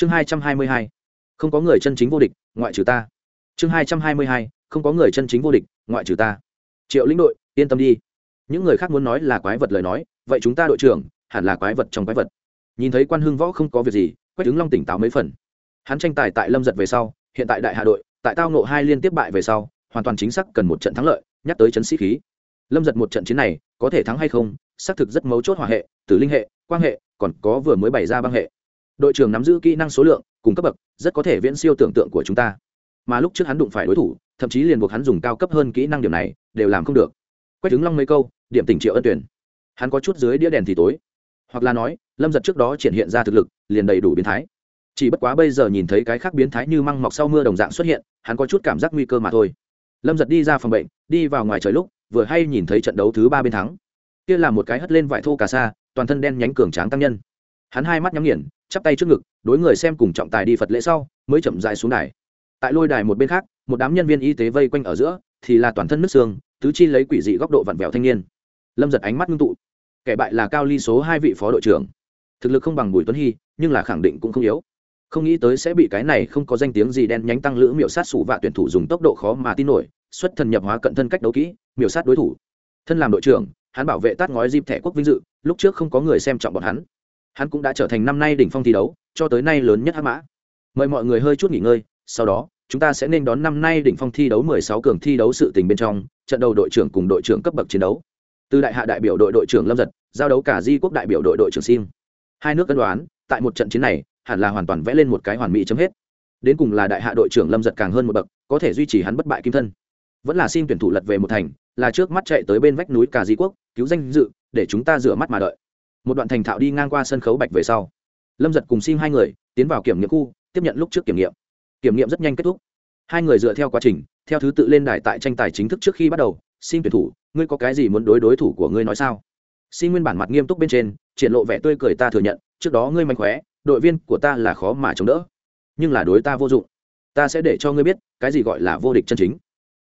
chương hai trăm hai mươi hai, không có người chân chính vô địch, ngoại trừ ta. Chương hai trăm hai mươi hai, không có người chân chính vô địch, ngoại trừ ta. Triệu lĩnh đội, yên tâm đi. Những người khác muốn nói là quái vật lời nói, vậy chúng ta đội trưởng, hẳn là quái vật trong quái vật. Nhìn thấy quan hưng võ không có việc gì, quách ứng long tỉnh táo mấy phần. Hắn tranh tài tại lâm giật về sau, hiện tại đại hạ đội, tại tao nộ hai liên tiếp bại về sau, hoàn toàn chính xác cần một trận thắng lợi, nhắc tới chấn sĩ khí. Lâm giật một trận chiến này, có thể thắng hay không, xác thực rất mấu chốt hòa hệ, tử linh hệ quan hệ, còn có vừa mới bày ra băng hệ đội trưởng nắm giữ kỹ năng số lượng, cùng cấp bậc, rất có thể viễn siêu tưởng tượng của chúng ta. Mà lúc trước hắn đụng phải đối thủ, thậm chí liền buộc hắn dùng cao cấp hơn kỹ năng điểm này, đều làm không được. Quách trứng long mấy câu, điểm tỉnh triệu ân tuyển hắn có chút dưới đĩa đèn thì tối. Hoặc là nói, lâm giật trước đó triển hiện ra thực lực, liền đầy đủ biến thái. Chỉ bất quá bây giờ nhìn thấy cái khác biến thái như măng mọc sau mưa đồng dạng xuất hiện, hắn có chút cảm giác nguy cơ mà thôi. Lâm giật đi ra phòng bệnh, đi vào ngoài trời lúc, vừa hay nhìn thấy trận đấu thứ ba bên thắng. Kia là một cái hất lên vải thô cà sa, toàn thân đen nhánh cường tráng tăng nhân hắn hai mắt nhắm nghiền, chắp tay trước ngực, đối người xem cùng trọng tài đi phật lễ sau, mới chậm dài xuống đài. Tại lôi đài một bên khác, một đám nhân viên y tế vây quanh ở giữa, thì là toàn thân nước xương, tứ chi lấy quỷ dị góc độ vặn vẹo thanh niên. Lâm giật ánh mắt ngưng tụ. Kẻ bại là cao ly số hai vị phó đội trưởng. Thực lực không bằng bùi tuấn hy, nhưng là khẳng định cũng không yếu. Không nghĩ tới sẽ bị cái này không có danh tiếng gì đen nhánh tăng lữ miểu sát sủ và tuyển thủ dùng tốc độ khó mà tin nổi, xuất thần nhập hóa cận thân cách đấu kỹ, miểu sát đối thủ. Thân làm đội trưởng, hắn bảo vệ tát ngói dịp thẻ quốc vinh dự, lúc trước không có người xem trọng bọn hắn hắn cũng đã trở thành năm nay đỉnh phong thi đấu, cho tới nay lớn nhất hắc mã. Mời mọi người hơi chút nghỉ ngơi, sau đó, chúng ta sẽ nên đón năm nay đỉnh phong thi đấu 16 cường thi đấu sự tình bên trong, trận đầu đội trưởng cùng đội trưởng cấp bậc chiến đấu. Từ đại hạ đại biểu đội đội trưởng lâm giật, giao đấu cả di quốc đại biểu đội đội trưởng sim. Hai nước cân đoán, tại một trận chiến này, hẳn là hoàn toàn vẽ lên một cái hoàn mỹ chấm hết. Đến cùng là đại hạ đội trưởng lâm giật càng hơn một bậc, có thể duy trì hắn bất bại kim thân. Vẫn là sim tuyển thủ lật về một thành, là trước mắt chạy tới bên vách núi cả di quốc, cứu danh dự, để chúng ta rửa mắt mà đợi một đoạn thành thạo đi ngang qua sân khấu bạch về sau. Lâm giật cùng sim hai người tiến vào kiểm nghiệm khu, tiếp nhận lúc trước kiểm nghiệm. Kiểm nghiệm rất nhanh kết thúc. Hai người dựa theo quá trình, theo thứ tự lên đài tại tranh tài chính thức trước khi bắt đầu xin tuyển thủ, ngươi có cái gì muốn đối đối thủ của ngươi nói sao? Xin nguyên bản mặt nghiêm túc bên trên, triển lộ vẻ tươi cười ta thừa nhận, trước đó ngươi mạnh khỏe, đội viên của ta là khó mà chống đỡ, nhưng là đối ta vô dụng. Ta sẽ để cho ngươi biết cái gì gọi là vô địch chân chính.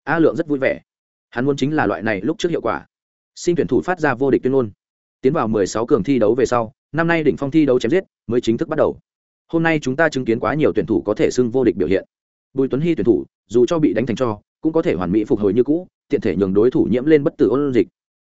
A lượng rất vui vẻ. Hắn muốn chính là loại này lúc trước hiệu quả. Xin tuyển thủ phát ra vô địch tuyên ngôn tiến vào 16 cường thi đấu về sau, năm nay đỉnh phong thi đấu chém giết mới chính thức bắt đầu. Hôm nay chúng ta chứng kiến quá nhiều tuyển thủ có thể xưng vô địch biểu hiện. Bùi tuấn hy tuyển thủ, dù cho bị đánh thành cho, cũng có thể hoàn mỹ phục hồi như cũ, tiện thể nhường đối thủ nhiễm lên bất tử ôn dịch.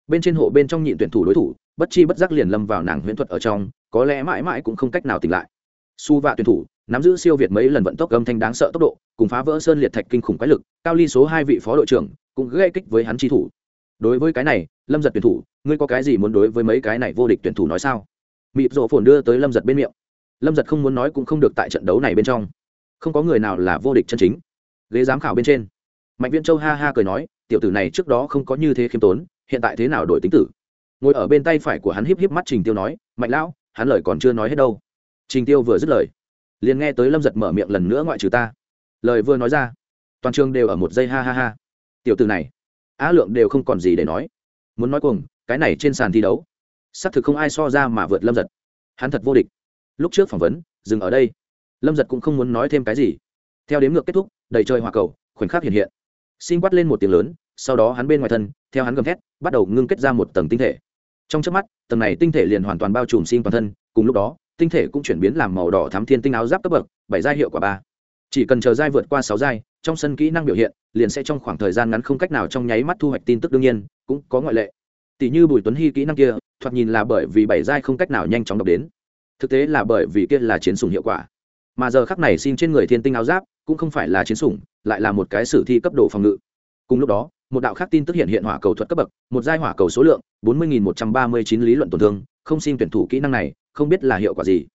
Bên trên hộ bên trong nhịn tuyển thủ đối thủ, bất chi bất giác liền lâm vào nàng huyễn thuật ở trong, có lẽ mãi mãi cũng không cách nào tỉnh lại. Su vạ tuyển thủ, nắm giữ siêu việt mấy lần vận tốc âm thanh đáng sợ tốc độ, cùng phá vỡ sơn liệt thạch kinh khủng quái lực, cao ly số hai vị phó đội trưởng, cũng gây kích với hắn chi thủ đối với cái này, lâm giật tuyển thủ, ngươi có cái gì muốn đối với mấy cái này vô địch tuyển thủ nói sao? Mịp rộ phồn đưa tới lâm giật bên miệng. Lâm giật không muốn nói cũng không được tại trận đấu này bên trong. Không có người nào là vô địch chân chính. Ghế giám khảo bên trên, mạnh viên châu ha ha cười nói, tiểu tử này trước đó không có như thế khiêm tốn, hiện tại thế nào đổi tính tử? Ngồi ở bên tay phải của hắn híp híp mắt trình tiêu nói, mạnh lão, hắn lời còn chưa nói hết đâu. Trình tiêu vừa dứt lời, liền nghe tới lâm giật mở miệng lần nữa ngoại trừ ta. Lời vừa nói ra, toàn trường đều ở một giây ha ha ha. Tiểu tử này á lượng đều không còn gì để nói. Muốn nói cùng cái này trên sàn thi đấu, xác thực không ai so ra mà vượt lâm giật. Hắn thật vô địch. Lúc trước phỏng vấn, dừng ở đây. Lâm giật cũng không muốn nói thêm cái gì. Theo đếm ngược kết thúc, đầy trời hòa cầu, khoảnh khắc hiện hiện. Xin quát lên một tiếng lớn, sau đó hắn bên ngoài thân, theo hắn gầm thét, bắt đầu ngưng kết ra một tầng tinh thể. Trong trước mắt, tầng này tinh thể liền hoàn toàn bao trùm xin toàn thân, cùng lúc đó, tinh thể cũng chuyển biến làm màu đỏ thám thiên tinh áo giáp cấp bậc, bảy giai hiệu quả ba. Chỉ cần chờ giai vượt qua sáu giai trong sân kỹ năng biểu hiện, liền sẽ trong khoảng thời gian ngắn không cách nào trong nháy mắt thu hoạch tin tức đương nhiên, cũng có ngoại lệ. Tỷ như bùi tuấn hy kỹ năng kia, thoạt nhìn là bởi vì bảy giai không cách nào nhanh chóng đọc đến. Thực tế là bởi vì kia là chiến sủng hiệu quả. Mà giờ khắc này xin trên người thiên tinh áo giáp, cũng không phải là chiến sủng, lại là một cái sử thi cấp độ phòng ngự. Cùng lúc đó, một đạo khác tin tức hiện hiện hỏa cầu thuật cấp bậc, một giai hỏa cầu số lượng, bốn mươi một trăm ba mươi chín lý luận tổn thương, không xin tuyển thủ kỹ năng này, không biết là hiệu quả gì.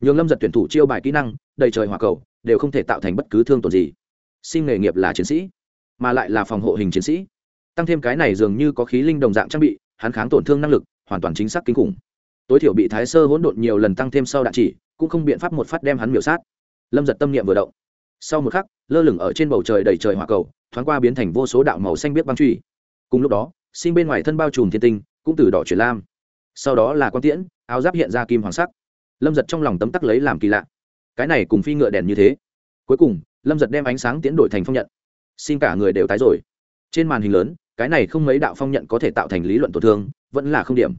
Nhường lâm giật tuyển thủ chiêu bài kỹ năng, đầy trời hỏa cầu, đều không thể tạo thành bất cứ thương tổn gì xin nghề nghiệp là chiến sĩ, mà lại là phòng hộ hình chiến sĩ. Tăng thêm cái này dường như có khí linh đồng dạng trang bị, hắn kháng tổn thương năng lực, hoàn toàn chính xác kinh khủng. Tối thiểu bị thái sơ hỗn độn nhiều lần tăng thêm sau đạn chỉ, cũng không biện pháp một phát đem hắn miểu sát. Lâm giật tâm niệm vừa động. Sau một khắc, lơ lửng ở trên bầu trời đầy trời hỏa cầu, thoáng qua biến thành vô số đạo màu xanh biết băng truy. Cùng lúc đó, sinh bên ngoài thân bao trùm thiên tinh, cũng từ đỏ chuyển lam. Sau đó là con tiễn, áo giáp hiện ra kim hoàng sắc. Lâm giật trong lòng tấm tắc lấy làm kỳ lạ. Cái này cùng phi ngựa đèn như thế. Cuối cùng lâm giật đem ánh sáng tiễn đổi thành phong nhận. Xin cả người đều tái rồi. Trên màn hình lớn, cái này không mấy đạo phong nhận có thể tạo thành lý luận tổn thương, vẫn là không điểm.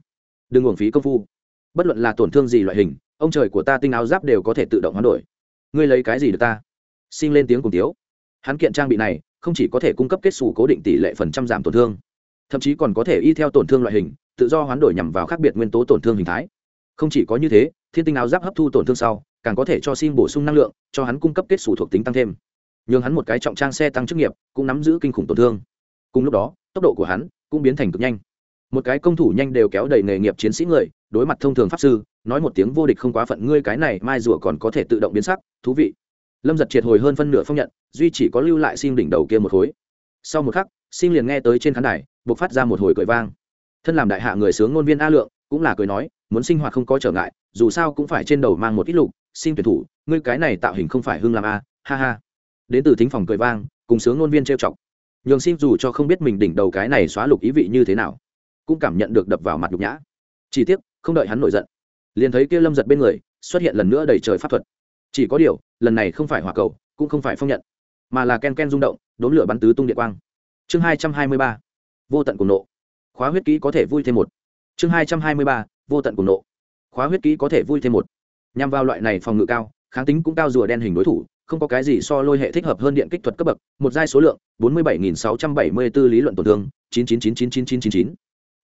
Đừng uổng phí công phu. Bất luận là tổn thương gì loại hình, ông trời của ta tinh áo giáp đều có thể tự động hoán đổi. Ngươi lấy cái gì được ta? Xin lên tiếng cùng tiếu. Hắn kiện trang bị này, không chỉ có thể cung cấp kết xù cố định tỷ lệ phần trăm giảm tổn thương, thậm chí còn có thể y theo tổn thương loại hình, tự do hoán đổi nhằm vào khác biệt nguyên tố tổn thương hình thái không chỉ có như thế, thiên tinh áo giáp hấp thu tổn thương sau, càng có thể cho xin bổ sung năng lượng, cho hắn cung cấp kết xù thuộc tính tăng thêm. Nhường hắn một cái trọng trang xe tăng chức nghiệp, cũng nắm giữ kinh khủng tổn thương. Cùng lúc đó, tốc độ của hắn cũng biến thành cực nhanh. Một cái công thủ nhanh đều kéo đầy nghề nghiệp chiến sĩ người, đối mặt thông thường pháp sư, nói một tiếng vô địch không quá phận, ngươi cái này mai rùa còn có thể tự động biến sắc, thú vị. Lâm giật triệt hồi hơn phân nửa phong nhận, duy chỉ có lưu lại xin đỉnh đầu kia một khối. Sau một khắc, xin liền nghe tới trên khán đài buộc phát ra một hồi cười vang. Thân làm đại hạ người sướng ngôn viên a lượng, cũng là cười nói muốn sinh hoạt không có trở ngại, dù sao cũng phải trên đầu mang một ít lục, xin tuyển thủ, ngươi cái này tạo hình không phải hưng làm a ha ha. Đến từ thính phòng cười vang, cùng sướng ngôn viên trêu chọc. Nhường xin dù cho không biết mình đỉnh đầu cái này xóa lục ý vị như thế nào, cũng cảm nhận được đập vào mặt nhục nhã. Chỉ tiếc, không đợi hắn nổi giận, liền thấy kia lâm giật bên người, xuất hiện lần nữa đầy trời pháp thuật. Chỉ có điều, lần này không phải hỏa cầu, cũng không phải phong nhận, mà là ken ken rung động, đốn lửa bắn tứ tung điện quang. Chương hai trăm hai mươi ba, vô tận cùng nộ. Khóa huyết kỹ có thể vui thêm một. Chương hai trăm hai mươi ba vô tận cùng nộ. Khóa huyết kỹ có thể vui thêm một. Nhằm vào loại này phòng ngự cao, kháng tính cũng cao rùa đen hình đối thủ, không có cái gì so lôi hệ thích hợp hơn điện kích thuật cấp bậc, một giai số lượng, bốn mươi bảy nghìn sáu trăm bảy mươi b ố lý luận tổn thương, chín chín chín chín chín chín chín chín.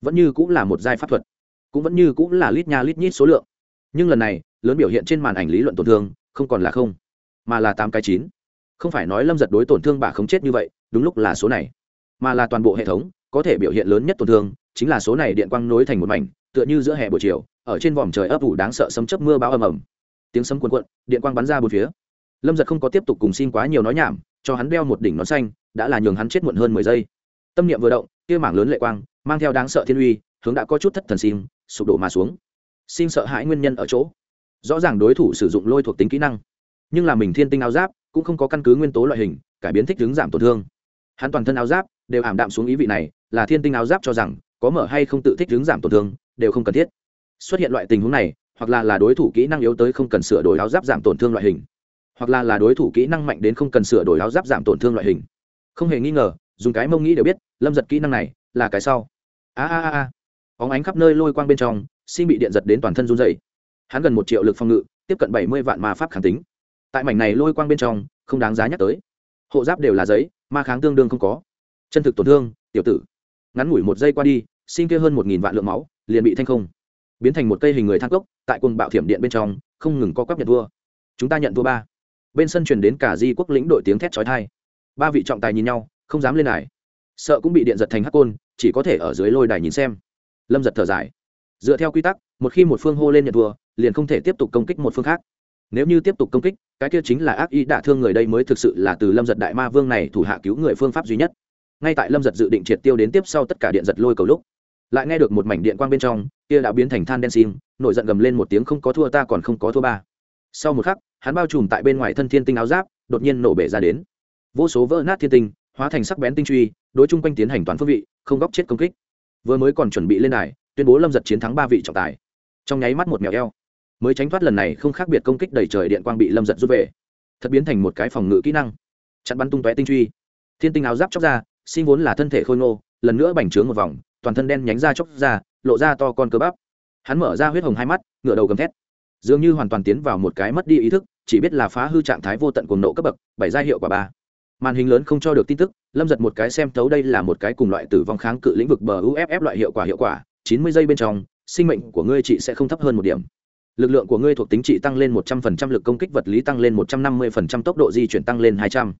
Vẫn như cũng là một giai pháp thuật, cũng vẫn như cũng là lít nha lít nhít số lượng. Nhưng lần này, lớn biểu hiện trên màn ảnh lý luận tổn thương, không còn là không, mà là tám cái chín. Không phải nói lâm giật đối tổn thương bà không chết như vậy, đúng lúc là số này, mà là toàn bộ hệ thống có thể biểu hiện lớn nhất tổn thương, chính là số này điện quang nối thành một mảnh tựa như giữa hè buổi chiều, ở trên vòm trời ấp ủ đáng sợ sấm chớp mưa bão ầm ầm. Tiếng sấm cuồn cuộn, điện quang bắn ra bốn phía. Lâm giật không có tiếp tục cùng xin quá nhiều nói nhảm, cho hắn đeo một đỉnh nón xanh, đã là nhường hắn chết muộn hơn mười giây. Tâm niệm vừa động, kia mảng lớn lệ quang, mang theo đáng sợ thiên uy, hướng đã có chút thất thần xin, sụp đổ mà xuống. Xin sợ hãi nguyên nhân ở chỗ. Rõ ràng đối thủ sử dụng lôi thuộc tính kỹ năng, nhưng là mình thiên tinh áo giáp, cũng không có căn cứ nguyên tố loại hình, cải biến thích ứng giảm tổn thương. Hắn toàn thân áo giáp, đều ảm đạm xuống ý vị này, là thiên tinh áo giáp cho rằng, có mở hay không tự thích ứng giảm tổn thương đều không cần thiết. Xuất hiện loại tình huống này, hoặc là là đối thủ kỹ năng yếu tới không cần sửa đổi áo giáp giảm tổn thương loại hình, hoặc là là đối thủ kỹ năng mạnh đến không cần sửa đổi áo giáp giảm tổn thương loại hình. Không hề nghi ngờ, dùng cái mông nghĩ đều biết, lâm giật kỹ năng này là cái sau. A a a a. Óng ánh khắp nơi lôi quang bên trong, xin bị điện giật đến toàn thân run dày hắn gần một triệu lực phòng ngự, tiếp cận bảy mươi vạn ma pháp kháng tính. Tại mảnh này lôi quang bên trong, không đáng giá nhắc tới. Hộ giáp đều là giấy, ma kháng tương đương không có. Chân thực tổn thương, tiểu tử. Ngắn ngủi một giây qua đi, xin kia hơn một nghìn vạn lượng máu liền bị thanh không. Biến thành một cây hình người thang cốc, tại quần bạo thiểm điện bên trong, không ngừng co quắp nhận vua. Chúng ta nhận vua ba. Bên sân truyền đến cả di quốc lĩnh đội tiếng thét trói thai ba vị trọng tài nhìn nhau, không dám lên đài. Sợ cũng bị điện giật thành hắc côn, chỉ có thể ở dưới lôi đài nhìn xem. Lâm giật thở dài. Dựa theo quy tắc, một khi một phương hô lên nhận thua liền không thể tiếp tục công kích một phương khác. Nếu như tiếp tục công kích, cái kia chính là ác ý đả thương người đây mới thực sự là từ lâm giật đại ma vương này thủ hạ cứu người phương pháp duy nhất. Ngay tại lâm giật dự định triệt tiêu đến tiếp sau tất cả điện giật lôi cầu lúc lại nghe được một mảnh điện quang bên trong, kia đã biến thành than đen sim nổi giận gầm lên một tiếng, không có thua ta còn không có thua ba. Sau một khắc, hắn bao trùm tại bên ngoài thân thiên tinh áo giáp, đột nhiên nổ bể ra đến. Vô số vỡ nát thiên tinh, hóa thành sắc bén tinh truy, đối chung quanh tiến hành toàn phương vị, không góc chết công kích. Vừa mới còn chuẩn bị lên đài, tuyên bố lâm giật chiến thắng ba vị trọng tài. Trong nháy mắt một mèo eo, mới tránh thoát lần này không khác biệt công kích đầy trời điện quang bị lâm giật rút về. Thật biến thành một cái phòng ngự kỹ năng. Chặn bắn tung tóe tinh truy. Thiên tinh áo giáp chóc ra, xin vốn là thân thể khôi ngô, lần nữa bành trướng một vòng toàn thân đen nhánh ra chóc ra, lộ ra to con cơ bắp. Hắn mở ra huyết hồng hai mắt ngựa đầu gầm thét. Dường như hoàn toàn tiến vào một cái mất đi ý thức, chỉ biết là phá hư trạng thái vô tận cuồng nộ cấp bậc bảy gia hiệu quả ba. Màn hình lớn không cho được tin tức, lâm giật một cái xem thấu đây là một cái cùng loại tử vong kháng cự lĩnh vực bờ uff loại hiệu quả hiệu quả, chín mươi giây bên trong, sinh mệnh của ngươi chị sẽ không thấp hơn một điểm. Lực lượng của ngươi thuộc tính trị tăng lên một trăm phần trăm, lực công kích vật lý tăng lên một trăm năm mươi phần trăm, tốc độ di chuyển tăng lên hai trăm.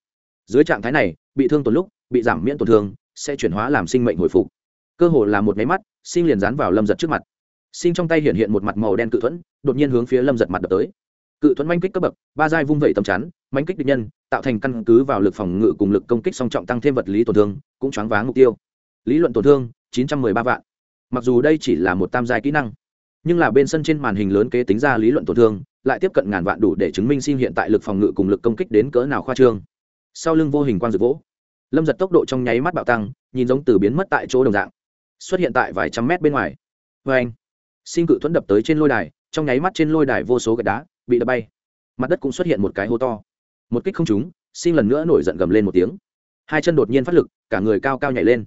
Dưới trạng thái này, bị thương tổn lúc, bị giảm miễn tổn thương, sẽ chuyển hóa làm sinh mệnh hồi phục cơ hồ là một máy mắt sinh liền dán vào lâm giật trước mặt. Sinh trong tay hiện hiện một mặt màu đen cự thuẫn, đột nhiên hướng phía lâm giật mặt đập tới. Cự thuẫn manh kích cấp bậc, ba giai vung vẩy tầm chắn, manh kích địch nhân, tạo thành căn cứ vào lực phòng ngự cùng lực công kích song trọng tăng thêm vật lý tổn thương, cũng choáng váng mục tiêu. Lý luận tổn thương, chín trăm mười ba vạn. Mặc dù đây chỉ là một tam giai kỹ năng, nhưng là bên sân trên màn hình lớn kế tính ra lý luận tổn thương, lại tiếp cận ngàn vạn đủ để chứng minh xin hiện tại lực phòng ngự cùng lực công kích đến cỡ nào khoa trương. Sau lưng vô hình quang dược vỗ, lâm giật tốc độ trong nháy mắt bạo tăng, nhìn giống từ biến mất tại chỗ đồng dạng xuất hiện tại vài trăm mét bên ngoài. Vê anh, xin cự thuẫn đập tới trên lôi đài, trong nháy mắt trên lôi đài vô số gạch đá bị đập bay. Mặt đất cũng xuất hiện một cái hố to. Một kích không trúng, xin lần nữa nổi giận gầm lên một tiếng. Hai chân đột nhiên phát lực, cả người cao cao nhảy lên.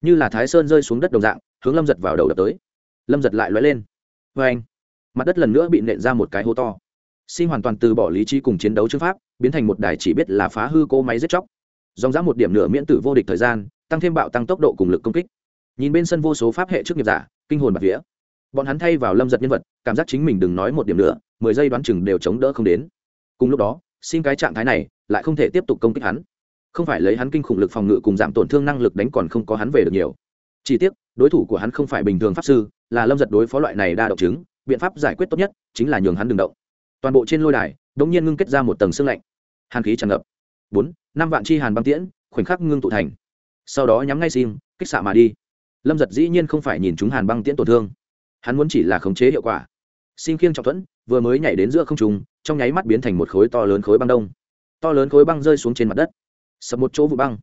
Như là thái sơn rơi xuống đất đồng dạng, hướng lâm giật vào đầu đập tới. Lâm giật lại lóe lên. Vê anh, mặt đất lần nữa bị nện ra một cái hố to. Xin hoàn toàn từ bỏ lý trí cùng chiến đấu chữ pháp, biến thành một đài chỉ biết là phá hư cỗ máy giết chóc. Dòng dã một điểm nửa miễn tử vô địch thời gian, tăng thêm bạo tăng tốc độ cùng lực công kích nhìn bên sân vô số pháp hệ trước nghiệp giả, kinh hồn bạc vía. Bọn hắn thay vào lâm giật nhân vật, cảm giác chính mình đừng nói một điểm nữa, mười giây đoán chừng đều chống đỡ không đến. Cùng lúc đó, xin cái trạng thái này lại không thể tiếp tục công kích hắn. Không phải lấy hắn kinh khủng lực phòng ngự cùng giảm tổn thương năng lực đánh còn không có hắn về được nhiều. Chỉ tiếc, đối thủ của hắn không phải bình thường pháp sư, là lâm giật đối phó loại này đa động chứng, biện pháp giải quyết tốt nhất chính là nhường hắn đừng động. Toàn bộ trên lôi đài đ ỗ n g nhiên ngưng kết ra một tầng xương lạnh. Hàn khí tràn ngập. Bốn, năm vạn chi hàn băng tiễn, khoảnh khắc ngưng tụ thành. Sau đó nhắm ngay sim, kích xạ mà đi lâm giật dĩ nhiên không phải nhìn chúng hàn băng tiễn tổn thương hắn muốn chỉ là khống chế hiệu quả xin khiêng trọng thuẫn vừa mới nhảy đến giữa không trùng trong nháy mắt biến thành một khối to lớn khối băng đông to lớn khối băng rơi xuống trên mặt đất sập một chỗ vụ băng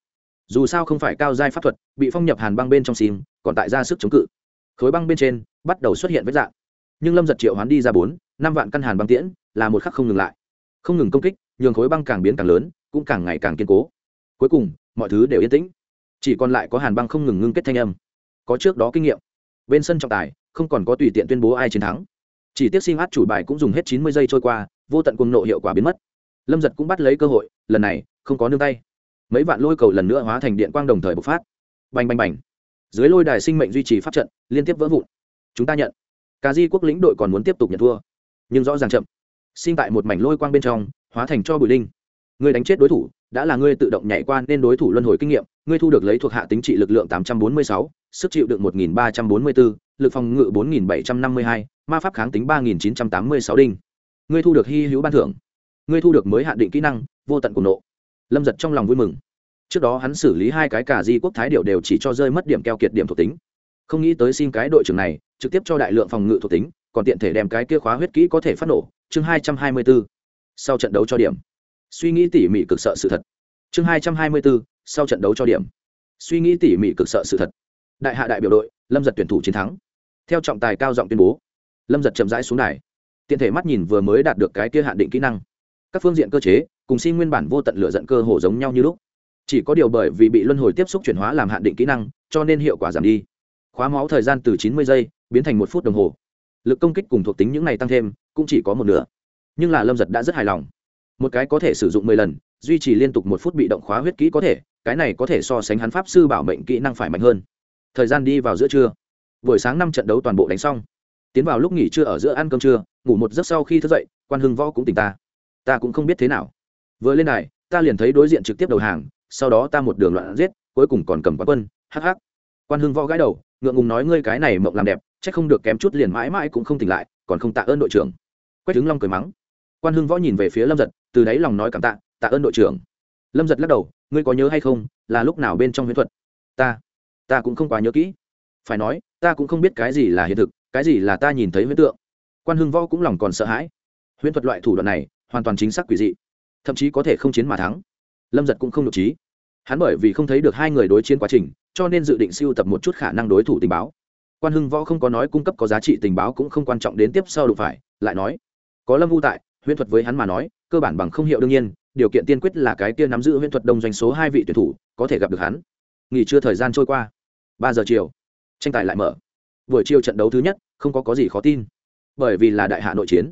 dù sao không phải cao giai pháp thuật bị phong nhập hàn băng bên trong xìm, còn tại ra sức chống cự khối băng bên trên bắt đầu xuất hiện vết dạng nhưng lâm giật triệu hoán đi ra bốn năm vạn căn hàn băng tiễn là một khắc không ngừng lại không ngừng công kích nhường khối băng càng biến càng lớn cũng càng ngày càng kiên cố cuối cùng mọi thứ đều yên tĩnh chỉ còn lại có hàn băng không ngừng ngưng kết thanh âm có trước đó kinh nghiệm. Bên sân trọng tài, không còn có tùy tiện tuyên bố ai chiến thắng. Chỉ tiếc sinh át chủ bài cũng dùng hết chín mươi giây trôi qua, vô tận cùng nộ hiệu quả biến mất. Lâm giật cũng bắt lấy cơ hội, lần này, không có nương tay. Mấy vạn lôi cầu lần nữa hóa thành điện quang đồng thời bộc phát. Bành bành bành. Dưới lôi đài sinh mệnh duy trì pháp trận, liên tiếp vỡ vụn. Chúng ta nhận. Cà di quốc lĩnh đội còn muốn tiếp tục nhận thua. Nhưng rõ ràng chậm. Sinh tại một mảnh lôi quang bên trong, hóa thành cho bùi linh. Người đánh chết đối thủ đã là ngươi tự động nhảy qua nên đối thủ luân hồi kinh nghiệm ngươi thu được lấy thuộc hạ tính trị lực lượng 846, sức chịu đựng 1344, lực phòng ngự 4752, ma pháp kháng tính 3986 đinh. Ngươi thu được hy hữu ban thưởng. Ngươi thu được mới hạn định kỹ năng, vô tận của nộ. Lâm giật trong lòng vui mừng. Trước đó hắn xử lý hai cái cả di quốc thái điệu đều chỉ cho rơi mất điểm keo kiệt điểm thuộc tính. Không nghĩ tới xin cái đội trưởng này trực tiếp cho đại lượng phòng ngự thuộc tính còn tiện thể đem cái kia khóa huyết kỹ có thể phát nổ. Chương hai trăm hai mươi b ố sau trận đấu cho điểm suy nghĩ tỉ mỉ cực sợ sự thật. Chương hai trăm hai mươi bốn sau trận đấu cho điểm. Suy nghĩ tỉ mỉ cực sợ sự thật. Đại hạ đại biểu đội, lâm giật tuyển thủ chiến thắng. Theo trọng tài cao giọng tuyên bố, lâm giật chậm rãi xuống đài. Tiện thể mắt nhìn vừa mới đạt được cái kia hạn định kỹ năng. Các phương diện cơ chế, cùng xin nguyên bản vô tận lựa dẫn cơ hồ giống nhau như lúc. Chỉ có điều bởi vì bị luân hồi tiếp xúc chuyển hóa làm hạn định kỹ năng, cho nên hiệu quả giảm đi. Khóa máu thời gian từ chín mươi giây, biến thành một phút đồng hồ. Lực công kích cùng thuộc tính những này tăng thêm, cũng chỉ có một nửa. Nhưng là lâm giật đã rất hài lòng một cái có thể sử dụng mười lần, duy trì liên tục một phút bị động khóa huyết kỹ có thể, cái này có thể so sánh hắn pháp sư bảo mệnh kỹ năng phải mạnh hơn. Thời gian đi vào giữa trưa. Buổi sáng năm trận đấu toàn bộ đánh xong. Tiến vào lúc nghỉ trưa ở giữa ăn cơm trưa, ngủ một giấc sau khi thức dậy, quan hưng võ cũng tỉnh ta. Ta cũng không biết thế nào. Vừa lên này ta liền thấy đối diện trực tiếp đầu hàng, sau đó ta một đường loạn giết, cuối cùng còn cầm quán quân, hắc hắc. Quan hưng võ gãi đầu, ngượng ngùng nói ngươi cái này mộng làm đẹp c h ắ c không được kém chút liền mãi mãi cũng không tỉnh lại, còn không tạ ơn đội trưởng. Quách đứng long cười mắng quan hưng võ nhìn về phía lâm giật từ đáy lòng nói cảm tạ tạ ơn đội trưởng lâm giật lắc đầu ngươi có nhớ hay không là lúc nào bên trong huyễn thuật ta ta cũng không quá nhớ kỹ phải nói ta cũng không biết cái gì là hiện thực cái gì là ta nhìn thấy huyễn tượng quan hưng võ cũng lòng còn sợ hãi huyễn thuật loại thủ đoạn này hoàn toàn chính xác quỷ dị thậm chí có thể không chiến mà thắng lâm giật cũng không nhục trí hắn bởi vì không thấy được hai người đối chiến quá trình cho nên dự định siêu tập một chút khả năng đối thủ tình báo quan hưng võ không có nói cung cấp có giá trị tình báo cũng không quan trọng đến tiếp sau đụng phải lại nói có lâm vu tại huyễn thuật với hắn mà nói cơ bản bằng không hiệu đương nhiên điều kiện tiên quyết là cái kia nắm giữ huyễn thuật đông doanh số hai vị tuyển thủ có thể gặp được hắn. Nghỉ trưa thời gian trôi qua. Ba giờ chiều. Tranh tài lại mở. Buổi chiều trận đấu thứ nhất không có có gì khó tin. Bởi vì là đại hạ nội chiến.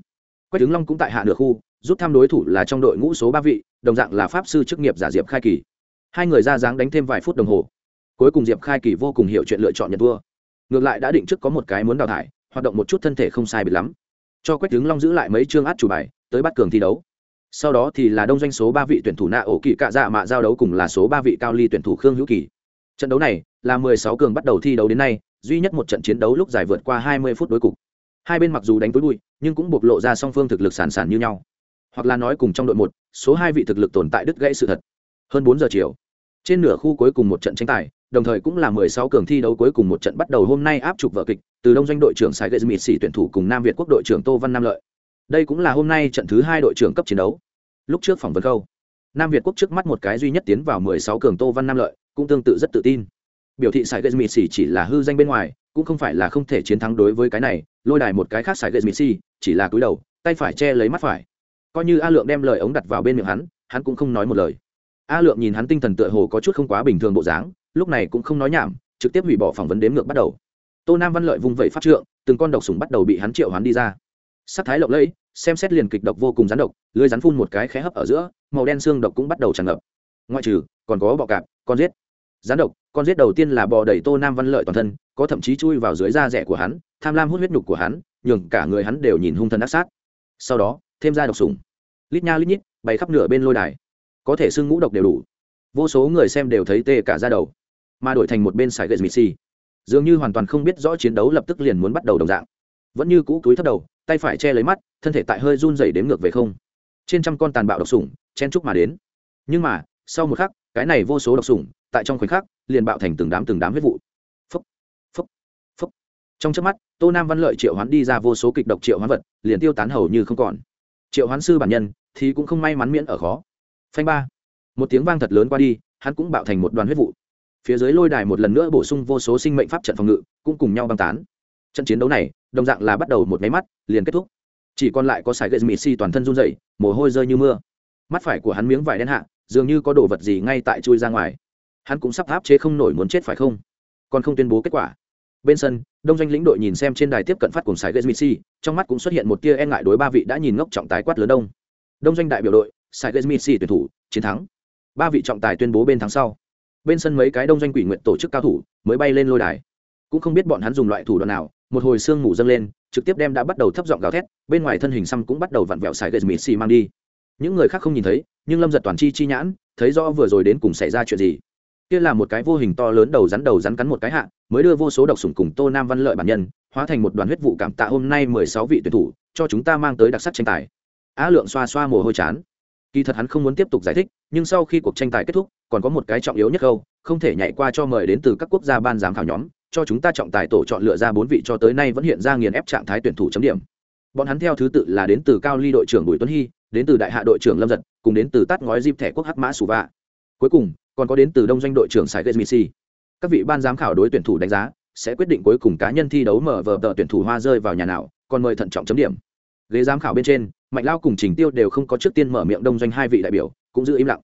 Quách tướng long cũng tại hạ nửa khu rút thăm đối thủ là trong đội ngũ số ba vị đồng dạng là pháp sư chức nghiệp giả diệp khai kỳ. Hai người ra dáng đánh thêm vài phút đồng hồ. Cuối cùng diệp khai kỳ vô cùng hiểu chuyện lựa chọn nhận vua, ngược lại đã định trước có một cái muốn đào thải hoạt động một chút thân thể không sai biệt lắm cho quách tướng long giữ lại mấy chương át chủ bài, tới bắt cường thi đấu. Sau đó thì là đông doanh số ba vị tuyển thủ nạ ổ kỳ cạ dạ mạ giao đấu cùng là số ba vị cao ly tuyển thủ khương hữu kỳ. Trận đấu này là mười sáu cường bắt đầu thi đấu đến nay, duy nhất một trận chiến đấu lúc dài vượt qua hai mươi phút đối cục. Hai bên mặc dù đánh túi bụi, nhưng cũng bộc lộ ra song phương thực lực sản sản như nhau. Hoặc là nói cùng trong đội một, số hai vị thực lực tồn tại đứt gãy sự thật. Hơn bốn giờ chiều, trên nửa khu cuối cùng một trận tranh tài đồng thời cũng là mười sáu cường thi đấu cuối cùng một trận bắt đầu hôm nay áp trục vở kịch, từ đông doanh đội trưởng sài gậy mịt xỉ tuyển thủ cùng nam việt quốc đội trưởng tô văn nam lợi. Đây cũng là hôm nay trận thứ hai đội trưởng cấp chiến đấu. Lúc trước phỏng vấn câu, nam việt quốc trước mắt một cái duy nhất tiến vào mười sáu cường tô văn nam lợi, cũng tương tự rất tự tin. Biểu thị sài gậy mịt xỉ chỉ là hư danh bên ngoài, cũng không phải là không thể chiến thắng đối với cái này, lôi đài một cái khác sài gậy mịt xỉ chỉ là cúi đầu, tay phải che lấy mắt phải. Coi như a lượng đem lời ống đặt vào bên miệng hắn hắn cũng không nói một lời. A lượng nhìn hắn tinh thần tựa hồ có chút không quá bình thường bộ dáng lúc này cũng không nói nhảm, trực tiếp hủy bỏ phỏng vấn đếm ngược bắt đầu. Tô nam văn lợi vung vẩy phát trượng, từng con độc sủng bắt đầu bị hắn triệu hắn đi ra. Sắc thái lộng lẫy, xem xét liền kịch độc vô cùng rắn độc, lưới rắn phun một cái khé hấp ở giữa, màu đen xương độc cũng bắt đầu tràn ngập. Ngoại trừ, còn có bọ cạp, con giết. Rắn độc, con giết đầu tiên là bò đẩy tô nam văn lợi toàn thân, có thậm chí chui vào dưới da rẻ của hắn, tham lam hút huyết nhục của hắn, nhường cả người hắn đều nhìn hung thần ác sát. Sau đó, thêm ra độc sủng. Lít nha lít nhít bày khắp nửa bên lôi đài. Có thể xương ngũ độc đều đủ. Vô số người xem đều thấy tê cả ra đầu mà đổi thành một bên sài gậy mixi dường như hoàn toàn không biết rõ chiến đấu lập tức liền muốn bắt đầu đồng dạng. Vẫn như cũ túi thấp đầu, tay phải che lấy mắt, thân thể tại hơi run dày đếm ngược về không. Trên trăm con tàn bạo độc sủng, chen chúc mà đến. Nhưng mà, sau một khắc, cái này vô số độc sủng, tại trong khoảnh khắc, liền bạo thành từng đám từng đám huyết vụ. Phúc phúc phúc trong trước mắt, tô nam văn lợi triệu hoán đi ra vô số kịch độc triệu hoán vật, liền tiêu tán hầu như không còn. Triệu hoán sư bản nhân, thì cũng không may mắn miễn ở khó. Phanh ba. Một tiếng vang thật lớn qua đi, hắn cũng bạo thành một đoàn huyết vụ phía dưới lôi đài một lần nữa bổ sung vô số sinh mệnh pháp trận phòng ngự, cũng cùng nhau băng tán. Trận chiến đấu này, đồng dạng là bắt đầu một máy mắt, liền kết thúc. Chỉ còn lại có sài gây mịt xì toàn thân run rẩy, mồ hôi rơi như mưa. Mắt phải của hắn miếng vải đen hạ, dường như có đồ vật gì ngay tại chui ra ngoài. Hắn cũng sắp áp chế không nổi muốn chết phải không? Còn không tuyên bố kết quả. Bên sân, đông doanh lĩnh đội nhìn xem trên đài tiếp cận phát cùng sài gây mịt xì trong mắt cũng xuất hiện một tia e ngại đối ba vị đã nhìn ngốc trọng tài quát lớn đông. Đông doanh đại biểu đội, sài gây mịt xì tuyển thủ, chiến thắng. Ba vị trọng tài tuyên bố bên thắng sau bên sân mấy cái đông doanh quỷ nguyện tổ chức cao thủ mới bay lên lôi đài. Cũng không biết bọn hắn dùng loại thủ đoạn nào, một hồi sương ngủ dâng lên, trực tiếp đem đã bắt đầu thấp giọng gào thét, bên ngoài thân hình xăm cũng bắt đầu vặn vẹo xài gậy mịt xì mang đi. Những người khác không nhìn thấy, nhưng lâm giật toàn chi chi nhãn, thấy rõ vừa rồi đến cùng xảy ra chuyện gì. Kia là một cái vô hình to lớn đầu rắn đầu rắn cắn một cái hạ, mới đưa vô số độc sủng cùng tô nam văn lợi bản nhân, hóa thành một đoàn huyết vụ cảm tạ hôm nay mười sáu vị tuyển thủ, cho chúng ta mang tới đặc sắc tranh tài. Á lượng xoa xoa mồ hôi chán kỳ thật hắn không muốn tiếp tục giải thích, nhưng sau khi cuộc tranh tài kết thúc, còn có một cái trọng yếu nhất câu, không thể nhảy qua cho mời đến từ các quốc gia ban giám khảo nhóm, cho chúng ta trọng tài tổ chọn lựa ra bốn vị cho tới nay vẫn hiện ra nghiền ép trạng thái tuyển thủ chấm điểm. Bọn hắn theo thứ tự là đến từ cao ly đội trưởng bùi tuấn hy, đến từ đại hạ đội trưởng lâm giật, cùng đến từ tát ngói diêm thẻ quốc hắc mã sù vạ. Cuối cùng, còn có đến từ đông doanh đội trưởng sài gây missy các vị ban giám khảo đối tuyển thủ đánh giá, sẽ quyết định cuối cùng cá nhân thi đấu mở vờ tờ tuyển thủ hoa rơi vào nhà nào, còn mời thận trọng chấm điểm. Ghế giám khảo bên trên mạnh lao cùng trình tiêu đều không có trước tiên mở miệng đông doanh hai vị đại biểu, cũng giữ im lặng.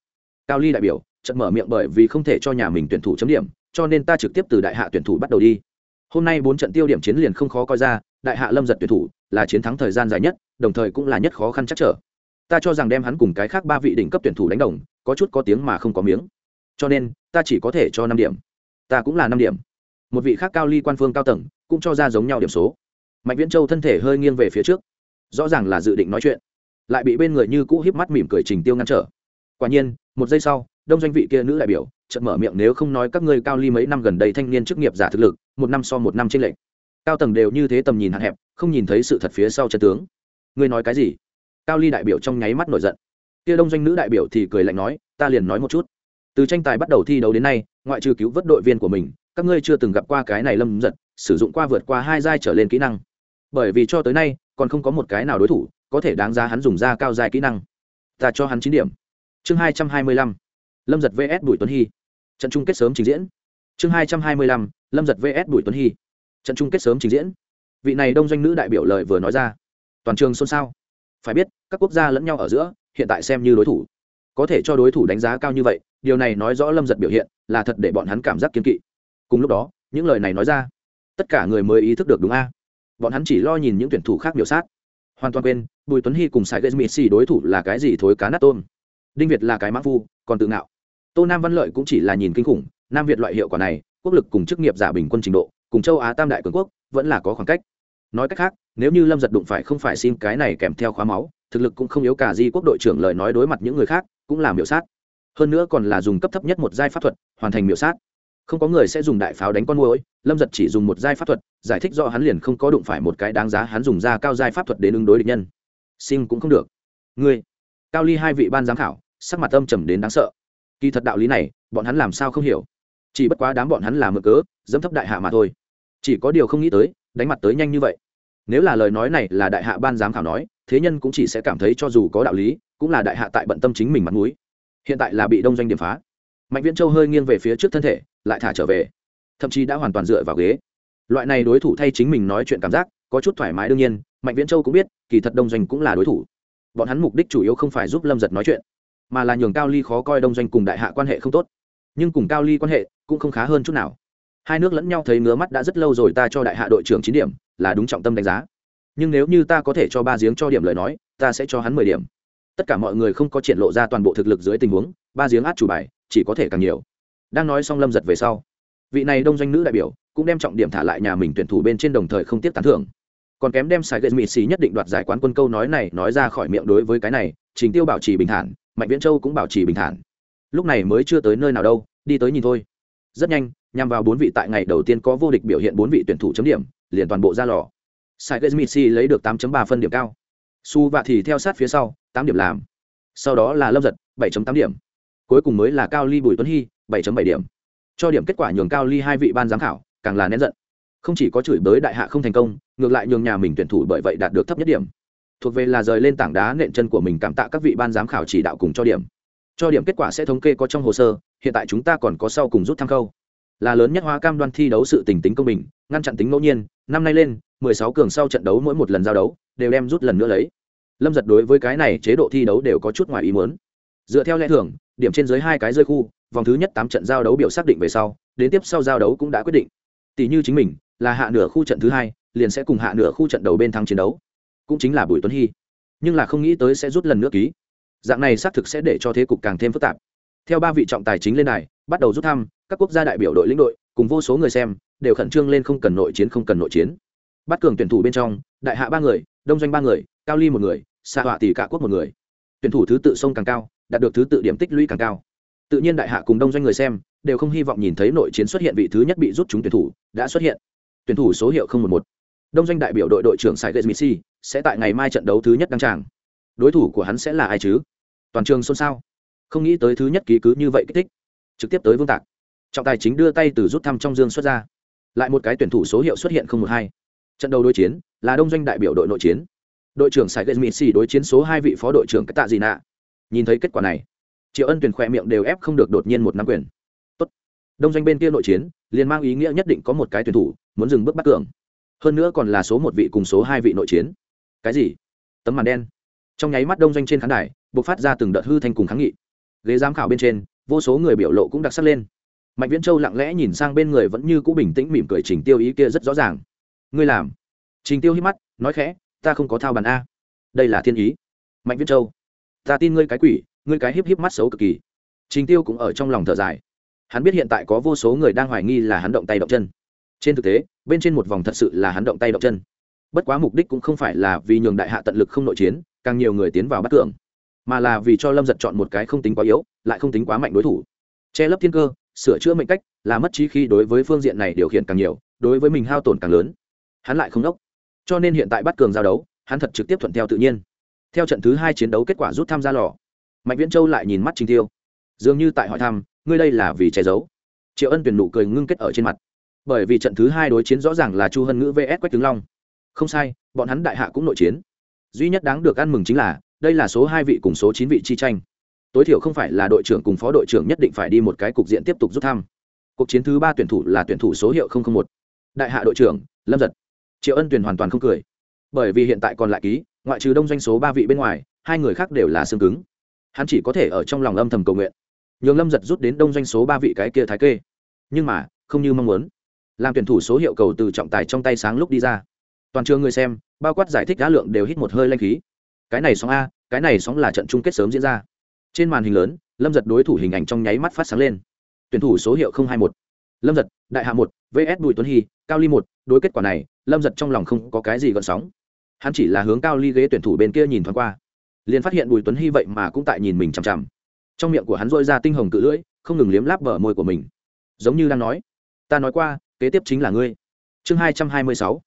Cao ly đại biểu trận mở miệng bởi vì không thể cho nhà mình tuyển thủ chấm điểm, cho nên ta trực tiếp từ đại hạ tuyển thủ bắt đầu đi. Hôm nay bốn trận tiêu điểm chiến liền không khó coi ra, đại hạ lâm giật tuyển thủ là chiến thắng thời gian dài nhất, đồng thời cũng là nhất khó khăn chắc trở. Ta cho rằng đem hắn cùng cái khác ba vị đỉnh cấp tuyển thủ đánh đồng, có chút có tiếng mà không có miếng. Cho nên, ta chỉ có thể cho năm điểm. Ta cũng là năm điểm. Một vị khác cao ly quan phương cao tầng, cũng cho ra giống nhau điểm số. Mạnh viễn châu thân thể hơi nghiêng về phía trước rõ ràng là dự định nói chuyện, lại bị bên người như cũ híp mắt mỉm cười trình tiêu ngăn trở. Quả nhiên, một giây sau, đông doanh vị kia nữ đại biểu chợt mở miệng nếu không nói các ngươi cao ly mấy năm gần đây thanh niên chức nghiệp giả thực lực, một năm so một năm trên lệnh cao tầng đều như thế tầm nhìn hạn hẹp, không nhìn thấy sự thật phía sau chân tướng. Ngươi nói cái gì? Cao ly đại biểu trong nháy mắt nổi giận. Kia đông doanh nữ đại biểu thì cười lạnh nói, ta liền nói một chút. Từ tranh tài bắt đầu thi đấu đến nay, ngoại trừ cứu vớt đội viên của mình, các ngươi chưa từng gặp qua cái này lâm giật, sử dụng qua vượt qua hai giai trở lên kỹ năng. Bởi vì cho tới nay còn không có một cái nào đối thủ có thể đáng giá hắn dùng ra cao dài kỹ năng. Ta cho hắn chín điểm. Chương hai trăm hai mươi lăm. Lâm giật vs bùi tuấn hy. Trận chung kết sớm trình diễn. Chương hai trăm hai mươi lăm. Lâm giật vs bùi tuấn hy. Trận chung kết sớm trình diễn. Vị này đông doanh nữ đại biểu lời vừa nói ra. Toàn trường xôn xao. Phải biết, các quốc gia lẫn nhau ở giữa, hiện tại xem như đối thủ. Có thể cho đối thủ đánh giá cao như vậy, điều này nói rõ lâm giật biểu hiện là thật để bọn hắn cảm giác kiên kỵ. Cùng lúc đó, những lời này nói ra, tất cả người mới ý thức được đúng a bọn hắn chỉ lo nhìn những tuyển thủ khác biểu sát. Hoàn toàn quên, bùi tuấn hy cùng sài gây xì đối thủ là cái gì thối cá nát tôm. Đinh việt là cái mã phu, còn tự ngạo. Tô nam văn lợi cũng chỉ là nhìn kinh khủng, nam việt loại hiệu quả này, quốc lực cùng chức nghiệp giả bình quân trình độ, cùng châu á tam đại cường quốc, vẫn là có khoảng cách. Nói cách khác, nếu như lâm giật đụng phải không phải xin cái này kèm theo khóa máu, thực lực cũng không yếu cả di quốc đội trưởng lời nói đối mặt những người khác, cũng là miểu sát. Hơn nữa còn là dùng cấp thấp nhất một giai pháp thuật, hoàn thành miểu sát không có người sẽ dùng đại pháo đánh con môi lâm giật chỉ dùng một giai pháp thuật, giải thích do hắn liền không có đụng phải một cái đáng giá hắn dùng ra cao giai pháp thuật đến ứng đối địch nhân. Xin cũng không được. Ngươi, cao ly hai vị ban giám khảo, sắc mặt âm trầm đến đáng sợ. Kỳ thật đạo lý này, bọn hắn làm sao không hiểu. Chỉ bất quá đám bọn hắn làm mực cớ, dẫm thấp đại hạ mà thôi. Chỉ có điều không nghĩ tới, đánh mặt tới nhanh như vậy. Nếu là lời nói này là đại hạ ban giám khảo nói, thế nhân cũng chỉ sẽ cảm thấy cho dù có đạo lý, cũng là đại hạ tại bận tâm chính mình mặt mũi. Hiện tại là bị đông doanh điểm phá. Mạnh viễn châu hơi nghiêng về phía trước thân thể lại thả trở về. Thậm chí đã hoàn toàn dựa vào ghế. Loại này đối thủ thay chính mình nói chuyện cảm giác, có chút thoải mái đương nhiên, mạnh viễn châu cũng biết, kỳ thật đông doanh cũng là đối thủ. Bọn hắn mục đích chủ yếu không phải giúp lâm giật nói chuyện, mà là nhường cao ly khó coi đông doanh cùng đại hạ quan hệ không tốt. Nhưng cùng cao ly quan hệ cũng không khá hơn chút nào. Hai nước lẫn nhau thấy ngứa mắt đã rất lâu rồi ta cho đại hạ đội trưởng chín điểm, là đúng trọng tâm đánh giá. Nhưng nếu như ta có thể cho ba giếng cho điểm lời nói, ta sẽ cho hắn mười điểm. Tất cả mọi người không có triển lộ ra toàn bộ thực lực dưới tình huống, ba giếng át chủ bài, chỉ có thể càng nhiều đang nói xong lâm giật về sau vị này đông doanh nữ đại biểu cũng đem trọng điểm thả lại nhà mình tuyển thủ bên trên đồng thời không tiếp tán thưởng còn kém đem sài gậy mỹ xì nhất định đoạt giải quán quân câu nói này nói ra khỏi miệng đối với cái này trình tiêu bảo trì bình thản mạnh viễn châu cũng bảo trì bình thản lúc này mới chưa tới nơi nào đâu đi tới nhìn thôi rất nhanh nhằm vào bốn vị tại ngày đầu tiên có vô địch biểu hiện bốn vị tuyển thủ chấm điểm liền toàn bộ ra lò sài gậy mỹ xì lấy được 8 ba phân điểm cao su vạ thì theo sát phía sau tám điểm làm sau đó là lâm giật 7 tám điểm cuối cùng mới là cao ly bùi tuấn hy 7 bảy điểm. Cho điểm kết quả nhường cao ly hai vị ban giám khảo càng là nén giận. Không chỉ có chửi bới đại hạ không thành công, ngược lại nhường nhà mình tuyển thủ bởi vậy đạt được thấp nhất điểm. Thuộc về là rời lên tảng đá nện chân của mình cảm tạ các vị ban giám khảo chỉ đạo cùng cho điểm. Cho điểm kết quả sẽ thống kê có trong hồ sơ, hiện tại chúng ta còn có sau cùng rút thăm khâu. Là lớn nhất hóa cam đoan thi đấu sự tình tính công bình, ngăn chặn tính ngẫu nhiên, năm nay lên 16 cường sau trận đấu mỗi một lần giao đấu, đều đem rút lần nữa lấy. Lâm giật đối với cái này chế độ thi đấu đều có chút ngoài ý muốn. Dựa theo lẽ thường điểm trên dưới hai cái rơi khu, vòng thứ nhất tám trận giao đấu biểu xác định về sau, đến tiếp sau giao đấu cũng đã quyết định. Tỷ như chính mình, là hạ nửa khu trận thứ hai, liền sẽ cùng hạ nửa khu trận đầu bên thắng chiến đấu. Cũng chính là bùi tuấn hy. Nhưng là không nghĩ tới sẽ rút lần nữa ký. Dạng này xác thực sẽ để cho thế cục càng thêm phức tạp. Theo ba vị trọng tài chính lên này bắt đầu rút thăm, các quốc gia đại biểu đội lĩnh đội, cùng vô số người xem, đều khẩn trương lên không cần nội chiến không cần nội chiến. Bắt cường tuyển thủ bên trong, đại hạ ba người, đông doanh ba người, cao ly một người xạ họa tỷ cả quốc một người. Tuyển thủ thứ tự sông càng cao đạt được thứ tự điểm tích lũy càng cao. Tự nhiên đại hạ cùng đông doanh người xem đều không hy vọng nhìn thấy nội chiến xuất hiện vị thứ nhất bị rút chúng tuyển thủ đã xuất hiện. Tuyển thủ số hiệu không một một. Đông doanh đại biểu đội đội trưởng sài ghét missy sẽ tại ngày mai trận đấu thứ nhất đăng tràng. Đối thủ của hắn sẽ là ai chứ? Toàn trường xôn xao. Không nghĩ tới thứ nhất ký cứ như vậy kích thích. Trực tiếp tới vương tạc. Trọng tài chính đưa tay từ rút thăm trong dương xuất ra. Lại một cái tuyển thủ số hiệu xuất hiện không một hai. Trận đấu đối chiến là đông doanh đại biểu đội nội chiến. Đội trưởng sài ghét missy đối chiến số hai vị phó đội trưởng cái tạ gì nạ nhìn thấy kết quả này, triệu ân tuyển khỏe miệng đều ép không được đột nhiên một năm quyền. Tốt. đông doanh bên kia nội chiến, liền mang ý nghĩa nhất định có một cái tuyển thủ, muốn dừng bước bắt cường. Hơn nữa còn là số một vị cùng số hai vị nội chiến. Cái gì? Tấm màn đen. Trong nháy mắt đông doanh trên khán đài buộc phát ra từng đợt hư thành cùng kháng nghị. Ghế giám khảo bên trên, vô số người biểu lộ cũng đặc sắc lên. Mạnh viễn châu lặng lẽ nhìn sang bên người vẫn như cũ bình tĩnh mỉm cười trình tiêu ý kia rất rõ ràng. Ngươi làm. Trình tiêu hít mắt, nói khẽ, ta không có thao bàn a. Đây là thiên ý. Mạnh viễn châu ta tin ngươi cái quỷ, ngươi cái híp híp mắt xấu cực kỳ. Trình tiêu cũng ở trong lòng thở dài. Hắn biết hiện tại có vô số người đang hoài nghi là hắn động tay động chân. Trên thực tế, bên trên một vòng thật sự là hắn động tay động chân. Bất quá mục đích cũng không phải là vì nhường đại hạ tận lực không nội chiến, càng nhiều người tiến vào bắt cường, mà là vì cho lâm giật chọn một cái không tính quá yếu, lại không tính quá mạnh đối thủ. Che lấp thiên cơ, sửa chữa mệnh cách, là mất trí khi đối với phương diện này điều khiển càng nhiều, đối với mình hao tổn càng lớn. Hắn lại không đốc. Cho nên hiện tại bắt cường giao đấu, hắn thật trực tiếp thuận theo tự nhiên theo trận thứ hai chiến đấu kết quả rút tham gia lò, mạnh viễn châu lại nhìn mắt trình tiêu, dường như tại hỏi thăm, ngươi đây là vì che giấu? Triệu ân tuyển nụ cười ngưng kết ở trên mặt. Bởi vì trận thứ hai đối chiến rõ ràng là chu hân ngữ vs quách tướng long. Không sai, bọn hắn đại hạ cũng nội chiến. Duy nhất đáng được ăn mừng chính là, đây là số hai vị cùng số chín vị chi tranh. Tối thiểu không phải là đội trưởng cùng phó đội trưởng nhất định phải đi một cái cục diện tiếp tục rút thăm. Cuộc chiến thứ ba tuyển thủ là tuyển thủ số hiệu một. Đại hạ đội trưởng, lâm giật. Triệu ân tuyển hoàn toàn không cười. Bởi vì hiện tại còn lại ký ngoại trừ đông doanh số ba vị bên ngoài, hai người khác đều là xương cứng. Hắn chỉ có thể ở trong lòng âm thầm cầu nguyện. Nhường lâm giật rút đến đông doanh số ba vị cái kia thái kê. Nhưng mà, không như mong muốn. Làm tuyển thủ số hiệu cầu từ trọng tài trong tay sáng lúc đi ra. Toàn trường người xem, bao quát giải thích đá lượng đều hít một hơi lanh khí. Cái này sóng a, cái này sóng là trận chung kết sớm diễn ra. Trên màn hình lớn, lâm giật đối thủ hình ảnh trong nháy mắt phát sáng lên. Tuyển thủ số hiệu hai một. Lâm giật, đại hạ một vs bùi tuấn hy, cao ly một, đối kết quả này, lâm giật trong lòng không có cái gì gợn sóng hắn chỉ là hướng cao ly ghế tuyển thủ bên kia nhìn thoáng qua. Liền phát hiện bùi tuấn hy vậy mà cũng tại nhìn mình chằm chằm. Trong miệng của hắn dôi ra tinh hồng cự lưỡi, không ngừng liếm láp bờ môi của mình. Giống như đang nói, ta nói qua, kế tiếp chính là ngươi. Chương hai trăm hai mươi sáu,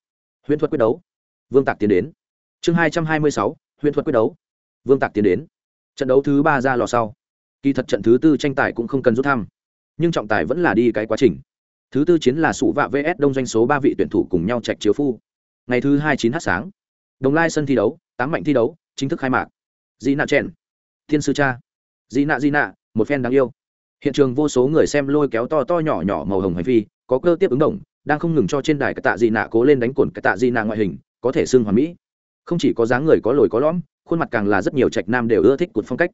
huyễn thuật quyết đấu. Vương tạc tiến đến. Chương hai trăm hai mươi sáu, huyễn thuật quyết đấu. Vương tạc tiến đến. Trận đấu thứ ba ra lò sau. Kỳ thật trận thứ tư tranh tài cũng không cần rút thăm, nhưng trọng tài vẫn là đi cái quá trình. Thứ tư chiến là sủ vạ vs đông doanh số ba vị tuyển thủ cùng nhau trạch chiếu phu. Ngày thứ hai chín h sáng đồng lai sân thi đấu, tám mạnh thi đấu, chính thức khai mạc. Dị nạ chèn, thiên sư cha. Dị nạ dị nạ, một phen đáng yêu. Hiện trường vô số người xem lôi kéo to to nhỏ nhỏ màu hồng hành phi có cơ tiếp ứng đồng đang không ngừng cho trên đài cái tạ dị nạ cố lên đánh cồn cái tạ dị nạ ngoại hình, có thể xưng hoàn mỹ. Không chỉ có dáng người có lồi có lõm, khuôn mặt càng là rất nhiều trạch nam đều ưa thích cột phong cách.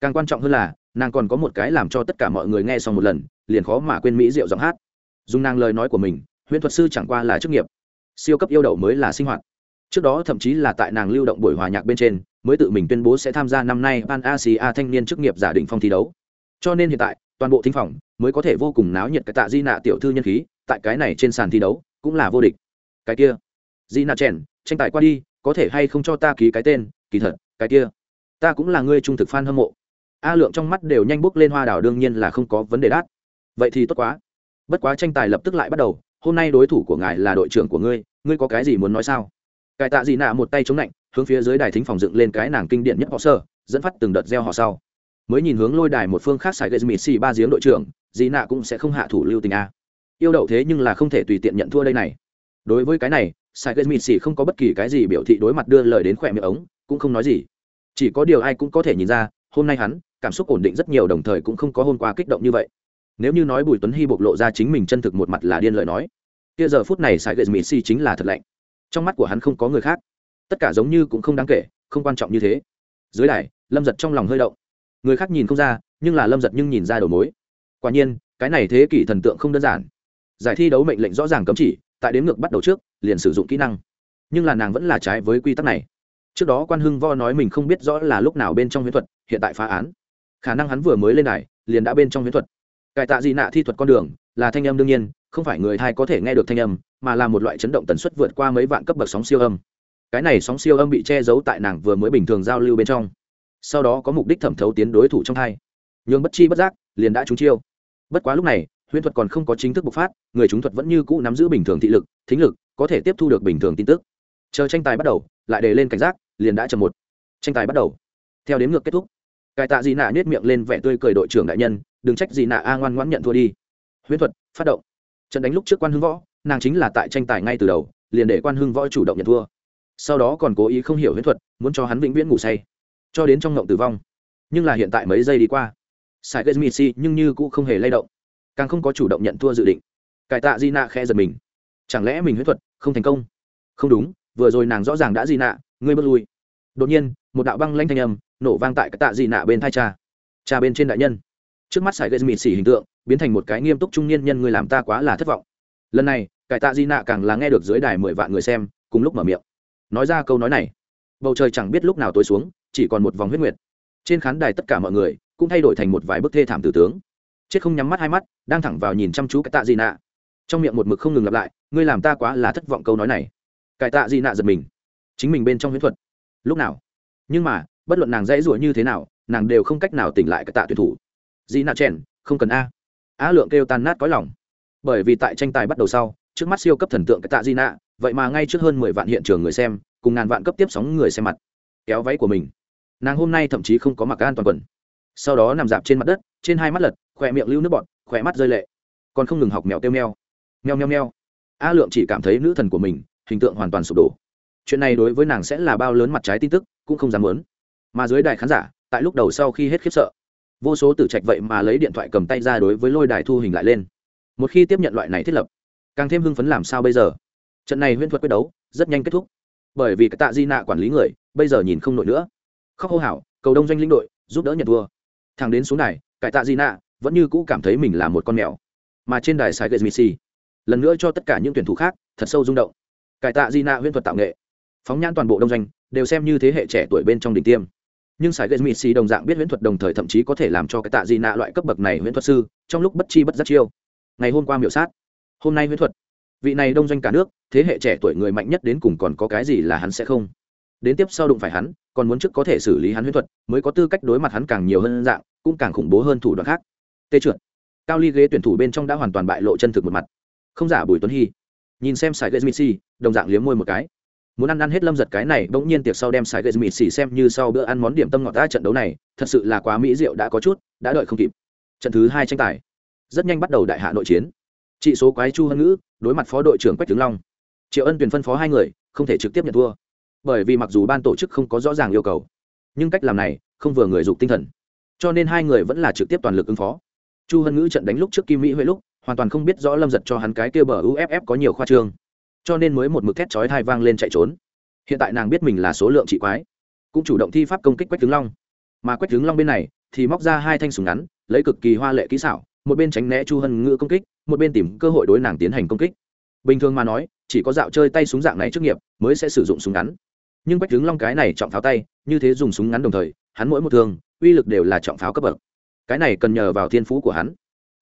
Càng quan trọng hơn là, nàng còn có một cái làm cho tất cả mọi người nghe xong một lần, liền khó mà quên mỹ diệu giọng hát. Dùng nàng lời nói của mình, huyễn thuật sư chẳng qua là chức nghiệp. Siêu cấp yêu đậu mới là sinh hoạt trước đó thậm chí là tại nàng lưu động buổi hòa nhạc bên trên, mới tự mình tuyên bố sẽ tham gia năm nay pan asia thanh niên chức nghiệp giả định phong thi đấu. Cho nên hiện tại, toàn bộ thính phòng mới có thể vô cùng náo nhiệt cái tạ di nạ tiểu thư nhân khí, tại cái này trên sàn thi đấu cũng là vô địch. Cái kia di nạ chèn tranh tài qua đi, có thể hay không cho ta ký cái tên? Kỳ thật, cái kia, ta cũng là người trung thực fan hâm mộ. A lượng trong mắt đều nhanh bốc lên hoa đảo đương nhiên là không có vấn đề đắt. Vậy thì tốt quá. Bất quá tranh tài lập tức lại bắt đầu, hôm nay đối thủ của ngài là đội trưởng của ngươi ngươi có cái gì muốn nói sao? Cải tạ dị nạ một tay chống lạnh, hướng phía dưới đài thính phòng dựng lên cái nàng kinh điển nhất họ sơ, dẫn phát từng đợt gieo họ sau. Mới nhìn hướng lôi đài một phương khác xài gây mịt xì ba giếng đội trưởng dị nạ cũng sẽ không hạ thủ lưu tình a. Yêu đậu thế nhưng là không thể tùy tiện nhận thua đây này. Đối với cái này, xài gây mịt xì không có bất kỳ cái gì biểu thị đối mặt đưa lời đến khỏe miệng ống, cũng không nói gì. Chỉ có điều ai cũng có thể nhìn ra, hôm nay hắn, cảm xúc ổn định rất nhiều đồng thời cũng không có hôm qua kích động như vậy. Nếu như nói bùi tuấn hy bộc lộ ra chính mình chân thực một mặt là điên lời nói, kia giờ phút này xài gây mịt xì chính là thật lạnh trong mắt của hắn không có người khác. Tất cả giống như cũng không đáng kể, không quan trọng như thế. Dưới đài, lâm giật trong lòng hơi động. Người khác nhìn không ra, nhưng là lâm giật nhưng nhìn ra đầu mối. Quả nhiên, cái này thế kỷ thần tượng không đơn giản. Giải thi đấu mệnh lệnh rõ ràng cấm chỉ, tại đến ngược bắt đầu trước, liền sử dụng kỹ năng. Nhưng là nàng vẫn là trái với quy tắc này. Trước đó quan hưng vo nói mình không biết rõ là lúc nào bên trong huyễn thuật, hiện tại phá án. Khả năng hắn vừa mới lên đài, liền đã bên trong huyễn thuật. Cải tạ dị nạ thi thuật con đường, là thanh âm đương nhiên, không phải người thai có thể nghe được thanh âm mà là một loại chấn động tần suất vượt qua mấy vạn cấp bậc sóng siêu âm. Cái này sóng siêu âm bị che giấu tại nàng vừa mới bình thường giao lưu bên trong. Sau đó có mục đích thẩm thấu tiến đối thủ trong hai. Nhường bất chi bất giác, liền đã trúng chiêu. Bất quá lúc này, huyễn thuật còn không có chính thức bộc phát, người chúng thuật vẫn như cũ nắm giữ bình thường thị lực, thính lực, có thể tiếp thu được bình thường tin tức. Chờ tranh tài bắt đầu, lại đề lên cảnh giác, liền đã chậm một. Tranh tài bắt đầu. Theo đến ngược kết thúc. Cải tạ dị nạ nhét miệng lên vẻ tươi cười đội trưởng đại nhân, đừng trách dị nạ a ngoan ngoãn nhận thua đi. Huyễn thuật phát động. Trận đánh lúc trước quan hướng võ nàng chính là tại tranh tài ngay từ đầu, liền để quan hưng võ chủ động nhận thua. Sau đó còn cố ý không hiểu huyễn thuật, muốn cho hắn vĩnh viễn ngủ say, cho đến trong ngộng tử vong. Nhưng là hiện tại mấy giây đi qua sài gây mịt nhưng như cũng không hề lay động, càng không có chủ động nhận thua dự định. Cải tạ di nạ khẽ giật mình. Chẳng lẽ mình huyễn thuật không thành công? Không đúng, vừa rồi nàng rõ ràng đã di nạ ngươi bước lui. Đột nhiên, một đạo băng lanh thanh âm nổ vang tại cái tạ di nạ bên thai cha cha bên trên đại nhân. Trước mắt sải gây mịt xỉ hình tượng biến thành một cái nghiêm túc trung niên nhân người làm ta quá là thất vọng lần này, cải tạ di nạ càng là nghe được dưới đài mười vạn người xem, cùng lúc mở miệng. Nói ra câu nói này, bầu trời chẳng biết lúc nào tối xuống, chỉ còn một vòng huyết nguyệt. Trên khán đài tất cả mọi người cũng thay đổi thành một vài bức thê thảm tử tướng. Chết không nhắm mắt hai mắt, đang thẳng vào nhìn chăm chú cải tạ di nạ. Trong miệng một mực không ngừng lặp lại, ngươi làm ta quá là thất vọng câu nói này. Cải tạ di nạ giật mình. Chính mình bên trong huyễn thuật. Lúc nào? Nhưng mà, bất luận nàng dãy rủa như thế nào, nàng đều không cách nào tỉnh lại cải tạ tuyển thủ. Di nạ chèn, không cần a. A lượng kêu tan nát có lòng bởi vì tại tranh tài bắt đầu sau, trước mắt siêu cấp thần tượng cái tạ di nạ vậy mà ngay trước hơn mười vạn hiện trường người xem, cùng ngàn vạn cấp tiếp sóng người xem mặt, kéo váy của mình. Nàng hôm nay thậm chí không có mặc an toàn quần. Sau đó nằm dạp trên mặt đất, trên hai mắt lật, khỏe miệng lưu nước bọt, khỏe mắt rơi lệ. Còn không ngừng học mèo kêu meo. Meo meo meo. A lượng chỉ cảm thấy nữ thần của mình, hình tượng hoàn toàn sụp đổ. Chuyện này đối với nàng sẽ là bao lớn mặt trái tin tức, cũng không dám muốn. Mà dưới đài khán giả, tại lúc đầu sau khi hết khiếp sợ, vô số tử trạch vậy mà lấy điện thoại cầm tay ra đối với lôi đài thu hình lại lên một khi tiếp nhận loại này thiết lập, càng thêm hưng phấn làm sao bây giờ? Trận này huyễn thuật quyết đấu rất nhanh kết thúc. Bởi vì cái tạ di nạ quản lý người, bây giờ nhìn không nổi nữa. Khóc hô hào, cầu đông doanh lĩnh đội, giúp đỡ nhận thua. Thằng đến xuống đài cải tạ di nạ vẫn như cũ cảm thấy mình là một con mèo. Mà trên đài sai gây missy lần nữa cho tất cả những tuyển thủ khác thật sâu rung động. Cải tạ di nạ huyễn thuật tạo nghệ, phóng nhãn toàn bộ đông doanh, đều xem như thế hệ trẻ tuổi bên trong đỉnh tiêm. Nhưng sai gây missy đồng dạng biết huyễn thuật đồng thời thậm chí có thể làm cho cái tạ di nạ loại cấp bậc này huyễn thuật sư trong lúc bất chi bất giác chiêu ngày hôm qua miểu sát. Hôm nay huyễn thuật. Vị này đông doanh cả nước, thế hệ trẻ tuổi người mạnh nhất đến cùng còn có cái gì là hắn sẽ không? Đến tiếp sau đụng phải hắn, còn muốn trước có thể xử lý hắn huyễn thuật, mới có tư cách đối mặt hắn càng nhiều hơn dạng, cũng càng khủng bố hơn thủ đoạn khác. Tê trượt. Cao ly ghế tuyển thủ bên trong đã hoàn toàn bại lộ chân thực một mặt. Không giả bùi tuấn hy. Nhìn xem sài ghê mixi đồng dạng liếm môi một cái. Muốn ăn ăn hết lâm giật cái này, bỗng nhiên tiệc sau đem sài ghê mixi xem như sau bữa ăn món điểm tâm ngọt ra trận đấu này, thật sự là quá mỹ rượu đã có chút, đã đợi không kịp. Trận thứ hai tranh tài rất nhanh bắt đầu đại hạ nội chiến. Trị số quái chu hân ngữ đối mặt phó đội trưởng quách tướng long. Triệu ân tuyển phân phó hai người, không thể trực tiếp nhận thua. Bởi vì mặc dù ban tổ chức không có rõ ràng yêu cầu, nhưng cách làm này không vừa người dục tinh thần. Cho nên hai người vẫn là trực tiếp toàn lực ứng phó. Chu hân ngữ trận đánh lúc trước kim mỹ huệ lúc, hoàn toàn không biết rõ lâm giật cho hắn cái kia bờ uff có nhiều khoa trương. Cho nên mới một mực thét chói thai vang lên chạy trốn. Hiện tại nàng biết mình là số lượng trị quái, cũng chủ động thi pháp công kích quách tướng long. Mà quách tướng long bên này thì móc ra hai thanh súng ngắn, lấy cực kỳ hoa lệ kỹ xảo một bên tránh né chu hân ngữ công kích, một bên tìm cơ hội đối nàng tiến hành công kích. Bình thường mà nói, chỉ có dạo chơi tay súng dạng này trước nghiệp mới sẽ sử dụng súng ngắn. Nhưng quách tướng long cái này trọng pháo tay, như thế dùng súng ngắn đồng thời, hắn mỗi một thương, uy lực đều là trọng pháo cấp bậc. Cái này cần nhờ vào thiên phú của hắn.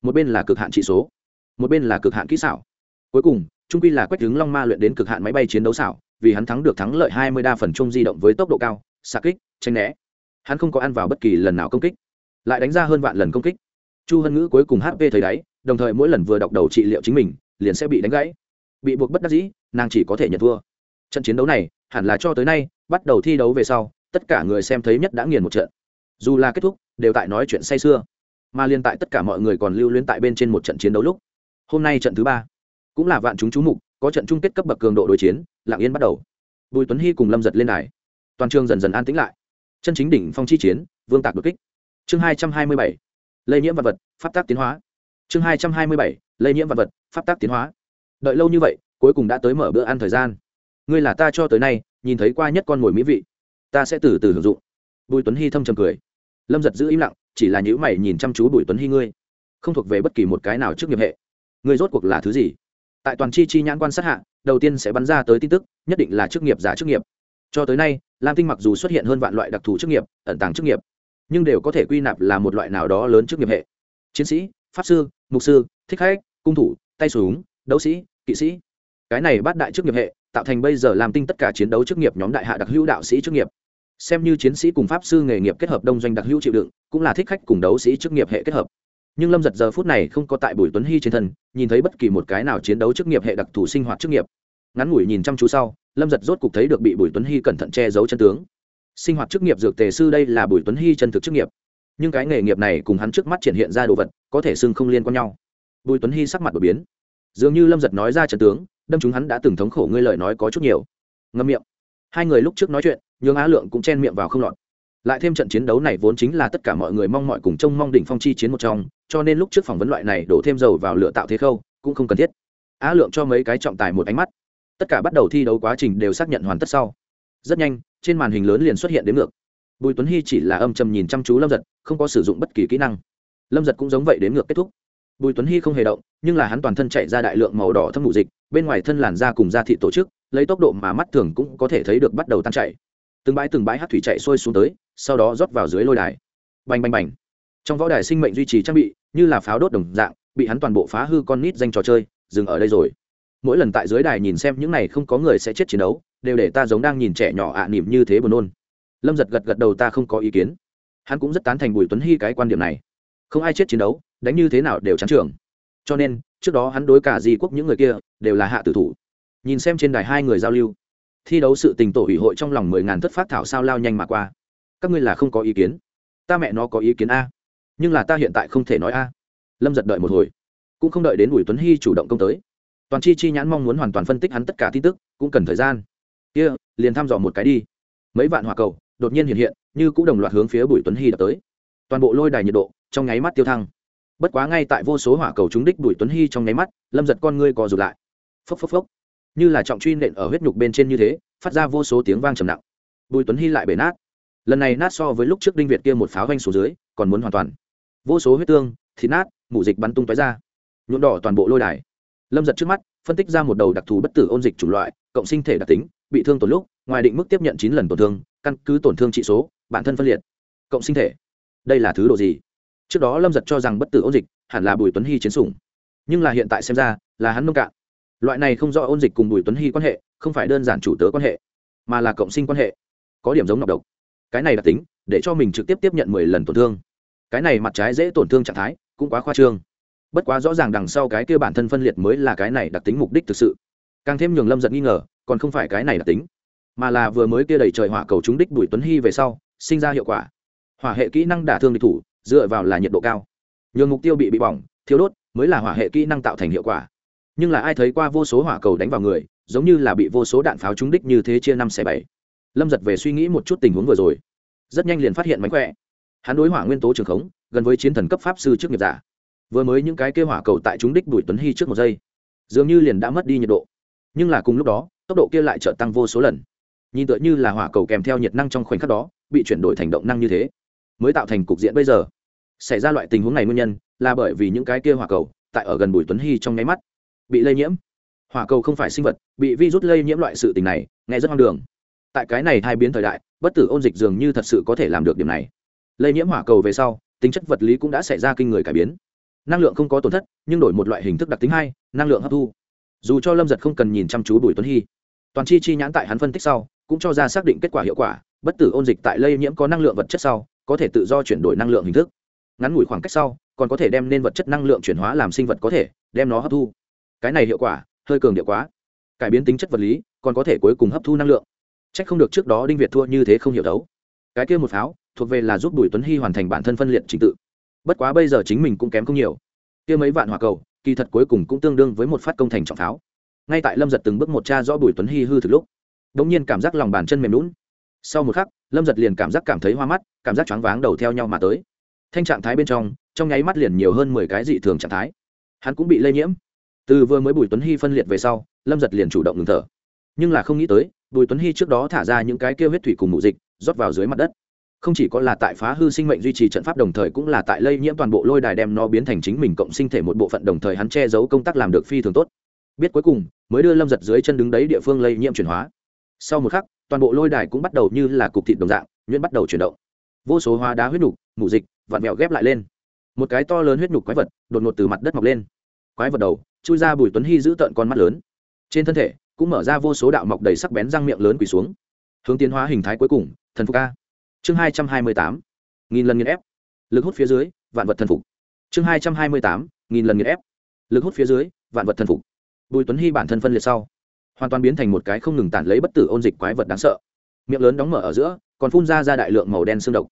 Một bên là cực hạn trị số, một bên là cực hạn kỹ xảo. Cuối cùng, trung quy là quách tướng long ma luyện đến cực hạn máy bay chiến đấu xảo, vì hắn thắng được thắng lợi hai mươi đa phần chung di động với tốc độ cao, xạ kích tranh né. Hắn không có ăn vào bất kỳ lần nào công kích, lại đánh ra hơn vạn lần công kích chu hân ngữ cuối cùng hp thấy đáy, đồng thời mỗi lần vừa đọc đầu trị liệu chính mình, liền sẽ bị đánh gãy. Bị buộc bất đắc dĩ, nàng chỉ có thể nhận thua. Trận chiến đấu này, hẳn là cho tới nay, bắt đầu thi đấu về sau, tất cả người xem thấy nhất đã nghiền một trận. Dù là kết thúc, đều tại nói chuyện say sưa. Mà liên tại tất cả mọi người còn lưu luyến tại bên trên một trận chiến đấu lúc, hôm nay trận thứ ba, cũng là vạn chúng chú mục, có trận chung kết cấp bậc cường độ đối chiến lạng yên bắt đầu. Bùi tuấn hy cùng lâm giật lên đài. Toàn trường dần dần an tĩnh lại. Chân chính đỉnh phong chi chiến, vương tạc đột kích. Chương hai trăm hai mươi bảy lây nhiễm vật vật, pháp tác tiến hóa. Chương hai trăm hai mươi bảy, lây nhiễm vật vật, pháp tác tiến hóa. Đợi lâu như vậy, cuối cùng đã tới mở bữa ăn thời gian. Ngươi là ta cho tới nay, nhìn thấy qua nhất con mồi mỹ vị. Ta sẽ từ từ hưởng dụng. Bùi tuấn hy thâm trầm cười. Lâm giật giữ im lặng, chỉ là nhữ mày nhìn chăm chú bùi tuấn hy ngươi. Không thuộc về bất kỳ một cái nào trước nghiệp hệ. Ngươi rốt cuộc là thứ gì? Tại toàn chi chi nhãn quan sát hạ, đầu tiên sẽ bắn ra tới tin tức, nhất định là chức nghiệp giả chức nghiệp. Cho tới nay, lam tinh mặc dù xuất hiện hơn vạn loại đặc thù chức nghiệp, ẩn tàng chức nghiệp nhưng đều có thể quy nạp là một loại nào đó lớn chức nghiệp hệ. Chiến sĩ, pháp sư, mục sư, thích khách, cung thủ, tay súng, đấu sĩ, kỵ sĩ. Cái này bắt đại chức nghiệp hệ, tạo thành bây giờ làm tinh tất cả chiến đấu chức nghiệp nhóm đại hạ đặc hữu đạo sĩ chức nghiệp. Xem như chiến sĩ cùng pháp sư nghề nghiệp kết hợp đông doanh đặc hữu chịu đựng, cũng là thích khách cùng đấu sĩ chức nghiệp hệ kết hợp. Nhưng lâm giật giờ phút này không có tại bùi tuấn hy trên thân, nhìn thấy bất kỳ một cái nào chiến đấu chức nghiệp hệ đặc thù sinh hoạt chức nghiệp. Ngắn ngủi nhìn chăm chú sau, lâm giật rốt cục thấy được bị bùi tuấn hy cẩn thận che giấu chân tướng sinh hoạt chức nghiệp dược tề sư đây là bùi tuấn hy chân thực chức nghiệp. Nhưng cái nghề nghiệp này cùng hắn trước mắt triển hiện ra đồ vật, có thể xưng không liên quan nhau. Bùi tuấn hy sắc mặt đột biến. Dường như lâm giật nói ra trận tướng, đâm chúng hắn đã từng thống khổ ngươi lời nói có chút nhiều. Ngâm miệng. Hai người lúc trước nói chuyện, nhường á lượng cũng chen miệng vào không lọt. Lại thêm trận chiến đấu này vốn chính là tất cả mọi người mong mọi cùng trông mong đỉnh phong chi chiến một trong, cho nên lúc trước phỏng vấn loại này đổ thêm dầu vào lửa tạo thế khâu, cũng không cần thiết. Á lượng cho mấy cái trọng tài một ánh mắt. Tất cả bắt đầu thi đấu quá trình đều xác nhận hoàn tất sau. Rất nhanh trên màn hình lớn liền xuất hiện đến ngược. Bùi tuấn hy chỉ là âm trầm nhìn chăm chú lâm giật, không có sử dụng bất kỳ kỹ năng. Lâm giật cũng giống vậy đến ngược kết thúc. Bùi tuấn hy không hề động, nhưng là hắn toàn thân chạy ra đại lượng màu đỏ thâm mù dịch, bên ngoài thân làn da cùng da thị tổ chức, lấy tốc độ mà mắt thường cũng có thể thấy được bắt đầu tan chạy từng bãi từng bãi hát thủy chạy sôi xuống tới, sau đó rót vào dưới lôi đài. Bành bành bành. Trong võ đài sinh mệnh duy trì trang bị, như là pháo đốt đồng dạng, bị hắn toàn bộ phá hư con nít danh trò chơi, dừng ở đây rồi. Mỗi lần tại dưới đài nhìn xem những này không có người sẽ chết chiến đấu đều để ta giống đang nhìn trẻ nhỏ ạ à nỉm như thế buồn nôn. Lâm giật gật gật đầu ta không có ý kiến. Hắn cũng rất tán thành bùi tuấn hy cái quan điểm này. Không ai chết chiến đấu, đánh như thế nào đều chán trường cho nên, trước đó hắn đối cả di quốc những người kia đều là hạ tử thủ. Nhìn xem trên đài hai người giao lưu, thi đấu sự tình tổ ủy hội trong lòng mười ngàn thất phát thảo sao lao nhanh mà qua. Các ngươi là không có ý kiến. Ta mẹ nó có ý kiến a. Nhưng là ta hiện tại không thể nói a. Lâm giật đợi một hồi. Cũng không đợi đến bùi tuấn hy chủ động công tới. Toàn chi chi nhãn mong muốn hoàn toàn phân tích hắn tất cả tin tức, cũng cần thời gian kia, liền thăm dò một cái đi. Mấy vạn hỏa cầu đột nhiên hiện hiện như cũng đồng loạt hướng phía bùi tuấn hy đập tới. Toàn bộ lôi đài nhiệt độ trong nháy mắt tiêu thăng. Bất quá ngay tại vô số hỏa cầu trúng đích bùi tuấn hy trong nháy mắt lâm giật con ngươi co rụt lại. Phốc phốc phốc. Như là trọng truy nện ở huyết nhục bên trên như thế phát ra vô số tiếng vang trầm nặng. Bùi tuấn hy lại bể nát. Lần này nát so với lúc trước đinh việt kia một pháo vanh xuống dưới còn muốn hoàn toàn. Vô số huyết tương thịt nát mủ dịch bắn tung tói ra. Nhuộm đỏ toàn bộ lôi đài. Lâm giật trước mắt phân tích ra một đầu đặc thù bất tử ôn dịch chủng loại cộng sinh thể đặc tính bị thương tổn lúc, ngoài định mức tiếp nhận chín lần tổn thương, căn cứ tổn thương trị số, bản thân phân liệt, cộng sinh thể. Đây là thứ độ gì? Trước đó lâm giật cho rằng bất tử ôn dịch hẳn là bùi tuấn hy chiến sủng. Nhưng là hiện tại xem ra là hắn nông cạn. Loại này không do ôn dịch cùng bùi tuấn hy quan hệ, không phải đơn giản chủ tớ quan hệ, mà là cộng sinh quan hệ. Có điểm giống nọc độc. Cái này đặc tính, để cho mình trực tiếp tiếp nhận mười lần tổn thương. Cái này mặt trái dễ tổn thương trạng thái, cũng quá khoa trương. Bất quá rõ ràng đằng sau cái kia bản thân phân liệt mới là cái này đặc tính mục đích thực sự. Càng thêm nhường lâm giật nghi ngờ còn không phải cái này là tính, mà là vừa mới kia đầy trời hỏa cầu trúng đích đuổi tuấn hy về sau, sinh ra hiệu quả. Hỏa hệ kỹ năng đả thương địch thủ, dựa vào là nhiệt độ cao. Nhường mục tiêu bị bị bỏng, thiếu đốt, mới là hỏa hệ kỹ năng tạo thành hiệu quả. Nhưng là ai thấy qua vô số hỏa cầu đánh vào người, giống như là bị vô số đạn pháo trúng đích như thế chia năm xẻ bảy. Lâm giật về suy nghĩ một chút tình huống vừa rồi. Rất nhanh liền phát hiện mánh khỏe. Hắn đối hỏa nguyên tố trường khống, gần với chiến thần cấp pháp sư trước nghiệp giả. Vừa mới những cái kêu hỏa cầu tại trúng đích đuổi tuấn hy trước một giây, dường như liền đã mất đi nhiệt độ. Nhưng là cùng lúc đó tốc độ kia lại trợ tăng vô số lần. Nhìn tựa như là hỏa cầu kèm theo nhiệt năng trong khoảnh khắc đó, bị chuyển đổi thành động năng như thế, mới tạo thành cục diện bây giờ. Xảy ra loại tình huống này nguyên nhân là bởi vì những cái kia hỏa cầu tại ở gần bùi tuấn hy trong nháy mắt bị lây nhiễm. Hỏa cầu không phải sinh vật, bị virus lây nhiễm loại sự tình này nghe rất hoang đường. Tại cái này hai biến thời đại, bất tử ôn dịch dường như thật sự có thể làm được điểm này. Lây nhiễm hỏa cầu về sau, tính chất vật lý cũng đã xảy ra kinh người cải biến. Năng lượng không có tổn thất, nhưng đổi một loại hình thức đặc tính hay năng lượng hấp thu. Dù cho lâm giật không cần nhìn chăm chú bùi tuấn hy toàn chi chi nhãn tại hắn phân tích sau, cũng cho ra xác định kết quả hiệu quả, bất tử ôn dịch tại lây nhiễm có năng lượng vật chất sau, có thể tự do chuyển đổi năng lượng hình thức. Ngắn ngủi khoảng cách sau, còn có thể đem nên vật chất năng lượng chuyển hóa làm sinh vật có thể, đem nó hấp thu. Cái này hiệu quả, hơi cường điệu quá. Cải biến tính chất vật lý, còn có thể cuối cùng hấp thu năng lượng. C h ắ c không được trước đó đinh việt thua như thế không hiểu đấu. Cái kia một pháo, thuộc về là giúp bùi tuấn hy hoàn thành bản thân phân liệt trình tự. Bất quá bây giờ chính mình cũng kém không nhiều. Kia mấy vạn hỏa cầu, kỳ thật cuối cùng cũng tương đương với một phát công thành trọng pháo ngay tại lâm giật từng bước một cha rõ bùi tuấn hy hư thực lúc đ ỗ n g nhiên cảm giác lòng bàn chân mềm lún sau một khắc lâm giật liền cảm giác cảm thấy hoa mắt cảm giác choáng váng đầu theo nhau mà tới thanh trạng thái bên trong trong nháy mắt liền nhiều hơn mười cái dị thường trạng thái hắn cũng bị lây nhiễm từ vừa mới bùi tuấn hy phân liệt về sau lâm giật liền chủ động ngừng thở nhưng là không nghĩ tới bùi tuấn hy trước đó thả ra những cái kêu huyết thủy cùng mụ dịch rót vào dưới mặt đất không chỉ có là tại phá hư sinh mệnh duy trì trận pháp đồng thời cũng là tại lây nhiễm toàn bộ lôi đài đem nó biến thành chính mình cộng sinh thể một bộ phận đồng thời hắn che giấu công tác làm được phi thường tốt biết cuối cùng mới đưa lâm giật dưới chân đứng đấy địa phương lây nhiễm chuyển hóa. Sau một khắc, toàn bộ lôi đài cũng bắt đầu như là cục thịt đồng dạng, nhuyễn bắt đầu chuyển động. Vô số hóa đá huyết nhục mụ dịch, vặn mẹo ghép lại lên. Một cái to lớn huyết nhục quái vật đột ngột từ mặt đất mọc lên. Quái vật đầu, chui ra bùi tuấn hy giữ tợn con mắt lớn. Trên thân thể cũng mở ra vô số đạo mọc đầy sắc bén răng miệng lớn quỳ xuống. Hướng tiến hóa hình thái cuối cùng, thần phục a. Chương hai trăm hai mươi tám, nghìn lần nghiền ép. Lực hút phía dưới, vạn vật thần phục. Chương hai trăm hai mươi tám, nghìn lần nghiền ép. Lực hút phía dưới, vạn vật thần phục bùi tuấn hy bản thân phân liệt sau, hoàn toàn biến thành một cái không ngừng tản lấy bất tử ôn dịch quái vật đáng sợ. Miệng lớn đóng mở ở giữa, còn phun ra ra đại lượng màu đen xương độc.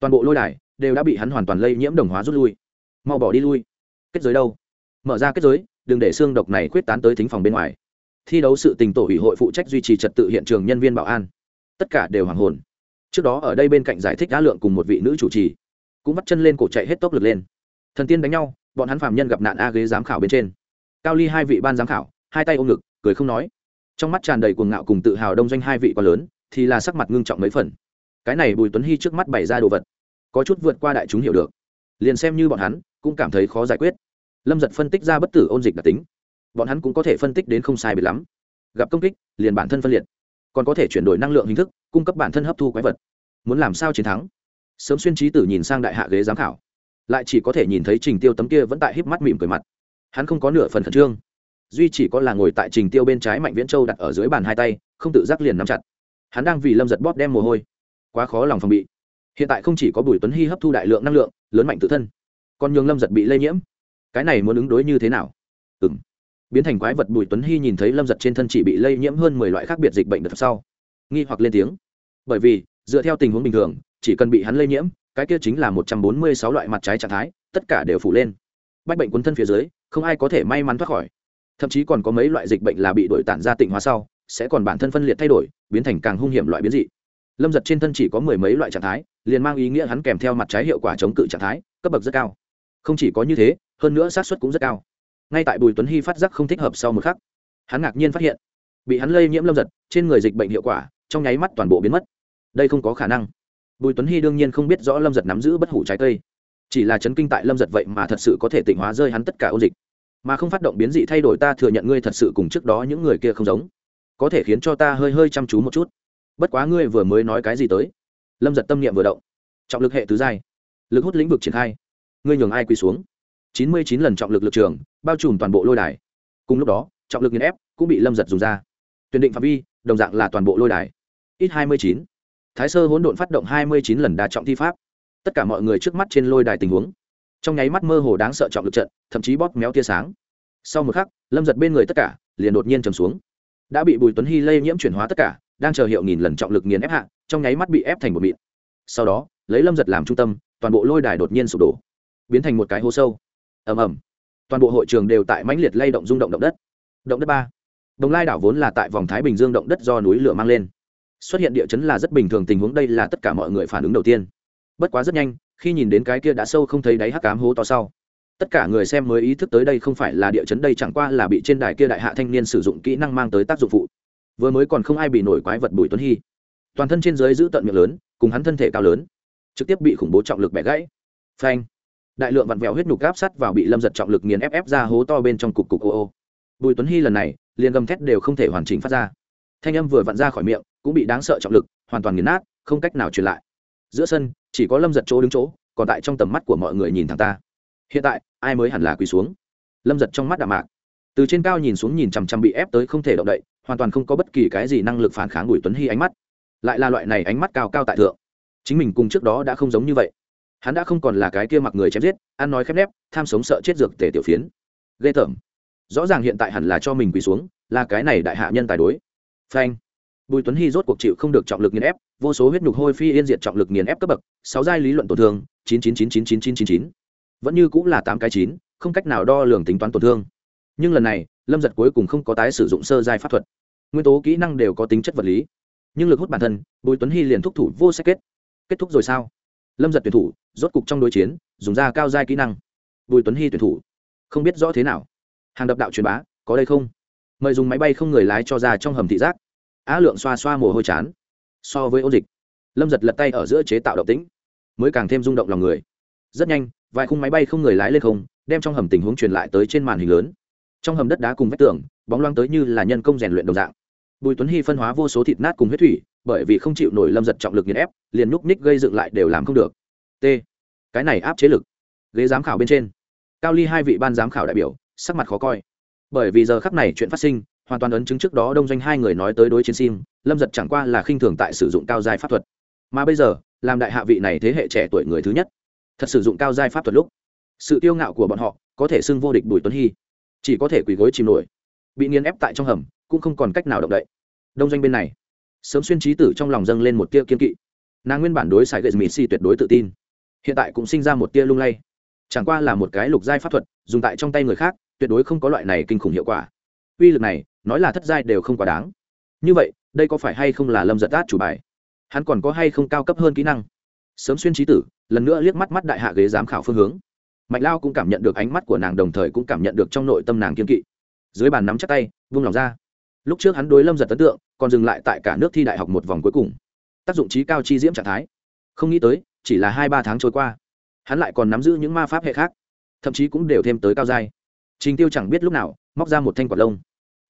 Toàn bộ lôi đài đều đã bị hắn hoàn toàn lây nhiễm đồng hóa rút lui. Mau bỏ đi lui. Kết giới đâu? Mở ra kết giới, đừng để xương độc này quyết tán tới thính phòng bên ngoài. Thi đấu sự tình tổ ủy hội phụ trách duy trì trật tự hiện trường nhân viên bảo an. Tất cả đều hoàng hồn. Trước đó ở đây bên cạnh giải thích đá lượng cùng một vị nữ chủ trì, cũng bắt chân lên cổ chạy hết tốc lực lên. Thần tiên đánh nhau, bọn hắn phạm nhân gặp nạn a ghế giám khảo bên trên cao ly hai vị ban giám khảo, hai tay ôm ngực, cười không nói. Trong mắt tràn đầy cuồng ngạo cùng tự hào đông doanh hai vị quá lớn, thì là sắc mặt ngưng trọng mấy phần. Cái này bùi tuấn hy trước mắt bày ra đồ vật, có chút vượt qua đại chúng hiểu được. Liền xem như bọn hắn, cũng cảm thấy khó giải quyết. Lâm giật phân tích ra bất tử ôn dịch đặc tính. Bọn hắn cũng có thể phân tích đến không sai biệt lắm. Gặp công kích, liền bản thân phân liệt. Còn có thể chuyển đổi năng lượng hình thức, cung cấp bản thân hấp thu quái vật. Muốn làm sao chiến thắng? Sớm xuyên trí tử nhìn sang đại hạ ghế giám khảo. Lại chỉ có thể nhìn thấy trình tiêu tấm kia vẫn tại híp mắt mỉm cười mặt hắn không có nửa phần khẩn trương. Duy chỉ có là ngồi tại trình tiêu bên trái mạnh viễn châu đặt ở dưới bàn hai tay, không tự giác liền nắm chặt. Hắn đang vì lâm giật bóp đem mồ hôi. Quá khó lòng phòng bị. Hiện tại không chỉ có bùi tuấn hy hấp thu đại lượng năng lượng, lớn mạnh tự thân, còn nhường lâm giật bị lây nhiễm. Cái này muốn ứng đối như thế nào? Ừ m biến thành quái vật bùi tuấn hy nhìn thấy lâm giật trên thân chỉ bị lây nhiễm hơn mười loại khác biệt dịch bệnh đợt sau, nghi hoặc lên tiếng. Bởi vì, dựa theo tình huống bình thường, chỉ cần bị hắn lây nhiễm, cái kia chính là một trăm bốn mươi sáu loại mặt trái trạng thái, tất cả đều phủ lên. Bách bệnh quấn thân phía dưới không ai có thể may mắn thoát khỏi. Thậm chí còn có mấy loại dịch bệnh là bị đổi tản ra tịnh hóa sau, sẽ còn bản thân phân liệt thay đổi, biến thành càng hung hiểm loại biến dị. Lâm giật trên thân chỉ có mười mấy loại trạng thái, liền mang ý nghĩa hắn kèm theo mặt trái hiệu quả chống cự trạng thái, cấp bậc rất cao. Không chỉ có như thế, hơn nữa sát suất cũng rất cao. Ngay tại bùi tuấn hy phát giác không thích hợp sau một khắc, hắn ngạc nhiên phát hiện, bị hắn lây nhiễm lâm giật, trên người dịch bệnh hiệu quả, trong nháy mắt toàn bộ biến mất. Đây không có khả năng. Bùi tuấn hy đương nhiên không biết rõ lâm giật nắm giữ bất hủ trái cây. Chỉ là chấn kinh tại lâm giật vậy mà thật sự có thể tỉnh hóa rơi hắn tất cả ô dịch mà không phát động biến dị thay đổi ta thừa nhận ngươi thật sự cùng trước đó những người kia không giống. Có thể khiến cho ta hơi hơi chăm chú một chút. Bất quá ngươi vừa mới nói cái gì tới? Lâm giật tâm niệm vừa động. Trọng lực hệ tứ giai. Lực hút lĩnh vực triển khai. Ngươi nhường ai quỳ xuống? Chín mươi chín lần trọng lực lực trường, bao trùm toàn bộ lôi đài. Cùng lúc đó, trọng lực nghiền ép cũng bị lâm giật dùng ra. Tuyển định phạm vi, đồng dạng là toàn bộ lôi đài. Ít hai mươi chín. Thái sơ hỗn độn phát động hai mươi chín lần đa trọng thi pháp. Tất cả mọi người trước mắt trên lôi đài tình huống trong nháy mắt mơ hồ đáng sợ trọng lực trận, thậm chí bóp méo tia sáng. Sau một khắc, lâm giật bên người tất cả liền đột nhiên trầm xuống. Đã bị bùi tuấn hy lây nhiễm chuyển hóa tất cả, đang chờ hiệu nghìn lần trọng lực nghiền ép hạ, trong nháy mắt bị ép thành một mịn. Sau đó, lấy lâm giật làm trung tâm, toàn bộ lôi đài đột nhiên sụp đổ, biến thành một cái hố sâu. Ầm ầm. Toàn bộ hội trường đều tại mãnh liệt lay động rung động động đất. Động đất ba. Đồng lai đảo vốn là tại vòng thái bình dương động đất do núi lửa mang lên. Xuất hiện địa chấn là rất bình thường tình huống, đây là tất cả mọi người phản ứng đầu tiên bất quá rất nhanh, khi nhìn đến cái kia đã sâu không thấy đáy hắc cám hố to sau, tất cả người xem mới ý thức tới đây không phải là địa chấn, đây chẳng qua là bị trên đài kia đại hạ thanh niên sử dụng kỹ năng mang tới tác dụng phụ. Vừa mới còn không ai bị nổi quái vật bùi tuấn hy. Toàn thân trên dưới giữ tận miệng lớn, cùng hắn thân thể cao lớn, trực tiếp bị khủng bố trọng lực bẻ gãy. Phanh! Đại lượng vặn vẹo huyết nhục gáp sắt vào bị lâm giật trọng lực nghiền ép ép ra hố to bên trong cục cục ô ô. Bùi tuấn hy lần này, liền gầm thét đều không thể hoàn chỉnh phát ra. Thanh âm vừa vặn ra khỏi miệng, cũng bị đáng sợ trọng lực hoàn toàn nghiền nát, không cách nào truyền lại. Giữa sân chỉ có lâm giật chỗ đứng chỗ, còn tại trong tầm mắt của mọi người nhìn thẳng ta. Hiện tại, ai mới hẳn là quỳ xuống? Lâm giật trong mắt đạm mạc. Từ trên cao nhìn xuống nhìn chằm chằm bị ép tới không thể động đậy, hoàn toàn không có bất kỳ cái gì năng lực phản kháng bùi tuấn hy ánh mắt. Lại là loại này ánh mắt cao cao tại thượng. Chính mình cùng trước đó đã không giống như vậy. Hắn đã không còn là cái kia mặc người chém giết, ăn nói khép nép, tham sống sợ chết dược tể tiểu phiến. Ghê tởm. Rõ ràng hiện tại hẳn là cho mình quỳ xuống, là cái này đại hạ nhân tài đối. Phanh bùi tuấn hy rốt cuộc chịu không được trọng lực nghiền ép, vô số huyết nhục hôi phi yên diệt trọng lực nghiền ép cấp bậc, sáu giai lý luận tổn thương, chín chín chín chín chín chín chín chín. Vẫn như cũng là tám cái chín, không cách nào đo lường tính toán tổn thương. Nhưng lần này, lâm giật cuối cùng không có tái sử dụng sơ giai pháp thuật. Nguyên tố kỹ năng đều có tính chất vật lý. Nhưng lực hút bản thân, bùi tuấn hy liền thúc thủ vô sách kết. Kết thúc rồi sao? Lâm giật tuyển thủ, rốt cục trong đối chiến, dùng ra cao giai kỹ năng. Bùi tuấn hy tuyển thủ, không biết rõ thế nào. Hàng đập đạo truyền bá, có đây không? Mời dùng máy bay không người lái cho ra trong hầm thị giác á lượng xoa xoa mồ hôi chán. So với ôn dịch, lâm giật lật tay ở giữa chế tạo động tĩnh, mới càng thêm rung động lòng người. Rất nhanh, vài khung máy bay không người lái lên không, đem trong hầm tình huống truyền lại tới trên màn hình lớn. Trong hầm đất đá cùng vách tường, bóng loang tới như là nhân công rèn luyện đồng dạng. Bùi tuấn hy phân hóa vô số thịt nát cùng huyết thủy, bởi vì không chịu nổi lâm giật trọng lực nghiền ép, liền núp ních gây dựng lại đều làm không được. T. Cái này áp chế lực. Ghế giám khảo bên trên. Cao ly hai vị ban giám khảo đại biểu, sắc mặt khó coi. Bởi vì giờ khắc này chuyện phát sinh hoàn toàn ấn chứng trước đó đông doanh hai người nói tới đối chiến sim lâm giật chẳng qua là khinh thường tại sử dụng cao giai pháp thuật. Mà bây giờ, làm đại hạ vị này thế hệ trẻ tuổi người thứ nhất, thật sử dụng cao giai pháp thuật lúc, sự tiêu ngạo của bọn họ có thể xưng vô địch bùi tuấn hy. Chỉ có thể quỳ gối chìm nổi, bị nghiền ép tại trong hầm, cũng không còn cách nào động đậy. Đông doanh bên này, sớm xuyên trí tử trong lòng dâng lên một tia kiên kỵ. Nàng nguyên bản đối sài gậy mỹ si tuyệt đối tự tin, hiện tại cũng sinh ra một tia lung lay. Chẳng qua là một cái lục giai pháp thuật, dùng tại trong tay người khác, tuyệt đối không có loại này kinh khủng hiệu quả. Uy lực này nói là thất giai đều không quá đáng. Như vậy, đây có phải hay không là lâm giật át chủ bài? Hắn còn có hay không cao cấp hơn kỹ năng? Sớm xuyên trí tử, lần nữa liếc mắt mắt đại hạ ghế giám khảo phương hướng. Mạnh lao cũng cảm nhận được ánh mắt của nàng đồng thời cũng cảm nhận được trong nội tâm nàng kiên kỵ. Dưới bàn nắm chắc tay, vung lòng ra. Lúc trước hắn đối lâm giật ấn tượng, còn dừng lại tại cả nước thi đại học một vòng cuối cùng. Tác dụng trí cao chi diễm trạng thái. Không nghĩ tới, chỉ là hai ba tháng trôi qua, hắn lại còn nắm giữ những ma pháp hệ khác, thậm chí cũng đều thêm tới cao giai. Trình tiêu chẳng biết lúc nào, móc ra một thanh quạt lông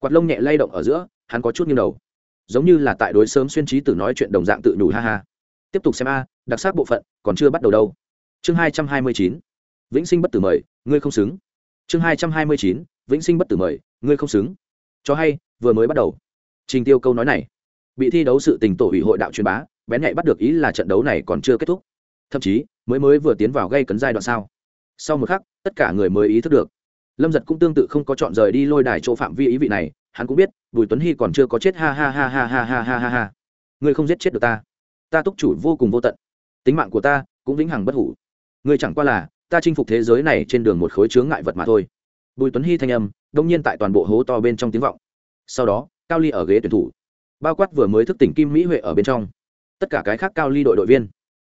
quạt lông nhẹ lay động ở giữa, hắn có chút nghiêng đầu. Giống như là tại đối sớm xuyên trí tử nói chuyện đồng dạng tự nhủ ha ha. Tiếp tục xem a, đặc sắc bộ phận, còn chưa bắt đầu đâu. Chương hai trăm hai mươi chín, vĩnh sinh bất tử mời, ngươi không xứng. Chương hai trăm hai mươi chín, vĩnh sinh bất tử mời, ngươi không xứng. Cho hay, vừa mới bắt đầu. Trình tiêu câu nói này, bị thi đấu sự tình tổ ủy hội đạo truyền bá, bén nhạy bắt được ý là trận đấu này còn chưa kết thúc. Thậm chí, mới mới vừa tiến vào gây cấn giai đoạn sao. Sau một khắc, tất cả người mới ý thức được lâm giật cũng tương tự không có chọn rời đi lôi đài chỗ phạm vi ý vị này, hắn cũng biết, bùi tuấn hy còn chưa có chết, ha ha ha ha ha ha ha ha ha. Ngươi không giết chết được ta. Ta túc chủ vô cùng vô tận. Tính mạng của ta cũng vĩnh hằng bất hủ. Ngươi chẳng qua là, ta chinh phục thế giới này trên đường một khối chướng ngại vật mà thôi. Bùi tuấn hy thanh âm, đông nhiên tại toàn bộ hố to bên trong tiếng vọng. Sau đó, cao ly ở ghế tuyển thủ. Bao quát vừa mới thức tỉnh kim mỹ huệ ở bên trong. Tất cả cái khác cao ly đội đội viên,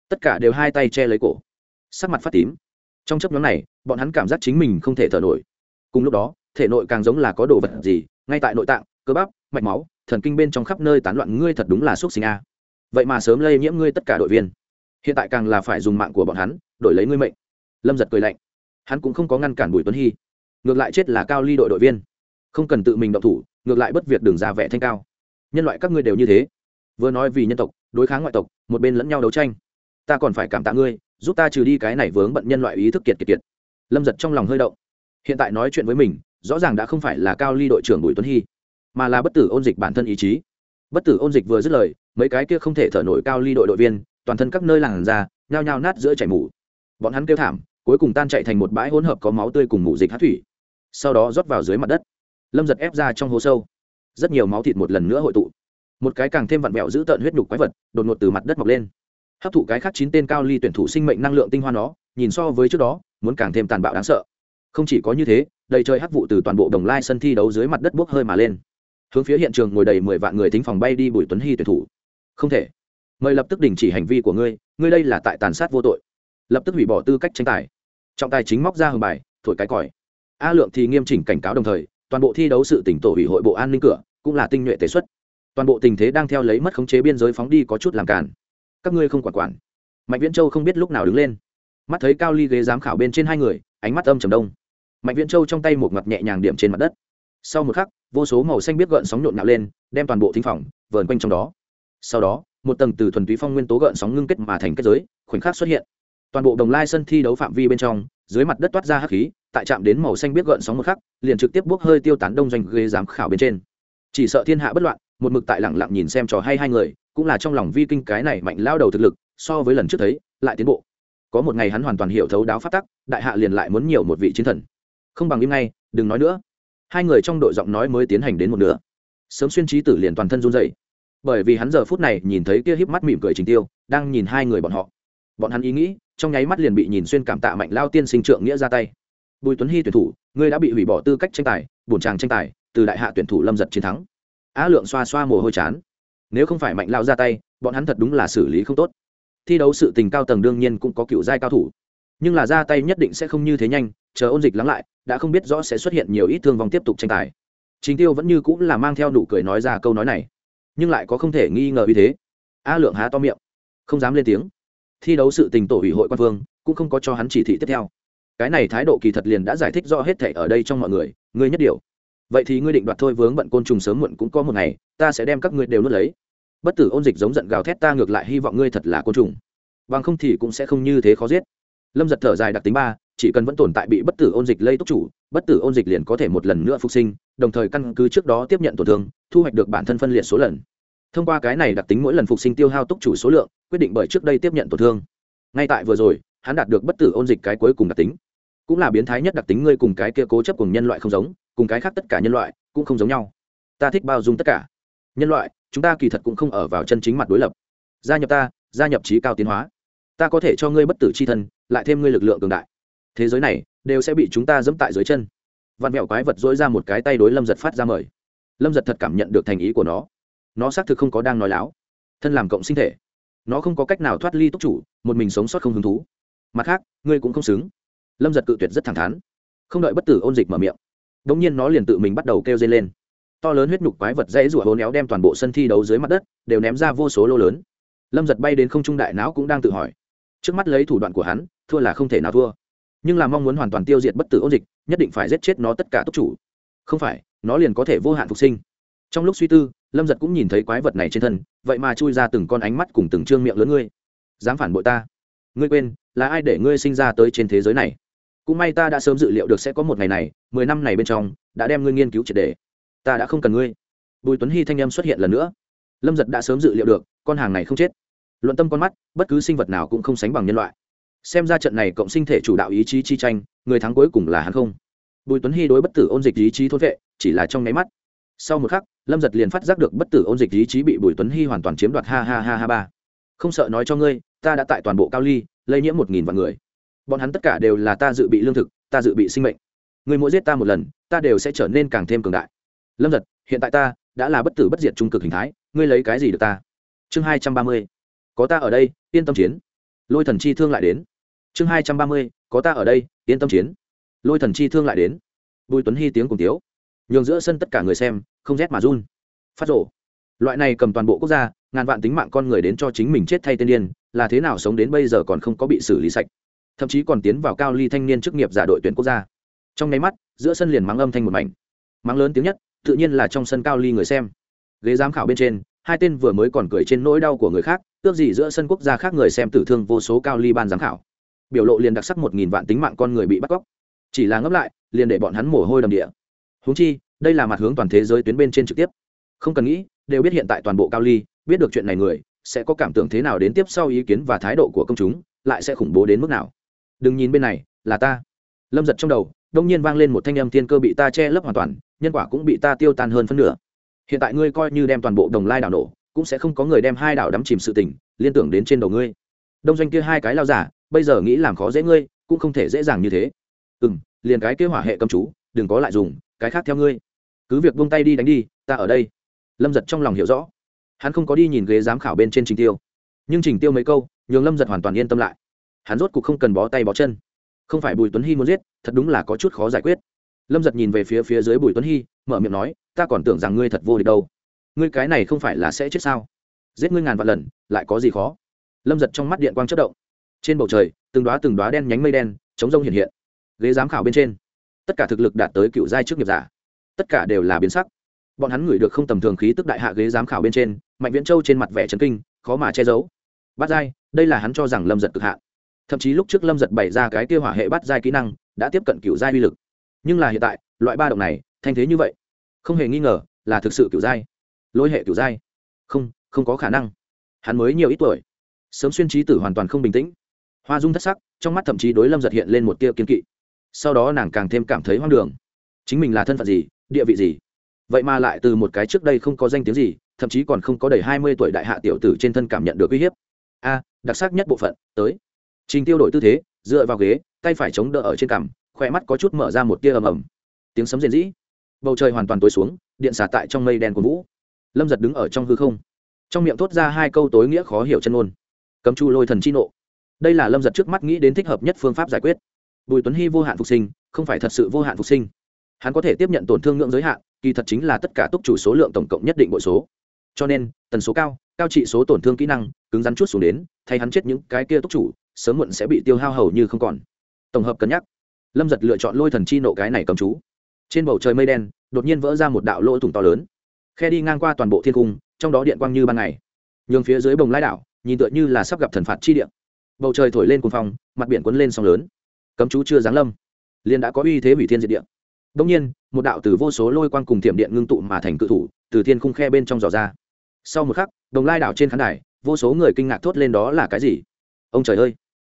tất cả đều hai tay che lấy cổ. Sắc mặt phát tím. Trong chấp nhóm này, bọn hắn cảm giác chính mình không thể thở nổi cùng lúc đó, thể nội càng giống là có đồ vật gì, ngay tại nội tạng, cơ bắp, mạch máu, thần kinh bên trong khắp nơi tán loạn, ngươi thật đúng là xúc sinh a. Vậy mà sớm lây nhiễm ngươi tất cả đội viên. Hiện tại càng là phải dùng mạng của bọn hắn, đổi lấy ngươi mệnh. Lâm giật cười lạnh. Hắn cũng không có ngăn cản bùi tuấn hy. Ngược lại chết là cao ly đội đội viên. Không cần tự mình động thủ, ngược lại bất việc đường ra vẻ thanh cao. Nhân loại các ngươi đều như thế. Vừa nói vì nhân tộc, đối kháng ngoại tộc, một bên lẫn nhau đấu tranh. Ta còn phải cảm tạ ngươi, giúp ta trừ đi cái này vướng bận nhân loại ý thức kiệt kiệt kiệt. Lâm giật trong lòng hơi động hiện tại nói chuyện với mình, rõ ràng đã không phải là cao ly đội trưởng bùi tuấn hy, mà là bất tử ôn dịch bản thân ý chí. Bất tử ôn dịch vừa dứt lời, mấy cái kia không thể thở nổi cao ly đội đội viên, toàn thân các nơi làng ra nhao nhao nát giữa chảy mủ bọn hắn kêu thảm, cuối cùng tan chạy thành một bãi hỗn hợp có máu tươi cùng mủ dịch hát thủy. Sau đó rót vào dưới mặt đất. Lâm giật ép ra trong hố sâu. Rất nhiều máu thịt một lần nữa hội tụ. Một cái càng thêm vặn vẹo giữ tợn huyết nhục quái vật, đột ngột từ mặt đất mọc lên. Hấp thụ cái khác chín tên cao ly tuyển thủ sinh mệnh năng lượng tinh hoa nó, nhìn so với trước đó, muốn càng thêm tàn bạo đáng sợ không chỉ có như thế, đầy trời hắc vụ từ toàn bộ đồng lai sân thi đấu dưới mặt đất bốc hơi mà lên. Hướng phía hiện trường ngồi đầy mười vạn người thính phòng bay đi bùi tuấn hy tuyển thủ. Không thể. Mời lập tức đình chỉ hành vi của ngươi ngươi đây là tại tàn sát vô tội. Lập tức hủy bỏ tư cách tranh tài. Trọng tài chính móc ra hầm bài, thổi cái còi. A lượng thì nghiêm chỉnh cảnh cáo đồng thời, toàn bộ thi đấu sự tỉnh tổ ủy hội bộ an ninh cửa, cũng là tinh nhuệ tế xuất. Toàn bộ tình thế đang theo lấy mất khống chế biên giới phóng đi có chút làm cản các ngươi không quản quản. Mạnh viễn châu không biết lúc nào đứng lên. Mắt thấy cao ly ghế giám khảo bên trên hai người, ánh mắt âm trầm đông mạnh viễn châu trong tay một ngặt nhẹ nhàng điểm trên mặt đất. Sau một khắc, vô số màu xanh biết gợn sóng nhộn nhạo lên, đem toàn bộ thính phòng vờn quanh trong đó. Sau đó, một tầng từ thuần túy phong nguyên tố gợn sóng ngưng kết mà thành kết giới, khoảnh khắc xuất hiện. Toàn bộ đồng lai sân thi đấu phạm vi bên trong, dưới mặt đất toát ra hắc khí, tại chạm đến màu xanh biết gợn sóng một khắc, liền trực tiếp bốc hơi tiêu tán đông doanh ghế giám khảo bên trên. Chỉ sợ thiên hạ bất loạn, một mực tại lẳng lặng nhìn xem trò hay hai người, cũng là trong lòng vi kinh cái này mạnh lao đầu thực lực, so với lần trước thấy, lại tiến bộ. Có một ngày hắn hoàn toàn hiểu thấu đáo phát tắc, đại hạ liền lại muốn nhiều một vị chiến thần không bằng im ngay, đừng nói nữa. Hai người trong đội giọng nói mới tiến hành đến một nửa. Sớm xuyên trí tử liền toàn thân run dậy bởi vì hắn giờ phút này nhìn thấy kia híp mắt mỉm cười trình tiêu, đang nhìn hai người bọn họ. Bọn hắn ý nghĩ, trong nháy mắt liền bị nhìn xuyên cảm tạ mạnh lao tiên sinh trượng nghĩa ra tay. Bùi tuấn hy tuyển thủ, ngươi đã bị hủy bỏ tư cách tranh tài, bổn tràng tranh tài, từ đại hạ tuyển thủ lâm giật chiến thắng. Á lượng xoa xoa mồ hôi chán. Nếu không phải mạnh lao ra tay, bọn hắn thật đúng là xử lý không tốt. Thi đấu sự tình cao tầng đương nhiên cũng có cựu giai cao thủ. Nhưng là ra tay nhất định sẽ không như thế nhanh chờ ôn dịch lắng lại, đã không biết rõ sẽ xuất hiện nhiều ít thương vong tiếp tục tranh tài. Chính tiêu vẫn như cũng là mang theo nụ cười nói ra câu nói này, nhưng lại có không thể nghi ngờ như thế. A lượng há to miệng, không dám lên tiếng. Thi đấu sự tình tổ ủy hội quan vương cũng không có cho hắn chỉ thị tiếp theo. Cái này thái độ kỳ thật liền đã giải thích rõ hết thể ở đây trong mọi người, ngươi nhất điều. Vậy thì ngươi định đoạt thôi vướng bận côn trùng sớm muộn cũng có một ngày, ta sẽ đem các ngươi đều nuốt lấy. Bất tử ôn dịch giống giận gào thét ta ngược lại hy vọng ngươi thật là côn trùng. Bằng không thì cũng sẽ không như thế khó giết. Lâm giật thở dài đặc tính ba chỉ cần vẫn tồn tại bị bất tử ôn dịch lây túc chủ, bất tử ôn dịch liền có thể một lần nữa phục sinh, đồng thời căn cứ trước đó tiếp nhận tổn thương, thu hoạch được bản thân phân liệt số lần. Thông qua cái này đặc tính mỗi lần phục sinh tiêu hao túc chủ số lượng, quyết định bởi trước đây tiếp nhận tổn thương. Ngay tại vừa rồi, hắn đạt được bất tử ôn dịch cái cuối cùng đặc tính. Cũng là biến thái nhất đặc tính ngươi cùng cái kia cố chấp cùng nhân loại không giống, cùng cái khác tất cả nhân loại cũng không giống nhau. Ta thích bao dung tất cả nhân loại, chúng ta kỳ thật cũng không ở vào chân chính mặt đối lập. Gia nhập ta, gia nhập trí cao tiến hóa. Ta có thể cho ngươi bất tử c h i thân, lại thêm ngươi lực lượng cường đại thế giới này đều sẽ bị chúng ta dẫm tại dưới chân. Vạn mẹo quái vật dỗi ra một cái tay đối lâm giật phát ra mời. Lâm giật thật cảm nhận được thành ý của nó. Nó xác thực không có đang nói láo. Thân làm cộng sinh thể. Nó không có cách nào thoát ly túc chủ, một mình sống sót không hứng thú. Mặt khác, ngươi cũng không xứng. Lâm giật cự tuyệt rất thẳng thắn. Không đợi bất tử ôn dịch mở miệng đ ỗ n g nhiên nó liền tự mình bắt đầu kêu dây lên. To lớn huyết nhục quái vật dãy rủa hố néo đem toàn bộ sân thi đấu dưới mặt đất, đều ném ra vô số lô lớn. Lâm giật bay đến không trung đại não cũng đang tự hỏi. Trước mắt lấy thủ đoạn của hắn, thua là không thể nào thua nhưng là mong muốn hoàn toàn tiêu diệt bất tử ôn dịch, nhất định phải giết chết nó tất cả túc chủ. Không phải, nó liền có thể vô hạn phục sinh. Trong lúc suy tư, lâm giật cũng nhìn thấy quái vật này trên thân, vậy mà chui ra từng con ánh mắt cùng từng trương miệng lớn ngươi. Dám phản bội ta. Ngươi quên, là ai để ngươi sinh ra tới trên thế giới này? Cũng may ta đã sớm dự liệu được sẽ có một ngày này, mười năm này bên trong, đã đem ngươi nghiên cứu triệt đề. Ta đã không cần ngươi. Bùi tuấn hy thanh â m xuất hiện lần nữa. Lâm giật đã sớm dự liệu được, con hàng này không chết. Luận tâm con mắt, bất cứ sinh vật nào cũng không sánh bằng nhân loại xem ra trận này cộng sinh thể chủ đạo ý chí chi tranh, người thắng cuối cùng là hắn không. Bùi tuấn hy đối bất tử ôn dịch ý chí thối vệ, chỉ là trong nháy mắt. Sau một khắc, lâm giật liền phát giác được bất tử ôn dịch ý chí bị bùi tuấn hy hoàn toàn chiếm đoạt ha ha ha ha ba. Không sợ nói cho ngươi, ta đã tại toàn bộ cao ly, lây nhiễm một nghìn vạn người. Bọn hắn tất cả đều là ta dự bị lương thực, ta dự bị sinh mệnh. Người mỗi giết ta một lần, ta đều sẽ trở nên càng thêm cường đại. Lâm giật, hiện tại ta đã là bất tử bất diệt trung cực hình thái, ngươi lấy cái gì được ta? Chương hai trăm ba mươi. Có ta ở đây, yên tâm chiến. Lôi thần chi thương lại đến chương hai trăm ba mươi, có ta ở đây, yên tâm chiến. Lôi thần chi thương lại đến. Bùi tuấn hy tiếng cùng tiếu. Nhường giữa sân tất cả người xem, không rét mà run. Phát rổ loại này cầm toàn bộ quốc gia, ngàn vạn tính mạng con người đến cho chính mình chết thay tên điên, là thế nào sống đến bây giờ còn không có bị xử lý sạch. Thậm chí còn tiến vào cao ly thanh niên chức nghiệp giả đội tuyển quốc gia. Trong nháy mắt, giữa sân liền mắng âm thanh một mảnh. Mắng lớn tiếng nhất, tự nhiên là trong sân cao ly người xem. Ghế giám khảo bên trên, hai tên vừa mới còn cười trên nỗi đau của người khác ước gì giữa sân quốc gia khác người xem tử thương vô số cao ly ban giám khảo biểu lộ liền đặc sắc một nghìn vạn tính mạng con người bị bắt cóc. Chỉ là ngấp lại, liền để bọn hắn mồ hôi đầm địa. Húng chi, đây là mặt hướng toàn thế giới tuyến bên trên trực tiếp. Không cần nghĩ, đều biết hiện tại toàn bộ cao ly, biết được chuyện này người, sẽ có cảm tưởng thế nào đến tiếp sau ý kiến và thái độ của công chúng, lại sẽ khủng bố đến mức nào. Đừng nhìn bên này, là ta. Lâm giật trong đầu, đông nhiên vang lên một thanh âm thiên cơ bị ta che lấp hoàn toàn, nhân quả cũng bị ta tiêu tan hơn phân nửa. Hiện tại ngươi coi như đem toàn bộ đồng lai đảo nổ, cũng sẽ không có người đem hai đảo đắm chìm sự tình, liên tưởng đến trên đầu ngươi. Đông doanh kia hai cái lao giả bây giờ nghĩ làm khó dễ ngươi, cũng không thể dễ dàng như thế. Ừ m liền cái kế hỏa hệ cầm chú, đừng có lại dùng, cái khác theo ngươi. Cứ việc buông tay đi đánh đi, ta ở đây. Lâm giật trong lòng hiểu rõ. Hắn không có đi nhìn ghế giám khảo bên trên trình tiêu. Nhưng trình tiêu mấy câu, nhường lâm giật hoàn toàn yên tâm lại. Hắn rốt cuộc không cần bó tay bó chân. Không phải bùi tuấn hy muốn giết, thật đúng là có chút khó giải quyết. Lâm giật nhìn về phía phía dưới bùi tuấn hy, mở miệng nói, ta còn tưởng rằng ngươi thật vô địch đâu. Ngươi cái này không phải là sẽ chết sao? Giết ngươi ngàn vạn lần, lại có gì khó? Lâm giật trong mắt điện quang chất động trên bầu trời, từng đoá từng đoá đen nhánh mây đen, chống rông hiện hiện. Ghế giám khảo bên trên, tất cả thực lực đạt tới cựu giai trước nghiệp giả. Tất cả đều là biến sắc. Bọn hắn ngửi được không tầm thường khí tức đại hạ ghế giám khảo bên trên, mạnh viễn châu trên mặt vẻ trấn kinh, khó mà che giấu. Bát giai, đây là hắn cho rằng lâm giật cực hạ. Thậm chí lúc trước lâm giật bày ra cái tiêu hỏa hệ bát giai kỹ năng, đã tiếp cận cựu giai uy lực. Nhưng là hiện tại, loại ba động này, thanh thế như vậy, không hề nghi ngờ là thực sự cựu giai. Lôi hệ cựu giai. Không không có khả năng. Hắn mới nhiều ít tuổi. Sớm xuyên trí tử hoàn toàn không bình tĩnh hoa dung thất sắc, trong mắt thậm chí đối lâm giật hiện lên một tia kiên kỵ. Sau đó nàng càng thêm cảm thấy hoang đường. Chính mình là thân phận gì, địa vị gì? Vậy mà lại từ một cái trước đây không có danh tiếng gì, thậm chí còn không có đầy hai mươi tuổi đại hạ tiểu tử trên thân cảm nhận được uy hiếp. A, đặc sắc nhất bộ phận, tới. Trình tiêu đổi tư thế, dựa vào ghế, tay phải chống đỡ ở trên cằm, khỏe mắt có chút mở ra một tia ầm ầm. Tiếng sấm rền rĩ. Bầu trời hoàn toàn tối xuống, điện xả tại trong mây đen của vũ. Lâm giật đứng ở trong hư không. Trong miệng thốt ra hai câu tối nghĩa khó hiểu chân ôn cấm chu lôi thần chi nộ đây là lâm giật trước mắt nghĩ đến thích hợp nhất phương pháp giải quyết. Bùi tuấn hy vô hạn phục sinh, không phải thật sự vô hạn phục sinh. Hắn có thể tiếp nhận tổn thương ngưỡng giới hạn, kỳ thật chính là tất cả túc chủ số lượng tổng cộng nhất định bội số. Cho nên, tần số cao cao trị số tổn thương kỹ năng, cứng rắn chút xuống đến, thay hắn chết những cái kia túc chủ, sớm muộn sẽ bị tiêu hao hầu như không còn. Tổng hợp cân nhắc. Lâm giật lựa chọn lôi thần chi nộ cái này cầm chú. Trên bầu trời mây đen, đột nhiên vỡ ra một đạo lỗ thủng to lớn. Khe đi ngang qua toàn bộ thiên cung, trong đó điện quang như ban ngày. Nhường phía dưới bồng lai đảo, nhìn tựa như là sắp gặp thần phạt chi điện bầu trời thổi lên cùng phong, mặt biển cuốn lên sóng lớn. Cấm chú chưa giáng lâm, liền đã có uy thế hủy thiên diệt điện đông nhiên, một đạo từ vô số lôi quang cùng thiểm điện ngưng tụ mà thành cự thủ, từ thiên khung khe bên trong giò ra. Sau một khắc, đồng lai đảo trên khán đài, vô số người kinh ngạc thốt lên đó là cái gì? Ông trời ơi!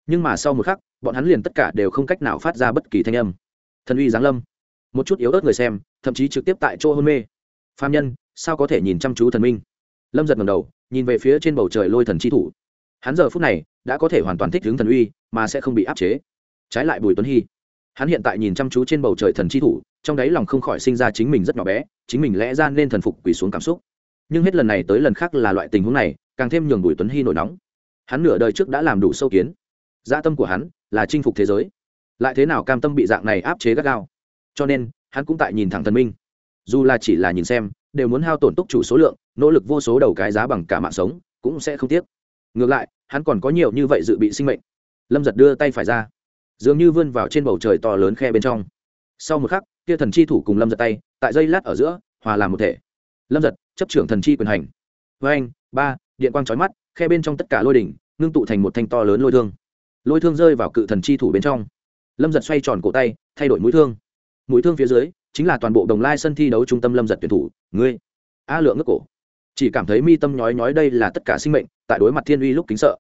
Nhưng mà sau một khắc, bọn hắn liền tất cả đều không cách nào phát ra bất kỳ thanh âm. Thần uy giáng lâm. Một chút yếu ớt người xem, thậm chí trực tiếp tại chỗ hôn mê. Phạm nhân, sao có thể nhìn chăm chú thần minh? Lâm giật ngầm đầu, nhìn về phía trên bầu trời lôi thần chi thủ hắn giờ phút này đã có thể hoàn toàn thích hướng thần uy, mà sẽ không bị áp chế. Trái lại bùi tuấn hy, hắn hiện tại nhìn chăm chú trên bầu trời thần chi thủ, trong đáy lòng không khỏi sinh ra chính mình rất nhỏ bé, chính mình lẽ ra nên thần phục quỳ xuống cảm xúc. Nhưng hết lần này tới lần khác là loại tình huống này, càng thêm nhường bùi tuấn hy nổi nóng. Hắn nửa đời trước đã làm đủ sâu kiến. Gia dạ tâm của hắn là chinh phục thế giới. Lại thế nào cam tâm bị dạng này áp chế gắt gao? Cho nên, hắn cũng tại nhìn thẳng thần minh. Dù là chỉ là nhìn xem, đều muốn hao tổn túc chủ số lượng, nỗ lực vô số đầu cái giá bằng cả mạng sống, cũng sẽ không tiếc ngược lại, hắn còn có nhiều như vậy dự bị sinh mệnh. Lâm giật đưa tay phải ra, dường như vươn vào trên bầu trời to lớn khe bên trong. Sau một khắc, kia thần chi thủ cùng lâm giật tay, tại dây lát ở giữa, hòa làm một thể. Lâm giật, chấp trưởng thần chi quyền hành. Với anh, ba, điện quang trói mắt, khe bên trong tất cả lôi đỉnh, ngưng tụ thành một thanh to lớn lôi thương. Lôi thương rơi vào cự thần chi thủ bên trong. Lâm giật xoay tròn cổ tay, thay đổi mũi thương. Mũi thương phía dưới, chính là toàn bộ đồng lai sân thi đấu trung tâm lâm giật tuyển thủ, ngươi. A lượng ngước cổ chỉ cảm thấy mi tâm nhói nhói đây là tất cả sinh mệnh, tại đối mặt thiên uy lúc kính sợ.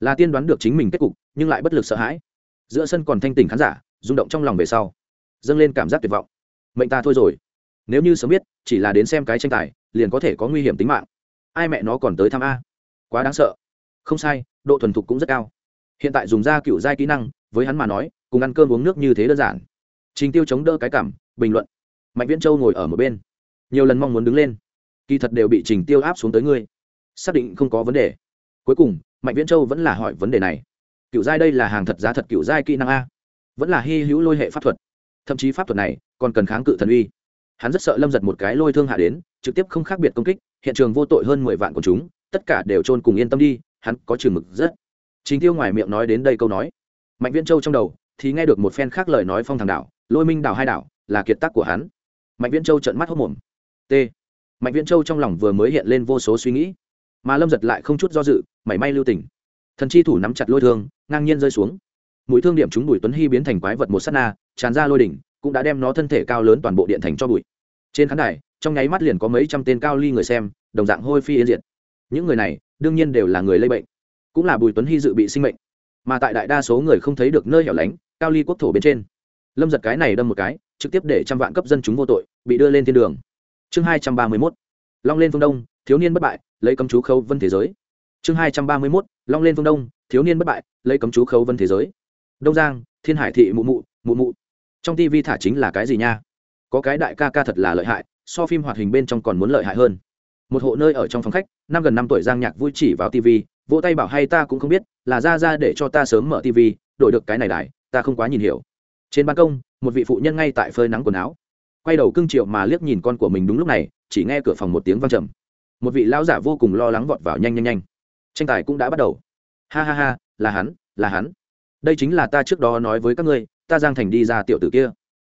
Là tiên đoán được chính mình kết cục, nhưng lại bất lực sợ hãi. Giữa sân còn thanh tỉnh khán giả, rung động trong lòng về sau. Dâng lên cảm giác tuyệt vọng. Mệnh ta thôi rồi. Nếu như sớm biết, chỉ là đến xem cái tranh tài, liền có thể có nguy hiểm tính mạng. Ai mẹ nó còn tới thăm a? Quá đáng sợ. Không sai, độ thuần thục cũng rất cao. Hiện tại dùng da cựu giai kỹ năng, với hắn mà nói, cùng ăn cơm uống nước như thế đơn giản. Trình tiêu chống đỡ cái cảm, bình luận. Mạnh viễn châu ngồi ở một bên. Nhiều lần mong muốn đứng lên kỳ thật đều bị trình tiêu áp xuống tới ngươi. Xác định không có vấn đề. Cuối cùng, mạnh viễn châu vẫn là hỏi vấn đề này. Cựu giai đây là hàng thật giá thật cựu giai kỹ năng a. Vẫn là hy hữu lôi hệ pháp thuật. Thậm chí pháp thuật này còn cần kháng cự thần uy. Hắn rất sợ lâm giật một cái lôi thương hạ đến, trực tiếp không khác biệt công kích, hiện trường vô tội hơn mười vạn của chúng, tất cả đều trôn cùng yên tâm đi, hắn có chừng mực rất. Chính tiêu ngoài miệng nói đến đây câu nói. Mạnh viễn châu trong đầu thì nghe được một phen khác lời nói phong thằng đảo, lôi minh đảo hai đảo là kiệt tác của hắn. Mạnh viễn châu trận mắt hốc mồm. T mạnh viễn châu trong lòng vừa mới hiện lên vô số suy nghĩ, mà lâm giật lại không chút do dự, mảy may lưu tỉnh. thần chi thủ nắm chặt lôi thương, ngang nhiên rơi xuống. Mũi thương điểm chúng bùi tuấn hy biến thành quái vật một s á t na, tràn ra lôi đỉnh, cũng đã đem nó thân thể cao lớn toàn bộ điện thành cho bụi. Trên khán đài, trong nháy mắt liền có mấy trăm tên cao ly người xem, đồng dạng hôi phi yên diệt. Những người này, đương nhiên đều là người lây bệnh, cũng là bùi tuấn hy dự bị sinh mệnh. Mà tại đại đa số người không thấy được nơi hẻo lánh, cao ly quốc thổ bên trên. Lâm giật cái này đâm một cái, trực tiếp để trăm vạn cấp dân chúng vô tội, bị đưa lên thiên đường chương hai trăm ba mươi mốt, long lên phương đông, thiếu niên bất bại, lấy cấm chú khâu vân thế giới. Chương hai trăm ba mươi mốt, long lên phương đông, thiếu niên bất bại, lấy cấm chú khâu vân thế giới. Đông giang, thiên hải thị mụ mụ mụ mụ. Trong tv thả chính là cái gì nha? Có cái đại ca ca thật là lợi hại, so phim hoạt hình bên trong còn muốn lợi hại hơn. Một hộ nơi ở trong phòng khách, năm gần năm tuổi giang nhạc vui chỉ vào tv vỗ tay bảo hay ta cũng không biết, là ra ra để cho ta sớm mở tv đổi được cái này đại ta không quá nhìn hiểu. Trên ban công, một vị phụ nhân ngay tại phơi nắng quần áo quay đầu cưng triệu mà liếc nhìn con của mình đúng lúc này, chỉ nghe cửa phòng một tiếng văng trầm. Một vị lão giả vô cùng lo lắng vọt vào nhanh nhanh nhanh. Tranh tài cũng đã bắt đầu. Ha ha ha, là hắn là hắn. Đây chính là ta trước đó nói với các ngươi, ta giang thành đi ra tiểu tử kia.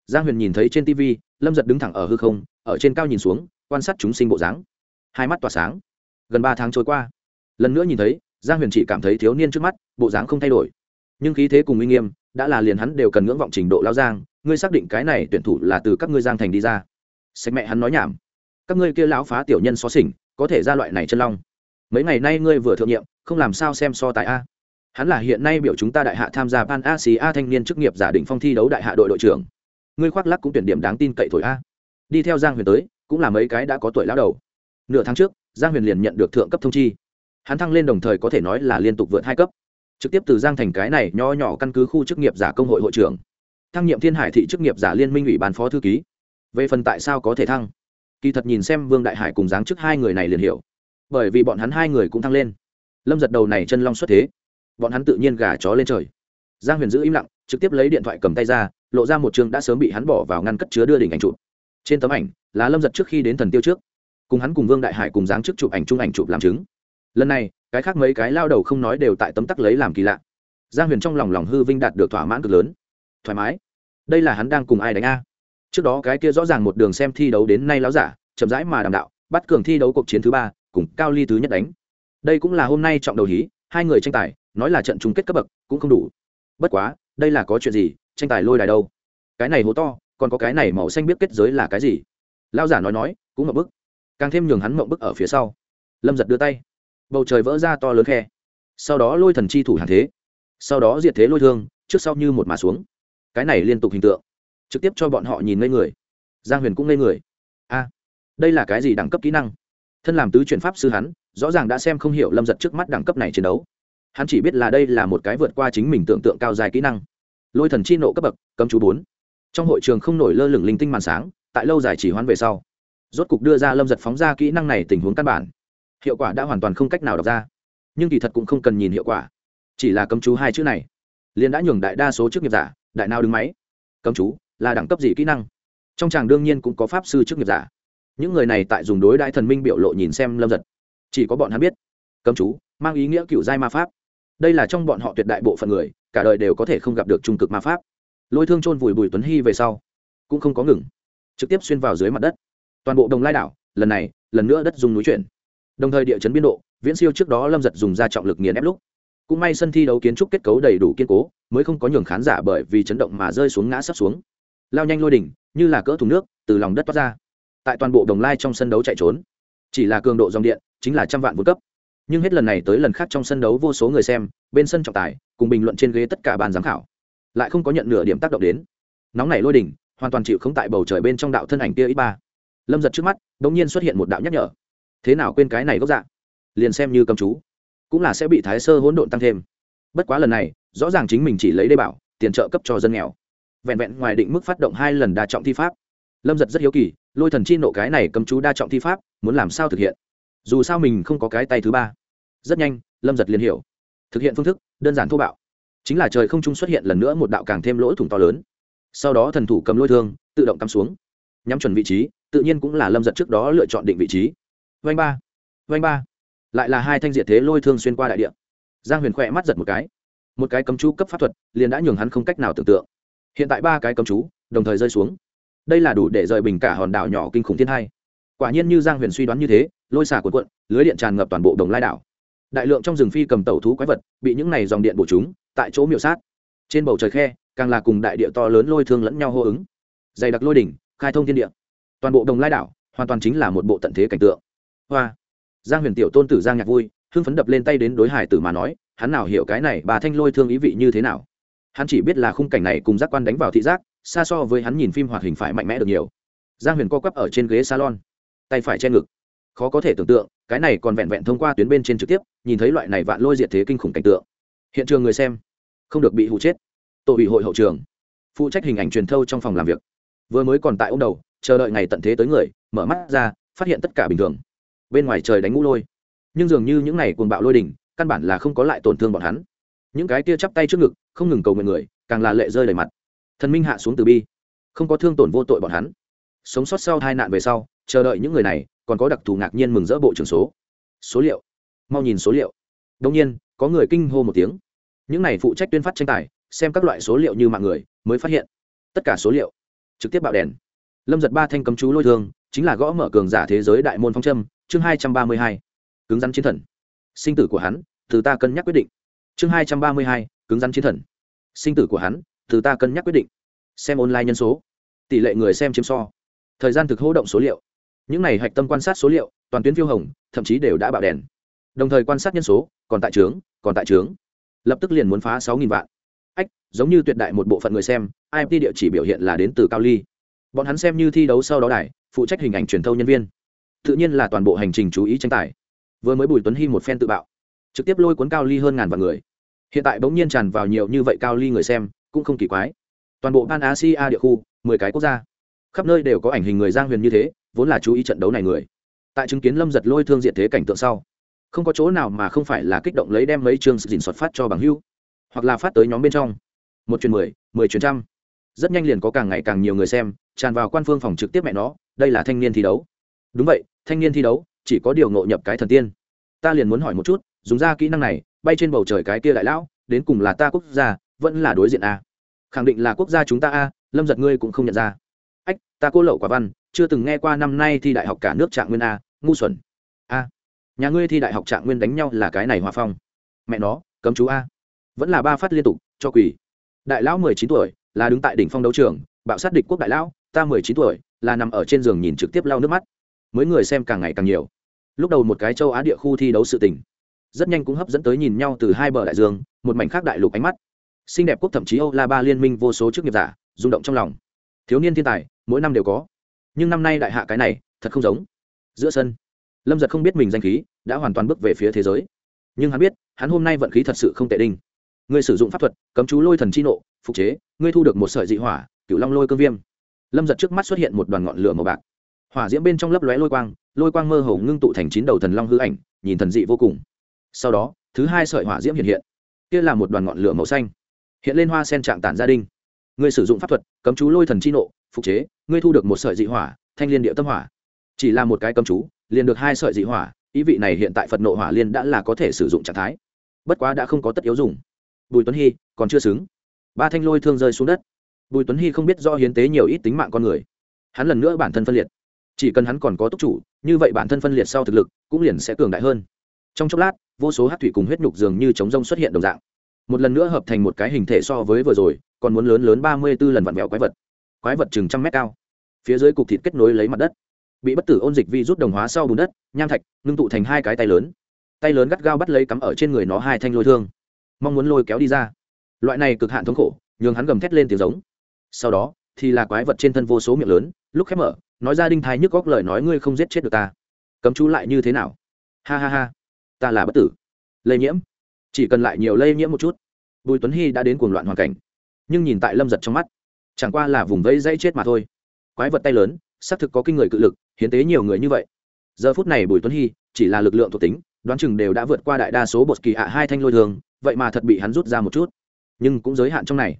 Giang huyền nhìn thấy trên tv lâm giật đứng thẳng ở hư không, ở trên cao nhìn xuống, quan sát chúng sinh bộ dáng. Hai mắt tỏa sáng. Gần ba tháng trôi qua. Lần nữa nhìn thấy, giang huyền chỉ cảm thấy thiếu niên trước mắt, bộ dáng không thay đổi. Nhưng khí thế cùng uy nghiêm đã là liền hắn đều cần ngưỡng vọng trình độ lao giang, ngươi xác định cái này tuyển thủ là từ các ngươi giang thành đi ra. Sạch mẹ hắn nói nhảm. Các ngươi kia lão phá tiểu nhân xó xỉnh, có thể ra loại này chân long. Mấy ngày nay ngươi vừa thượng nhiệm, không làm sao xem so tài a. Hắn là hiện nay biểu chúng ta đại hạ tham gia ban a xí a thanh niên chức nghiệp giả định phong thi đấu đại hạ đội đội trưởng. Ngươi khoác lắc cũng tuyển điểm đáng tin cậy thổi a. Đi theo giang huyền tới, cũng là mấy cái đã có tuổi lão đầu. Nửa tháng trước, giang huyền liền nhận được thượng cấp thông chi. Hắn thăng lên đồng thời có thể nói là liên tục vượt hai cấp trực tiếp từ giang thành cái này nho nhỏ căn cứ khu chức nghiệp giả công hội hội trưởng, thăng nhiệm thiên hải thị chức nghiệp giả liên minh ủy ban phó thư ký. Về phần tại sao có thể thăng? Kỳ thật nhìn xem vương đại hải cùng giáng trước hai người này liền hiểu. Bởi vì bọn hắn hai người cũng thăng lên. Lâm giật đầu này chân long xuất thế. Bọn hắn tự nhiên gà chó lên trời. Giang huyền giữ im lặng, trực tiếp lấy điện thoại cầm tay ra, lộ ra một chương đã sớm bị hắn bỏ vào ngăn cất chứa đưa đỉnh ảnh chụp. Trên tấm ảnh là lâm giật trước khi đến thần tiêu trước. Cùng hắn cùng vương đại hải cùng dáng trước chụp ảnh chung ảnh chụp làm chứng lần này, cái khác mấy cái lao đầu không nói đều tại tấm tắc lấy làm kỳ lạ. Giang huyền trong lòng lòng hư vinh đạt được thỏa mãn cực lớn. Thoải mái. Đây là hắn đang cùng ai đánh a? Trước đó cái kia rõ ràng một đường xem thi đấu đến nay láo giả, chậm rãi mà đảm đạo, bắt cường thi đấu cuộc chiến thứ ba, cùng cao ly thứ nhất đánh. Đây cũng là hôm nay trọng đầu hí, hai người tranh tài, nói là trận chung kết cấp bậc, cũng không đủ. Bất quá, đây là có chuyện gì, tranh tài lôi đài đâu? Cái này hố to, còn có cái này màu xanh biết kết giới là cái gì? Lao giả nói nói, cũng mậu bức. Càng thêm nhường hắn mậu bức ở phía sau. Lâm giật đưa tay bầu trời vỡ ra to lớn khe. Sau đó lôi thần chi thủ hàng thế. Sau đó diệt thế lôi thương, trước sau như một mà xuống. Cái này liên tục hình tượng, trực tiếp cho bọn họ nhìn ngây người. Giang huyền cũng ngây người. A, đây là cái gì đẳng cấp kỹ năng? Thân làm tứ chuyển pháp sư hắn, rõ ràng đã xem không hiểu lâm giật trước mắt đẳng cấp này chiến đấu. Hắn chỉ biết là đây là một cái vượt qua chính mình tưởng tượng cao dài kỹ năng. Lôi thần chi nộ cấp bậc, cấm chú bốn. Trong hội trường không nổi lơ lửng linh tinh màn sáng, tại lâu dài chỉ hoán về sau. Rốt cục đưa ra lâm giật phóng ra kỹ năng này tình huống căn bản hiệu quả đã hoàn toàn không cách nào đọc ra. Nhưng kỳ thật cũng không cần nhìn hiệu quả. Chỉ là cấm chú hai chữ này. Liền đã nhường đại đa số chức nghiệp giả, đại nào đứng máy? Cấm chú, là đẳng cấp gì kỹ năng? Trong tràng đương nhiên cũng có pháp sư chức nghiệp giả. Những người này tại dùng đối đại thần minh biểu lộ nhìn xem lâm giật. Chỉ có bọn hắn biết. Cấm chú, mang ý nghĩa cựu giai ma pháp. Đây là trong bọn họ tuyệt đại bộ phận người, cả đời đều có thể không gặp được trung cực ma pháp. Lôi thương chôn vùi bùi tuấn hy về sau, cũng không có ngừng, trực tiếp xuyên vào dưới mặt đất. Toàn bộ đồng lai đảo, lần này, lần nữa đất dùng núi chuyển đồng thời địa chấn biên độ, viễn siêu trước đó lâm giật dùng ra trọng lực nghiền ép lúc. Cũng may sân thi đấu kiến trúc kết cấu đầy đủ kiên cố, mới không có nhường khán giả bởi vì chấn động mà rơi xuống ngã sắp xuống. Lao nhanh lôi đỉnh, như là cỡ thùng nước, từ lòng đất toát ra. Tại toàn bộ đồng lai trong sân đấu chạy trốn. Chỉ là cường độ dòng điện, chính là trăm vạn vốn cấp. Nhưng hết lần này tới lần khác trong sân đấu vô số người xem, bên sân trọng tài, cùng bình luận trên ghế tất cả ban giám khảo. Lại không có nhận nửa điểm tác động đến. Nóng này lôi đỉnh, hoàn toàn chịu không tại bầu trời bên trong đạo thân ảnh kia ít ba. Lâm giật trước mắt đ ỗ n g nhiên xuất hiện một đạo nhắc nhở thế nào quên cái này gốc dạng liền xem như cầm chú, cũng là sẽ bị thái sơ hỗn độn tăng thêm. Bất quá lần này, rõ ràng chính mình chỉ lấy đê bảo, tiền trợ cấp cho dân nghèo. Vẹn vẹn ngoài định mức phát động hai lần đa trọng thi pháp. Lâm giật rất hiếu kỳ, lôi thần chi nộ cái này cầm chú đa trọng thi pháp, muốn làm sao thực hiện? Dù sao mình không có cái tay thứ ba. Rất nhanh, lâm giật liền hiểu. Thực hiện phương thức, đơn giản thô bạo. Chính là trời không trung xuất hiện lần nữa một đạo càng thêm lỗ thủng to lớn. Sau đó thần thủ cầm lôi thương, tự động cắm xuống. Nhắm chuẩn vị trí, tự nhiên cũng là lâm giật trước đó lựa chọn định vị trí vanh ba. Vanh ba. Lại là hai thanh diệt thế lôi thương xuyên qua đại địa. Giang huyền khỏe mắt giật một cái. Một cái cấm chú cấp pháp thuật, liền đã nhường hắn không cách nào tưởng tượng. Hiện tại ba cái cấm chú, đồng thời rơi xuống. Đây là đủ để rời bình cả hòn đảo nhỏ kinh khủng thiên hai. Quả nhiên như giang huyền suy đoán như thế, lôi xả cuộn cuộn, lưới điện tràn ngập toàn bộ đồng lai đảo. Đại lượng trong rừng phi cầm tẩu thú quái vật, bị những này dòng điện bổ chúng, tại chỗ miểu sát. Trên bầu trời khe, càng là cùng đại địa to lớn lôi thương lẫn nhau hô ứng. Dày đặc lôi đỉnh, khai thông thiên địa. Toàn bộ đồng lai đảo, hoàn toàn chính là một bộ tận thế cảnh tượng hoa. Giang huyền tiểu tôn tử giang nhạc vui, hưng phấn đập lên tay đến đối hải tử mà nói, hắn nào hiểu cái này bà thanh lôi thương ý vị như thế nào. Hắn chỉ biết là khung cảnh này cùng giác quan đánh vào thị giác, xa so với hắn nhìn phim hoạt hình phải mạnh mẽ được nhiều. Giang huyền co quắp ở trên ghế salon, tay phải che ngực. Khó có thể tưởng tượng, cái này còn vẹn vẹn thông qua tuyến bên trên trực tiếp, nhìn thấy loại này vạn lôi diệt thế kinh khủng cảnh tượng. Hiện trường người xem, không được bị hụ chết. Tổ ủy hội hậu trường, phụ trách hình ảnh truyền thâu trong phòng làm việc. Vừa mới còn tại ông đầu, chờ đợi ngày tận thế tới người, mở mắt ra, phát hiện tất cả bình thường bên ngoài trời đánh ngũ lôi. Nhưng dường như những n à y cuồng bạo lôi đỉnh, căn bản là không có lại tổn thương bọn hắn. Những cái kia chắp tay trước ngực, không ngừng cầu nguyện người, càng là lệ rơi đầy mặt. Thần minh hạ xuống từ bi, không có thương tổn vô tội bọn hắn. Sống sót sau hai nạn về sau, chờ đợi những người này, còn có đặc thù ngạc nhiên mừng rỡ bộ trưởng số. Số liệu. Mau nhìn số liệu. Đông nhiên, có người kinh hô một tiếng. Những này phụ trách tuyên phát tranh tài, xem các loại số liệu như mạng người, mới phát hiện. Tất cả số liệu, trực tiếp bạo đèn. Lâm giật ba thanh cấm chú lôi thương, chính là gõ mở cường giả thế giới đại môn phong trâm chương hai trăm ba mươi hai, cứng rắn chiến thần. Sinh tử của hắn, từ ta cân nhắc quyết định. Chương hai trăm ba mươi hai, cứng rắn chiến thần. Sinh tử của hắn, từ ta cân nhắc quyết định. Xem online nhân số. Tỷ lệ người xem chiếm so. Thời gian thực hỗ động số liệu. Những này hạch tâm quan sát số liệu, toàn tuyến phiêu hồng, thậm chí đều đã bạo đèn. Đồng thời quan sát nhân số, còn tại trướng còn tại trướng lập tức liền muốn phá sáu nghìn vạn. Ách, giống như tuyệt đại một bộ phận người xem IP địa chỉ biểu hiện là đến từ cao ly. Bọn hắn xem như thi đấu sau đó đài, phụ trách hình ảnh truyền thâu nhân viên tự nhiên là toàn bộ hành trình chú ý tranh tài. Vừa mới bùi tuấn hy một phen tự bạo, trực tiếp lôi cuốn cao ly hơn ngàn vạn người. Hiện tại bỗng nhiên tràn vào nhiều như vậy cao ly người xem, cũng không kỳ quái. Toàn bộ pan asia địa khu, mười cái quốc gia, khắp nơi đều có ảnh hình người giang huyền như thế, vốn là chú ý trận đấu này người. Tại chứng kiến lâm giật lôi thương diện thế cảnh tượng sau, không có chỗ nào mà không phải là kích động lấy đem mấy chương dình xuất phát cho bằng hưu hoặc là phát tới nhóm bên trong. Một chuyến mười mười chuyến trăm. Rất nhanh liền có càng ngày càng nhiều người xem, tràn vào quan phương phòng trực tiếp mẹ nó, đây là thanh niên thi đấu. Đúng vậy thanh niên thi đấu, chỉ có điều ngộ nhập cái thần tiên. Ta liền muốn hỏi một chút, dùng ra kỹ năng này, bay trên bầu trời cái kia đại lão, đến cùng là ta quốc gia, vẫn là đối diện a? Khẳng định là quốc gia chúng ta a, lâm giật ngươi cũng không nhận ra. Ách, ta cô lậu quả văn, chưa từng nghe qua năm nay thi đại học cả nước trạng nguyên a, ngu xuẩn. A, nhà ngươi thi đại học trạng nguyên đánh nhau là cái này hòa phong. Mẹ nó, cấm chú a. Vẫn là ba phát liên tục, cho quỳ đại lão mười chín tuổi, là đứng tại đỉnh phong đấu trường, bạo sát địch quốc đại lão, ta mười chín tuổi, là nằm ở trên giường nhìn trực tiếp lau nước mắt mới người xem càng ngày càng nhiều. Lúc đầu một cái châu á địa khu thi đấu sự tình, rất nhanh cũng hấp dẫn tới nhìn nhau từ hai bờ đại dương, một mảnh khác đại lục ánh mắt. Xinh đẹp quốc thậm chí âu la ba liên minh vô số chức nghiệp giả, rung động trong lòng. Thiếu niên thiên tài, mỗi năm đều có. Nhưng năm nay đại hạ cái này, thật không giống. Giữa sân, lâm giật không biết mình danh khí, đã hoàn toàn bước về phía thế giới. Nhưng hắn biết, hắn hôm nay vận khí thật sự không tệ đinh. Ngươi sử dụng pháp thuật, cấm chú lôi thần chi nộ, phục chế, ngươi thu được một sợi dị hỏa cựu long lôi cương viêm. Lâm giật trước mắt xuất hiện một đoàn ngọn lửa màu bạc hỏa diễm bên trong lấp lóe lôi quang lôi quang mơ hồ ngưng tụ thành chín đầu thần long hư ảnh, nhìn thần dị vô cùng. Sau đó, thứ hai sợi hỏa diễm hiện hiện. Kia là một đoàn ngọn lửa màu xanh. Hiện lên hoa sen trạng tản gia đình. Ngươi sử dụng pháp thuật, cấm chú lôi thần chi nộ, phục chế, ngươi thu được một sợi dị hỏa, thanh liên địa tâm hỏa. Chỉ là một cái cấm chú, liền được hai sợi dị hỏa, ý vị này hiện tại phật nộ hỏa liên đã là có thể sử dụng trạng thái. Bất quá đã không có tất yếu dùng. Bùi tuấn hy, còn chưa xứng. Ba thanh lôi thương rơi xuống đất. Bùi tuấn hy không biết do hiến tế nhiều ít tính mạng con người. Hắn lần nữa bản thân phân liệt chỉ cần hắn còn có túc chủ, như vậy bản thân phân liệt sau thực lực cũng liền sẽ cường đại hơn. Trong chốc lát, vô số hát thủy cùng huyết nhục dường như chống rông xuất hiện đồng dạng. Một lần nữa hợp thành một cái hình thể so với vừa rồi, còn muốn lớn lớn ba mươi b ố lần vặn vẹo quái vật. Quái vật chừng trăm mét cao. Phía dưới cục thịt kết nối lấy mặt đất. Bị bất tử ôn dịch vi rút đồng hóa sau bùn đất, nham thạch, ngưng tụ thành hai cái tay lớn. Tay lớn gắt gao bắt lấy cắm ở trên người nó hai thanh lôi thương. Mong muốn lôi kéo đi ra. Loại này cực hạn thống khổ, nhường hắn gầm thét lên tiếng giống. Sau đó, thì là quái vật trên thân vô số miệng lớn, lúc khép mở nói ra đinh thái nhức góc lời nói ngươi không giết chết được ta. Cấm chú lại như thế nào? Ha ha ha. Ta là bất tử. Lây nhiễm. Chỉ cần lại nhiều lây nhiễm một chút, bùi tuấn hy đã đến cuồng loạn hoàn cảnh. Nhưng nhìn tại lâm giật trong mắt, chẳng qua là vùng vẫy dãy chết mà thôi. Quái vật tay lớn, xác thực có kinh người cự lực, hiến tế nhiều người như vậy. Giờ phút này bùi tuấn hy chỉ là lực lượng thuộc tính, đoán chừng đều đã vượt qua đại đa số bột kỳ hạ hai thanh lôi thường, vậy mà thật bị hắn rút ra một chút. Nhưng cũng giới hạn trong này.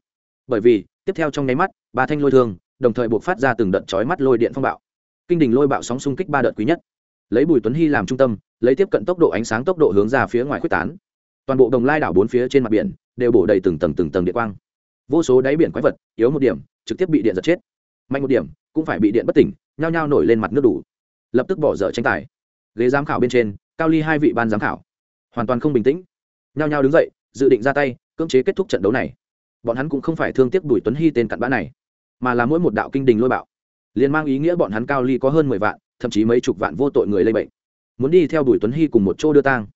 Bởi vì, tiếp theo trong nháy mắt, ba thanh lôi thường đồng thời buộc phát ra từng đợt chói mắt lôi điện phong bạo. Kinh đình lôi bạo sóng xung kích ba đợt quý nhất. Lấy bùi tuấn hy làm trung tâm, lấy tiếp cận tốc độ ánh sáng tốc độ hướng ra phía ngoài quyết tán. Toàn bộ đồng lai đảo bốn phía trên mặt biển đều bổ đầy từng tầng từng tầng điện quang. Vô số đáy biển quái vật, yếu một điểm, trực tiếp bị điện giật chết. Mạnh một điểm, cũng phải bị điện bất tỉnh, nhao nhao nổi lên mặt nước đủ. Lập tức bỏ dở tranh tài. Ghế giám khảo bên trên, cao ly hai vị ban giám khảo. Hoàn toàn không bình tĩnh. Nhao nhao đứng dậy, dự định ra tay, cưỡng chế kết thúc trận đấu này. Bọn hắn cũng không phải thương tiếc bùi tuấn hy tên cặn bã này mà là mỗi một đạo kinh đình lôi bạo. Liền mang ý nghĩa bọn hắn cao ly có hơn mười vạn, thậm chí mấy chục vạn vô tội người lây bệnh. Muốn đi theo bùi tuấn hy cùng một chỗ đưa tang.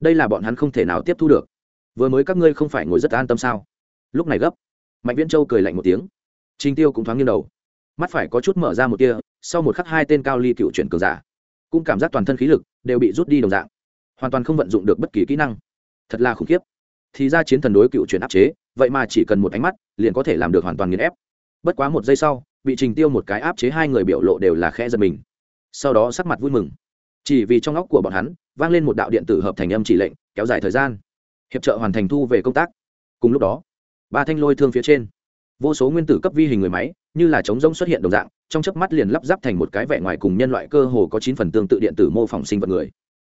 Đây là bọn hắn không thể nào tiếp thu được. Vừa mới các ngươi không phải ngồi rất an tâm sao? Lúc này gấp. Mạnh viễn châu cười lạnh một tiếng. Trình tiêu cũng thoáng nghiêng đầu. Mắt phải có chút mở ra một tia, sau một khắc hai tên cao ly cựu chuyển cường giả, cũng cảm giác toàn thân khí lực đều bị rút đi đồng dạng. Hoàn toàn không vận dụng được bất kỳ kỹ năng. Thật là khủng khiếp. Thì ra chiến thần đối cựu chuyển áp chế, vậy mà chỉ cần một ánh mắt, liền có thể làm được hoàn toàn nghiền ép bất quá một giây sau, bị trình tiêu một cái áp chế hai người biểu lộ đều là khẽ giật mình. Sau đó sắc mặt vui mừng. Chỉ vì trong óc của bọn hắn, vang lên một đạo điện tử hợp thành âm chỉ lệnh, kéo dài thời gian. Hiệp trợ hoàn thành thu về công tác. Cùng lúc đó, ba thanh lôi thương phía trên, vô số nguyên tử cấp vi hình người máy, như là trống rông xuất hiện đồng dạng, trong chớp mắt liền lắp ráp thành một cái vẻ ngoài cùng nhân loại cơ hồ có chín phần tương tự điện tử mô phỏng sinh vật người.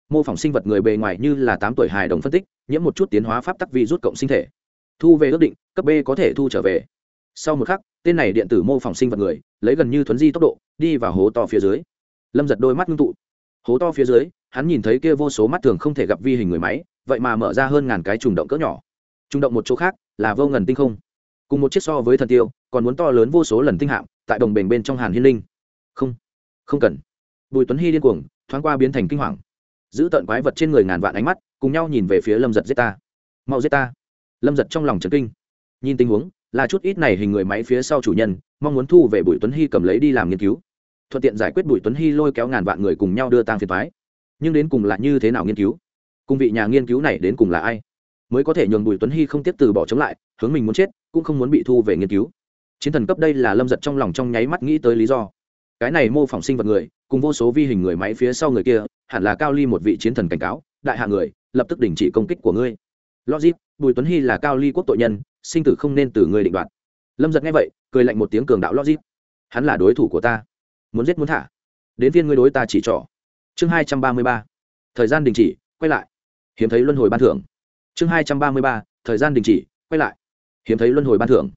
Mô phỏng sinh vật người bề ngoài như là tám tuổi hài đồng phân tích, nhiễm một chút tiến hóa pháp tắc vi rút cộng sinh thể. Thu về ước định, cấp b có thể thu trở về sau một khắc, tên này điện tử mô phỏng sinh vật người, lấy gần như thuấn di tốc độ, đi vào hố to phía dưới. Lâm giật đôi mắt ngưng tụ. Hố to phía dưới, hắn nhìn thấy kia vô số mắt thường không thể gặp vi hình người máy, vậy mà mở ra hơn ngàn cái trùng động cỡ nhỏ. Trùng động một chỗ khác, là vô ngần tinh không. Cùng một chiếc so với thần tiêu, còn muốn to lớn vô số lần tinh hạm, tại đồng bền bên trong hàn hiên linh. Không không cần. Bùi tuấn hy điên cuồng, thoáng qua biến thành kinh hoàng. Giữ tận quái vật trên người ngàn vạn ánh mắt, cùng nhau nhìn về phía lâm giật giết ta. Mau giết ta. Lâm giật trong lòng trấn kinh. Nhìn tình huống là chút ít này hình người máy phía sau chủ nhân, mong muốn thu về bùi tuấn hy cầm lấy đi làm nghiên cứu. Thuận tiện giải quyết bùi tuấn hy lôi kéo ngàn vạn người cùng nhau đưa tang phiền thoái nhưng đến cùng là như thế nào nghiên cứu? Cùng vị nhà nghiên cứu này đến cùng là ai? Mới có thể nhường bùi tuấn hy không tiếp từ bỏ chống lại, hướng mình muốn chết, cũng không muốn bị thu về nghiên cứu. Chiến thần cấp đây là lâm giật trong lòng trong nháy mắt nghĩ tới lý do. Cái này mô phỏng sinh vật người, cùng vô số vi hình người máy phía sau người kia, hẳn là cao ly một vị chiến thần cảnh cáo, đại hạ người, lập tức đình chỉ công kích của ngươi. Logic, bùi tuấn hy là cao ly quốc tội nhân sinh tử không nên từ người định đoạt. Lâm giật nghe vậy, cười lạnh một tiếng cường đạo logic. Hắn là đối thủ của ta. Muốn giết muốn thả. Đến viên ngươi đối ta chỉ trỏ. Chương hai trăm ba mươi ba. Thời gian đình chỉ, quay lại. Hiếm thấy luân hồi ban thưởng. Chương hai trăm ba mươi ba. Thời gian đình chỉ, quay lại. Hiếm thấy luân hồi ban thưởng.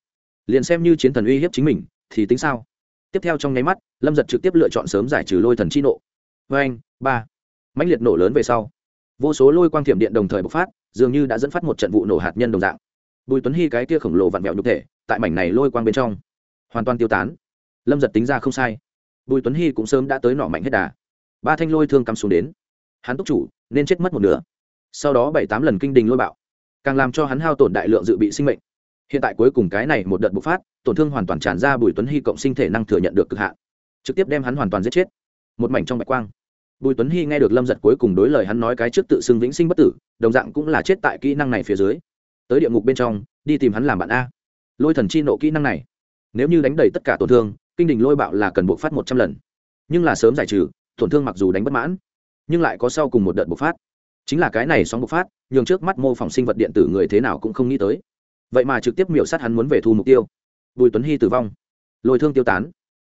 Liền xem như chiến thần uy hiếp chính mình, thì tính sao? Tiếp theo trong nháy mắt, lâm giật trực tiếp lựa chọn sớm giải trừ lôi thần chi nộ. Vê anh, ba. Mãnh liệt nổ lớn về sau. Vô số lôi quang thiểm điện đồng thời bộc phát, dường như đã dẫn phát một trận vụ nổ hạt nhân đồng dạng bùi tuấn hy cái kia khổng lồ vặn vẹo nhục thể, tại mảnh này lôi quang bên trong, hoàn toàn tiêu tán. Lâm giật tính ra không sai. Bùi tuấn hy cũng sớm đã tới nọ mạnh hết đà. Ba thanh lôi thương cắm xuống đến. Hắn túc chủ, nên chết mất một nửa. Sau đó bảy tám lần kinh đình lôi bạo, càng làm cho hắn hao tổn đại lượng dự bị sinh mệnh. Hiện tại cuối cùng cái này một đợt bộc phát, tổn thương hoàn toàn tràn ra bùi tuấn hy cộng sinh thể năng thừa nhận được cực hạn. Trực tiếp đem hắn hoàn toàn giết chết. Một mảnh trong bạch quang. Bùi tuấn hy nghe được lâm giật cuối cùng đối lời hắn nói cái trước tự xưng vĩnh sinh bất tử, đồng dạng cũng là chết tại kỹ năng này phía dưới tới địa ngục bên trong, đi tìm hắn làm bạn a. Lôi thần chi nộ kỹ năng này, nếu như đánh đầy tất cả tổn thương, kinh đình lôi bạo là cần buộc phát một trăm lần. Nhưng là sớm giải trừ, tổn thương mặc dù đánh bất mãn, nhưng lại có sau cùng một đợt bộc phát. Chính là cái này sóng bộc phát, nhường trước mắt mô phỏng sinh vật điện tử người thế nào cũng không nghĩ tới. Vậy mà trực tiếp miểu sát hắn muốn về thu mục tiêu. Bùi tuấn hy tử vong. Lôi thương tiêu tán.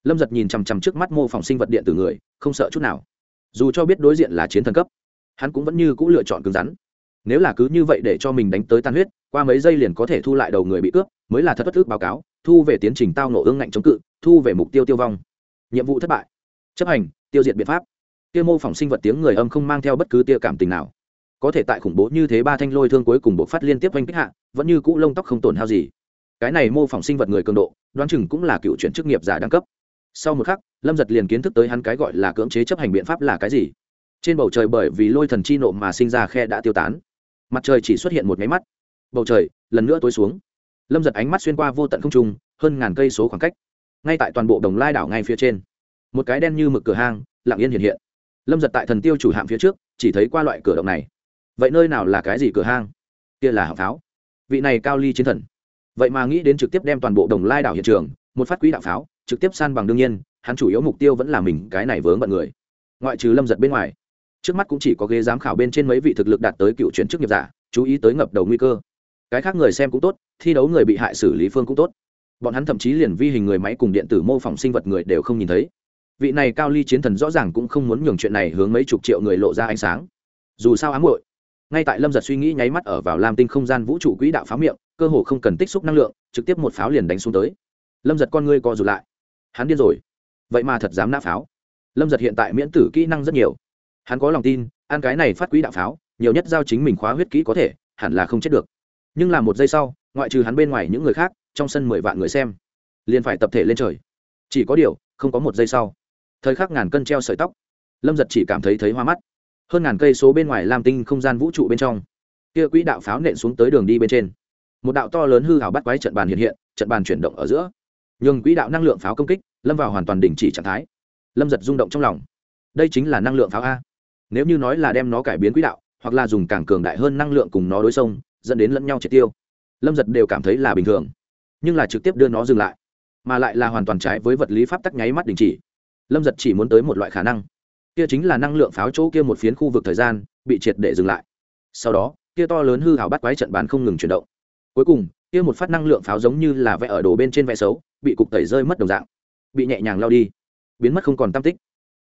Lâm giật nhìn chằm chằm trước mắt mô phỏng sinh vật điện tử người, không sợ chút nào. Dù cho biết đối diện là chiến thần cấp, hắn cũng vẫn như c ũ lựa chọn cứng rắn nếu là cứ như vậy để cho mình đánh tới tan huyết, qua mấy giây liền có thể thu lại đầu người bị cướp, mới là thật bất ước báo cáo, thu về tiến trình tao nổ ương ngạnh chống cự, thu về mục tiêu tiêu vong. Nhiệm vụ thất bại. Chấp hành, tiêu diệt biện pháp. Tiêu mô phỏng sinh vật tiếng người âm không mang theo bất cứ tia cảm tình nào. Có thể tại khủng bố như thế ba thanh lôi thương cuối cùng bộ phát liên tiếp oanh kích hạ, vẫn như cũ lông tóc không tổn hao gì. Cái này mô phỏng sinh vật người cường độ, đoán chừng cũng là cựu chuyển chức nghiệp giả đẳng cấp. Sau một khắc, lâm giật liền kiến thức tới hắn cái gọi là cưỡng chế chấp hành biện pháp là cái gì. Trên bầu trời bởi vì lôi thần chi nộ mà sinh ra khe đã tiêu tán mặt trời chỉ xuất hiện một máy mắt. Bầu trời lần nữa tối xuống. Lâm giật ánh mắt xuyên qua vô tận không trung, hơn ngàn cây số khoảng cách. Ngay tại toàn bộ đồng lai đảo ngay phía trên, một cái đen như mực cửa hang lặng yên hiện hiện. Lâm giật tại thần tiêu chủ hạm phía trước, chỉ thấy qua loại cửa động này. Vậy nơi nào là cái gì cửa hang? Kia là hạng pháo. Vị này cao ly chiến thần. Vậy mà nghĩ đến trực tiếp đem toàn bộ đồng lai đảo hiện trường, một phát quỹ đạo pháo, trực tiếp san bằng đương nhiên, hắn chủ yếu mục tiêu vẫn là mình, cái này vướng bận người. Ngoại trừ lâm giật bên ngoài trước mắt cũng chỉ có ghế giám khảo bên trên mấy vị thực lực đạt tới cựu chuyển chức nghiệp giả, chú ý tới ngập đầu nguy cơ. Cái khác người xem cũng tốt, thi đấu người bị hại xử lý phương cũng tốt. Bọn hắn thậm chí liền vi hình người máy cùng điện tử mô phỏng sinh vật người đều không nhìn thấy. Vị này cao ly chiến thần rõ ràng cũng không muốn nhường chuyện này hướng mấy chục triệu người lộ ra ánh sáng. Dù sao ám hội ngay tại lâm giật suy nghĩ nháy mắt ở vào lam tinh không gian vũ trụ quỹ đạo pháo miệng, cơ hồ không cần tích xúc năng lượng, trực tiếp một pháo liền đánh xuống tới. Lâm giật con ngươi co rụt lại. Hắn điên rồi. Vậy mà thật dám nã pháo. Lâm giật hiện tại miễn tử kỹ năng rất nhiều hắn có lòng tin, ăn cái này phát quỹ đạo pháo, nhiều nhất giao chính mình khóa huyết kỹ có thể, hẳn là không chết được. Nhưng là một giây sau, ngoại trừ hắn bên ngoài những người khác, trong sân mười vạn người xem, liền phải tập thể lên trời. Chỉ có điều, không có một giây sau. Thời khắc ngàn cân treo sợi tóc, lâm giật chỉ cảm thấy thấy hoa mắt. Hơn ngàn cây số bên ngoài lam tinh không gian vũ trụ bên trong, kia quỹ đạo pháo nện xuống tới đường đi bên trên. Một đạo to lớn hư hào bắt quái trận bàn hiện hiện, trận bàn chuyển động ở giữa. Nhường quỹ đạo năng lượng pháo công kích, lâm vào hoàn toàn đình chỉ trạng thái. Lâm giật rung động trong lòng. Đây chính là năng lượng pháo a nếu như nói là đem nó cải biến quỹ đạo, hoặc là dùng càng cường đại hơn năng lượng cùng nó đối xông, dẫn đến lẫn nhau triệt tiêu. Lâm giật đều cảm thấy là bình thường, nhưng là trực tiếp đưa nó dừng lại, mà lại là hoàn toàn trái với vật lý pháp tắc nháy mắt đình chỉ. Lâm giật chỉ muốn tới một loại khả năng. Kia chính là năng lượng pháo chỗ kia một phiến khu vực thời gian, bị triệt để dừng lại. Sau đó, kia to lớn hư hảo bắt quái trận bán không ngừng chuyển động. Cuối cùng, kia một phát năng lượng pháo giống như là vẽ ở đồ bên trên vẽ xấu, bị cục tẩy rơi mất đồng dạng. Bị nhẹ nhàng lao đi, biến mất không còn tam tích.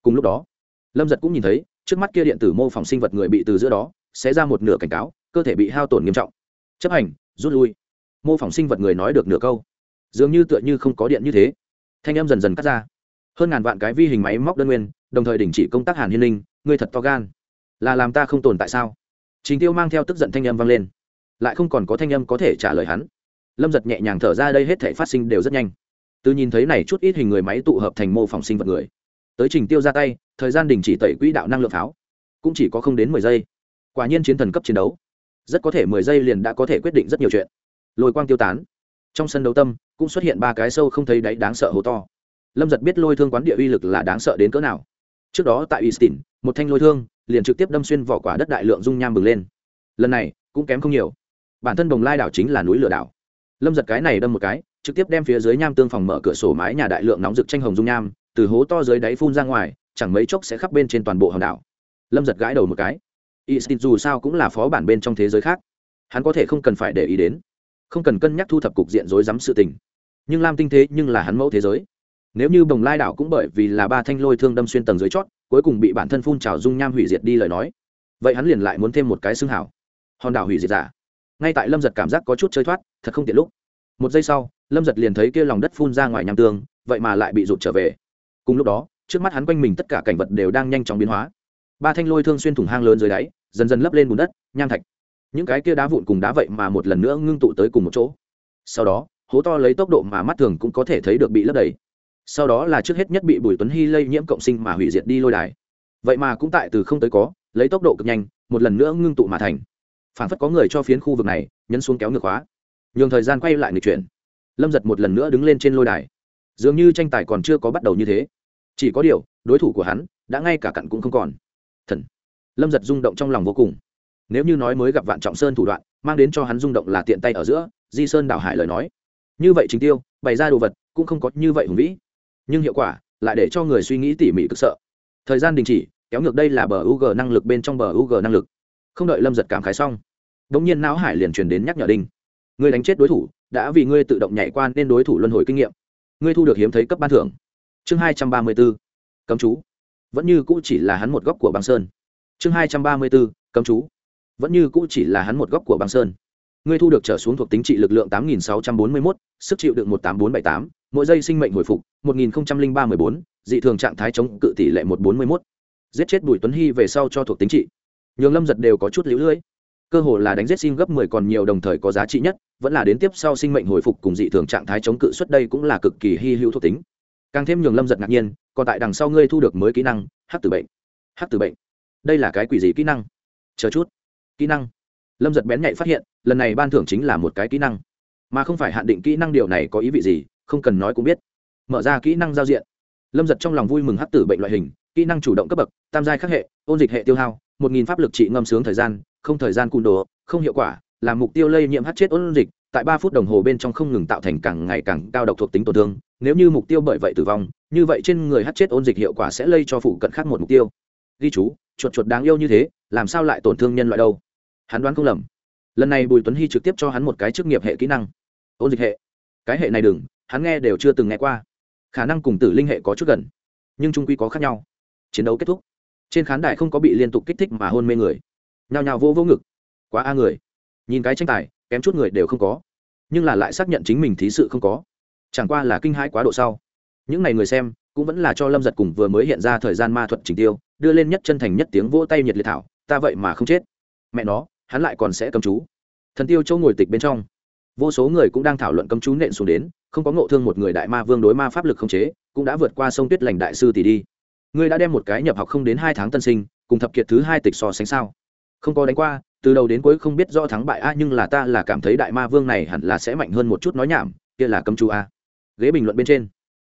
Cùng lúc đó, lâm giật cũng nhìn thấy trước mắt kia điện tử mô phỏng sinh vật người bị từ giữa đó sẽ ra một nửa cảnh cáo, cơ thể bị hao tổn nghiêm trọng. Chấp hành, rút lui. Mô phỏng sinh vật người nói được nửa câu. Dường như tựa như không có điện như thế. Thanh em dần dần cắt ra. Hơn ngàn vạn cái vi hình máy móc đơn nguyên, đồng thời đình chỉ công tác hàn hiên linh, ngươi thật to gan. Là làm ta không tồn tại sao? Trình tiêu mang theo tức giận thanh âm vang lên. Lại không còn có thanh âm có thể trả lời hắn. Lâm giật nhẹ nhàng thở ra đây hết thể phát sinh đều rất nhanh. Từ nhìn thấy này chút ít hình người máy tụ hợp thành mô phỏng sinh vật người. Tới trình tiêu ra tay thời gian đình chỉ tẩy quỹ đạo năng lượng pháo cũng chỉ có không đến mười giây. Quả nhiên chiến thần cấp chiến đấu rất có thể mười giây liền đã có thể quyết định rất nhiều chuyện. Lôi quang tiêu tán trong sân đấu tâm cũng xuất hiện ba cái sâu không thấy đáy đáng sợ hố to. Lâm giật biết lôi thương quán địa uy lực là đáng sợ đến cỡ nào. Trước đó tại Eastin, một thanh lôi thương liền trực tiếp đâm xuyên vỏ quả đất đại lượng dung nham bừng lên. Lần này cũng kém không nhiều. Bản thân đồng lai đảo chính là núi lửa đảo. Lâm giật cái này đâm một cái trực tiếp đem phía dưới nham tương phòng mở cửa sổ mái nhà đại lượng nóng rực tranh hồng dung nham từ hố to dưới đáy phun ra ngoài chẳng mấy chốc sẽ khắp bên trên toàn bộ hòn đảo. Lâm giật gãi đầu một cái. Eastin dù sao cũng là phó bản bên trong thế giới khác. Hắn có thể không cần phải để ý đến. Không cần cân nhắc thu thập cục diện rối rắm sự tình. Nhưng lam tinh thế nhưng là hắn mẫu thế giới. Nếu như bồng lai đảo cũng bởi vì là ba thanh lôi thương đâm xuyên tầng dưới chót, cuối cùng bị bản thân phun trào dung nham hủy diệt đi lời nói, vậy hắn liền lại muốn thêm một cái xương hảo. Hòn đảo hủy diệt giả. Ngay tại lâm giật cảm giác có chút chơi thoát, thật không tiện lúc. Một giây sau, lâm giật liền thấy kia lòng đất phun ra ngoài nham tương, vậy mà lại bị rụt trở về. Cùng lúc đó trước mắt hắn quanh mình tất cả cảnh vật đều đang nhanh chóng biến hóa. Ba thanh lôi thương xuyên thủng hang lớn dưới đáy, dần dần lấp lên bùn đất, nham thạch. Những cái kia đá vụn cùng đá vậy mà một lần nữa ngưng tụ tới cùng một chỗ. Sau đó, hố to lấy tốc độ mà mắt thường cũng có thể thấy được bị lấp đầy. Sau đó là trước hết nhất bị bùi tuấn hy lây nhiễm cộng sinh mà hủy diệt đi lôi đài. Vậy mà cũng tại từ không tới có, lấy tốc độ cực nhanh, một lần nữa ngưng tụ mà thành. Phản phất có người cho phiến khu vực này, nhấn xuống kéo ngược hóa. Nhường thời gian quay lại người chuyển. Lâm giật một lần nữa đứng lên trên lôi đài. Dường như tranh tài còn chưa có bắt đầu như thế chỉ có điều, đối thủ của hắn đã ngay cả cặn cũng không còn. Thần. Lâm giật rung động trong lòng vô cùng. Nếu như nói mới gặp vạn trọng sơn thủ đoạn, mang đến cho hắn rung động là tiện tay ở giữa, di sơn đảo hải lời nói. Như vậy trình tiêu, bày ra đồ vật cũng không có như vậy hùng vĩ. Nhưng hiệu quả lại để cho người suy nghĩ tỉ mỉ cực sợ. Thời gian đình chỉ, kéo ngược đây là bờ u g năng lực bên trong bờ u g năng lực. Không đợi lâm giật cảm khái xong đ ỗ n g nhiên não hải liền truyền đến nhắc nhở đinh. Người đánh chết đối thủ, đã vì ngươi tự động nhảy qua nên đối thủ luân hồi kinh nghiệm. Ngươi thu được hiếm thấy cấp ban thưởng chương hai trăm ba mươi b ố cấm chú vẫn như cũ chỉ là hắn một góc của băng sơn chương hai trăm ba mươi b ố cấm chú vẫn như cũ chỉ là hắn một góc của băng sơn ngươi thu được trở xuống thuộc tính trị lực lượng tám nghìn sáu trăm bốn mươi mốt sức chịu đựng một tám bốn bảy tám mỗi giây sinh mệnh hồi phục 1003-14, dị thường trạng thái chống cự tỷ lệ 141. Giết chết Bùi Tuấn Hy về sau cho thuộc tính trị. Nhường Lâm giật đều có chút lũ lưỡi. Cơ hồ là đánh giết sinh gấp 10 còn nhiều đồng thời có giá trị nhất, vẫn là đến tiếp sau sinh mệnh hồi phục cùng dị thường trạng thái chống cự xuất đây cũng là cực kỳ hi hữu thuộc tính. Càng thêm nhường Lâm giật ngạc nhiên, còn tại đằng sau ngươi thu được mới kỹ năng, hát tử bệnh. hát tử bệnh. Đây là cái quỷ gì kỹ năng? Chờ chút. Kỹ năng. Lâm giật bén nhạy phát hiện, lần này ban thưởng chính là một cái kỹ năng, mà không phải hạn định kỹ năng điều này có ý vị gì, không cần nói cũng biết mở ra kỹ năng giao diện lâm giật trong lòng vui mừng hát tử bệnh loại hình kỹ năng chủ động cấp bậc tam giai khắc hệ ôn dịch hệ tiêu hao một nghìn pháp lực trị ngâm sướng thời gian không thời gian cùn đồ không hiệu quả làm mục tiêu lây nhiễm hát chết ôn dịch tại ba phút đồng hồ bên trong không ngừng tạo thành càng ngày càng cao độc thuộc tính tổn thương. Nếu như mục tiêu bởi vậy tử vong, như vậy trên người hát chết ôn dịch hiệu quả sẽ lây cho phụ cận khác một mục tiêu. Ghi chú, chuột chuột đáng yêu như thế, làm sao lại tổn thương nhân loại đâu? Hắn đoán không lầm. Lần này bùi tuấn hy trực tiếp cho hắn một cái chức nghiệp hệ kỹ năng. Ôn dịch hệ. Cái hệ này đừng, hắn nghe đều chưa từng nghe qua. Khả năng cùng tử linh hệ có chút gần, nhưng trung quy có khác nhau. Chiến đấu kết thúc. Trên khán đài không có bị liên tục kích thích mà hôn mê người. Nhào nhào vô vô ngực. Quá a người. Nhìn cái tranh tài kém chút người đều không có. Nhưng là lại xác nhận chính mình thí sự không có. Chẳng qua là kinh hãi quá độ sau. Những n à y người xem, cũng vẫn là cho lâm giật cùng vừa mới hiện ra thời gian ma thuật trình tiêu, đưa lên nhất chân thành nhất tiếng vỗ tay nhiệt liệt thảo, ta vậy mà không chết. Mẹ nó, hắn lại còn sẽ cầm chú. Thần tiêu châu ngồi tịch bên trong. Vô số người cũng đang thảo luận cấm chú nện xuống đến, không có ngộ thương một người đại ma vương đối ma pháp lực không chế, cũng đã vượt qua sông tuyết lành đại sư tỷ đi. Ngươi đã đem một cái nhập học không đến hai tháng tân sinh, cùng thập kiệt thứ hai tịch so sánh sao? Không có đánh qua từ đầu đến cuối không biết rõ thắng bại a, nhưng là ta là cảm thấy đại ma vương này hẳn là sẽ mạnh hơn một chút nói nhảm, kia là cấm chú a. Ghế bình luận bên trên,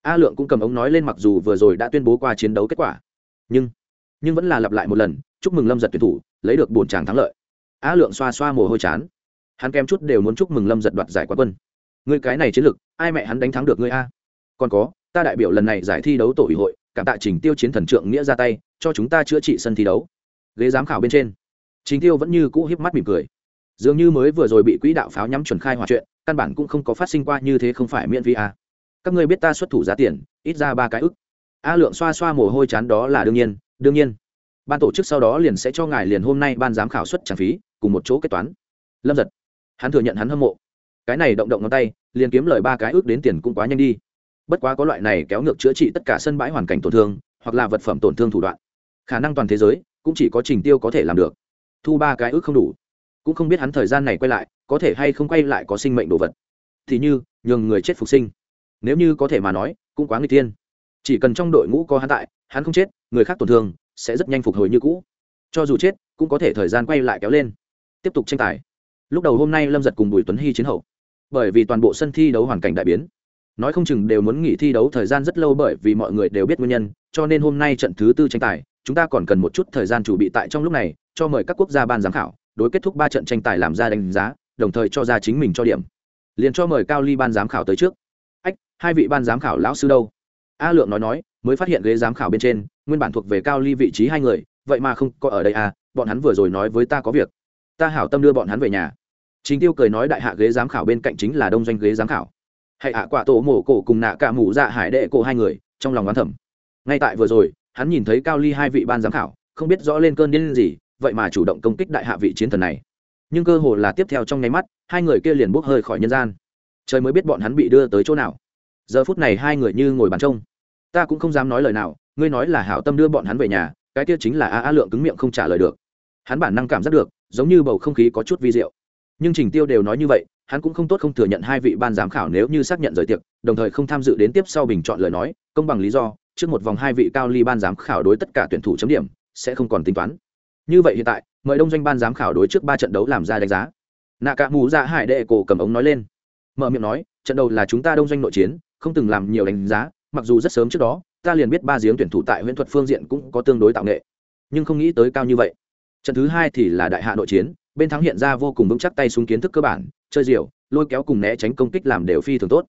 a lượng cũng cầm ống nói lên mặc dù vừa rồi đã tuyên bố qua chiến đấu kết quả, nhưng nhưng vẫn là lặp lại một lần, chúc mừng lâm giật tuyển thủ, lấy được bổn tràng thắng lợi. A lượng xoa xoa mồ hôi chán. Hắn kém chút đều muốn chúc mừng lâm giật đoạt giải quán quân. Ngươi cái này chiến lực ai mẹ hắn đánh thắng được ngươi a? Còn có, ta đại biểu lần này giải thi đấu tổ ủy hội, cảm tạ trình tiêu chiến thần trượng nghĩa ra tay, cho chúng ta chữa trị sân thi đấu. Ghế giám khảo bên trên trình tiêu vẫn như cũ hiếp mắt mỉm cười. Dường như mới vừa rồi bị quỹ đạo pháo nhắm chuẩn khai hòa chuyện, căn bản cũng không có phát sinh qua như thế không phải miễn phí a các ngươi biết ta xuất thủ giá tiền, ít ra ba cái ức. A lượng xoa xoa mồ hôi chán đó là đương nhiên đương nhiên. Ban tổ chức sau đó liền sẽ cho ngài liền hôm nay ban giám khảo xuất trả phí, cùng một chỗ kết toán. Lâm giật. Hắn thừa nhận hắn hâm mộ. Cái này động động ngón tay, liền kiếm lời ba cái ước đến tiền cũng quá nhanh đi. Bất quá có loại này kéo ngược chữa trị tất cả sân bãi hoàn cảnh tổn thương, hoặc là vật phẩm tổn thương thủ đoạn. Khả năng toàn thế giới, cũng chỉ có trình tiêu có thể làm được thu ba cái ước không đủ. Cũng không biết hắn thời gian này quay lại, có thể hay không quay lại có sinh mệnh đồ vật. Thì như, nhường người chết phục sinh. Nếu như có thể mà nói, cũng quá người tiên chỉ cần trong đội ngũ có hắn tại, hắn không chết, người khác tổn thương, sẽ rất nhanh phục hồi như cũ. Cho dù chết, cũng có thể thời gian quay lại kéo lên. Tiếp tục tranh tài. Lúc đầu hôm nay lâm giật cùng bùi tuấn hy chiến hậu. Bởi vì toàn bộ sân thi đấu hoàn cảnh đại biến. Nói không chừng đều muốn nghỉ thi đấu thời gian rất lâu bởi vì mọi người đều biết nguyên nhân, cho nên hôm nay trận thứ tư tranh tài, chúng ta còn cần một chút thời gian chuẩn bị tại trong lúc này cho mời các quốc gia ban giám khảo, đối kết thúc ba trận tranh tài làm ra đánh giá, đồng thời cho ra chính mình cho điểm. Liền cho mời cao ly ban giám khảo tới trước. Ách, hai vị ban giám khảo lão sư đâu? A lượng nói nói, mới phát hiện ghế giám khảo bên trên, nguyên bản thuộc về cao ly vị trí hai người, vậy mà không có ở đây à bọn hắn vừa rồi nói với ta có việc. Ta hảo tâm đưa bọn hắn về nhà. Chính tiêu cười nói đại hạ ghế giám khảo bên cạnh chính là đông doanh ghế giám khảo. Hãy hạ quả tổ mổ cổ cùng nạ cả mủ dạ hải đệ cổ hai người, trong lòng oán thẩm ngay tại vừa rồi, hắn nhìn thấy cao ly hai vị ban giám khảo, không biết rõ lên cơn điên gì vậy mà chủ động công kích đại hạ vị chiến thần này. Nhưng cơ hồ là tiếp theo trong nháy mắt, hai người kia liền bốc hơi khỏi nhân gian. Trời mới biết bọn hắn bị đưa tới chỗ nào. Giờ phút này hai người như ngồi bàn trông. Ta cũng không dám nói lời nào, ngươi nói là hảo tâm đưa bọn hắn về nhà, cái kia chính là a a lượng cứng miệng không trả lời được. Hắn bản năng cảm giác được, giống như bầu không khí có chút vi diệu. Nhưng trình tiêu đều nói như vậy, hắn cũng không tốt không thừa nhận hai vị ban giám khảo nếu như xác nhận rời tiệc, đồng thời không tham dự đến tiếp sau bình chọn lời nói, công bằng lý do, trước một vòng hai vị cao ly ban giám khảo đối tất cả tuyển thủ chấm điểm, sẽ không còn tính toán như vậy hiện tại, mời đông doanh ban giám khảo đối trước ba trận đấu làm ra đánh giá. Nạ cả mù ra dạ hải đệ cổ cầm ống nói lên. Mở miệng nói, trận đầu là chúng ta đông doanh nội chiến, không từng làm nhiều đánh giá, mặc dù rất sớm trước đó, ta liền biết ba giếng tuyển thủ tại huyễn thuật phương diện cũng có tương đối tạo nghệ. Nhưng không nghĩ tới cao như vậy. Trận thứ hai thì là đại hạ nội chiến, bên thắng hiện ra vô cùng vững chắc tay súng kiến thức cơ bản, chơi diều, lôi kéo cùng né tránh công kích làm đều phi thường tốt.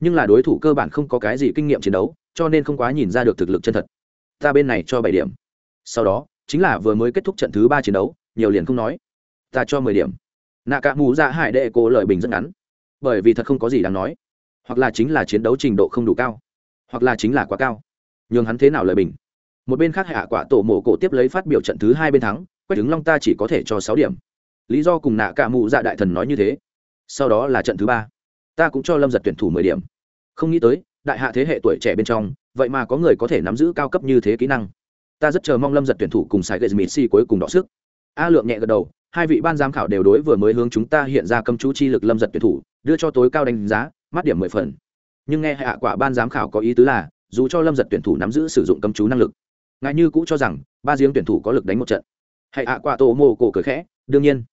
Nhưng là đối thủ cơ bản không có cái gì kinh nghiệm chiến đấu, cho nên không quá nhìn ra được thực lực chân thật. Ta bên này cho bảy điểm. Sau đó chính là vừa mới kết thúc trận thứ ba chiến đấu, nhiều liền không nói. Ta cho mười điểm. Nạ cả mù ra dạ hải đệ cô lời bình rất ngắn. Bởi vì thật không có gì đáng nói. Hoặc là chính là chiến đấu trình độ không đủ cao. Hoặc là chính là quá cao. Nhường hắn thế nào lời bình? Một bên khác hạ quả tổ mổ cổ tiếp lấy phát biểu trận thứ hai bên thắng, quách đứng long ta chỉ có thể cho sáu điểm. Lý do cùng nạ cả mụ dạ đại thần nói như thế. Sau đó là trận thứ ba. Ta cũng cho lâm giật tuyển thủ mười điểm. Không nghĩ tới, đại hạ thế hệ tuổi trẻ bên trong, vậy mà có người có thể nắm giữ cao cấp như thế kỹ năng ta rất chờ mong lâm giật tuyển thủ cùng sai gậy mỹ cuối cùng đọ sức. A lượng nhẹ gật đầu, hai vị ban giám khảo đều đối vừa mới hướng chúng ta hiện ra cấm chú chi lực lâm giật tuyển thủ, đưa cho tối cao đánh giá, mắt điểm mười phần. Nhưng nghe hạ quả ban giám khảo có ý tứ là, dù cho lâm giật tuyển thủ nắm giữ sử dụng cấm chú năng lực, ngài như cũ cho rằng, ba giếng tuyển thủ có lực đánh một trận. Hãy hạ quả tổ mô cổ cười khẽ, đương nhiên,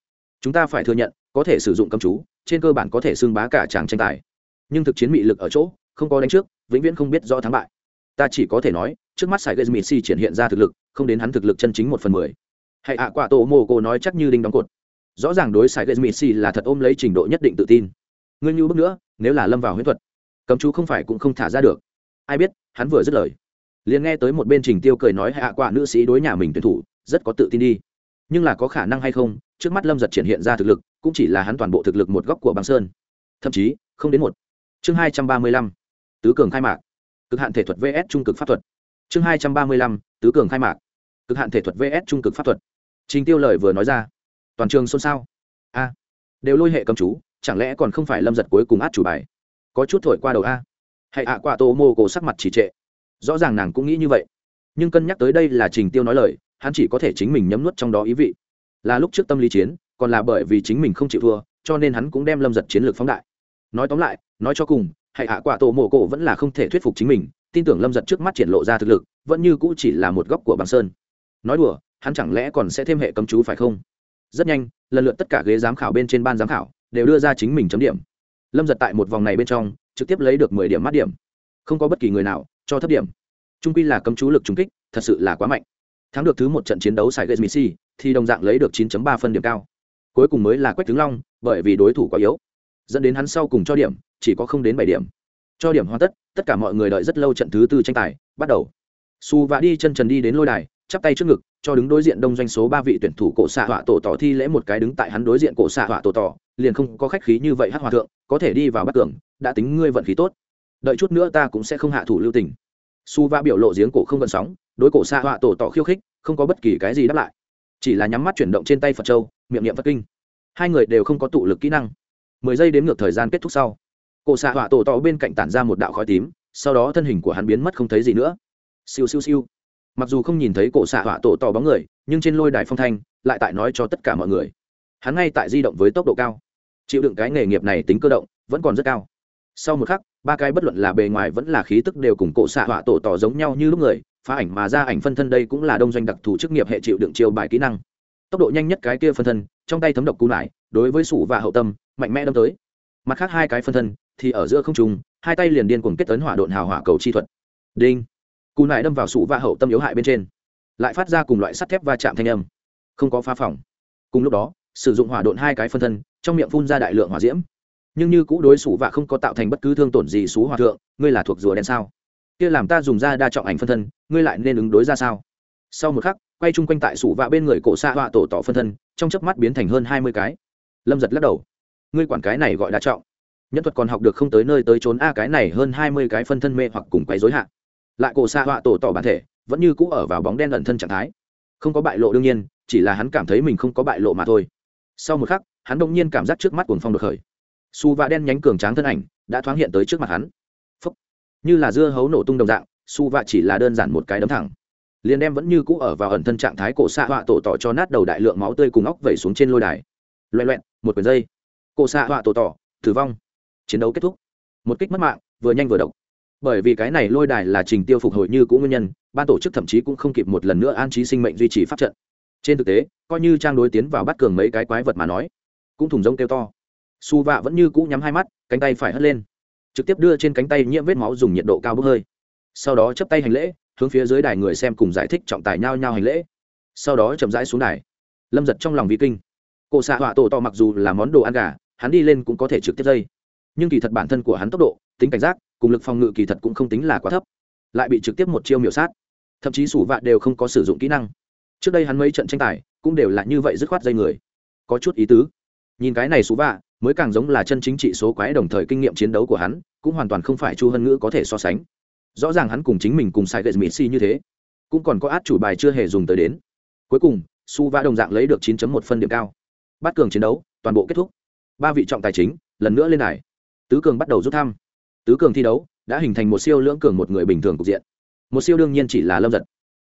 chúng ta phải thừa nhận, có thể sử dụng cấm chú, trên cơ bản có thể xưng bá cả tràng tranh tài. Nhưng thực chiến mị lực ở chỗ, không có đánh trước, vĩnh viễn không biết rõ thắng bại. Ta chỉ có thể nói trước mắt sài gây si triển hiện ra thực lực, không đến hắn thực lực chân chính một phần mười. Hãy ạ, quả tổ mô cô nói chắc như đinh đóng cột. Rõ ràng đối sài gây si là thật ôm lấy trình độ nhất định tự tin. Ngươi như bước nữa, nếu là lâm vào huyết thuật cấm chú không phải cũng không thả ra được. Ai biết, hắn vừa dứt lời, liền nghe tới một bên trình tiêu cười nói hạ quả nữ sĩ đối nhà mình tuyển thủ, rất có tự tin đi. Nhưng là có khả năng hay không, trước mắt lâm giật triển hiện ra thực lực, cũng chỉ là hắn toàn bộ thực lực một góc của băng sơn. Thậm chí, không đến một. Chương hai trăm ba mươi lăm, tứ cường khai mạc. Cực hạn thể thuật vs trung cực pháp thuật chương hai trăm ba mươi lăm, tứ cường khai mạc. Cực hạn thể thuật vs trung cực pháp thuật. Trình tiêu lời vừa nói ra. Toàn trường xôn xao. A. Đều lôi hệ cầm chú, chẳng lẽ còn không phải lâm giật cuối cùng át chủ bài? Có chút thổi qua đầu a. Hãy ạ quả tô mô cổ sắc mặt chỉ trệ. Rõ ràng nàng cũng nghĩ như vậy. Nhưng cân nhắc tới đây là trình tiêu nói lời, hắn chỉ có thể chính mình nhấm nuốt trong đó ý vị. Là lúc trước tâm lý chiến, còn là bởi vì chính mình không chịu thua, cho nên hắn cũng đem lâm giật chiến lược phóng đại. Nói tóm lại, nói cho cùng hãy hạ quả tổ mồ cổ vẫn là không thể thuyết phục chính mình tin tưởng lâm giật trước mắt triển lộ ra thực lực, vẫn như cũ chỉ là một góc của bằng sơn. Nói đùa, hắn chẳng lẽ còn sẽ thêm hệ cấm chú phải không? Rất nhanh, lần lượt tất cả ghế giám khảo bên trên ban giám khảo đều đưa ra chính mình chấm điểm. Lâm giật tại một vòng này bên trong, trực tiếp lấy được mười điểm mắt điểm. Không có bất kỳ người nào cho thấp điểm. Trung quy là cấm chú lực trung kích, thật sự là quá mạnh. Thắng được thứ một trận chiến đấu sài gây missy thì đồng dạng lấy được 9.3 phân điểm cao. Cuối cùng mới là quách tướng long, bởi vì đối thủ quá yếu. Dẫn đến hắn sau cùng cho điểm, chỉ có không đến bảy điểm. Cho điểm hoàn tất tất cả mọi người đợi rất lâu trận thứ tư tranh tài, bắt đầu. Su và đi chân trần đi đến lôi đài, chắp tay trước ngực, cho đứng đối diện đông doanh số ba vị tuyển thủ cổ xạ họa tổ tỏ thi lễ một cái đứng tại hắn đối diện cổ xạ họa tổ tỏ, liền không có khách khí như vậy hát hòa thượng, có thể đi vào bắt tưởng đã tính ngươi vận khí tốt. Đợi chút nữa ta cũng sẽ không hạ thủ lưu tình. Su va biểu lộ giếng cổ không gần sóng, đối cổ xạ họa tổ tỏ khiêu khích, không có bất kỳ cái gì đáp lại. Chỉ là nhắm mắt chuyển động trên tay phật châu, miệng niệm phật kinh. Hai người đều không có tụ lực kỹ năng. Mười giây đếm ngược thời gian kết thúc sau cổ xạ họa tổ tỏ bên cạnh tản ra một đạo khói tím, sau đó thân hình của hắn biến mất không thấy gì nữa. Siêu siêu siêu. Mặc dù không nhìn thấy cổ xạ họa tổ tỏ bóng người, nhưng trên lôi đài phong thanh lại tại nói cho tất cả mọi người. Hắn ngay tại di động với tốc độ cao. Chịu đựng cái nghề nghiệp này tính cơ động, vẫn còn rất cao. Sau một khắc, ba cái bất luận là bề ngoài vẫn là khí tức đều cùng cổ xạ họa tổ tỏ giống nhau như lúc người, phá ảnh mà ra ảnh phân thân đây cũng là đông doanh đặc thù chức nghiệp hệ chịu đựng chiêu bài kỹ năng. Tốc độ nhanh nhất cái kia phân thân, trong tay thấm độc cú lại đối với sủ và hậu tâm, mạnh mẽ đâm tới. Mặt khác hai cái phân thân thì ở giữa không trung, hai tay liền điên cuồng kết tấn hỏa độn hào hỏa cầu chi thuật. Đinh. Cú lại đâm vào sủ và hậu tâm yếu hại bên trên lại phát ra cùng loại sắt thép va chạm thanh âm. Không có phá phòng. Cùng lúc đó sử dụng hỏa độn hai cái phân thân trong miệng phun ra đại lượng hỏa diễm. Nhưng như cũ đối sủ và không có tạo thành bất cứ thương tổn gì xú hòa thượng ngươi là thuộc rùa đen sao? Kia làm ta dùng ra đa trọng ảnh phân thân ngươi lại nên ứng đối ra sao? Sau một khắc quay chung quanh tại sủ vạ bên người cổ xạ họa tổ tỏ phân thân trong chớp mắt biến thành hơn hai mươi cái. Lâm giật lắc đầu. Ngươi quản cái này gọi đa trọng nhân thuật còn học được không tới nơi tới trốn a cái này hơn hai mươi cái phân thân mê hoặc cùng quấy dối hạ. Lại cổ xạ họa tổ tỏ bản thể, vẫn như cũ ở vào bóng đen ẩn thân trạng thái. Không có bại lộ đương nhiên, chỉ là hắn cảm thấy mình không có bại lộ mà thôi. Sau một khắc, hắn đông nhiên cảm giác trước mắt cuồng phong được khởi. Su và đen nhánh cường tráng thân ảnh đã thoáng hiện tới trước mặt hắn. Phúc. như là dưa hấu nổ tung đồng dạng, su và chỉ là đơn giản một cái đấm thẳng. Liền đem vẫn như cũ ở vào ẩn thân trạng thái cổ xạ họa tổ tỏ cho nát đầu đại lượng máu tươi cùng óc vẩy xuống trên lôi đài. Loẹ loẹn, một quyển dây. Cổ xạ họa tổ tỏ, tử vong chiến đấu kết thúc. Một kích mất mạng, vừa nhanh vừa độc. Bởi vì cái này lôi đài là trình tiêu phục hồi như cũ nguyên nhân, ban tổ chức thậm chí cũng không kịp một lần nữa an trí sinh mệnh duy trì pháp trận. Trên thực tế, coi như trang đối tiến vào bắt cường mấy cái quái vật mà nói, cũng thùng rông kêu to. Su vạ vẫn như cũ nhắm hai mắt, cánh tay phải hất lên. Trực tiếp đưa trên cánh tay nhiễm vết máu dùng nhiệt độ cao bốc hơi. Sau đó chấp tay hành lễ, hướng phía dưới đài người xem cùng giải thích trọng tài nhau nhau hành lễ. Sau đó chậm rãi xuống đài. Lâm giật trong lòng vi kinh. Cổ xạ họa tổ to mặc dù là món đồ ăn gà, hắn đi lên cũng có thể trực tiếp dây nhưng kỳ thật bản thân của hắn tốc độ, tính cảnh giác, cùng lực phòng ngự kỳ thật cũng không tính là quá thấp, lại bị trực tiếp một chiêu miểu sát. Thậm chí sủ vạ đều không có sử dụng kỹ năng. Trước đây hắn mấy trận tranh tài cũng đều là như vậy dứt khoát dây người. Có chút ý tứ. Nhìn cái này sủ vạ, mới càng giống là chân chính trị số quái đồng thời kinh nghiệm chiến đấu của hắn, cũng hoàn toàn không phải chu hân ngữ có thể so sánh. Rõ ràng hắn cùng chính mình cùng sai gậy mỹ si như thế, cũng còn có át chủ bài chưa hề dùng tới đến. Cuối cùng su vã đồng dạng lấy được 9 một phân điểm cao. Bắt cường chiến đấu, toàn bộ kết thúc. Ba vị trọng tài chính, lần nữa lên đài tứ cường bắt đầu rút thăm. Tứ cường thi đấu đã hình thành một siêu lưỡng cường một người bình thường cục diện. Một siêu đương nhiên chỉ là lâm giật.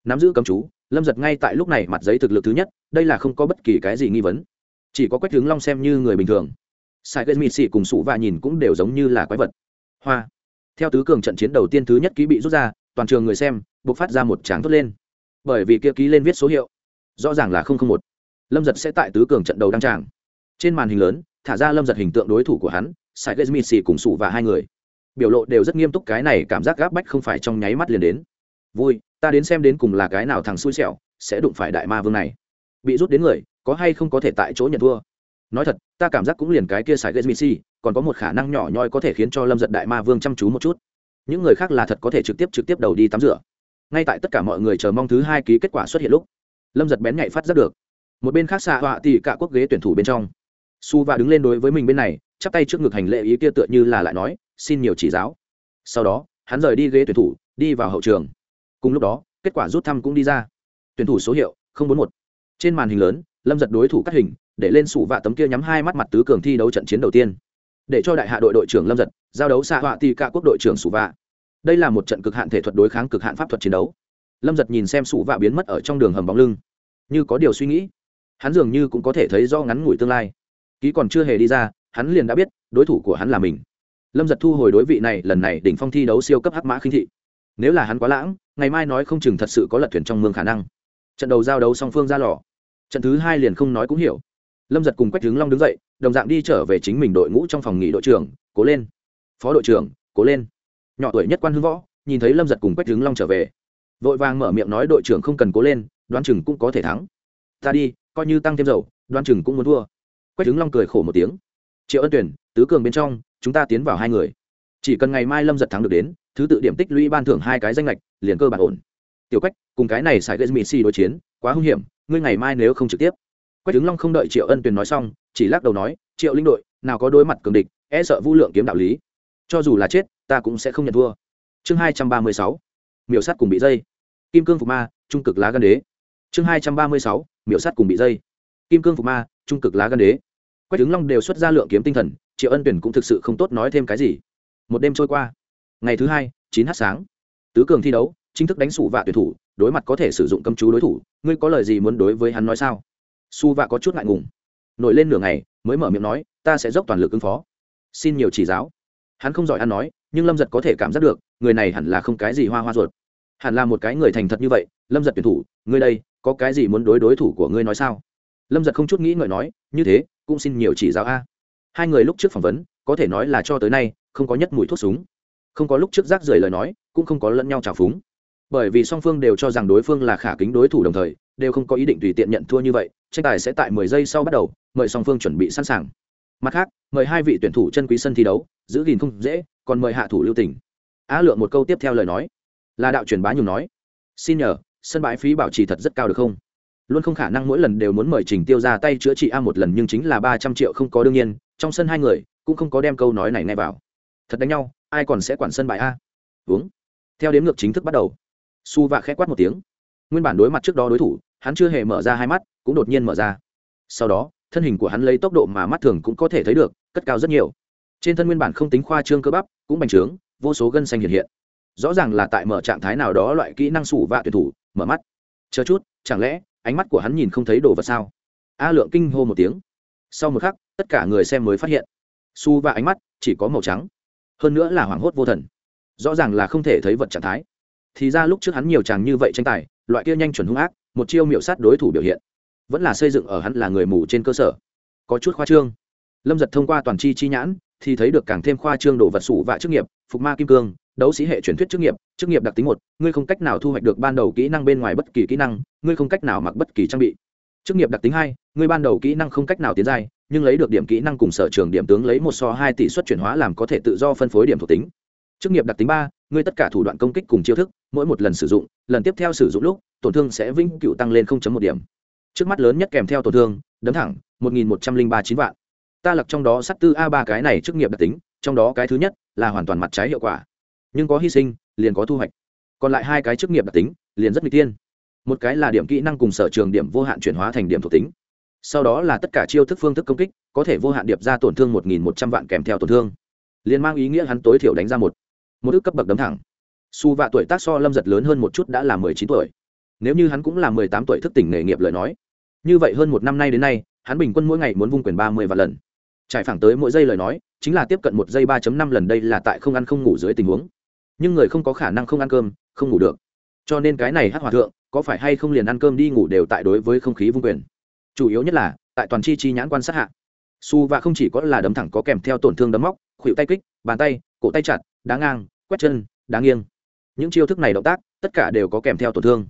Nắm giữ cấm chú, lâm giật ngay tại lúc này mặt giấy thực lực thứ nhất, đây là không có bất kỳ cái gì nghi vấn. Chỉ có quách hướng long xem như người bình thường. Sai gây mịt xị cùng sụ và nhìn cũng đều giống như là quái vật. Hoa. Theo tứ cường trận chiến đầu tiên thứ nhất ký bị rút ra, toàn trường người xem buộc phát ra một tráng thốt lên. Bởi vì kia ký lên viết số hiệu, rõ ràng là một. Lâm giật sẽ tại tứ cường trận đầu đăng tràng. Trên màn hình lớn, thả ra lâm giật hình tượng đối thủ của hắn sài gây mịt xì cùng sụ và hai người. Biểu lộ đều rất nghiêm túc, cái này cảm giác gáp bách không phải trong nháy mắt liền đến. Vui, ta đến xem đến cùng là cái nào thằng xui xẻo, sẽ đụng phải đại ma vương này. Bị rút đến người, có hay không có thể tại chỗ nhận thua? Nói thật, ta cảm giác cũng liền cái kia sải gây còn có một khả năng nhỏ nhoi có thể khiến cho lâm giật đại ma vương chăm chú một chút. Những người khác là thật có thể trực tiếp trực tiếp đầu đi tắm rửa. Ngay tại tất cả mọi người chờ mong thứ hai ký kết quả xuất hiện lúc, lâm giật bén nhạy phát rất được. Một bên khác xạ họa thì cả quốc ghế tuyển thủ bên trong. Su và đứng lên đối với mình bên này chắp tay trước ngực hành lễ ý kia tựa như là lại nói, xin nhiều chỉ giáo. Sau đó, hắn rời đi ghế tuyển thủ, đi vào hậu trường. Cùng lúc đó, kết quả rút thăm cũng đi ra. Tuyển thủ số hiệu bốn một. Trên màn hình lớn, lâm giật đối thủ cắt hình, để lên sủ vạ tấm kia nhắm hai mắt mặt tứ cường thi đấu trận chiến đầu tiên. Để cho đại hạ đội đội trưởng lâm giật giao đấu xạ họa tì cả quốc đội trưởng sủ vạ. Đây là một trận cực hạn thể thuật đối kháng cực hạn pháp thuật chiến đấu. Lâm giật nhìn xem sủ vạ biến mất ở trong đường hầm bóng lưng. Như có điều suy nghĩ, hắn dường như cũng có thể thấy do ngắn ngủi tương lai. Ký còn chưa hề đi ra hắn liền đã biết, đối thủ của hắn là mình. Lâm giật thu hồi đối vị này, lần này đỉnh phong thi đấu siêu cấp hắc mã khinh thị. Nếu là hắn quá lãng, ngày mai nói không chừng thật sự có lật thuyền trong mương khả năng. Trận đầu giao đấu song phương ra lò. Trận thứ hai liền không nói cũng hiểu. Lâm giật cùng quách hướng long đứng dậy, đồng dạng đi trở về chính mình đội ngũ trong phòng nghỉ đội trưởng, cố lên. Phó đội trưởng, cố lên. Nhỏ tuổi nhất quan hưng võ, nhìn thấy lâm giật cùng quách hướng long trở về, vội vàng mở miệng nói đội trưởng không cần cố lên, đoán chừng cũng có thể thắng. Ta đi, coi như tăng thêm dầu, đoán chừng cũng muốn thua. Quách hướng long cười khổ một tiếng triệu ân tuyển, tứ cường bên trong, chúng ta tiến vào hai người. Chỉ cần ngày mai lâm giật thắng được đến, thứ tự điểm tích lũy ban thưởng hai cái danh lệch, liền cơ bản ổn. Tiểu quách, cùng cái này xài gây mỹ xì đối chiến, quá hung hiểm, ngươi ngày mai nếu không trực tiếp. Quách tướng long không đợi triệu ân tuyền nói xong, chỉ lắc đầu nói, triệu linh đội, nào có đối mặt cường địch e sợ vu lượng kiếm đạo lý. Cho dù là chết, ta cũng sẽ không nhận thua. Chương hai trăm ba mươi sáu, miểu sắt cùng bị dây. Kim cương phục ma, trung cực lá gan đế. Chương hai trăm ba mươi sáu, miểu sắt cùng bị dây. Kim cương phục ma, trung cực lá gan đế quách tướng long đều xuất ra lượng kiếm tinh thần, triệu ân tuyển cũng thực sự không tốt nói thêm cái gì. Một đêm trôi qua. Ngày thứ hai, chín h sáng. Tứ cường thi đấu, chính thức đánh sụ vạ tuyển thủ, đối mặt có thể sử dụng cấm chú đối thủ, ngươi có lời gì muốn đối với hắn nói sao? Su vạ có chút ngại ngùng. Nổi lên nửa ngày, mới mở miệng nói, ta sẽ dốc toàn lực ứng phó. Xin nhiều chỉ giáo. Hắn không giỏi ăn nói, nhưng lâm giật có thể cảm giác được, người này hẳn là không cái gì hoa hoa ruột. Hẳn là một cái người thành thật như vậy, lâm giật tuyển thủ, ngươi đây, có cái gì muốn đối đối thủ của ngươi nói sao? Lâm giật không chút nghĩ ngợi nói, như thế cũng xin nhiều chỉ giáo a. Hai người lúc trước phỏng vấn, có thể nói là cho tới nay, không có nhất mùi thuốc súng. Không có lúc trước rác rưởi lời nói, cũng không có lẫn nhau trào phúng. Bởi vì song phương đều cho rằng đối phương là khả kính đối thủ đồng thời, đều không có ý định tùy tiện nhận thua như vậy, tranh tài sẽ tại mười giây sau bắt đầu, mời song phương chuẩn bị sẵn sàng. Mặt khác, mời hai vị tuyển thủ chân quý sân thi đấu, giữ gìn không dễ, còn mời hạ thủ lưu tình. Á lượng một câu tiếp theo lời nói. Là đạo truyền bá nhung nói. Xin nhờ, sân bãi phí bảo trì thật rất cao được không? Luôn không khả năng mỗi lần đều muốn mời trình tiêu ra tay chữa trị a một lần nhưng chính là ba trăm triệu không có đương nhiên, trong sân hai người cũng không có đem câu nói này ngay vào. Thật đánh nhau, ai còn sẽ quản sân bài a? Uống. Theo đếm ngược chính thức bắt đầu. Su vạ khẽ quát một tiếng. Nguyên bản đối mặt trước đó đối thủ, hắn chưa hề mở ra hai mắt, cũng đột nhiên mở ra. Sau đó, thân hình của hắn lấy tốc độ mà mắt thường cũng có thể thấy được, cất cao rất nhiều. Trên thân nguyên bản không tính khoa trương cơ bắp, cũng bành trướng, vô số gân xanh hiện hiện. Rõ ràng là tại mở trạng thái nào đó loại kỹ năng sủ vạ tuyển thủ, mở mắt. Chờ chút, chẳng lẽ ánh mắt của hắn nhìn không thấy đồ vật sao? A lượng kinh hô một tiếng. Sau một khắc, tất cả người xem mới phát hiện. Su và ánh mắt chỉ có màu trắng. Hơn nữa là hoảng hốt vô thần. Rõ ràng là không thể thấy vật trạng thái. Thì ra lúc trước hắn nhiều chàng như vậy tranh tài, loại kia nhanh chuẩn hung ác, một chiêu miệu sát đối thủ biểu hiện, vẫn là xây dựng ở hắn là người mù trên cơ sở. Có chút khoa trương. Lâm giật thông qua toàn chi chi nhãn thì thấy được càng thêm khoa trương đồ vật sủ và chức nghiệp, phục ma kim cương, đấu sĩ hệ truyền thuyết chức nghiệp chức nghiệp đặc tính một, ngươi không cách nào thu hoạch được ban đầu kỹ năng bên ngoài bất kỳ kỹ năng, ngươi không cách nào mặc bất kỳ trang bị. Chức nghiệp đặc tính hai, ngươi ban đầu kỹ năng không cách nào tiến giai, nhưng lấy được điểm kỹ năng cùng sở trường điểm tướng lấy một so hai tỷ suất chuyển hóa làm có thể tự do phân phối điểm thuộc tính. Chức nghiệp đặc tính ba, ngươi tất cả thủ đoạn công kích cùng chiêu thức, mỗi một lần sử dụng, lần tiếp theo sử dụng lúc, tổn thương sẽ vĩnh cựu tăng lên một điểm. Trước mắt lớn nhất kèm theo tổn thương, đấm thẳng, một nghìn một trăm linh ba chín vạn ta lặc trong đó sắt tư a ba cái này chức nghiệp đặc tính, trong đó cái thứ nhất là hoàn toàn mặt trái hiệu quả. Nhưng có hy sinh, liền có thu hoạch. Còn lại hai cái chức nghiệp đặc tính, liền rất n g tiên một cái là điểm kỹ năng cùng sở trường điểm vô hạn chuyển hóa thành điểm thuộc tính. Sau đó là tất cả chiêu thức phương thức công kích, có thể vô hạn điệp ra tổn thương một nghìn một trăm vạn kèm theo tổn thương. Liền mang ý nghĩa hắn tối thiểu đánh ra một một ước cấp bậc đấm thẳng. Su vạ tuổi tác so lâm giật lớn hơn một chút đã là mười chín tuổi. Nếu như hắn cũng là mười tám tuổi thức tỉnh nghề nghiệp lời nói, như vậy hơn một năm nay đến nay, hắn bình quân mỗi ngày muốn vung quyền ba mươi vạn lần trải phẳng tới mỗi giây lời nói, chính là tiếp cận một giây ba năm lần đây là tại không ăn không ngủ dưới tình huống. Nhưng người không có khả năng không ăn cơm, không ngủ được. Cho nên cái này hát hòa thượng, có phải hay không liền ăn cơm đi ngủ đều tại đối với không khí vung quyền? Chủ yếu nhất là, tại toàn chi chi nhãn quan sát hạ. Su và không chỉ có là đấm thẳng có kèm theo tổn thương đấm móc khuỵu tay kích, bàn tay, cổ tay chặt, đá ngang, quét chân, đá nghiêng. Những chiêu thức này động tác, tất cả đều có kèm theo tổn thương.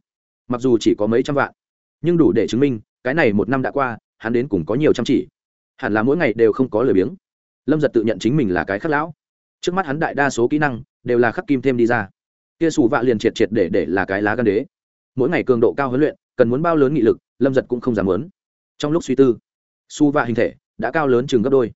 Mặc dù chỉ có mấy trăm vạn, nhưng đủ để chứng minh, cái này một năm đã qua, hắn đến cùng có nhiều chăm chỉ hẳn là mỗi ngày đều không có lời biếng. Lâm giật tự nhận chính mình là cái khắc lão. Trước mắt hắn đại đa số kỹ năng đều là khắc kim thêm đi ra. Kia sủ vạ liền triệt triệt để để là cái lá gan đế. Mỗi ngày cường độ cao huấn luyện, cần muốn bao lớn nghị lực, lâm giật cũng không dám muốn. Trong lúc suy tư su vạ hình thể đã cao lớn chừng gấp đôi.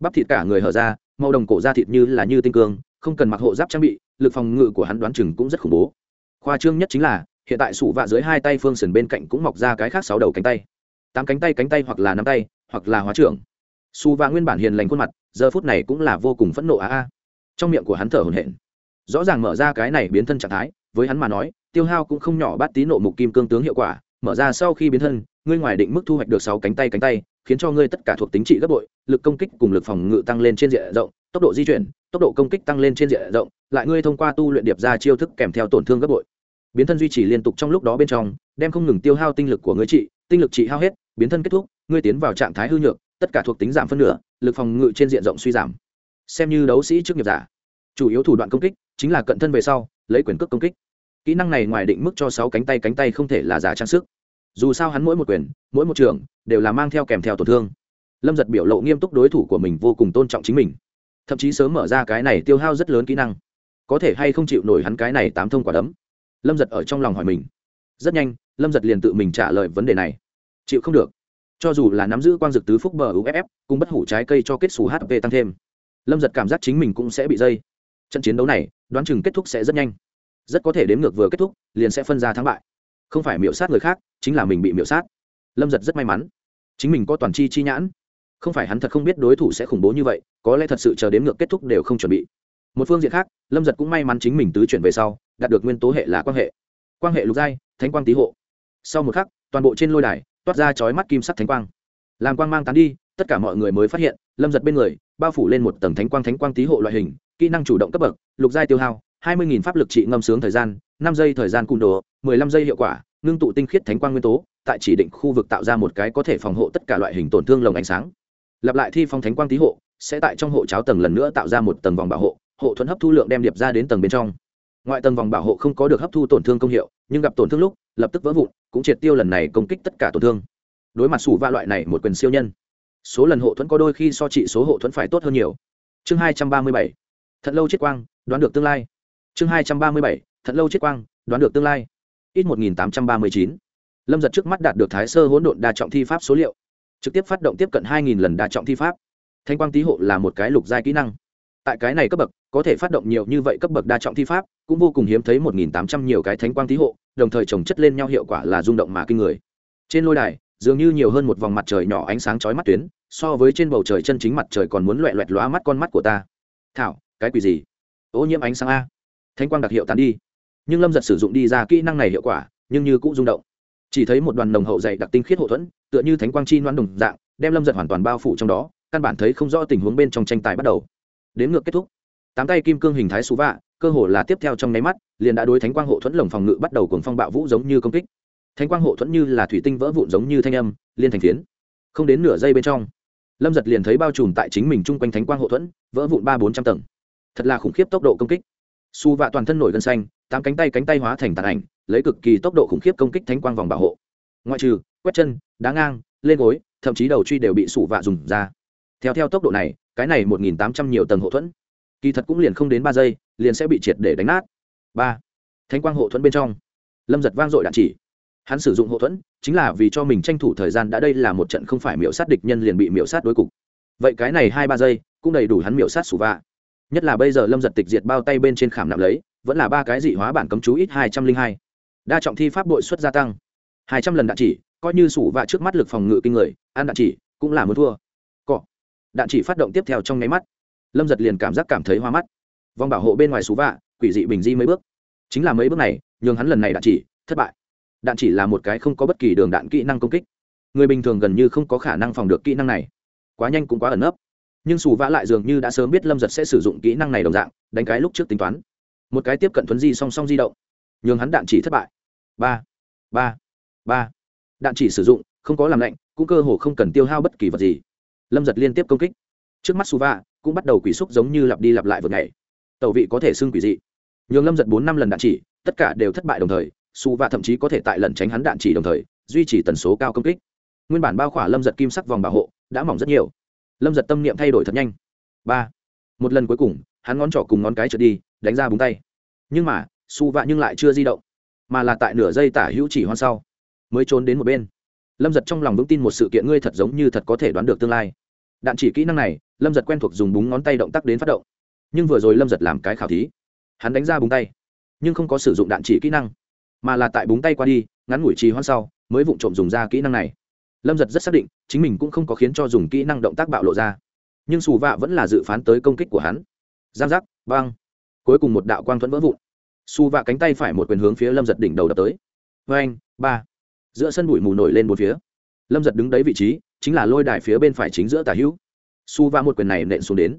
Bắp thịt cả người hở ra, màu đồng cổ da thịt như là như tinh cương, không cần mặc hộ giáp trang bị, lực phòng ngự của hắn đoán chừng cũng rất khủng bố. Khoa trương nhất chính là, hiện tại sủ vạ dưới hai tay phương sườn bên cạnh cũng mọc ra cái khác sáu đầu cánh tay. Tám cánh tay cánh tay hoặc là năm tay hoặc là hóa trưởng. Su và nguyên bản hiền lành khuôn mặt, giờ phút này cũng là vô cùng phẫn nộ a a. Trong miệng của hắn thở hổn hển. Rõ ràng mở ra cái này biến thân trạng thái, với hắn mà nói, tiêu hao cũng không nhỏ bát tí nộ mục kim cương tướng hiệu quả, mở ra sau khi biến thân, ngươi ngoài định mức thu hoạch được sáu cánh tay cánh tay, khiến cho ngươi tất cả thuộc tính trị gấp bội, lực công kích cùng lực phòng ngự tăng lên trên diện rộng, tốc độ di chuyển, tốc độ công kích tăng lên trên diện rộng, lại ngươi thông qua tu luyện điệp ra chiêu thức kèm theo tổn thương gấp bội. Biến thân duy trì liên tục trong lúc đó bên trong, đem không ngừng tiêu hao tinh lực của ngươi trị, tinh lực trị hao hết, biến thân kết thúc ngươi tiến vào trạng thái hư nhược, tất cả thuộc tính giảm phân nửa, lực phòng ngự trên diện rộng suy giảm. Xem như đấu sĩ trước nghiệp giả. Chủ yếu thủ đoạn công kích chính là cận thân về sau, lấy quyền cước công kích. Kỹ năng này ngoài định mức cho sáu cánh tay cánh tay không thể là giả trang sức. Dù sao hắn mỗi một quyền, mỗi một trường đều là mang theo kèm theo tổn thương. Lâm giật biểu lộ nghiêm túc đối thủ của mình vô cùng tôn trọng chính mình. Thậm chí sớm mở ra cái này tiêu hao rất lớn kỹ năng. Có thể hay không chịu nổi hắn cái này tám thông quả đấm? Lâm giật ở trong lòng hỏi mình. Rất nhanh, lâm giật liền tự mình trả lời vấn đề này. Chịu không được cho dù là nắm giữ quang dực tứ phúc bờ uff cùng bất hủ trái cây cho kết xù hp tăng thêm. Lâm giật cảm giác chính mình cũng sẽ bị dây. Trận chiến đấu này, đoán chừng kết thúc sẽ rất nhanh. Rất có thể đếm ngược vừa kết thúc, liền sẽ phân ra thắng bại. Không phải miễu sát người khác, chính là mình bị miễu sát. Lâm giật rất may mắn. Chính mình có toàn chi chi nhãn. Không phải hắn thật không biết đối thủ sẽ khủng bố như vậy, có lẽ thật sự chờ đến ngược kết thúc đều không chuẩn bị. Một phương diện khác, lâm giật cũng may mắn chính mình tứ chuyển về sau, đạt được nguyên tố hệ là quan hệ. Quan hệ lục giai, thánh quang tý hộ. Sau một khắc, toàn bộ trên lôi đài toát ra chói mắt kim sắc thánh quang. Làm quang mang tán đi, tất cả mọi người mới phát hiện, lâm giật bên người, bao phủ lên một tầng thánh quang thánh quang tý hộ loại hình, kỹ năng chủ động cấp bậc, lục giai tiêu hao, hai mươi pháp lực trị ngâm sướng thời gian, năm giây thời gian cung đồ, mười lăm giây hiệu quả, ngưng tụ tinh khiết thánh quang nguyên tố, tại chỉ định khu vực tạo ra một cái có thể phòng hộ tất cả loại hình tổn thương lồng ánh sáng. Lặp lại thi phong thánh quang tý hộ, sẽ tại trong hộ cháo tầng lần nữa tạo ra một tầng vòng bảo hộ hộ thuẫn hấp thu lượng đem điệp ra đến tầng bên trong. Ngoại tầng vòng bảo hộ không có được hấp thu tổn thương công hiệu, nhưng gặp tổn thương lúc lập tức vỡ vụn, cũng triệt tiêu lần này công kích tất cả tổn thương. Đối mặt sủ va loại này một quyền siêu nhân, số lần hộ thuẫn có đôi khi so trị số hộ thuẫn phải tốt hơn nhiều. Chương hai trăm ba mươi bảy, thật lâu chết quang, đoán được tương lai. Chương hai trăm ba mươi bảy, thật lâu chết quang, đoán được tương lai. Ít một nghìn tám trăm ba mươi chín. Lâm giật trước mắt đạt được thái sơ hỗn độn đa trọng thi pháp số liệu. Trực tiếp phát động tiếp cận hai nghìn lần đa trọng thi pháp. Thanh quang tý hộ là một cái lục giai kỹ năng. Tại cái này cấp bậc, có thể phát động nhiều như vậy cấp bậc đa trọng thi pháp, cũng vô cùng hiếm thấy một nghìn tám trăm nhiều cái thánh quang tý hộ đồng thời trồng chất lên nhau hiệu quả là rung động mà kinh người. Trên lôi đài, dường như nhiều hơn một vòng mặt trời nhỏ ánh sáng chói mắt tuyến, so với trên bầu trời chân chính mặt trời còn muốn loẹ loẹt lóa mắt con mắt của ta. Thảo, cái quỷ gì? Ô nhiễm ánh sáng a. Thanh quang đặc hiệu tán đi. Nhưng lâm giật sử dụng đi ra kỹ năng này hiệu quả, nhưng như cũng rung động. Chỉ thấy một đoàn nồng hậu dày đặc tinh khiết hậu thuẫn, tựa như thánh quang chi noan đồng dạng, đem lâm giật hoàn toàn bao phủ trong đó, căn bản thấy không rõ tình huống bên trong tranh tài bắt đầu. Đến ngược kết thúc. Tám tay kim cương hình thái xú vạ cơ hồ là tiếp theo trong nháy mắt, liền đã đối thánh quang hộ thuẫn lồng phòng ngự bắt đầu cuồng phong bạo vũ giống như công kích. Thánh quang hộ thuẫn như là thủy tinh vỡ vụn giống như thanh âm, liên thành phiến. Không đến nửa giây bên trong, lâm giật liền thấy bao trùm tại chính mình chung quanh thánh quang hộ thuẫn, vỡ vụn ba bốn trăm tầng. Thật là khủng khiếp tốc độ công kích. Su vạ toàn thân nổi gân xanh, tám cánh tay cánh tay hóa thành tàn ảnh, lấy cực kỳ tốc độ khủng khiếp công kích thánh quang vòng bảo hộ. Ngoại trừ, quét chân, đá ngang, lên gối, thậm chí đầu truy đều bị sủ vạ dùng ra. Theo theo tốc độ này, cái này một nghìn tám trăm nhiều tầng hộ thuẫn kỳ thật cũng liền không đến ba giây, liền sẽ bị triệt để đánh nát. Ba thanh quang hộ thuẫn bên trong, lâm giật vang dội đạn chỉ. Hắn sử dụng hộ thuẫn, chính là vì cho mình tranh thủ thời gian đã đây là một trận không phải miễu sát địch nhân liền bị miễu sát đối cục. Vậy cái này hai ba giây, cũng đầy đủ hắn miễu sát sủ vạ. Nhất là bây giờ lâm giật tịch diệt bao tay bên trên khảm nạm lấy, vẫn là ba cái dị hóa bản cấm chú ít hai trăm linh hai. Đa trọng thi pháp bội suất gia tăng. Hai trăm lần đạn chỉ, coi như sủ vạ trước mắt lực phòng ngự kinh người, ăn đạn chỉ cũng là muốn thua. Cọ. Đạn chỉ phát động tiếp theo trong nháy mắt lâm giật liền cảm giác cảm thấy hoa mắt. Vòng bảo hộ bên ngoài xú vạ, quỷ dị bình di mấy bước. Chính là mấy bước này, nhường hắn lần này đạn chỉ, thất bại. Đạn chỉ là một cái không có bất kỳ đường đạn kỹ năng công kích. Người bình thường gần như không có khả năng phòng được kỹ năng này. Quá nhanh cũng quá ẩn ấp nhưng xù vã lại dường như đã sớm biết lâm giật sẽ sử dụng kỹ năng này đồng dạng, đánh cái lúc trước tính toán. Một cái tiếp cận thuấn di song song di động. Nhường hắn đạn chỉ thất bại. Ba ba ba. Đạn chỉ sử dụng, không có làm lạnh, cũng cơ hồ không cần tiêu hao bất kỳ vật gì. Lâm giật liên tiếp công kích. Trước mắt su va cũng bắt đầu quỷ xúc giống như lặp đi lặp lại vượt ngày. Tẩu vị có thể xưng quỷ dị. Nhường lâm giật bốn năm lần đạn chỉ, tất cả đều thất bại đồng thời, su và thậm chí có thể tại lần tránh hắn đạn chỉ đồng thời, duy trì tần số cao công kích. Nguyên bản bao khỏa lâm giật kim sắc vòng bảo hộ, đã mỏng rất nhiều. Lâm giật tâm niệm thay đổi thật nhanh. Ba. Một lần cuối cùng, hắn ngón trỏ cùng ngón cái trượt đi, đánh ra búng tay. Nhưng mà, su vạ nhưng lại chưa di động, mà là tại nửa giây tả hữu chỉ hoan sau, mới trốn đến một bên. Lâm giật trong lòng vững tin một sự kiện ngươi thật giống như thật có thể đoán được tương lai đạn chỉ kỹ năng này, lâm giật quen thuộc dùng búng ngón tay động tác đến phát động. Nhưng vừa rồi lâm giật làm cái khảo thí, hắn đánh ra búng tay, nhưng không có sử dụng đạn chỉ kỹ năng, mà là tại búng tay qua đi, ngắn ngủi trì hoãn sau, mới vụng trộm dùng ra kỹ năng này. Lâm giật rất xác định, chính mình cũng không có khiến cho dùng kỹ năng động tác bạo lộ ra, nhưng xù vạ vẫn là dự phán tới công kích của hắn. Giang giác băng cuối cùng một đạo quang thuẫn vỡ vụn. Xù vạ cánh tay phải một quyền hướng phía lâm giật đỉnh đầu đập tới. Vê anh ba. Giữa sân bụi mù nổi lên một phía. Lâm giật đứng đấy vị trí chính là lôi đài phía bên phải chính giữa tả hữu. Su va một quyền này nện xuống đến.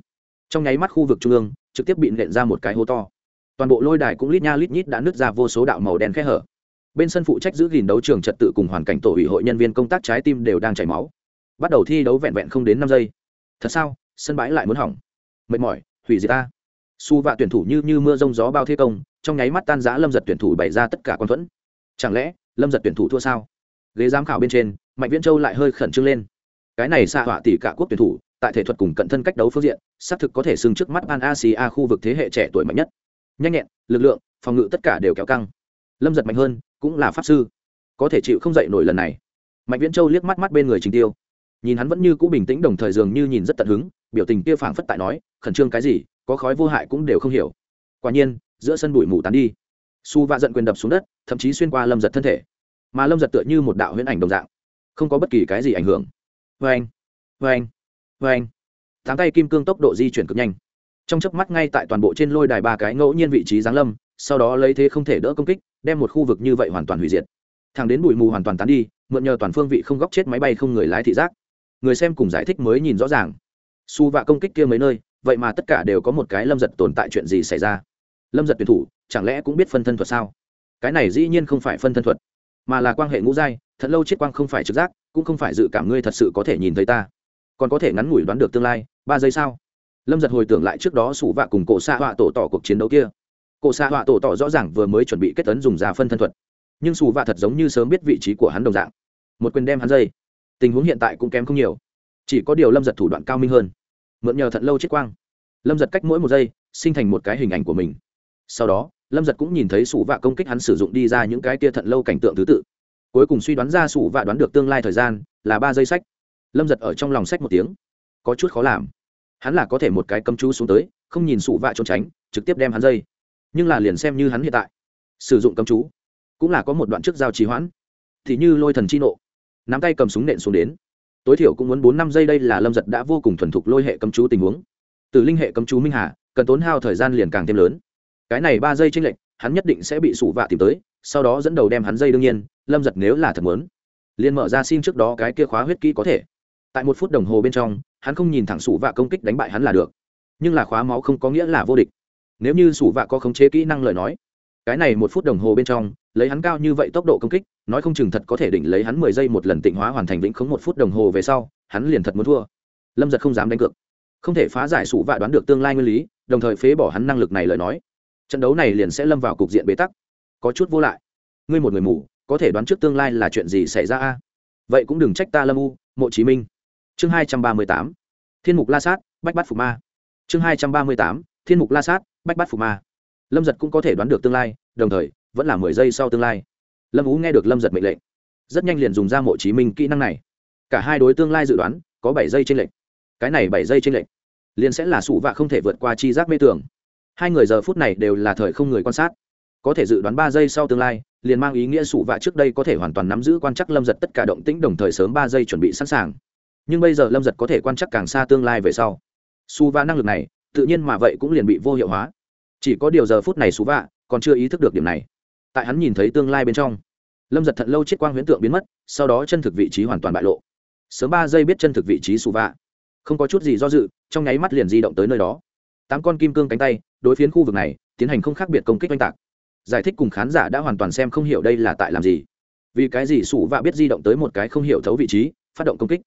Trong nháy mắt khu vực trung ương, trực tiếp bị nện ra một cái hố to. Toàn bộ lôi đài cũng lít nha lít nhít đã nứt ra vô số đạo màu đen khẽ hở. Bên sân phụ trách giữ gìn đấu trường trật tự cùng hoàn cảnh tổ ủy hội nhân viên công tác trái tim đều đang chảy máu. Bắt đầu thi đấu vẹn vẹn không đến năm giây. Thật sao? Sân bãi lại muốn hỏng. Mệt mỏi, hủy diệt ta. Su vạ tuyển thủ như như mưa rông gió bao thế công, trong nháy mắt tan giã lâm giật tuyển thủ bày ra tất cả con thuẫn. Chẳng lẽ, lâm giật tuyển thủ thua sao? Ghế giám khảo bên trên, mạnh viễn châu lại hơi khẩn trương lên cái này xạ họa tỷ cả quốc tuyển thủ, tại thể thuật cùng cận thân cách đấu phương diện, xác thực có thể xưng trước mắt ban asia khu vực thế hệ trẻ tuổi mạnh nhất. Nhanh nhẹn, lực lượng, phòng ngự tất cả đều kéo căng. Lâm giật mạnh hơn, cũng là pháp sư. Có thể chịu không dậy nổi lần này. Mạnh viễn châu liếc mắt mắt bên người trình tiêu. Nhìn hắn vẫn như cũ bình tĩnh đồng thời dường như nhìn rất tận hứng, biểu tình kia phảng phất tại nói, khẩn trương cái gì, có khói vô hại cũng đều không hiểu. Quả nhiên, giữa sân bụi mù tán đi. Su va giận quyền đập xuống đất, thậm chí xuyên qua lâm giật thân thể. Mà lâm giật tựa như một đạo huyễn ảnh đồng dạng, không có bất kỳ cái gì ảnh hưởng anh vê anh anh tám tay kim cương tốc độ di chuyển cực nhanh. Trong chớp mắt ngay tại toàn bộ trên lôi đài ba cái ngẫu nhiên vị trí giáng lâm, sau đó lấy thế không thể đỡ công kích, đem một khu vực như vậy hoàn toàn hủy diệt. Thẳng đến bụi mù hoàn toàn tán đi, mượn nhờ toàn phương vị không góc chết máy bay không người lái thị giác. Người xem cùng giải thích mới nhìn rõ ràng. Su vạ công kích kia mấy nơi, vậy mà tất cả đều có một cái lâm giật tồn tại chuyện gì xảy ra? Lâm giật tuyển thủ, chẳng lẽ cũng biết phân thân thuật sao? Cái này dĩ nhiên không phải phân thân thuật, mà là quan hệ ngũ giai thật lâu chết quang không phải trực giác, cũng không phải dự cảm ngươi thật sự có thể nhìn thấy ta. Còn có thể ngắn ngủi đoán được tương lai, ba giây sao lâm giật hồi tưởng lại trước đó sủ vạ cùng cổ xạ họa tổ tỏ cuộc chiến đấu kia. Cổ xạ họa tổ tỏ rõ ràng vừa mới chuẩn bị kết tấn dùng già phân thân thuật. Nhưng sủ vạ thật giống như sớm biết vị trí của hắn đồng dạng. Một quyền đem hắn dây. Tình huống hiện tại cũng kém không nhiều. Chỉ có điều lâm giật thủ đoạn cao minh hơn. Mượn nhờ thận lâu chết quang. Lâm giật cách mỗi một giây, sinh thành một cái hình ảnh của mình. Sau đó, lâm giật cũng nhìn thấy sủ vạ công kích hắn sử dụng đi ra những cái tia thận lâu cảnh tượng thứ tự cuối cùng suy đoán ra sủ vạ đoán được tương lai thời gian là ba giây sách. Lâm giật ở trong lòng sách một tiếng. Có chút khó làm. Hắn là có thể một cái cấm chú xuống tới, không nhìn sủ vạ trốn tránh, trực tiếp đem hắn dây. Nhưng là liền xem như hắn hiện tại, sử dụng cấm chú, cũng là có một đoạn trước giao trì hoãn. Thì như lôi thần chi nộ. Nắm tay cầm súng nện xuống đến. Tối thiểu cũng muốn bốn năm giây đây là lâm giật đã vô cùng thuần thục lôi hệ cấm chú tình huống. Từ linh hệ cấm chú minh hà, cần tốn hao thời gian liền càng thêm lớn. Cái này ba giây tranh lệch, hắn nhất định sẽ bị sủ vạ tìm tới sau đó dẫn đầu đem hắn dây đương nhiên, lâm giật nếu là thật muốn, liền mở ra xin trước đó cái kia khóa huyết kỹ có thể. Tại một phút đồng hồ bên trong, hắn không nhìn thẳng sủ vạ công kích đánh bại hắn là được. Nhưng là khóa máu không có nghĩa là vô địch. Nếu như sủ vạ có khống chế kỹ năng lời nói, cái này một phút đồng hồ bên trong, lấy hắn cao như vậy tốc độ công kích, nói không chừng thật có thể định lấy hắn mười giây một lần tịnh hóa hoàn thành vĩnh khống một phút đồng hồ về sau, hắn liền thật muốn thua. Lâm giật không dám đánh cược. Không thể phá giải sủ vạ đoán được tương lai nguyên lý, đồng thời phế bỏ hắn năng lực này lời nói. Trận đấu này liền sẽ lâm vào cục diện bế tắc có chút vô lại. Ngươi một người mù, có thể đoán trước tương lai là chuyện gì xảy ra a? Vậy cũng đừng trách ta lâm u, mộ chí minh. Chương hai trăm ba mươi tám, thiên mục la sát, bách bát phục ma. Chương hai trăm ba mươi tám, thiên mục la sát, bách bát phục ma. Lâm giật cũng có thể đoán được tương lai, đồng thời, vẫn là mười giây sau tương lai. Lâm ú nghe được lâm giật mệnh lệnh, rất nhanh liền dùng ra mộ chí minh kỹ năng này. Cả hai đối tương lai dự đoán, có bảy giây trên lệnh cái này bảy giây trên lệnh liền sẽ là sụ vạ không thể vượt qua chi giác mê tưởng. Hai người giờ phút này đều là thời không người quan sát có thể dự đoán ba giây sau tương lai, liền mang ý nghĩa sụ vạ trước đây có thể hoàn toàn nắm giữ quan chắc lâm giật tất cả động tĩnh đồng thời sớm ba giây chuẩn bị sẵn sàng. Nhưng bây giờ lâm giật có thể quan chắc càng xa tương lai về sau. Su vạ năng lực này, tự nhiên mà vậy cũng liền bị vô hiệu hóa. Chỉ có điều giờ phút này su vạ còn chưa ý thức được điểm này. Tại hắn nhìn thấy tương lai bên trong, lâm giật thật lâu chiết quang huyễn tượng biến mất, sau đó chân thực vị trí hoàn toàn bại lộ. Sớm ba giây biết chân thực vị trí su vạ. Không có chút gì do dự, trong nháy mắt liền di động tới nơi đó. Tám con kim cương cánh tay, đối phiến khu vực này, tiến hành không khác biệt công kích oanh tạc giải thích cùng khán giả đã hoàn toàn xem không hiểu đây là tại làm gì. Vì cái gì sủ vạ biết di động tới một cái không hiểu thấu vị trí, phát động công kích?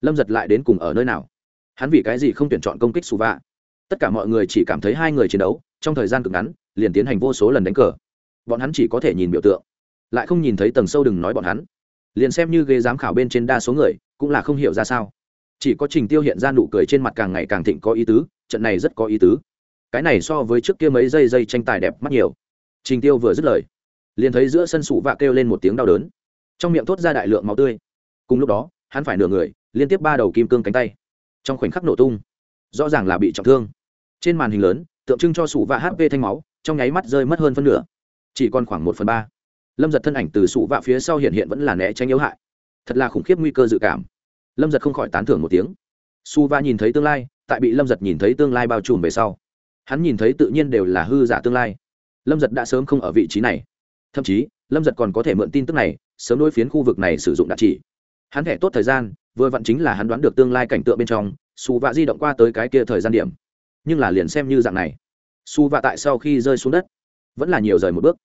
Lâm giật lại đến cùng ở nơi nào? Hắn vì cái gì không tuyển chọn công kích sủ vạ? Tất cả mọi người chỉ cảm thấy hai người chiến đấu, trong thời gian cực ngắn, liền tiến hành vô số lần đánh cờ. Bọn hắn chỉ có thể nhìn biểu tượng, lại không nhìn thấy tầng sâu đừng nói bọn hắn. Liền xem như ghế giám khảo bên trên đa số người, cũng là không hiểu ra sao. Chỉ có trình tiêu hiện ra nụ cười trên mặt càng ngày càng thịnh có ý tứ, trận này rất có ý tứ. Cái này so với trước kia mấy giây giây tranh tài đẹp mắt nhiều trình tiêu vừa dứt lời, liền thấy giữa sân sụ vạ kêu lên một tiếng đau đớn. Trong miệng thốt ra đại lượng máu tươi. Cùng lúc đó, hắn phải nửa người, liên tiếp ba đầu kim cương cánh tay. Trong khoảnh khắc nổ tung, rõ ràng là bị trọng thương. Trên màn hình lớn, tượng trưng cho sụ vạ hp thanh máu, trong nháy mắt rơi mất hơn phân nửa. Chỉ còn khoảng một phần ba. Lâm giật thân ảnh từ sụ vạ phía sau hiện hiện vẫn là né tránh yếu hại. Thật là khủng khiếp nguy cơ dự cảm. Lâm giật không khỏi tán thưởng một tiếng. Su va nhìn thấy tương lai, tại bị lâm giật nhìn thấy tương lai bao trùm về sau, hắn nhìn thấy tự nhiên đều là hư giả tương lai lâm giật đã sớm không ở vị trí này. Thậm chí, lâm giật còn có thể mượn tin tức này, sớm đối phiến khu vực này sử dụng đạn chỉ. Hắn thẻ tốt thời gian, vừa vặn chính là hắn đoán được tương lai cảnh tượng bên trong, su vạ di động qua tới cái kia thời gian điểm. Nhưng là liền xem như dạng này. Su vạ tại sau khi rơi xuống đất, vẫn là nhiều rời một bước.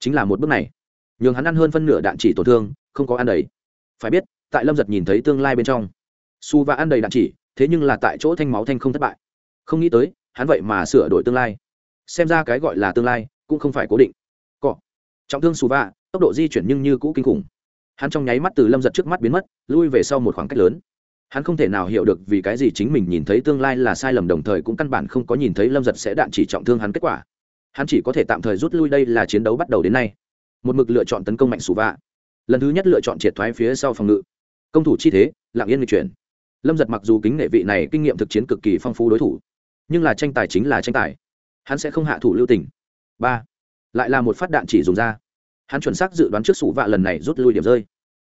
Chính là một bước này. Nhường hắn ăn hơn phân nửa đạn chỉ tổn thương, không có ăn đầy. Phải biết, tại lâm giật nhìn thấy tương lai bên trong, su vạ ăn đầy đạn chỉ, thế nhưng là tại chỗ thanh máu thanh không thất bại. Không nghĩ tới, hắn vậy mà sửa đổi tương lai. Xem ra cái gọi là tương lai cũng không phải cố định. Cọ. Trọng thương su vạ tốc độ di chuyển nhưng như cũ kinh khủng. Hắn trong nháy mắt từ lâm giật trước mắt biến mất, lui về sau một khoảng cách lớn. Hắn không thể nào hiểu được vì cái gì chính mình nhìn thấy tương lai là sai lầm đồng thời cũng căn bản không có nhìn thấy lâm giật sẽ đạn chỉ trọng thương hắn kết quả. Hắn chỉ có thể tạm thời rút lui đây là chiến đấu bắt đầu đến nay. Một mực lựa chọn tấn công mạnh sù vạ lần thứ nhất lựa chọn triệt thoái phía sau phòng ngự. Công thủ chi thế lạng yên lịch chuyển. Lâm giật mặc dù kính nghệ vị này kinh nghiệm thực chiến cực kỳ phong phú đối thủ, nhưng là tranh tài chính là tranh tài. Hắn sẽ không hạ thủ lưu tình ba lại là một phát đạn chỉ dùng ra hắn chuẩn xác dự đoán trước sủ vạ lần này rút lui điểm rơi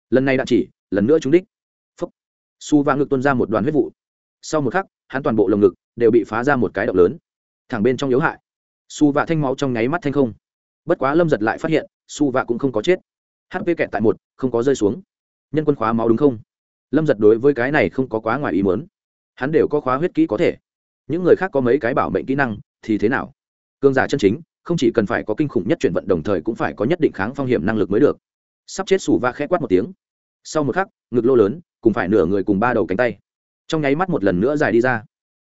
lần này đạn chỉ lần nữa trúng đích phúc. su vạ ngực tuân ra một đoàn huyết vụ sau một khắc hắn toàn bộ lồng ngực đều bị phá ra một cái động lớn thẳng bên trong yếu hại su vạ thanh máu trong nháy mắt thanh không bất quá lâm giật lại phát hiện su vạ cũng không có chết hp kẹt tại một không có rơi xuống nhân quân khóa máu đúng không lâm giật đối với cái này không có quá ngoài ý muốn hắn đều có khóa huyết kỹ có thể những người khác có mấy cái bảo mệnh kỹ năng thì thế nào cương giả chân chính không chỉ cần phải có kinh khủng nhất chuyển vận đồng thời cũng phải có nhất định kháng phong hiểm năng lực mới được. Sắp chết sủ va khẽ quát một tiếng. Sau một khắc, ngực lô lớn, cùng phải nửa người cùng ba đầu cánh tay. Trong nháy mắt một lần nữa dài đi ra.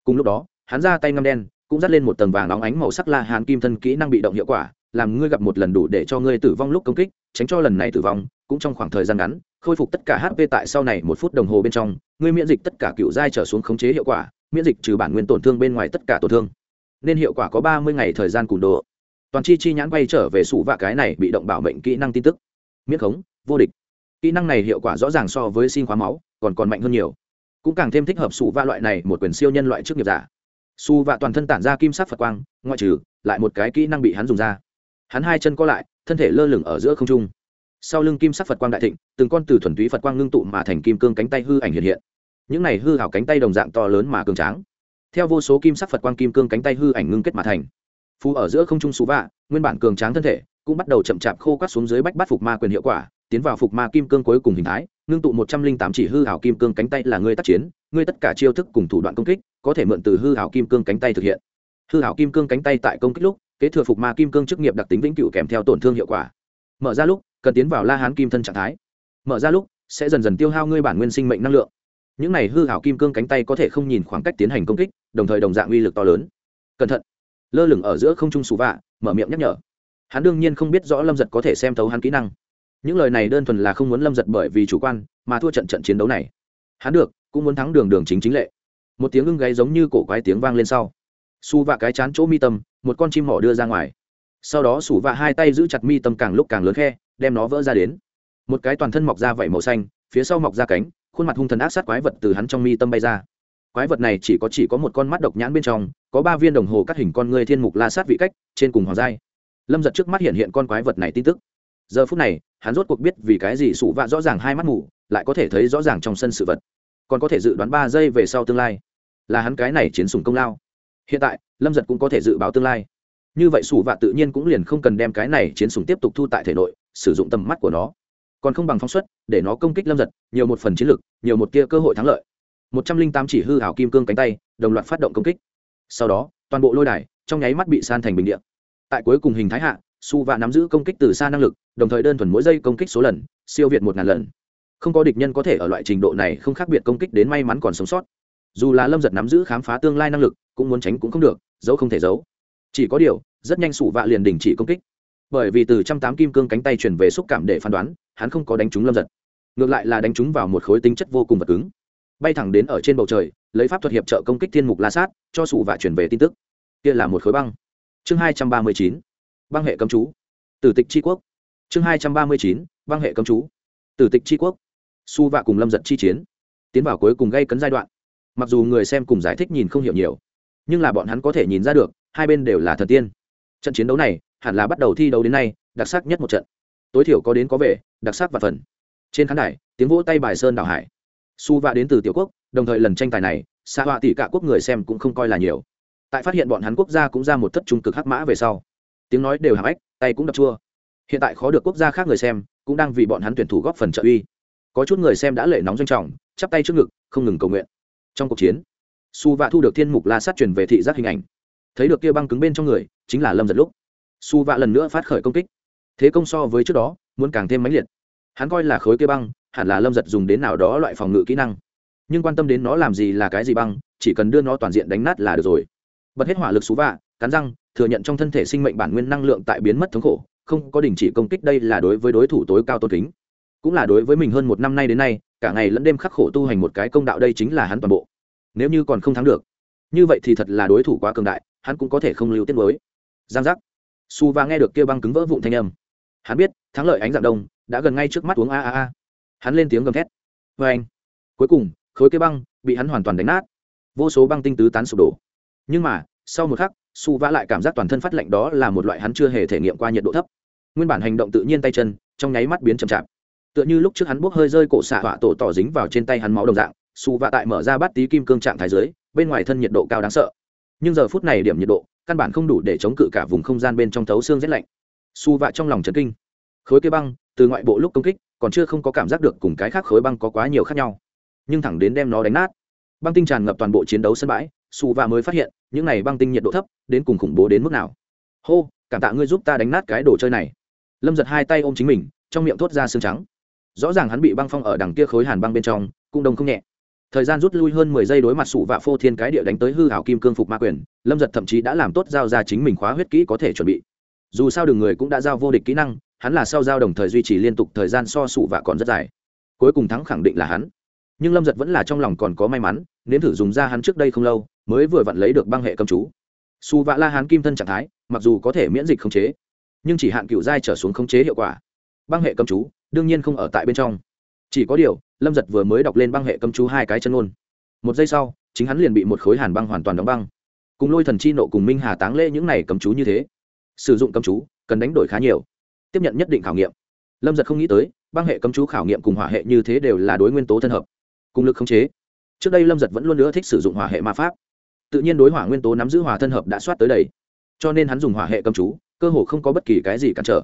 Cùng lúc đó, hắn ra tay ngâm đen, cũng dắt lên một tầng vàng óng ánh màu sắc la hàn kim thân kỹ năng bị động hiệu quả, làm ngươi gặp một lần đủ để cho ngươi tử vong lúc công kích, tránh cho lần này tử vong, cũng trong khoảng thời gian ngắn, khôi phục tất cả hp tại sau này một phút đồng hồ bên trong, ngươi miễn dịch tất cả cựu giai trở xuống khống chế hiệu quả, miễn dịch trừ bản nguyên tổn thương bên ngoài tất cả tổn thương. Nên hiệu quả có ba mươi ngày thời gian cùn độ toàn chi chi nhãn quay trở về sủ vạ cái này bị động bảo mệnh kỹ năng tin tức. Miễn khống, vô địch. Kỹ năng này hiệu quả rõ ràng so với xin khóa máu, còn còn mạnh hơn nhiều. Cũng càng thêm thích hợp sủ vạ loại này, một quyền siêu nhân loại trước nghiệp giả. Su vạ toàn thân tản ra kim sắc phật quang, ngoại trừ, lại một cái kỹ năng bị hắn dùng ra. Hắn hai chân co lại, thân thể lơ lửng ở giữa không trung. Sau lưng kim sắc phật quang đại thịnh, từng con từ thuần túy phật quang ngưng tụ mà thành kim cương cánh tay hư ảnh hiện hiện. Những này hư hảo cánh tay đồng dạng to lớn mà cường tráng. Theo vô số kim sắc phật quang kim cương cánh tay hư ảnh ngưng kết mà thành phù ở giữa không trung xú vạ, nguyên bản cường tráng thân thể cũng bắt đầu chậm chạp khô quát xuống dưới bách bắt phục ma quyền hiệu quả, tiến vào phục ma kim cương cuối cùng hình thái, ngưng tụ một trăm linh tám chỉ hư hảo kim cương cánh tay là ngươi tác chiến, ngươi tất cả chiêu thức cùng thủ đoạn công kích, có thể mượn từ hư hảo kim cương cánh tay thực hiện. Hư hảo kim cương cánh tay tại công kích lúc, kế thừa phục ma kim cương chức nghiệp đặc tính vĩnh cửu kèm theo tổn thương hiệu quả. Mở ra lúc, cần tiến vào la hán kim thân trạng thái. Mở ra lúc, sẽ dần dần tiêu hao ngươi bản nguyên sinh mệnh năng lượng. Những này hư hảo kim cương cánh tay có thể không nhìn khoảng cách tiến hành công kích, đồng thời đồng dạng uy lực to lớn. Cẩn thận lơ lửng ở giữa không trung sù vạ, mở miệng nhắc nhở. Hắn đương nhiên không biết rõ lâm giật có thể xem thấu hắn kỹ năng. Những lời này đơn thuần là không muốn lâm giật bởi vì chủ quan mà thua trận trận chiến đấu này. Hắn được, cũng muốn thắng đường đường chính chính lệ. Một tiếng ưng gáy giống như cổ quái tiếng vang lên sau. Su vạ cái chán chỗ mi tâm, một con chim mỏ đưa ra ngoài. Sau đó sủ vạ hai tay giữ chặt mi tâm càng lúc càng lớn khe, đem nó vỡ ra đến. Một cái toàn thân mọc ra vảy màu xanh, phía sau mọc ra cánh, khuôn mặt hung thần ác sát quái vật từ hắn trong mi tâm bay ra quái vật này chỉ có chỉ có một con mắt độc nhãn bên trong, có ba viên đồng hồ cắt hình con người thiên mục la sát vị cách, trên cùng hoàng giai. Lâm giật trước mắt hiện hiện con quái vật này tin tức. Giờ phút này, hắn rốt cuộc biết vì cái gì sủ vạ rõ ràng hai mắt mù, lại có thể thấy rõ ràng trong sân sự vật. Còn có thể dự đoán ba giây về sau tương lai, là hắn cái này chiến sùng công lao. Hiện tại, lâm giật cũng có thể dự báo tương lai. Như vậy sủ vạ tự nhiên cũng liền không cần đem cái này chiến sùng tiếp tục thu tại thể nội, sử dụng tầm mắt của nó. Còn không bằng phóng xuất, để nó công kích lâm giật, nhiều một phần chiến lược nhiều một tia cơ hội thắng lợi một trăm linh tám chỉ hư hảo kim cương cánh tay, đồng loạt phát động công kích. Sau đó, toàn bộ lôi đài trong nháy mắt bị san thành bình điện tại cuối cùng hình thái hạ, su và nắm giữ công kích từ xa năng lực, đồng thời đơn thuần mỗi giây công kích số lần, siêu việt một ngàn lần. Không có địch nhân có thể ở loại trình độ này không khác biệt công kích đến may mắn còn sống sót. Dù là lâm giật nắm giữ khám phá tương lai năng lực, cũng muốn tránh cũng không được, giấu không thể giấu. Chỉ có điều, rất nhanh sủ vạ liền đình chỉ công kích. Bởi vì từ trăm tám kim cương cánh tay chuyển về xúc cảm để phán đoán, hắn không có đánh trúng lâm giật. Ngược lại là đánh trúng vào một khối tính chất vô cùng vật cứng bay thẳng đến ở trên bầu trời, lấy pháp thuật hiệp trợ công kích thiên mục la sát, cho sụ và chuyển về tin tức. Kia là một khối băng. Chương hai trăm ba mươi chín, băng hệ cấm chú. Tử tịch tri quốc. Chương hai trăm ba mươi chín, băng hệ cấm chú. Tử tịch tri quốc. Su vạ cùng lâm giật chi chiến. Tiến vào cuối cùng gây cấn giai đoạn. Mặc dù người xem cùng giải thích nhìn không hiểu nhiều, nhưng là bọn hắn có thể nhìn ra được, hai bên đều là thần tiên. Trận chiến đấu này, hẳn là bắt đầu thi đấu đến nay, đặc sắc nhất một trận. Tối thiểu có đến có về, đặc sắc và phần. Trên khán đài, tiếng vỗ tay bài sơn đảo hải su vạ đến từ tiểu quốc, đồng thời lần tranh tài này xạ họa tỷ cả quốc người xem cũng không coi là nhiều. Tại phát hiện bọn hắn quốc gia cũng ra một thất trung cực hắc mã về sau, tiếng nói đều hàm ếch, tay cũng đập chua. Hiện tại khó được quốc gia khác người xem cũng đang vì bọn hắn tuyển thủ góp phần trợ uy. Có chút người xem đã lệ nóng doanh trọng, chắp tay trước ngực, không ngừng cầu nguyện. Trong cuộc chiến, su vạ thu được thiên mục la sát truyền về thị giác hình ảnh. Thấy được kia băng cứng bên trong người, chính là lâm giật lúc. Su vạ lần nữa phát khởi công kích. Thế công so với trước đó, muốn càng thêm mãnh liệt hắn coi là khối kia băng, hẳn là lâm giật dùng đến nào đó loại phòng ngự kỹ năng. Nhưng quan tâm đến nó làm gì là cái gì băng, chỉ cần đưa nó toàn diện đánh nát là được rồi. Bật hết hỏa lực xú vạ, cắn răng, thừa nhận trong thân thể sinh mệnh bản nguyên năng lượng tại biến mất thống khổ, không có đình chỉ công kích đây là đối với đối thủ tối cao tôn kính. Cũng là đối với mình hơn một năm nay đến nay, cả ngày lẫn đêm khắc khổ tu hành một cái công đạo đây chính là hắn toàn bộ. Nếu như còn không thắng được, như vậy thì thật là đối thủ quá cường đại, hắn cũng có thể không lưu tiết mới. Giang giác. Su và nghe được kia băng cứng vỡ vụn thanh âm. Hắn biết, thắng lợi ánh dạng đông đã gần ngay trước mắt uống a a a. Hắn lên tiếng gầm thét. Vê anh, cuối cùng, khối cây băng bị hắn hoàn toàn đánh nát. Vô số băng tinh tứ tán sụp đổ. Nhưng mà, sau một khắc, su vã lại cảm giác toàn thân phát lạnh đó là một loại hắn chưa hề thể nghiệm qua nhiệt độ thấp. Nguyên bản hành động tự nhiên tay chân, trong nháy mắt biến chậm chạp. Tựa như lúc trước hắn bốc hơi rơi cổ xạ họa tổ tỏ dính vào trên tay hắn máu đồng dạng, su vạ tại mở ra bát tí kim cương trạng thái dưới, bên ngoài thân nhiệt độ cao đáng sợ. Nhưng giờ phút này điểm nhiệt độ, căn bản không đủ để chống cự cả vùng không gian bên trong thấu xương rét lạnh. Su vạ trong lòng trấn kinh. Khối cây băng từ ngoại bộ lúc công kích, còn chưa không có cảm giác được cùng cái khác khối băng có quá nhiều khác nhau. Nhưng thẳng đến đem nó đánh nát, băng tinh tràn ngập toàn bộ chiến đấu sân bãi, su va mới phát hiện, những này băng tinh nhiệt độ thấp, đến cùng khủng bố đến mức nào. Hô, cảm tạ ngươi giúp ta đánh nát cái đồ chơi này. Lâm giật hai tay ôm chính mình, trong miệng thốt ra xương trắng. Rõ ràng hắn bị băng phong ở đằng kia khối hàn băng bên trong, cũng đông không nhẹ. Thời gian rút lui hơn mười giây đối mặt sụ vạ phô thiên cái địa đánh tới hư hảo kim cương phục ma quyền, lâm giật thậm chí đã làm tốt giao ra chính mình khóa huyết kỹ có thể chuẩn bị. Dù sao đường người cũng đã giao vô địch kỹ năng hắn là sau giao đồng thời duy trì liên tục thời gian so sụ và còn rất dài. Cuối cùng thắng khẳng định là hắn. Nhưng lâm giật vẫn là trong lòng còn có may mắn, nếm thử dùng ra hắn trước đây không lâu, mới vừa vặn lấy được băng hệ cầm chú. Su vạ la hắn kim thân trạng thái, mặc dù có thể miễn dịch khống chế, nhưng chỉ hạn cựu giai trở xuống khống chế hiệu quả. Băng hệ cầm chú, đương nhiên không ở tại bên trong. Chỉ có điều, lâm giật vừa mới đọc lên băng hệ cầm chú hai cái chân ngôn. Một giây sau, chính hắn liền bị một khối hàn băng hoàn toàn đóng băng. Cùng lôi thần chi nộ cùng minh hà táng lễ những này cầm chú như thế, sử dụng cầm chú, cần đánh đổi khá nhiều tiếp nhận nhất định khảo nghiệm. Lâm giật không nghĩ tới, băng hệ cấm chú khảo nghiệm cùng hỏa hệ như thế đều là đối nguyên tố thân hợp, cùng lực khống chế. Trước đây lâm giật vẫn luôn nữa thích sử dụng hỏa hệ ma pháp. Tự nhiên đối hỏa nguyên tố nắm giữ hỏa thân hợp đã soát tới đầy cho nên hắn dùng hỏa hệ cấm chú, cơ hồ không có bất kỳ cái gì cản trở.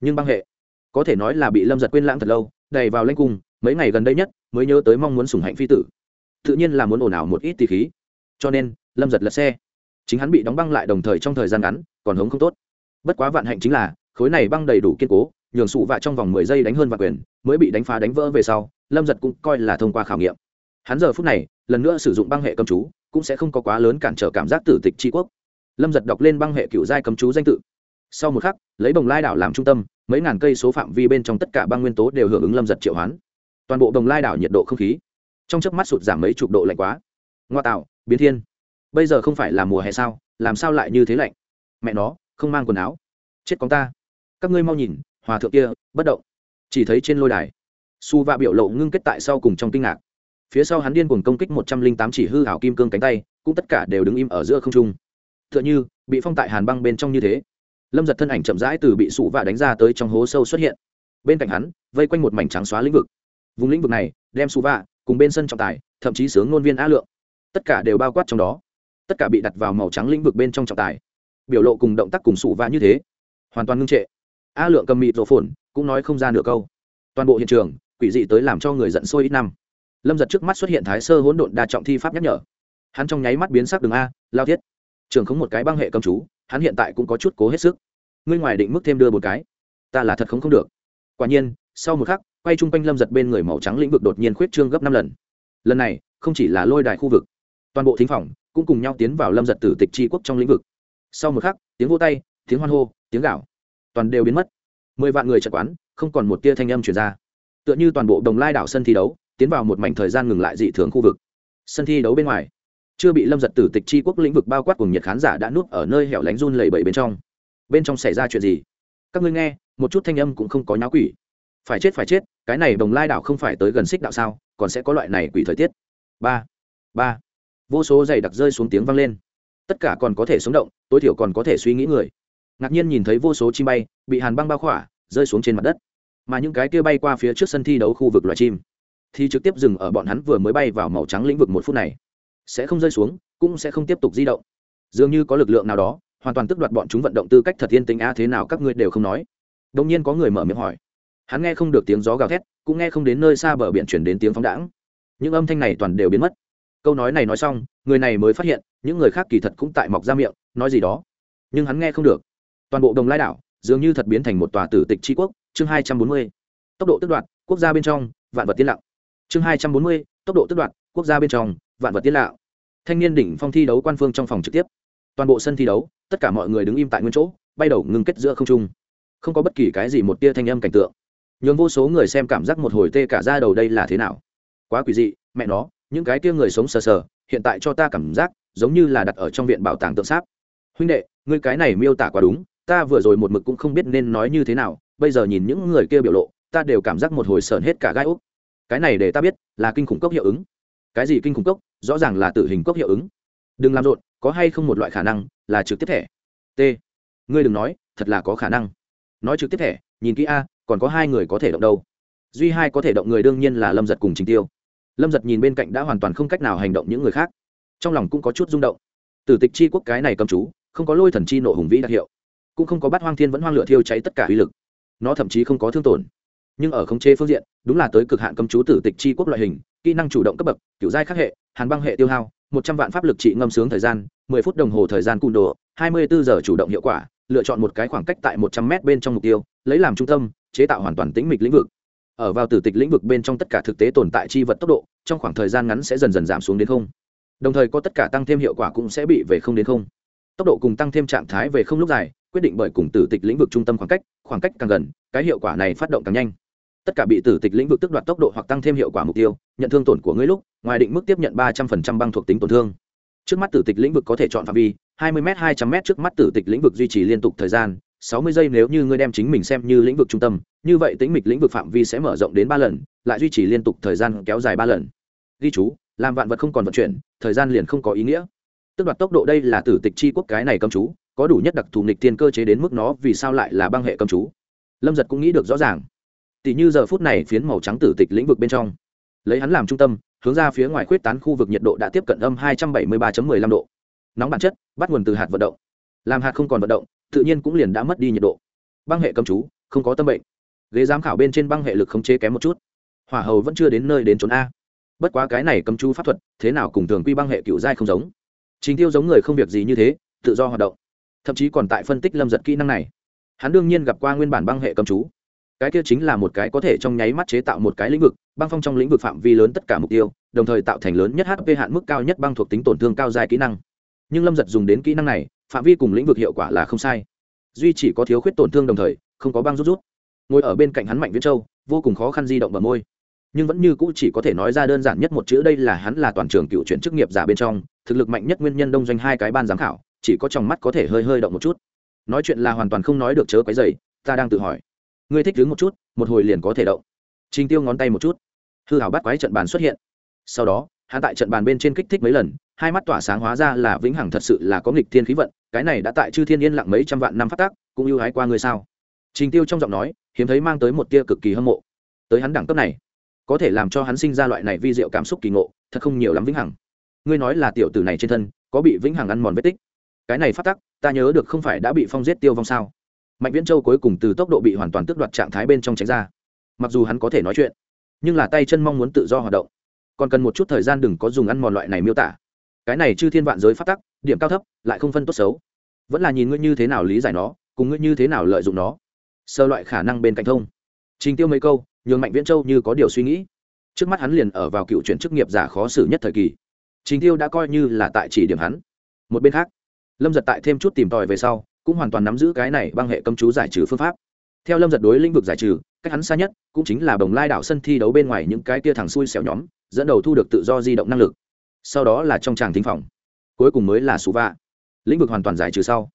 Nhưng băng hệ, có thể nói là bị lâm giật quên lãng thật lâu, đầy vào lanh cung, mấy ngày gần đây nhất mới nhớ tới mong muốn sủng hạnh phi tử. Tự nhiên là muốn ồn ào một ít tỷ khí. Cho nên, lâm giật lật xe. Chính hắn bị đóng băng lại đồng thời trong thời gian ngắn, còn hống không tốt. Bất quá vạn hạnh chính là khối này băng đầy đủ kiên cố, nhường sụ vạ trong vòng mười giây đánh hơn vạn quyền, mới bị đánh phá đánh vỡ về sau, lâm giật cũng coi là thông qua khảo nghiệm. Hắn giờ phút này, lần nữa sử dụng băng hệ cầm chú, cũng sẽ không có quá lớn cản trở cảm giác tử tịch tri quốc. Lâm giật đọc lên băng hệ cựu giai cầm chú danh tự. Sau một khắc, lấy bồng lai đảo làm trung tâm, mấy ngàn cây số phạm vi bên trong tất cả băng nguyên tố đều hưởng ứng lâm giật triệu hoán. Toàn bộ đồng lai đảo nhiệt độ không khí, trong chớp mắt sụt giảm mấy chục độ lạnh quá. Ngoa tạo, biến thiên. Bây giờ không phải là mùa hè sao, làm sao lại như thế lạnh? Mẹ nó, không mang quần áo. Chết con ta các ngươi mau nhìn, hòa thượng kia, bất động. Chỉ thấy trên lôi đài, su va biểu lộ ngưng kết tại sau cùng trong kinh ngạc. Phía sau hắn điên cuồng công kích một trăm linh tám chỉ hư hảo kim cương cánh tay, cũng tất cả đều đứng im ở giữa không trung. T h ư ợ n h ư bị phong tại hàn băng bên trong như thế. Lâm giật thân ảnh chậm rãi từ bị sụ vạ đánh ra tới trong hố sâu xuất hiện. Bên cạnh hắn, vây quanh một mảnh trắng xóa lĩnh vực. Vùng lĩnh vực này, đem sụ vạ cùng bên sân trọng tài, thậm chí sướng ngôn viên á lượng, tất cả đều bao quát trong đó. Tất cả bị đặt vào màu trắng lĩnh vực bên trong trọng tài. Biểu lộ cùng động tác cùng sụ vạ như thế, hoàn toàn ngưng trệ a lượng cầm mịt rổ phồn, cũng nói không ra nửa câu. Toàn bộ hiện trường, quỷ dị tới làm cho người giận sôi ít năm. Lâm giật trước mắt xuất hiện thái sơ hỗn độn đa trọng thi pháp nhắc nhở. Hắn trong nháy mắt biến sắc đường a, lao thiết. Trường không một cái băng hệ cầm chú, hắn hiện tại cũng có chút cố hết sức. Ngươi ngoài định mức thêm đưa một cái. Ta là thật không không được. Quả nhiên, sau một khắc, quay chung quanh lâm giật bên người màu trắng lĩnh vực đột nhiên khuyết trương gấp năm lần. Lần này, không chỉ là lôi đài khu vực, toàn bộ thính phòng cũng cùng nhau tiến vào lâm giật tử tịch tri quốc trong lĩnh vực. Sau một khắc, tiếng vô tay, tiếng hoan hô, tiếng gạo toàn đều biến mất. Mười vạn người chật quán, không còn một tia thanh âm chuyển ra. Tựa như toàn bộ đồng lai đảo sân thi đấu, tiến vào một mảnh thời gian ngừng lại dị thường khu vực. Sân thi đấu bên ngoài, chưa bị lâm giật tử tịch chi quốc lĩnh vực bao quát cùng nhiệt khán giả đã nuốt ở nơi hẻo lánh run lầy bẫy bên trong. Bên trong xảy ra chuyện gì? Các ngươi nghe, một chút thanh âm cũng không có nháo quỷ. Phải chết phải chết, cái này đồng lai đảo không phải tới gần xích đạo sao, còn sẽ có loại này quỷ thời tiết. Ba ba. Vô số giày đặc rơi xuống tiếng vang lên. Tất cả còn có thể sống động, tối thiểu còn có thể suy nghĩ người ngạc nhiên nhìn thấy vô số chim bay, bị hàn băng bao khỏa, rơi xuống trên mặt đất. Mà những cái kia bay qua phía trước sân thi đấu khu vực loài chim, thì trực tiếp dừng ở bọn hắn vừa mới bay vào màu trắng lĩnh vực một phút này. Sẽ không rơi xuống, cũng sẽ không tiếp tục di động. Dường như có lực lượng nào đó, hoàn toàn tức đoạt bọn chúng vận động tư cách thật yên tính a thế nào các ngươi đều không nói. Đông nhiên có người mở miệng hỏi. Hắn nghe không được tiếng gió gào thét, cũng nghe không đến nơi xa bờ biển chuyển đến tiếng phóng đãng. Những âm thanh này toàn đều biến mất. Câu nói này nói xong, người này mới phát hiện, những người khác kỳ thật cũng tại mọc ra miệng, nói gì đó. Nhưng hắn nghe không được toàn bộ đồng lai đảo dường như thật biến thành một tòa tử tịch tri quốc, chương hai trăm bốn mươi. Tốc độ tức đoạt, quốc gia bên trong, vạn vật tiên lặng. Chương hai trăm bốn mươi, tốc độ tức đoạt, quốc gia bên trong, vạn vật tiên lạo thanh niên đỉnh phong thi đấu quan phương trong phòng trực tiếp. Toàn bộ sân thi đấu, tất cả mọi người đứng im tại nguyên chỗ, bay đầu ngừng kết giữa không trung. Không có bất kỳ cái gì một tia thanh âm cảnh tượng. Nhường vô số người xem cảm giác một hồi tê cả ra đầu đây là thế nào. Quá quỷ dị, mẹ nó, những cái tia người sống sờ sờ, hiện tại cho ta cảm giác giống như là đặt ở trong viện bảo tàng tượng sáp. Huynh đệ, ngươi cái này miêu tả quá đúng ta vừa rồi một mực cũng không biết nên nói như thế nào, bây giờ nhìn những người kia biểu lộ, ta đều cảm giác một hồi sờn hết cả gai úc cái này để ta biết là kinh khủng cốc hiệu ứng. Cái gì kinh khủng cốc? Rõ ràng là tử hình cốc hiệu ứng. Đừng làm rộn, có hay không một loại khả năng là trực tiếp thẻ? T. Ngươi đừng nói, thật là có khả năng. Nói trực tiếp thẻ, nhìn kỹ a, còn có hai người có thể động đâu. Duy hai có thể động người đương nhiên là lâm giật cùng trình tiêu. Lâm giật nhìn bên cạnh đã hoàn toàn không cách nào hành động những người khác. Trong lòng cũng có chút rung động. Tử tịch chi quốc cái này cầm chú, không có lôi thần chi nộ hùng vĩ đặc hiệu cũng không có bắt hoang thiên vẫn hoang lửa thiêu cháy tất cả uy lực. Nó thậm chí không có thương tổn. Nhưng ở khống chế phương diện, đúng là tới cực hạn cầm chú tử tịch chi quốc loại hình, kỹ năng chủ động cấp bậc, kiểu giai khắc hệ, hàn băng hệ tiêu hao, một trăm vạn pháp lực trị ngâm sướng thời gian, mười phút đồng hồ thời gian cung đồ, hai mươi bốn giờ chủ động hiệu quả, lựa chọn một cái khoảng cách tại một trăm m bên trong mục tiêu, lấy làm trung tâm, chế tạo hoàn toàn tĩnh mịch lĩnh vực. Ở vào tử tịch lĩnh vực bên trong tất cả thực tế tồn tại chi vật tốc độ, trong khoảng thời gian ngắn sẽ dần dần giảm xuống đến không. Đồng thời có tất cả tăng thêm hiệu quả cũng sẽ bị về không đến không. Tốc độ cùng tăng thêm trạng thái về không lúc dài quyết định bởi cùng tử tịch lĩnh vực trung tâm khoảng cách khoảng cách càng gần, cái hiệu quả này phát động càng nhanh. Tất cả bị tử tịch lĩnh vực tức đoạt tốc độ hoặc tăng thêm hiệu quả mục tiêu, nhận thương tổn của ngươi lúc, ngoài định mức tiếp nhận ba trăm linh băng thuộc tính tổn thương. Trước mắt tử tịch lĩnh vực có thể chọn phạm vi, hai mươi m hai trăm m trước mắt tử tịch lĩnh vực duy trì liên tục thời gian, sáu mươi giây nếu như ngươi đem chính mình xem như lĩnh vực trung tâm, như vậy tính mịch lĩnh vực phạm vi sẽ mở rộng đến ba lần, lại duy trì liên tục thời gian kéo dài ba lần. Ghi chú, làm vạn vật không còn vận chuyển, thời gian liền không có ý nghĩa. Tức đoạt tốc độ đây là tử tịch chi quốc cái này cầm chú có đủ nhất đặc thù nghịch tiên cơ chế đến mức nó vì sao lại là băng hệ cầm chú? Lâm giật cũng nghĩ được rõ ràng. Tỷ như giờ phút này phiến màu trắng tử tịch lĩnh vực bên trong, lấy hắn làm trung tâm, hướng ra phía ngoài khuyết tán khu vực nhiệt độ đã tiếp cận âm hai trăm bảy mươi ba một mươi năm độ. Nóng bản chất, bắt nguồn từ hạt vận động. Làm hạt không còn vận động, tự nhiên cũng liền đã mất đi nhiệt độ. Băng hệ cầm chú, không có tâm bệnh. Ghế giám khảo bên trên băng hệ lực không chế kém một chút. Hỏa hầu vẫn chưa đến nơi đến trốn a. Bất quá cái này cầm chú pháp thuật, thế nào cùng thường quy băng hệ cựu giai không giống. Trình tiêu giống người không việc gì như thế, tự do hoạt động thậm chí còn tại phân tích lâm giật kỹ năng này. Hắn đương nhiên gặp qua nguyên bản băng hệ cầm chú. Cái kia chính là một cái có thể trong nháy mắt chế tạo một cái lĩnh vực, băng phong trong lĩnh vực phạm vi lớn tất cả mục tiêu, đồng thời tạo thành lớn nhất hp hạn mức cao nhất băng thuộc tính tổn thương cao dài kỹ năng. Nhưng lâm giật dùng đến kỹ năng này, phạm vi cùng lĩnh vực hiệu quả là không sai. Duy chỉ có thiếu khuyết tổn thương đồng thời, không có băng rút rút. Ngồi ở bên cạnh hắn mạnh viễn châu, vô cùng khó khăn di động bờ môi. Nhưng vẫn như cũ chỉ có thể nói ra đơn giản nhất một chữ, đây là hắn là toàn trường cựu chuyển chức nghiệp giả bên trong, thực lực mạnh nhất nguyên nhân đông doanh hai cái ban giám khảo chỉ có trong mắt có thể hơi hơi động một chút. Nói chuyện là hoàn toàn không nói được chớ cái dày ta đang tự hỏi. Ngươi thích đứng một chút, một hồi liền có thể động. Trình tiêu ngón tay một chút. Hư hảo bắt quái trận bàn xuất hiện. Sau đó, hắn tại trận bàn bên trên kích thích mấy lần, hai mắt tỏa sáng hóa ra là vĩnh hằng thật sự là có nghịch thiên khí vận, cái này đã tại chư thiên yên lặng mấy trăm vạn năm phát tác cũng ưu hái qua người sao? Trình tiêu trong giọng nói, hiếm thấy mang tới một tia cực kỳ hâm mộ. Tới hắn đẳng cấp này, có thể làm cho hắn sinh ra loại này vi diệu cảm xúc kỳ ngộ, thật không nhiều lắm vĩnh hằng. Ngươi nói là tiểu tử này trên thân, có bị vĩnh hằng ăn mòn vết tích cái này phát tắc, ta nhớ được không phải đã bị phong giết tiêu vong sao? Mạnh viễn châu cuối cùng từ tốc độ bị hoàn toàn tước đoạt trạng thái bên trong tránh ra. Mặc dù hắn có thể nói chuyện, nhưng là tay chân mong muốn tự do hoạt động. Còn cần một chút thời gian đừng có dùng ăn mòn loại này miêu tả. Cái này chư thiên vạn giới phát tắc, điểm cao thấp, lại không phân tốt xấu. Vẫn là nhìn ngươi như thế nào lý giải nó, cùng ngươi như thế nào lợi dụng nó. Sơ loại khả năng bên cạnh thông. Trình tiêu mấy câu, nhường mạnh viễn châu như có điều suy nghĩ. Trước mắt hắn liền ở vào cựu chuyển chức nghiệp giả khó xử nhất thời kỳ. Trình tiêu đã coi như là tại chỉ điểm hắn. Một bên khác lâm giật tại thêm chút tìm tòi về sau, cũng hoàn toàn nắm giữ cái này băng hệ công chú giải trừ phương pháp. Theo lâm giật đối lĩnh vực giải trừ, cách hắn xa nhất cũng chính là bồng lai đảo sân thi đấu bên ngoài những cái kia thằng xui xẻo nhóm, dẫn đầu thu được tự do di động năng lực. Sau đó là trong tràng thính phòng. Cuối cùng mới là xú vạ lĩnh vực hoàn toàn giải trừ sau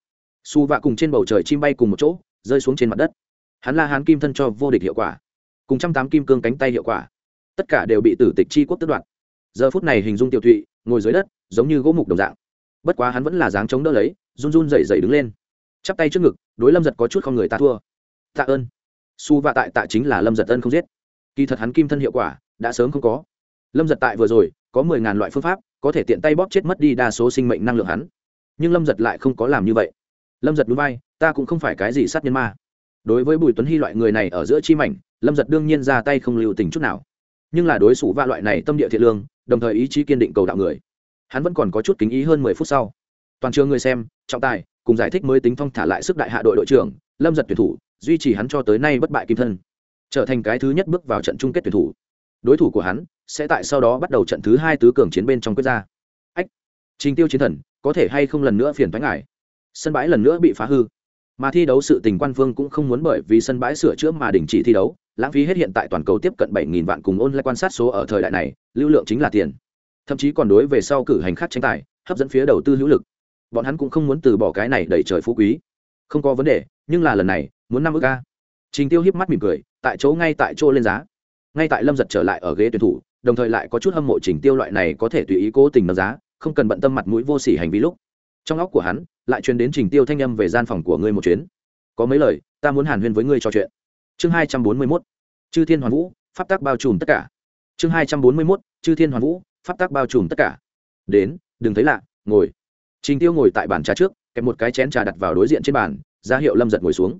xú vạ cùng trên bầu trời chim bay cùng một chỗ, rơi xuống trên mặt đất. Hắn la hán kim thân cho vô địch hiệu quả, cùng trăm tám kim cương cánh tay hiệu quả. Tất cả đều bị tử tịch chi quốc tước đoạt. Giờ phút này hình dung tiểu thụy, ngồi dưới đất, giống như gỗ mục đồng dạng bất quá hắn vẫn là dáng chống đỡ lấy, run run dậy dậy đứng lên. Chắp tay trước ngực, đối lâm giật có chút không người ta thua. Tạ ơn. Su vạ tại tạ chính là lâm giật ân không giết. Kỳ thật hắn kim thân hiệu quả, đã sớm không có. Lâm giật tại vừa rồi, có mười ngàn loại phương pháp, có thể tiện tay bóp chết mất đi đa số sinh mệnh năng lượng hắn. Nhưng lâm giật lại không có làm như vậy. Lâm giật núi bay ta cũng không phải cái gì sát nhân ma. Đối với bùi tuấn hy loại người này ở giữa chi mảnh, lâm giật đương nhiên ra tay không lưu tình chút nào. Nhưng là đối xử va loại này tâm địa thiện lương, đồng thời ý chí kiên định cầu đạo người hắn vẫn còn có chút kính ý hơn mười phút sau. Toàn trường người xem, trọng tài, cùng giải thích mới tính phong thả lại sức đại hạ đội đội trưởng, lâm giật tuyển thủ, duy trì hắn cho tới nay bất bại kim thân. Trở thành cái thứ nhất bước vào trận chung kết tuyển thủ. Đối thủ của hắn sẽ tại sau đó bắt đầu trận thứ hai tứ cường chiến bên trong quyết ra. Ách! Trình tiêu chiến thần, có thể hay không lần nữa phiền thoái ngại sân bãi lần nữa bị phá hư. Mà thi đấu sự tình quan phương cũng không muốn bởi vì sân bãi sửa chữa mà đình chỉ thi đấu, lãng phí hết hiện tại toàn cầu tiếp cận 7.000 vạn cùng ôn lại quan sát số ở thời đại này, lưu lượng chính là tiền thậm chí còn đối về sau cử hành khác tranh tài, hấp dẫn phía đầu tư hữu lực. Bọn hắn cũng không muốn từ bỏ cái này đẩy trời phú quý. Không có vấn đề, nhưng là lần này, muốn năm ước ca. Trình tiêu hiếp mắt mỉm cười, tại chỗ ngay tại chỗ lên giá. Ngay tại lâm giật trở lại ở ghế tuyển thủ, đồng thời lại có chút hâm mộ trình tiêu loại này có thể tùy ý cố tình nâng giá, không cần bận tâm mặt mũi vô sỉ hành vi lúc. Trong óc của hắn, lại truyền đến trình tiêu thanh âm về gian phòng của ngươi một chuyến. Có mấy lời, ta muốn hàn huyên với ngươi trò chuyện. Chương hai trăm bốn mươi mốt. Chư thiên hoàn vũ, pháp tác bao trùm tất cả. Chương hai trăm bốn mươi mốt. Chư thiên hoàn vũ pháp tác bao trùm tất cả. Đến, đừng thấy lạ, ngồi. Trình tiêu ngồi tại bàn trà trước kèm một cái chén trà đặt vào đối diện trên bàn, ra hiệu lâm giật ngồi xuống.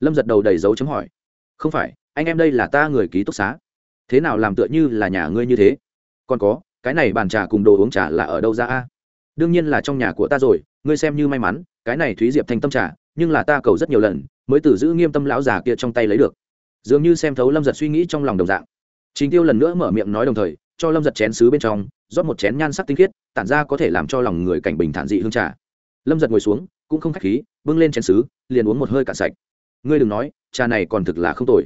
Lâm giật đầu đầy dấu chấm hỏi. Không phải, anh em đây là ta người ký túc xá. Thế nào làm tựa như là nhà ngươi như thế? Còn có, cái này bàn trà cùng đồ uống trà là ở đâu ra a? Đương nhiên là trong nhà của ta rồi, ngươi xem như may mắn, cái này thúy diệp thành tâm trà, nhưng là ta cầu rất nhiều lần, mới từ giữ nghiêm tâm lão già kia trong tay lấy được. Dường như xem thấu lâm giật suy nghĩ trong lòng đồng dạng. Chính tiêu lần nữa mở miệng nói đồng thời cho lâm giật chén xứ bên trong, rót một chén nhan sắc tinh khiết, tản ra có thể làm cho lòng người cảnh bình thản dị hương trà. Lâm giật ngồi xuống, cũng không k h á c h khí, bưng lên chén xứ liền uống một hơi cạn sạch. Ngươi đừng nói, trà này còn thực là không tồi.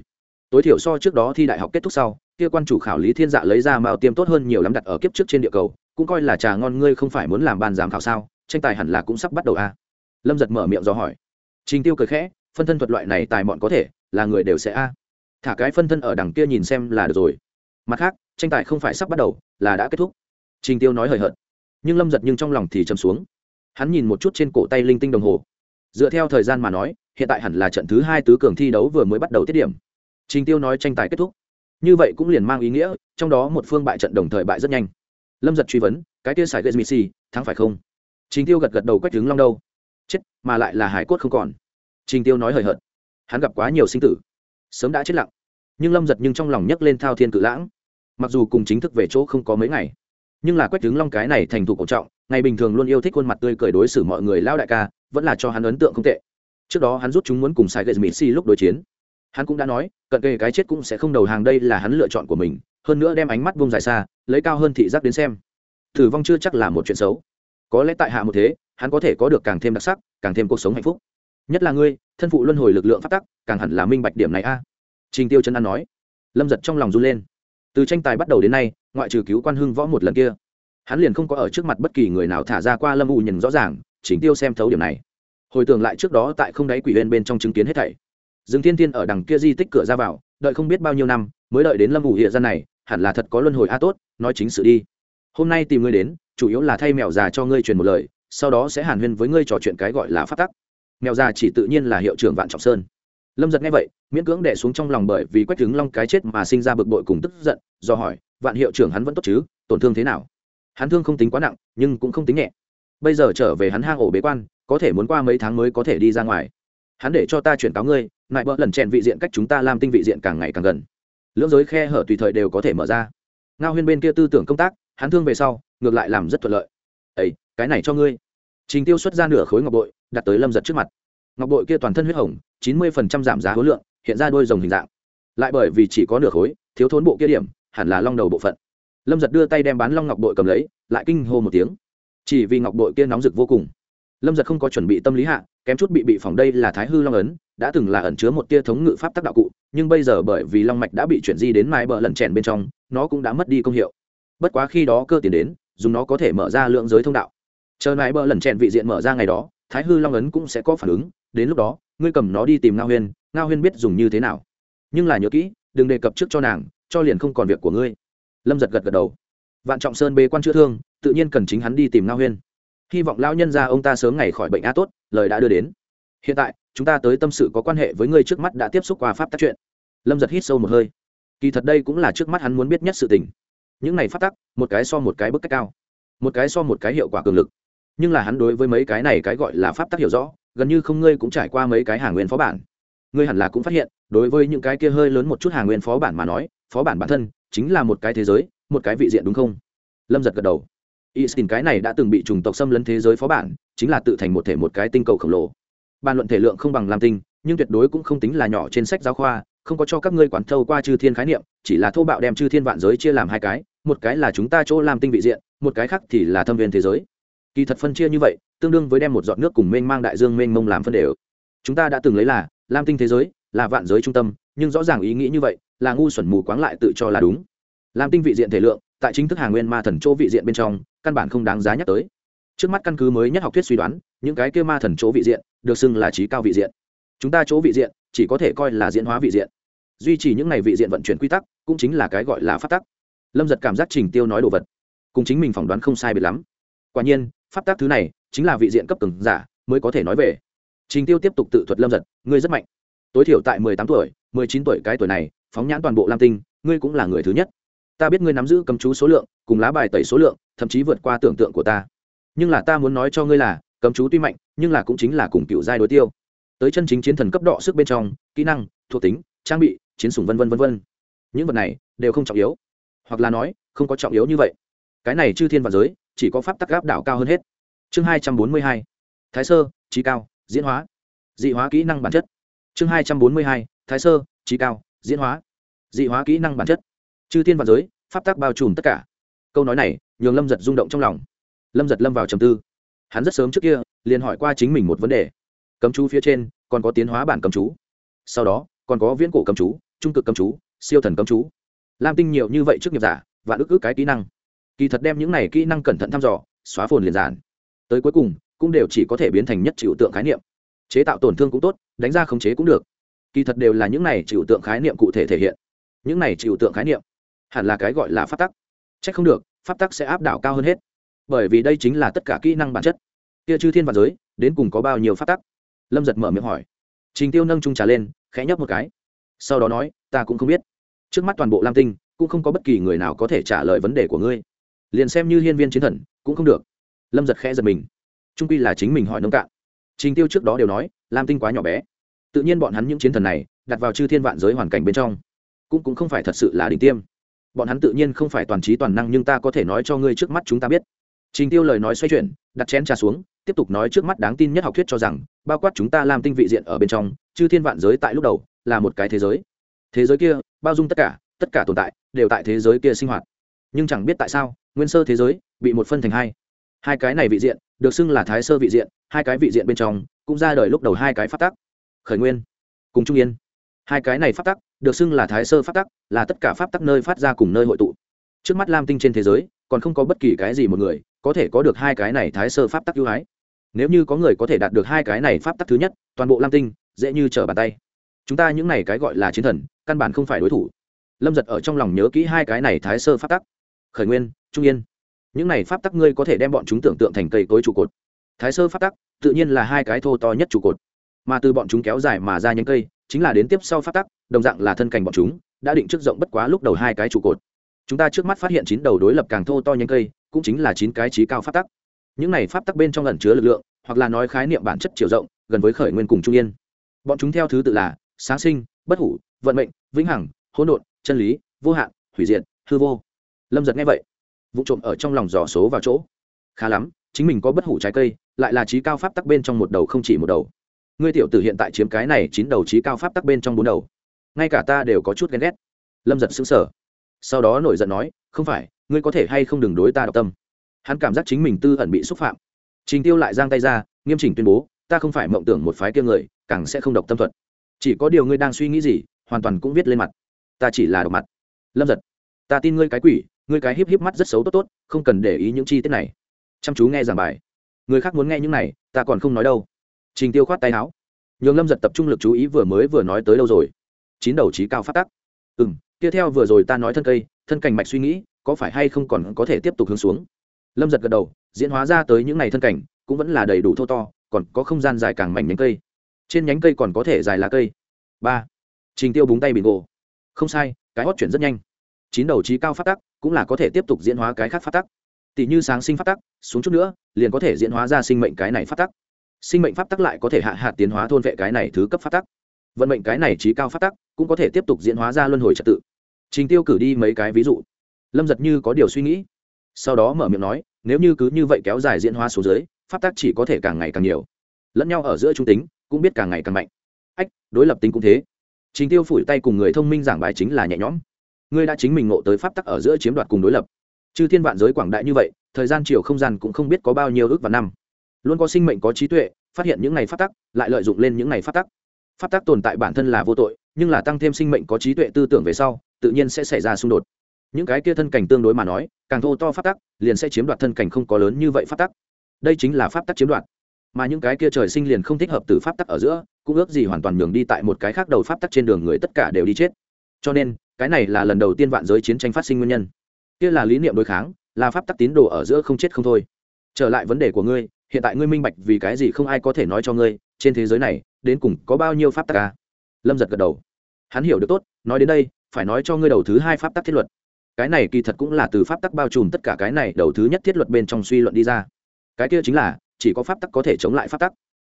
Tối thiểu so trước đó thi đại học kết thúc sau, kia quan chủ khảo lý thiên dạ lấy ra mạo tiêm tốt hơn nhiều lắm đặt ở kiếp trước trên địa cầu, cũng coi là trà ngon ngươi không phải muốn làm ban giám khảo sao, tranh tài hẳn là cũng sắp bắt đầu a à? lâm giật mở miệng do hỏi. Trình tiêu cười khẽ, phân thân thuật loại này tài mọn có thể, là người đều sẽ a. Thả cái phân thân ở đằng kia nhìn xem là được rồi. Mặt khác tranh tài không phải sắp bắt đầu, là đã kết thúc. Trình tiêu nói hời hợt, nhưng lâm giật nhưng trong lòng thì chầm xuống. Hắn nhìn một chút trên cổ tay linh tinh đồng hồ. Dựa theo thời gian mà nói, hiện tại hẳn là trận thứ hai tứ cường thi đấu vừa mới bắt đầu tiết điểm. Trình tiêu nói tranh tài kết thúc. Như vậy cũng liền mang ý nghĩa, trong đó một phương bại trận đồng thời bại rất nhanh. Lâm giật truy vấn, cái kia sải gây missy, thắng phải không? Trình tiêu gật gật đầu quách đứng long đâu. Chết, mà lại là hải cốt không còn. Trình tiêu nói hời hợt, hắn gặp quá nhiều sinh tử, sớm đã chết lặng. Nhưng lâm giật nhưng trong lòng nhấc lên thao thiên cự lãng mặc dù cùng chính thức về chỗ không có mấy ngày, nhưng là quách tướng long cái này thành thục cổ trọng, ngày bình thường luôn yêu thích khuôn mặt tươi cười đối xử mọi người lao đại ca, vẫn là cho hắn ấn tượng không tệ. Trước đó hắn rút chúng muốn cùng sai gậy mỹ si lúc đối chiến. Hắn cũng đã nói, cận kề cái chết cũng sẽ không đầu hàng đây là hắn lựa chọn của mình, hơn nữa đem ánh mắt vông dài xa, lấy cao hơn thị giác đến xem. Thử vong chưa chắc là một chuyện xấu. Có lẽ tại hạ một thế, hắn có thể có được càng thêm đặc sắc, càng thêm cuộc sống hạnh phúc. Nhất là ngươi, thân phụ luân hồi lực lượng phát tắc, càng hẳn là minh bạch điểm này a. Trình tiêu chân an nói. Lâm giật trong lòng run lên từ tranh tài bắt đầu đến nay, ngoại trừ cứu quan hưng võ một lần kia, hắn liền không có ở trước mặt bất kỳ người nào thả ra qua lâm u nhìn rõ ràng Chính tiêu xem thấu điểm này. Hồi tưởng lại trước đó tại không đáy quỷ huyên bên trong chứng kiến hết thảy. Dương thiên tiên ở đằng kia di tích cửa ra vào, đợi không biết bao nhiêu năm, mới đợi đến lâm u hiện ra này, hẳn là thật có luân hồi a tốt, nói chính sự đi. Hôm nay tìm ngươi đến, chủ yếu là thay mèo già cho ngươi truyền một lời, sau đó sẽ hàn huyên với ngươi trò chuyện cái gọi là phát tắc. Mèo già chỉ tự nhiên là hiệu trưởng vạn trọng sơn lâm giật nghe vậy, miễn cưỡng đẻ xuống trong lòng bởi vì quách trứng long cái chết mà sinh ra bực bội cùng tức giận, do hỏi, vạn hiệu trưởng hắn vẫn tốt chứ? Tổn thương thế nào? Hắn thương không tính quá nặng, nhưng cũng không tính nhẹ. Bây giờ trở về hắn hang ổ bế quan, có thể muốn qua mấy tháng mới có thể đi ra ngoài. Hắn để cho ta chuyển cáo ngươi lại bỡ lần chèn vị diện cách chúng ta làm tinh vị diện càng ngày càng gần. Lưỡng giới khe hở tùy thời đều có thể mở ra. Ngao huyên bên kia tư tưởng công tác, hắn thương về sau, ngược lại làm rất thuận lợi. Ấy cái này cho ngươi. Trình tiêu xuất ra nửa khối ngọc bội, đặt tới lâm giật trước mặt. Ngọc bội kia toàn thân huyết hồng chín mươi phần trăm giảm giá hối lượng, hiện ra đôi rồng hình dạng. Lại bởi vì chỉ có nửa khối, thiếu thốn bộ kia điểm, hẳn là long đầu bộ phận. Lâm giật đưa tay đem bán long ngọc bội cầm lấy, lại kinh hô một tiếng. Chỉ vì ngọc bội kia nóng rực vô cùng. Lâm giật không có chuẩn bị tâm lý hạ, kém chút bị bị phỏng đây là thái hư long ấn, đã từng là ẩn chứa một tia thống ngự pháp tác đạo cụ, nhưng bây giờ bởi vì long mạch đã bị chuyển di đến mái bờ lần chèn bên trong, nó cũng đã mất đi công hiệu. Bất quá khi đó cơ tiền đến, dùng nó có thể mở ra lượng giới thông đạo. Chờ mái bờ lần chèn vị diện mở ra ngày đó, thái hư long ấn cũng sẽ có phản ứng, đến lúc đó ngươi cầm nó đi tìm ngao huyên ngao huyên biết dùng như thế nào. Nhưng là nhớ kỹ, đừng đề cập trước cho nàng, cho liền không còn việc của ngươi. Lâm giật gật gật đầu. Vạn trọng sơn bê quan chữa thương, tự nhiên cần chính hắn đi tìm ngao huyên. Hy vọng lao nhân ra ông ta sớm ngày khỏi bệnh a tốt, lời đã đưa đến. Hiện tại, chúng ta tới tâm sự có quan hệ với ngươi trước mắt đã tiếp xúc qua pháp tắc chuyện. Lâm giật hít sâu một hơi. Kỳ thật đây cũng là trước mắt hắn muốn biết nhất sự tình. Những này pháp tắc, một cái so một cái bức cách cao. Một cái so một cái hiệu quả cường lực. Nhưng là hắn đối với mấy cái này cái gọi là pháp tắc hiểu rõ gần như không ngươi cũng trải qua mấy cái hàng nguyên phó bản ngươi hẳn là cũng phát hiện đối với những cái kia hơi lớn một chút hàng nguyên phó bản mà nói phó bản bản thân chính là một cái thế giới một cái vị diện đúng không lâm giật gật đầu Istin cái này đã từng bị chủng tộc xâm lấn thế giới phó bản, chính là tự thành một thể một cái tinh cầu khổng lồ. Bàn luận thể lượng không bằng Lam Tinh, nhưng tuyệt đối cũng không tính là nhỏ trên sách giáo khoa, không có cho các ngươi quản thâu qua chư thiên khái niệm, chỉ là thô bạo đem chư thiên vạn giới chia làm hai cái, một cái là chúng ta chỗ làm Tinh vị diện, một cái khác thì là thâm viên thế giới. Kỳ thật phân chia như vậy, tương đương với đem một giọt nước cùng mênh mang đại dương mênh mông làm phân đều. Chúng ta đã từng lấy là Lam Tinh thế giới là vạn giới trung tâm, nhưng rõ ràng ý nghĩ như vậy là ngu xuẩn mù quáng lại tự cho là đúng. Lam Tinh vị diện thể lượng, tại chính thức hàng nguyên ma thần chỗ vị diện bên trong căn bản không đáng giá nhắc tới. Trước mắt căn cứ mới nhất học thuyết suy đoán những cái kia ma thần chỗ vị diện được xưng là trí cao vị diện. Chúng ta chỗ vị diện chỉ có thể coi là diễn hóa vị diện. Duy trì những ngày vị diện vận chuyển quy tắc cũng chính là cái gọi là phát tắc. Lâm giật cảm giác trình tiêu nói đồ vật cùng chính mình phỏng đoán không sai biệt lắm. Quả nhiên pháp tắc thứ này chính là vị diện cấp từng giả mới có thể nói về. Trình tiêu tiếp tục tự thuật lâm giật, ngươi rất mạnh. Tối thiểu tại mười tám tuổi, mười chín tuổi cái tuổi này, phóng nhãn toàn bộ lam tinh, ngươi cũng là người thứ nhất. Ta biết ngươi nắm giữ cấm chú số lượng, cùng lá bài tẩy số lượng, thậm chí vượt qua tưởng tượng của ta. Nhưng là ta muốn nói cho ngươi là, cấm chú tuy mạnh, nhưng là cũng chính là cùng cựu giai đối tiêu. Tới chân chính chiến thần cấp độ sức bên trong, kỹ năng, thuộc tính, trang bị, chiến sủng vân vân vân vân. Những vật này đều không trọng yếu. Hoặc là nói, không có trọng yếu như vậy. Cái này chư thiên và giới chỉ có pháp tắc gáp đảo cao hơn hết. Chương hai trăm bốn mươi hai. Thái sơ, trí cao, diễn hóa. Dị hóa kỹ năng bản chất. Chương hai trăm bốn mươi hai. Thái sơ, trí cao, diễn hóa. Dị hóa kỹ năng bản chất. Chư thiên và giới, pháp tắc bao trùm tất cả. Câu nói này, nhường lâm giật rung động trong lòng. Lâm giật lâm vào trầm tư. Hắn rất sớm trước kia, liền hỏi qua chính mình một vấn đề. Cấm chú phía trên, còn có tiến hóa bản cấm chú. Sau đó, còn có viễn cổ cấm chú, trung cực cấm chú, siêu thần cấm chú. Lam tinh nhiều như vậy trước nghiệp giả và ức ức cái kỹ năng kỳ thật đem những này kỹ năng cẩn thận thăm dò, xóa phồn liền giản. Tới cuối cùng, cũng đều chỉ có thể biến thành nhất chịu tượng khái niệm. Chế tạo tổn thương cũng tốt, đánh ra khống chế cũng được. Kỳ thật đều là những này chịu tượng khái niệm cụ thể thể hiện. Những này chịu tượng khái niệm, hẳn là cái gọi là pháp tắc. C h ắ c không được, pháp tắc sẽ áp đảo cao hơn hết. Bởi vì đây chính là tất cả kỹ năng bản chất. Kia chư thiên và giới, đến cùng có bao nhiêu pháp tắc? Lâm giật mở miệng hỏi. Trình tiêu nâng trung trà lên, khẽ nhấp một cái. Sau đó nói, ta cũng không biết. Trước mắt toàn bộ lam tinh, cũng không có bất kỳ người nào có thể trả lời vấn đề của ngươi liền xem như hiên viên chiến thần, cũng không được. Lâm giật khẽ giật mình. Trung quy là chính mình hỏi nông cạn. Trình tiêu trước đó đều nói, lam tinh quá nhỏ bé. Tự nhiên bọn hắn những chiến thần này, đặt vào chư thiên vạn giới hoàn cảnh bên trong, cũng cũng không phải thật sự là đỉnh tiêm. Bọn hắn tự nhiên không phải toàn trí toàn năng, nhưng ta có thể nói cho ngươi trước mắt chúng ta biết. Trình tiêu lời nói xoay chuyển, đặt chén trà xuống, tiếp tục nói trước mắt đáng tin nhất học thuyết cho rằng, bao quát chúng ta làm tinh vị diện ở bên trong, chư thiên vạn giới tại lúc đầu là một cái thế giới. Thế giới kia, bao dung tất cả tất cả tồn tại, đều tại thế giới kia sinh hoạt nhưng chẳng biết tại sao, nguyên sơ thế giới bị một phân thành hai. Hai cái này vị diện, được xưng là thái sơ vị diện, hai cái vị diện bên trong cũng ra đời lúc đầu hai cái phát tắc. Khởi nguyên, cùng trung yên. Hai cái này phát tắc được xưng là thái sơ phát tắc, là tất cả pháp tắc nơi phát ra cùng nơi hội tụ. Trước mắt lam tinh trên thế giới, còn không có bất kỳ cái gì một người có thể có được hai cái này thái sơ pháp tắc ưu ái. Nếu như có người có thể đạt được hai cái này pháp tắc thứ nhất, toàn bộ lam tinh dễ như trở bàn tay. Chúng ta những này cái gọi là chiến thần, căn bản không phải đối thủ. Lâm giật ở trong lòng nhớ kỹ hai cái này thái sơ pháp tắc khởi nguyên, trung yên. Những này pháp tắc ngươi có thể đem bọn chúng tưởng tượng thành cây cối trụ cột. Thái sơ pháp tắc, tự nhiên là hai cái thô to nhất trụ cột. Mà từ bọn chúng kéo dài mà ra những cây, chính là đến tiếp sau pháp tắc, đồng dạng là thân cành bọn chúng, đã định trước rộng bất quá lúc đầu hai cái trụ cột. Chúng ta trước mắt phát hiện chín đầu đối lập càng thô to nhánh cây, cũng chính là chín cái trí cao pháp tắc. Những này pháp tắc bên trong ẩn chứa lực lượng, hoặc là nói khái niệm bản chất chiều rộng, gần với khởi nguyên cùng trung yên. Bọn chúng theo thứ tự là sáng sinh, bất hủ, vận mệnh, vĩnh hằng, hỗn độn, chân lý, vô hạn, hủy diệt, hư vô lâm giật nghe vậy vụ trộm ở trong lòng dò số vào chỗ. Khá lắm, chính mình có bất hủ trái cây, lại là trí cao pháp tắc bên trong một đầu không chỉ một đầu. Ngươi tiểu tử hiện tại chiếm cái này chín đầu trí cao pháp tắc bên trong bốn đầu. Ngay cả ta đều có chút ghen ghét. Lâm giật xứng sở sau đó nổi giận nói, không phải, ngươi có thể hay không đừng đối ta đọc tâm? Hắn cảm giác chính mình tư ẩn bị xúc phạm. Trình tiêu lại giang tay ra, nghiêm chỉnh tuyên bố, ta không phải mộng tưởng một phái kia người, càng sẽ không độc tâm thuật. Chỉ có điều ngươi đang suy nghĩ gì, hoàn toàn cũng viết lên mặt. Ta chỉ là độc mặt. Lâm giật, ta tin ngươi cái quỷ người cái híp híp mắt rất xấu tốt tốt, không cần để ý những chi tiết này. Chăm chú nghe giảng bài. Người khác muốn nghe những này, ta còn không nói đâu. Trình tiêu khoát tay áo. Nhường lâm giật tập trung lực chú ý vừa mới vừa nói tới đâu rồi? Chín đầu trí cao phát tắc. Ừ m tiếp theo vừa rồi ta nói thân cây, thân cảnh mạch suy nghĩ, có phải hay không còn có thể tiếp tục hướng xuống? Lâm giật gật đầu, diễn hóa ra tới những n à y thân cảnh, cũng vẫn là đầy đủ thô to, còn có không gian dài càng mảnh nhánh cây. Trên nhánh cây còn có thể dài lá cây. Ba. Trình tiêu búng tay bị ngộ không sai, cái hót chuyển rất nhanh chín đầu trí cao phát tắc, cũng là có thể tiếp tục diễn hóa cái khác phát tắc. Tỷ như sáng sinh phát tắc, xuống chút nữa, liền có thể diễn hóa ra sinh mệnh cái này phát tắc. Sinh mệnh pháp tắc lại có thể hạ hạt tiến hóa thôn vệ cái này thứ cấp phát tắc. Vận mệnh cái này trí cao phát tắc cũng có thể tiếp tục diễn hóa ra luân hồi trật tự. Trình tiêu cử đi mấy cái ví dụ. Lâm giật như có điều suy nghĩ. Sau đó mở miệng nói, nếu như cứ như vậy kéo dài diễn hóa xuống dưới pháp tắc chỉ có thể càng ngày càng nhiều. Lẫn nhau ở giữa trung tính, cũng biết càng ngày càng mạnh. Ách, đối lập tính cũng thế. Trình tiêu phủi tay cùng người thông minh giảng bài chính là nhẹ nhõm ngươi đã chính mình ngộ tới pháp tắc ở giữa chiếm đoạt cùng đối lập. Chư thiên vạn giới quảng đại như vậy, thời gian chiều không gian cũng không biết có bao nhiêu ước và năm. Luôn có sinh mệnh có trí tuệ, phát hiện những ngày pháp tắc, lại lợi dụng lên những ngày pháp tắc. Pháp tắc tồn tại bản thân là vô tội, nhưng là tăng thêm sinh mệnh có trí tuệ tư tưởng về sau, tự nhiên sẽ xảy ra xung đột. Những cái kia thân cảnh tương đối mà nói, càng thô to pháp tắc, liền sẽ chiếm đoạt thân cảnh không có lớn như vậy pháp tắc. Đây chính là pháp tắc chiếm đoạt. Mà những cái kia trời sinh liền không thích hợp từ pháp tắc ở giữa, cũng ước gì hoàn toàn nhường đi tại một cái khác đầu pháp tắc trên đường người tất cả đều đi chết. Cho nên cái này là lần đầu tiên vạn giới chiến tranh phát sinh nguyên nhân. Kia là lý niệm đối kháng, là pháp tắc tín đồ ở giữa không chết không thôi. Trở lại vấn đề của ngươi, hiện tại ngươi minh bạch vì cái gì không ai có thể nói cho ngươi, trên thế giới này, đến cùng có bao nhiêu pháp tắc à? lâm giật gật đầu. Hắn hiểu được tốt, nói đến đây, phải nói cho ngươi đầu thứ hai pháp tắc thiết luật. Cái này kỳ thật cũng là từ pháp tắc bao trùm tất cả cái này đầu thứ nhất thiết luật bên trong suy luận đi ra. Cái kia chính là, chỉ có pháp tắc có thể chống lại pháp tắc.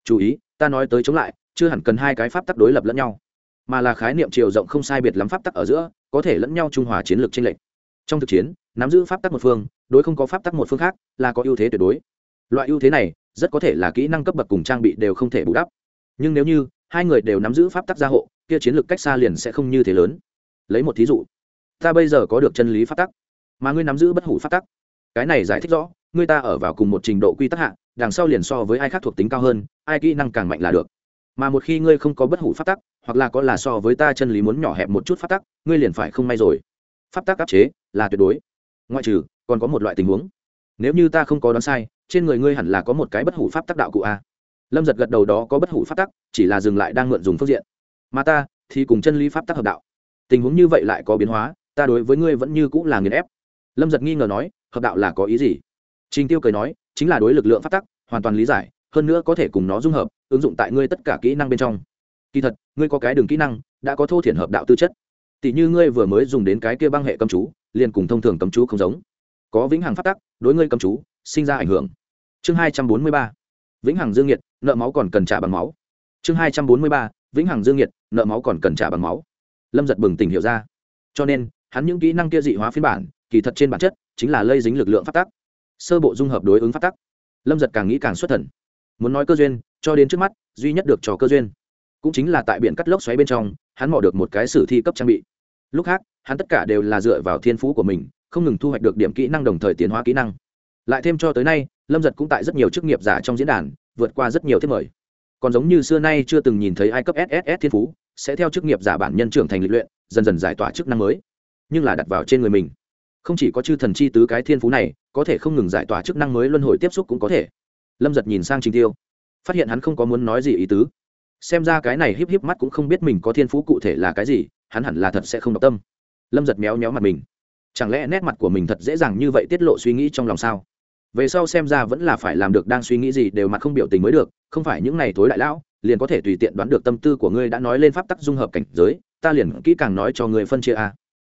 Chú ý, ta nói tới chống lại, chưa hẳn cần hai cái pháp tắc đối lập lẫn nhau mà là khái niệm chiều rộng không sai biệt lắm pháp tắc ở giữa, có thể lẫn nhau trung hòa chiến lược tranh lệch. Trong thực chiến, nắm giữ pháp tắc một phương, đối không có pháp tắc một phương khác, là có ưu thế tuyệt đối. Loại ưu thế này, rất có thể là kỹ năng cấp bậc cùng trang bị đều không thể bù đắp. Nhưng nếu như hai người đều nắm giữ pháp tắc gia hộ, kia chiến lược cách xa liền sẽ không như thế lớn. Lấy một thí dụ, ta bây giờ có được chân lý pháp tắc, mà ngươi nắm giữ bất hủ pháp tắc. Cái này giải thích rõ, ngươi ta ở vào cùng một trình độ quy tắc hạ, đằng sau liền so với ai khác thuộc tính cao hơn, ai kỹ năng càng mạnh là được. Mà một khi ngươi không có bất hủ pháp tắc hoặc là có là so với ta chân lý muốn nhỏ hẹp một chút pháp tắc, ngươi liền phải không may rồi. Pháp tắc áp chế là tuyệt đối. Ngoại trừ, còn có một loại tình huống. Nếu như ta không có đoán sai, trên người ngươi hẳn là có một cái bất hủ pháp tắc đạo cụ a. Lâm giật gật đầu đó có bất hủ pháp tắc, chỉ là dừng lại đang mượn dùng phương diện. Mà ta, thì cùng chân lý pháp tắc hợp đạo. Tình huống như vậy lại có biến hóa, ta đối với ngươi vẫn như cũng là nghiền ép. Lâm giật nghi ngờ nói, hợp đạo là có ý gì? Trình tiêu cười nói, chính là đối lực lượng pháp tắc, hoàn toàn lý giải, hơn nữa có thể cùng nó dung hợp, ứng dụng tại ngươi tất cả kỹ năng bên trong kỳ thật, ngươi có cái đường kỹ năng, đã có thô thiển hợp đạo tư chất. Tỷ như ngươi vừa mới dùng đến cái kia băng hệ cầm chú, liền cùng thông thường cầm chú không giống. Có vĩnh hằng phát tắc, đối ngươi cầm chú, sinh ra ảnh hưởng. Chương hai trăm bốn mươi ba. Vĩnh hằng dương nhiệt, nợ máu còn cần trả bằng máu. Chương hai trăm bốn mươi ba. Vĩnh hằng dương nhiệt, nợ máu còn cần trả bằng máu. Lâm giật bừng tỉnh hiểu ra. Cho nên, hắn những kỹ năng kia dị hóa phiên bản, kỳ thật trên bản chất, chính là lây dính lực lượng phát tắc. Sơ bộ dung hợp đối ứng phát tắc. Lâm giật càng nghĩ càng xuất thần. Muốn nói cơ duyên, cho đến trước mắt, duy nhất được trò cơ duyên cũng chính là tại biển cắt lốc xoáy bên trong, hắn mò được một cái sử thi cấp trang bị. Lúc khác, hắn tất cả đều là dựa vào thiên phú của mình, không ngừng thu hoạch được điểm kỹ năng đồng thời tiến hóa kỹ năng. Lại thêm cho tới nay, lâm giật cũng tại rất nhiều chức nghiệp giả trong diễn đàn, vượt qua rất nhiều thiết mời. Còn giống như xưa nay chưa từng nhìn thấy ai cấp sss thiên phú, sẽ theo chức nghiệp giả bản nhân trưởng thành lịch luyện, dần dần giải tỏa chức năng mới. Nhưng là đặt vào trên người mình. Không chỉ có chư thần chi tứ cái thiên phú này, có thể không ngừng giải tỏa chức năng mới luân hồi tiếp xúc cũng có thể. Lâm giật nhìn sang trình tiêu, phát hiện hắn không có muốn nói gì ý tứ xem ra cái này híp híp mắt cũng không biết mình có thiên phú cụ thể là cái gì, hắn hẳn là thật sẽ không đọc tâm. Lâm giật méo méo mặt mình. Chẳng lẽ nét mặt của mình thật dễ dàng như vậy tiết lộ suy nghĩ trong lòng sao? Về sau xem ra vẫn là phải làm được đang suy nghĩ gì đều mặt không biểu tình mới được, không phải những này tối đại lão, liền có thể tùy tiện đoán được tâm tư của ngươi đã nói lên pháp tắc dung hợp cảnh giới, ta liền kỹ càng nói cho người phân chia a.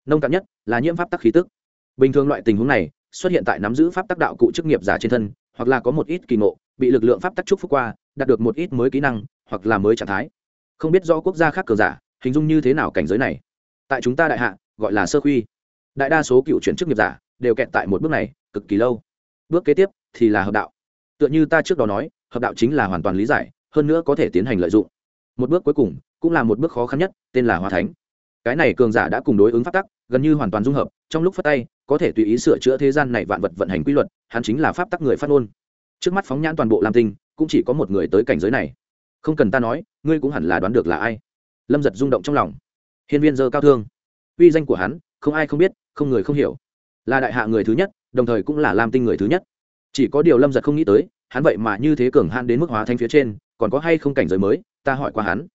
Nông cạn nhất là nhiễm pháp tắc khí tức. Bình thường loại tình huống này xuất hiện tại nắm giữ pháp tắc đạo cụ chức nghiệp giả trên thân, hoặc là có một ít kỳ ngộ, bị lực lượng pháp tắc trúc phúc qua đạt được một ít mới kỹ năng, hoặc là mới trạng thái. Không biết do quốc gia khác cờ giả, hình dung như thế nào cảnh giới này. Tại chúng ta đại hạ, gọi là sơ khuy. Đại đa số cựu chuyển chức nghiệp giả đều kẹt tại một bước này, cực kỳ lâu. Bước kế tiếp thì là hợp đạo. Tựa như ta trước đó nói, hợp đạo chính là hoàn toàn lý giải, hơn nữa có thể tiến hành lợi dụng. Một bước cuối cùng cũng là một bước khó khăn nhất, tên là hóa thánh. Cái này cường giả đã cùng đối ứng phát tắc, gần như hoàn toàn dung hợp, trong lúc phát tay, có thể tùy ý sửa chữa thế gian này vạn vật vận hành quy luật, hắn chính là pháp tắc người phát ngôn trước mắt phóng nhãn toàn bộ lam tinh, cũng chỉ có một người tới cảnh giới này. Không cần ta nói, ngươi cũng hẳn là đoán được là ai. Lâm giật rung động trong lòng. Hiên viên dơ cao thương. Uy danh của hắn, không ai không biết, không người không hiểu. Là đại hạ người thứ nhất, đồng thời cũng là lam tinh người thứ nhất. Chỉ có điều lâm giật không nghĩ tới, hắn vậy mà như thế cường hắn đến mức hóa thanh phía trên, còn có hay không cảnh giới mới, ta hỏi qua hắn.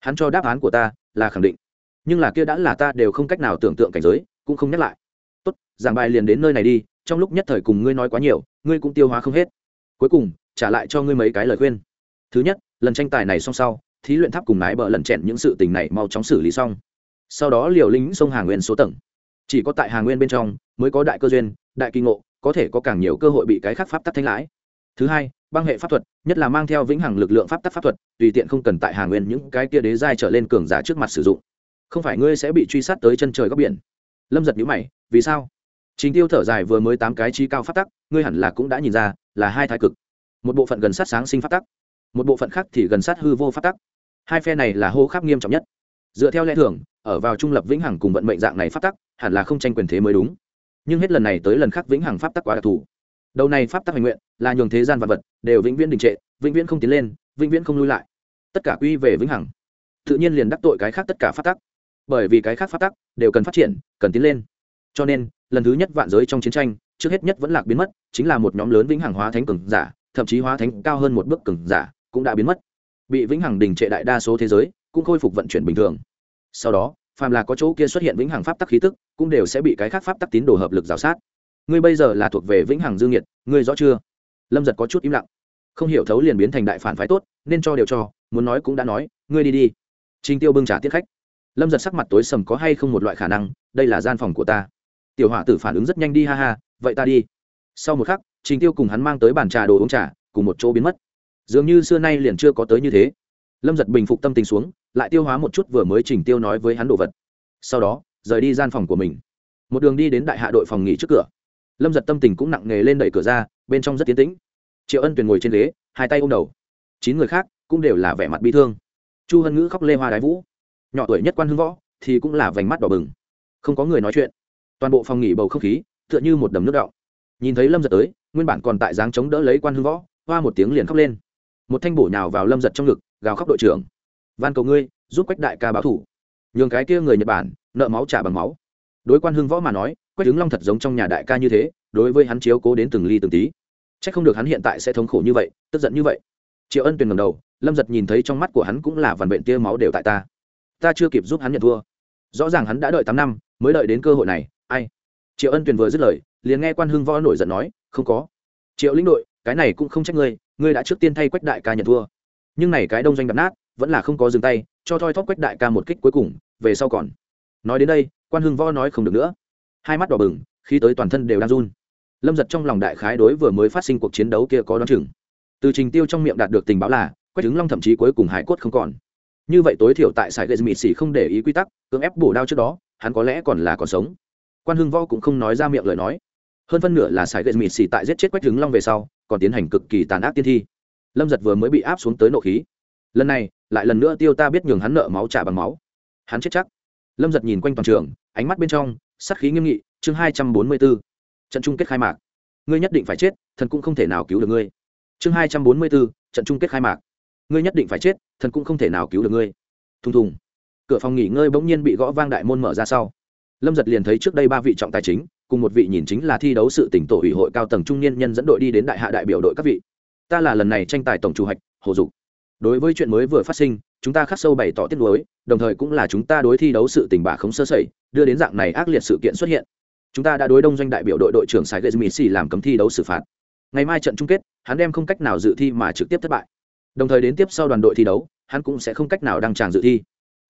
Hắn cho đáp án của ta là khẳng định. Nhưng là kia đã là ta đều không cách nào tưởng tượng cảnh giới, cũng không nhắc lại. Tốt, giảng bài liền đến nơi này đi, trong lúc nhất thời cùng ngươi nói quá nhiều, ngươi cũng tiêu hóa không hết cuối cùng, trả lại cho ngươi mấy cái lời khuyên. Thứ nhất, lần tranh tài này xong sau, thí luyện tháp cùng nái bờ lần chẹn những sự tình này mau chóng xử lý xong. Sau đó liều lính sông hàng nguyên số tầng. Chỉ có tại hàng nguyên bên trong mới có đại cơ duyên, đại kỳ ngộ, có thể có càng nhiều cơ hội bị cái khác pháp tắc thanh lãi. Thứ hai, băng hệ pháp thuật, nhất là mang theo vĩnh hằng lực lượng pháp tắc pháp thuật, tùy tiện không cần tại hàng nguyên những cái kia đế giai trở lên cường giả trước mặt sử dụng. Không phải ngươi sẽ bị truy sát tới chân trời góc biển. Lâm giật nhữ mày, vì sao? Chính tiêu thở dài vừa mới tám cái trí cao pháp tắc, ngươi hẳn là cũng đã nhìn ra là hai thái cực. Một bộ phận gần sát sáng sinh phát tắc, một bộ phận khác thì gần sát hư vô phát tắc. Hai phe này là hô khắc nghiêm trọng nhất. Dựa theo lẽ thường, ở vào trung lập vĩnh hằng cùng vận mệnh dạng này phát tắc, hẳn là không tranh quyền thế mới đúng. Nhưng hết lần này tới lần khác vĩnh hằng pháp tắc quá đặc thù. Đầu này pháp tắc hành nguyện, là nhường thế gian vật vật đều vĩnh viễn đình trệ, vĩnh viễn không tiến lên, vĩnh viễn không lui lại. Tất cả quy về vĩnh hằng. Tự nhiên liền đắc tội cái khác tất cả pháp tắc. Bởi vì cái khác pháp tắc đều cần phát triển, cần tiến lên. Cho nên, lần thứ nhất vạn giới trong chiến tranh trước hết nhất vẫn lạc biến mất, chính là một nhóm lớn vĩnh hằng hóa thánh cường giả, thậm chí hóa thánh cao hơn một bước cường giả cũng đã biến mất. Bị vĩnh hằng đình trệ đại đa số thế giới cũng khôi phục vận chuyển bình thường. Sau đó, phàm là có chỗ kia xuất hiện vĩnh hằng pháp tắc khí tức, cũng đều sẽ bị cái khác pháp tắc tín đồ hợp lực rào sát. Ngươi bây giờ là thuộc về vĩnh hằng dương nhiệt, ngươi rõ chưa? Lâm giật có chút im lặng. Không hiểu thấu liền biến thành đại phản phái tốt, nên cho đều cho, muốn nói cũng đã nói, ngươi đi đi. Trình tiêu bưng trả tiết khách. Lâm giật sắc mặt tối sầm có hay không một loại khả năng, đây là gian phòng của ta. Tiểu hỏa tử phản ứng rất nhanh đi, ha ha vậy ta đi. Sau một khắc, trình tiêu cùng hắn mang tới bàn trà đồ uống trà, cùng một chỗ biến mất. Dường như xưa nay liền chưa có tới như thế. Lâm giật bình phục tâm tình xuống, lại tiêu hóa một chút vừa mới trình tiêu nói với hắn đồ vật. Sau đó, rời đi gian phòng của mình. Một đường đi đến đại hạ đội phòng nghỉ trước cửa. Lâm giật tâm tình cũng nặng nề lên đẩy cửa ra, bên trong rất tiến tĩnh. Triệu ân tuyền ngồi trên ghế, hai tay ôm đầu. Chín người khác cũng đều là vẻ mặt bi thương. Chu hân ngữ khóc lê hoa đái vũ. Nhỏ tuổi nhất quan hưng võ thì cũng là vành mắt đỏ bừng. Không có người nói chuyện. Toàn bộ phòng nghỉ bầu không khí tựa như một đầm nước đọng nhìn thấy lâm giật tới, nguyên bản còn tại dáng chống đỡ lấy quan hưng võ, hoa một tiếng liền khóc lên. Một thanh bổ nhào vào lâm giật trong ngực, gào khóc đội trưởng. Van cầu ngươi, giúp quách đại ca báo thủ. Nhường cái kia người nhật bản, nợ máu trả bằng máu. Đối quan hưng võ mà nói, quách đứng long thật giống trong nhà đại ca như thế, đối với hắn chiếu cố đến từng ly từng tí. C h ắ c không được hắn hiện tại sẽ thống khổ như vậy, tức giận như vậy. Triệu ân tuyền ngầm đầu, lâm giật nhìn thấy trong mắt của hắn cũng là vằn vện tia máu đều tại ta. Ta chưa kịp giúp hắn nhận thua. Rõ ràng hắn đã đợi tám năm, mới đợi đến cơ hội này, ai? Triệu ân tuyền vừa dứt lời, liền nghe quan hưng võ nổi giận nói, không có. Triệu lĩnh đội, cái này cũng không trách ngươi ngươi đã trước tiên thay quách đại ca nhận thua. Nhưng này cái đông doanh đập nát, vẫn là không có dừng tay, cho thoi thóp quách đại ca một kích cuối cùng, về sau còn. Nói đến đây, quan hưng võ nói không được nữa. Hai mắt đỏ bừng khi tới toàn thân đều đang run. Lâm giật trong lòng đại khái đối vừa mới phát sinh cuộc chiến đấu kia có đoán chừng. Từ trình tiêu trong miệng đạt được tình báo là, quách trứng long thậm chí cuối cùng hải cốt không còn. Như vậy tối thiểu tại sài gây mịt xỉ không để ý quy tắc, cưỡng ép bổ đao trước đó, hắn có lẽ còn là còn sống quan hưng võ cũng không nói ra miệng lời nói. Hơn phân nửa là sài gậy mịt xì tại giết chết quách hứng long về sau, còn tiến hành cực kỳ tàn ác tiên thi. Lâm giật vừa mới bị áp xuống tới nộ khí. Lần này, lại lần nữa tiêu ta biết nhường hắn nợ máu trả bằng máu. Hắn chết chắc. Lâm giật nhìn quanh toàn trường, ánh mắt bên trong sắc khí nghiêm nghị, chương hai trăm bốn mươi b ố trận chung kết khai mạc. Ngươi nhất định phải chết, thần cũng không thể nào cứu được ngươi. Chương hai trăm bốn mươi b ố trận chung kết khai mạc. Ngươi nhất định phải chết, thần cũng không thể nào cứu được ngươi. Thùng thùng. Cửa phòng nghỉ ngơi bỗng nhiên bị gõ vang đại môn mở ra sau lâm giật liền thấy trước đây ba vị trọng tài chính, cùng một vị nhìn chính là thi đấu sự tỉnh tổ ủy hội cao tầng trung niên nhân dẫn đội đi đến đại hạ đại biểu đội các vị. Ta là lần này tranh tài tổng chủ hạch, hồ dục. Đối với chuyện mới vừa phát sinh, chúng ta khắc sâu bày tỏ tiết lối đồng thời cũng là chúng ta đối thi đấu sự tình bạ không sơ sẩy, đưa đến dạng này ác liệt sự kiện xuất hiện. Chúng ta đã đối đông doanh đại biểu đội đội trưởng sài gây xì làm cấm thi đấu xử phạt. Ngày mai trận chung kết, hắn đem không cách nào dự thi mà trực tiếp thất bại. Đồng thời đến tiếp sau đoàn đội thi đấu, hắn cũng sẽ không cách nào đăng tràng dự thi.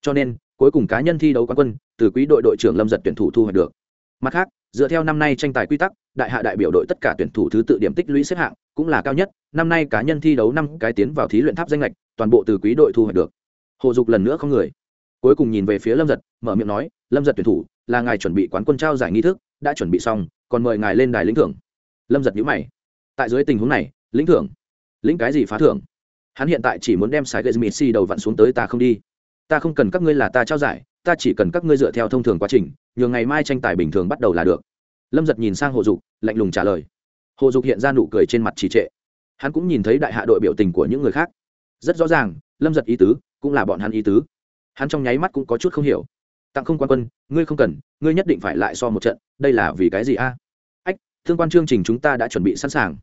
Cho nên cuối cùng cá nhân thi đấu quán quân, từ quý đội đội trưởng lâm giật tuyển thủ thu hoạch được. Mặt khác, dựa theo năm nay tranh tài quy tắc, đại hạ đại biểu đội tất cả tuyển thủ thứ tự điểm tích lũy xếp hạng cũng là cao nhất, năm nay cá nhân thi đấu năm cái tiến vào thí luyện tháp danh lệch, toàn bộ từ quý đội thu hoạch được. Hồ dục lần nữa không người. Cuối cùng nhìn về phía lâm giật, mở miệng nói, lâm giật tuyển thủ, là ngài chuẩn bị quán quân trao giải nghi thức, đã chuẩn bị xong, còn mời ngài lên đài lĩnh thưởng. Lâm giật nhữ mày. Tại dưới tình huống này, lĩnh thưởng? Lĩnh cái gì phá thưởng? Hắn hiện tại chỉ muốn đem sài gây xì đầu vặn xuống tới ta không đi ta không cần các ngươi là ta trao giải, ta chỉ cần các ngươi dựa theo thông thường quá trình nhường ngày mai tranh tài bình thường bắt đầu là được. Lâm giật nhìn sang hồ dục, lạnh lùng trả lời. Hồ dục hiện ra nụ cười trên mặt trì trệ. Hắn cũng nhìn thấy đại hạ đội biểu tình của những người khác. Rất rõ ràng, lâm giật ý tứ cũng là bọn hắn ý tứ. Hắn trong nháy mắt cũng có chút không hiểu. Tặng không quan quân, ngươi không cần, ngươi nhất định phải lại so một trận, đây là vì cái gì a? Ách, thương quan chương trình chúng ta đã chuẩn bị sẵn sàng.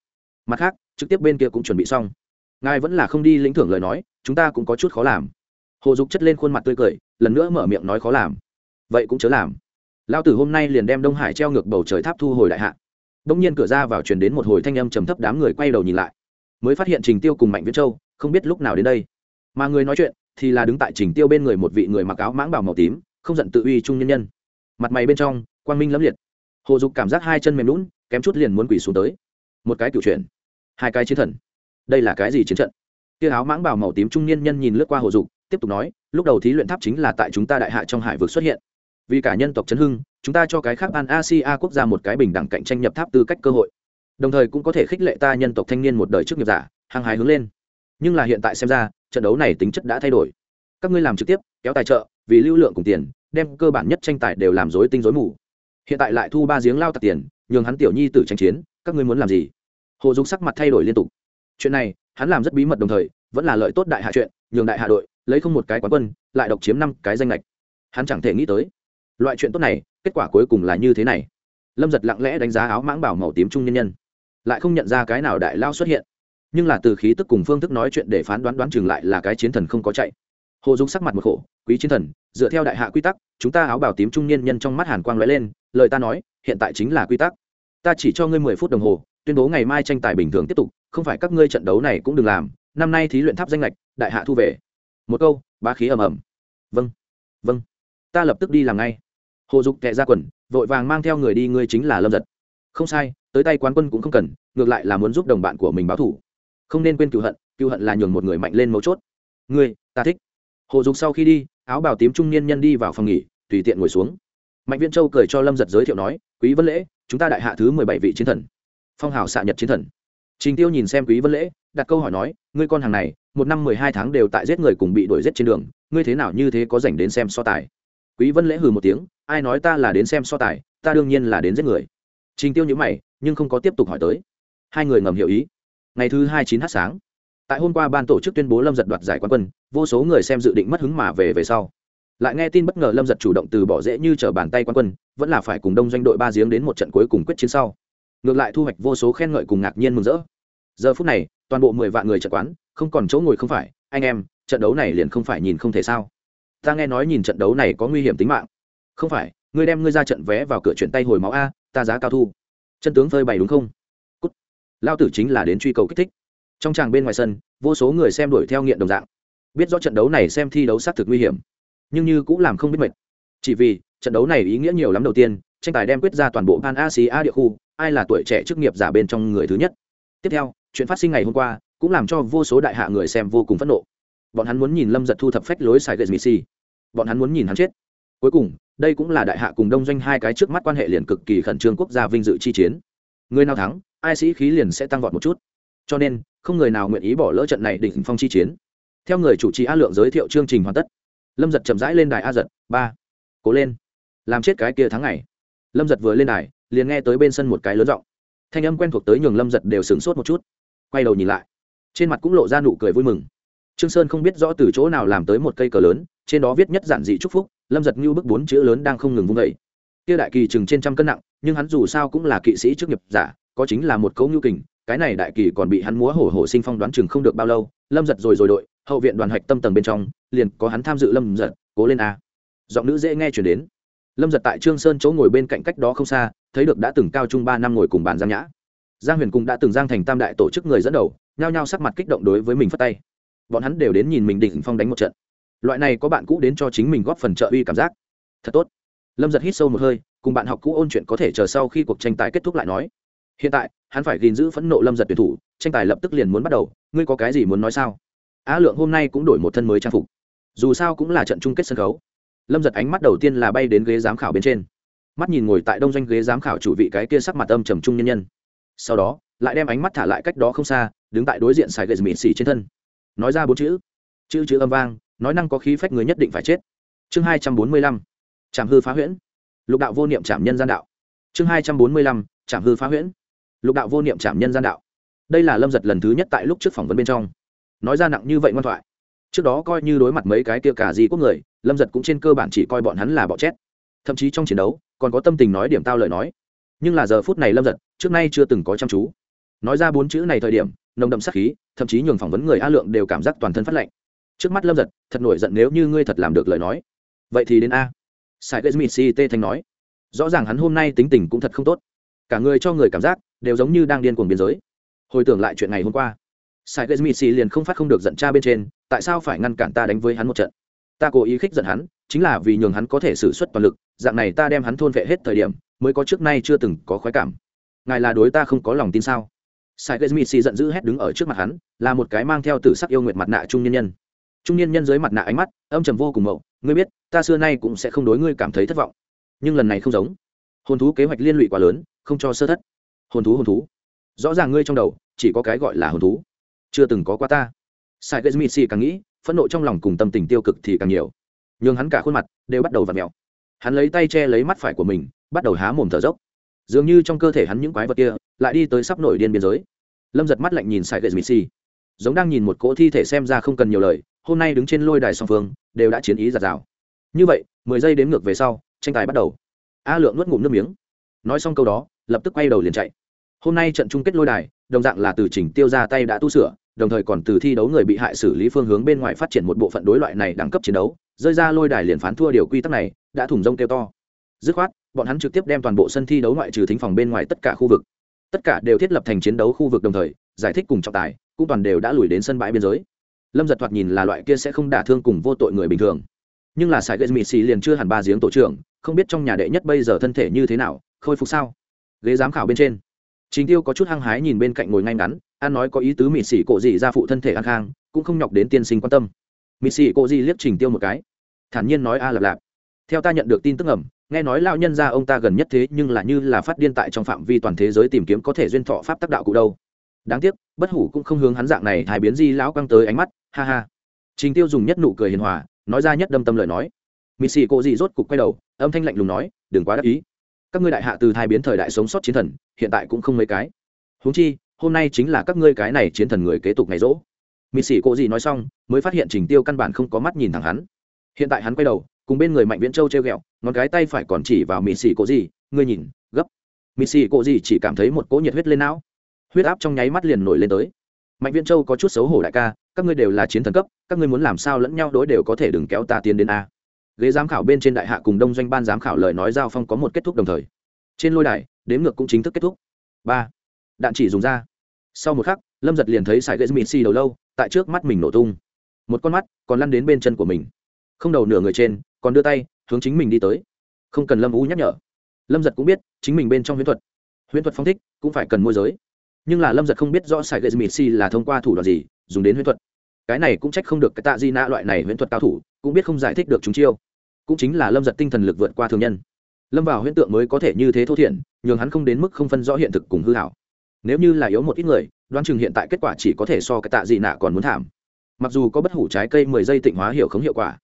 Mặt khác, trực tiếp bên kia cũng chuẩn bị xong. Ngài vẫn là không đi lĩnh thưởng lời nói, chúng ta cũng có chút khó làm hồ dục chất lên khuôn mặt tươi cười, lần nữa mở miệng nói khó làm. Vậy cũng chớ làm. Lao tử hôm nay liền đem đông hải treo ngược bầu trời tháp thu hồi đại hạ. Đông nhiên cửa ra vào truyền đến một hồi thanh âm trầm thấp đám người quay đầu nhìn lại. Mới phát hiện trình tiêu cùng mạnh viễn châu, không biết lúc nào đến đây. Mà người nói chuyện thì là đứng tại trình tiêu bên người một vị người mặc áo mãng bảo màu tím, không giận tự uy trung nhân nhân. Mặt mày bên trong, quang minh lẫm liệt. Hồ dục cảm giác hai chân mềm lún kém chút liền muốn quỳ xuống tới. Một cái cựu chuyện hai cái chiến thần. Đây là cái gì chiến trận? Kia áo mãng bảo màu tím trung niên nhân nhìn lướt qua hồ dục tiếp tục nói, lúc đầu thí luyện tháp chính là tại chúng ta đại hạ trong hải vực xuất hiện. Vì cả nhân tộc chấn hưng, chúng ta cho cái khác an asia quốc gia một cái bình đẳng cạnh tranh nhập tháp tư cách cơ hội. Đồng thời cũng có thể khích lệ ta nhân tộc thanh niên một đời trước nghiệp giả, hăng hái hướng lên. Nhưng là hiện tại xem ra, trận đấu này tính chất đã thay đổi. Các ngươi làm trực tiếp, kéo tài trợ, vì lưu lượng cùng tiền, đem cơ bản nhất tranh tài đều làm dối tinh dối mù. Hiện tại lại thu ba giếng lao tặc tiền, nhường hắn tiểu nhi tử tranh chiến, các ngươi muốn làm gì? Hồ dục sắc mặt thay đổi liên tục. Chuyện này, hắn làm rất bí mật đồng thời, vẫn là lợi tốt đại hạ chuyện, nhường đại hạ đội lấy không một cái quán quân, lại độc chiếm năm cái danh lệch hắn chẳng thể nghĩ tới, loại chuyện tốt này, kết quả cuối cùng là như thế này. Lâm giật lặng lẽ đánh giá áo mãng bảo màu tím trung nhân nhân, lại không nhận ra cái nào đại lao xuất hiện. Nhưng là từ khí tức cùng phương thức nói chuyện để phán đoán đoán chừng lại là cái chiến thần không có chạy. Hồ dung sắc mặt một khổ, quý chiến thần, dựa theo đại hạ quy tắc, chúng ta áo bảo tím trung niên nhân trong mắt hàn quang lóe lên, lời ta nói, hiện tại chính là quy tắc. Ta chỉ cho ngươi mười phút đồng hồ, tuyên bố ngày mai tranh tài bình thường tiếp tục, không phải các ngươi trận đấu này cũng đừng làm, năm nay thí luyện tháp danh lệch đại hạ thu về một câu ba khí ầm ầm. Vâng vâng. Ta lập tức đi làm ngay. Hồ dục tệ ra quần, vội vàng mang theo người đi, ngươi chính là lâm giật. Không sai, tới tay quán quân cũng không cần, ngược lại là muốn giúp đồng bạn của mình báo thủ. Không nên quên cựu hận cựu hận là nhường một người mạnh lên mấu chốt. Ngươi, ta thích. Hồ dục sau khi đi, áo bào tím trung niên nhân đi vào phòng nghỉ, tùy tiện ngồi xuống. Mạnh viễn châu cười cho lâm giật giới thiệu nói, quý vân lễ, chúng ta đại hạ thứ mười bảy vị chiến thần. Phong hào xạ nhật chiến thần trình tiêu nhìn xem quý vân lễ, đặt câu hỏi nói, ngươi con hàng này, một năm mười hai tháng đều tại giết người cùng bị đuổi giết trên đường, ngươi thế nào như thế có dành đến xem so tài? Quý vân lễ hừ một tiếng, ai nói ta là đến xem so tài, ta đương nhiên là đến giết người. Trình tiêu nhíu mày, nhưng không có tiếp tục hỏi tới. Hai người ngầm hiểu ý. Ngày thứ hai chín h sáng, tại hôm qua ban tổ chức tuyên bố lâm giật đoạt giải quán quân, vô số người xem dự định mất hứng mà về về sau. Lại nghe tin bất ngờ lâm giật chủ động từ bỏ dễ như t r ở bàn tay quán quân, vẫn là phải cùng đông doanh đội ba giếng đến một trận cuối cùng quyết chiến sau ngược lại thu hoạch vô số khen ngợi cùng ngạc nhiên mừng rỡ. Giờ phút này, toàn bộ mười vạn người trận quán, không còn chỗ ngồi không phải. Anh em, trận đấu này liền không phải nhìn không thể sao? Ta nghe nói nhìn trận đấu này có nguy hiểm tính mạng. Không phải, ngươi đem ngươi ra trận vé vào cửa chuyển tay hồi máu a, ta giá cao thu. Chân tướng phơi bày đúng không? Cút. lao tử chính là đến truy cầu kích thích. Trong tràng bên ngoài sân, vô số người xem đuổi theo nghiện đồng dạng. Biết rõ trận đấu này xem thi đấu xác thực nguy hiểm, nhưng như cũng làm không biết mệt. Chỉ vì, trận đấu này ý nghĩa nhiều lắm đầu tiên tranh tài đem quyết ra toàn bộ pan asia địa khu, ai là tuổi trẻ chức nghiệp giả bên trong người thứ nhất. Tiếp theo, chuyện phát sinh ngày hôm qua cũng làm cho vô số đại hạ người xem vô cùng phẫn nộ. Bọn hắn muốn nhìn lâm giật thu thập phách lối sài gậy missy bọn hắn muốn nhìn hắn chết. Cuối cùng, đây cũng là đại hạ cùng đông doanh hai cái trước mắt quan hệ liền cực kỳ khẩn trương quốc gia vinh dự chi chiến. Người nào thắng, ai sĩ khí liền sẽ tăng vọt một chút. Cho nên, không người nào nguyện ý bỏ lỡ trận này đỉnh phong chi chiến. Theo người chủ trì a lượng giới thiệu chương trình hoàn tất. Lâm giật chậm rãi lên đài a giật, ba. Cố lên. Làm chết cái kia tháng ngày lâm giật vừa lên đài, liền nghe tới bên sân một cái lớn giọng. Thanh âm quen thuộc tới nhường lâm giật đều sửng sốt một chút. Quay đầu nhìn lại, trên mặt cũng lộ ra nụ cười vui mừng. Trương sơn không biết rõ từ chỗ nào làm tới một cây cờ lớn, trên đó viết nhất giản dị chúc phúc, lâm giật như bức bốn chữ lớn đang không ngừng vung vẩy kia đại kỳ chừng trên trăm cân nặng, nhưng hắn dù sao cũng là kỵ sĩ trước nghiệp giả, có chính là một cấu nhu kình, cái này đại kỳ còn bị hắn múa hổ hổ sinh phong đoán chừng không được bao lâu, lâm giật rồi rồi đội, hậu viện đoàn hạch tâm tầng bên trong, liền có hắn tham dự lâm giật, cố lên a. Giọng nữ dễ nghe chuyển đến lâm giật tại trương sơn chỗ ngồi bên cạnh cách đó không xa thấy được đã từng cao trung ba năm ngồi cùng bàn giang nhã giang huyền cùng đã từng giang thành tam đại tổ chức người dẫn đầu nhao nhao sắc mặt kích động đối với mình phất tay bọn hắn đều đến nhìn mình đỉnh phong đánh một trận loại này có bạn cũ đến cho chính mình góp phần trợ uy cảm giác thật tốt lâm giật hít sâu một hơi cùng bạn học cũ ôn chuyện có thể chờ sau khi cuộc tranh tài kết thúc lại nói hiện tại hắn phải gìn giữ phẫn nộ lâm giật tuyển thủ tranh tài lập tức liền muốn bắt đầu ngươi có cái gì muốn nói sao á lượng hôm nay cũng đổi một thân mới trang phục dù sao cũng là trận chung kết sân khấu lâm giật ánh mắt đầu tiên là bay đến ghế giám khảo bên trên. Mắt nhìn ngồi tại đông doanh ghế giám khảo chủ vị cái kia sắc mặt âm trầm trung nhân nhân. Sau đó, lại đem ánh mắt thả lại cách đó không xa, đứng tại đối diện sài gậy mịn xỉ trên thân. Nói ra bốn chữ. Chữ chữ âm vang, nói năng có khí phách người nhất định phải chết. Chương hai trăm bốn mươi lăm. Trảm hư phá huyễn. Lục đạo vô niệm trảm nhân gian đạo. Chương hai trăm bốn mươi lăm. Trảm hư phá huyễn. Lục đạo vô niệm trảm nhân gian đạo. Đây là lâm giật lần thứ nhất tại lúc trước phỏng vấn bên trong. Nói ra nặng như vậy ngoan thoại trước đó coi như đối mặt mấy cái kia cả gì quốc người, lâm giật cũng trên cơ bản chỉ coi bọn hắn là bọ chét thậm chí trong chiến đấu, còn có tâm tình nói điểm tao lời nói. Nhưng là giờ phút này lâm giật, trước nay chưa từng có chăm chú. Nói ra bốn chữ này thời điểm, nồng đậm sắc khí, thậm chí nhường phỏng vấn người a lượng đều cảm giác toàn thân phát lạnh. Trước mắt lâm giật, thật nổi giận nếu như ngươi thật làm được lời nói. Vậy thì đến a. Sai gây smith tê thanh nói. Rõ ràng hắn hôm nay tính tình cũng thật không tốt. Cả người cho người cảm giác đều giống như đang điên cuồng biên giới. Hồi tưởng lại chuyện ngày hôm qua sai ghét xì liền không phát không được giận cha bên trên, tại sao phải ngăn cản ta đánh với hắn một trận? Ta cố ý khích giận hắn, chính là vì nhường hắn có thể xử suất toàn lực, dạng này ta đem hắn thôn vệ hết thời điểm, mới có trước nay chưa từng có khoái cảm. Ngài là đối ta không có lòng tin sao? Sai ghét xì giận dữ hét đứng ở trước mặt hắn, là một cái mang theo tử sắc yêu nguyệt mặt nạ trung nhân nhân. Trung niên nhân dưới mặt nạ ánh mắt, âm trầm vô cùng mậu, ngươi biết, ta xưa nay cũng sẽ không đối ngươi cảm thấy thất vọng. Nhưng lần này không giống. Hồn thú kế hoạch liên lụy quá lớn, không cho sơ thất. Hồn thú hồn thú. Rõ ràng ngươi trong đầu, chỉ có cái gọi là hồn thú chưa từng có qua ta. Sai ghét smith càng nghĩ, phẫn nộ trong lòng cùng tâm tình tiêu cực thì càng nhiều. Nhưng hắn cả khuôn mặt đều bắt đầu v ặ mẹo hắn lấy tay che lấy mắt phải của mình, bắt đầu há mồm thở dốc. Dường như trong cơ thể hắn những quái vật kia lại đi tới sắp nổi điên biên giới. Lâm giật mắt lạnh nhìn sai ghét smith giống đang nhìn một cỗ thi thể xem ra không cần nhiều lời, hôm nay đứng trên lôi đài song phương đều đã chiến ý giạt rào. Như vậy, mười giây đến ngược về sau, tranh tài bắt đầu. A lượng nuốt ngụm nước miếng. Nói xong câu đó, lập tức quay đầu liền chạy. Hôm nay trận chung kết lôi đài đồng dạng là từ trình tiêu ra tay đã tu sửa, đồng thời còn từ thi đấu người bị hại xử lý phương hướng bên ngoài phát triển một bộ phận đối loại này đẳng cấp chiến đấu, rơi ra lôi đài liền phán thua điều quy tắc này, đã thủng rông kêu to. Dứt khoát, bọn hắn trực tiếp đem toàn bộ sân thi đấu ngoại trừ thính phòng bên ngoài tất cả khu vực, tất cả đều thiết lập thành chiến đấu khu vực đồng thời, giải thích cùng trọng tài, cũng toàn đều đã lùi đến sân bãi biên giới. Lâm giật thoạt nhìn là loại kia sẽ không đả thương cùng vô tội người bình thường. Nhưng là sài ghét mịt xì liền chưa hẳn ba giếng tổ trưởng, không biết trong nhà đệ nhất bây giờ thân thể như thế nào, khôi phục sao? Ghế giám khảo bên trên chính tiêu có chút hăng hái nhìn bên cạnh ngồi ngay ngắn, an nói có ý tứ mịt xỉ cổ gì ra phụ thân thể an khang, cũng không nhọc đến tiên sinh quan tâm. Mịt xỉ cổ gì liếc trình tiêu một cái. Thản nhiên nói a lạp lạp. Theo ta nhận được tin tức ẩm nghe nói lão nhân gia ông ta gần nhất thế nhưng là như là phát điên tại trong phạm vi toàn thế giới tìm kiếm có thể duyên thọ pháp tác đạo cụ đâu. Đáng tiếc, bất hủ cũng không hướng hắn dạng này hai biến di lão quăng tới ánh mắt, ha ha. Trình tiêu dùng nhất nụ cười hiền hòa, nói ra nhất đâm tâm lời nói. Mị xỉ cô gì rốt cục quay đầu, âm thanh lạnh lùng nói, đừng quá đắc ý các ngươi đại hạ từ thai biến thời đại sống sót chiến thần hiện tại cũng không mấy cái. Huống chi hôm nay chính là các ngươi cái này chiến thần người kế tục ngày rỗ. Mịt xỉ cô gì nói xong mới phát hiện trình tiêu căn bản không có mắt nhìn thẳng hắn. Hiện tại hắn quay đầu cùng bên người mạnh viễn châu treo ghẹo ngón cái tay phải còn chỉ vào mịt xỉ cô gì, ngươi nhìn gấp. Mịt xỉ cô gì chỉ cảm thấy một cỗ nhiệt huyết lên não. Huyết áp trong nháy mắt liền nổi lên tới. Mạnh viễn châu có chút xấu hổ đại ca các ngươi đều là chiến thần cấp các ngươi muốn làm sao lẫn nhau đối đều có thể đừng kéo ta tiến đến a ghế giám khảo bên trên đại hạ cùng đông doanh ban giám khảo lời nói giao phong có một kết thúc đồng thời. Trên lôi đài, đếm ngược cũng chính thức kết thúc. Ba. Đạn chỉ dùng ra. Sau một khắc, lâm giật liền thấy sải ghế mịt xì đầu lâu, tại trước mắt mình nổ tung. Một con mắt còn lăn đến bên chân của mình. Không đầu nửa người trên, còn đưa tay, hướng chính mình đi tới. Không cần lâm u nhắc nhở. Lâm giật cũng biết, chính mình bên trong huyễn thuật. Huyễn thuật phong thích, cũng phải cần môi giới. Nhưng là lâm giật không biết rõ sài ghệ mịt si là thông qua thủ đoạn gì, dùng đến huyễn thuật. Cái này cũng trách không được cái tạ di nạ loại này huyễn thuật cao thủ, cũng biết không giải thích được chúng chiêu cũng chính là lâm giật tinh thần lực vượt qua thường nhân. Lâm vào huyễn tượng mới có thể như thế thô thiển, nhường hắn không đến mức không phân rõ hiện thực cùng hư hảo. Nếu như là yếu một ít người, đoán chừng hiện tại kết quả chỉ có thể so cái tạ dị nạ còn muốn thảm. Mặc dù có bất hủ trái cây mười giây tịnh hóa hiểu không hiệu quả,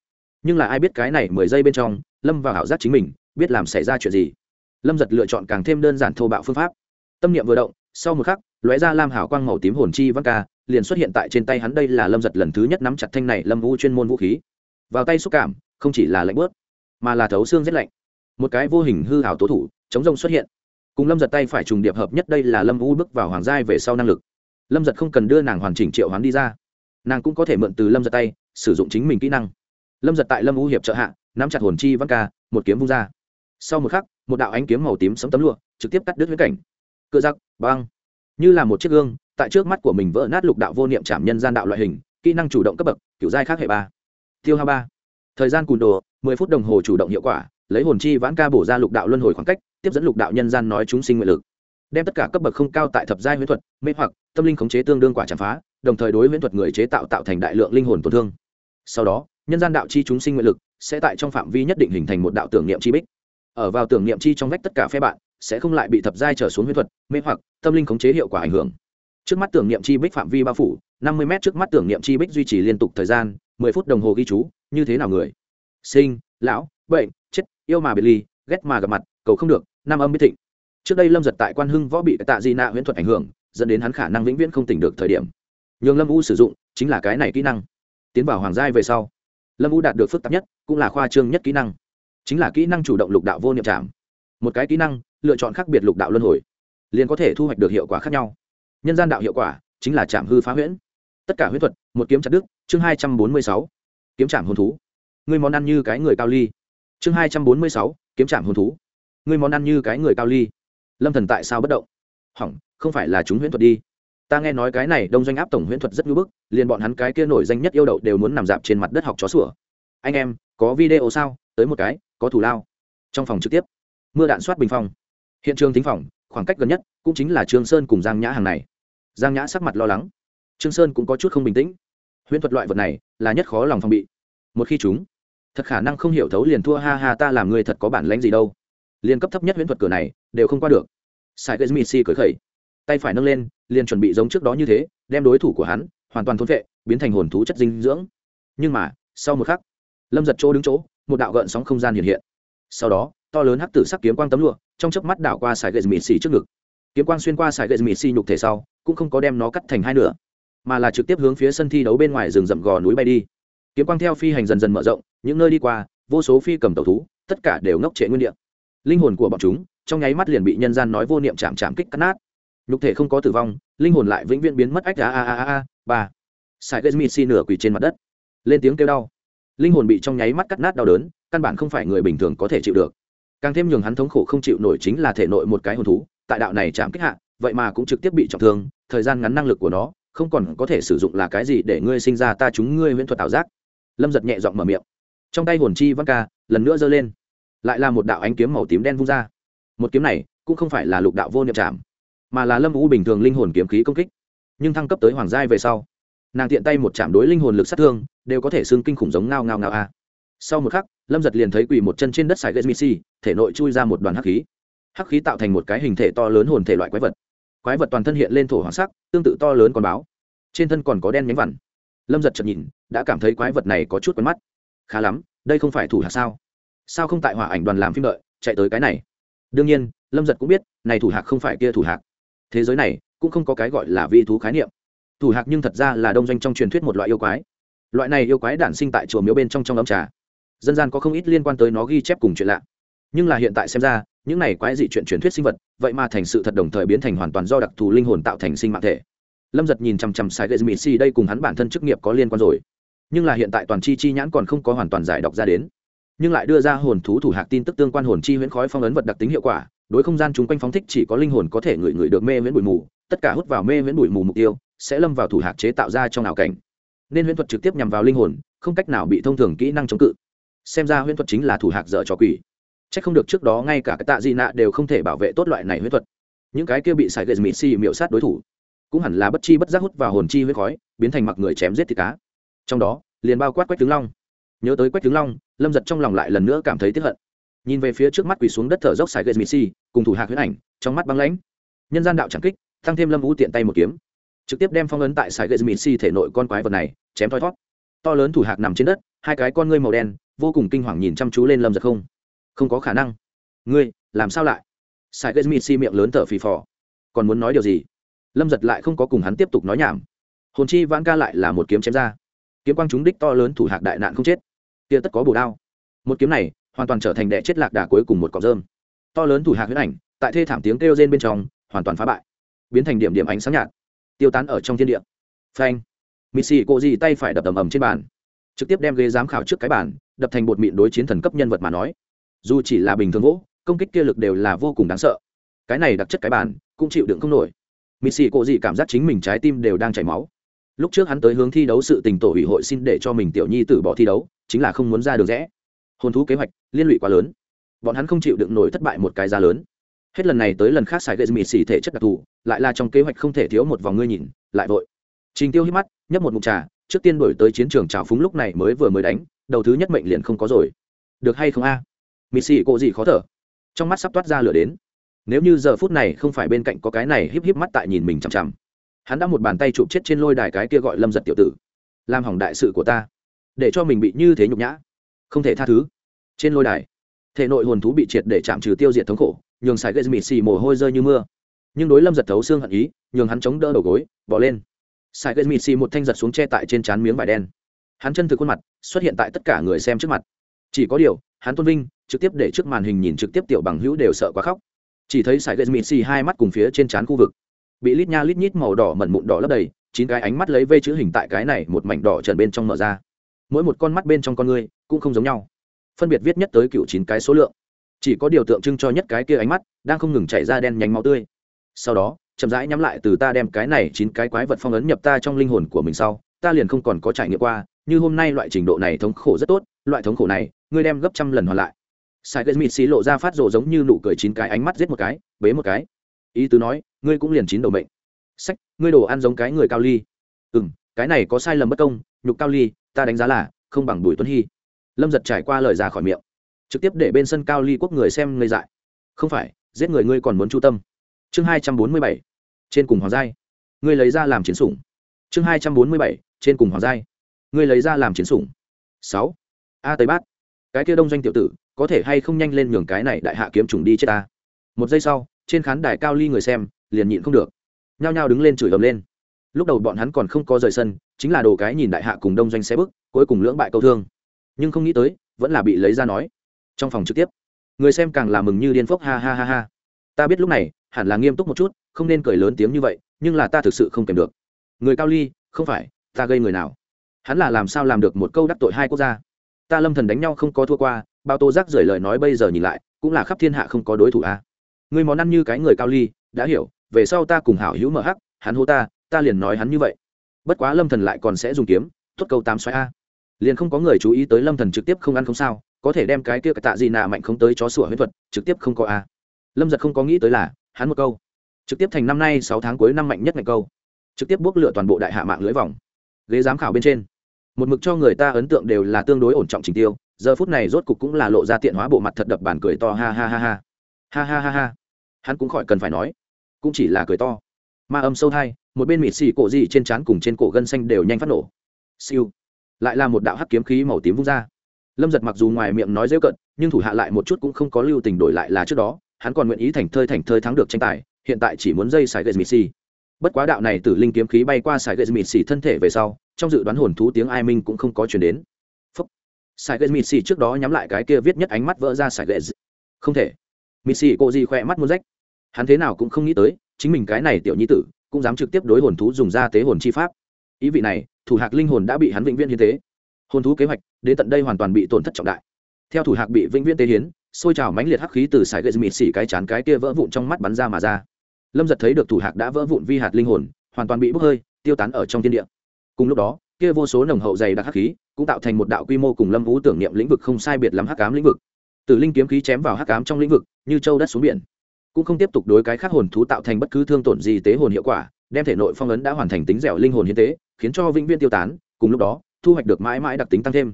nhưng là ai biết cái này mười giây bên trong, lâm vào ảo giác chính mình, biết làm xảy ra chuyện gì. Lâm giật lựa chọn càng thêm đơn giản thô bạo phương pháp. Tâm niệm vừa động, sau một khắc, lóe ra lam hảo quang màu tím hồn chi văn ca, liền xuất hiện tại trên tay hắn đây là lâm giật lần thứ nhất nắm chặt thanh này lâm vũ chuyên môn vũ khí vào tay xúc cảm, không chỉ là lạnh bớt, mà là thấu xương rét lạnh. Một cái vô hình hư hảo tố thủ, chống rông xuất hiện. Cùng lâm giật tay phải trùng điệp hợp nhất đây là lâm u bước vào hoàng giai về sau năng lực. Lâm giật không cần đưa nàng hoàn chỉnh triệu hoán đi ra. Nàng cũng có thể mượn từ lâm giật tay, sử dụng chính mình kỹ năng. Lâm giật tại lâm u hiệp trợ hạ, nắm chặt hồn chi văn ca, một kiếm vung ra. Sau một khắc, một đạo ánh kiếm màu tím sấm tấm lụa, trực tiếp cắt đứt huyết cảnh. Cựa giặc, băng. Như là một chiếc gương, tại trước mắt của mình vỡ nát lục đạo vô niệm chạm nhân gian đạo loại hình, kỹ năng chủ động cấp bậc, kiểu giai khác hệ ba tiêu hao ba. Thời gian cùn đồ, mười phút đồng hồ chủ động hiệu quả, lấy hồn chi vãn ca bổ ra lục đạo luân hồi khoảng cách, tiếp dẫn lục đạo nhân gian nói chúng sinh nguyện lực. Đem tất cả cấp bậc không cao tại thập giai huyễn thuật, mê hoặc, tâm linh khống chế tương đương quả chạm phá, đồng thời đối huyễn thuật người chế tạo tạo thành đại lượng linh hồn tổn thương. Sau đó, nhân gian đạo chi chúng sinh nguyện lực sẽ tại trong phạm vi nhất định hình thành một đạo tưởng niệm chi bích. Ở vào tưởng niệm chi trong vách tất cả phe bạn, sẽ không lại bị thập giai trở xuống huyễn thuật, mê hoặc, tâm linh khống chế hiệu quả ảnh hưởng. Trước mắt tưởng niệm chi bích phạm vi bao phủ, năm mươi m trước mắt tưởng niệm chi bích duy trì liên tục thời gian mười phút đồng hồ ghi chú, như thế nào người? Sinh, lão, bệnh, chết, yêu mà biệt ly, ghét mà gặp mặt, cầu không được, nam âm biết thịnh. Trước đây lâm giật tại quan hưng võ bị tạ di nạ huyễn thuật ảnh hưởng, dẫn đến hắn khả năng vĩnh viễn không tỉnh được thời điểm. Nhường lâm u sử dụng chính là cái này kỹ năng. Tiến vào hoàng giai về sau, lâm u đạt được phức tạp nhất cũng là khoa trương nhất kỹ năng. Chính là kỹ năng chủ động lục đạo vô niệm trảm một cái kỹ năng, lựa chọn khác biệt lục đạo luân hồi, liền có thể thu hoạch được hiệu quả khác nhau. Nhân gian đạo hiệu quả chính là chạm hư phá huyễn tất cả huyết thuật, một kiếm chặt đức chương hai trăm bốn mươi sáu, kiếm trảm hồn thú. Người món ăn như cái người cao ly. Chương hai trăm bốn mươi sáu, kiếm trảm hồn thú. Người món ăn như cái người cao ly. Lâm thần tại sao bất động? Hỏng, không phải là chúng huyễn thuật đi. Ta nghe nói cái này đông doanh áp tổng huyễn thuật rất ngưỡng bức, liền bọn hắn cái kia nổi danh nhất yêu đậu đều muốn nằm dạp trên mặt đất học chó sủa. Anh em, có video sao? Tới một cái, có thủ lao. Trong phòng trực tiếp, mưa đạn soát bình phong hiện trường thính phòng, khoảng cách gần nhất, cũng chính là trương sơn cùng giang nhã hàng này. Giang nhã sắc mặt lo lắng trương sơn cũng có chút không bình tĩnh. Huyễn thuật loại vật này là nhất khó lòng phòng bị. Một khi chúng, thật khả năng không hiểu thấu liền thua, ha ha, ta làm người thật có bản lãnh gì đâu. Liền cấp thấp nhất huyễn thuật cửa này đều không qua được. Sai gây si cởi khẩy. Tay phải nâng lên, liền chuẩn bị giống trước đó như thế, đem đối thủ của hắn hoàn toàn thôn vệ, biến thành hồn thú chất dinh dưỡng. Nhưng mà, sau một khắc, lâm giật chỗ đứng chỗ, một đạo gợn sóng không gian hiện hiện. Sau đó, to lớn hắc tử sắc kiếm quang tấm lụa, trong chớp mắt đảo qua sải gậy mịt xì trước ngực. Kiếm quang xuyên qua sải gậy mịt xì nhục thể sau, cũng không có đem nó cắt thành hai nửa mà là trực tiếp hướng phía sân thi đấu bên ngoài rừng rậm gò núi bay đi. Kiếm quang theo phi hành dần dần mở rộng, những nơi đi qua, vô số phi cầm tàu thú, tất cả đều ngốc trệ nguyên địa. Linh hồn của bọn chúng, trong nháy mắt liền bị nhân gian nói vô niệm chạm chạm kích cắt nát. Nhục thể không có tử vong, linh hồn lại vĩnh viễn biến mất ách a a a a ba. Sải gậy mịt xì nửa quỳ trên mặt đất. Lên tiếng kêu đau. Linh hồn bị trong nháy mắt cắt nát đau đớn, căn bản không phải người bình thường có thể chịu được. Càng thêm nhường hắn thống khổ không chịu nổi chính là thể nội một cái hồn thú, tại đạo này chạm kích hạ, vậy mà cũng trực tiếp bị trọng thương, thời gian ngắn năng lực của nó không còn có thể sử dụng là cái gì để ngươi sinh ra ta chúng ngươi huyễn thuật ảo giác. Lâm giật nhẹ giọng mở miệng. Trong tay hồn chi văn ca, lần nữa giơ lên. Lại là một đạo ánh kiếm màu tím đen vung ra. Một kiếm này cũng không phải là lục đạo vô niệm chạm, mà là lâm u bình thường linh hồn kiếm khí công kích. Nhưng thăng cấp tới hoàng giai về sau, nàng tiện tay một chạm đối linh hồn lực sát thương, đều có thể xương kinh khủng giống ngao ngao ngao a. Sau một khắc, lâm giật liền thấy quỳ một chân trên đất sài ghét missy thể nội chui ra một đoàn hắc khí. Hắc khí tạo thành một cái hình thể to lớn hồn thể loại quái vật quái vật toàn thân hiện lên thổ hoàng sắc, tương tự to lớn con báo. Trên thân còn có đen nhánh vằn. Lâm giật chợt nhìn, đã cảm thấy quái vật này có chút quen mắt. Khá lắm, đây không phải thủ hạc sao? Sao không tại hỏa ảnh đoàn làm phim đợi, chạy tới cái này? Đương nhiên, lâm giật cũng biết, này thủ hạc không phải kia thủ hạc. Thế giới này, cũng không có cái gọi là vi thú khái niệm. Thủ hạc nhưng thật ra là đông doanh trong truyền thuyết một loại yêu quái. Loại này yêu quái đản sinh tại chùa miếu bên trong trong ấm trà. Dân gian có không ít liên quan tới nó ghi chép cùng chuyện lạ. Nhưng là hiện tại xem ra, những này quái dị chuyện truyền thuyết sinh vật vậy mà thành sự thật đồng thời biến thành hoàn toàn do đặc thù linh hồn tạo thành sinh mạng thể. Lâm giật nhìn chằm chằm sai gây mỹ si, đây cùng hắn bản thân chức nghiệp có liên quan rồi. Nhưng là hiện tại toàn chi chi nhãn còn không có hoàn toàn giải đọc ra đến. Nhưng lại đưa ra hồn thú thủ hạc tin tức tương quan hồn chi huyễn khói phong ấn vật đặc tính hiệu quả, đối không gian chúng quanh phóng thích chỉ có linh hồn có thể ngửi ngửi được mê viễn bụi mù, tất cả hút vào mê viễn bụi mù mục tiêu, sẽ lâm vào thủ hạc chế tạo ra trong ảo cảnh. Nên huyễn thuật trực tiếp nhằm vào linh hồn, không cách nào bị thông thường kỹ năng chống cự. Xem ra huyễn thuật chính là thủ hạc dở cho quỷ c h ắ c không được trước đó ngay cả cái tạ di nạ đều không thể bảo vệ tốt loại này huyết thuật. Những cái kia bị sải gậy mịt xì miệu sát đối thủ, cũng hẳn là bất chi bất giác hút vào hồn chi huyết khói, biến thành mặc người chém giết thịt cá. Trong đó, liền bao quát quách tướng long. Nhớ tới quách tướng long, lâm giật trong lòng lại lần nữa cảm thấy tiếp hận. Nhìn về phía trước mắt quỳ xuống đất thở dốc sải gậy mịt xì, cùng thủ hạc huyết ảnh, trong mắt băng lãnh. Nhân gian đạo c kích, tăng thêm lâm vũ tiện tay một kiếm. Trực tiếp đem phong ấn tại sải gậy mịt xì thể nội con quái vật này, chém thoi thót. To lớn thủ hạc nằm trên đất, hai cái con ngươi màu đen, vô cùng kinh hoàng nhìn chăm chú lên lâm giật không không có khả năng. Ngươi, làm sao lại? Sai gây mịt si miệng lớn thở phì phò. Còn muốn nói điều gì? Lâm giật lại không có cùng hắn tiếp tục nói nhảm. Hồn chi vãn ca lại là một kiếm chém ra. Kiếm quang trúng đích to lớn thủ hạc đại nạn không chết. Kia tất có bổ đao. Một kiếm này, hoàn toàn trở thành đệ chết lạc đà cuối cùng một cọc rơm. To lớn thủ hạc huyết ảnh, tại thê thảm tiếng kêu rên bên trong, hoàn toàn phá bại. Biến thành điểm điểm ánh sáng nhạt. Tiêu tán ở trong thiên địa. Phanh. Mị xì cộ gì tay phải đập tầm ầm trên bàn. Trực tiếp đem ghế giám khảo trước cái bàn, đập thành bột mịn đối chiến thần cấp nhân vật mà nói dù chỉ là bình thường gỗ, công kích kia lực đều là vô cùng đáng sợ. Cái này đặc chất cái bàn cũng chịu đựng không nổi. Mịt xì cộ gì cảm giác chính mình trái tim đều đang chảy máu. Lúc trước hắn tới hướng thi đấu sự tình tổ ủy hội xin để cho mình tiểu nhi tử bỏ thi đấu, chính là không muốn ra được rẽ. Hồn thú kế hoạch, liên lụy quá lớn. Bọn hắn không chịu đựng nổi thất bại một cái giá lớn. Hết lần này tới lần khác xài gây mịt xì thể chất đặc thù, lại là trong kế hoạch không thể thiếu một vòng ngươi nhìn, lại vội. Trình tiêu hít mắt, nhấp một mục trà, trước tiên đổi tới chiến trường trào phúng lúc này mới vừa mới đánh, đầu thứ nhất mệnh liền không có rồi. Được hay không a? Mịt xì cộ gì khó thở. Trong mắt sắp toát ra lửa đến. Nếu như giờ phút này không phải bên cạnh có cái này híp híp mắt tại nhìn mình chằm chằm, hắn đã một bàn tay chụp chết trên lôi đài cái kia gọi lâm giật tiểu tử. Làm hỏng đại sự của ta. Để cho mình bị như thế nhục nhã. Không thể tha thứ. Trên lôi đài, thể nội hồn thú bị triệt để chạm trừ tiêu diệt thống khổ, nhường sài gây mịt xì mồ hôi rơi như mưa. Nhưng đối lâm giật thấu xương hận ý, nhường hắn chống đỡ đầu gối, bỏ lên. Sài gây mịt xì một thanh giật xuống che tại trên trán miếng vải đen. Hắn chân thực khuôn mặt xuất hiện tại tất cả người xem trước mặt. Chỉ có điều hắn tôn vinh, trực tiếp để trước màn hình nhìn trực tiếp tiểu bằng hữu đều sợ quá khóc. Chỉ thấy sải gây mịt xì hai mắt cùng phía trên trán khu vực. Bị lít nha lít nhít màu đỏ mẩn mụn đỏ lấp đầy, chín cái ánh mắt lấy vây chữ hình tại cái này một mảnh đỏ trần bên trong mở ra. Mỗi một con mắt bên trong con người cũng không giống nhau. Phân biệt viết nhất tới cựu chín cái số lượng. Chỉ có điều tượng trưng cho nhất cái kia ánh mắt đang không ngừng chảy ra đen nhánh máu tươi. Sau đó, chậm rãi nhắm lại từ ta đem cái này chín cái quái vật phong ấn nhập ta trong linh hồn của mình sau, ta liền không còn có trải nghiệm qua, như hôm nay loại trình độ này thống khổ rất tốt, loại thống khổ này ngươi đem gấp trăm lần hoàn lại. Sai gây mịt xí lộ ra phát rồ giống như nụ cười chín cái, ánh mắt giết một cái, bế một cái. Ý tứ nói, ngươi cũng liền chín đầu mệnh. Sách, ngươi đồ ăn giống cái người cao ly. Ừ m cái này có sai lầm bất công, nhục cao ly, ta đánh giá là, không bằng bùi tuấn hy. Lâm giật trải qua lời ra khỏi miệng. Trực tiếp để bên sân cao ly quốc người xem ngây dại. Không phải, giết người ngươi còn muốn chu tâm. Chương hai trăm bốn mươi bảy, trên cùng hoàng giai. Ngươi lấy ra làm chiến sủng. Chương hai trăm bốn mươi bảy, trên cùng hoàng giai. Ngươi lấy ra làm chiến sủng. Sáu. A tây bát cái kia đông doanh tiểu tử, có thể hay không nhanh lên nhường cái này đại hạ kiếm trùng đi chết ta? Một giây sau, trên khán đài cao ly người xem, liền nhịn không được. Nhao nhao đứng lên chửi ầm lên. Lúc đầu bọn hắn còn không có rời sân, chính là đồ cái nhìn đại hạ cùng đông doanh xe bức, cuối cùng lưỡng bại câu thương. Nhưng không nghĩ tới, vẫn là bị lấy ra nói. Trong phòng trực tiếp, người xem càng là mừng như điên phốc, ha ha ha ha. Ta biết lúc này, hẳn là nghiêm túc một chút, không nên cười lớn tiếng như vậy, nhưng là ta thực sự không kèm được. Người cao ly, không phải, ta gây người nào? Hắn là làm sao làm được một câu đắc tội hai quốc gia? Ta lâm thần đánh nhau không có thua qua, bao tô giác rời lời nói bây giờ nhìn lại, cũng là khắp thiên hạ không có đối thủ a à. người món ăn như cái người cao ly, đã hiểu, về sau ta cùng hảo hữu mở hắc, hắn hô ta ta liền nói hắn như vậy. Bất quá lâm thần lại còn sẽ dùng kiếm thốt câu tám xoáy a. Liền không có người chú ý tới lâm thần trực tiếp không ăn không sao, có thể đem cái kia cái tạ gì nạ mạnh không tới chó sủa huyết thuật, trực tiếp không có a. Lâm giật không có nghĩ tới là, hắn một câu. Trực tiếp thành năm nay sáu tháng cuối năm mạnh nhất ngày câu. Trực tiếp bốc lửa toàn bộ đại hạ mạng lưới vòng. Ghế giám khảo bên trên một mực cho người ta ấn tượng đều là tương đối ổn trọng trình tiêu, giờ phút này rốt cục cũng là lộ ra tiện hóa bộ mặt thật đập bản cười to, ha ha ha ha. Ha ha ha ha. Hắn cũng khỏi cần phải nói, cũng chỉ là cười to. Ma âm sâu thai một bên mịt xì cổ gì trên trán cùng trên cổ gân xanh đều nhanh phát nổ. Siêu. Lại là một đạo hắc kiếm khí màu tím vung ra. Lâm giật mặc dù ngoài miệng nói dễ cận, nhưng thủ hạ lại một chút cũng không có lưu tình đổi lại là trước đó, hắn còn nguyện ý thành thơi thành thơi thắng được tranh tài, hiện tại chỉ muốn dây sải gậy mịt xì bất quá đạo này tử linh kiếm khí bay qua sài gậy mịt xỉ thân thể về sau, trong dự đoán hồn thú tiếng ai minh cũng không có chuyển đến. Phúc. Sài gậy mịt xỉ trước đó nhắm lại cái kia viết nhất ánh mắt vỡ ra sài gậy không thể. Mịt xỉ cô gì khỏe mắt muốn rách. Hắn thế nào cũng không nghĩ tới, chính mình cái này tiểu nhi tử, cũng dám trực tiếp đối hồn thú dùng ra tế hồn chi pháp. Ý vị này, thủ hạc linh hồn đã bị hắn vĩnh viễn hiến tế hồn thú kế hoạch, đến tận đây hoàn toàn bị tổn thất trọng đại. Theo thủ hạc bị vĩnh viễn tế hiến xôi trào mãnh liệt hắc khí từ sài gậy mịt xỉ cái chán cái kia vỡ vụn trong mắt bắn ra mà ra lâm giật thấy được thủ hạc đã vỡ vụn vi hạt linh hồn, hoàn toàn bị bốc hơi, tiêu tán ở trong thiên địa. Cùng lúc đó, kia vô số nồng hậu dày đặc hắc khí cũng tạo thành một đạo quy mô cùng lâm vũ tưởng niệm lĩnh vực không sai biệt lắm hắc cám lĩnh vực. Từ linh kiếm khí chém vào hắc cám trong lĩnh vực, như châu đất xuống biển. Cũng không tiếp tục đối cái khác hồn thú tạo thành bất cứ thương tổn gì tế hồn hiệu quả, đem thể nội phong ấn đã hoàn thành tính dẻo linh hồn hiến tế, khiến cho vĩnh viên tiêu tán, cùng lúc đó, thu hoạch được mãi mãi đặc tính tăng thêm.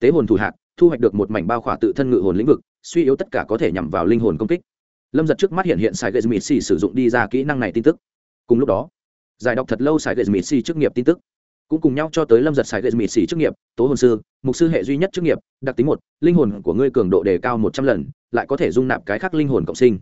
Tế hồn thủ hạc, thu hoạch được một mảnh bao khỏa tự thân ngự hồn lĩnh vực, suy yếu tất cả có thể nhằm vào linh hồn công kích lâm giật trước mắt hiện hiện sài gậy mịt xì sử dụng đi ra kỹ năng này tin tức. Cùng lúc đó, giải đọc thật lâu sài gậy mịt xì trước nghiệp tin tức. Cũng cùng nhau cho tới lâm giật sài gậy mịt xì trước nghiệp, tố hồn sư, mục sư hệ duy nhất trước nghiệp, đặc tính một, linh hồn của ngươi cường độ đề cao một trăm lần, lại có thể dung nạp cái khác linh hồn cộng sinh.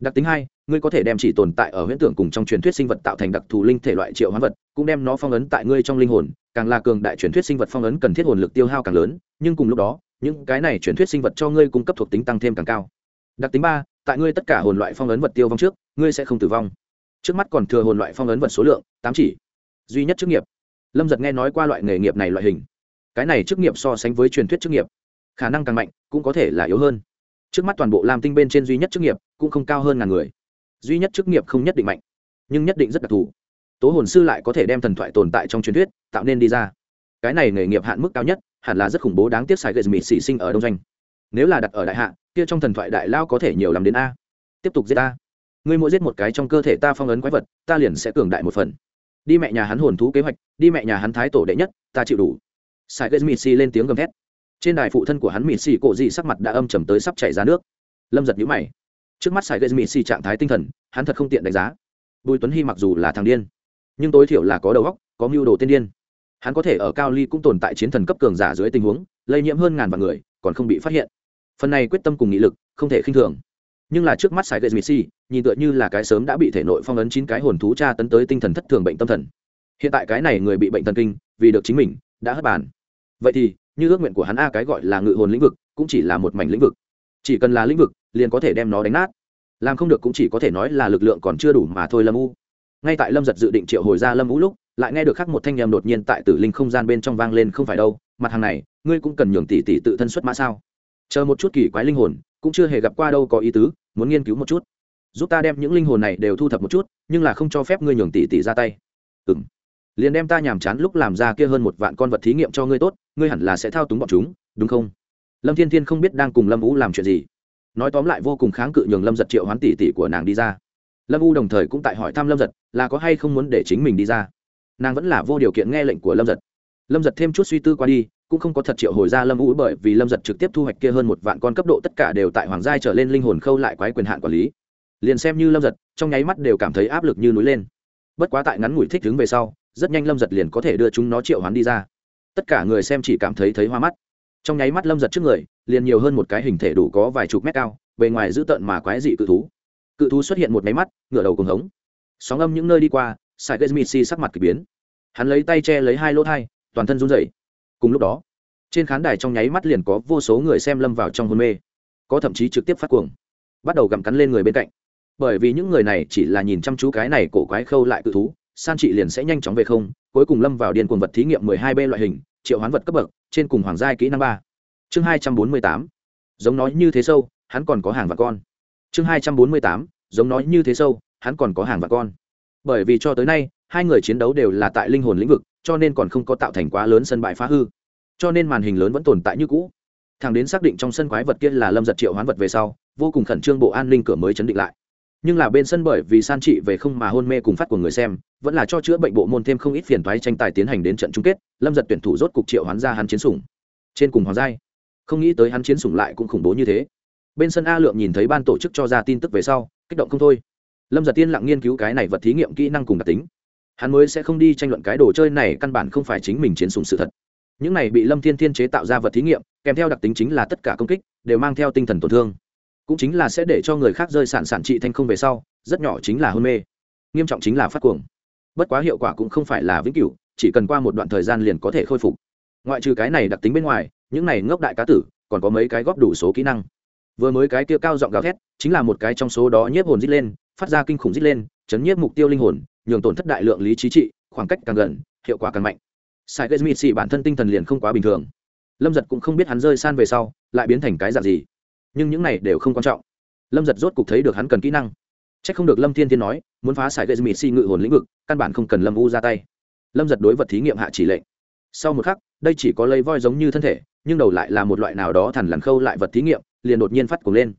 Đặc tính hai, ngươi có thể đem chỉ tồn tại ở huyễn tưởng cùng trong truyền thuyết sinh vật tạo thành đặc thù linh thể loại triệu hoán vật, cũng đem nó phong ấn tại ngươi trong linh hồn, càng là cường đại truyền thuyết sinh vật phong ấn cần thiết hồn lực tiêu hao càng lớn, nhưng cùng lúc đó, những cái này truyền thuyết sinh vật cho ngươi cung cấp thuộc tính tăng thêm càng cao. Đặc tính ba tại ngươi tất cả hồn loại phong ấn vật tiêu vong trước, ngươi sẽ không tử vong. Trước mắt còn thừa hồn loại phong ấn vật số lượng, tám chỉ. Duy nhất chức nghiệp. Lâm giật nghe nói qua loại nghề nghiệp này loại hình. Cái này chức nghiệp so sánh với truyền thuyết chức nghiệp, khả năng càng mạnh, cũng có thể là yếu hơn. Trước mắt toàn bộ lam tinh bên trên duy nhất chức nghiệp, cũng không cao hơn ngàn người. Duy nhất chức nghiệp không nhất định mạnh, nhưng nhất định rất đặc thù. Tố hồn sư lại có thể đem thần thoại tồn tại trong truyền thuyết, tạo nên đi ra. Cái này nghề nghiệp hạn mức cao nhất, hẳn là rất khủng bố đáng tiếc sai gậy mịt xỉ sinh ở đông doanh nếu là đặt ở đại hạ, kia trong thần thoại đại lao có thể nhiều làm đến a. Tiếp tục giết ta ngươi mỗi giết một cái trong cơ thể ta phong ấn quái vật, ta liền sẽ cường đại một phần. Đi mẹ nhà hắn hồn thú kế hoạch, đi mẹ nhà hắn thái tổ đệ nhất, ta chịu đủ. Sai gây mịt xì lên tiếng gầm thét. Trên đài phụ thân của hắn mịt xì cổ dị sắc mặt đã âm trầm tới sắp chảy ra nước. Lâm giật nhũ mày. Trước mắt sai gây mịt xì trạng thái tinh thần, hắn thật không tiện đánh giá. Bùi tuấn hy mặc dù là thằng điên, nhưng tối thiểu là có đầu óc, có mưu đồ tiên điên. Hắn có thể ở cao ly cũng tồn tại chiến thần cấp cường giả dưới tình huống, lây nhiễm hơn ngàn vạn người, còn không bị phát hiện phần này quyết tâm cùng nghị lực, không thể khinh thường. Nhưng là trước mắt sài gậy missy nhìn tựa như là cái sớm đã bị thể nội phong ấn chín cái hồn thú tra tấn tới tinh thần thất thường bệnh tâm thần. Hiện tại cái này người bị bệnh thần kinh, vì được chính mình, đã hất bàn. Vậy thì, như ước nguyện của hắn a cái gọi là ngự hồn lĩnh vực, cũng chỉ là một mảnh lĩnh vực. Chỉ cần là lĩnh vực, liền có thể đem nó đánh nát. Làm không được cũng chỉ có thể nói là lực lượng còn chưa đủ mà thôi lâm u. Ngay tại lâm giật dự định triệu hồi ra lâm u lúc, lại nghe được khắc một thanh em đột nhiên tại tử linh không gian bên trong vang lên không phải đâu, mặt hàng này, ngươi cũng cần nhường tỷ tỷ tự thân xuất mã sao? Chờ một chút kỳ quái linh hồn, cũng chưa hề gặp qua đâu có ý tứ, muốn nghiên cứu một chút. Giúp ta đem những linh hồn này đều thu thập một chút, nhưng là không cho phép ngươi nhường tỷ tỷ ra tay. Ừ m liền đem ta nhàm chán lúc làm ra kia hơn một vạn con vật thí nghiệm cho ngươi tốt, ngươi hẳn là sẽ thao túng bọn chúng, đúng không? Lâm thiên thiên không biết đang cùng lâm vũ làm chuyện gì. Nói tóm lại vô cùng kháng cự nhường lâm giật triệu hoán tỷ tỷ của nàng đi ra. Lâm u đồng thời cũng tại hỏi thăm lâm giật, là có hay không muốn để chính mình đi ra. Nàng vẫn là vô điều kiện nghe lệnh của lâm giật. Lâm giật thêm chút suy tư qua đi cũng không có thật triệu hồi ra lâm ú bởi vì lâm giật trực tiếp thu hoạch kia hơn một vạn con cấp độ tất cả đều tại hoàng giai trở lên linh hồn khâu lại quái quyền hạn quản lý. Liền xem như lâm giật, trong nháy mắt đều cảm thấy áp lực như núi lên. Bất quá tại ngắn ngủi thích đứng về sau, rất nhanh lâm giật liền có thể đưa chúng nó triệu hoán đi ra. Tất cả người xem chỉ cảm thấy thấy hoa mắt. Trong nháy mắt lâm giật trước người, liền nhiều hơn một cái hình thể đủ có vài chục mét cao, bề ngoài dữ tợn mà quái dị cự thú. Cự thú xuất hiện một máy mắt, ngửa đầu cùng hống. Sóng âm những nơi đi qua sài gây mịt sắc mặt k ỳ biến. Hắn lấy tay che lấy hai lỗ thai, toàn thân run rẩy cùng lúc đó, trên khán đài trong nháy mắt liền có vô số người xem lâm vào trong hôn mê, có thậm chí trực tiếp phát cuồng, bắt đầu gặm cắn lên người bên cạnh. Bởi vì những người này chỉ là nhìn chăm chú cái này cổ quái khâu lại cự thú, san trị liền sẽ nhanh chóng về không, cuối cùng lâm vào điền cuồng vật thí nghiệm mười hai b loại hình, triệu hoán vật cấp bậc, trên cùng hoàng giai kỹ năng ba. Chương hai trăm bốn mươi tám, giống nói như thế sâu, hắn còn có hàng và con. Chương hai trăm bốn mươi tám, giống nói như thế sâu, hắn còn có hàng và con. Bởi vì cho tới nay, hai người chiến đấu đều là tại linh hồn lĩnh vực cho nên còn không có tạo thành quá lớn sân bãi phá hư. Cho nên màn hình lớn vẫn tồn tại như cũ. Thằng đến xác định trong sân quái vật kia là lâm giật triệu hoán vật về sau, vô cùng khẩn trương bộ an ninh cửa mới chấn định lại. Nhưng là bên sân bởi vì san trị về không mà hôn mê cùng phát của người xem, vẫn là cho chữa bệnh bộ môn thêm không ít phiền toái tranh tài tiến hành đến trận chung kết, lâm giật tuyển thủ rốt cục triệu hoán ra hắn chiến sủng. Trên cùng hoàng giai, không nghĩ tới hắn chiến sủng lại cũng khủng bố như thế. Bên sân a lượng nhìn thấy ban tổ chức cho ra tin tức về sau, kích động không thôi. Lâm giật tiên lặng nghiên cứu cái này vật thí nghiệm kỹ năng cùng đặc tính hắn mới sẽ không đi tranh luận cái đồ chơi này căn bản không phải chính mình chiến sùng sự thật. Những này bị lâm thiên thiên chế tạo ra vật thí nghiệm, kèm theo đặc tính chính là tất cả công kích, đều mang theo tinh thần tổn thương. Cũng chính là sẽ để cho người khác rơi sản sản trị thanh không về sau, rất nhỏ chính là hôn mê. Nghiêm trọng chính là phát cuồng. Bất quá hiệu quả cũng không phải là vĩnh cửu, chỉ cần qua một đoạn thời gian liền có thể khôi phục. Ngoại trừ cái này đặc tính bên ngoài, những này ngốc đại cá tử, còn có mấy cái góp đủ số kỹ năng. Vừa mới cái kia cao giọng gào thét, chính là một cái trong số đó nhiếp hồn dít lên, phát ra kinh khủng dít lên, chấn nhiếp mục tiêu linh hồn nhường tổn thất đại lượng lý trí trị, khoảng cách càng gần, hiệu quả càng mạnh. Sai gây xì bản thân tinh thần liền không quá bình thường. Lâm giật cũng không biết hắn rơi san về sau, lại biến thành cái dạng gì. Nhưng những này đều không quan trọng. Lâm giật rốt cục thấy được hắn cần kỹ năng. C h ắ c không được lâm thiên thiên nói, muốn phá sải gây mịt si ngự hồn lĩnh vực, căn bản không cần lâm u ra tay. Lâm giật đối vật thí nghiệm hạ chỉ lệnh. Sau một khắc, đây chỉ có lấy voi giống như thân thể, nhưng đầu lại là một loại nào đó thằn lằn khâu lại vật thí nghiệm, liền đột nhiên phát cuồng lên.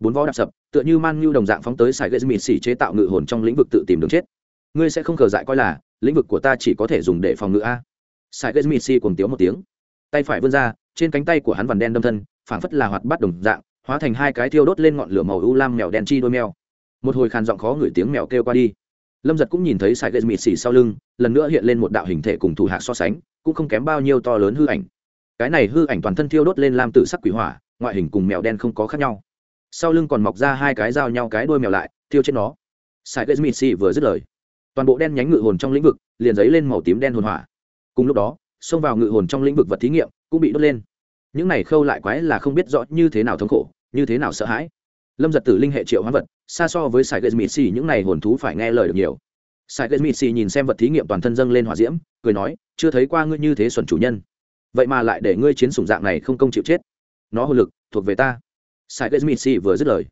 Bốn vó đạp sập, tựa như man nhu đồng dạng phóng tới sải gây mịt xỉ chế tạo ngự hồn trong lĩnh vực tự tìm đường chết ngươi sẽ không khờ dại coi là, lĩnh vực của ta chỉ có thể dùng để phòng ngự a. Sai gây mịt xỉ tiếng tiếu một tiếng. Tay phải vươn ra, trên cánh tay của hắn vằn đen đâm thân, phảng phất là hoạt bắt đồng dạng, hóa thành hai cái thiêu đốt lên ngọn lửa màu u lam mèo đen chi đôi mèo. Một hồi khàn giọng khó ngửi tiếng mèo kêu qua đi. Lâm giật cũng nhìn thấy sai gây mịt xỉ sau lưng, lần nữa hiện lên một đạo hình thể cùng thủ hạ so sánh, cũng không kém bao nhiêu to lớn hư ảnh. Cái này hư ảnh toàn thân thiêu đốt lên lam tự sắc quỷ hỏa, ngoại hình cùng mèo đen không có khác nhau. Sau lưng còn mọc ra hai cái dao nhau cái đôi mèo lại, thiêu trên nó. Sai gây mịt xỉ vừa dứt lời toàn bộ đen nhánh ngự hồn trong lĩnh vực liền dấy lên màu tím đen hồn hỏa. Cùng lúc đó, xông vào ngự hồn trong lĩnh vực vật thí nghiệm cũng bị đốt lên. Những này khâu lại quái là không biết rõ như thế nào thống khổ, như thế nào sợ hãi. Lâm giật tử linh hệ triệu hóa vật, xa so với sài gây mịt xì những này hồn thú phải nghe lời được nhiều. Sài gây mịt xì nhìn xem vật thí nghiệm toàn thân dâng lên hỏa diễm, cười nói, chưa thấy qua ngươi như thế xuẩn chủ nhân. Vậy mà lại để ngươi chiến sủng dạng này không công chịu chết. Nó hồn lực thuộc về ta. Sài gây mịt xì vừa dứt lời,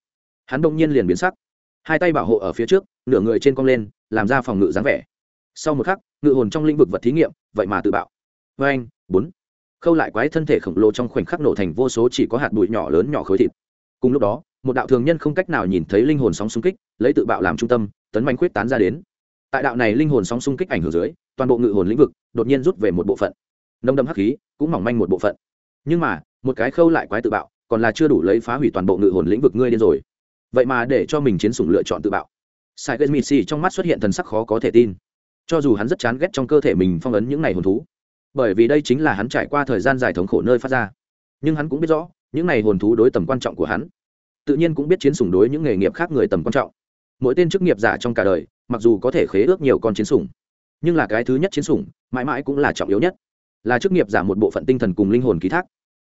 hắn đông nhiên liền biến sắc. Hai tay bảo hộ ở phía trước, nửa người trên cong lên làm ra phòng ngự dáng vẻ. Sau một khắc, ngự hồn trong lĩnh vực vật thí nghiệm, vậy mà tự bạo. Vê anh, bốn. Khâu lại quái thân thể khổng lồ trong khoảnh khắc nổ thành vô số chỉ có hạt bụi nhỏ lớn nhỏ khối thịt. Cùng lúc đó, một đạo thường nhân không cách nào nhìn thấy linh hồn sóng xung kích, lấy tự bạo làm trung tâm, tấn manh khuyết tán ra đến. Tại đạo này linh hồn sóng xung kích ảnh hưởng dưới, toàn bộ ngự hồn lĩnh vực đột nhiên rút về một bộ phận. Nông đâm hắc khí cũng mỏng manh một bộ phận. Nhưng mà, một cái khâu lại quái tự bạo còn là chưa đủ lấy phá hủy toàn bộ ngự hồn lĩnh vực ngươi điên rồi. Vậy mà để cho mình chiến sủng lựa chọn tự bạo sai gây mịt xì trong mắt xuất hiện thần sắc khó có thể tin. Cho dù hắn rất chán ghét trong cơ thể mình phong ấn những này hồn thú, bởi vì đây chính là hắn trải qua thời gian dài thống khổ nơi phát ra. Nhưng hắn cũng biết rõ, những này hồn thú đối tầm quan trọng của hắn. Tự nhiên cũng biết chiến sủng đối những nghề nghiệp khác người tầm quan trọng. Mỗi tên chức nghiệp giả trong cả đời, mặc dù có thể khế ước nhiều con chiến sủng, nhưng là cái thứ nhất chiến sủng, mãi mãi cũng là trọng yếu nhất. Là chức nghiệp giả một bộ phận tinh thần cùng linh hồn ký thác.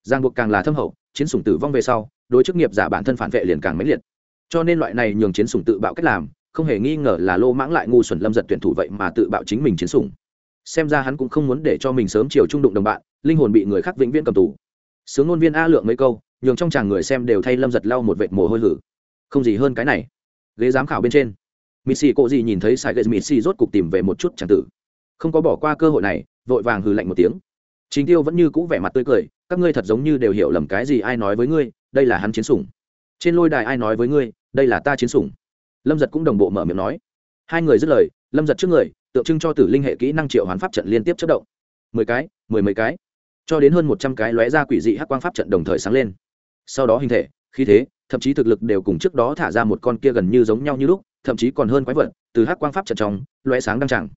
Giang buộc càng là thâm hậu, chiến sủng tử vong về sau, đối chức nghiệp giả bản thân phản vệ liền càng mãnh liệt. Cho nên loại này nhường chiến sủng tự bạo cách làm không hề nghi ngờ là lô mãng lại ngu xuẩn lâm giật tuyển thủ vậy mà tự bạo chính mình chiến sủng. Xem ra hắn cũng không muốn để cho mình sớm chiều trung đụng đồng bạn, linh hồn bị người khác vĩnh viễn cầm tù. Sướng ngôn viên a lượng mấy câu, nhường trong chàng người xem đều thay lâm giật lau một vệt mồ hôi hử. Không gì hơn cái này. Ghế giám khảo bên trên missy cộ gì nhìn thấy sai mì missy rốt cục tìm về một chút tràng tử. Không có bỏ qua cơ hội này, vội vàng hừ lạnh một tiếng. Chính tiêu vẫn như cũ vẻ mặt tươi cười, các ngươi thật giống như đều hiểu lầm cái gì ai nói với ngươi, đây là hắn chiến sủng. Trên lôi đài ai nói với ngươi, đây là ta chiến sủng lâm giật cũng đồng bộ mở miệng nói hai người dứt lời lâm giật trước người tượng trưng cho tử linh hệ kỹ năng triệu hoán pháp trận liên tiếp chất động mười cái mười mấy cái cho đến hơn một trăm cái lóe ra quỷ dị hắc quang pháp trận đồng thời sáng lên sau đó hình thể khí thế thậm chí thực lực đều cùng trước đó thả ra một con kia gần như giống nhau như lúc thậm chí còn hơn quái vật từ hắc quang pháp trận trong lóe sáng đăng chẳng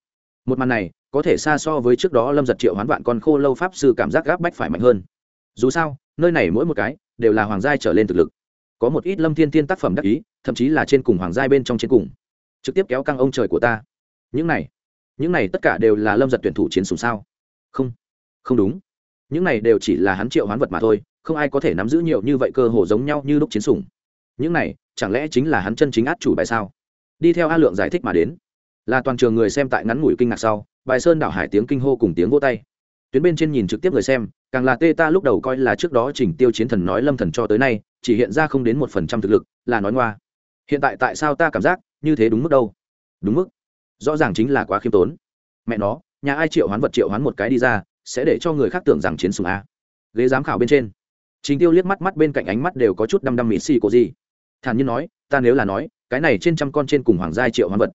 một màn này có thể xa so với trước đó lâm giật triệu hoán vạn con khô lâu pháp sư cảm giác gáp bách phải mạnh hơn dù sao nơi này mỗi một cái đều là hoàng gia trở lên thực lực có một ít lâm thiên tiên tác phẩm đắc ý, thậm chí là trên cùng hoàng giai bên trong trên cùng. Trực tiếp kéo căng ông trời của ta. Những này những này tất cả đều là lâm giật tuyển thủ chiến sùng sao? Không không đúng. Những này đều chỉ là hắn triệu hoán vật mà thôi, không ai có thể nắm giữ nhiều như vậy cơ hồ giống nhau như lúc chiến sủng. Những này, chẳng lẽ chính là hắn chân chính át chủ bài sao? Đi theo a lượng giải thích mà đến. Là toàn trường người xem tại ngắn ngủi kinh ngạc sau, bài sơn đảo hải tiếng kinh hô cùng tiếng vô tay tuyến bên trên nhìn trực tiếp người xem, càng là tê ta lúc đầu coi là trước đó chỉnh tiêu chiến thần nói lâm thần cho tới nay, chỉ hiện ra không đến một phần trăm thực lực, là nói ngoa. Hiện tại tại sao ta cảm giác như thế đúng mức đâu? Đúng mức. Rõ ràng chính là quá khiêm tốn. Mẹ nó, nhà ai triệu hoán vật triệu hoán một cái đi ra, sẽ để cho người khác tưởng rằng chiến sùng a. Ghế giám khảo bên trên. Chính tiêu liếc mắt mắt bên cạnh ánh mắt đều có chút đăm đăm mỹ xì cô gì. Thản nhiên nói, ta nếu là nói, cái này trên trăm con trên cùng hoàng gia triệu hoán vật,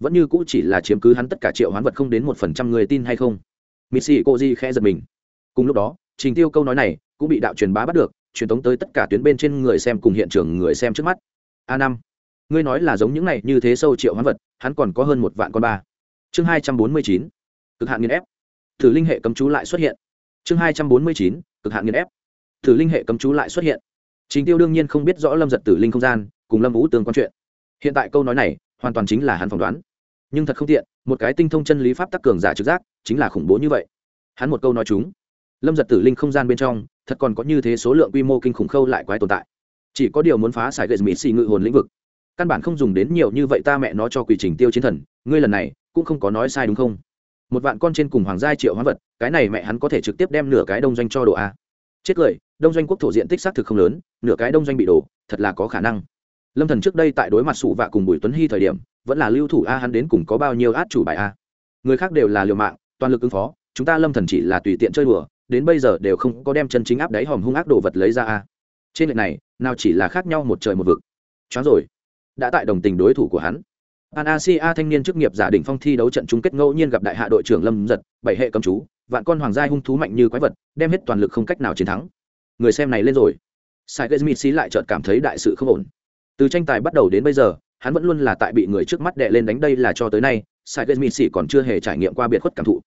vẫn như cũ chỉ là chiếm cứ hắn tất cả triệu hoán vật không đến một phần trăm người tin hay không? Mịt xì cô di khẽ giật mình. Cùng lúc đó, trình tiêu câu nói này cũng bị đạo truyền bá bắt được, truyền tống tới tất cả tuyến bên trên người xem cùng hiện trường người xem trước mắt. A năm. Ngươi nói là giống những này như thế sâu triệu hoán vật, hắn còn có hơn một vạn con ba. Chương hai trăm bốn mươi chín. Cực hạn nghiên ép. Thử linh hệ cấm chú lại xuất hiện. Chương hai trăm bốn mươi chín. Cực hạn nghiên ép. Thử linh hệ cấm chú lại xuất hiện. Trình tiêu đương nhiên không biết rõ lâm giật tử linh không gian, cùng lâm vũ tương quan chuyện. Hiện tại câu nói này hoàn toàn chính là hắn phỏng đoán nhưng thật không tiện, một cái tinh thông chân lý pháp tắc cường giả trực giác, chính là khủng bố như vậy. Hắn một câu nói chúng, lâm giật tử linh không gian bên trong, thật còn có như thế số lượng quy mô kinh khủng khâu lại quái tồn tại. Chỉ có điều muốn phá xài gậy mỹ xì ngự hồn lĩnh vực. Căn bản không dùng đến nhiều như vậy ta mẹ nó cho quỷ trình tiêu chiến thần, ngươi lần này cũng không có nói sai đúng không? Một vạn con trên cùng hoàng gia triệu hóa vật, cái này mẹ hắn có thể trực tiếp đem nửa cái đông doanh cho đồ a. Chết cười, đông doanh quốc thổ diện tích xác thực không lớn, nửa cái đông doanh bị đổ, thật là có khả năng lâm thần trước đây tại đối mặt sụ vạ cùng bùi tuấn hy thời điểm vẫn là lưu thủ a hắn đến cùng có bao nhiêu át chủ bài a người khác đều là liều mạng toàn lực ứng phó chúng ta lâm thần chỉ là tùy tiện chơi đùa đến bây giờ đều không có đem chân chính áp đáy hòm hung ác đồ vật lấy ra a trên lệch này nào chỉ là khác nhau một trời một vực chó rồi đã tại đồng tình đối thủ của hắn An Asia thanh niên chức nghiệp giả đỉnh phong thi đấu trận chung kết ngẫu nhiên gặp đại hạ đội trưởng Lâm Giật, bảy hệ cầm chú, vạn con hoàng gia hung thú mạnh như quái vật, đem hết toàn lực không cách nào chiến thắng. Người xem này lên rồi. Sai Smith lại chợt cảm thấy đại sự không ổn. Từ tranh tài bắt đầu đến bây giờ, hắn vẫn luôn là tại bị người trước mắt đè lên đánh đây là cho tới nay, Sai Smith còn chưa hề trải nghiệm qua biệt khuất cảm thụ.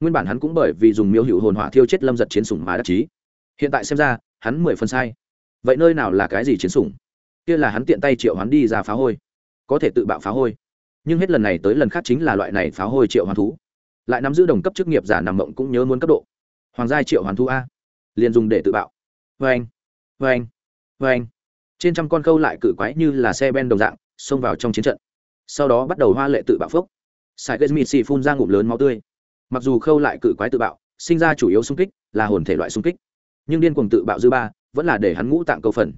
Nguyên bản hắn cũng bởi vì dùng miêu hữu hồn hỏa thiêu chết Lâm Giật chiến sủng mà đắc chí. Hiện tại xem ra, hắn mười phần sai. Vậy nơi nào là cái gì chiến sủng? Kia là hắn tiện tay triệu hắn đi ra phá hôi. Có thể tự bạo phá hôi nhưng hết lần này tới lần khác chính là loại này pháo hôi triệu hoàn thú lại nắm giữ đồng cấp chức nghiệp giả nằm mộng cũng nhớ muốn cấp độ hoàng gia triệu hoàn thú a liền dùng để tự bạo vê anh vê anh vê anh trên trăm con khâu lại cự quái như là xe ben đồng dạng, xông vào trong chiến trận. Sau đó bắt đầu hoa lệ tự bạo phốc. Sài gây xì phun ra ngụm lớn máu tươi. Mặc dù khâu lại cự quái tự bạo, sinh ra chủ yếu xung kích, là hồn thể loại xung kích. Nhưng điên cuồng tự bạo dư ba, vẫn là để hắn ngũ tạng câu phần.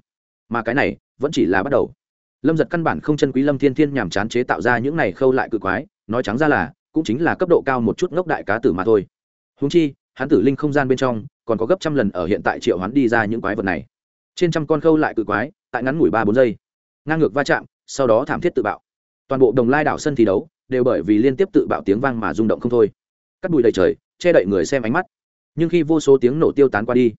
Mà cái này, vẫn chỉ là bắt đầu. Lâm giật căn bản không chân quý lâm thiên thiên nhằm chán chế tạo ra những này khâu lại cự quái, nói trắng ra là, cũng chính là cấp độ cao một chút ngốc đại cá tử mà thôi. Húng chi, hắn tử linh không gian bên trong, còn có gấp trăm lần ở hiện tại triệu hắn đi ra những quái vật này. Trên trăm con khâu lại cự quái tại ngắn ngủi ba bốn giây. Ngang ngược va chạm, sau đó thảm thiết tự bạo. Toàn bộ đồng lai đảo sân thi đấu đều bởi vì liên tiếp tự bạo tiếng vang mà rung động không thôi. Cắt bụi đầy trời, che đậy người xem ánh mắt. Nhưng khi vô số tiếng nổ tiêu tán qua đi,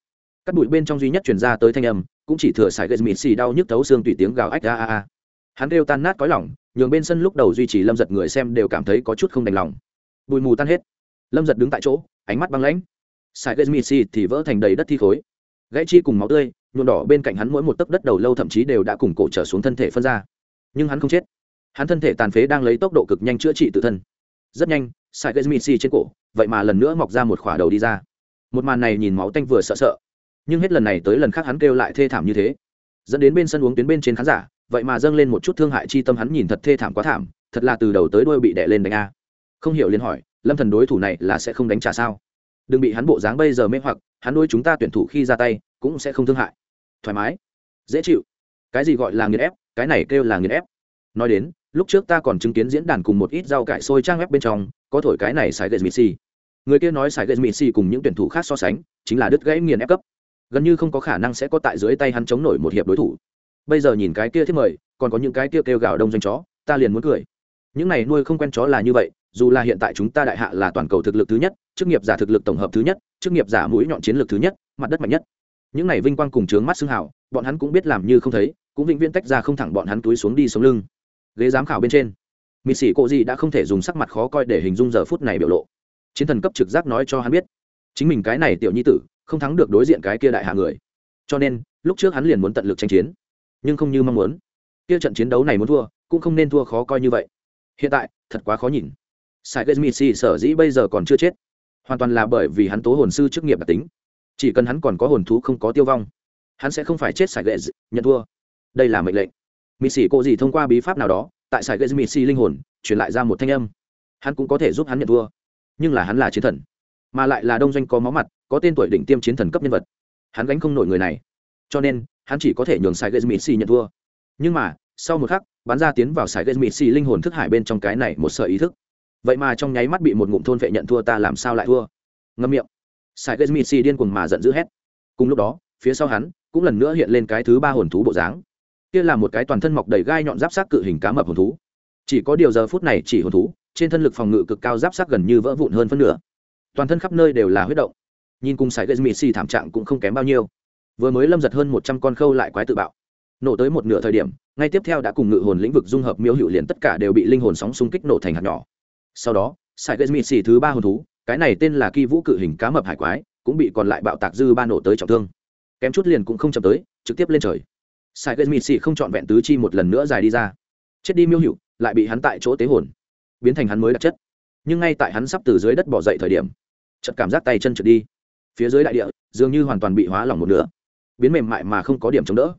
cắt bụi bên trong duy nhất chuyển ra tới thanh âm cũng chỉ thừa sải gây mịt xì đau nhức thấu xương tùy tiếng gào ách a a a. Hắn kêu tan nát cõi lỏng nhường bên sân lúc đầu duy trì lâm giật người xem đều cảm thấy có chút không đành lòng. Bụi mù tan hết. Lâm giật đứng tại chỗ, ánh mắt băng lãnh. Sải gây mịt xì thì vỡ thành đầy đất thi khối. Gãy chi cùng máu tươi nhuộm đỏ bên cạnh hắn mỗi một tấc đất đầu lâu thậm chí đều đã cùng cổ trở xuống thân thể phân ra. Nhưng hắn không chết. Hắn thân thể tàn phế đang lấy tốc độ cực nhanh chữa trị tự thân. Rất nhanh Sai gây mịt xì trên cổ, vậy mà lần nữa mọc ra một khỏa đầu đi ra. Một màn này nhìn máu tanh vừa sợ sợ. Nhưng hết lần này tới lần khác hắn kêu lại thê thảm như thế. Dẫn đến bên sân uống tuyến bên trên khán giả, vậy mà dâng lên một chút thương hại chi tâm hắn nhìn thật thê thảm quá thảm, thật là từ đầu tới đuôi bị đè lên đánh a. Không hiểu liền hỏi, lâm thần đối thủ này là sẽ không đánh trả sao? Đừng bị hắn bộ dáng bây giờ mê hoặc, hắn đôi chúng ta tuyển thủ khi ra tay, cũng sẽ không thương hại thoải mái, dễ chịu. Cái gì gọi là nghiền ép, cái này kêu là nghiền ép. Nói đến, lúc trước ta còn chứng kiến diễn đàn cùng một ít rau cải sôi trang ép bên trong, có thổi cái này xài gậy mì người kia nói xài gậy mì cùng những tuyển thủ khác so sánh, chính là đứt gãy nghiền ép cấp. Gần như không có khả năng sẽ có tại dưới tay hắn chống nổi một hiệp đối thủ. Bây giờ nhìn cái kia thiết mời, còn có những cái kia kêu gào đông doanh chó, ta liền muốn cười. Những này nuôi không quen chó là như vậy, dù là hiện tại chúng ta đại hạ là toàn cầu thực lực thứ nhất, chức nghiệp giả thực lực tổng hợp thứ nhất, chức nghiệp giả mũi nhọn chiến lược thứ nhất, mặt đất mạnh nhất những này vinh quang cùng trướng mắt xương hảo bọn hắn cũng biết làm như không thấy, cũng vĩnh viễn tách ra không thẳng bọn hắn túi xuống đi sống lưng. Ghế giám khảo bên trên, mị sĩ cộ gì đã không thể dùng sắc mặt khó coi để hình dung giờ phút này biểu lộ. Chiến thần cấp trực giác nói cho hắn biết, chính mình cái này tiểu nhi tử, không thắng được đối diện cái kia đại hạ người. Cho nên, lúc trước hắn liền muốn tận lực tranh chiến, nhưng không như mong muốn. Kia trận chiến đấu này muốn thua, cũng không nên thua khó coi như vậy. Hiện tại, thật quá khó nhìn. Sai gesmisi sở dĩ bây giờ còn chưa chết, hoàn toàn là bởi vì hắn tố hồn sư chức nghiệp đặc tính chỉ cần hắn còn có hồn thú không có tiêu vong, hắn sẽ không phải chết sài ghét nhận thua. Đây là mệnh lệnh. Mị sĩ cô gì thông qua bí pháp nào đó, tại sai ghét mị linh hồn, truyền lại ra một thanh âm. Hắn cũng có thể giúp hắn nhận thua, nhưng là hắn là chiến thần, mà lại là đông doanh có máu mặt, có tên tuổi đỉnh tiêm chiến thần cấp nhân vật. Hắn gánh không nổi người này, cho nên hắn chỉ có thể nhường sài ghét mị sĩ nhận thua. Nhưng mà, sau một khắc, bắn ra tiến vào sài ghét mị sĩ linh hồn thức hải bên trong cái này một sợ ý thức. Vậy mà trong nháy mắt bị một ngụm thôn vệ nhận thua ta làm sao lại thua? Ngâm miệng sai gây mịt xì điên cuồng mà giận dữ hét. Cùng lúc đó, phía sau hắn cũng lần nữa hiện lên cái thứ ba hồn thú bộ dáng. Kia là một cái toàn thân mọc đầy gai nhọn giáp sát cự hình cá mập hồn thú. Chỉ có điều giờ phút này chỉ hồn thú, trên thân lực phòng ngự cực cao giáp sát gần như vỡ vụn hơn phân nửa. Toàn thân khắp nơi đều là huyết động. Nhìn cùng sải gây mịt xì thảm trạng cũng không kém bao nhiêu. Vừa mới lâm giật hơn một trăm con khâu lại quái tự bạo. Nổ tới một nửa thời điểm, ngay tiếp theo đã cùng ngự hồn lĩnh vực dung hợp miêu hữu liền tất cả đều bị linh hồn sóng xung kích nổ thành hạt nhỏ. Sau đó sải gây mịt xì thứ ba hồn thú cái này tên là kỳ vũ cự hình cá mập hải quái, cũng bị còn lại bạo tạc dư ba nổ tới trọng thương. Kém chút liền cũng không chậm tới, trực tiếp lên trời. Sai gây mịt xị không trọn vẹn tứ chi một lần nữa dài đi ra. Chết đi miêu hữu, lại bị hắn tại chỗ tế hồn. Biến thành hắn mới đặc chất. Nhưng ngay tại hắn sắp từ dưới đất bỏ dậy thời điểm, chợt cảm giác tay chân trượt đi. Phía dưới đại địa, dường như hoàn toàn bị hóa lỏng một nửa. Biến mềm mại mà không có điểm chống đỡ.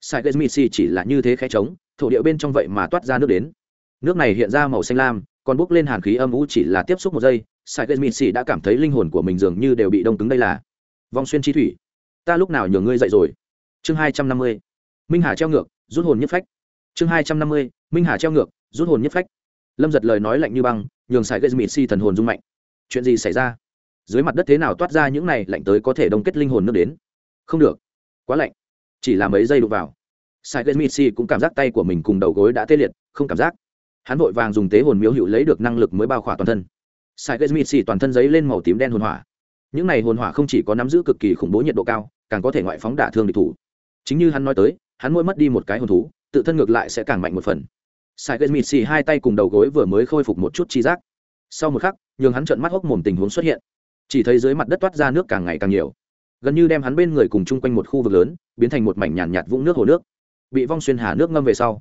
Sai gây mịt xị chỉ là như thế khẽ trống, thổ địa bên trong vậy mà toát ra nước đến. Nước này hiện ra màu xanh lam còn bốc lên hàn khí âm u chỉ là tiếp xúc một giây, sai gây mịt xì đã cảm thấy linh hồn của mình dường như đều bị đông cứng đây là. Vong xuyên chi thủy. Ta lúc nào nhường ngươi dậy rồi? Chương hai trăm năm mươi. Minh hà treo ngược, rút hồn nhất phách. Chương hai trăm năm mươi. Minh hà treo ngược, rút hồn nhất phách. Lâm giật lời nói lạnh như băng, nhường sài gây mịt si thần hồn rung mạnh. Chuyện gì xảy ra? Dưới mặt đất thế nào toát ra những này lạnh tới có thể đông kết linh hồn nước đến? Không được. Quá lạnh. Chỉ là mấy giây đụng vào. Sài gây mịt si cũng cảm giác tay của mình cùng đầu gối đã tê liệt, không cảm giác hắn vội vàng dùng tế hồn miếu hữu lấy được năng lực mới bao khỏa toàn thân. Sai gây mịt xì toàn thân giấy lên màu tím đen hồn hỏa. Những này hồn hỏa không chỉ có nắm giữ cực kỳ khủng bố nhiệt độ cao càng có thể ngoại phóng đả thương địch thủ. Chính như hắn nói tới hắn mỗi mất đi một cái hồn thú tự thân ngược lại sẽ càng mạnh một phần. Sai gây mịt xì hai tay cùng đầu gối vừa mới khôi phục một chút chi giác. Sau một khắc nhường hắn trợn mắt hốc mồm tình huống xuất hiện. Chỉ thấy dưới mặt đất toát ra nước càng ngày càng nhiều. Gần như đem hắn bên người cùng chung quanh một khu vực lớn biến thành một mảnh nhàn nhạt, nhạt vũng nước hồ nước. Bị vong xuyên hà nước ngâm về sau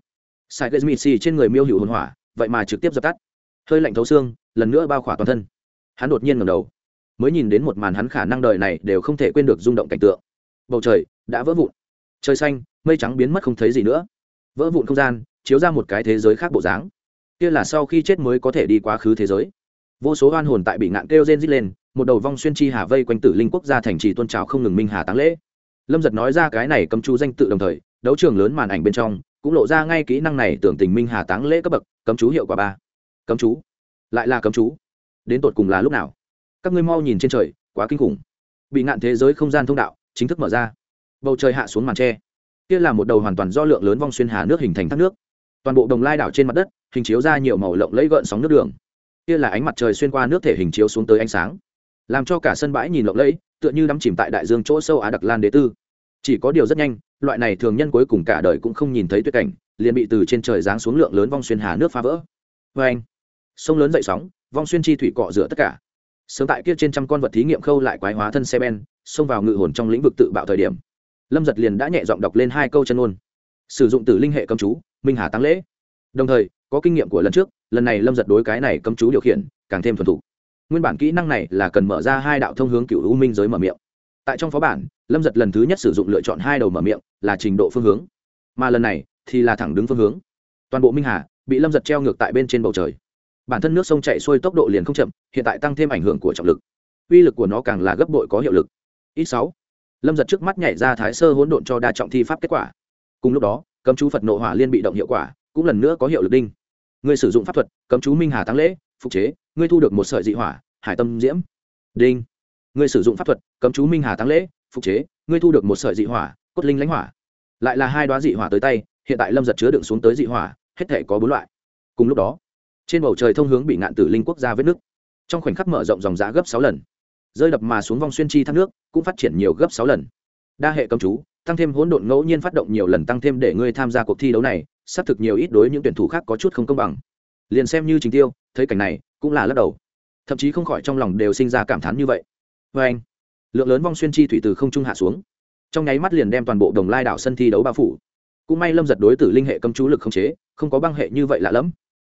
sai gây mịt xì trên người miêu hữu hồn hỏa, vậy mà trực tiếp dập tắt. Hơi lạnh thấu xương, lần nữa bao khỏa toàn thân. Hắn đột nhiên ngầm đầu. Mới nhìn đến một màn hắn khả năng đời này đều không thể quên được rung động cảnh tượng. Bầu trời đã vỡ vụn. Trời xanh, mây trắng biến mất không thấy gì nữa. Vỡ vụn không gian, chiếu ra một cái thế giới khác bộ dáng. Kia là sau khi chết mới có thể đi quá khứ thế giới. Vô số oan hồn tại bị ngạn kêu rên rít lên, một đầu vong xuyên chi hà vây quanh tử linh quốc gia thành trì tôn trào không ngừng minh hà táng lễ. Lâm giật nói ra cái này cầm chú danh tự đồng thời, đấu trường lớn màn ảnh bên trong cũng lộ ra ngay kỹ năng này tưởng tình minh hà táng lễ cấp bậc, cấm chú hiệu quả ba. Cấm chú? Lại là cấm chú? Đến tột cùng là lúc nào? Các ngươi mau nhìn trên trời, quá kinh khủng. Bị ngạn thế giới không gian thông đạo, chính thức mở ra. Bầu trời hạ xuống màn tre. Kia là một đầu hoàn toàn do lượng lớn vong xuyên hà nước hình thành thác nước. Toàn bộ đồng lai đảo trên mặt đất, hình chiếu ra nhiều màu lộng lẫy gợn sóng nước đường. Kia là ánh mặt trời xuyên qua nước thể hình chiếu xuống tới ánh sáng. Làm cho cả sân bãi nhìn lộng lẫy, tựa như đắm chìm tại đại dương chỗ sâu á đặc lan đế tư chỉ có điều rất nhanh loại này thường nhân cuối cùng cả đời cũng không nhìn thấy tuyệt cảnh liền bị từ trên trời giáng xuống lượng lớn vong xuyên hà nước phá vỡ. Vê anh sông lớn dậy sóng vong xuyên chi thủy cọ rửa tất cả. Sớm tại kia trên trăm con vật thí nghiệm khâu lại quái hóa thân xe ben xông vào ngự hồn trong lĩnh vực tự bạo thời điểm. Lâm giật liền đã nhẹ giọng đọc lên hai câu chân ngôn, sử dụng từ linh hệ cầm chú minh hà tăng lễ. Đồng thời có kinh nghiệm của lần trước lần này lâm giật đối cái này cầm chú điều khiển càng thêm thuần t h ụ nguyên bản kỹ năng này là cần mở ra hai đạo thông hướng cựu u minh giới mở miệng tại trong phó bản, lâm giật lần thứ nhất sử dụng lựa chọn hai đầu mở miệng là trình độ phương hướng, mà lần này thì là thẳng đứng phương hướng. Toàn bộ minh hà bị lâm giật treo ngược tại bên trên bầu trời. Bản thân nước sông chạy xuôi tốc độ liền không chậm, hiện tại tăng thêm ảnh hưởng của trọng lực. Uy lực của nó càng là gấp bội có hiệu lực. Ít sáu. Lâm giật trước mắt nhảy ra thái sơ hỗn độn cho đa trọng thi pháp kết quả. Cùng lúc đó, cấm chú phật nộ hỏa liên bị động hiệu quả cũng lần nữa có hiệu lực đinh. Người sử dụng pháp thuật, cấm chú minh hà tăng lễ, phục chế, ngươi thu được một sợi dị hỏa, hải tâm diễm. Đinh. Ngươi sử dụng pháp thuật, cấm chú minh hà tăng lễ, phục chế, ngươi thu được một sợi dị hỏa, cốt linh lãnh hỏa. Lại là hai đoá dị hỏa tới tay, hiện tại lâm giật chứa đựng xuống tới dị hỏa, hết thể có bốn loại. Cùng lúc đó, trên bầu trời thông hướng bị ngạn tử linh quốc gia vết nước. Trong khoảnh khắc mở rộng dòng giá gấp sáu lần. Rơi đập mà xuống vòng xuyên chi thác nước, cũng phát triển nhiều gấp sáu lần. Đa hệ cầm chú, tăng thêm hỗn độn ngẫu nhiên phát động nhiều lần tăng thêm để ngươi tham gia cuộc thi đấu này, xác thực nhiều ít đối những tuyển thủ khác có chút không công bằng. Liền xem như trình tiêu, thấy cảnh này, cũng là lắc đầu. Thậm chí không khỏi trong lòng đều sinh ra cảm thán như vậy vê anh. Lượng lớn vong xuyên chi thủy từ không trung hạ xuống. Trong nháy mắt liền đem toàn bộ đồng lai đảo sân thi đấu bao phủ. Cũng may lâm giật đối tử linh hệ cấm chú lực không chế, không có băng hệ như vậy lạ lẫm.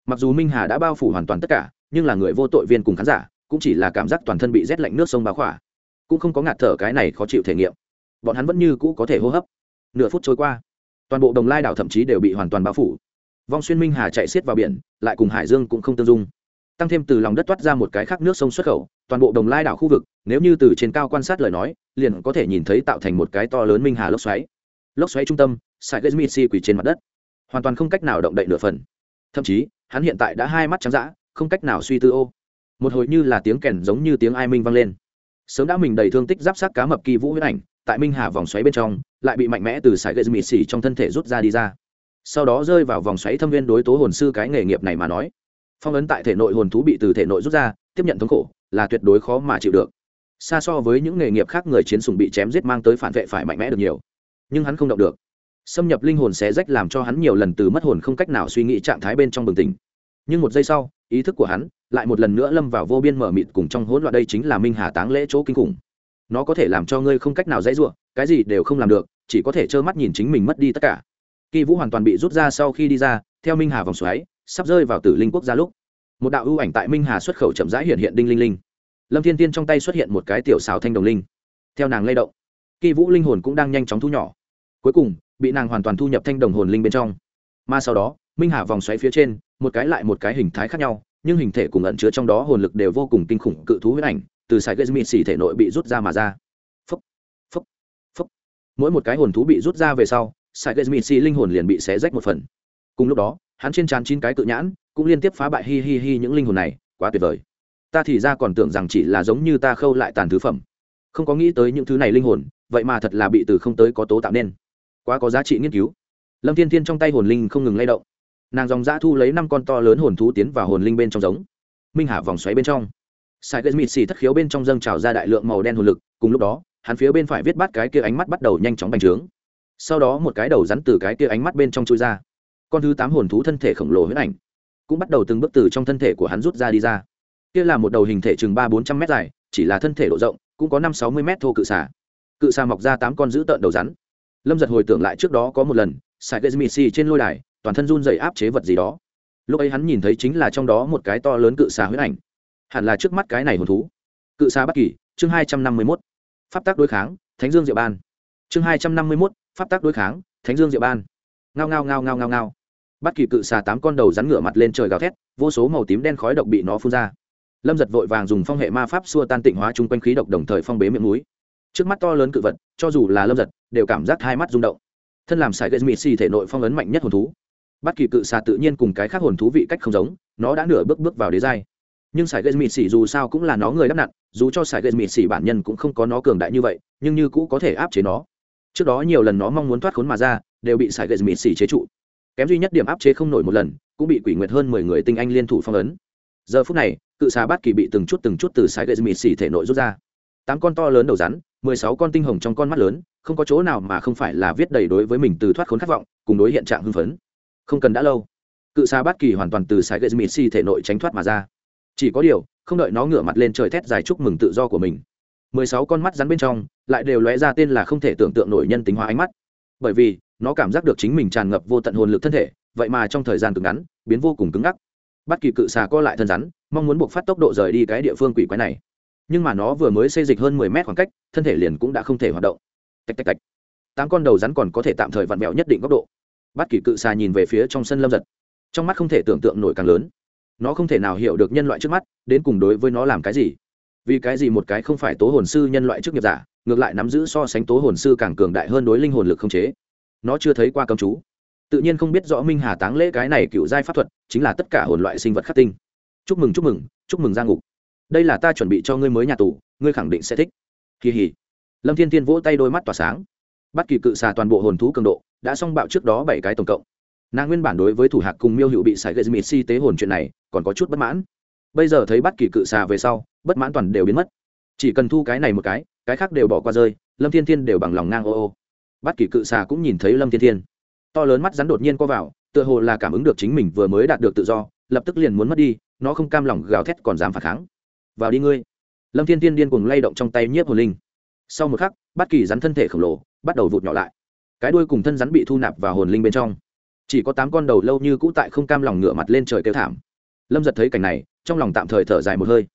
Mặc dù minh hà đã bao phủ hoàn toàn tất cả, nhưng là người vô tội viên cùng khán giả, cũng chỉ là cảm giác toàn thân bị rét lạnh nước sông bao khỏa. Cũng không có ngạt thở cái này khó chịu thể nghiệm. Bọn hắn vẫn như cũ có thể hô hấp. Nửa phút trôi qua, toàn bộ đồng lai đảo thậm chí đều bị hoàn toàn bao phủ. Vong xuyên minh hà chạy xiết vào biển, lại cùng hải dương cũng không tương dung tăng thêm từ lòng đất toát ra một cái khác nước sông xuất khẩu, toàn bộ đồng lai đảo khu vực, nếu như từ trên cao quan sát lời nói, liền có thể nhìn thấy tạo thành một cái to lớn minh hà lốc xoáy. Lốc xoáy trung tâm sài gây mitsi quỳ trên mặt đất. Hoàn toàn không cách nào động đậy nửa phần. Thậm chí, hắn hiện tại đã hai mắt trắng d ã không cách nào suy tư ô. Một hồi như là tiếng kèn giống như tiếng ai minh vang lên. Sớm đã mình đầy thương tích giáp sát cá mập kỳ vũ huyết ảnh, tại minh hà vòng xoáy bên trong, lại bị mạnh mẽ từ sải gây mịt xỉ trong thân thể rút ra đi ra. Sau đó rơi vào vòng xoáy thâm viên đối tố hồn sư cái nghề nghiệp này mà nói phong ấn tại thể nội hồn thú bị từ thể nội rút ra, tiếp nhận thống khổ, là tuyệt đối khó mà chịu được. Xa so với những nghề nghiệp khác người chiến sùng bị chém giết mang tới phản vệ phải mạnh mẽ được nhiều. Nhưng hắn không động được. Xâm nhập linh hồn xé rách làm cho hắn nhiều lần từ mất hồn không cách nào suy nghĩ trạng thái bên trong bừng tỉnh. Nhưng một giây sau, ý thức của hắn lại một lần nữa lâm vào vô biên mở mịt cùng trong hỗn loạn đây chính là minh hà táng lễ chỗ kinh khủng. Nó có thể làm cho ngươi không cách nào dãy ruộng cái gì đều không làm được, chỉ có thể trơ mắt nhìn chính mình mất đi tất cả. Kỳ vũ hoàn toàn bị rút ra sau khi đi ra, theo minh hà vòng xoáy sắp rơi vào tử linh quốc gia lúc, một đạo ưu ảnh tại minh hà xuất khẩu chậm rãi hiện hiện đinh linh linh. Lâm thiên tiên trong tay xuất hiện một cái tiểu xào thanh đồng linh. Theo nàng lay động, kỳ vũ linh hồn cũng đang nhanh chóng thu nhỏ. Cuối cùng, bị nàng hoàn toàn thu nhập thanh đồng hồn linh bên trong. Mà sau đó, minh hà vòng xoáy phía trên, một cái lại một cái hình thái khác nhau, nhưng hình thể cùng ẩn chứa trong đó hồn lực đều vô cùng kinh khủng, cự thú huyết ảnh, từ sài gây mịt xỉ thể nội bị rút ra mà ra. Phấp phấp phấp mỗi một cái hồn thú bị rút ra về sau sài gây mịt xỉ linh hồn liền bị xé rách một phần. Cùng lúc đó hắn trên trán chín cái cự nhãn, cũng liên tiếp phá bại hi hi hi những linh hồn này, quá tuyệt vời. Ta thì ra còn tưởng rằng chỉ là giống như ta khâu lại tàn thứ phẩm. Không có nghĩ tới những thứ này linh hồn, vậy mà thật là bị từ không tới có tố tạo nên. Quá có giá trị nghiên cứu. Lâm thiên thiên trong tay hồn linh không ngừng lay động. Nàng dòng dã thu lấy năm con to lớn hồn thú tiến vào hồn linh bên trong giống. Minh Hạ vòng xoáy bên trong. Sai gây mịt xì thất khiếu bên trong dâng trào ra đại lượng màu đen hồn lực, cùng lúc đó, hắn phía bên phải viết bắt cái kia ánh mắt bắt đầu nhanh chóng bành trướng. Sau đó một cái đầu rắn từ cái kia ánh mắt bên trong chui ra con thứ tám hồn thú thân thể khổng lồ huyết ảnh cũng bắt đầu từng bước từ trong thân thể của hắn rút ra đi ra. Kia là một đầu hình thể chừng ba bốn trăm m dài, chỉ là thân thể độ rộng, cũng có năm sáu mươi m thô cự xà. Cự xà mọc ra tám con dữ tợn đầu rắn. Lâm giật hồi tưởng lại trước đó có một lần sài gây mịt xì trên lôi đài, toàn thân run dày áp chế vật gì đó. Lúc ấy hắn nhìn thấy chính là trong đó một cái to lớn cự xà huyết ảnh. Hẳn là trước mắt cái này hồn thú. Cự xà bất kỳ chương hai trăm năm mươi mốt. Pháp tác đối kháng, thánh dương diệu ban. Chương hai trăm năm mươi mốt, pháp tác đối kháng, thánh dương diệu ban. Ngao ngao ngao ngao ngao ngao bất kỳ cự xà tám con đầu rắn ngựa mặt lên trời gào thét, vô số màu tím đen khói độc bị nó phun ra. Lâm giật vội vàng dùng phong hệ ma pháp xua tan tịnh hóa chung quanh khí độc đồng thời phong bế miệng núi. Trước mắt to lớn cự vật, cho dù là lâm giật, đều cảm giác hai mắt rung động. Thân làm sải gây mịt xì thể nội phong ấn mạnh nhất hồn thú. Bất kỳ cự xà tự nhiên cùng cái khác hồn thú vị cách không giống, nó đã nửa bước bước vào đế giai. Nhưng sải gây mịt xỉ dù sao cũng là nó người đắp nặn, dù cho sải gây mịt xỉ bản nhân cũng không có nó cường đại như vậy, nhưng như cũ có thể áp chế nó. Trước đó nhiều lần nó mong muốn thoát khốn mà ra, đều bị sải gây mịt xỉ chế trụ kém duy nhất điểm áp chế không nổi một lần, cũng bị quỷ nguyệt hơn mười người tinh anh liên thủ phong ấn. Giờ phút này, cự xà bát kỳ bị từng chút từng chút từ sải gậy mịt xỉ thể nội rút ra. Tám con to lớn đầu rắn, mười sáu con tinh hồng trong con mắt lớn, không có chỗ nào mà không phải là viết đầy đối với mình từ thoát khốn khát vọng, cùng đối hiện trạng hưng phấn. Không cần đã lâu, cự xà bát kỳ hoàn toàn từ sải gậy mịt xỉ thể nội tránh thoát mà ra. Chỉ có điều, không đợi nó ngửa mặt lên trời thét dài chúc mừng tự do của mình. Mười sáu con mắt rắn bên trong, lại đều lóe ra tên là không thể tưởng tượng nổi nhân tính hóa ánh mắt. Bởi vì nó cảm giác được chính mình tràn ngập vô tận hồn lực thân thể, vậy mà trong thời gian cực ngắn, biến vô cùng cứng ngắc. Bắt kỳ cự xà co lại thân rắn, mong muốn buộc phát tốc độ rời đi cái địa phương quỷ quái này. Nhưng mà nó vừa mới xây dịch hơn mười mét khoảng cách, thân thể liền cũng đã không thể hoạt động. Tạch tạch tạch. Tám con đầu rắn còn có thể tạm thời vặn vẹo nhất định góc độ. Bắt kỳ cự xà nhìn về phía trong sân lâm giật, trong mắt không thể tưởng tượng nổi càng lớn. Nó không thể nào hiểu được nhân loại trước mắt, đến cùng đối với nó làm cái gì. Vì cái gì một cái không phải tố hồn sư nhân loại trước nghiệp giả, ngược lại nắm giữ so sánh tố hồn sư càng cường đại hơn đối linh hồn lực không chế nó chưa thấy qua cấm chú. Tự nhiên không biết rõ minh hà táng lễ cái này cựu giai pháp thuật chính là tất cả hồn loại sinh vật khắc tinh. Chúc mừng chúc mừng chúc mừng gia ngục. Đây là ta chuẩn bị cho ngươi mới nhà tù, ngươi khẳng định sẽ thích. Kỳ hỉ. Lâm thiên thiên vỗ tay đôi mắt tỏa sáng. Bắt kỳ cự xà toàn bộ hồn thú cường độ đã xong bạo trước đó bảy cái tổng cộng. Nàng nguyên bản đối với thủ hạc cùng miêu hữu bị xài gây mịt si tế hồn chuyện này còn có chút bất mãn. Bây giờ thấy bắt kỳ cự xà về sau, bất mãn toàn đều biến mất. Chỉ cần thu cái này một cái cái khác đều bỏ qua rơi, lâm thiên thiên đều bằng lòng ngang ô ô bắt kỳ cự xà cũng nhìn thấy lâm thiên thiên. To lớn mắt rắn đột nhiên co vào, tựa hồ là cảm ứng được chính mình vừa mới đạt được tự do, lập tức liền muốn mất đi, nó không cam lòng gào thét còn dám phản kháng. Vào đi ngươi. Lâm thiên thiên điên cuồng lay động trong tay nhiếp hồn linh. Sau một khắc bắt kỳ rắn thân thể khổng lồ bắt đầu vụt nhỏ lại. Cái đuôi cùng thân rắn bị thu nạp vào hồn linh bên trong. Chỉ có tám con đầu lâu như cũ tại không cam lòng ngửa mặt lên trời kêu thảm. Lâm giật thấy cảnh này, trong lòng tạm thời thở dài một hơi.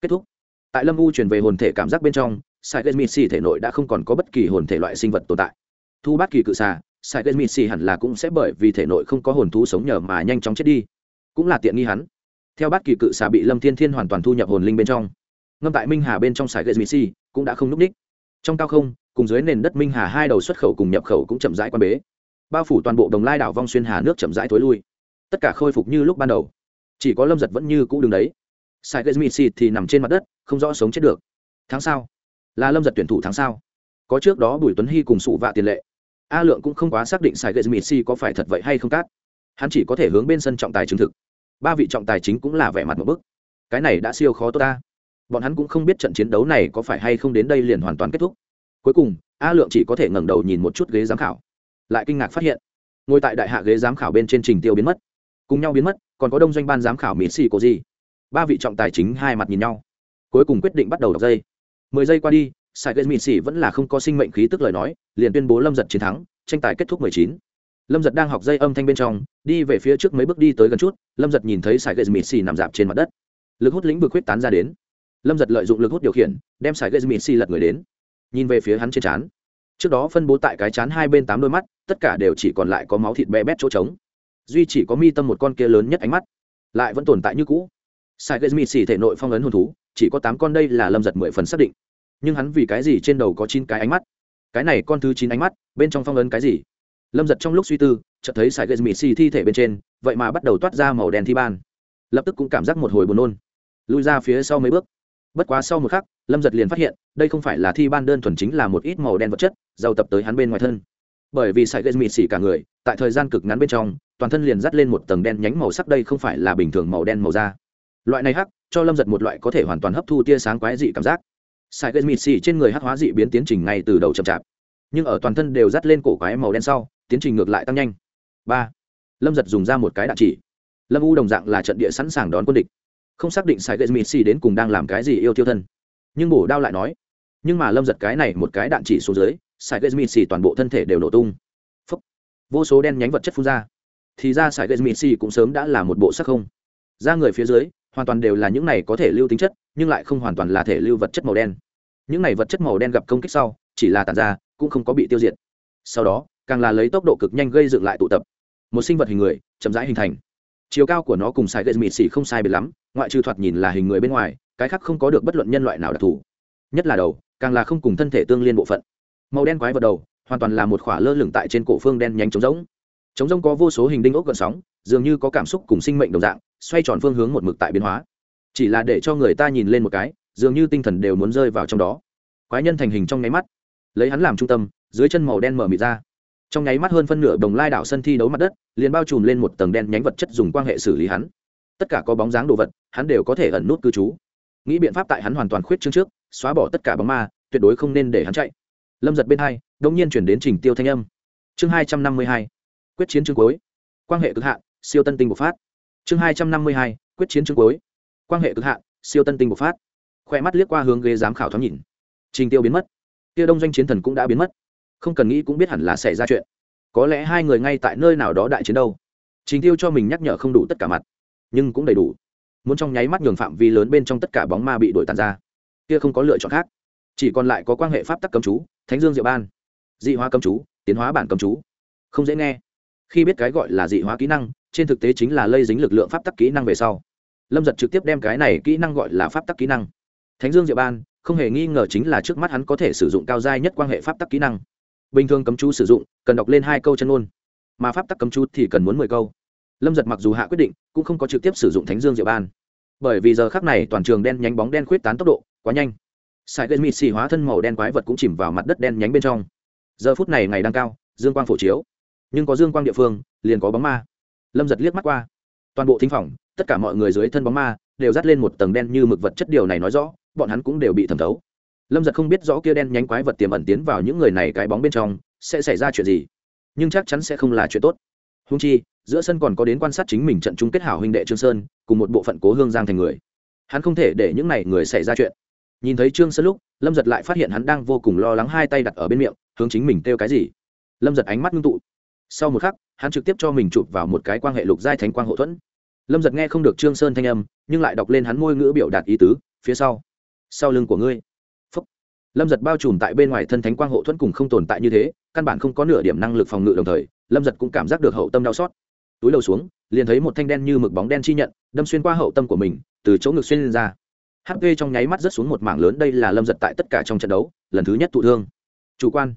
Kết thúc. Tại lâm u truyền về hồn thể cảm giác bên trong sai gây mịt thể nội đã không còn có bất kỳ hồn thể loại sinh vật tồn tại thu bát kỳ cự xà, sai gây mịt xì hẳn là cũng sẽ bởi vì thể nội không có hồn thú sống nhờ mà nhanh chóng chết đi. Cũng là tiện nghi hắn. Theo bát kỳ cự xà bị lâm thiên thiên hoàn toàn thu nhập hồn linh bên trong. Ngâm tại minh hà bên trong sài gây mịt xì cũng đã không núp ních. Trong cao không, cùng dưới nền đất minh hà hai đầu xuất khẩu cùng nhập khẩu cũng chậm rãi quan bế. Bao phủ toàn bộ đồng lai đảo vong xuyên hà nước chậm rãi thối lui. Tất cả khôi phục như lúc ban đầu. Chỉ có lâm giật vẫn như cũ đứng đấy. Sai gây thì nằm trên mặt đất, không rõ sống chết được. Tháng sau. Là lâm giật tuyển thủ tháng sau. Có trước đó bùi tuấn hy cùng sụ vạ tiền lệ a lượng cũng không quá xác định sai gây si có phải thật vậy hay không cát. Hắn chỉ có thể hướng bên sân trọng tài chứng thực. Ba vị trọng tài chính cũng là vẻ mặt một bức. Cái này đã siêu khó tốt ta. Bọn hắn cũng không biết trận chiến đấu này có phải hay không đến đây liền hoàn toàn kết thúc. Cuối cùng, a lượng chỉ có thể ngẩng đầu nhìn một chút ghế giám khảo. Lại kinh ngạc phát hiện, ngồi tại đại hạ ghế giám khảo bên trên trình tiêu biến mất. Cùng nhau biến mất, còn có đông doanh ban giám khảo mỹ xì có gì ba vị trọng tài chính hai mặt nhìn nhau. Cuối cùng quyết định bắt đầu đọc dây. Mười giây qua đi sai gây mỹ xỉ vẫn là không có sinh mệnh khí tức lời nói, liền tuyên bố lâm giật chiến thắng, tranh tài kết thúc mười chín. Lâm giật đang học dây âm thanh bên trong, đi về phía trước mấy bước đi tới gần chút, lâm giật nhìn thấy sài gây mịt xì nằm dạp trên mặt đất. Lực hút lĩnh vực huyết tán ra đến. Lâm giật lợi dụng lực hút điều khiển, đem sài gây mịt xì lật người đến. Nhìn về phía hắn trên trán. Trước đó phân bố tại cái chán hai bên tám đôi mắt, tất cả đều chỉ còn lại có máu thịt bé bét chỗ trống. Duy chỉ có mi tâm một con kia lớn nhất ánh mắt, lại vẫn tồn tại như cũ. Sài gây mịt xì thể nội phong ấn hồn thú, chỉ có tám con, đây là lâm giật mười phần xác định nhưng hắn vì cái gì trên đầu có chín cái ánh mắt? Cái này con thứ chín ánh mắt, bên trong phong ấn cái gì? Lâm giật trong lúc suy tư, chợt thấy sài gây mịt xì thi thể bên trên, vậy mà bắt đầu toát ra màu đen thi ban. Lập tức cũng cảm giác một hồi buồn nôn. Lui ra phía sau mấy bước. Bất quá sau một khắc, lâm giật liền phát hiện, đây không phải là thi ban đơn thuần chính là một ít màu đen vật chất, giàu tập tới hắn bên ngoài thân. Bởi vì sài gây mịt xì cả người, tại thời gian cực ngắn bên trong, toàn thân liền dắt lên một tầng đen nhánh màu sắc đây không phải là bình thường màu đen màu da. Loại này hắc, cho lâm giật một loại có thể hoàn toàn hấp thu tia sáng quái dị cảm giác sài gây mịt xì trên người hát hóa dị biến tiến trình ngay từ đầu chậm chạp, nhưng ở toàn thân đều dắt lên cổ quái màu đen sau, tiến trình ngược lại tăng nhanh. Ba, lâm giật dùng ra một cái đạn chỉ. Lâm u đồng dạng là trận địa sẵn sàng đón quân địch. Không xác định sai gây xì đến cùng đang làm cái gì yêu tiêu thân. Nhưng bổ đao lại nói, nhưng mà lâm giật cái này một cái đạn chỉ xuống dưới sai gây xì toàn bộ thân thể đều nổ tung. Phúc. vô số đen nhánh vật chất phun ra. Thì ra sai gây xì cũng sớm đã là một bộ sắc không. Ra người phía dưới hoàn toàn đều là những này có thể lưu tính chất, nhưng lại không hoàn toàn là thể lưu vật chất màu đen. Những này vật chất màu đen gặp công kích sau, chỉ là tàn ra, cũng không có bị tiêu diệt. Sau đó, càng là lấy tốc độ cực nhanh gây dựng lại tụ tập. Một sinh vật hình người, chậm rãi hình thành. Chiều cao của nó cùng sai gây mịt xỉ không sai biệt lắm, ngoại trừ thoạt nhìn là hình người bên ngoài, cái khác không có được bất luận nhân loại nào đặc thù. Nhất là đầu, càng là không cùng thân thể tương liên bộ phận. Màu đen quái vật đầu, hoàn toàn là một khỏa lơ lửng tại trên cổ phương đen nhánh trống rỗng trống rỗng có vô số hình đinh ốc gợn sóng, dường như có cảm xúc cùng sinh mệnh đồng dạng, xoay tròn phương hướng một mực tại biến hóa. Chỉ là để cho người ta nhìn lên một cái, dường như tinh thần đều muốn rơi vào trong đó. Quái nhân thành hình trong nháy mắt, lấy hắn làm trung tâm, dưới chân màu đen mở mịt ra. Trong nháy mắt hơn phân nửa đồng lai đảo sân thi đấu mặt đất, liền bao trùm lên một tầng đen nhánh vật chất dùng quan hệ xử lý hắn. Tất cả có bóng dáng đồ vật, hắn đều có thể ẩn nút cư trú. Nghĩ biện pháp tại hắn hoàn toàn khuyết chương trước, xóa bỏ tất cả bóng ma, tuyệt đối không nên để hắn chạy. Lâm giật bên hai đông nhiên chuyển đến trình tiêu thanh âm. Chương hai trăm năm mươi hai quyết chiến chương cuối. Quan hệ cực hạn, siêu tân tinh bộc phát. Chương hai trăm năm mươi hai, quyết chiến chương cuối. Quan hệ cực hạn, siêu tân tinh bộc phát. Khoe mắt liếc qua hướng ghế giám khảo thoáng nhìn. Trình tiêu biến mất. Tiêu đông doanh chiến thần cũng đã biến mất. Không cần nghĩ cũng biết hẳn là xảy ra chuyện. Có lẽ hai người ngay tại nơi nào đó đại chiến đâu. Trình tiêu cho mình nhắc nhở không đủ tất cả mặt. Nhưng cũng đầy đủ. Muốn trong nháy mắt nhường phạm vi lớn bên trong tất cả bóng ma bị đổi tàn ra. Kia không có lựa chọn khác. Chỉ còn lại có quan hệ pháp tắc cấm chú, thánh dương diệu ban. Dị hóa cấm chú, tiến hóa bản cấm chú. Không dễ nghe khi biết cái gọi là dị hóa kỹ năng, trên thực tế chính là lây dính lực lượng pháp tắc kỹ năng về sau. Lâm giật trực tiếp đem cái này kỹ năng gọi là pháp tắc kỹ năng. Thánh dương diệu ban, không hề nghi ngờ chính là trước mắt hắn có thể sử dụng cao giai nhất quan hệ pháp tắc kỹ năng. Bình thường cấm chú sử dụng, cần đọc lên hai câu chân ngôn, mà pháp tắc cấm chú thì cần muốn mười câu. Lâm giật mặc dù hạ quyết định, cũng không có trực tiếp sử dụng thánh dương diệu ban. Bởi vì giờ khác này toàn trường đen nhánh bóng đen khuyết tán tốc độ quá nhanh. Sai gây mịt xì hóa thân màu đen quái vật cũng chìm vào mặt đất đen nhánh bên trong. Giờ phút này ngày đang cao, dương quang phổ chiếu nhưng có dương quang địa phương, liền có bóng ma. Lâm giật liếc mắt qua. Toàn bộ thính phòng, tất cả mọi người dưới thân bóng ma, đều dắt lên một tầng đen như mực vật chất điều này nói rõ, bọn hắn cũng đều bị thẩm thấu. Lâm giật không biết rõ kia đen nhánh quái vật tiềm ẩn tiến vào những người này cái bóng bên trong, sẽ xảy ra chuyện gì. Nhưng chắc chắn sẽ không là chuyện tốt. Húng chi, giữa sân còn có đến quan sát chính mình trận chung kết hảo huynh đệ trương sơn, cùng một bộ phận cố hương giang thành người. Hắn không thể để những này người xảy ra chuyện. Nhìn thấy trương sơn lúc, lâm giật lại phát hiện hắn đang vô cùng lo lắng hai tay đặt ở bên miệng, hướng chính mình kêu cái gì. Lâm giật ánh mắt ngưng tụ sau một khắc, hắn trực tiếp cho mình chụp vào một cái quan hệ lục giai thánh quang hậu thuẫn. Lâm giật nghe không được trương sơn thanh âm, nhưng lại đọc lên hắn ngôi ngữ biểu đạt ý tứ, phía sau sau lưng của ngươi. Lâm giật bao trùm tại bên ngoài thân thánh quang hộ thuẫn cùng không tồn tại như thế, căn bản không có nửa điểm năng lực phòng ngự đồng thời, lâm giật cũng cảm giác được hậu tâm đau xót. Túi đầu xuống, liền thấy một thanh đen như mực bóng đen chi nhận, đâm xuyên qua hậu tâm của mình, từ chỗ ngực xuyên lên ra hp trong nháy mắt rớt xuống một mảng lớn, đây là lâm giật tại tất cả trong trận đấu, lần thứ nhất thụ thương. Chủ quan.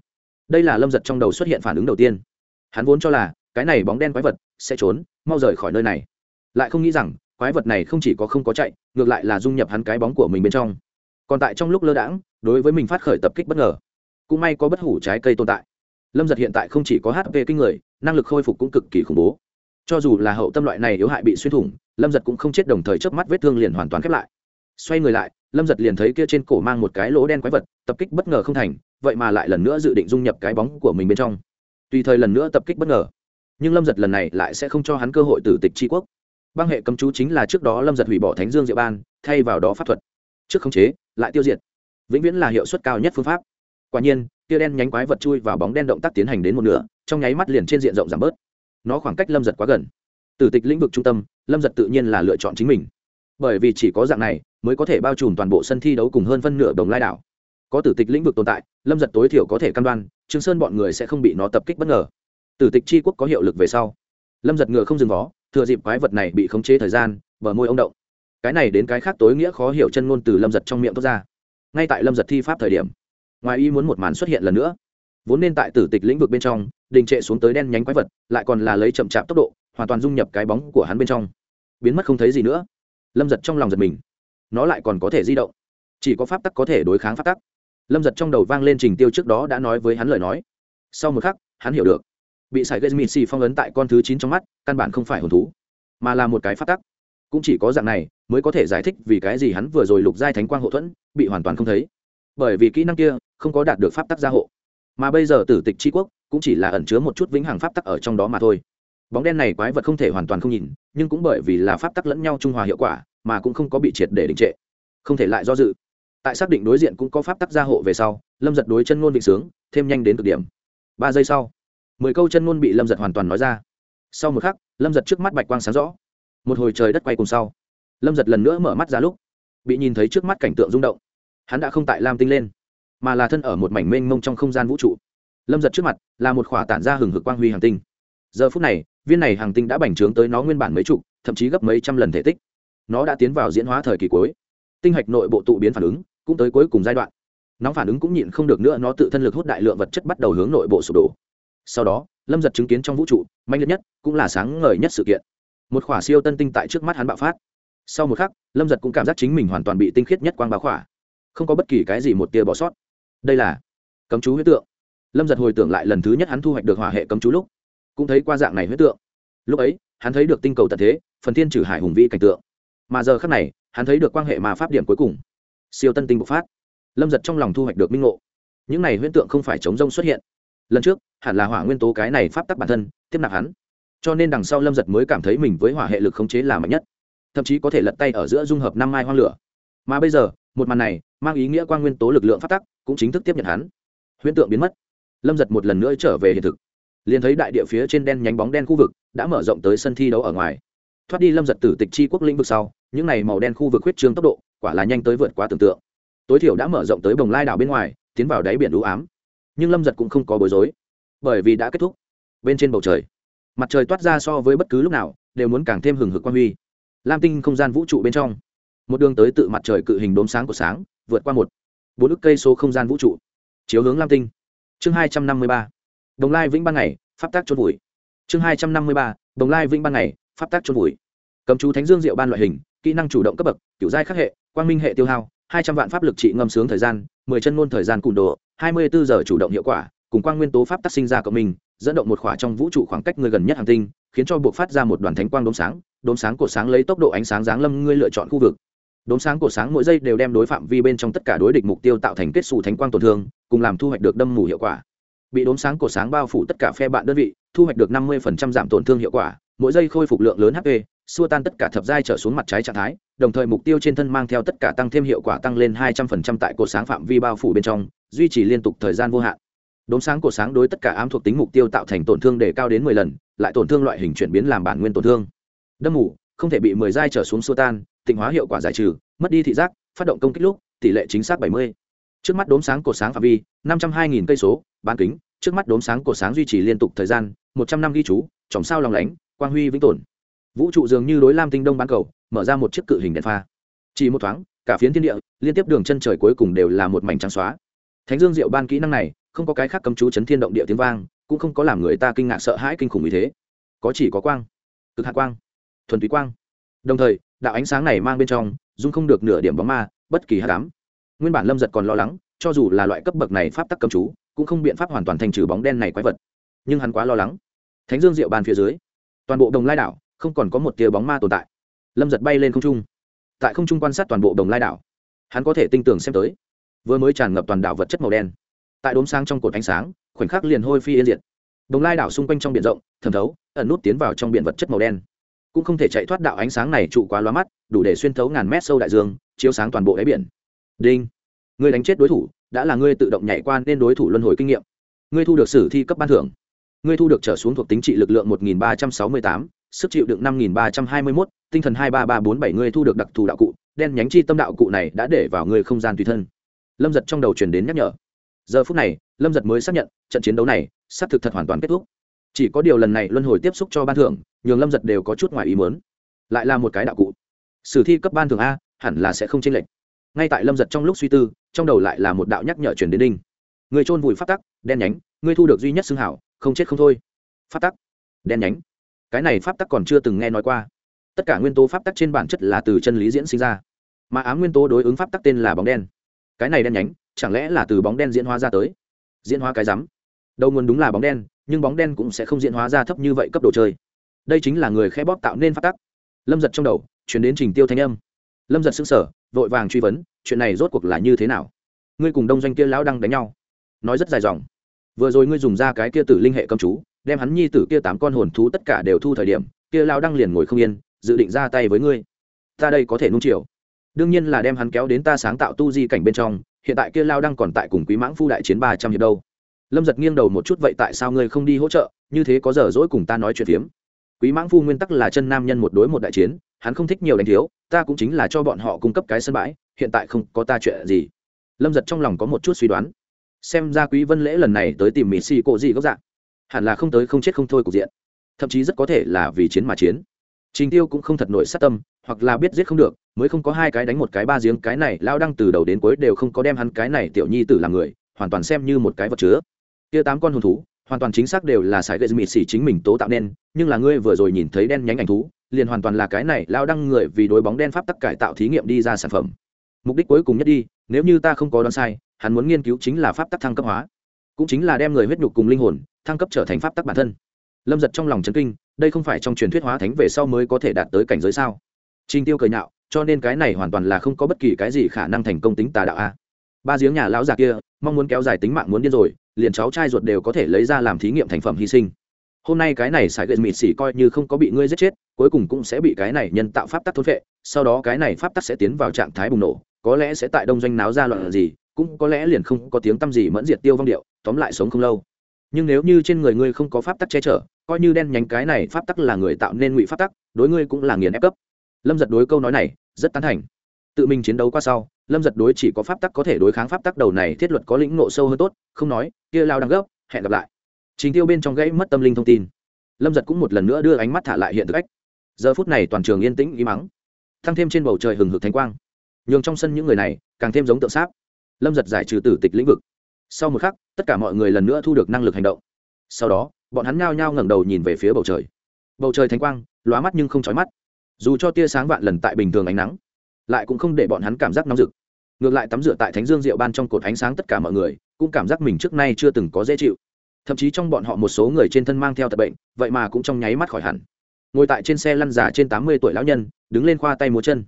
Đây là lâm giật trong đầu xuất hiện phản ứng đầu tiên hắn vốn cho là, cái này bóng đen quái vật sẽ trốn, mau rời khỏi nơi này. Lại không nghĩ rằng, quái vật này không chỉ có không có chạy, ngược lại là dung nhập hắn cái bóng của mình bên trong. Còn tại trong lúc lơ đãng, đối với mình phát khởi tập kích bất ngờ. Cũng may có bất hủ trái cây tồn tại. Lâm giật hiện tại không chỉ có hp kinh người, năng lực khôi phục cũng cực kỳ khủng bố. Cho dù là hậu tâm loại này yếu hại bị xuyên thủng, lâm giật cũng không chết đồng thời trước mắt vết thương liền hoàn toàn khép lại. Xoay người lại, lâm giật liền thấy kia trên cổ mang một cái lỗ đen quái vật, tập kích bất ngờ không thành, vậy mà lại lần nữa dự định dung nhập cái bóng của mình bên trong tùy thời lần nữa tập kích bất ngờ. Nhưng lâm giật lần này lại sẽ không cho hắn cơ hội tử tịch tri quốc. Băng hệ cấm chú chính là trước đó lâm giật hủy bỏ thánh dương diệu ban, thay vào đó pháp thuật. Trước khống chế, lại tiêu diệt. Vĩnh viễn là hiệu suất cao nhất phương pháp. Quả nhiên, tia đen nhánh quái vật chui vào bóng đen động tác tiến hành đến một nửa, trong nháy mắt liền trên diện rộng giảm bớt. Nó khoảng cách lâm giật quá gần. Tử tịch lĩnh vực trung tâm, lâm giật tự nhiên là lựa chọn chính mình. Bởi vì chỉ có dạng này, mới có thể bao trùm toàn bộ sân thi đấu cùng hơn phân nửa đồng lai đảo. Có tử tịch lĩnh vực tồn tại, lâm giật tối thiểu có thể căn đoan trương sơn bọn người sẽ không bị nó tập kích bất ngờ. Tử tịch Chi quốc có hiệu lực về sau. Lâm giật ngựa không dừng vó, thừa dịp quái vật này bị khống chế thời gian, bờ môi ông động. Cái này đến cái khác tối nghĩa khó hiểu chân ngôn từ lâm giật trong miệng thốt ra. Ngay tại lâm giật thi pháp thời điểm, ngoài y muốn một màn xuất hiện lần nữa. Vốn nên tại tử tịch lĩnh vực bên trong, đình trệ xuống tới đen nhánh quái vật, lại còn là lấy chậm chạp tốc độ, hoàn toàn dung nhập cái bóng của hắn bên trong. Biến mất không thấy gì nữa. Lâm giật trong lòng giật mình. Nó lại còn có thể di động. Chỉ có pháp tắc có thể đối kháng pháp tắc lâm giật trong đầu vang lên trình tiêu trước đó đã nói với hắn lời nói. Sau một khắc, hắn hiểu được. Bị sải gây mịt xì phong ấn tại con thứ chín trong mắt, căn bản không phải hồn thú, mà là một cái pháp tắc. Cũng chỉ có dạng này mới có thể giải thích vì cái gì hắn vừa rồi lục giai thánh quang hậu thuẫn bị hoàn toàn không thấy. Bởi vì kỹ năng kia không có đạt được pháp tắc gia hộ. Mà bây giờ tử tịch tri quốc cũng chỉ là ẩn chứa một chút vĩnh hằng pháp tắc ở trong đó mà thôi. Bóng đen này quái vật không thể hoàn toàn không nhìn, nhưng cũng bởi vì là pháp tắc lẫn nhau trung hòa hiệu quả mà cũng không có bị triệt để đình trệ. Không thể lại do dự tại xác định đối diện cũng có pháp tắc gia hộ về sau, lâm giật đối chân ngôn định sướng, thêm nhanh đến cực điểm. Ba giây sau, mười câu chân ngôn bị lâm giật hoàn toàn nói ra. Sau một khắc, lâm giật trước mắt bạch quang sáng rõ. Một hồi trời đất quay cùng sau, lâm giật lần nữa mở mắt ra lúc, bị nhìn thấy trước mắt cảnh tượng rung động. Hắn đã không tại lam tinh lên, mà là thân ở một mảnh mênh mông trong không gian vũ trụ. Lâm giật trước mặt là một khỏa tản ra hừng hực quang huy hàng tinh. Giờ phút này, viên này hàng tinh đã bành trướng tới nó nguyên bản mấy chục thậm chí gấp mấy trăm lần thể tích. Nó đã tiến vào diễn hóa thời kỳ cuối. Tinh hạch nội bộ tụ biến phản ứng cũng tới cuối cùng giai đoạn. Nóng phản ứng cũng nhịn không được nữa, nó tự thân lực hút đại lượng vật chất bắt đầu hướng nội bộ sụp đổ. Sau đó, lâm giật chứng kiến trong vũ trụ, mạnh liệt nhất, cũng là sáng ngời nhất sự kiện. Một khỏa siêu tân tinh tại trước mắt hắn bạo phát. Sau một khắc, lâm giật cũng cảm giác chính mình hoàn toàn bị tinh khiết nhất quang báo khỏa. Không có bất kỳ cái gì một tia bỏ sót. Đây là cấm chú huyết tượng. Lâm giật hồi tưởng lại lần thứ nhất hắn thu hoạch được hỏa hệ cấm chú lúc, cũng thấy qua dạng này huyết tượng. Lúc ấy, hắn thấy được tinh cầu tận thế, phần thiên trừ hải hùng vĩ cảnh tượng. Mà giờ khắc này, hắn thấy được quan hệ mà pháp điểm cuối cùng siêu tân tinh bộc phát. Lâm giật trong lòng thu hoạch được minh ngộ. Những này huyễn tượng không phải chống rông xuất hiện. Lần trước, hẳn là hỏa nguyên tố cái này pháp tắc bản thân, tiếp nạp hắn. Cho nên đằng sau lâm giật mới cảm thấy mình với hỏa hệ lực khống chế là mạnh nhất. Thậm chí có thể lật tay ở giữa dung hợp năm mai hoang lửa. Mà bây giờ, một màn này, mang ý nghĩa quan nguyên tố lực lượng pháp tắc cũng chính thức tiếp nhận hắn. Huyễn tượng biến mất. Lâm giật một lần nữa trở về hiện thực. Liền thấy đại địa phía trên đen nhánh bóng đen khu vực đã mở rộng tới sân thi đấu ở ngoài. Thoát đi lâm giật tử tịch chi quốc lĩnh vực sau, những này màu đen khu vực huyết trương tốc độ quả là nhanh tới vượt quá tưởng tượng. Tối thiểu đã mở rộng tới bồng lai đảo bên ngoài, tiến vào đáy biển đũ ám. Nhưng lâm giật cũng không có bối rối, bởi vì đã kết thúc. Bên trên bầu trời, mặt trời toát ra so với bất cứ lúc nào, đều muốn càng thêm hừng hực quan huy. Lam tinh không gian vũ trụ bên trong, một đường tới tự mặt trời cự hình đốm sáng của sáng, vượt qua một, bốn ức cây số không gian vũ trụ. Chiếu hướng lam tinh. Chương hai trăm năm mươi ba đồng lai vĩnh ban ngày, pháp tác chôn vùi. Chương hai trăm năm mươi ba đồng lai vĩnh ban ngày, pháp tác chôn vùi. Cầm chú thánh dương diệu ban loại hình, kỹ năng chủ động cấp bậc, kiểu giai khắc hệ quang minh hệ tiêu hao, hai trăm vạn pháp lực trị ngâm sướng thời gian, mười chân ngôn thời gian cùn độ hai mươi bốn giờ chủ động hiệu quả, cùng quang nguyên tố pháp tác sinh ra cộng minh, dẫn động một khỏa trong vũ trụ khoảng cách người gần nhất hàng tinh, khiến cho buộc phát ra một đoàn thánh quang đốm sáng đốm sáng của sáng lấy tốc độ ánh sáng giáng lâm ngươi lựa chọn khu vực. Đốm sáng của sáng mỗi giây đều đem đối phạm vi bên trong tất cả đối địch mục tiêu tạo thành kết xù thánh quang tổn thương, cùng làm thu hoạch được đâm mù hiệu quả. Bị đốm sáng của sáng bao phủ tất cả phe bạn đơn vị, thu hoạch được năm mươi giảm tổn thương hiệu quả, mỗi giây khôi phục lượng lớn hp xua tan tất cả thập giai trở xuống mặt trái trạng thái, đồng thời mục tiêu trên thân mang theo tất cả tăng thêm hiệu quả tăng lên hai trăm phần trăm tại cột sáng phạm vi bao phủ bên trong, duy trì liên tục thời gian vô hạn. Đốm sáng cột sáng đối tất cả ám thuộc tính mục tiêu tạo thành tổn thương để cao đến mười lần, lại tổn thương loại hình chuyển biến làm bản nguyên tổn thương. Đâm mù, không thể bị mười giai trở xuống xua tan, tịnh hóa hiệu quả giải trừ, mất đi thị giác, phát động công kích lúc, tỷ lệ chính xác bảy mươi. Trước mắt đốm sáng cột sáng phạm vi, năm trăm hai nghìn cây số, bán kính, trước mắt đốm sáng cột sáng duy trì liên tục thời gian, một trăm năm ghi chú, chòm sao lòng lánh, quang huy vĩnh tồn vũ trụ dường như đối lam tinh đông bán cầu, mở ra một chiếc cự hình đèn pha. Chỉ một thoáng, cả phiến thiên địa, liên tiếp đường chân trời cuối cùng đều là một mảnh trắng xóa. Thánh dương diệu ban kỹ năng này, không có cái khác cầm chú chấn thiên động địa tiếng vang, cũng không có làm người ta kinh ngạc sợ hãi kinh khủng như thế. Có chỉ có quang, cực hạ quang, thuần túy quang. Đồng thời, đạo ánh sáng này mang bên trong, dung không được nửa điểm bóng ma, bất kỳ hạ cám nguyên bản lâm giật còn lo lắng, cho dù là loại cấp bậc này pháp tắc cầm chú, cũng không biện pháp hoàn toàn thành trừ bóng đen này quái vật. Nhưng hắn quá lo lắng. Thánh dương diệu bàn phía dưới, toàn bộ đồng lai đảo không còn có một tia bóng ma tồn tại. Lâm giật bay lên không trung. Tại không trung quan sát toàn bộ đồng lai đảo hắn có thể tinh tường xem tới. Vừa mới tràn ngập toàn đảo vật chất màu đen. Tại đốm sáng trong cột ánh sáng khoảnh khắc liền hôi phi yên diệt. Đồng lai đảo xung quanh trong biển rộng thẩm thấu ẩn nút tiến vào trong biển vật chất màu đen. Cũng không thể chạy thoát đạo ánh sáng này trụ quá lóa mắt đủ để xuyên thấu ngàn mét sâu đại dương chiếu sáng toàn bộ đáy biển. Đinh! Người đánh chết đối thủ đã là ngươi tự động nhảy quan nên đối thủ luân hồi kinh nghiệm. Ngươi thu được sử thi cấp ban thưởng. Ngươi thu được trở xuống thuộc tính trị lực lượng 1368, sức chịu đựng năm nghìn ba trăm hai mươi mốt tinh thần hai ba ba bốn bảy ngươi thu được đặc thù đạo cụ đen nhánh chi tâm đạo cụ này đã để vào ngươi không gian tùy thân. Lâm giật trong đầu truyền đến nhắc nhở. Giờ phút này lâm giật mới xác nhận trận chiến đấu này sắp thực thật hoàn toàn kết thúc. Chỉ có điều lần này luân hồi tiếp xúc cho ban thưởng nhường lâm giật đều có chút ngoài ý muốn, lại là một cái đạo cụ. Sử thi cấp ban thưởng a hẳn là sẽ không chênh lệch. Ngay tại lâm giật trong lúc suy tư trong đầu lại là một đạo nhắc nhở chuyển đến đinh. Người trôn vùi pháp tắc đen nhánh ngươi thu được duy nhất xưng hảo không chết không thôi. Pháp tắc đen nhánh cái này pháp tắc còn chưa từng nghe nói qua. Tất cả nguyên tố pháp tắc trên bản chất là từ chân lý diễn sinh ra. Mà ám nguyên tố đối ứng pháp tắc tên là bóng đen. Cái này đen nhánh, chẳng lẽ là từ bóng đen diễn hóa ra tới? Diễn hóa cái rắm. Đầu nguồn đúng là bóng đen, nhưng bóng đen cũng sẽ không diễn hóa ra thấp như vậy cấp độ chơi. Đây chính là người khẽ bóp tạo nên pháp tắc. Lâm giật trong đầu, chuyển đến trình tiêu thanh âm. Lâm giật xứng sở vội vàng truy vấn, chuyện này rốt cuộc là như thế nào? Ngươi cùng đông doanh kia lão đang đánh nhau. Nói rất dài dòng. Vừa rồi ngươi dùng ra cái kia tử linh hệ cầm chú đem hắn nhi tử kia tám con hồn thú tất cả đều thu thời điểm, kia lao đăng liền ngồi không yên, dự định ra tay với ngươi. Ta đây có thể nung chiều. Đương nhiên là đem hắn kéo đến ta sáng tạo tu di cảnh bên trong, hiện tại kia lao đăng còn tại cùng quý mãng phu đại chiến ba trăm hiệp đâu. Lâm giật nghiêng đầu một chút, vậy tại sao ngươi không đi hỗ trợ? Như thế có giờ dỗi cùng ta nói chuyện phiếm. Quý mãng phu nguyên tắc là chân nam nhân một đối một đại chiến, hắn không thích nhiều đánh thiếu, ta cũng chính là cho bọn họ cung cấp cái sân bãi, hiện tại không có ta chuyện gì. Lâm giật trong lòng có một chút suy đoán. Xem ra quý vân lễ lần này tới tìm mỹ xì cộ gì gốc dạng hẳn là không tới không chết không thôi cục diện. Thậm chí rất có thể là vì chiến mà chiến. Trình tiêu cũng không thật nổi sát tâm, hoặc là biết giết không được, mới không có hai cái đánh một cái ba giếng cái này, lao đăng từ đầu đến cuối đều không có đem hắn cái này tiểu nhi tử làm người, hoàn toàn xem như một cái vật chứa. Kia tám con hồn thú, hoàn toàn chính xác đều là sải gây mịt xỉ chính mình tố tạo nên, nhưng là ngươi vừa rồi nhìn thấy đen nhánh ảnh thú, liền hoàn toàn là cái này, lao đăng người vì đối bóng đen pháp tắc cải tạo thí nghiệm đi ra sản phẩm. Mục đích cuối cùng nhất đi, nếu như ta không có đoán sai, hắn muốn nghiên cứu chính là pháp tắc thăng cấp hóa. Cũng chính là đem người huyết nhục cùng linh hồn thăng cấp trở thành pháp tắc bản thân. Lâm giật trong lòng chấn kinh, đây không phải trong truyền thuyết hóa thánh về sau mới có thể đạt tới cảnh giới sao? Trình tiêu cười nhạo, cho nên cái này hoàn toàn là không có bất kỳ cái gì khả năng thành công tính tà đạo a. À? Ba giếng nhà lão già kia, mong muốn kéo dài tính mạng muốn điên rồi, liền cháu trai ruột đều có thể lấy ra làm thí nghiệm thành phẩm hy sinh. Hôm nay cái này sải gậy mịt xỉ coi như không có bị ngươi giết chết, cuối cùng cũng sẽ bị cái này nhân tạo pháp tắc thốt vệ sau đó cái này pháp tắc sẽ tiến vào trạng thái bùng nổ, có lẽ sẽ tại đông doanh náo ra loạn gì, cũng có lẽ liền không có tiếng tăm gì mẫn diệt tiêu vong điệu, tóm lại sống không lâu nhưng nếu như trên người ngươi không có pháp tắc che chở, coi như đen nhánh cái này pháp tắc là người tạo nên ngụy pháp tắc, đối ngươi cũng là nghiền ép cấp. Lâm giật đối câu nói này rất tán thành. Tự mình chiến đấu qua sau, lâm giật đối chỉ có pháp tắc có thể đối kháng pháp tắc đầu này thiết luật có lĩnh nộ sâu hơn tốt, không nói, kia lao đang gấp hẹn gặp lại. Chính tiêu bên trong gãy mất tâm linh thông tin. Lâm giật cũng một lần nữa đưa ánh mắt thả lại hiện thực ách. Giờ phút này toàn trường yên tĩnh ý mắng thăng thêm trên bầu trời hừng hực thánh quang. Nhường trong sân những người này càng thêm giống tượng sáp. Lâm giật giải trừ tử tịch lĩnh vực sau một khắc, tất cả mọi người lần nữa thu được năng lực hành động. Sau đó, bọn hắn nhao nhao ngẩng đầu nhìn về phía bầu trời. Bầu trời thánh quang, lóa mắt nhưng không chói mắt. Dù cho tia sáng vạn lần tại bình thường ánh nắng, lại cũng không để bọn hắn cảm giác nóng rực. Ngược lại tắm rửa tại thánh dương diệu ban trong cột ánh sáng tất cả mọi người, cũng cảm giác mình trước nay chưa từng có dễ chịu. Thậm chí trong bọn họ một số người trên thân mang theo tật bệnh, vậy mà cũng trong nháy mắt khỏi hẳn. Ngồi tại trên xe lăn giả trên tám mươi tuổi lão nhân, đứng lên khoa tay múa chân.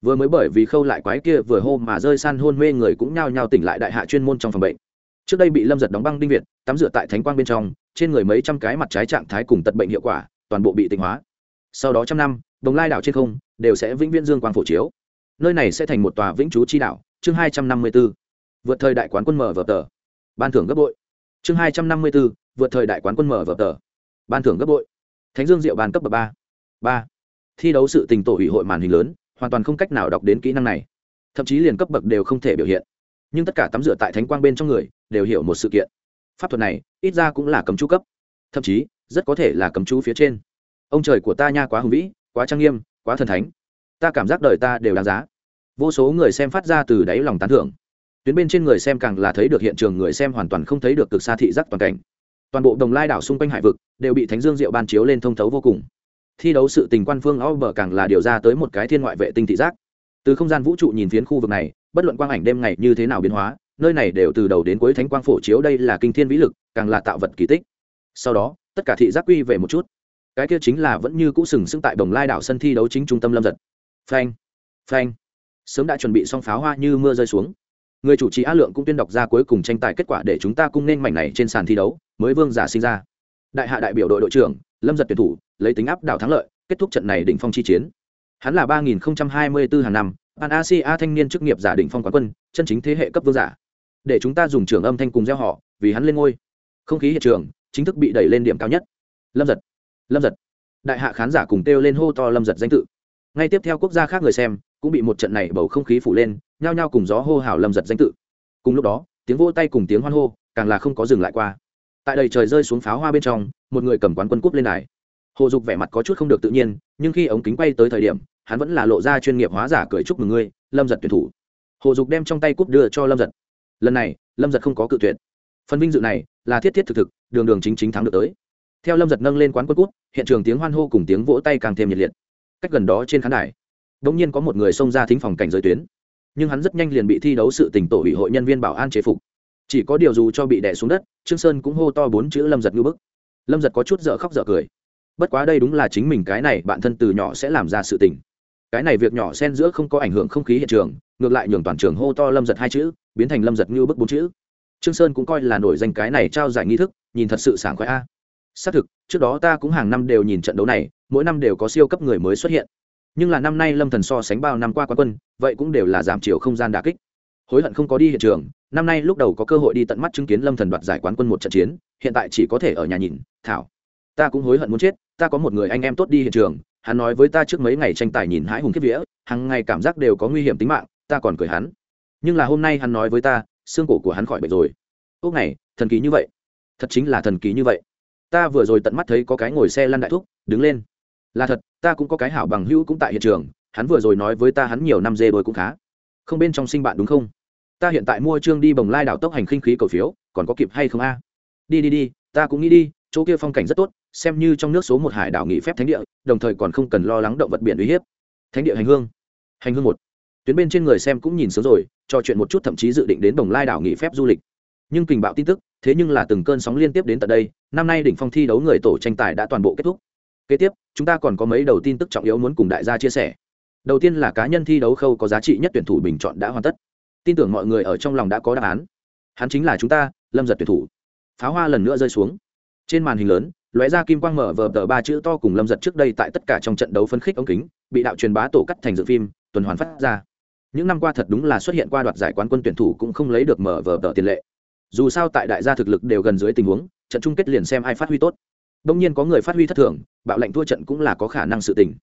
Vừa mới bởi vì khâu lại quái kia vừa hô mà rơi san hôn mê người cũng nhao nhao tỉnh lại đại hạ chuyên môn trong phòng bệnh trước đây bị lâm giật đóng băng đinh việt, tắm rửa tại thánh quang bên trong, trên người mấy trăm cái mặt trái trạng thái cùng tật bệnh hiệu quả, toàn bộ bị tịnh hóa. Sau đó trăm năm, đồng lai đảo trên không, đều sẽ vĩnh viễn dương quang phổ chiếu. Nơi này sẽ thành một tòa vĩnh chú chi đảo, chương hai trăm năm mươi b ố vượt thời đại quán quân mở vở tờ. Ban thưởng gấp bội. Chương hai trăm năm mươi b ố vượt thời đại quán quân mở vở tờ. Ban thưởng gấp bội. Thánh dương diệu bàn cấp bậc ba. Ba. Thi đấu sự tình tổ ủy hội màn hình lớn, hoàn toàn không cách nào đọc đến kỹ năng này. Thậm chí liền cấp bậc đều không thể biểu hiện nhưng tất cả tắm rửa tại thánh quang bên trong người đều hiểu một sự kiện. Pháp thuật này, ít ra cũng là cấm chú cấp. Thậm chí, rất có thể là cấm chú phía trên. Ông trời của ta nha quá hùng vĩ, quá trang nghiêm, quá thần thánh. Ta cảm giác đời ta đều đáng giá. Vô số người xem phát ra từ đáy lòng tán thưởng. Tuyến bên trên người xem càng là thấy được hiện trường người xem hoàn toàn không thấy được cực xa thị giác toàn cảnh. Toàn bộ đồng lai đảo xung quanh hải vực đều bị thánh dương diệu ban chiếu lên thông thấu vô cùng. Thi đấu sự tình quan phương o bờ càng là điều ra tới một cái thiên ngoại vệ tinh thị giác. Từ không gian vũ trụ nhìn phiến khu vực này bất luận quang ảnh đêm ngày như thế nào biến hóa, nơi này đều từ đầu đến cuối thánh quang phổ chiếu đây là kinh thiên vĩ lực, càng là tạo vật kỳ tích. Sau đó, tất cả thị giác quy về một chút. Cái kia chính là vẫn như cũ sừng sững tại đồng lai đảo sân thi đấu chính trung tâm lâm giật. Phanh phanh. Sớm đã chuẩn bị xong pháo hoa như mưa rơi xuống. Người chủ trì a lượng cũng tuyên đọc ra cuối cùng tranh tài kết quả để chúng ta cung nên mảnh này trên sàn thi đấu, mới vương giả sinh ra. Đại hạ đại biểu đội đội trưởng, lâm giật tuyển thủ, lấy tính áp đảo thắng lợi, kết thúc trận này đỉnh phong chi chiến. Hắn là ba nghìn hai mươi bốn hàng năm pan asia thanh niên chức nghiệp giả đỉnh phong quán quân, chân chính thế hệ cấp vương giả. Để chúng ta dùng trường âm thanh cùng gieo họ, vì hắn lên ngôi. Không khí hiện trường, chính thức bị đẩy lên điểm cao nhất. Lâm giật lâm giật. Đại hạ khán giả cùng kêu lên hô to lâm giật danh tự. Ngay tiếp theo quốc gia khác người xem, cũng bị một trận này bầu không khí phủ lên, nhao nhao cùng gió hô hào lâm giật danh tự. Cùng lúc đó, tiếng vỗ tay cùng tiếng hoan hô, càng là không có dừng lại qua. Tại đầy trời rơi xuống pháo hoa bên trong, một người cầm quán quân cúp lên đài. Hồ dục vẻ mặt có chút không được tự nhiên, nhưng khi ống kính quay tới thời điểm hắn vẫn là lộ ra chuyên nghiệp hóa giả cười chúc mừng ngươi, lâm giật tuyển thủ. Hồ dục đem trong tay cúp đưa cho lâm giật. Lần này, lâm giật không có cự tuyệt. Phần vinh dự này là thiết thiết thực thực, đường đường chính chính thắng được tới. Theo lâm giật nâng lên quán quân cút hiện trường tiếng hoan hô cùng tiếng vỗ tay càng thêm nhiệt liệt. Cách gần đó trên khán đài đ ỗ n g nhiên có một người xông ra thính phòng cảnh giới tuyến. Nhưng hắn rất nhanh liền bị thi đấu sự tỉnh tổ ủy hội nhân viên bảo an chế phục. Chỉ có điều dù cho bị đẻ xuống đất, trương sơn cũng hô to bốn chữ lâm giật ngư bức. Lâm giật có chút dở khóc dở cười. Bất quá đây đúng là chính mình cái này, bạn thân từ nhỏ sẽ làm ra sự tình cái này việc nhỏ xen giữa không có ảnh hưởng không khí hiện trường, ngược lại nhường toàn trường hô to lâm giật hai chữ, biến thành lâm giật như bức bốn chữ. Trương sơn cũng coi là nổi danh cái này trao giải nghi thức, nhìn thật sự sảng khoái a. Xác thực, trước đó ta cũng hàng năm đều nhìn trận đấu này, mỗi năm đều có siêu cấp người mới xuất hiện. Nhưng là năm nay lâm thần so sánh bao năm qua quán quân, vậy cũng đều là giảm chiều không gian đả kích. Hối hận không có đi hiện trường, năm nay lúc đầu có cơ hội đi tận mắt chứng kiến lâm thần đoạt giải quán quân một trận chiến, hiện tại chỉ có thể ở nhà nhìn, thảo. Ta cũng hối hận muốn chết, ta có một người anh em tốt đi hiện trường hắn nói với ta trước mấy ngày tranh tài nhìn hãi hùng kiếp vía hàng ngày cảm giác đều có nguy hiểm tính mạng, ta còn cười hắn. Nhưng là hôm nay hắn nói với ta, xương cổ của hắn khỏi bệnh rồi. Ốc này, thần kỳ như vậy. Thật chính là thần kỳ như vậy. Ta vừa rồi tận mắt thấy có cái ngồi xe lăn đại thúc, đứng lên. Là thật, ta cũng có cái hảo bằng hữu cũng tại hiện trường, hắn vừa rồi nói với ta hắn nhiều năm dê bơi cũng khá. Không bên trong sinh bạn đúng không? Ta hiện tại mua trương đi bồng lai đảo tốc hành khinh khí cầu phiếu, còn có kịp hay không a? Đi đi đi, ta cũng nghĩ đi, chỗ kia phong cảnh rất tốt xem như trong nước số một hải đảo nghỉ phép thánh địa, đồng thời còn không cần lo lắng động vật biển uy hiếp. Thánh địa hành hương. Hành hương một. Tuyến bên trên người xem cũng nhìn sớm rồi trò chuyện một chút thậm chí dự định đến đồng lai đảo nghỉ phép du lịch. Nhưng kình bạo tin tức, thế nhưng là từng cơn sóng liên tiếp đến tận đây, năm nay đỉnh phong thi đấu người tổ tranh tài đã toàn bộ kết thúc. Kế tiếp, chúng ta còn có mấy đầu tin tức trọng yếu muốn cùng đại gia chia sẻ. Đầu tiên là cá nhân thi đấu khâu có giá trị nhất tuyển thủ bình chọn đã hoàn tất. Tin tưởng mọi người ở trong lòng đã có đáp án. Hắn chính là chúng ta, lâm giật tuyển thủ. Pháo hoa lần nữa rơi xuống. Trên màn hình lớn lóe ra kim quang mở vờ tờ ba chữ to cùng lâm giật trước đây tại tất cả trong trận đấu phân khích ống kính, bị đạo truyền bá tổ cắt thành dự phim, tuần hoàn phát ra. Những năm qua thật đúng là xuất hiện qua đoạt giải quán quân tuyển thủ cũng không lấy được mở vờ tờ tiền lệ. Dù sao tại đại gia thực lực đều gần dưới tình huống, trận chung kết liền xem ai phát huy tốt. Đông nhiên có người phát huy thất thường, bạo lệnh thua trận cũng là có khả năng sự tình.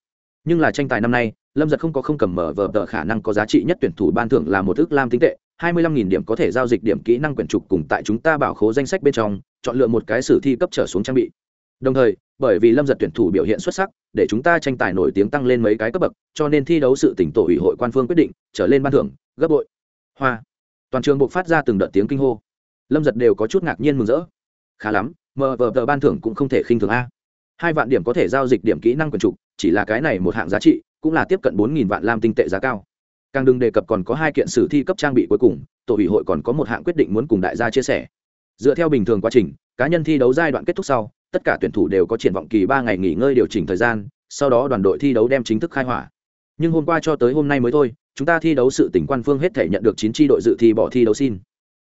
Nhưng là tranh tài năm nay, lâm giật không có không cầm mở vờ tờ khả năng có giá trị nhất tuyển thủ ban thưởng là một ước lam tính tệ, hai mươi lăm nghìn điểm có thể giao dịch điểm kỹ năng quyển trục cùng tại chúng ta bảo khố danh sách bên trong, chọn lựa một cái sử thi cấp trở xuống trang bị đồng thời, bởi vì lâm giật tuyển thủ biểu hiện xuất sắc, để chúng ta tranh tài nổi tiếng tăng lên mấy cái cấp bậc, cho nên thi đấu sự tỉnh tổ ủy hội quan phương quyết định, trở lên ban thưởng, gấp bội. Hoa. Toàn trường buộc phát ra từng đợt tiếng kinh hô. Lâm giật đều có chút ngạc nhiên mừng rỡ. Khá lắm, mờ vờ tờ ban thưởng cũng không thể khinh thường a. Hai vạn điểm có thể giao dịch điểm kỹ năng quần trục, chỉ là cái này một hạng giá trị, cũng là tiếp cận bốn nghìn vạn lam tinh tệ giá cao. Càng đừng đề cập còn có hai kiện sử thi cấp trang bị cuối cùng, tổ ủy hội còn có một hạng quyết định muốn cùng đại gia chia sẻ. Dựa theo bình thường quá trình, cá nhân thi đấu giai đoạn kết thúc sau tất cả tuyển thủ đều có triển vọng kỳ ba ngày nghỉ ngơi điều chỉnh thời gian, sau đó đoàn đội thi đấu đem chính thức khai hỏa. Nhưng hôm qua cho tới hôm nay mới thôi, chúng ta thi đấu sự tỉnh quan phương hết thể nhận được chín tri đội dự thi bỏ thi đấu xin.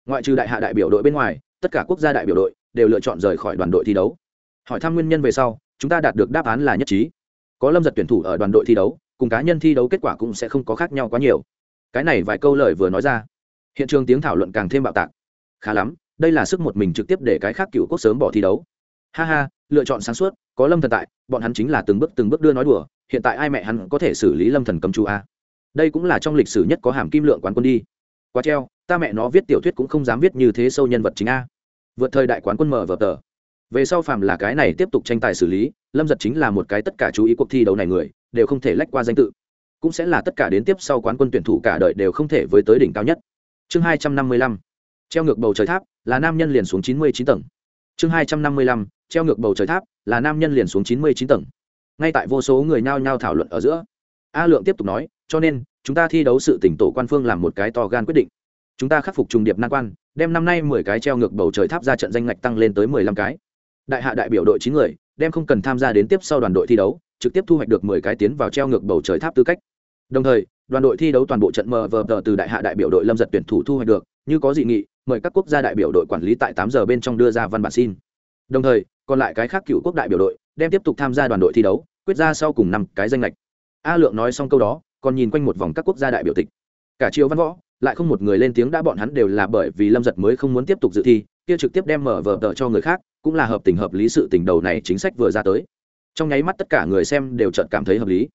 Ngoại trừ đại hạ đại biểu đội bên ngoài, tất cả quốc gia đại biểu đội đều lựa chọn rời khỏi đoàn đội thi đấu. Hỏi thăm nguyên nhân về sau, chúng ta đạt được đáp án là nhất trí. Có lâm giật tuyển thủ ở đoàn đội thi đấu, cùng cá nhân thi đấu kết quả cũng sẽ không có khác nhau quá nhiều. Cái này vài câu lời vừa nói ra, hiện trường tiếng thảo luận càng thêm bạo tạc. Khá lắm, đây là sức một mình trực tiếp để cái khác cựu quốc sớm bỏ thi đấu ha ha, lựa chọn sáng suốt, có lâm thần tại, bọn hắn chính là từng bước từng bước đưa nói đùa, hiện tại ai mẹ hắn có thể xử lý lâm thần cầm chú a? Đây cũng là trong lịch sử nhất có hàm kim lượng quán quân đi. Quá treo, ta mẹ nó viết tiểu thuyết cũng không dám viết như thế sâu nhân vật chính a. Vượt thời đại quán quân mở vở tờ. Về sau phàm là cái này tiếp tục tranh tài xử lý, lâm giật chính là một cái tất cả chú ý cuộc thi đấu này người, đều không thể lách qua danh tự. Cũng sẽ là tất cả đến tiếp sau quán quân tuyển thủ cả đời đều không thể với tới đỉnh cao nhất. Chương hai trăm năm mươi lăm. Treo ngược bầu trời tháp, là nam nhân liền xuống chín mươi chín tầng. Chương hai trăm năm mươi lăm treo ngược bầu trời tháp, là nam nhân liền xuống chín mươi chín tầng. Ngay tại vô số người nhao nhao thảo luận ở giữa, a lượng tiếp tục nói, cho nên, chúng ta thi đấu sự tỉnh tổ quan phương làm một cái to gan quyết định. Chúng ta khắc phục trùng điệp nan quan, đem năm nay mười cái treo ngược bầu trời tháp ra trận danh ngạch tăng lên tới mười lăm cái. Đại hạ đại biểu đội chín người, đem không cần tham gia đến tiếp sau đoàn đội thi đấu, trực tiếp thu hoạch được mười cái tiến vào treo ngược bầu trời tháp tư cách. Đồng thời, đoàn đội thi đấu toàn bộ trận mờ vờ tờ từ đại hạ đại biểu đội lâm giật tuyển thủ thu hoạch được, như có dị nghị, mời các quốc gia đại biểu đội quản lý tại tám giờ bên trong đưa ra văn bản xin. Đồng thời còn lại cái khác cựu quốc đại biểu đội, đem tiếp tục tham gia đoàn đội thi đấu, quyết ra sau cùng năm cái danh lệch. A lượng nói xong câu đó, còn nhìn quanh một vòng các quốc gia đại biểu tịch. Cả triều văn võ, lại không một người lên tiếng đã bọn hắn đều là bởi vì lâm giật mới không muốn tiếp tục dự thi, kia trực tiếp đem mở vở tờ cho người khác, cũng là hợp tình hợp lý sự tình đầu này chính sách vừa ra tới. Trong nháy mắt tất cả người xem đều chợt cảm thấy hợp lý.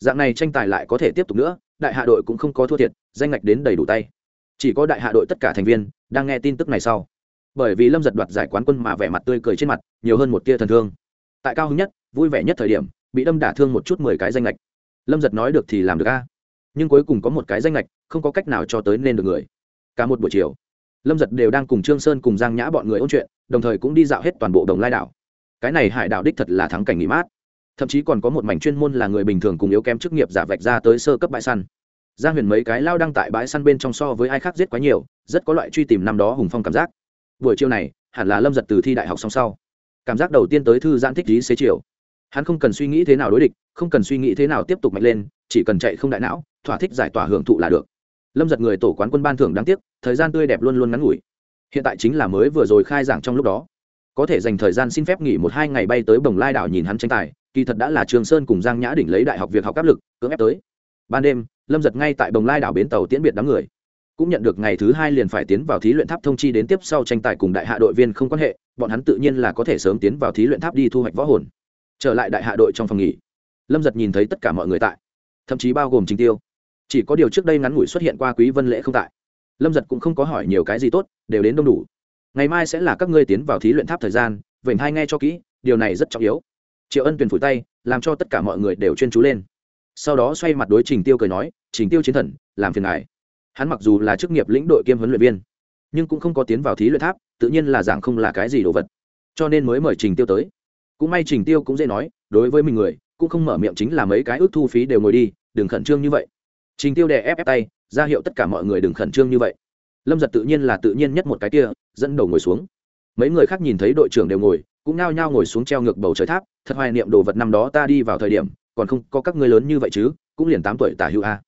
Dạng này tranh tài lại có thể tiếp tục nữa, đại hạ đội cũng không có thua thiệt, danh ngạch đến đầy đủ tay. Chỉ có đại hạ đội tất cả thành viên đang nghe tin tức này sau bởi vì lâm giật đoạt giải quán quân mà vẻ mặt tươi cười trên mặt, nhiều hơn một tia thần thương. Tại cao hứng nhất, vui vẻ nhất thời điểm, bị đâm đả thương một chút mười cái danh lệch lâm giật nói được thì làm được a. Nhưng cuối cùng có một cái danh lệch không có cách nào cho tới nên được người. Cả một buổi chiều, lâm giật đều đang cùng trương sơn cùng giang nhã bọn người ôn chuyện, đồng thời cũng đi dạo hết toàn bộ đồng lai đảo. Cái này hải đảo đích thật là thắng cảnh nghỉ mát. Thậm chí còn có một mảnh chuyên môn là người bình thường cùng yếu kém chức nghiệp giả vạch ra tới sơ cấp bãi săn. Giang huyền mấy cái lao đăng tại bãi săn bên trong so với ai khác giết quá nhiều, rất có loại truy tìm năm đó hùng phong cảm giác buổi chiều này, hẳn là lâm giật từ thi đại học xong sau. Cảm giác đầu tiên tới thư giãn thích lý xế chiều. Hắn không cần suy nghĩ thế nào đối địch, không cần suy nghĩ thế nào tiếp tục mạnh lên, chỉ cần chạy không đại não, thỏa thích giải tỏa hưởng thụ là được. Lâm giật người tổ quán quân ban thưởng đáng tiếc, thời gian tươi đẹp luôn luôn ngắn ngủi. Hiện tại chính là mới vừa rồi khai giảng trong lúc đó. Có thể dành thời gian xin phép nghỉ một hai ngày bay tới bồng lai đảo nhìn hắn tranh tài, kỳ thật đã là trường sơn cùng giang nhã đỉnh lấy đại học việc học áp lực, cưỡng ép tới. Ban đêm, lâm giật ngay tại bồng lai đảo bến tàu tiễn biệt đám người cũng nhận được ngày thứ hai liền phải tiến vào thí luyện tháp thông chi đến tiếp sau tranh tài cùng đại hạ đội viên không quan hệ, bọn hắn tự nhiên là có thể sớm tiến vào thí luyện tháp đi thu hoạch võ hồn. Trở lại đại hạ đội trong phòng nghỉ, lâm giật nhìn thấy tất cả mọi người tại, thậm chí bao gồm trình tiêu. Chỉ có điều trước đây ngắn ngủi xuất hiện qua quý vân lễ không tại. Lâm giật cũng không có hỏi nhiều cái gì tốt, đều đến đông đủ. Ngày mai sẽ là các ngươi tiến vào thí luyện tháp thời gian, vểnh hai nghe cho kỹ, điều này rất trọng yếu. Triệu ân tuyển phủi tay, làm cho tất cả mọi người đều chuyên chú lên. Sau đó xoay mặt đối trình tiêu cười nói, trình tiêu chiến thần, làm phiền ngài hắn mặc dù là chức nghiệp lĩnh đội kiêm huấn luyện viên, nhưng cũng không có tiến vào thí luyện tháp, tự nhiên là giảng không là cái gì đồ vật. Cho nên mới mời trình tiêu tới. Cũng may trình tiêu cũng dễ nói, đối với mình người, cũng không mở miệng chính là mấy cái ước thu phí đều ngồi đi, đừng khẩn trương như vậy. Trình tiêu đè ép ép tay, ra hiệu tất cả mọi người đừng khẩn trương như vậy. Lâm giật tự nhiên là tự nhiên nhất một cái kia, dẫn đầu ngồi xuống. Mấy người khác nhìn thấy đội trưởng đều ngồi, cũng nao nhao ngồi xuống treo ngược bầu trời tháp, thật hoài niệm đồ vật năm đó ta đi vào thời điểm, còn không có các ngươi lớn như vậy chứ, cũng liền tám tuổi tả hữu a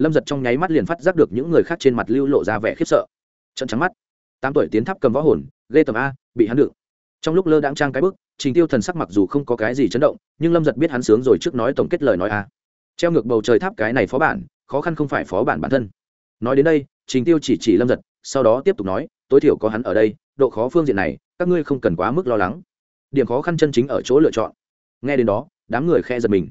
lâm giật trong nháy mắt liền phát giác được những người khác trên mặt lưu lộ ra vẻ khiếp sợ. Trận trắng mắt. Tám tuổi tiến tháp cầm võ hồn, ghê tầm a, bị hắn đựng. Trong lúc lơ đãng trang cái bức, trình tiêu thần sắc mặc dù không có cái gì chấn động, nhưng lâm giật biết hắn sướng rồi trước nói tổng kết lời nói a. Treo ngược bầu trời tháp cái này phó bản, khó khăn không phải phó bản bản thân. Nói đến đây, trình tiêu chỉ chỉ lâm giật, sau đó tiếp tục nói, tối thiểu có hắn ở đây, độ khó phương diện này, các ngươi không cần quá mức lo lắng. Điểm khó khăn chân chính ở chỗ lựa chọn. Nghe đến đó, đám người khe giật mình.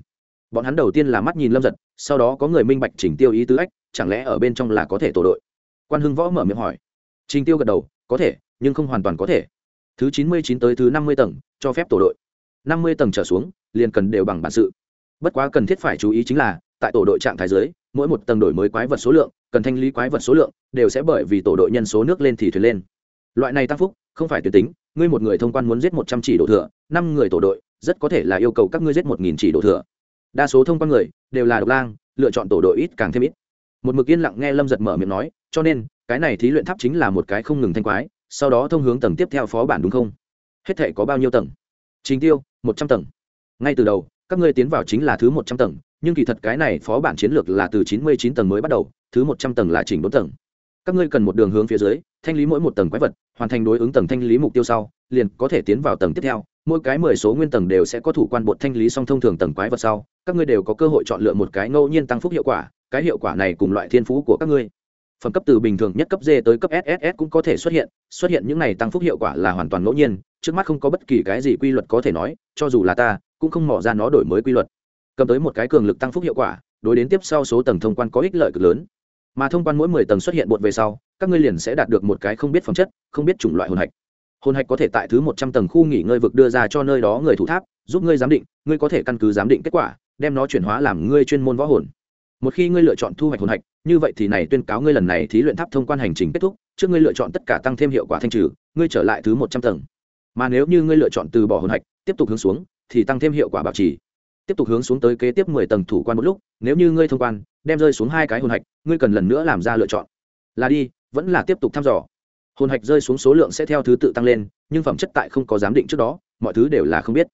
Bọn hắn đầu tiên là mắt nhìn lâm giật sau đó có người minh bạch trình tiêu ý tứ ách chẳng lẽ ở bên trong là có thể tổ đội? Quan hưng võ mở miệng hỏi. Trình tiêu gật đầu có thể nhưng không hoàn toàn có thể. Thứ chín mươi chín tới thứ năm mươi tầng cho phép tổ đội. năm mươi tầng trở xuống liền cần đều bằng bản sự. Bất quá cần thiết phải chú ý chính là tại tổ đội trạng thái dưới, mỗi một tầng đổi mới quái vật số lượng cần thanh lý quái vật số lượng đều sẽ bởi vì tổ đội nhân số nước lên thì thuyền lên. Loại này tăng phúc không phải tuyệt tính ngươi một người thông quan muốn giết một trăm chỉ đổ thừa năm người tổ đội rất có thể là yêu cầu các ngươi giết một nghìn chỉ đổ thừa đa số thông quan người đều là độc lang, lựa chọn tổ đội ít càng thêm ít. Một mực yên lặng nghe lâm giật mở miệng nói, cho nên, cái này thí luyện tháp chính là một cái không ngừng thanh quái, sau đó thông hướng tầng tiếp theo phó bản đúng không? Hết thể có bao nhiêu tầng? Chính tiêu, một trăm tầng. Ngay từ đầu, các ngươi tiến vào chính là thứ một trăm tầng, nhưng kỳ thật cái này phó bản chiến lược là từ chín mươi chín tầng mới bắt đầu, thứ một trăm tầng là chỉnh đốn tầng. Các ngươi cần một đường hướng phía dưới, thanh lý mỗi một tầng quái vật, hoàn thành đối ứng tầng thanh lý mục tiêu sau, liền có thể tiến vào tầng tiếp theo, mỗi cái mười số nguyên tầng đều sẽ có thủ quan bột thanh lý song thông thường tầng quái vật sau các ngươi đều có cơ hội chọn lựa một cái ngẫu nhiên tăng phúc hiệu quả cái hiệu quả này cùng loại thiên phú của các ngươi phẩm cấp từ bình thường nhất cấp D tới cấp SSS cũng có thể xuất hiện, xuất hiện những này tăng phúc hiệu quả là hoàn toàn ngẫu nhiên, trước mắt không có bất kỳ cái gì quy luật có thể nói, cho dù là ta, cũng không mò ra nó đổi mới quy luật. Cầm tới một cái cường lực tăng phúc hiệu quả, đối đến tiếp sau số tầng thông quan có ích lợi cực lớn. Mà thông quan mỗi mười tầng xuất hiện bột về sau, các ngươi liền sẽ đạt được một cái không biết phẩm chất, không biết chủng loại hồn hạch. Hồn hạch có thể tại thứ một trăm tầng khu nghỉ ngơi vực đưa ra cho nơi đó người thủ tháp, giúp ngươi giám định, ngươi có thể căn cứ giám định kết quả, đem nó chuyển hóa làm ngươi chuyên môn võ hồn. Một khi ngươi lựa chọn thu hoạch hồn hạch, như vậy thì này tuyên cáo ngươi lần này thí luyện tháp thông quan hành trình kết thúc, trước ngươi lựa chọn tất cả tăng thêm hiệu quả thanh trừ, ngươi trở lại thứ một trăm tầng. Mà nếu như ngươi lựa chọn từ bỏ hồn hạch, tiếp tục hướng xuống, thì tăng thêm hiệu quả bảo trì. Tiếp tục hướng xuống tới kế tiếp mười tầng thủ quan một lúc, nếu như ngươi thông quan, đem rơi xuống hai cái hồn hạch, ngươi cần lần nữa làm ra lựa chọn. Là đi, vẫn là tiếp tục thăm dò. Hồn hạch rơi xuống số lượng sẽ theo thứ tự tăng lên, nhưng phẩm chất tại không có giám định trước đó, mọi thứ đều là không biết.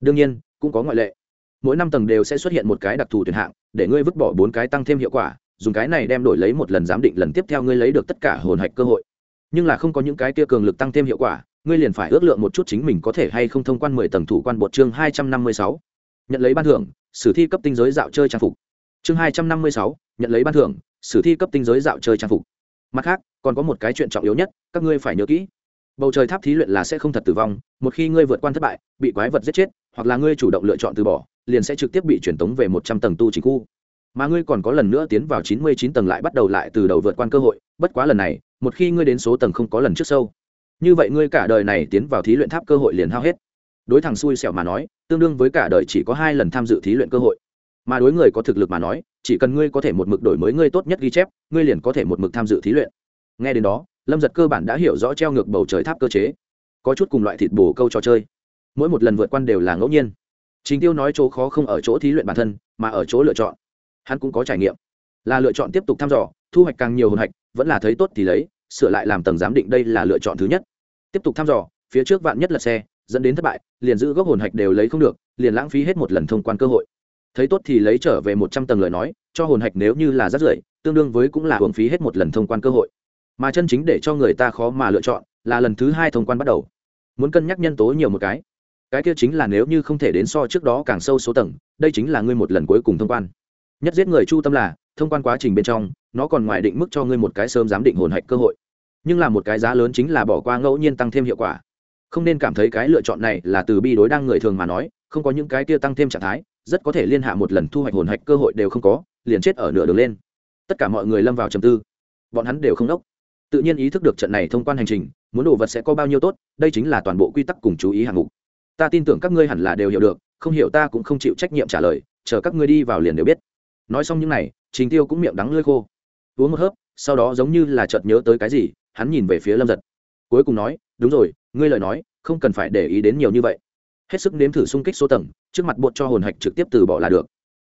Đương nhiên, cũng có ngoại lệ mỗi năm tầng đều sẽ xuất hiện một cái đặc thù tuyển hạng, để ngươi vứt bỏ bốn cái tăng thêm hiệu quả, dùng cái này đem đổi lấy một lần giám định lần tiếp theo ngươi lấy được tất cả hồn hạch cơ hội. Nhưng là không có những cái kia cường lực tăng thêm hiệu quả, ngươi liền phải ước lượng một chút chính mình có thể hay không thông quan mười tầng thủ quan bột chương hai trăm năm mươi sáu. Nhận lấy ban thưởng, sử thi cấp tinh giới dạo chơi trang phục. Chương hai trăm năm mươi sáu, nhận lấy ban thưởng, sử thi cấp tinh giới dạo chơi trang phục. Mặt khác, còn có một cái chuyện trọng yếu nhất, các ngươi phải nhớ kỹ. Bầu trời tháp thí luyện là sẽ không thật tử vong, một khi ngươi vượt qua thất bại, bị quái vật giết chết, hoặc là ngươi chủ động lựa chọn từ bỏ liền sẽ trực tiếp bị truyền tống về một trăm tầng tu chính khu. Mà ngươi còn có lần nữa tiến vào chín mươi chín tầng lại bắt đầu lại từ đầu vượt qua cơ hội, bất quá lần này, một khi ngươi đến số tầng không có lần trước sâu. Như vậy ngươi cả đời này tiến vào thí luyện tháp cơ hội liền hao hết. Đối thằng xui xẻo mà nói, tương đương với cả đời chỉ có hai lần tham dự thí luyện cơ hội. Mà đối người có thực lực mà nói, chỉ cần ngươi có thể một mực đổi mới ngươi tốt nhất ghi chép, ngươi liền có thể một mực tham dự thí luyện. Nghe đến đó, lâm giật cơ bản đã hiểu rõ treo ngược bầu trời tháp cơ chế. Có chút cùng loại thịt bổ câu trò chơi. Mỗi một lần vượt qua đều là ngẫu nhiên chính tiêu nói chỗ khó không ở chỗ thí luyện bản thân, mà ở chỗ lựa chọn. Hắn cũng có trải nghiệm. Là lựa chọn tiếp tục thăm dò, thu hoạch càng nhiều hồn hạch, vẫn là thấy tốt thì lấy, sửa lại làm tầng giám định đây là lựa chọn thứ nhất. Tiếp tục thăm dò, phía trước vạn nhất là xe, dẫn đến thất bại, liền giữ gốc hồn hạch đều lấy không được, liền lãng phí hết một lần thông quan cơ hội. Thấy tốt thì lấy trở về một trăm tầng lời nói, cho hồn hạch nếu như là rất rưởi, tương đương với cũng là uổng phí hết một lần thông quan cơ hội. Mà chân chính để cho người ta khó mà lựa chọn, là lần thứ hai thông quan bắt đầu. Muốn cân nhắc nhân tố nhiều một cái cái kia chính là nếu như không thể đến so trước đó càng sâu số tầng, đây chính là ngươi một lần cuối cùng thông quan. Nhất giết người chu tâm là, thông quan quá trình bên trong, nó còn ngoài định mức cho ngươi một cái sớm giám định hồn hạch cơ hội. Nhưng là một cái giá lớn chính là bỏ qua ngẫu nhiên tăng thêm hiệu quả. Không nên cảm thấy cái lựa chọn này là từ bi đối đang người thường mà nói, không có những cái kia tăng thêm trạng thái, rất có thể liên hạ một lần thu hoạch hồn hạch cơ hội đều không có, liền chết ở nửa đường lên. Tất cả mọi người lâm vào trầm tư. Bọn hắn đều không đốc. Tự nhiên ý thức được trận này thông quan hành trình, muốn đồ vật sẽ có bao nhiêu tốt, đây chính là toàn bộ quy tắc cùng chú ý hạng mục ta tin tưởng các ngươi hẳn là đều hiểu được, không hiểu ta cũng không chịu trách nhiệm trả lời, chờ các ngươi đi vào liền đều biết. Nói xong những n à y trình tiêu cũng miệng đắng lơi khô. Uống một hớp, sau đó giống như là chợt nhớ tới cái gì, hắn nhìn về phía lâm giật. Cuối cùng nói, đúng rồi, ngươi lời nói, không cần phải để ý đến nhiều như vậy. Hết sức nếm thử xung kích số tầng, trước mặt bột cho hồn hạch trực tiếp từ bỏ là được.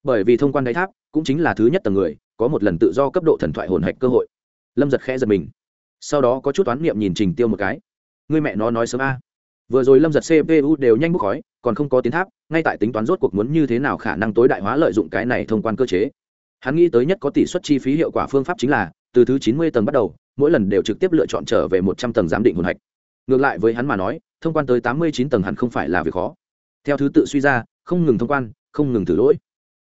Bởi vì thông quan đáy tháp, cũng chính là thứ nhất tầng người, có một lần tự do cấp độ thần thoại hồn hạch cơ hội. Lâm giật khẽ giật mình. Sau đó có chút toán niệm nhìn trình tiêu một cái. Người mẹ nó nói sớm a vừa rồi lâm giật cpu đều nhanh bốc khói, còn không có tiến tháp, ngay tại tính toán rốt cuộc muốn như thế nào khả năng tối đại hóa lợi dụng cái này thông quan cơ chế. Hắn nghĩ tới nhất có tỷ suất chi phí hiệu quả phương pháp chính là, từ thứ chín mươi tầng bắt đầu, mỗi lần đều trực tiếp lựa chọn trở về một trăm tầng giám định hồn hạch. Ngược lại với hắn mà nói, thông quan tới tám mươi chín tầng hẳn không phải là việc khó. Theo thứ tự suy ra, không ngừng thông quan, không ngừng thử lỗi.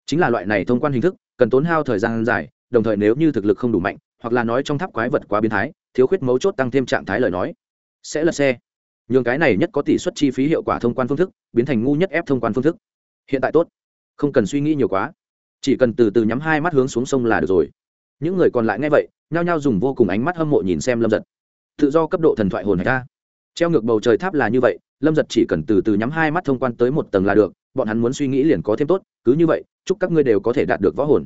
Chính là loại này thông quan hình thức, cần tốn hao thời gian dài, đồng thời nếu như thực lực không đủ mạnh, hoặc là nói trong tháp quái vật quá biến thái, thiếu khuyết mấu chốt tăng thêm trạng thái lời nói, sẽ lật xe nhường cái này nhất có tỷ suất chi phí hiệu quả thông quan phương thức biến thành ngu nhất ép thông quan phương thức. Hiện tại tốt, không cần suy nghĩ nhiều quá, chỉ cần từ từ nhắm hai mắt hướng xuống sông là được rồi. Những người còn lại nghe vậy, nhao nhao dùng vô cùng ánh mắt hâm mộ nhìn xem lâm giật. Tự do cấp độ thần thoại hồn hay ta treo ngược bầu trời tháp là như vậy, lâm giật chỉ cần từ từ nhắm hai mắt thông quan tới một tầng là được, bọn hắn muốn suy nghĩ liền có thêm tốt, cứ như vậy, chúc các ngươi đều có thể đạt được võ hồn.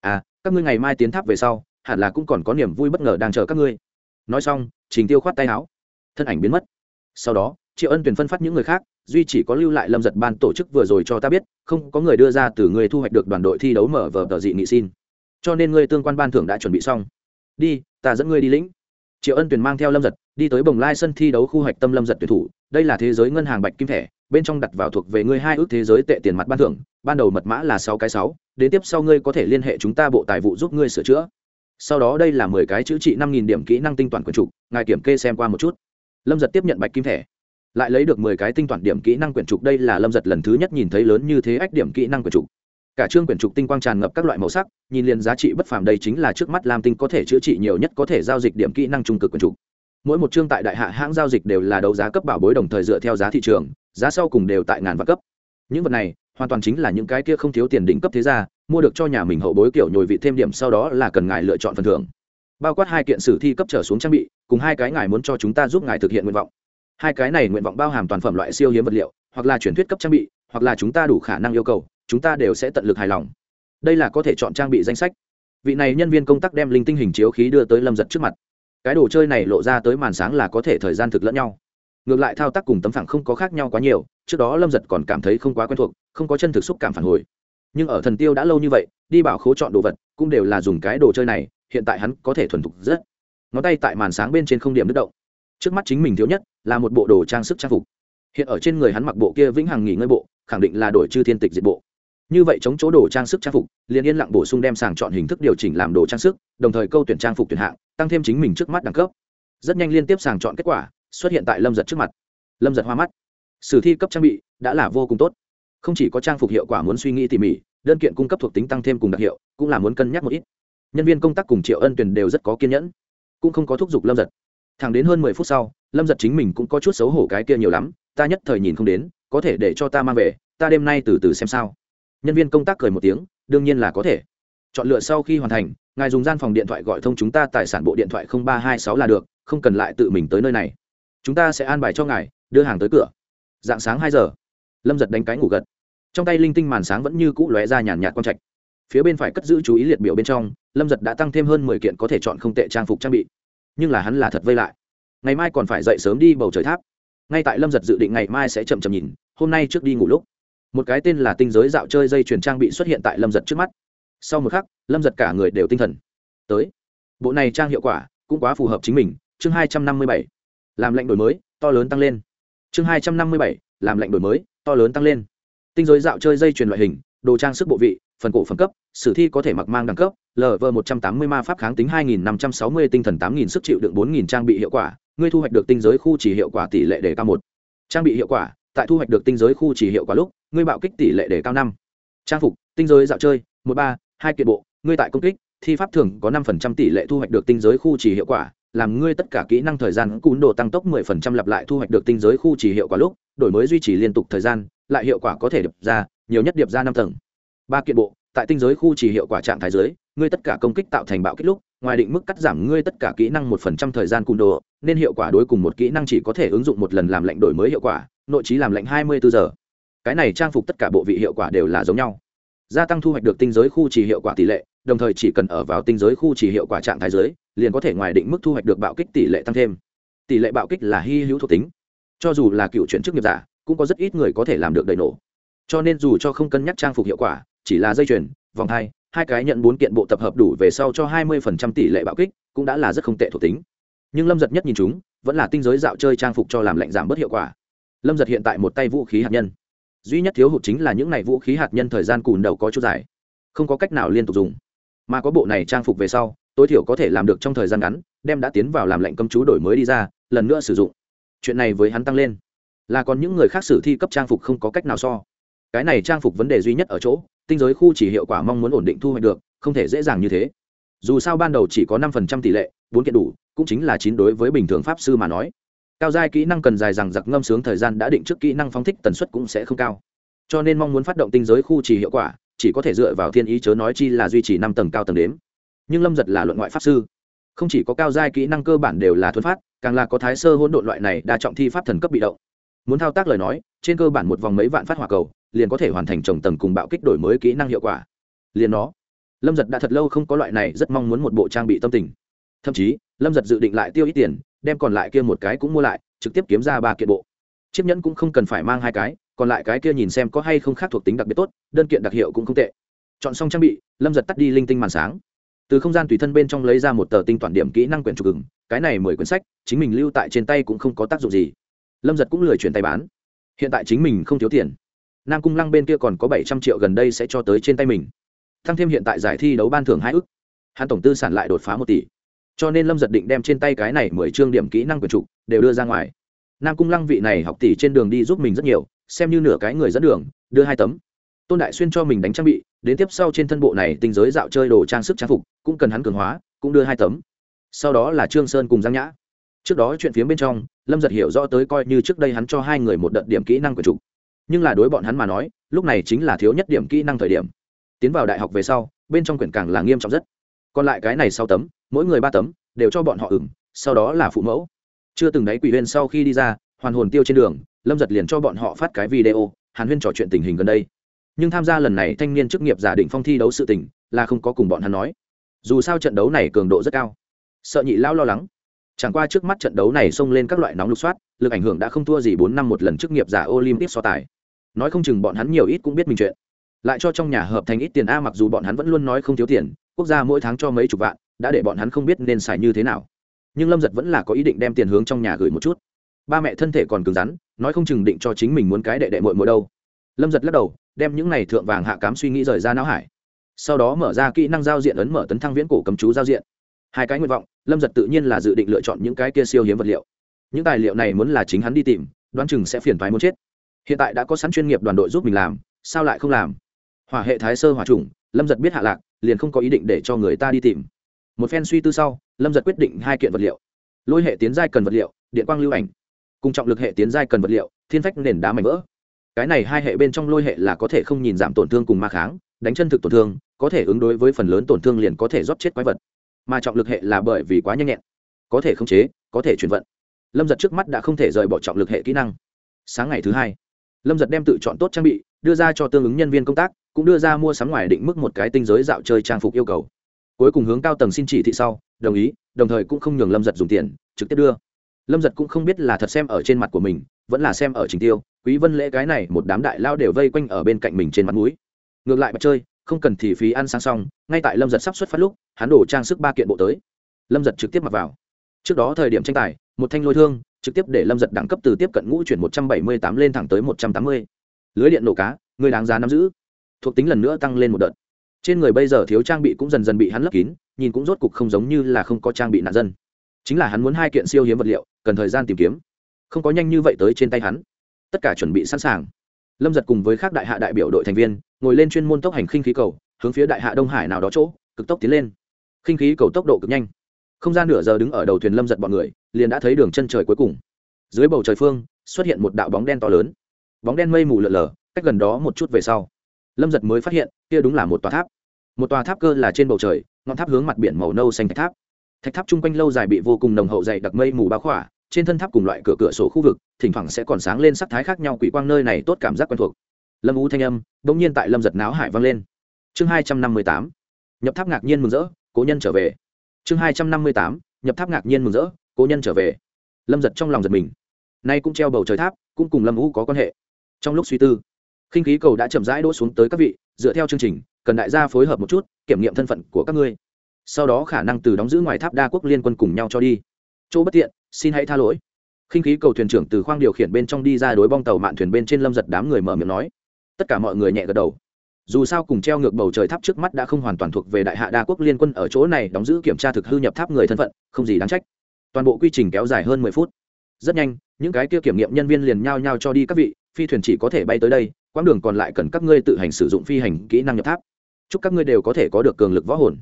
À các ngươi ngày mai tiến tháp về sau, hẳn là cũng còn có niềm vui bất ngờ đang chờ các ngươi. Nói xong, trình tiêu khoát tay áo. Thân ảnh biến mất sau đó, triệu ân tuyển phân phát những người khác, duy chỉ có lưu lại lâm giật ban tổ chức vừa rồi cho ta biết, không có người đưa ra từ người thu hoạch được đoàn đội thi đấu mở vở tờ dị nghị xin. Cho nên ngươi tương quan ban thưởng đã chuẩn bị xong. Đi, ta dẫn ngươi đi lĩnh. Triệu ân tuyển mang theo lâm giật, đi tới bồng lai sân thi đấu khu hoạch tâm lâm giật tuyển thủ. Đây là thế giới ngân hàng bạch kim thẻ, bên trong đặt vào thuộc về ngươi hai ước thế giới tệ tiền mặt ban thưởng. Ban đầu mật mã là sáu cái sáu, đến tiếp sau ngươi có thể liên hệ chúng ta bộ tài vụ giúp ngươi sửa chữa. Sau đó đây là mười cái chữ trị năm nghìn điểm kỹ năng tinh toàn quần trục ngài kiểm kê xem qua một chút lâm giật tiếp nhận bạch kim thẻ. Lại lấy được mười cái tinh toàn điểm kỹ năng quyển trục, đây là lâm giật lần thứ nhất nhìn thấy lớn như thế ách điểm kỹ năng quyển trục. Cả chương quyển trục tinh quang tràn ngập các loại màu sắc, nhìn liền giá trị bất phàm, đây chính là trước mắt lam tinh có thể chữa trị nhiều nhất có thể giao dịch điểm kỹ năng trung cực quyển trục. Mỗi một chương tại đại hạ hãng giao dịch đều là đấu giá cấp bảo bối đồng thời dựa theo giá thị trường, giá sau cùng đều tại ngàn vạn cấp. Những vật này, hoàn toàn chính là những cái kia không thiếu tiền đỉnh cấp thế gia, mua được cho nhà mình hậu bối kiểu nhồi vị thêm điểm sau đó là cần ngài lựa chọn phần thưởng bao quát hai kiện sử thi cấp trở xuống trang bị, cùng hai cái ngài muốn cho chúng ta giúp ngài thực hiện nguyện vọng. Hai cái này nguyện vọng bao hàm toàn phẩm loại siêu hiếm vật liệu, hoặc là truyền thuyết cấp trang bị, hoặc là chúng ta đủ khả năng yêu cầu, chúng ta đều sẽ tận lực hài lòng. Đây là có thể chọn trang bị danh sách. Vị này nhân viên công tác đem linh tinh hình chiếu khí đưa tới lâm giật trước mặt. Cái đồ chơi này lộ ra tới màn sáng là có thể thời gian thực lẫn nhau. Ngược lại thao tác cùng tấm phẳng không có khác nhau quá nhiều, trước đó lâm giật còn cảm thấy không quá quen thuộc, không có chân thực xúc cảm phản hồi. Nhưng ở thần tiêu đã lâu như vậy, đi bảo khố chọn đồ vật, cũng đều là dùng cái đồ chơi này hiện tại hắn có thể thuần thục rất. Ngón tay tại màn sáng bên trên không điểm đứt động. Trước mắt chính mình thiếu nhất là một bộ đồ trang sức trang phục. Hiện ở trên người hắn mặc bộ kia vĩnh hằng nghỉ ngơi bộ, khẳng định là đổi chư thiên tịch diệt bộ. Như vậy chống chỗ đồ trang sức trang phục, liền yên lặng bổ sung đem sàng chọn hình thức điều chỉnh làm đồ trang sức, đồng thời câu tuyển trang phục tuyển hạng, tăng thêm chính mình trước mắt đẳng cấp. Rất nhanh liên tiếp sàng chọn kết quả, xuất hiện tại lâm giật trước mặt. Lâm giật hoa mắt. Sử thi cấp trang bị đã là vô cùng tốt. Không chỉ có trang phục hiệu quả muốn suy nghĩ tỉ mỉ, đơn kiện cung cấp thuộc tính tăng thêm cùng đặc hiệu, cũng là muốn cân nhắc một ít nhân viên công tác cùng triệu ân tuyền đều rất có kiên nhẫn, cũng không có thúc giục lâm giật. Thẳng đến hơn mười phút sau, lâm giật chính mình cũng có chút xấu hổ cái kia nhiều lắm, ta nhất thời nhìn không đến, có thể để cho ta mang về, ta đêm nay từ từ xem sao. Nhân viên công tác cười một tiếng, đương nhiên là có thể. Chọn lựa sau khi hoàn thành, ngài dùng gian phòng điện thoại gọi thông chúng ta tài sản bộ điện thoại ba hai sáu là được, không cần lại tự mình tới nơi này. Chúng ta sẽ an bài cho ngài, đưa hàng tới cửa. Dạng sáng hai giờ, lâm giật đánh cái ngủ gật. Trong tay linh tinh màn sáng vẫn như cũ lóe ra nhàn nhạt quang trạch phía bên phải cất giữ chú ý liệt biểu bên trong, lâm giật đã tăng thêm hơn mười kiện có thể chọn không tệ trang phục trang bị. Nhưng là hắn là thật vây lại. Ngày mai còn phải dậy sớm đi bầu trời tháp. Ngay tại lâm giật dự định ngày mai sẽ chậm chậm nhìn, hôm nay trước đi ngủ lúc. Một cái tên là tinh giới dạo chơi dây chuyền trang bị xuất hiện tại lâm giật trước mắt. Sau một khắc, lâm giật cả người đều tinh thần. Tới. Bộ này trang hiệu quả cũng quá phù hợp chính mình, chương hai trăm năm mươi bảy. Làm lệnh đổi mới, to lớn tăng lên. Chương hai trăm năm mươi bảy, làm lệnh đổi mới, to lớn tăng lên. Tinh giới dạo chơi dây chuyền loại hình đồ trang sức bộ vị, phần cổ phẩm cấp, sử thi có thể mặc mang đẳng cấp lv một trăm tám mươi ma pháp kháng tính hai nghìn năm trăm sáu mươi, tinh thần tám nghìn, sức chịu đựng bốn nghìn, trang bị hiệu quả, ngươi thu hoạch được tinh giới khu chỉ hiệu quả tỷ lệ đề cao một. Trang bị hiệu quả, tại thu hoạch được tinh giới khu chỉ hiệu quả lúc, ngươi bạo kích tỷ lệ đề cao năm. Trang phục, tinh giới dạo chơi, một ba, hai kiện bộ, ngươi tại công kích, thi pháp thường có năm phần trăm tỷ lệ thu hoạch được tinh giới khu chỉ hiệu quả, làm ngươi tất cả kỹ năng thời gian cún đồ tăng tốc mười phần trăm lặp lại thu hoạch được tinh giới khu chỉ hiệu quả lúc, đổi mới duy trì liên tục thời gian, lại hiệu quả có thể được ra nhiều nhất điệp ra năm tầng. Ba kiện bộ, tại tinh giới khu chỉ hiệu quả trạng thái giới, ngươi tất cả công kích tạo thành bạo kích lúc, ngoài định mức cắt giảm ngươi tất cả kỹ năng một phần trăm thời gian cùn đồ, nên hiệu quả đối cùng một kỹ năng chỉ có thể ứng dụng một lần làm lệnh đổi mới hiệu quả, nội trí làm lệnh hai mươi bốn giờ. Cái này trang phục tất cả bộ vị hiệu quả đều là giống nhau. Gia tăng thu hoạch được tinh giới khu chỉ hiệu quả tỷ lệ, đồng thời chỉ cần ở vào tinh giới khu chỉ hiệu quả trạng thái giới, liền có thể ngoài định mức thu hoạch được bạo kích tỷ lệ tăng thêm. Tỷ lệ bạo kích là hy hữu thuộc tính. Cho dù là cựu chuyển chức nghiệp giả, cũng có rất ít người có thể làm được đầy nổ cho nên dù cho không cân nhắc trang phục hiệu quả, chỉ là dây chuyền, vòng hai hai cái nhận bốn kiện bộ tập hợp đủ về sau cho hai mươi phần trăm tỷ lệ bạo kích, cũng đã là rất không tệ thuộc tính. Nhưng lâm giật nhất nhìn chúng, vẫn là tinh giới dạo chơi trang phục cho làm lạnh giảm bớt hiệu quả. Lâm giật hiện tại một tay vũ khí hạt nhân. Duy nhất thiếu hụt chính là những n à y vũ khí hạt nhân thời gian cùn đầu có chút dài. Không có cách nào liên tục dùng. Mà có bộ này trang phục về sau, tối thiểu có thể làm được trong thời gian ngắn, đem đã tiến vào làm lệnh cấm chú đổi mới đi ra, lần nữa sử dụng. Chuyện này với hắn tăng lên. Là còn những người khác sử thi cấp trang phục không có cách nào so cái này trang phục vấn đề duy nhất ở chỗ, tinh giới khu chỉ hiệu quả mong muốn ổn định thu hoạch được, không thể dễ dàng như thế. Dù sao ban đầu chỉ có năm phần trăm tỷ lệ, bốn kiện đủ, cũng chính là chín đối với bình thường pháp sư mà nói. Cao giai kỹ năng cần dài rằng giặc ngâm sướng thời gian đã định trước kỹ năng phóng thích tần suất cũng sẽ không cao. Cho nên mong muốn phát động tinh giới khu chỉ hiệu quả, chỉ có thể dựa vào thiên ý chớ nói chi là duy trì năm tầng cao tầng đếm. Nhưng lâm giật là luận ngoại pháp sư. Không chỉ có cao giai kỹ năng cơ bản đều là thuần phát, càng là có thái sơ hỗn độn loại này đa trọng thi pháp thần cấp bị động. Muốn thao tác lời nói, trên cơ bản một vòng mấy vạn phát hỏa cầu liền có thể hoàn thành trồng tầng cùng bạo kích đổi mới kỹ năng hiệu quả. Liền nó, lâm giật đã thật lâu không có loại này rất mong muốn một bộ trang bị tâm tình. Thậm chí, lâm giật dự định lại tiêu ít tiền, đem còn lại kia một cái cũng mua lại, trực tiếp kiếm ra ba kiện bộ. Chiếc nhẫn cũng không cần phải mang hai cái, còn lại cái kia nhìn xem có hay không khác thuộc tính đặc biệt tốt, đơn kiện đặc hiệu cũng không tệ. Chọn xong trang bị, lâm giật tắt đi linh tinh màn sáng. Từ không gian tùy thân bên trong lấy ra một tờ tinh toàn điểm kỹ năng quyển trục gừng cái này mười quyển sách, chính mình lưu tại trên tay cũng không có tác dụng gì. Lâm giật cũng lười chuyển tay bán. Hiện tại chính mình không thiếu tiền nam cung lăng bên kia còn có bảy trăm triệu gần đây sẽ cho tới trên tay mình. Thăng thêm hiện tại giải thi đấu ban thưởng hai ức. Hắn tổng tư sản lại đột phá một tỷ. Cho nên lâm giật định đem trên tay cái này mười chương điểm kỹ năng quyền trục đều đưa ra ngoài. Nam cung lăng vị này học tỷ trên đường đi giúp mình rất nhiều, xem như nửa cái người dẫn đường, đưa hai tấm. Tôn đại xuyên cho mình đánh trang bị, đến tiếp sau trên thân bộ này tinh giới dạo chơi đồ trang sức trang phục, cũng cần hắn cường hóa, cũng đưa hai tấm. Sau đó là trương sơn cùng giang nhã. Trước đó chuyện phía bên trong, lâm giật hiểu rõ tới coi như trước đây hắn cho hai người một đợt điểm kỹ năng quyền trục nhưng là đối bọn hắn mà nói, lúc này chính là thiếu nhất điểm kỹ năng thời điểm. Tiến vào đại học về sau, bên trong quyển càng là nghiêm trọng rất. Còn lại cái này sau tấm, mỗi người ba tấm, đều cho bọn họ ửng, sau đó là phụ mẫu. Chưa từng đáy quỷ huyên sau khi đi ra, hoàn hồn tiêu trên đường, lâm giật liền cho bọn họ phát cái video, hàn huyên trò chuyện tình hình gần đây. Nhưng tham gia lần này thanh niên chức nghiệp giả định phong thi đấu sự tình, là không có cùng bọn hắn nói. Dù sao trận đấu này cường độ rất cao. Sợ nhị lao lo lắng. Chẳng qua trước mắt trận đấu này xông lên các loại nóng lục soát, lực ảnh hưởng đã không thua gì bốn năm một lần chức nghiệp giả olympic so tài nói không chừng bọn hắn nhiều ít cũng biết mình chuyện. Lại cho trong nhà hợp thành ít tiền a, mặc dù bọn hắn vẫn luôn nói không thiếu tiền, quốc gia mỗi tháng cho mấy chục vạn, đã để bọn hắn không biết nên xài như thế nào. Nhưng lâm giật vẫn là có ý định đem tiền hướng trong nhà gửi một chút. Ba mẹ thân thể còn cứng rắn, nói không chừng định cho chính mình muốn cái đệ đệ mội mội đâu. Lâm giật lắc đầu, đem những này thượng vàng hạ cám suy nghĩ rời ra não hải. Sau đó mở ra kỹ năng giao diện ấn mở tấn thăng viễn cổ cầm chú giao diện. Hai cái nguyện vọng, lâm giật tự nhiên là dự định lựa chọn những cái kia siêu hiếm vật liệu. Những tài liệu này muốn là chính hắn đi tìm, đoán chừng sẽ phiền thoái muốn chết hiện tại đã có sẵn chuyên nghiệp đoàn đội giúp mình làm, sao lại không làm? Hỏa hệ thái sơ hỏa trùng lâm giật biết hạ lạc, liền không có ý định để cho người ta đi tìm. Một phen suy tư sau, lâm giật quyết định hai kiện vật liệu. Lôi hệ tiến giai cần vật liệu, điện quang lưu ảnh. Cùng trọng lực hệ tiến giai cần vật liệu, thiên phách nền đá mảnh vỡ. Cái này hai hệ bên trong lôi hệ là có thể không nhìn giảm tổn thương cùng ma kháng, đánh chân thực tổn thương, có thể ứng đối với phần lớn tổn thương liền có thể rót chết quái vật. Mà trọng lực hệ là bởi vì quá nhanh nhẹn, có thể khống chế, có thể chuyển vận. Lâm giật trước mắt đã không thể rời bỏ trọng lực hệ kỹ năng. Sáng ngày thứ hai lâm giật đem tự chọn tốt trang bị, đưa ra cho tương ứng nhân viên công tác, cũng đưa ra mua sắm ngoài định mức một cái tinh giới dạo chơi trang phục yêu cầu. Cuối cùng hướng cao tầng xin chỉ thị sau, đồng ý, đồng thời cũng không nhường lâm giật dùng tiền, trực tiếp đưa. Lâm giật cũng không biết là thật xem ở trên mặt của mình, vẫn là xem ở trình tiêu, quý vân lễ cái này một đám đại lao đều vây quanh ở bên cạnh mình trên mặt mũi. Ngược lại bật chơi, không cần thì phí ăn sáng xong, ngay tại lâm giật sắp xuất phát lúc, hắn đổ trang sức ba kiện bộ tới. Lâm giật trực tiếp mặc vào. Trước đó thời điểm tranh tài, một thanh lôi thương trực tiếp để lâm giật đẳng cấp từ tiếp cận ngũ chuyển một trăm bảy mươi tám lên thẳng tới một trăm tám mươi. Lưới điện nổ cá, người đáng giá nắm giữ. Thuộc tính lần nữa tăng lên một đợt. Trên người bây giờ thiếu trang bị cũng dần dần bị hắn lấp kín, nhìn cũng rốt cục không giống như là không có trang bị nạn dân. Chính là hắn muốn hai kiện siêu hiếm vật liệu, cần thời gian tìm kiếm. Không có nhanh như vậy tới trên tay hắn. Tất cả chuẩn bị sẵn sàng. Lâm giật cùng với các đại hạ đại biểu đội thành viên, ngồi lên chuyên môn tốc hành khinh khí cầu, hướng phía đại hạ đông hải nào đó chỗ, cực tốc tiến lên. Khinh khí cầu tốc độ cực nhanh. Không gian nửa giờ đứng ở đầu thuyền lâm giật bọn người liền đã thấy đường chân trời cuối cùng. Dưới bầu trời phương, xuất hiện một đạo bóng đen to lớn. Bóng đen mây mù lợn lờ, cách gần đó một chút về sau. Lâm giật mới phát hiện, kia đúng là một tòa tháp. Một tòa tháp cơ là trên bầu trời, ngọn tháp hướng mặt biển màu nâu xanh thạch tháp. Thạch tháp chung quanh lâu dài bị vô cùng nồng hậu dày đặc mây mù bao khỏa, trên thân tháp cùng loại cửa cửa sổ khu vực, thỉnh thoảng sẽ còn sáng lên sắc thái khác nhau quỷ quang nơi này tốt cảm giác quen thuộc. Lâm u thanh âm bỗng nhiên tại lâm giật náo hải vang lên. Chương hai trăm năm mươi tám, nhập tháp ngạc nhiên mừng rỡ, cố nhân trở về. Chương hai trăm năm mươi tám, nhập tháp ngạc nhiên mừng rỡ cố nhân trở về. Lâm giật trong lòng giật mình. Nay cũng treo bầu trời tháp, cũng cùng lâm U có quan hệ. Trong lúc suy tư, khinh khí cầu đã chậm rãi đỗ xuống tới các vị, dựa theo chương trình, cần đại gia phối hợp một chút, kiểm nghiệm thân phận của các ngươi. Sau đó khả năng từ đóng giữ ngoài tháp đa quốc liên quân cùng nhau cho đi. Chỗ bất tiện, xin hãy tha lỗi. Khinh khí cầu thuyền trưởng từ khoang điều khiển bên trong đi ra đối bong tàu mạn thuyền bên trên lâm giật đám người mở miệng nói. Tất cả mọi người nhẹ gật đầu. Dù sao cùng treo ngược bầu trời tháp trước mắt đã không hoàn toàn thuộc về đại hạ đa quốc liên quân ở chỗ này đóng giữ kiểm tra thực hư nhập tháp người thân phận, không gì đáng trách toàn bộ quy trình kéo dài hơn mười phút. Rất nhanh, những cái kia kiểm nghiệm nhân viên liền nhao nhao cho đi các vị, phi thuyền chỉ có thể bay tới đây, quãng đường còn lại cần các ngươi tự hành sử dụng phi hành kỹ năng nhập tháp. Chúc các ngươi đều có thể có được cường lực võ hồn.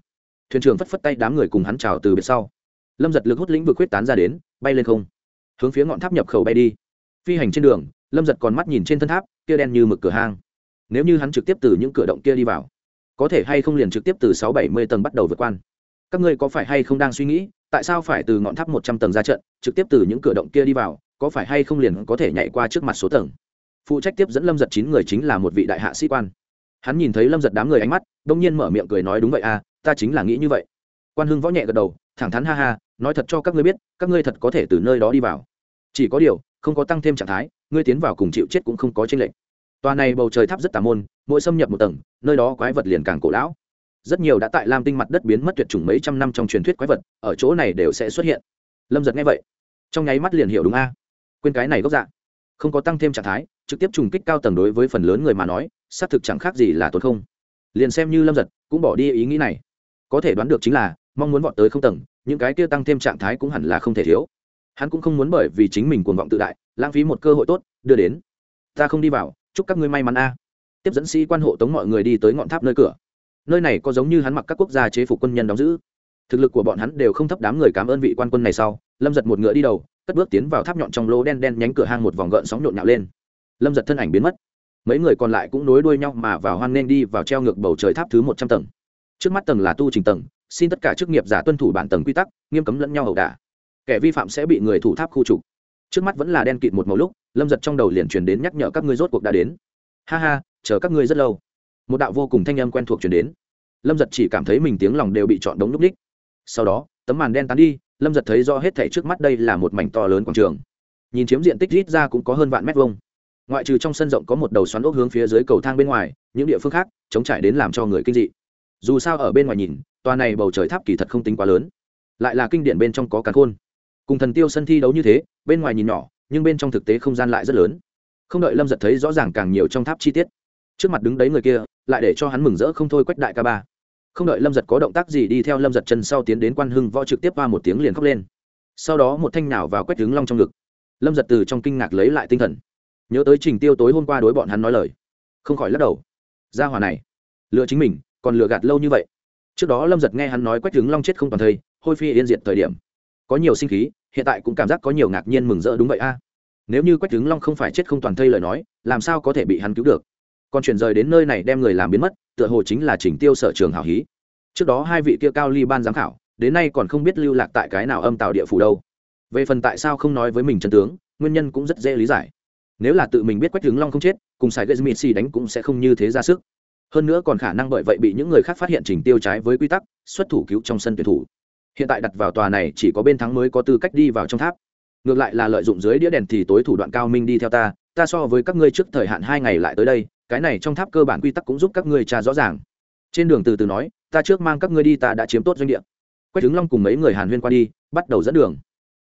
Thuyền trưởng phất phất tay đám người cùng hắn chào từ biệt sau. Lâm giật lực hút lĩnh vực quyết tán ra đến, bay lên không. Hướng phía ngọn tháp nhập khẩu bay đi. Phi hành trên đường, lâm giật còn mắt nhìn trên thân tháp, kia đen như mực cửa hang. Nếu như hắn trực tiếp từ những cửa động kia đi vào, có thể hay không liền trực tiếp từ sáu bảy mươi tầng bắt đầu vượt quan các ngươi có phải hay không đang suy nghĩ, tại sao phải từ ngọn tháp một trăm tầng ra trận, trực tiếp từ những cửa động kia đi vào, có phải hay không liền có thể nhảy qua trước mặt số tầng? Phụ trách tiếp dẫn lâm giật chín người chính là một vị đại hạ sĩ quan. Hắn nhìn thấy lâm giật đám người ánh mắt đ ỗ n g nhiên mở miệng cười nói đúng vậy à ta chính là nghĩ như vậy. Quan hưng võ nhẹ gật đầu, thẳng thắn ha ha, nói thật cho các ngươi biết, các ngươi thật có thể từ nơi đó đi vào. Chỉ có điều, không có tăng thêm trạng thái, ngươi tiến vào cùng chịu chết cũng không có tranh lệch. Tòa này bầu trời tháp rất tà môn, mỗi xâm nhập một tầng, nơi đó quái vật liền càng cổ lão rất nhiều đã tại lam tinh mặt đất biến mất tuyệt chủng mấy trăm năm trong truyền thuyết quái vật, ở chỗ này đều sẽ xuất hiện. Lâm giật nghe vậy, trong nháy mắt liền hiểu đúng a. Quên cái này gốc dạ. Không có tăng thêm trạng thái, trực tiếp trùng kích cao tầng đối với phần lớn người mà nói, xác thực chẳng khác gì là tốn không. Liền xem như lâm giật cũng bỏ đi ý nghĩ này. Có thể đoán được chính là, mong muốn vọt tới không tầng, những cái kia tăng thêm trạng thái cũng hẳn là không thể thiếu. Hắn cũng không muốn bởi vì chính mình cuồng vọng tự đại, lãng phí một cơ hội tốt, đưa đến. Ta không đi vào, chúc các ngươi may mắn a. Tiếp dẫn sĩ quan hộ tống mọi người đi tới ngọn tháp nơi cửa nơi này có giống như hắn mặc các quốc gia chế phục quân nhân đóng giữ. Thực lực của bọn hắn đều không thấp đám người cảm ơn vị quan quân này sau, lâm giật một ngựa đi đầu, cất bước tiến vào tháp nhọn trong lỗ đen đen nhánh cửa hang một vòng gợn sóng nhộn nhạo lên. Lâm giật thân ảnh biến mất. Mấy người còn lại cũng nối đuôi nhau mà vào hoan nên đi vào treo ngược bầu trời tháp thứ một trăm tầng. Trước mắt tầng là tu trình tầng, xin tất cả chức nghiệp giả tuân thủ bản tầng quy tắc, nghiêm cấm lẫn nhau ẩu đả. Kẻ vi phạm sẽ bị người thủ tháp khu trục. Trước mắt vẫn là đen kịt một màu lúc, lâm giật trong đầu liền truyền đến nhắc nhở các ngươi rốt cuộc đã đến. Ha ha, chờ các ngươi rất lâu một đạo vô cùng thanh âm quen thuộc truyền đến. Lâm giật chỉ cảm thấy mình tiếng lòng đều bị chọn đống núp ních sau đó, tấm màn đen tán đi, lâm giật thấy do hết thảy trước mắt đây là một mảnh to lớn quảng trường. Nhìn chiếm diện tích rít ra cũng có hơn vạn mét vuông. Ngoại trừ trong sân rộng có một đầu xoắn ốc hướng phía dưới cầu thang bên ngoài, những địa phương khác, chống trải đến làm cho người kinh dị. Dù sao ở bên ngoài nhìn, tòa này bầu trời tháp kỳ thật không tính quá lớn. Lại là kinh điển bên trong có cả khôn cùng thần tiêu sân thi đấu như thế, bên ngoài nhìn nhỏ, nhưng bên trong thực tế không gian lại rất lớn. Không đợi lâm giật thấy rõ ràng càng nhiều trong tháp chi tiết trước mặt đứng đấy người kia, lại để cho hắn mừng rỡ không thôi quách đại ca ba. Không đợi lâm giật có động tác gì đi theo lâm giật chân sau tiến đến quan hưng võ trực tiếp qua một tiếng liền khóc lên. Sau đó một thanh nào vào quách đứng long trong ngực. Lâm giật từ trong kinh ngạc lấy lại tinh thần. Nhớ tới trình tiêu tối hôm qua đối bọn hắn nói lời. Không khỏi lắc đầu. Ra hòa này, lừa chính mình, còn lừa gạt lâu như vậy. Trước đó lâm giật nghe hắn nói quách đứng long chết không toàn thây, hôi phi yên diệt thời điểm. Có nhiều sinh khí, hiện tại cũng cảm giác có nhiều ngạc nhiên mừng rỡ đúng vậy a. Nếu như quách đứng long không phải chết không toàn thây lời nói, làm sao có thể bị hắn cứu được? Còn chuyển rời đến nơi này đem người làm biến mất, tựa hồ chính là chỉnh tiêu sở trường hảo hí. Trước đó hai vị kia cao ly ban giám khảo, đến nay còn không biết lưu lạc tại cái nào âm tạo địa phủ đâu. Về phần tại sao không nói với mình chân tướng, nguyên nhân cũng rất dễ lý giải. Nếu là tự mình biết quách tướng long không chết, cùng sài gây xì đánh cũng sẽ không như thế ra sức. Hơn nữa còn khả năng bởi vậy bị những người khác phát hiện trình tiêu trái với quy tắc, xuất thủ cứu trong sân tuyển thủ. Hiện tại đặt vào tòa này chỉ có bên thắng mới có tư cách đi vào trong tháp. Ngược lại là lợi dụng dưới đĩa đèn thì tối thủ đoạn cao minh đi theo ta ta so với các ngươi trước thời hạn hai ngày lại tới đây cái này trong tháp cơ bản quy tắc cũng giúp các ngươi trà rõ ràng. Trên đường từ từ nói, ta trước mang các ngươi đi, ta đã chiếm tốt doanh địa. Quách trứng long cùng mấy người hàn huyên qua đi, bắt đầu dẫn đường.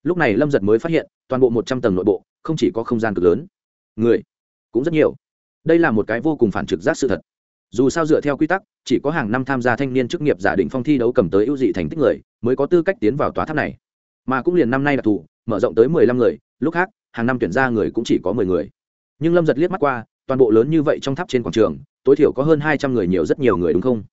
Lúc này lâm giật mới phát hiện, toàn bộ một trăm tầng nội bộ, không chỉ có không gian cực lớn, người cũng rất nhiều. Đây là một cái vô cùng phản trực giác sự thật. Dù sao dựa theo quy tắc, chỉ có hàng năm tham gia thanh niên chức nghiệp giả định phong thi đấu cầm tới ưu dị thành tích người, mới có tư cách tiến vào tòa tháp này. Mà cũng liền năm nay đặc thù mở rộng tới mười lăm người, lúc khác, hàng năm tuyển ra người cũng chỉ có mười người. Nhưng lâm giật liếc mắt qua toàn bộ lớn như vậy trong tháp trên quảng trường, tối thiểu có hơn hai trăm người nhiều rất nhiều người đúng không?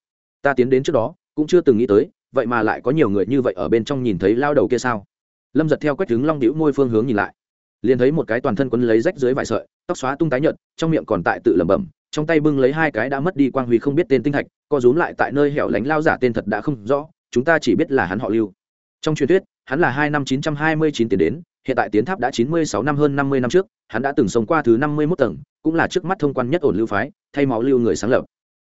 Ta tiến đến trước đó, cũng chưa từng nghĩ tới, vậy mà lại có nhiều người như vậy ở bên trong nhìn thấy lao đầu kia sao? Lâm giật theo quét trứng long đĩu môi phương hướng nhìn lại. Liền thấy một cái toàn thân quấn lấy rách dưới vải sợi, tóc xóa tung tái nhợt, trong miệng còn tại tự lẩm bẩm, trong tay bưng lấy hai cái đã mất đi quang huy không biết tên tinh thạch, co rúm lại tại nơi hẻo lánh lao giả tên thật đã không rõ, chúng ta chỉ biết là hắn họ lưu. Trong truyền thuyết, hắn là hai năm chín trăm hai mươi chín tiền đến hiện tại tiến tháp đã chín mươi sáu năm hơn năm mươi năm trước, hắn đã từng sống qua thứ năm mươi mốt tầng, cũng là trước mắt thông quan nhất ổn lưu phái, thay máu lưu người sáng lập.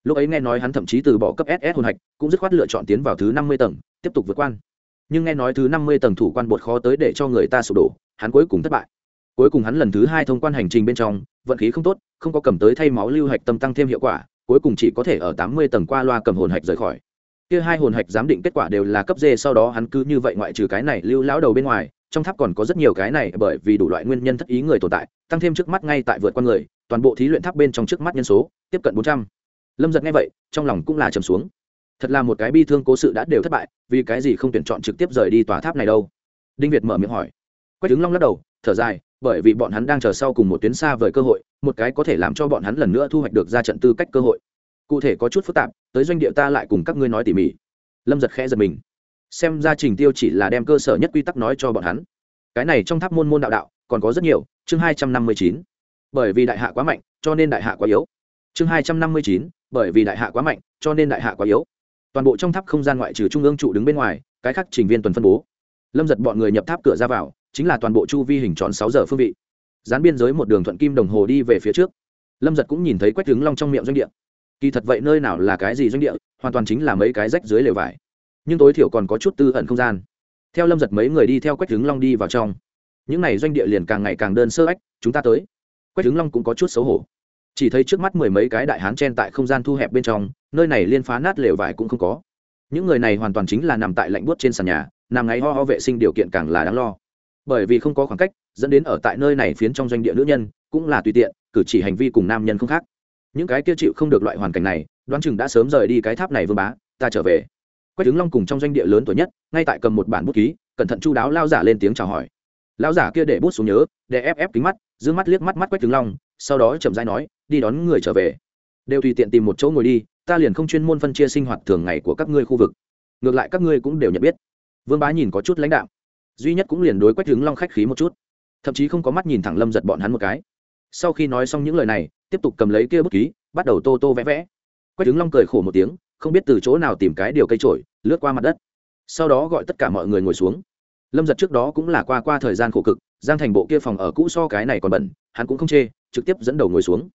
Lúc ấy nghe nói hắn thậm chí từ bỏ cấp ss hồn hạch, cũng dứt khoát lựa chọn tiến vào thứ năm mươi tầng, tiếp tục vượt quan. Nhưng nghe nói thứ năm mươi tầng thủ quan bột khó tới để cho người ta sụp đổ, hắn cuối cùng thất bại. Cuối cùng hắn lần thứ hai thông quan hành trình bên trong, vận khí không tốt, không có cầm tới thay máu lưu hạch tâm tăng thêm hiệu quả, cuối cùng chỉ có thể ở tám mươi tầng qua loa cầm hồn hạch rời khỏi. Kia hai hồn hạch giám định kết quả đều là cấp d, sau đó hắn cứ như vậy ngoại trừ cái này lưu lão đầu bên ngoài trong tháp còn có rất nhiều cái này bởi vì đủ loại nguyên nhân thất ý người tồn tại, tăng thêm trước mắt ngay tại vượt con người, toàn bộ thí luyện tháp bên trong trước mắt nhân số, tiếp cận bốn trăm. Lâm giật nghe vậy, trong lòng cũng là trầm xuống. Thật là một cái bi thương cố sự đã đều thất bại, vì cái gì không tuyển chọn trực tiếp rời đi tòa tháp này đâu? Đinh việt mở miệng hỏi. Quách đứng long lắc đầu, thở dài, bởi vì bọn hắn đang chờ sau cùng một tuyến xa vời cơ hội, một cái có thể làm cho bọn hắn lần nữa thu hoạch được ra trận tư cách cơ hội. Cụ thể có chút phức tạp, tới doanh địa ta lại cùng các ngươi nói tỉ mỉ. Lâm giật khẽ giật mình xem ra trình tiêu chỉ là đem cơ sở nhất quy tắc nói cho bọn hắn. Cái này trong tháp môn môn đạo đạo, còn có rất nhiều, chương hai trăm năm mươi chín. Bởi vì đại hạ quá mạnh, cho nên đại hạ quá yếu. Chương hai trăm năm mươi chín, bởi vì đại hạ quá mạnh, cho nên đại hạ quá yếu. Toàn bộ trong tháp không gian ngoại trừ trung ương trụ đứng bên ngoài, cái khác trình viên tuần phân bố. Lâm giật bọn người nhập tháp cửa ra vào, chính là toàn bộ chu vi hình tròn sáu giờ phương vị. Dán biên giới một đường thuận kim đồng hồ đi về phía trước. Lâm giật cũng nhìn thấy quách tướng long trong miệng doanh địa. Kỳ thật vậy nơi nào là cái gì doanh địa, hoàn toàn chính là mấy cái rách dưới lều vải nhưng tối thiểu còn có chút tư ẩn không gian. Theo lâm giật mấy người đi theo quách hướng long đi vào trong. Những n à y doanh địa liền càng ngày càng đơn sơ ách, chúng ta tới. Quách hướng long cũng có chút xấu hổ. Chỉ thấy trước mắt mười mấy cái đại hán chen tại không gian thu hẹp bên trong, nơi này liên phá nát lều vải cũng không có. Những người này hoàn toàn chính là nằm tại lạnh buốt trên sàn nhà, nằm ngáy ho ho vệ sinh điều kiện càng là đáng lo. Bởi vì không có khoảng cách, dẫn đến ở tại nơi này phiến trong doanh địa nữ nhân cũng là tùy tiện, cử chỉ hành vi cùng nam nhân không khác. Những cái kia chịu không được loại hoàn cảnh này, đoán chừng đã sớm rời đi cái tháp này vương bá, ta trở về quách tướng long cùng trong doanh địa lớn tuổi nhất, ngay tại cầm một bản bút ký, cẩn thận chu đáo lao giả lên tiếng chào hỏi. Lao giả kia để bút xuống nhớ, để ép ép kính mắt giữ mắt liếc mắt mắt quách tướng long, sau đó chậm rãi nói, đi đón người trở về. Đều tùy tiện tìm một chỗ ngồi đi, ta liền không chuyên môn phân chia sinh hoạt thường ngày của các ngươi khu vực. Ngược lại các ngươi cũng đều nhận biết. Vương bá nhìn có chút lãnh đạo duy nhất cũng liền đối quách hướng long khách khí một chút. Thậm chí không có mắt nhìn thẳng lâm giật bọn hắn một cái. Sau khi nói xong những lời này, tiếp tục cầm lấy kia bút ký, bắt đầu tô tô vẽ vẽ. Quách hướng long cười khổ một tiếng không biết từ chỗ nào tìm cái điều cây trổi, lướt qua mặt đất. Sau đó gọi tất cả mọi người ngồi xuống. Lâm giật trước đó cũng là qua qua thời gian khổ cực, giang thành bộ kia phòng ở cũ so cái này còn bẩn, hắn cũng không chê, trực tiếp dẫn đầu ngồi xuống.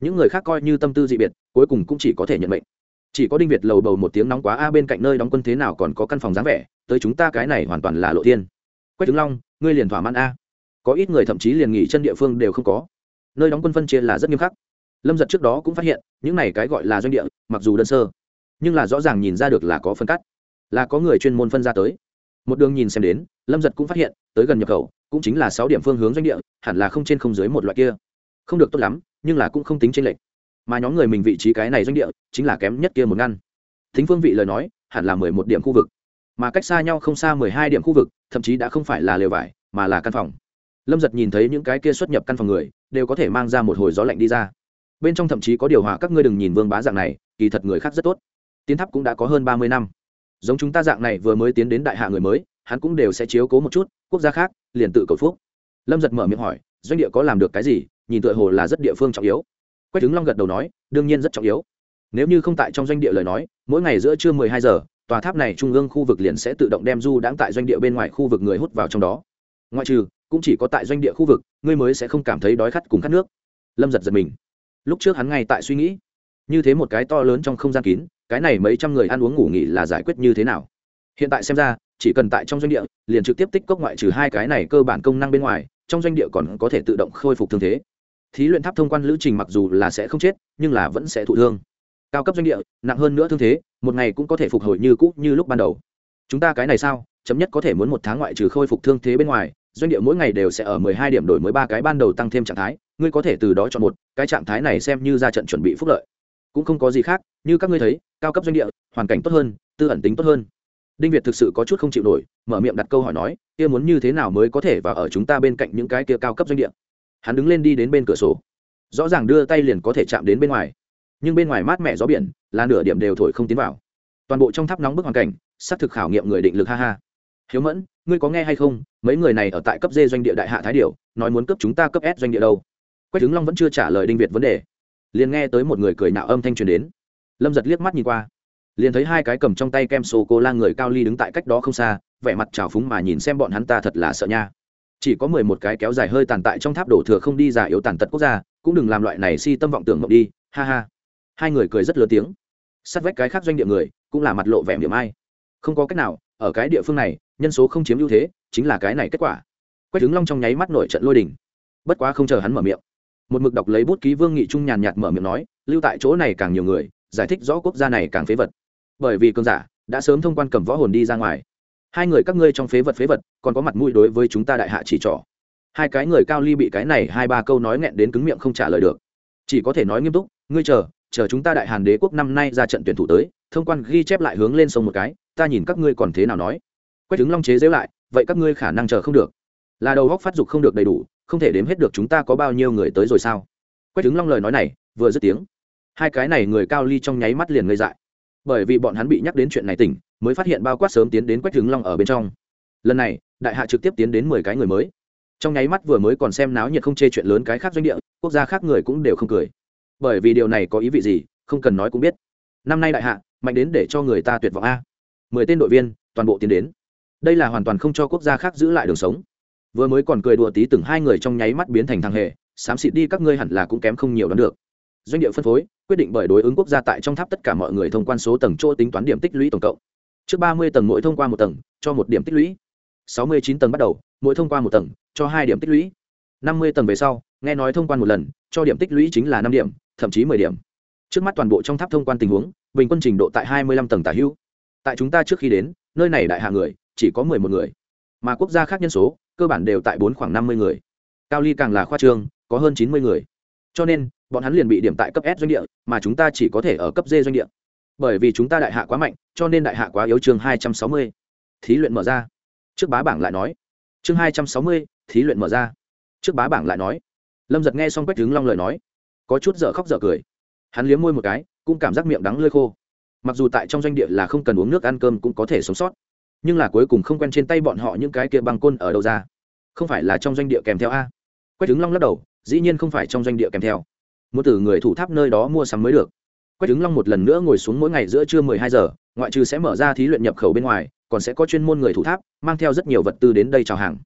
Những người khác coi như tâm tư dị biệt, cuối cùng cũng chỉ có thể nhận mệnh. Chỉ có đinh việt lầu bầu một tiếng nóng quá, a, bên cạnh nơi đóng quân thế nào còn có căn phòng dáng vẻ, tới chúng ta cái này hoàn toàn là lộ thiên. Quách tướng long, ngươi liền thỏa mãn a. Có ít người thậm chí liền nghỉ chân địa phương đều không có. Nơi đóng quân phân chia là rất nghiêm khắc. Lâm giật trước đó cũng phát hiện, những này cái gọi là doanh địa, mặc dù đơn sơ nhưng là rõ ràng nhìn ra được là có phân cắt, là có người chuyên môn phân ra tới. Một đường nhìn xem đến, lâm giật cũng phát hiện, tới gần nhập khẩu, cũng chính là sáu điểm phương hướng doanh địa, hẳn là không trên không dưới một loại kia. Không được tốt lắm, nhưng là cũng không tính trên lệch. Mà nhóm người mình vị trí cái này doanh địa, chính là kém nhất kia một ngăn. Thính phương vị lời nói, hẳn là mười một điểm khu vực. Mà cách xa nhau không xa mười hai điểm khu vực, thậm chí đã không phải là lều vải, mà là căn phòng. Lâm giật nhìn thấy những cái kia xuất nhập căn phòng người, đều có thể mang ra một hồi gió lạnh đi ra. Bên trong thậm chí có điều hòa các ngươi đừng nhìn vương bá dạng này, kỳ thật người khác rất tốt tiến tháp cũng đã có hơn ba mươi năm. Giống chúng ta dạng này vừa mới tiến đến đại hạ người mới, hắn cũng đều sẽ chiếu cố một chút, quốc gia khác, liền tự cầu phúc. Lâm giật mở miệng hỏi, doanh địa có làm được cái gì? Nhìn tựa hồ là rất địa phương trọng yếu. Quách trứng long gật đầu nói, đương nhiên rất trọng yếu. Nếu như không tại trong doanh địa lời nói, mỗi ngày giữa trưa mười hai giờ, tòa tháp này trung ương khu vực liền sẽ tự động đem du đãng tại doanh địa bên ngoài khu vực người hút vào trong đó. Ngoại trừ, cũng chỉ có tại doanh địa khu vực, ngươi mới sẽ không cảm thấy đói khát cùng khát nước. Lâm giật giật mình. Lúc trước hắn ngay tại suy nghĩ, như thế một cái to lớn trong không gian kín cái này mấy trăm người ăn uống ngủ nghỉ là giải quyết như thế nào? Hiện tại xem ra, chỉ cần tại trong doanh địa, liền trực tiếp tích cốc ngoại trừ hai cái này cơ bản công năng bên ngoài, trong doanh địa còn có thể tự động khôi phục thương thế. Thí luyện tháp thông quan lữ trình mặc dù là sẽ không chết, nhưng là vẫn sẽ thụ thương. Cao cấp doanh địa, nặng hơn nữa thương thế, một ngày cũng có thể phục hồi như cũ như lúc ban đầu. Chúng ta cái này sao? Chấm nhất có thể muốn một tháng ngoại trừ khôi phục thương thế bên ngoài, doanh địa mỗi ngày đều sẽ ở mười hai điểm đổi mới ba cái ban đầu tăng thêm trạng thái, ngươi có thể từ đó chọn một, cái trạng thái này xem như ra trận chuẩn bị phúc lợi. Cũng không có gì khác, như các ngươi thấy cao cấp doanh địa hoàn cảnh tốt hơn tư ẩn tính tốt hơn. Đinh việt thực sự có chút không chịu nổi mở miệng đặt câu hỏi nói kia muốn như thế nào mới có thể vào ở chúng ta bên cạnh những cái kia cao cấp doanh địa? Hắn đứng lên đi đến bên cửa sổ. Rõ ràng đưa tay liền có thể chạm đến bên ngoài. Nhưng bên ngoài mát mẻ gió biển là nửa điểm đều thổi không tiến vào. Toàn bộ trong tháp nóng bức hoàn cảnh xác thực khảo nghiệm người định lực ha ha. Hiếu mẫn ngươi có nghe hay không? Mấy người này ở tại cấp d doanh địa đại hạ thái Điểu, nói muốn cấp chúng ta cấp s doanh địa đâu? Quách tướng long vẫn chưa trả lời đinh việt vấn đề. Liền nghe tới một người cười nạo âm thanh truyền đến lâm giật liếc mắt nhìn qua. Liền thấy hai cái cầm trong tay kem sô cô la người cao ly đứng tại cách đó không xa, vẻ mặt trào phúng mà nhìn xem bọn hắn ta thật là sợ nha. Chỉ có mười một cái kéo dài hơi tàn tại trong tháp đổ thừa không đi giả yếu tàn tật quốc gia, cũng đừng làm loại này si tâm vọng tưởng mộng đi, ha ha. Hai người cười rất lớn tiếng. Sát vách cái khác doanh địa người, cũng là mặt lộ vẻ miệng ai. Không có cách nào, ở cái địa phương này, nhân số không chiếm ưu thế, chính là cái này kết quả. Quách đứng long trong nháy mắt nổi trận lôi đình. Bất quá không chờ hắn mở miệng. Một mực đọc lấy bút ký vương nghị trung nhàn nhạt mở miệng nói, lưu tại chỗ này càng nhiều người giải thích rõ quốc gia này càng phế vật. Bởi vì cường giả đã sớm thông quan cầm võ hồn đi ra ngoài. Hai người các ngươi trong phế vật phế vật, còn có mặt mũi đối với chúng ta đại hạ chỉ trỏ. Hai cái người cao ly bị cái này hai ba câu nói nghẹn đến cứng miệng không trả lời được. Chỉ có thể nói nghiêm túc, ngươi chờ chờ chúng ta đại hàn đế quốc năm nay ra trận tuyển thủ tới, thông quan ghi chép lại hướng lên sông một cái, ta nhìn các ngươi còn thế nào nói. Quách đứng long chế dễu lại, vậy các ngươi khả năng chờ không được. Là đầu góc phát dục không được đầy đủ, không thể đếm hết được chúng ta có bao nhiêu người tới rồi sao? Quách đứng long lời nói này, vừa dứt tiếng hai cái này người cao ly trong nháy mắt liền ngây dại. Bởi vì bọn hắn bị nhắc đến chuyện này tỉnh, mới phát hiện bao quát sớm tiến đến quách hướng long ở bên trong. Lần này, đại hạ trực tiếp tiến đến mười cái người mới. Trong nháy mắt vừa mới còn xem náo nhiệt không chê chuyện lớn cái khác doanh địa, quốc gia khác người cũng đều không cười. Bởi vì điều này có ý vị gì, không cần nói cũng biết. Năm nay đại hạ, mạnh đến để cho người ta tuyệt vọng a. Mười tên đội viên, toàn bộ tiến đến. Đây là hoàn toàn không cho quốc gia khác giữ lại đường sống. Vừa mới còn cười đùa tí từng hai người trong nháy mắt biến thành thằng hề, xám xịt đi các ngươi hẳn là cũng kém không nhiều đoán được doanh địa phân phối, quyết định bởi đối ứng quốc gia tại trong tháp tất cả mọi người thông quan số tầng chỗ tính toán điểm tích lũy tổng cộng. Trước ba mươi tầng mỗi thông qua một tầng, cho một điểm tích lũy. sáu mươi chín tầng bắt đầu, mỗi thông qua một tầng, cho hai điểm tích lũy. năm mươi tầng về sau, nghe nói thông quan một lần, cho điểm tích lũy chính là năm điểm, thậm chí mười điểm. Trước mắt toàn bộ trong tháp thông quan tình huống, bình quân trình độ tại hai mươi lăm tầng tả hữu. Tại chúng ta trước khi đến, nơi này đại hạ người, chỉ có mười một người. Mà quốc gia khác nhân số, cơ bản đều tại bốn khoảng năm mươi người. Cao ly càng là khoa trương, có hơn chín mươi người. Cho nên bọn hắn liền bị điểm tại cấp s doanh địa, mà chúng ta chỉ có thể ở cấp d doanh địa. Bởi vì chúng ta đại hạ quá mạnh, cho nên đại hạ quá yếu chương hai trăm sáu mươi. Thí luyện mở ra. Trước bá bảng lại nói. Chương hai trăm sáu mươi, thí luyện mở ra. Trước bá bảng lại nói. Lâm giật nghe xong quách trứng long lời nói, có chút dở khóc dở cười. Hắn liếm môi một cái, cũng cảm giác miệng đắng lơi khô. Mặc dù tại trong doanh địa là không cần uống nước ăn cơm cũng có thể sống sót, nhưng là cuối cùng không quen trên tay bọn họ những cái kia băng côn ở đâu ra? Không phải là trong doanh địa kèm theo a? Quách trứng long lắc đầu, dĩ nhiên không phải trong doanh địa kèm theo muốn từ người thủ tháp nơi đó mua sắm mới được. Quách ứng long một lần nữa ngồi xuống mỗi ngày giữa trưa mười hai giờ, ngoại trừ sẽ mở ra thí luyện nhập khẩu bên ngoài, còn sẽ có chuyên môn người thủ tháp, mang theo rất nhiều vật tư đến đây chào hàng.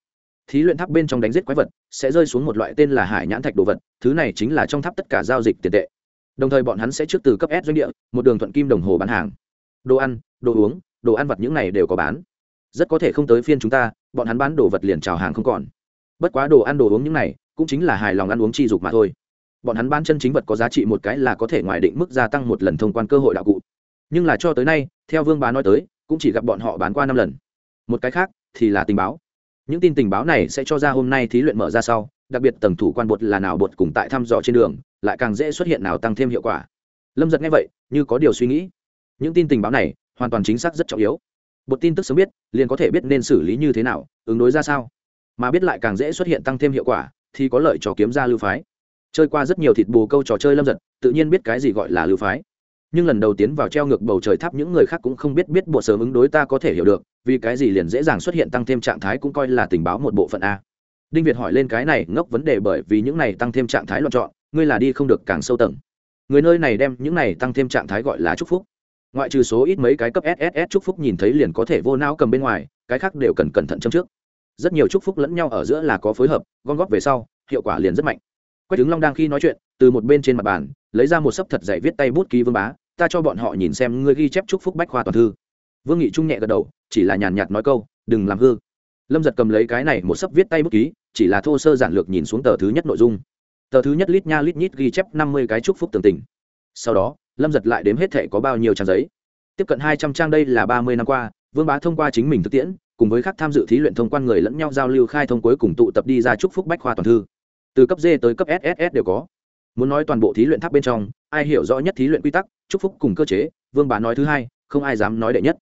Thí luyện tháp bên trong đánh giết quái vật, sẽ rơi xuống một loại tên là hải nhãn thạch đồ vật, thứ này chính là trong tháp tất cả giao dịch tiền tệ. Đồng thời bọn hắn sẽ trước từ cấp s doanh địa, một đường thuận kim đồng hồ bán hàng. Đồ ăn, đồ uống, đồ ăn vặt những này đều có bán. Rất có thể không tới phiên chúng ta, bọn hắn bán đồ vật liền trào hàng không còn. Bất quá đồ ăn đồ uống những này, cũng chính là hài lòng ăn uống chi dục mà thôi bọn hắn bán chân chính vật có giá trị một cái là có thể ngoài định mức gia tăng một lần thông quan cơ hội đạo cụ. Nhưng là cho tới nay, theo vương bá nói tới, cũng chỉ gặp bọn họ bán qua năm lần. Một cái khác thì là tình báo. Những tin tình báo này sẽ cho ra hôm nay thí luyện mở ra sau, đặc biệt tầng thủ quan bột là nào bột cùng tại thăm dò trên đường, lại càng dễ xuất hiện nào tăng thêm hiệu quả. Lâm giật nghe vậy, như có điều suy nghĩ. Những tin tình báo này hoàn toàn chính xác rất trọng yếu. Bột tin tức sớm biết, liền có thể biết nên xử lý như thế nào, ứng đối ra sao. Mà biết lại càng dễ xuất hiện tăng thêm hiệu quả, thì có lợi cho kiếm ra lưu phái chơi qua rất nhiều thịt bù câu trò chơi lâm giật, tự nhiên biết cái gì gọi là lưu phái. Nhưng lần đầu tiến vào treo ngược bầu trời tháp, những người khác cũng không biết biết bộ sớm ứng đối ta có thể hiểu được, vì cái gì liền dễ dàng xuất hiện tăng thêm trạng thái cũng coi là tình báo một bộ phận a. Đinh việt hỏi lên cái này, ngốc vấn đề bởi vì những này tăng thêm trạng thái loạn chọn, ngươi là đi không được càng sâu tầng. Người nơi này đem những này tăng thêm trạng thái gọi là chúc phúc. Ngoại trừ số ít mấy cái cấp sss chúc phúc nhìn thấy liền có thể vô não cầm bên ngoài, cái khác đều cần cẩn thận châm trước. Rất nhiều chúc phúc lẫn nhau ở giữa là có phối hợp, gom góp về sau, hiệu quả liền rất mạnh quách tướng long đang khi nói chuyện, từ một bên trên mặt bàn, lấy ra một sấp thật dày viết tay bút ký vương bá, ta cho bọn họ nhìn xem ngươi ghi chép chúc phúc bách khoa toàn thư. Vương nghị trung nhẹ gật đầu, chỉ là nhàn nhạt nói câu, đừng làm hư. Lâm giật cầm lấy cái này một sấp viết tay bút ký, chỉ là thô sơ giản lược nhìn xuống tờ thứ nhất nội dung. Tờ thứ nhất lít nha lít nhít ghi chép năm mươi cái chúc phúc tường tình. Sau đó, lâm giật lại đếm hết thẻ có bao nhiêu trang giấy. Tiếp cận hai trăm trang đây là ba mươi năm qua, vương bá thông qua chính mình thực tiễn, cùng với các tham dự thí luyện thông quan người lẫn nhau giao lưu khai thông cuối cùng tụ tập đi ra chúc phúc bách khoa toàn thư từ cấp d tới cấp sss đều có. Muốn nói toàn bộ thí luyện tháp bên trong, ai hiểu rõ nhất thí luyện quy tắc, chúc phúc cùng cơ chế, vương bá nói thứ hai, không ai dám nói đệ nhất.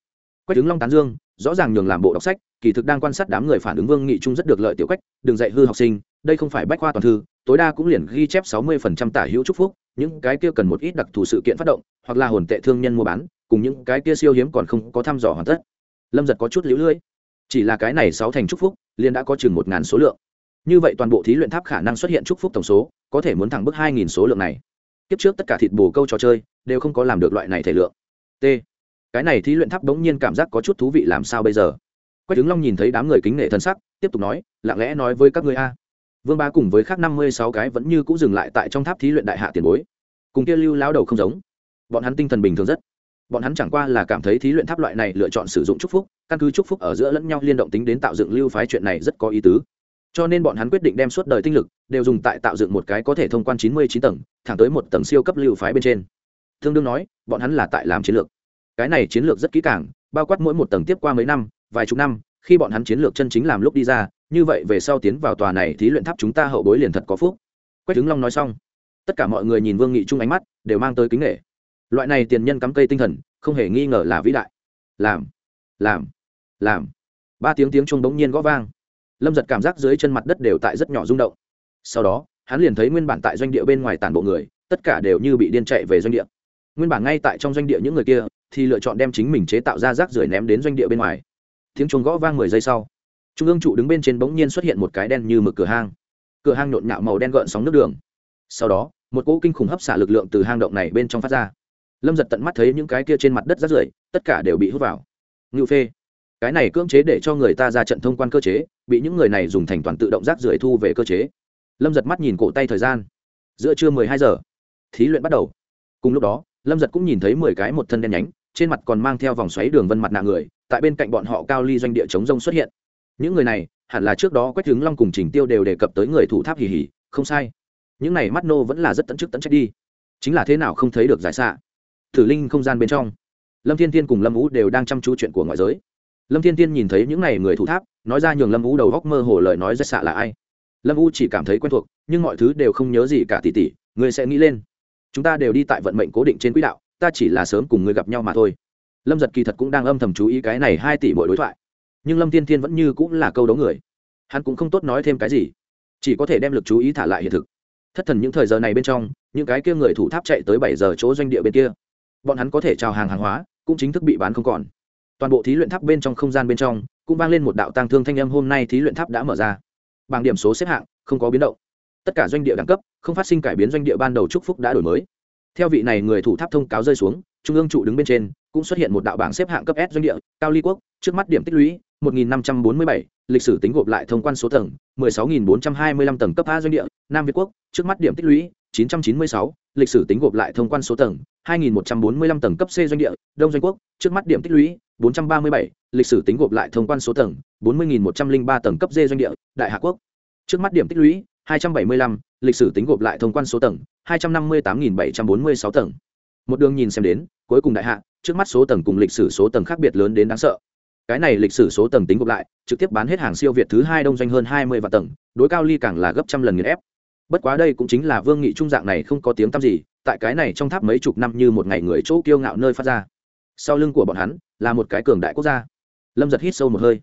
Quách tướng long tán dương, rõ ràng nhường làm bộ đọc sách, kỳ thực đang quan sát đám người phản ứng vương nghị trung rất được lợi tiểu quách, đừng dạy hư học sinh, đây không phải bách khoa toàn thư, tối đa cũng liền ghi chép sáu mươi phần trăm tả hữu chúc phúc, những cái kia cần một ít đặc thù sự kiện phát động, hoặc là hồn tệ thương nhân mua bán, cùng những cái kia siêu hiếm còn không có thăm dò hoàn tất. Lâm giật có chút lũ lưỡi chỉ là cái này sáu thành chúc phúc, liền đã có chừng một ngàn số lượng như vậy toàn bộ thí luyện tháp khả năng xuất hiện chúc phúc tổng số, có thể muốn thẳng bức hai nghìn số lượng này. Kiếp trước tất cả thịt bồ câu trò chơi, đều không có làm được loại này thể lượng. T. Cái này thí luyện tháp bỗng nhiên cảm giác có chút thú vị làm sao bây giờ? Quách tướng long nhìn thấy đám người kính nể thân sắc, tiếp tục nói, lặng lẽ nói với các người a. Vương ba cùng với khác năm mươi sáu cái vẫn như c ũ dừng lại tại trong tháp thí luyện đại hạ tiền bối. Cùng kia lưu lao đầu không giống. Bọn hắn tinh thần bình thường rất. Bọn hắn chẳng qua là cảm thấy thí luyện tháp loại này lựa chọn sử dụng chúc phúc, căn cứ chúc phúc ở giữa lẫn nhau liên động tính đến tạo dựng lưu phái chuyện này rất có ý tứ cho nên bọn hắn quyết định đem suốt đời tinh lực đều dùng tại tạo dựng một cái có thể thông quan chín mươi chín tầng, thẳng tới một tầng siêu cấp lưu phái bên trên. Thương đương nói, bọn hắn là tại làm chiến lược. Cái này chiến lược rất kỹ càng, bao quát mỗi một tầng tiếp qua mấy năm, vài chục năm, khi bọn hắn chiến lược chân chính làm lúc đi ra, như vậy về sau tiến vào tòa này thí luyện tháp chúng ta hậu bối liền thật có phúc. Quách trứng long nói xong, tất cả mọi người nhìn vương nghị trung ánh mắt, đều mang tới kính nghệ loại này tiền nhân cắm cây tinh thần, không hề nghi ngờ là vĩ đại. Làm làm làm. Ba tiếng tiếng chuông bỗng nhiên gõ vang lâm giật cảm giác dưới chân mặt đất đều tại rất nhỏ rung động sau đó hắn liền thấy nguyên bản tại doanh địa bên ngoài tản bộ người tất cả đều như bị điên chạy về doanh địa nguyên bản ngay tại trong doanh địa những người kia thì lựa chọn đem chính mình chế tạo ra rác rưởi ném đến doanh địa bên ngoài tiếng chuông gõ vang mười giây sau trung ương trụ đứng bên trên bỗng nhiên xuất hiện một cái đen như mực cửa hang cửa hang nhộn nhạo màu đen gợn sóng nước đường sau đó một cỗ kinh khủng hấp xả lực lượng từ hang động này bên trong phát ra lâm giật tận mắt thấy những cái kia trên mặt đất rác rưởi tất cả đều bị hút vào ngự phê cái này cưỡng chế để cho người ta ra trận thông quan cơ chế, bị những người này dùng thành toàn tự động rác rưởi thu về cơ chế. Lâm giật mắt nhìn cổ tay thời gian. Giữa trưa mười hai giờ, thí luyện bắt đầu. Cùng lúc đó, lâm giật cũng nhìn thấy mười cái một thân đen nhánh, trên mặt còn mang theo vòng xoáy đường vân mặt nạ người, tại bên cạnh bọn họ cao ly doanh địa chống rông xuất hiện. Những người này, hẳn là trước đó quách hướng long cùng trình tiêu đều đề cập tới người thủ tháp hì hì, không sai. Những này mắt nô vẫn là rất tận chức tận trách đi. Chính là thế nào không thấy được giải xạ. Thử linh không gian bên trong, lâm thiên thiên cùng lâm ú đều đang chăm chú chuyện của ngoại giới lâm thiên thiên nhìn thấy những n à y người thủ tháp, nói ra nhường lâm U đầu góc mơ hồ lời nói rất xạ là ai. Lâm u chỉ cảm thấy quen thuộc, nhưng mọi thứ đều không nhớ gì cả tỉ tỉ người sẽ nghĩ lên. Chúng ta đều đi tại vận mệnh cố định trên quỹ đạo, ta chỉ là sớm cùng ngươi gặp nhau mà thôi. Lâm giật kỳ thật cũng đang âm thầm chú ý cái này hai tỷ mỗi đối thoại. Nhưng lâm thiên thiên vẫn như cũng là câu đấu người. Hắn cũng không tốt nói thêm cái gì. Chỉ có thể đem lực chú ý thả lại hiện thực. Thất thần những thời giờ này bên trong, những cái kia người thủ tháp chạy tới bảy giờ chỗ doanh địa bên kia. Bọn hắn có thể trào hàng hàng hóa, cũng chính thức bị bán không còn toàn bộ thí luyện tháp bên trong không gian bên trong cũng vang lên một đạo tăng thương thanh âm hôm nay thí luyện tháp đã mở ra. Bảng điểm số xếp hạng không có biến động. Tất cả doanh địa đẳng cấp không phát sinh cải biến doanh địa ban đầu chúc phúc đã đổi mới. Theo vị này người thủ tháp thông cáo rơi xuống trung ương trụ đứng bên trên cũng xuất hiện một đạo bảng xếp hạng cấp s doanh địa cao ly quốc trước mắt điểm tích lũy 1547, lịch sử tính gộp lại thông quan số tầng 16.425 tầng cấp A doanh địa, Nam Việt quốc, trước mắt điểm tích lũy 996, lịch sử tính gộp lại thông quan số tầng 2145 tầng cấp C doanh địa, Đông doanh quốc, trước mắt điểm tích lũy 437, lịch sử tính gộp lại thông quan số tầng 40103 tầng cấp D doanh địa, Đại Hạ quốc. Trước mắt điểm tích lũy hai trăm bảy mươi lăm lịch sử tính gộp lại thông quan số tầng hai trăm năm mươi tám nghìn bảy trăm bốn mươi sáu tầng. Một đường nhìn xem đến cuối cùng đại hạ trước mắt số tầng cùng lịch sử số tầng khác biệt lớn đến đáng sợ. Cái này lịch sử số tầng tính gộp lại trực tiếp bán hết hàng siêu việt thứ hai đông doanh hơn 20 và tầng đối cao ly càng là gấp trăm lần nghiền ép bất quá đây cũng chính là vương nghị trung dạng này không có tiếng tăm gì, tại cái này trong tháp mấy chục năm như một ngày người chỗ kiêu ngạo nơi phát ra. Sau lưng của bọn hắn, là một cái cường đại quốc gia. Lâm giật hít sâu một hơi.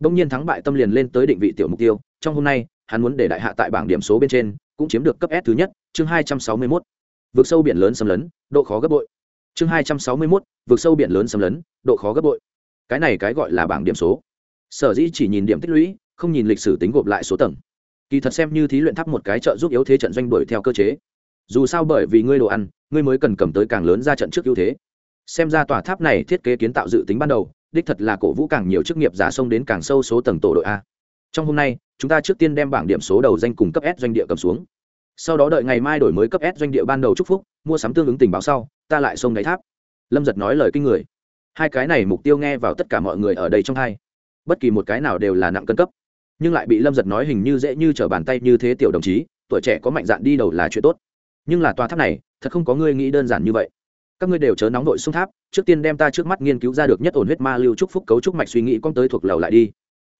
Đông nhiên thắng bại tâm liền lên tới định vị tiểu mục tiêu, trong hôm nay, hắn muốn để đại hạ tại bảng điểm số bên trên, cũng chiếm được cấp s thứ nhất, chương hai trăm sáu mươi mốt. Vượt sâu biển lớn xâm lấn, độ khó gấp bội. Chương hai trăm sáu mươi mốt, vượt sâu biển lớn xâm lấn, độ khó gấp bội. Cái này cái gọi là bảng điểm số. Sở dĩ chỉ nhìn điểm tích lũy, không nhìn lịch sử tính gộp lại số tầng kỳ thật xem như thí luyện tháp một cái trợ giúp yếu thế trận doanh đuổi theo cơ chế. Dù sao bởi vì ngươi đồ ăn, ngươi mới cần cầm tới càng lớn ra trận trước ưu thế. Xem ra tòa tháp này thiết kế kiến tạo dự tính ban đầu, đích thật là cổ vũ càng nhiều chức nghiệp giả sông đến càng sâu số tầng tổ đội a. Trong hôm nay, chúng ta trước tiên đem bảng điểm số đầu danh cùng cấp s doanh địa cầm xuống. Sau đó đợi ngày mai đổi mới cấp s doanh địa ban đầu chúc phúc, mua sắm tương ứng tình báo sau, ta lại sông đáy tháp. Lâm giật nói lời kinh người. Hai cái này mục tiêu nghe vào tất cả mọi người ở đây trong hai. Bất kỳ một cái nào đều là nặng cân cấp nhưng lại bị lâm giật nói hình như dễ như trở bàn tay như thế tiểu đồng chí, tuổi trẻ có mạnh dạn đi đầu là chuyện tốt. Nhưng là tòa tháp này, thật không có ngươi nghĩ đơn giản như vậy. Các ngươi đều chớ nóng vội xung tháp, trước tiên đem ta trước mắt nghiên cứu ra được nhất ổn huyết ma lưu trúc phúc cấu trúc mạch suy nghĩ con tới thuộc lầu lại đi.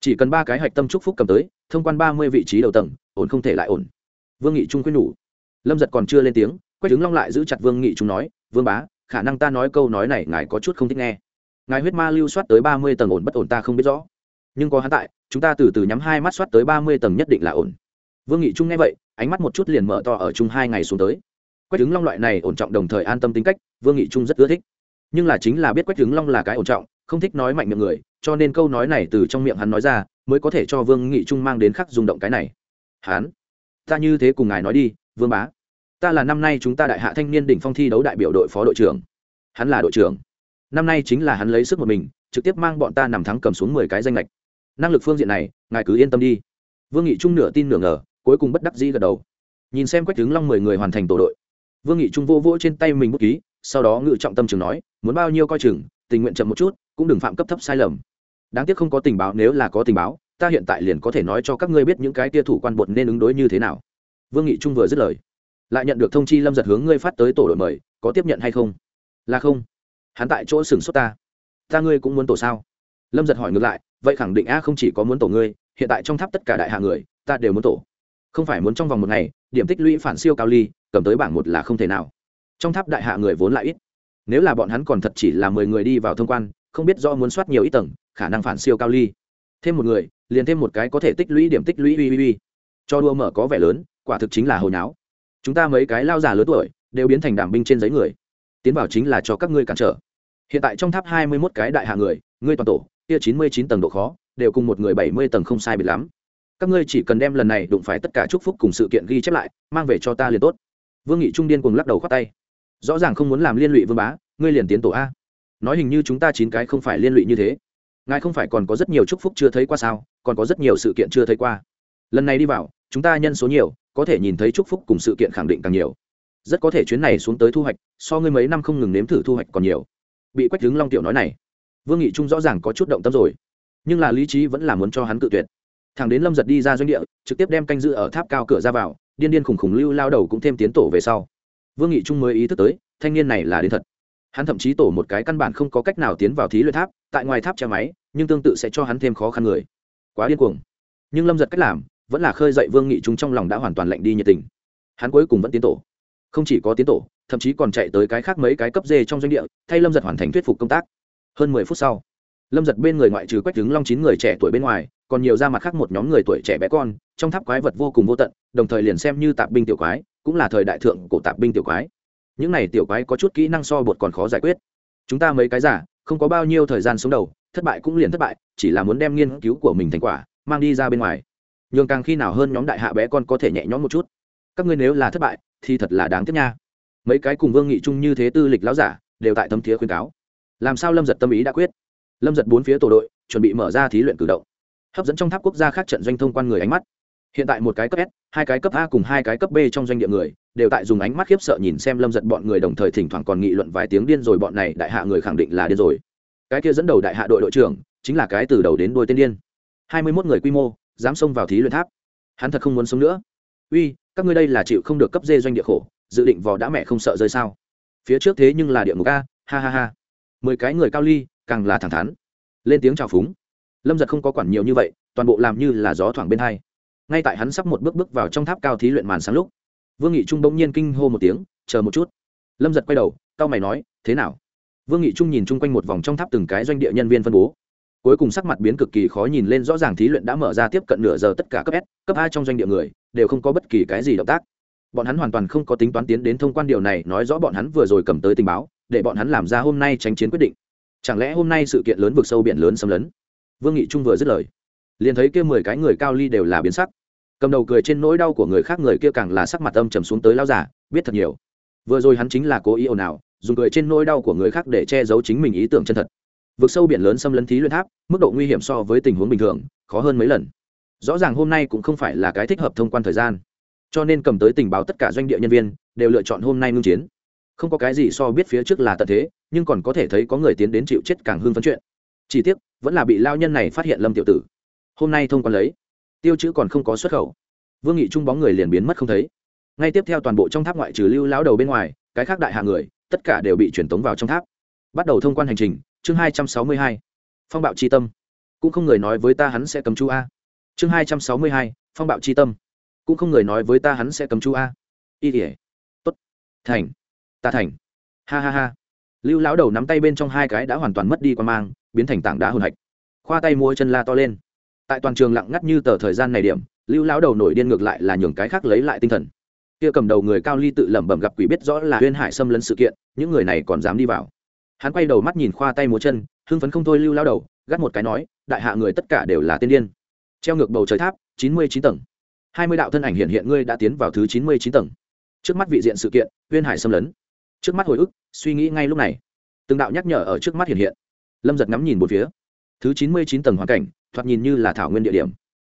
Chỉ cần ba cái hạch tâm trúc phúc cầm tới, thông quan ba mươi vị trí đầu tầng, ổn không thể lại ổn. Vương nghị trung quyết nhủ. Lâm giật còn chưa lên tiếng quách đứng long lại giữ chặt vương nghị trung nói, vương bá, khả năng ta nói câu nói này ngài có chút không thích nghe. Ngài huyết ma lưu soát tới ba mươi tầng ổn bất ổn ta không biết rõ nhưng có hắn tại, chúng ta từ từ nhắm hai mắt soát tới ba mươi tầng nhất định là ổn. Vương nghị trung nghe vậy, ánh mắt một chút liền mở to ở chung hai ngày xuống tới. Quách tướng long loại này ổn trọng đồng thời an tâm tính cách, vương nghị trung rất ưa thích. Nhưng là chính là biết quách tướng long là cái ổn trọng, không thích nói mạnh miệng người, cho nên câu nói này từ trong miệng hắn nói ra, mới có thể cho vương nghị trung mang đến khắc rung động cái này. Hắn, ta như thế cùng ngài nói đi, vương bá. Ta là năm nay chúng ta đại hạ thanh niên đỉnh phong thi đấu đại biểu đội phó đội trưởng. Hắn là đội trưởng. Năm nay chính là hắn lấy sức một mình, trực tiếp mang bọn ta nằm thắng cầm xuống mười cái danh lệch năng lực phương diện này, ngài cứ yên tâm đi. Vương nghị trung nửa tin nửa ngờ, cuối cùng bất đắc dĩ gật đầu. Nhìn xem quách tướng long mười người hoàn thành tổ đội, vương nghị trung vô vỗ trên tay mình bút ký, sau đó ngự trọng tâm trường nói, muốn bao nhiêu coi chừng, tình nguyện chậm một chút, cũng đừng phạm cấp thấp sai lầm. Đáng tiếc không có tình báo, nếu là có tình báo, ta hiện tại liền có thể nói cho các ngươi biết những cái tia thủ quan bột nên ứng đối như thế nào. Vương nghị trung vừa dứt lời, lại nhận được thông chi lâm giật hướng ngươi phát tới tổ đội mời, có tiếp nhận hay không? Là không. Hắn tại chỗ sửng sốt ta. Ta ngươi cũng muốn tổ sao? Lâm giật hỏi ngược lại, vậy khẳng định a không chỉ có muốn tổ ngươi, hiện tại trong tháp tất cả đại hạ người, ta đều muốn tổ. Không phải muốn trong vòng một ngày, điểm tích lũy phản siêu cao ly, cầm tới bảng một là không thể nào. Trong tháp đại hạ người vốn lại ít. Nếu là bọn hắn còn thật chỉ là mười người đi vào thông quan, không biết do muốn soát nhiều ít tầng, khả năng phản siêu cao ly. Thêm một người, liền thêm một cái có thể tích lũy điểm tích lũy uy cho đua mở có vẻ lớn, quả thực chính là hồi náo chúng ta mấy cái lao già lớn tuổi, đều biến thành đảm binh trên giấy người. Tiến vào chính là cho các ngươi cản trở. Hiện tại trong tháp hai mươi mốt cái đại hạ người, ngươi toàn tổ kia chín mươi chín tầng độ khó, đều cùng một người bảy mươi tầng không sai biệt lắm. Các ngươi chỉ cần đem lần này đụng phải tất cả chúc phúc cùng sự kiện ghi chép lại, mang về cho ta liền tốt. Vương nghị trung điên cùng lắc đầu khoát tay. Rõ ràng không muốn làm liên lụy vương bá, ngươi liền tiến tổ a. Nói hình như chúng ta chín cái không phải liên lụy như thế. Ngài không phải còn có rất nhiều chúc phúc chưa thấy qua sao, còn có rất nhiều sự kiện chưa thấy qua. Lần này đi vào, chúng ta nhân số nhiều, có thể nhìn thấy chúc phúc cùng sự kiện khẳng định càng nhiều. Rất có thể chuyến này xuống tới thu hoạch, so ngươi mấy năm không ngừng nếm thử thu hoạch còn nhiều. Bị quách đứng long tiểu nói này vương nghị trung rõ ràng có chút động tâm rồi, nhưng là lý trí vẫn là muốn cho hắn cự tuyệt. Thằng đến lâm giật đi ra doanh địa, trực tiếp đem canh giữ ở tháp cao cửa ra vào, điên điên khủng khủng lưu lao đầu cũng thêm tiến tổ về sau. Vương nghị trung mới ý thức tới, thanh niên này là đến thật. Hắn thậm chí tổ một cái căn bản không có cách nào tiến vào thí luyện tháp, tại ngoài tháp che máy, nhưng tương tự sẽ cho hắn thêm khó khăn người. Quá điên cuồng. Nhưng lâm giật cách làm, vẫn là khơi dậy vương nghị trung trong lòng đã hoàn toàn lạnh đi nhiệt tình. Hắn cuối cùng vẫn tiến tổ. Không chỉ có tiến tổ, thậm chí còn chạy tới cái khác mấy cái cấp dê trong doanh địa, thay lâm giật hoàn thành thuyết phục công tác hơn mười phút sau, lâm giật bên người ngoại trừ quách đứng long chín người trẻ tuổi bên ngoài, còn nhiều ra mặt khác một nhóm người tuổi trẻ bé con, trong tháp quái vật vô cùng vô tận, đồng thời liền xem như tạp binh tiểu quái, cũng là thời đại thượng của tạp binh tiểu quái. Những này tiểu quái có chút kỹ năng so bột còn khó giải quyết. Chúng ta mấy cái giả không có bao nhiêu thời gian sống đầu, thất bại cũng liền thất bại, chỉ là muốn đem nghiên cứu của mình thành quả, mang đi ra bên ngoài. Nhường càng khi nào hơn nhóm đại hạ bé con có thể nhẹ nhõm một chút. Các ngươi nếu là thất bại, thì thật là đáng tiếc nha. Mấy cái cùng vương nghị chung như thế tư lịch lão giả, đều tại tấm thía khuyên cáo làm sao lâm giật tâm ý đã quyết? Lâm giật bốn phía tổ đội, chuẩn bị mở ra thí luyện cử động. Hấp dẫn trong tháp quốc gia khác trận doanh thông quan người ánh mắt. Hiện tại một cái cấp s, hai cái cấp a cùng hai cái cấp b trong doanh địa người, đều tại dùng ánh mắt khiếp sợ nhìn xem lâm giật bọn người đồng thời thỉnh thoảng còn nghị luận vài tiếng điên rồi bọn này đại hạ người khẳng định là điên rồi. Cái kia dẫn đầu đại hạ đội đội trưởng, chính là cái từ đầu đến đôi tên điên. Hai mươi mốt người quy mô, dám xông vào thí luyện tháp. Hắn thật không muốn sống nữa. Uy, các ngươi đây là chịu không được cấp dê doanh địa khổ, dự định vò đã mẹ không sợ rơi sao? Phía trước thế nhưng là địa ngục a, ha ha ha mười cái người cao ly, càng là thẳng thắn. Lên tiếng chào phúng. Lâm giật không có quản nhiều như vậy, toàn bộ làm như là gió thoảng bên hai. Ngay tại hắn sắp một bước bước vào trong tháp cao thí luyện màn sáng lúc, vương nghị trung bỗng nhiên kinh hô một tiếng, chờ một chút. Lâm giật quay đầu, cao mày nói, thế nào? Vương nghị trung nhìn chung quanh một vòng trong tháp từng cái doanh địa nhân viên phân bố. Cuối cùng sắc mặt biến cực kỳ khó nhìn lên, rõ ràng thí luyện đã mở ra tiếp cận nửa giờ tất cả cấp s, cấp a trong doanh địa người, đều không có bất kỳ cái gì động tác. Bọn hắn hoàn toàn không có tính toán tiến đến thông quan điều này, nói rõ bọn hắn vừa rồi cầm tới tình báo để bọn hắn làm ra hôm nay tranh chiến quyết định. Chẳng lẽ hôm nay sự kiện lớn vượt sâu biển lớn xâm lấn? Vương nghị trung vừa dứt lời, liền thấy kia mười cái người cao ly đều là biến sắc. Cầm đầu cười trên nỗi đau của người khác người kia càng là sắc mặt âm trầm xuống tới lao giả biết thật nhiều. Vừa rồi hắn chính là cố ý ồn ào, dùng cười trên nỗi đau của người khác để che giấu chính mình ý tưởng chân thật. Vượt sâu biển lớn xâm lấn thí luyện tháp, mức độ nguy hiểm so với tình huống bình thường, khó hơn mấy lần. Rõ ràng hôm nay cũng không phải là cái thích hợp thông quan thời gian. Cho nên cầm tới tình báo tất cả doanh địa nhân viên, đều lựa chọn hôm nay ngưng chiến không có cái gì so biết phía trước là tận thế, nhưng còn có thể thấy có người tiến đến chịu chết càng hưng phấn chuyện. Chỉ tiếc, vẫn là bị lao nhân này phát hiện lâm tiểu tử. Hôm nay thông quan lấy, tiêu chữ còn không có xuất khẩu. Vương nghị trung bóng người liền biến mất không thấy. Ngay tiếp theo toàn bộ trong tháp ngoại trừ lưu lão đầu bên ngoài, cái khác đại hạ người, tất cả đều bị truyền tống vào trong tháp. Bắt đầu thông quan hành trình, chương hai trăm sáu mươi hai. Phong bạo c h i tâm. Cũng không người nói với ta hắn sẽ cấm chú a. Chương hai trăm sáu mươi hai, phong bạo c h i tâm. Cũng không người nói với ta hắn sẽ cấm chú a. Y tỉa tốt. Thành ta thành. Ha ha ha. Lưu lão đầu nắm tay bên trong hai cái đã hoàn toàn mất đi qua mang, biến thành tảng đá hồn hạch. Khoa tay mua chân la to lên. Tại toàn trường lặng ngắt như tờ thời gian này điểm, lưu lão đầu nổi điên ngược lại là nhường cái khác lấy lại tinh thần. Kia cầm đầu người cao ly tự lẩm bẩm gặp quỷ biết rõ là huyên hải xâm lấn sự kiện, những người này còn dám đi vào. Hắn quay đầu mắt nhìn khoa tay múa chân, hưng phấn không thôi lưu lao đầu, gắt một cái nói, đại hạ người tất cả đều là tiên điên. Treo ngược bầu trời tháp, chín mươi chín tầng. Hai mươi đạo thân ảnh hiện hiện, ngươi đã tiến vào thứ chín mươi chín tầng. Trước mắt vị diện sự kiện huyên hải xâm lấn trước mắt hồi ức, suy nghĩ ngay lúc này. Từng đạo nhắc nhở ở trước mắt hiện hiện. Lâm giật ngắm nhìn một phía. Thứ chín mươi chín tầng hoàn cảnh, thoạt nhìn như là thảo nguyên địa điểm.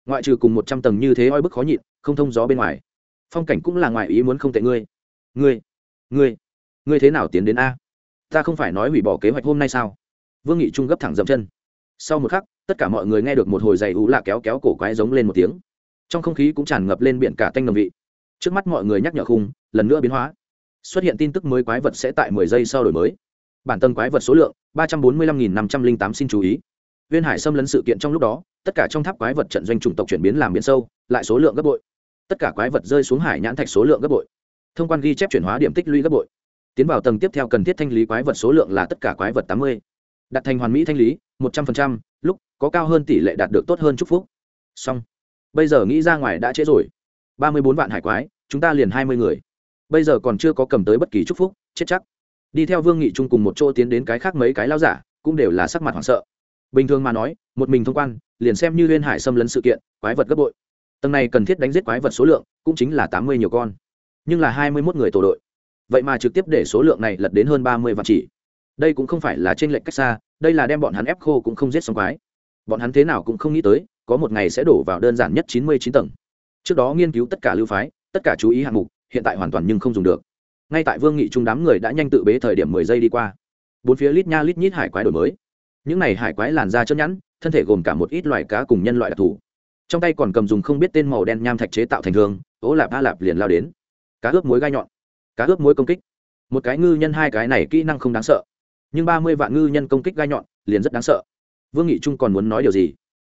Ngoại trừ cùng một trăm tầng như thế oi bức khó nhịn, không thông gió bên ngoài. Phong cảnh cũng là ngoài ý muốn không tệ ngươi. Ngươi ngươi ngươi thế nào tiến đến a? Ta không phải nói hủy bỏ kế hoạch hôm nay sao? Vương nghị trung gấp thẳng dậm chân. Sau một khắc, tất cả mọi người nghe được một hồi giày ú là kéo kéo cổ quái giống lên một tiếng. Trong không khí cũng tràn ngập lên biển cả tanh ngầm vị. Trước mắt mọi người nhắc nhở khung, lần nữa biến hóa xuất hiện tin tức mới quái vật sẽ tại mười giây sau đổi mới. Bản tân quái vật số lượng, ba trăm bốn mươi lăm nghìn năm trăm linh tám xin chú ý. Viên hải xâm lấn sự kiện trong lúc đó, tất cả trong tháp quái vật trận doanh chủng tộc chuyển biến làm biển sâu, lại số lượng gấp bội. Tất cả quái vật rơi xuống hải nhãn thạch số lượng gấp bội. Thông quan ghi chép chuyển hóa điểm tích lũy gấp bội. Tiến vào tầng tiếp theo cần thiết thanh lý quái vật số lượng là tất cả quái vật tám mươi. Đặt thành hoàn mỹ thanh lý, một trăm linh lúc có cao hơn tỷ lệ đạt được tốt hơn chúc phúc. Xong. Bây giờ nghĩ ra ngoài đã trễ rồi. Ba mươi bốn vạn hải quái, chúng ta liền hai mươi người bây giờ còn chưa có cầm tới bất kỳ chúc phúc, chết chắc. Đi theo vương nghị trung cùng một chỗ tiến đến cái khác mấy cái lao giả, cũng đều là sắc mặt hoảng sợ. Bình thường mà nói, một mình thông quan, liền xem như liên hải xâm lấn sự kiện, quái vật gấp bội. Tầng này cần thiết đánh giết quái vật số lượng, cũng chính là tám mươi nhiều con. Nhưng là hai mươi mốt người tổ đội. Vậy mà trực tiếp để số lượng này lật đến hơn ba mươi vạn chỉ. Đây cũng không phải là trên lệnh cách xa, đây là đem bọn hắn ép khô cũng không giết xong quái. Bọn hắn thế nào cũng không nghĩ tới, có một ngày sẽ đổ vào đơn giản nhất chín mươi chín tầng. Trước đó nghiên cứu tất cả lưu phái, tất cả chú ý hạng mục hiện tại hoàn toàn nhưng không dùng được. Ngay tại vương nghị trung đám người đã nhanh tự bế thời điểm mười giây đi qua. Bốn phía lít nha lít nhít hải quái đổi mới. Những này hải quái làn da chân nhẵn, thân thể gồm cả một ít loài cá cùng nhân loại đặc thù. Trong tay còn cầm dùng không biết tên màu đen nham thạch chế tạo thành thương ố lạp a lạp liền lao đến. Cá ướp muối gai nhọn, cá ướp muối công kích. Một cái ngư nhân hai cái này kỹ năng không đáng sợ. Nhưng ba mươi vạn ngư nhân công kích gai nhọn, liền rất đáng sợ. Vương nghị trung còn muốn nói điều gì?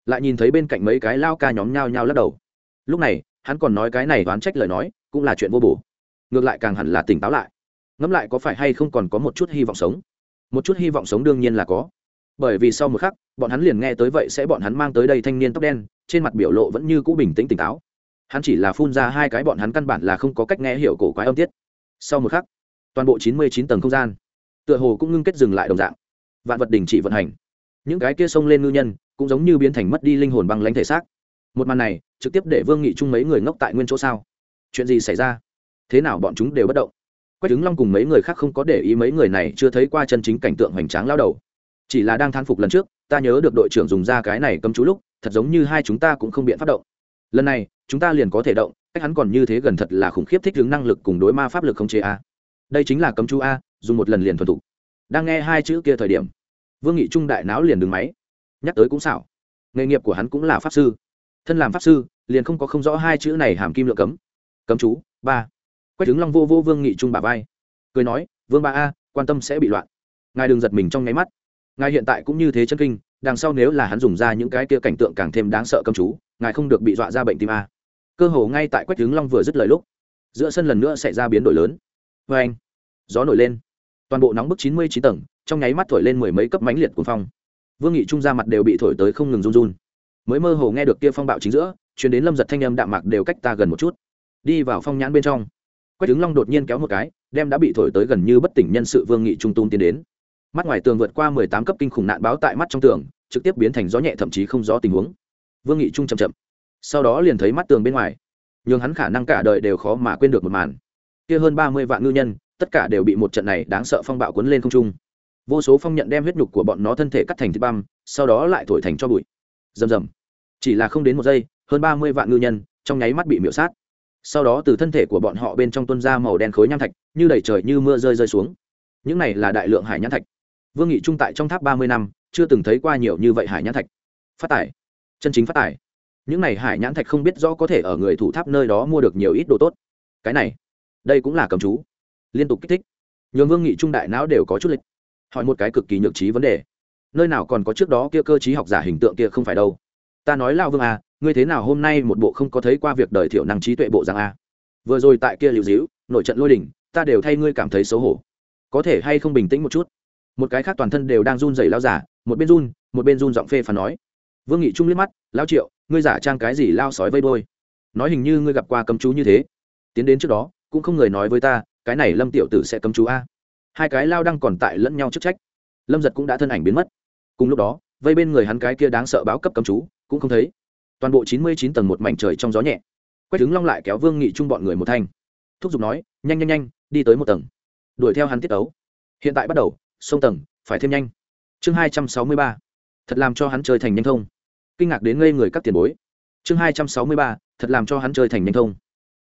Lại nhìn thấy bên cạnh mấy cái lao ca nhóm nhao nhao lắc đầu. Lúc này, hắn còn nói cái này đoán trách lời nói cũng là chuyện vô bổ. Ngược lại càng hẳn là tỉnh táo lại. Ngẫm lại có phải hay không còn có một chút hy vọng sống? Một chút hy vọng sống đương nhiên là có. Bởi vì sau một khắc, bọn hắn liền nghe tới vậy sẽ bọn hắn mang tới đây thanh niên tóc đen, trên mặt biểu lộ vẫn như cũ bình tĩnh tỉnh táo. Hắn chỉ là phun ra hai cái bọn hắn căn bản là không có cách nghe hiểu cổ quái âm tiết. Sau một khắc, toàn bộ chín mươi chín tầng không gian, tựa hồ cũng ngưng kết dừng lại đồng dạng. Vạn vật đình chỉ vận hành. Những cái kia xông lên ngư nhân, cũng giống như biến thành mất đi linh hồn băng lãnh thể xác. Một màn này, trực tiếp để vương nghị chung mấy người ngốc tại nguyên chỗ sao? Chuyện gì xảy ra? Thế nào bọn chúng đều bất động? Quách đứng long cùng mấy người khác không có để ý mấy người này chưa thấy qua chân chính cảnh tượng hoành tráng lao đầu. Chỉ là đang thán phục lần trước, ta nhớ được đội trưởng dùng ra cái này cấm chú lúc, thật giống như hai chúng ta cũng không biện pháp động. Lần này, chúng ta liền có thể động, cách hắn còn như thế gần thật là khủng khiếp thích ứng năng lực cùng đối ma pháp lực không chế a. Đây chính là cấm chú a, dùng một lần liền thuần thục. Đang nghe hai chữ kia thời điểm, vương nghị trung đại não liền đứng máy. Nhắc tới cũng xảo. Nghề nghiệp của hắn cũng là pháp sư. Thân làm pháp sư, liền không có không rõ hai chữ này hàm kim lượng cấm cấm chú, ba. Quách trứng long vô vô vương nghị trung bà vai. Cười nói, vương ba a, quan tâm sẽ bị loạn. Ngài đừng giật mình trong nháy mắt. Ngài hiện tại cũng như thế chân kinh, đằng sau nếu là hắn dùng ra những cái kia cảnh tượng càng thêm đáng sợ cấm chú, ngài không được bị dọa ra bệnh tim a. Cơ hồ ngay tại quách trứng long vừa dứt lời lúc, giữa sân lần nữa xảy ra biến đổi lớn. Vê anh, gió nổi lên. Toàn bộ nóng bức chín mươi chín tầng, trong nháy mắt thổi lên mười mấy cấp mánh liệt cuồng phong. Vương nghị trung ra mặt đều bị thổi tới không ngừng run run. Mới mơ hồ nghe được kia phong bạo chính giữa chuyến đến lâm giật thanh âm đạm mạc đều cách ta gần một chút đi vào phong nhãn bên trong. Quách tướng long đột nhiên kéo một cái, đem đã bị thổi tới gần như bất tỉnh nhân sự vương nghị trung tung tiến đến. Mắt ngoài tường vượt qua mười tám cấp kinh khủng nạn báo tại mắt trong tường, trực tiếp biến thành gió nhẹ thậm chí không gió tình huống. Vương nghị trung chậm chậm. Sau đó liền thấy mắt tường bên ngoài nhưng hắn khả năng cả đời đều khó mà quên được một màn. Kia hơn ba mươi vạn ngư nhân, tất cả đều bị một trận này đáng sợ phong bạo cuốn lên không trung. Vô số phong nhận đem huyết nhục của bọn nó thân thể cắt thành thịt băm, sau đó lại thổi thành cho bụi. Rầm rầm. Chỉ là không đến một giây, hơn ba mươi vạn ngư nhân, trong nháy mắt bị miễu sát sau đó từ thân thể của bọn họ bên trong tuân ra màu đen khối nham thạch, như đầy trời như mưa rơi rơi xuống. Những này là đại lượng hải nhãn thạch. Vương nghị trung tại trong tháp ba mươi năm, chưa từng thấy qua nhiều như vậy hải nhãn thạch. Phát tải chân chính phát tải những này hải nhãn thạch không biết rõ có thể ở người thủ tháp nơi đó mua được nhiều ít đồ tốt. Cái này, đây cũng là cầm chú. Liên tục kích thích. Nhường vương nghị trung đại não đều có chút lịch. Hỏi một cái cực kỳ nhược trí vấn đề. Nơi nào còn có trước đó kia cơ chí học giả hình tượng kia không phải đâu? Ta nói lao vương à ngươi thế nào hôm nay một bộ không có thấy qua việc đời thiểu năng trí tuệ bộ rằng a? Vừa rồi tại kia liều dĩu nội trận lôi đỉnh, ta đều thay ngươi cảm thấy xấu hổ. Có thể hay không bình tĩnh một chút? Một cái khác toàn thân đều đang run rẩy lao giả, một bên run, một bên run giọng phê phán nói. Vương nghị trung liếc mắt lao triệu, ngươi giả trang cái gì lao sói vây đôi nói hình như ngươi gặp qua cấm chú như thế. Tiến đến trước đó, cũng không người nói với ta, cái này lâm tiểu tử sẽ cấm chú a. Hai cái lao đang còn tại lẫn nhau chức trách. Lâm giật cũng đã thân ảnh biến mất. Cùng lúc đó, vây bên người hắn cái kia đáng sợ báo cấp cấm chú, cũng không thấy toàn bộ chín mươi chín tầng một mảnh trời trong gió nhẹ. Quách trứng long lại kéo vương nghị trung bọn người một thanh. Thúc giục nói, nhanh nhanh nhanh, đi tới một tầng. Đuổi theo hắn tiết tấu. Hiện tại bắt đầu, sông tầng, phải thêm nhanh. Chương hai trăm sáu mươi ba, thật làm cho hắn chơi thành nhanh thông. Kinh ngạc đến ngây người các tiền bối. Chương hai trăm sáu mươi ba, thật làm cho hắn chơi thành nhanh thông.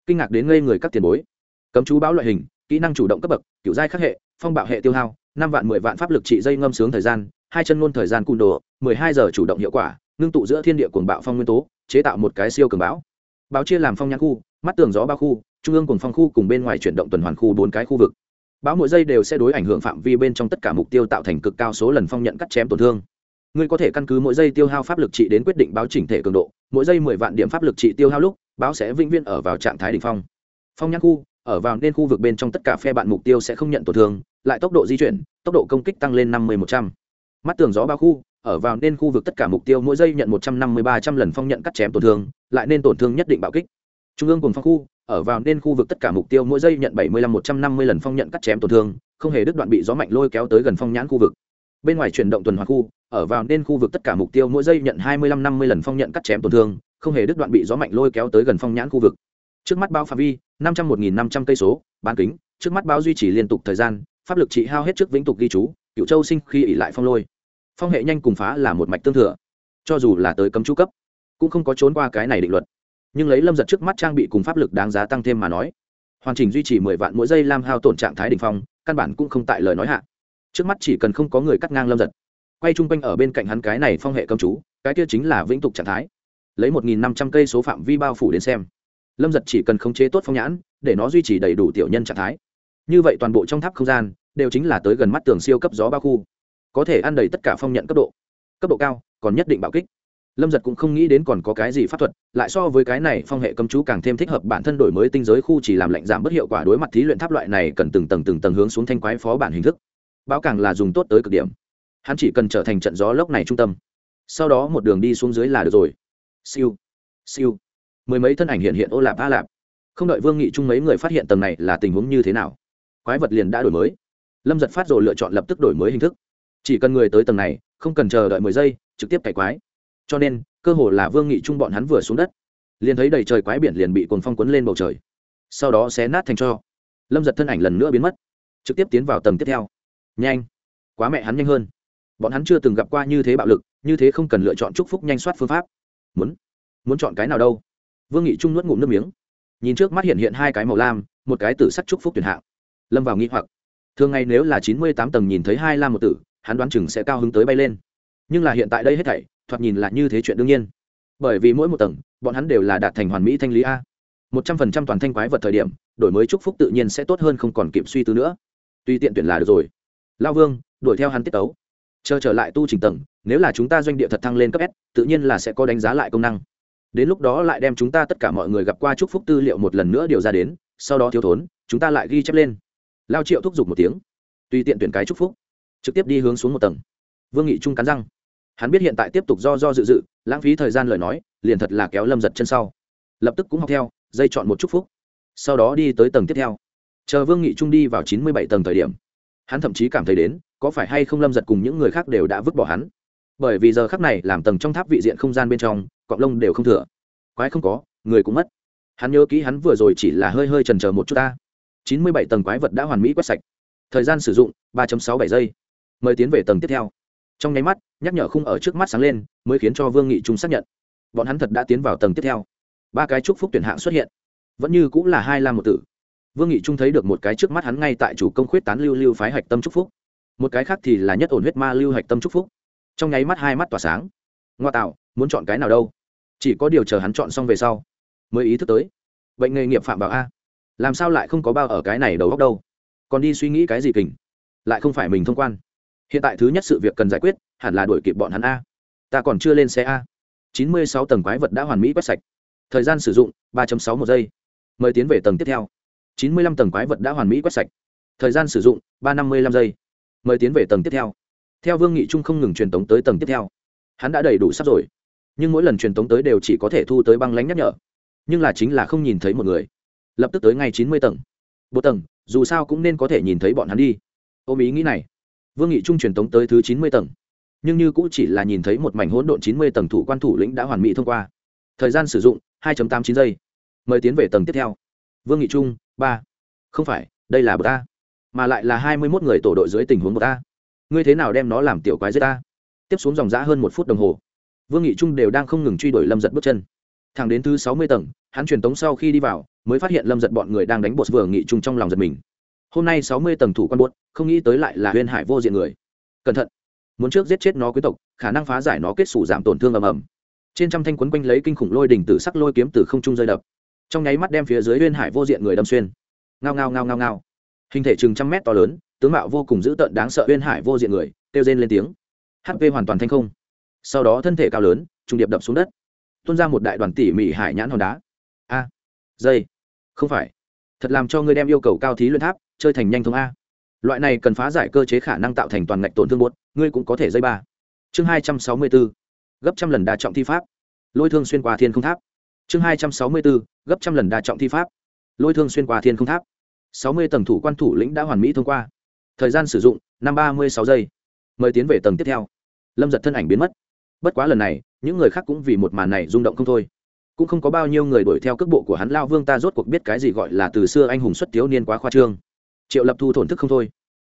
Kinh ngạc đến ngây người các tiền bối. Cấm chú báo loại hình, kỹ năng chủ động cấp bậc, kiểu giai khắc hệ, phong bạo hệ tiêu hao, năm vạn, mười vạn pháp lực trị dây ngâm sướng thời gian, hai chân ngôn thời gian cung đồ, mười hai giờ chủ động hiệu quả, ngưng tụ giữa thiên địa cuồng bạo phong nguyên tố chế tạo một cái siêu cường bão. Báo chia làm phong nhãn khu, mắt tường gió ba khu, trung ương cùng phong khu cùng bên ngoài chuyển động tuần hoàn khu bốn cái khu vực. Bão mỗi giây đều sẽ đối ảnh hưởng phạm vi bên trong tất cả mục tiêu tạo thành cực cao số lần phong nhận cắt chém tổn thương. Ngươi có thể căn cứ mỗi giây tiêu hao pháp lực trị đến quyết định báo chỉnh thể cường độ, mỗi giây mười vạn điểm pháp lực trị tiêu hao lúc báo sẽ vĩnh viễn ở vào trạng thái đ ỉ n h phong. Phong nhãn khu, ở vào nên khu vực bên trong tất cả phe bạn mục tiêu sẽ không nhận tổn thương, lại tốc độ di chuyển, tốc độ công kích tăng lên năm mươi một trăm. Mắt tường gió ba khu ở vào nên khu vực tất cả mục tiêu mỗi giây nhận một trăm năm mươi ba trăm lần phong nhận cắt chém tổn thương, lại nên tổn thương nhất định bạo kích. Trung ương cùng phong khu, ở vào nên khu vực tất cả mục tiêu mỗi giây nhận bảy mươi lăm một trăm năm mươi lần phong nhận cắt chém tổn thương, không hề đứt đoạn bị gió mạnh lôi kéo tới gần phong nhãn khu vực. Bên ngoài chuyển động tuần hoàn khu, ở vào nên khu vực tất cả mục tiêu mỗi giây nhận hai mươi lăm năm mươi lần phong nhận cắt chém tổn thương, không hề đứt đoạn bị gió mạnh lôi kéo tới gần phong nhãn khu vực. Trước mắt bao phạm vi, năm trăm một nghìn năm trăm cây số, bán kính, trước mắt báo duy trì liên tục thời gian, pháp lực trị hao hết trước vĩnh tục ghi chú cựu châu sinh khi ỉ lại phong lôi phong hệ nhanh cùng phá là một mạch tương thừa. Cho dù là tới cấm chú cấp, cũng không có trốn qua cái này định luật. Nhưng lấy lâm giật trước mắt trang bị cùng pháp lực đáng giá tăng thêm mà nói, hoàn chỉnh duy trì mười vạn mỗi giây lam hao tổn trạng thái đ ỉ n h phong, căn bản cũng không tại lời nói hạ. Trước mắt chỉ cần không có người cắt ngang lâm giật, quay chung quanh ở bên cạnh hắn cái này phong hệ cấm chú, cái kia chính là vĩnh tục trạng thái. Lấy một nghìn năm trăm cây số phạm vi bao phủ đến xem, lâm giật chỉ cần khống chế tốt phong nhãn, để nó duy trì đầy đủ tiểu nhân trạng thái. Như vậy toàn bộ trong tháp không gian, đều chính là tới gần mắt tường siêu cấp gió ba khu có thể ăn đầy tất cả phong nhận cấp độ. Cấp độ cao, còn nhất định bạo kích. Lâm giật cũng không nghĩ đến còn có cái gì pháp thuật, lại so với cái này phong hệ cầm chú càng thêm thích hợp bản thân đổi mới tinh giới khu chỉ làm lệnh giảm bất hiệu quả đối mặt thí luyện tháp loại này cần từng tầng từng tầng hướng xuống thanh quái phó bản hình thức. Bão càng là dùng tốt tới cực điểm. Hắn chỉ cần trở thành trận gió lốc này trung tâm. Sau đó một đường đi xuống dưới là được rồi. Siêu. Siêu. Mười mấy thân ảnh hiện hiện ô lạp a lạp. Không đợi vương nghị chung mấy người phát hiện tầng này là tình huống như thế nào, quái vật liền đã đổi mới. Lâm giật phát rồi lựa chọn lập tức đổi mới hình thức chỉ cần người tới tầng này, không cần chờ đợi mười giây, trực tiếp cày quái. Cho nên, cơ hồ là vương nghị trung bọn hắn vừa xuống đất. Liền thấy đầy trời quái biển liền bị cồn phong quấn lên bầu trời. Sau đó xé nát thành cho. Lâm giật thân ảnh lần nữa biến mất. Trực tiếp tiến vào tầng tiếp theo. Nhanh. Quá mẹ hắn nhanh hơn. Bọn hắn chưa từng gặp qua như thế bạo lực, như thế không cần lựa chọn chúc phúc nhanh soát phương pháp. Muốn? Muốn chọn cái nào đâu? Vương nghị trung nuốt ngụm nước miếng. Nhìn trước mắt hiện hiện hai cái màu lam, một cái tử sắc chúc phúc tuyển hạng. Lâm vào nghĩ hoặc. Thường ngày nếu là chín mươi tám tầng nhìn thấy hai lam một tử hắn đoán chừng sẽ cao hứng tới bay lên. Nhưng là hiện tại đây hết thảy, thoạt nhìn là như thế chuyện đương nhiên. Bởi vì mỗi một tầng, bọn hắn đều là đạt thành hoàn mỹ thanh lý a. Một trăm phần trăm toàn thanh quái vật thời điểm, đổi mới chúc phúc tự nhiên sẽ tốt hơn không còn kịp suy tư nữa. Tuy tiện tuyển là được rồi. Lao vương, đuổi theo hắn tiết tấu. Chờ trở lại tu trình tầng, nếu là chúng ta doanh địa thật thăng lên cấp s, tự nhiên là sẽ có đánh giá lại công năng. Đến lúc đó lại đem chúng ta tất cả mọi người gặp qua chúc phúc tư liệu một lần nữa điều ra đến, sau đó thiếu thốn, chúng ta lại ghi chép lên. Lao triệu thúc giục một tiếng. Tùy tiện tuyển cái chúc phúc trực tiếp đi hướng xuống một tầng. Vương nghị trung cắn răng. Hắn biết hiện tại tiếp tục do do dự dự, lãng phí thời gian lời nói, liền thật là kéo lâm giật chân sau. Lập tức cũng học theo, dây chọn một chúc phúc. Sau đó đi tới tầng tiếp theo. Chờ vương nghị trung đi vào chín mươi bảy tầng thời điểm, hắn thậm chí cảm thấy đến, có phải hay không lâm giật cùng những người khác đều đã vứt bỏ hắn. Bởi vì giờ khắc này, làm tầng trong tháp vị diện không gian bên trong, cọng lông đều không thừa. Quái không có, người cũng mất. Hắn nhớ kỹ hắn vừa rồi chỉ là hơi hơi trần c một chút ta. chín mươi bảy tầng quái vật đã hoàn mỹ quét sạch. Thời gian sử dụng ba sáu bảy giây mời tiến về tầng tiếp theo. Trong nháy mắt, nhắc nhở khung ở trước mắt sáng lên, mới khiến cho vương nghị trung xác nhận. Bọn hắn thật đã tiến vào tầng tiếp theo. Ba cái chúc phúc tuyển hạng xuất hiện. Vẫn như cũng là hai lam một tử. Vương nghị trung thấy được một cái trước mắt hắn ngay tại chủ công khuyết tán lưu lưu phái hạch tâm chúc phúc. Một cái khác thì là nhất ổn huyết ma lưu hạch tâm chúc phúc. Trong nháy mắt hai mắt tỏa sáng. Ngoa tạo, muốn chọn cái nào đâu? Chỉ có điều chờ hắn chọn xong về sau, mới ý thức tới. Bệnh nghề nghiệp phạm bảo a. Làm sao lại không có bao ở cái này đầu góc đâu? Còn đi suy nghĩ cái gì kình? Lại không phải mình thông quan hiện tại thứ nhất sự việc cần giải quyết, hẳn là đuổi kịp bọn hắn a. Ta còn chưa lên xe a. Chín mươi sáu tầng quái vật đã hoàn mỹ quét sạch. Thời gian sử dụng, ba sáu một giây. Mời tiến về tầng tiếp theo. Chín mươi lăm tầng quái vật đã hoàn mỹ quét sạch. Thời gian sử dụng, ba năm mươi lăm giây. Mời tiến về tầng tiếp theo. Theo vương nghị trung không ngừng truyền tống tới tầng tiếp theo. Hắn đã đầy đủ sắp rồi. Nhưng mỗi lần truyền tống tới đều chỉ có thể thu tới băng lánh nhắc nhở. Nhưng là chính là không nhìn thấy một người. Lập tức tới ngay chín mươi tầng. Bộ tầng, dù sao cũng nên có thể nhìn thấy bọn hắn đi. Ôm ý nghĩ này vương nghị trung truyền tống tới thứ chín mươi tầng. Nhưng như cũng chỉ là nhìn thấy một mảnh hỗn độn chín mươi tầng thủ quan thủ lĩnh đã hoàn mỹ thông qua. Thời gian sử dụng 2 tám chín giây. Mời tiến về tầng tiếp theo. Vương nghị trung, ba. Không phải, đây là bờ ta. Mà lại là hai mươi mốt người tổ đội dưới tình huống bờ ta. Ngươi thế nào đem nó làm tiểu quái dưới ta? Tiếp xuống dòng giã hơn một phút đồng hồ. Vương nghị trung đều đang không ngừng truy đuổi lâm giật bước chân. Thẳng đến thứ sáu mươi tầng, hắn truyền tống sau khi đi vào, mới phát hiện lâm giật bọn người đang đánh bột vừa nghị trung trong lòng giật mình hôm nay sáu mươi tầng thủ quan buốt, không nghĩ tới lại là huyên hải vô diện người. Cẩn thận, muốn trước giết chết nó quý tộc, khả năng phá giải nó kết xù giảm tổn thương ầm ầm. Trên trăm thanh quấn quanh lấy kinh khủng lôi đỉnh tử sắc lôi kiếm từ không trung rơi đập. Trong nháy mắt đem phía dưới huyên hải vô diện người đâm xuyên. Ngao ngao ngao ngao ngao. Hình thể chừng trăm mét to lớn, tướng mạo vô cùng dữ tợn đáng sợ huyên hải vô diện người, kêu rên lên tiếng. Hp hoàn toàn thanh không. Sau đó thân thể cao lớn, trung điệp đập xuống đất. Tuôn ra một đại đoàn tỉ mỉ hải nhãn hòn đá. A, dây, không phải. Thật làm cho ngươi đem yêu cầu cao thí luyện tháp chơi thành nhanh thông a. Loại này cần phá giải cơ chế khả năng tạo thành toàn ngạch tổn thương bột ngươi cũng có thể dây ba. Chương hai trăm sáu mươi bốn gấp trăm lần đa trọng thi pháp. Lôi thương xuyên qua thiên không tháp. Chương hai trăm sáu mươi bốn gấp trăm lần đa trọng thi pháp. Lôi thương xuyên qua thiên không tháp. sáu mươi tầng thủ quan thủ lĩnh đã hoàn mỹ thông qua. Thời gian sử dụng, năm ba mươi sáu giây. Mời tiến về tầng tiếp theo. Lâm giật thân ảnh biến mất. Bất quá lần này, những người khác cũng vì một màn này rung động không thôi. Cũng không có bao nhiêu người đuổi theo cước bộ của hắn, lao vương ta rốt cuộc biết cái gì gọi là từ xưa anh hùng xuất thiếu niên quá khoa trương triệu lập thu thổn thức không thôi.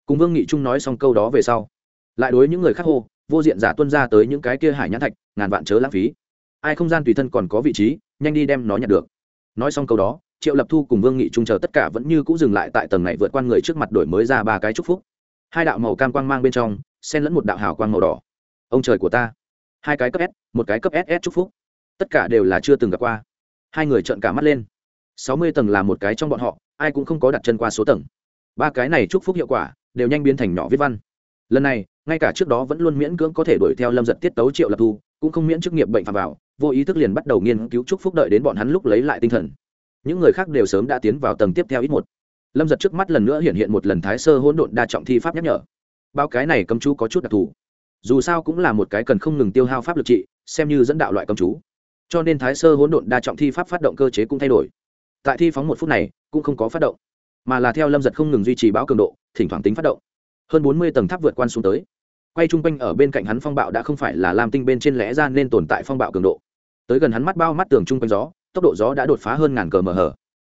Cùng vương nghị trung nói xong câu đó về sau, lại đối những người khác hô, vô diện giả tuân ra tới những cái kia hải nhãn thạch, ngàn vạn chớ lãng phí. Ai không gian tùy thân còn có vị trí, nhanh đi đem nó nhặt được. Nói xong câu đó, triệu lập thu cùng vương nghị trung chờ tất cả vẫn như c ũ dừng lại tại tầng này vượt qua người trước mặt đổi mới ra ba cái chúc phúc. Hai đạo màu cam quang mang bên trong, xen lẫn một đạo hào quang màu đỏ. Ông trời của ta. Hai cái cấp s, một cái cấp ss chúc phúc. Tất cả đều là chưa từng gặp qua. Hai người trợn cả mắt lên. Sáu mươi tầng là một cái trong bọn họ, ai cũng không có đặt chân qua số tầng ba cái này chúc phúc hiệu quả đều nhanh biến thành nhỏ viết văn. Lần này, ngay cả trước đó vẫn luôn miễn cưỡng có thể đuổi theo lâm giật tiết tấu triệu lập thu, cũng không miễn chức nghiệp bệnh phạm vào, vô ý thức liền bắt đầu nghiên cứu chúc phúc đợi đến bọn hắn lúc lấy lại tinh thần. Những người khác đều sớm đã tiến vào tầng tiếp theo ít một. Lâm giật trước mắt lần nữa hiện hiện một lần thái sơ hỗn độn đa trọng thi pháp nhắc nhở. Bao cái này cấm chú có chút đặc thù. Dù sao cũng là một cái cần không ngừng tiêu hao pháp lực trị, xem như dẫn đạo loại cấm chú. Cho nên thái sơ hỗn độn đa trọng thi pháp phát động cơ chế cũng thay đổi. Tại thi phóng một phút này, cũng không có phát động mà là theo lâm giật không ngừng duy trì báo cường độ, thỉnh thoảng tính phát động. Hơn bốn mươi tầng tháp vượt quan xuống tới. Quay chung quanh ở bên cạnh hắn phong bạo đã không phải là lam tinh bên trên lẽ ra nên tồn tại phong bạo cường độ. Tới gần hắn mắt bao mắt tường chung quanh gió, tốc độ gió đã đột phá hơn ngàn cờ mờ hờ.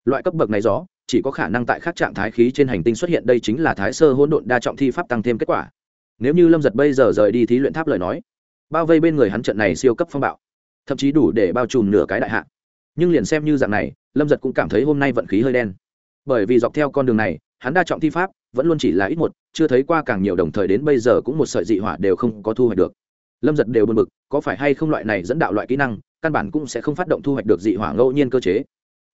Loại cấp bậc này gió, chỉ có khả năng tại các trạng thái khí trên hành tinh xuất hiện, đây chính là thái sơ hỗn độn đa trọng thi pháp tăng thêm kết quả. Nếu như lâm giật bây giờ rời đi thí luyện tháp lời nói, bao vây bên người hắn trận này siêu cấp phong bạo, thậm chí đủ để bao trùm nửa cái đại hạ. Nhưng liền xem như dạng này, lâm giật cũng cảm thấy hôm nay vận khí hơi đen bởi vì dọc theo con đường này, hắn đa trọng thi pháp, vẫn luôn chỉ là ít một, chưa thấy qua càng nhiều đồng thời đến bây giờ cũng một sợi dị hỏa đều không có thu hoạch được. Lâm giật đều bật bực, có phải hay không loại này dẫn đạo loại kỹ năng, căn bản cũng sẽ không phát động thu hoạch được dị hỏa ngẫu nhiên cơ chế.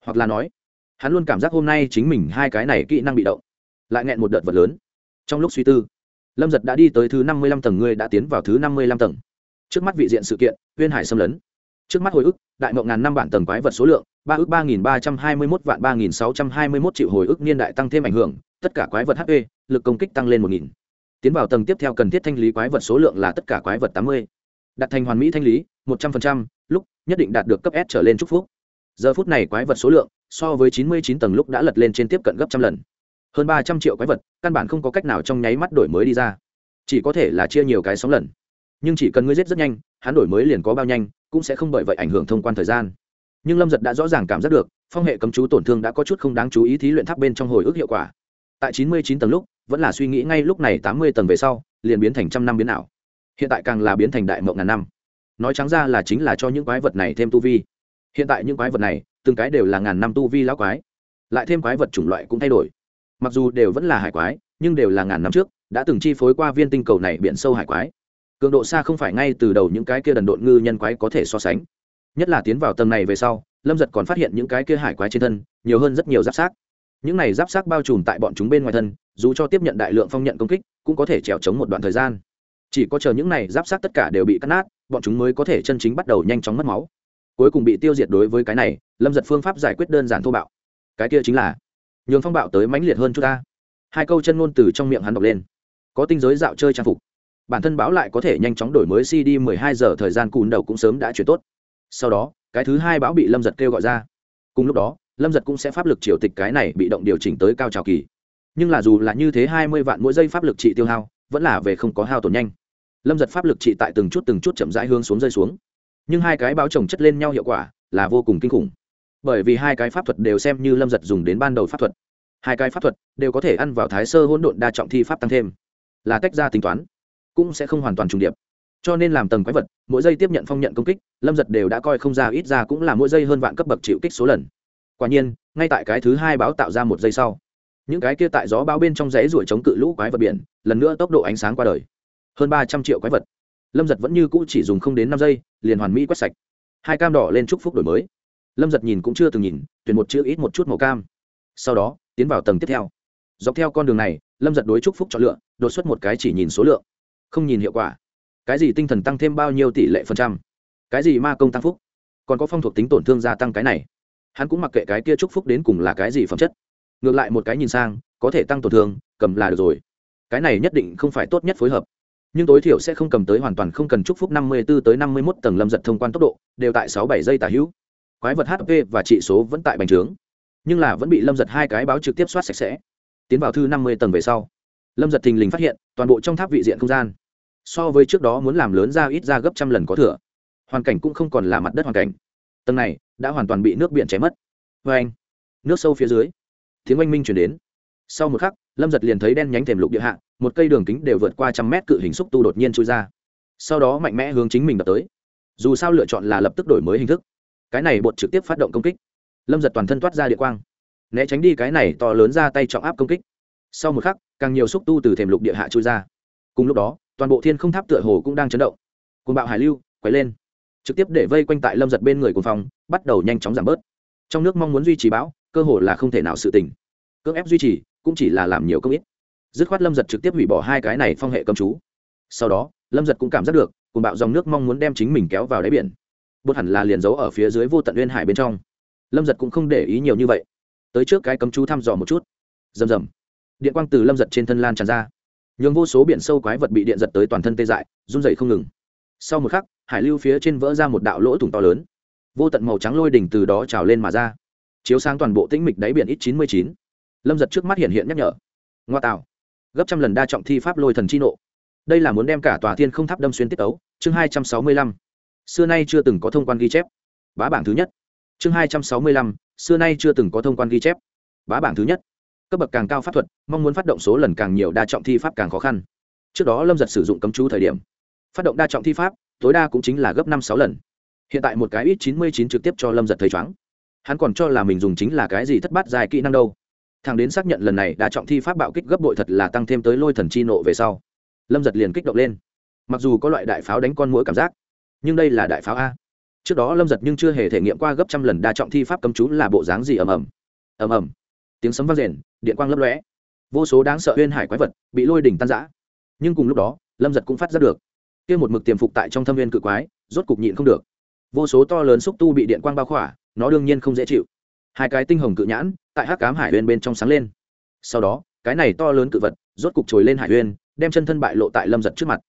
Hoặc là nói, hắn luôn cảm giác hôm nay chính mình hai cái này kỹ năng bị động, lại nghẹn một đợt vật lớn. Trong lúc suy tư, lâm giật đã đi tới thứ năm mươi lăm tầng, ngươi đã tiến vào thứ năm mươi lăm tầng. Trước mắt vị diện sự kiện, huyên hải xâm lấn. Trước mắt hồi ức, đại mộng ngàn năm bản tầng quái vật số lượng ba ước ba nghìn ba trăm hai mươi mốt vạn ba nghìn sáu trăm hai mươi mốt triệu hồi ức niên đại tăng thêm ảnh hưởng, tất cả quái vật hp lực công kích tăng lên một nghìn. Tiến vào tầng tiếp theo cần thiết thanh lý quái vật số lượng là tất cả quái vật tám mươi. Đặt thành hoàn mỹ thanh lý, một trăm phần trăm, lúc, nhất định đạt được cấp s trở lên chúc phúc. Giờ phút này quái vật số lượng, so với chín mươi chín tầng lúc đã lật lên trên tiếp cận gấp trăm lần. Hơn ba trăm triệu quái vật, căn bản không có cách nào trong nháy mắt đổi mới đi ra. Chỉ có thể là chia nhiều cái sóng lần. Nhưng chỉ cần ngươi giết rất nhanh, hắn đổi mới liền có bao nhanh, cũng sẽ không bởi vậy ảnh hưởng thông quan thời gian nhưng lâm giật đã rõ ràng cảm giác được phong hệ cấm chú tổn thương đã có chút không đáng chú ý thí luyện tháp bên trong hồi ức hiệu quả. Tại chín mươi chín tầng lúc, vẫn là suy nghĩ ngay lúc này tám mươi tầng về sau, liền biến thành trăm năm biến ảo. Hiện tại càng là biến thành đại mộng ngàn năm. Nói trắng ra là chính là cho những quái vật này thêm tu vi. Hiện tại những quái vật này, từng cái đều là ngàn năm tu vi lão quái. Lại thêm quái vật chủng loại cũng thay đổi. Mặc dù đều vẫn là hải quái, nhưng đều là ngàn năm trước, đã từng chi phối qua viên tinh cầu này biển sâu hải quái. Cường độ xa không phải ngay từ đầu những cái kia đần độn ngư nhân quái có thể so sánh nhất là tiến vào tầng này về sau, lâm giật còn phát hiện những cái kia hải quái trên thân, nhiều hơn rất nhiều giáp sát những này giáp sát bao trùm tại bọn chúng bên ngoài thân, dù cho tiếp nhận đại lượng phong nhận công kích, cũng có thể trèo trống một đoạn thời gian. Chỉ có chờ những này giáp sát tất cả đều bị cắt nát, bọn chúng mới có thể chân chính bắt đầu nhanh chóng mất máu. Cuối cùng bị tiêu diệt đối với cái này, lâm giật phương pháp giải quyết đơn giản thô bạo. Cái kia chính là, nhường phong bạo tới mãnh liệt hơn chúng ta. Hai câu chân ngôn từ trong miệng hắn đọc lên. Có tinh giới dạo chơi trang phục. Bản thân báo lại có thể nhanh chóng đổi mới cd 12 giờ thời gian cùn đầu cũng sớm đã chuyển tốt sau đó, cái thứ hai bão bị lâm giật kêu gọi ra. Cùng lúc đó, lâm giật cũng sẽ pháp lực triều tịch cái này bị động điều chỉnh tới cao trào kỳ. Nhưng là dù là như thế hai mươi vạn mỗi giây pháp lực trị tiêu hao, vẫn là về không có hao tổn nhanh. Lâm giật pháp lực trị tại từng chút từng chút chậm rãi hướng xuống rơi xuống. Nhưng hai cái báo trồng chất lên nhau hiệu quả là vô cùng kinh khủng. Bởi vì hai cái pháp thuật đều xem như lâm giật dùng đến ban đầu pháp thuật. Hai cái pháp thuật đều có thể ăn vào thái sơ hỗn độn đa trọng thi pháp tăng thêm, là tách ra tính toán, cũng sẽ không hoàn toàn trùng điệp cho nên làm tầng quái vật, mỗi giây tiếp nhận phong nhận công kích, lâm giật đều đã coi không ra ít ra cũng là mỗi giây hơn vạn cấp bậc chịu kích số lần. Quả nhiên, ngay tại cái thứ hai báo tạo ra một giây sau, những cái kia tại gió báo bên trong giấy ruổi chống cự lũ quái vật biển, lần nữa tốc độ ánh sáng qua đời. Hơn ba trăm triệu quái vật. Lâm giật vẫn như cũ chỉ dùng không đến năm giây, liền hoàn mỹ quét sạch. Hai cam đỏ lên chúc phúc đổi mới. Lâm giật nhìn cũng chưa từng nhìn, tuyển một chữ ít một chút màu cam. Sau đó, tiến vào tầng tiếp theo. Dọc theo con đường này, lâm giật đối chúc phúc chọn lựa, đột xuất một cái chỉ nhìn số lượng. Không nhìn hiệu quả cái gì tinh thần tăng thêm bao nhiêu tỷ lệ phần trăm? Cái gì ma công tăng phúc? Còn có phong thuộc tính tổn thương gia tăng cái này. Hắn cũng mặc kệ cái kia chúc phúc đến cùng là cái gì phẩm chất. Ngược lại một cái nhìn sang, có thể tăng tổn thương, cầm là được rồi. Cái này nhất định không phải tốt nhất phối hợp. Nhưng tối thiểu sẽ không cầm tới hoàn toàn không cần chúc phúc năm mươi 54 tới năm mươi 51 tầng lâm giật thông quan tốc độ, đều tại sáu bảy giây tả hữu. Quái vật hp và trị số vẫn tại bành trướng. Nhưng là vẫn bị lâm giật hai cái báo trực tiếp soát sạch sẽ. Tiến vào thư năm mươi tầng về sau, lâm giật thình lình phát hiện toàn bộ trong tháp vị diện không gian so với trước đó muốn làm lớn ra ít ra gấp trăm lần có thừa. Hoàn cảnh cũng không còn là mặt đất hoàn cảnh. Tầng này đã hoàn toàn bị nước biển chém mất. Vê anh, nước sâu phía dưới, tiếng oanh minh chuyển đến. Sau một khắc, lâm giật liền thấy đen nhánh thềm lục địa hạ, một cây đường kính đều vượt qua trăm mét cự hình xúc tu đột nhiên trôi ra. Sau đó mạnh mẽ hướng chính mình đập tới. Dù sao lựa chọn là lập tức đổi mới hình thức. Cái này bột trực tiếp phát động công kích. Lâm giật toàn thân toát ra địa quang. Né tránh đi cái này to lớn ra tay trọng áp công kích. Sau một khắc, càng nhiều xúc tu từ thềm lục địa hạ trôi ra. Cùng lúc đó toàn bộ thiên không tháp tựa hồ cũng đang chấn động. Côn bạo hải lưu quấy lên, trực tiếp để vây quanh tại lâm giật bên người cùng phòng, bắt đầu nhanh chóng giảm bớt. Trong nước mong muốn duy trì bão, cơ hồ là không thể nào sự tình. Cưỡng ép duy trì cũng chỉ là làm nhiều công ít. Dứt khoát lâm giật trực tiếp hủy bỏ hai cái này phong hệ cầm chú. Sau đó, lâm giật cũng cảm giác được cùng bạo dòng nước mong muốn đem chính mình kéo vào đáy biển. Bột hẳn là liền giấu ở phía dưới vô tận uyên hải bên trong. Lâm giật cũng không để ý nhiều như vậy. Tới trước cái cấm chú thăm dò một chút. Rầm rầm. Điện quang từ lâm giật trên thân lan tràn ra nhường vô số biển sâu quái vật bị điện giật tới toàn thân tê dại, run dày không ngừng. Sau một khắc, hải lưu phía trên vỡ ra một đạo lỗ thủng to lớn. Vô tận màu trắng lôi đỉnh từ đó trào lên mà ra. Chiếu sáng toàn bộ tĩnh mịch đáy biển ít chín mươi chín. Lâm giật trước mắt hiện hiện nhắc nhở. Ngoa tạo. Gấp trăm lần đa trọng thi pháp lôi thần chi nộ. Đây là muốn đem cả tòa thiên không tháp đâm xuyên tiết ấu. Chương hai trăm sáu mươi lăm. Xưa nay chưa từng có thông quan ghi chép. Bá bảng thứ nhất. Chương hai trăm sáu mươi lăm. Xưa nay chưa từng có thông quan ghi chép. Bá bảng thứ nhất cấp bậc càng cao pháp thuật, mong muốn phát động số lần càng nhiều đa trọng thi pháp càng khó khăn. Trước đó lâm giật sử dụng cấm chú thời điểm, phát động đa trọng thi pháp, tối đa cũng chính là gấp năm sáu lần. Hiện tại một cái ít chín mươi chín trực tiếp cho lâm giật thấy chóng. Hắn còn cho là mình dùng chính là cái gì thất bát dài kỹ năng đâu. Thằng đến xác nhận lần này đa trọng thi pháp bạo kích gấp bội thật là tăng thêm tới lôi thần chi nộ về sau, lâm giật liền kích động lên. Mặc dù có loại đại pháo đánh con mũi cảm giác, nhưng đây là đại pháo a. Trước đó lâm giật nhưng chưa hề thể nghiệm qua gấp trăm lần đa trọng thi pháp cấm chú là bộ dáng gì ầm ầm. Ầm ầm tiếng sấm vang rền, điện quang lấp lóe. Vô số đáng sợ huyên hải quái vật bị lôi đỉnh tan giã nhưng cùng lúc đó, lâm giật cũng phát ra được, kia một mực tiềm phục tại trong thâm viên cự quái, rốt cục nhịn không được. Vô số to lớn xúc tu bị điện quang bao khỏa, nó đương nhiên không dễ chịu. Hai cái tinh hồng cự nhãn tại hắc cám hải huyên bên trong sáng lên. Sau đó, cái này to lớn cự vật rốt cục trồi lên hải huyên đem chân thân bại lộ tại lâm giật trước mặt.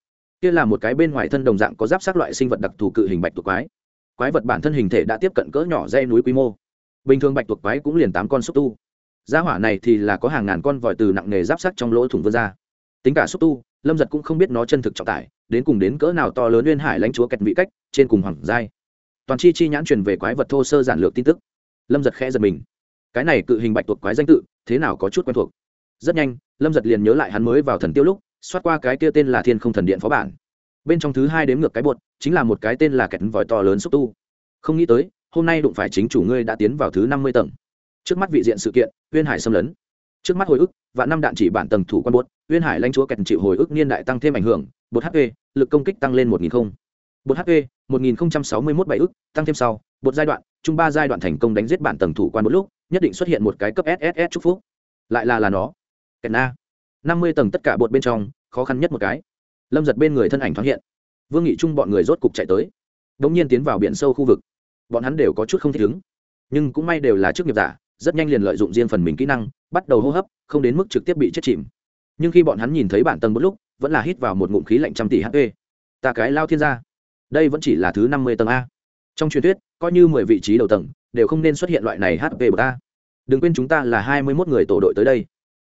Kia là một cái bên ngoài thân đồng dạng có giáp sát loại sinh vật đặc thù cự hình bạch tuộc quái. Quái vật bản thân hình thể đã tiếp cận cỡ nhỏ dây núi quy mô. Bình thường bạch tuộc quái cũng liền tám con xúc tu gia hỏa này thì là có hàng ngàn con vòi từ nặng nghề giáp sắt trong lỗ thủng vươn ra. Tính cả xúc tu, lâm giật cũng không biết nó chân thực trọng tải, đến cùng đến cỡ nào to lớn uyên hải lãnh chúa kẹt vị cách, trên cùng hoàng giai. Toàn chi chi nhãn truyền về quái vật thô sơ giản lược tin tức. Lâm giật khẽ giật mình. Cái này cự hình bạch tuộc quái danh tự, thế nào có chút quen thuộc? Rất nhanh, lâm giật liền nhớ lại hắn mới vào thần tiêu lúc, xoát qua cái kia tên là thiên không thần điện phó bản. Bên trong thứ hai đếm ngược cái bột, chính là một cái tên là kẹt vòi to lớn xúc tu. Không nghĩ tới, hôm nay đụng phải chính chủ ngươi đã tiến vào thứ năm mươi tầng trước mắt vị diện sự kiện, uyên hải xâm lấn. Trước mắt hồi ức, và năm đạn chỉ bản tầng thủ quan bột, uyên hải lãnh chúa kẹt chịu hồi ức niên đại tăng thêm ảnh hưởng, bột hp lực công kích tăng lên một nghìn không. Bột hp một nghìn sáu mươi mốt bảy ức, tăng thêm sau, bột giai đoạn, chung ba giai đoạn thành công đánh giết bản tầng thủ quan một lúc, nhất định xuất hiện một cái cấp sss chúc phúc. Lại là là nó. Kẹt na. năm mươi tầng tất cả bột bên trong, khó khăn nhất một cái. Lâm giật bên người thân ảnh thoáng hiện. Vương nghị trung bọn người rốt cục chạy tới. Đ ỗ n g nhiên tiến vào biển sâu khu vực. Bọn hắn đều có chút không thích ứng. Nhưng cũng may đều là chức nghiệp giả rất nhanh liền lợi dụng riêng phần mình kỹ năng, bắt đầu hô hấp, không đến mức trực tiếp bị chết chìm. Nhưng khi bọn hắn nhìn thấy bản tầng một lúc, vẫn là hít vào một ngụm khí lạnh trăm tỷ hp ta cái lao thiên gia. Đây vẫn chỉ là thứ năm mươi tầng a. Trong truyền thuyết, coi như mười vị trí đầu tầng, đều không nên xuất hiện loại này hp của ta. Đừng quên chúng ta là hai mươi mốt người tổ đội tới đây.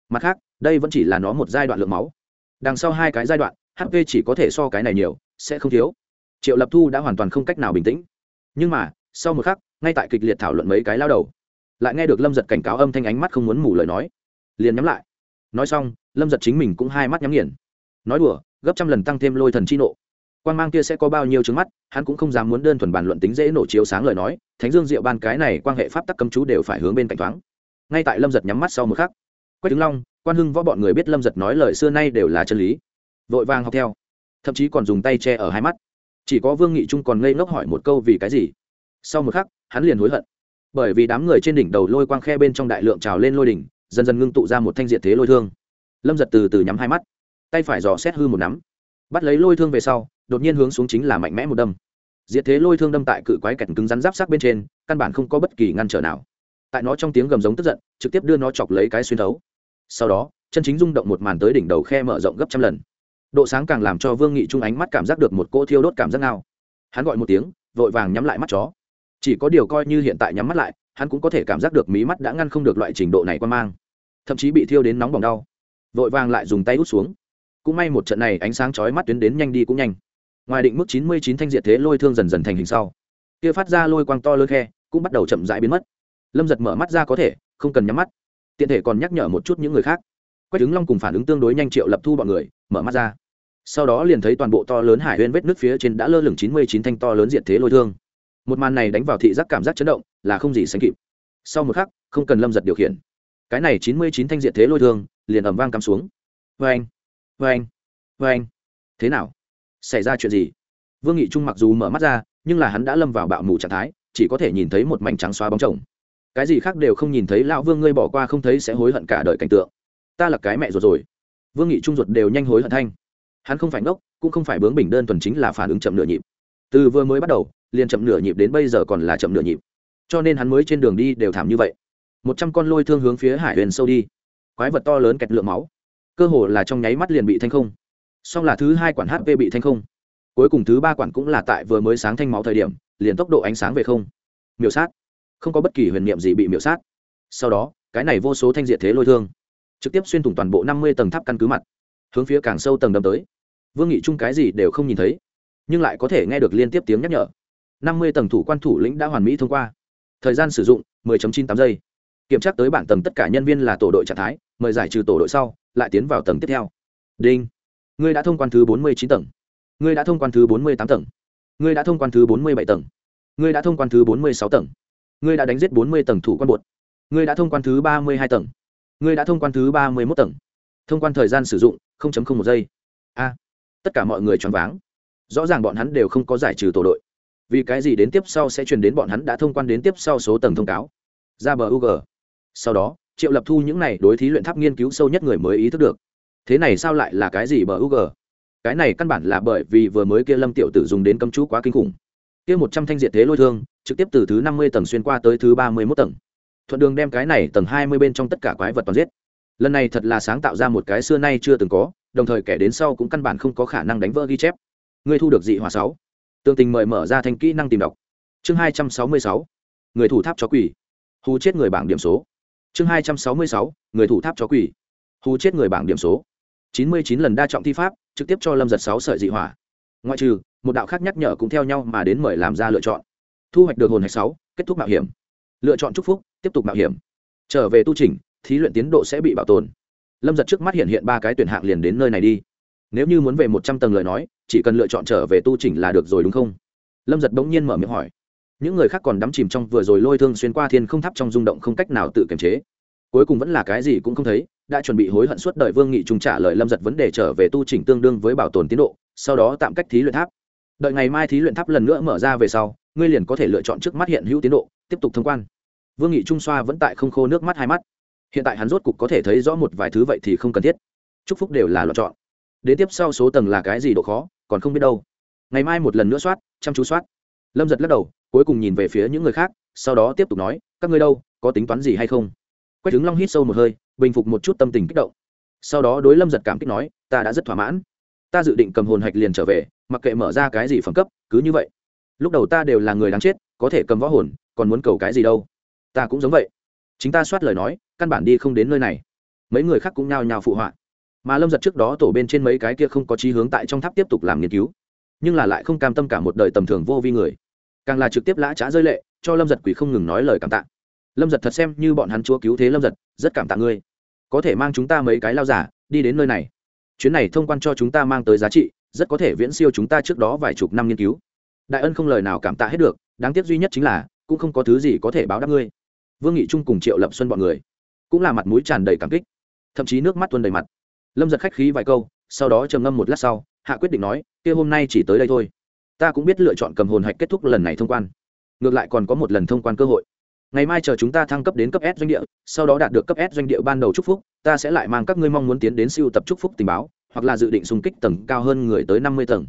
Mặt khác, đây vẫn chỉ là nó một giai đoạn lượng máu. Đằng sau hai cái giai đoạn hp chỉ có thể so cái này nhiều, sẽ không thiếu. Triệu lập thu đã hoàn toàn không cách nào bình tĩnh. Nhưng mà, sau một khắc, ngay tại kịch liệt thảo luận mấy cái lao đầu lại nghe được lâm giật cảnh cáo âm thanh ánh mắt không muốn mù lời nói. Liền nhắm lại. Nói xong, lâm giật chính mình cũng hai mắt nhắm nghiền. Nói đùa, gấp trăm lần tăng thêm lôi thần chi nộ. Quan mang kia sẽ có bao nhiêu trứng mắt, hắn cũng không dám muốn đơn thuần bàn luận tính dễ nổ chiếu sáng lời nói, thánh dương diệu ban cái này quan hệ pháp tắc cấm chú đều phải hướng bên cạnh thoáng. Ngay tại lâm giật nhắm mắt sau một khắc, quách đứng long, quan hưng võ bọn người biết lâm giật nói lời xưa nay đều là chân lý. Vội vàng học theo, thậm chí còn dùng tay che ở hai mắt. Chỉ có vương nghị trung còn ngây ngốc hỏi một câu vì cái gì. Sau một khắc, hắn liền hối hận bởi vì đám người trên đỉnh đầu lôi quang khe bên trong đại lượng trào lên lôi đỉnh, dần dần ngưng tụ ra một thanh diệt thế lôi thương. Lâm giật từ từ nhắm hai mắt, tay phải dò xét hư một nắm. Bắt lấy lôi thương về sau, đột nhiên hướng xuống chính là mạnh mẽ một đâm. Diệt thế lôi thương đâm tại cự quái kẹt cứng rắn giáp sắc bên trên, căn bản không có bất kỳ ngăn trở nào. Tại nó trong tiếng gầm giống tức giận, trực tiếp đưa nó chọc lấy cái xuyên thấu. Sau đó, chân chính rung động một màn tới đỉnh đầu khe mở rộng gấp trăm lần. Độ sáng càng làm cho vương nghị trung ánh mắt cảm giác được một cỗ thiêu đốt cảm giác nào hắn gọi một tiếng, vội vàng nhắm lại mắt chó chỉ có điều coi như hiện tại nhắm mắt lại, hắn cũng có thể cảm giác được mí mắt đã ngăn không được loại trình độ này qua mang. Thậm chí bị thiêu đến nóng bỏng đau. Vội vàng lại dùng tay út xuống. Cũng may một trận này ánh sáng chói mắt tuyến đến nhanh đi cũng nhanh. Ngoài định mức chín mươi chín thanh diệt thế lôi thương dần dần thành hình sau. Kia phát ra lôi quang to lơ khe, cũng bắt đầu chậm rãi biến mất. Lâm giật mở mắt ra có thể, không cần nhắm mắt. Tiện thể còn nhắc nhở một chút những người khác. Quách ứng long cùng phản ứng tương đối nhanh triệu lập thu bọn người, mở mắt ra. Sau đó liền thấy toàn bộ to lớn hải huyên vết nước phía trên đã lơ lửng chín mươi chín thanh to lớn diệt thế lôi thương một màn này đánh vào thị giác cảm giác chấn động, là không gì sánh kịp. Sau một khắc, không cần lâm giật điều khiển. Cái này chín mươi chín thanh diện thế lôi thương, liền ẩm vang cắm xuống. Vê anh vê anh vê anh thế nào? Xảy ra chuyện gì? Vương nghị trung mặc dù mở mắt ra, nhưng là hắn đã lâm vào bạo mù trạng thái, chỉ có thể nhìn thấy một mảnh trắng xóa bóng chồng. Cái gì khác đều không nhìn thấy, lão vương ngươi bỏ qua không thấy sẽ hối hận cả đời cảnh tượng. Ta là cái mẹ ruột rồi. Vương nghị trung ruột đều nhanh hối hận thanh. Hắn không phải ngốc, cũng không phải bướng bình đơn thuần chính là phản ứng chậm nửa nhịp. Từ vừa mới bắt đầu liền chậm nửa nhịp đến bây giờ còn là chậm nửa nhịp. Cho nên hắn mới trên đường đi đều thảm như vậy. Một trăm con lôi thương hướng phía hải huyền sâu đi. Quái vật to lớn kẹt lượng máu. Cơ hồ là trong nháy mắt liền bị thanh không. Song là thứ hai quản hp bị thanh không. Cuối cùng thứ ba quản cũng là tại vừa mới sáng thanh máu thời điểm, liền tốc độ ánh sáng về không. Miểu sát. Không có bất kỳ huyền niệm gì bị miểu sát. Sau đó, cái này vô số thanh diệt thế lôi thương, trực tiếp xuyên thủng toàn bộ năm mươi tầng tháp căn cứ mặt, hướng phía càng sâu tầng đâm tới. Vương nghị trung cái gì đều không nhìn thấy, nhưng lại có thể nghe được liên tiếp tiếng nhắc nhở năm mươi tầng thủ quan thủ lĩnh đã hoàn mỹ thông qua. Thời gian sử dụng 10.98 giây. Kiểm tra tới bản tầng tất cả nhân viên là tổ đội trạng thái, mời giải trừ tổ đội sau, lại tiến vào tầng tiếp theo. Đinh. Ngươi đã thông quan thứ 49 tầng. Ngươi đã thông quan thứ 48 tầng. Ngươi đã thông quan thứ 47 tầng. Ngươi đã thông quan thứ 46 tầng. Ngươi đã đánh giết 40 tầng thủ quan bột. Ngươi đã thông quan thứ 32 tầng. Ngươi đã thông quan thứ 31 tầng. Thông quan thời gian sử dụng một giây. A. Tất cả mọi người choáng váng. Rõ ràng bọn hắn đều không có giải trừ tổ đội vì cái gì đến tiếp sau sẽ truyền đến bọn hắn đã thông quan đến tiếp sau số tầng thông cáo? Ra bờ ug sau đó, triệu lập thu những này đối thí luyện tháp nghiên cứu sâu nhất người mới ý thức được. Thế này sao lại là cái gì bờ ug cái này căn bản là bởi vì vừa mới kia lâm tiểu tử dùng đến cấm chú quá kinh khủng. Kia một trăm thanh diệt thế lôi thương, trực tiếp từ thứ năm mươi tầng xuyên qua tới thứ ba mươi mốt tầng. Thuận đường đem cái này tầng hai mươi bên trong tất cả quái vật toàn giết. Lần này thật là sáng tạo ra một cái xưa nay chưa từng có, đồng thời kẻ đến sau cũng căn bản không có khả năng đánh vỡ ghi chép. Ngươi thu được dị hòa sáu tương tình mời mở ra thanh kỹ năng tìm đọc. Chương hai trăm sáu mươi sáu, người thủ tháp chó quỷ. Hù chết người bảng điểm số. Chương hai trăm sáu mươi sáu, người thủ tháp chó quỷ. Hù chết người bảng điểm số. Chín mươi chín lần đa trọng thi pháp, trực tiếp cho lâm giật sáu sợi dị hỏa. Ngoại trừ, một đạo khác nhắc nhở cũng theo nhau mà đến mời làm ra lựa chọn. Thu hoạch được hồn hạch sáu, kết thúc mạo hiểm. Lựa chọn chúc phúc, tiếp tục mạo hiểm. Trở về tu trình thí luyện tiến độ sẽ bị bảo tồn. Lâm giật trước mắt hiện hiện ba cái tuyển hạng liền đến nơi này đi nếu như muốn về một trăm tầng lời nói, chỉ cần lựa chọn trở về tu chỉnh là được rồi đúng không? Lâm giật bỗng nhiên mở miệng hỏi. Những người khác còn đắm chìm trong vừa rồi lôi thương xuyên qua thiên không thắp trong rung động không cách nào tự kiềm chế. Cuối cùng vẫn là cái gì cũng không thấy, đã chuẩn bị hối hận suốt đời vương nghị trung trả lời lâm giật vấn đề trở về tu chỉnh tương đương với bảo tồn tiến độ, sau đó tạm cách thí luyện tháp. Đợi ngày mai thí luyện tháp lần nữa mở ra về sau, ngươi liền có thể lựa chọn trước mắt hiện hữu tiến độ, tiếp tục thông quan. Vương nghị trung xoa vẫn tại không khô nước mắt hai mắt. Hiện tại hắn rốt cục có thể thấy rõ một vài thứ vậy thì không cần thiết. Chúc phúc đều là lựa chọn đến tiếp sau số tầng là cái gì độ khó, còn không biết đâu. Ngày mai một lần nữa soát, chăm chú soát. Lâm giật lắc đầu, cuối cùng nhìn về phía những người khác, sau đó tiếp tục nói, các ngươi đâu, có tính toán gì hay không? Quách trứng long hít sâu một hơi, bình phục một chút tâm tình kích động. Sau đó đối lâm giật cảm kích nói, ta đã rất thỏa mãn. Ta dự định cầm hồn hạch liền trở về, mặc kệ mở ra cái gì phẩm cấp, cứ như vậy. Lúc đầu ta đều là người đáng chết, có thể cầm võ hồn, còn muốn cầu cái gì đâu. Ta cũng giống vậy. Chính ta soát lời nói, căn bản đi không đến nơi này. Mấy người khác cũng nhao nhao phụ họa mà lâm giật trước đó tổ bên trên mấy cái kia không có chí hướng tại trong tháp tiếp tục làm nghiên cứu nhưng là lại không cam tâm cả một đời tầm thường vô vi người càng là trực tiếp lã trá rơi lệ cho lâm giật quỷ không ngừng nói lời cảm tạ lâm giật thật xem như bọn hắn chúa cứu thế lâm giật rất cảm tạ ngươi có thể mang chúng ta mấy cái lao giả đi đến nơi này chuyến này thông quan cho chúng ta mang tới giá trị rất có thể viễn siêu chúng ta trước đó vài chục năm nghiên cứu đại ân không lời nào cảm tạ hết được đáng tiếc duy nhất chính là cũng không có thứ gì có thể báo đáp ngươi vương nghị trung cùng triệu lập xuân bọn người cũng là mặt mũi tràn đầy cảm kích thậm chí nước mắt tuôn đầy mặt lâm giật khách khí vài câu, sau đó trầm ngâm một lát sau, hạ quyết định nói, kia hôm nay chỉ tới đây thôi. Ta cũng biết lựa chọn cầm hồn hạch kết thúc lần này thông quan. Ngược lại còn có một lần thông quan cơ hội. Ngày mai chờ chúng ta thăng cấp đến cấp s doanh địa, sau đó đạt được cấp s doanh địa ban đầu chúc phúc, ta sẽ lại mang các ngươi mong muốn tiến đến siêu tập chúc phúc tình báo, hoặc là dự định xung kích tầng cao hơn người tới năm mươi tầng.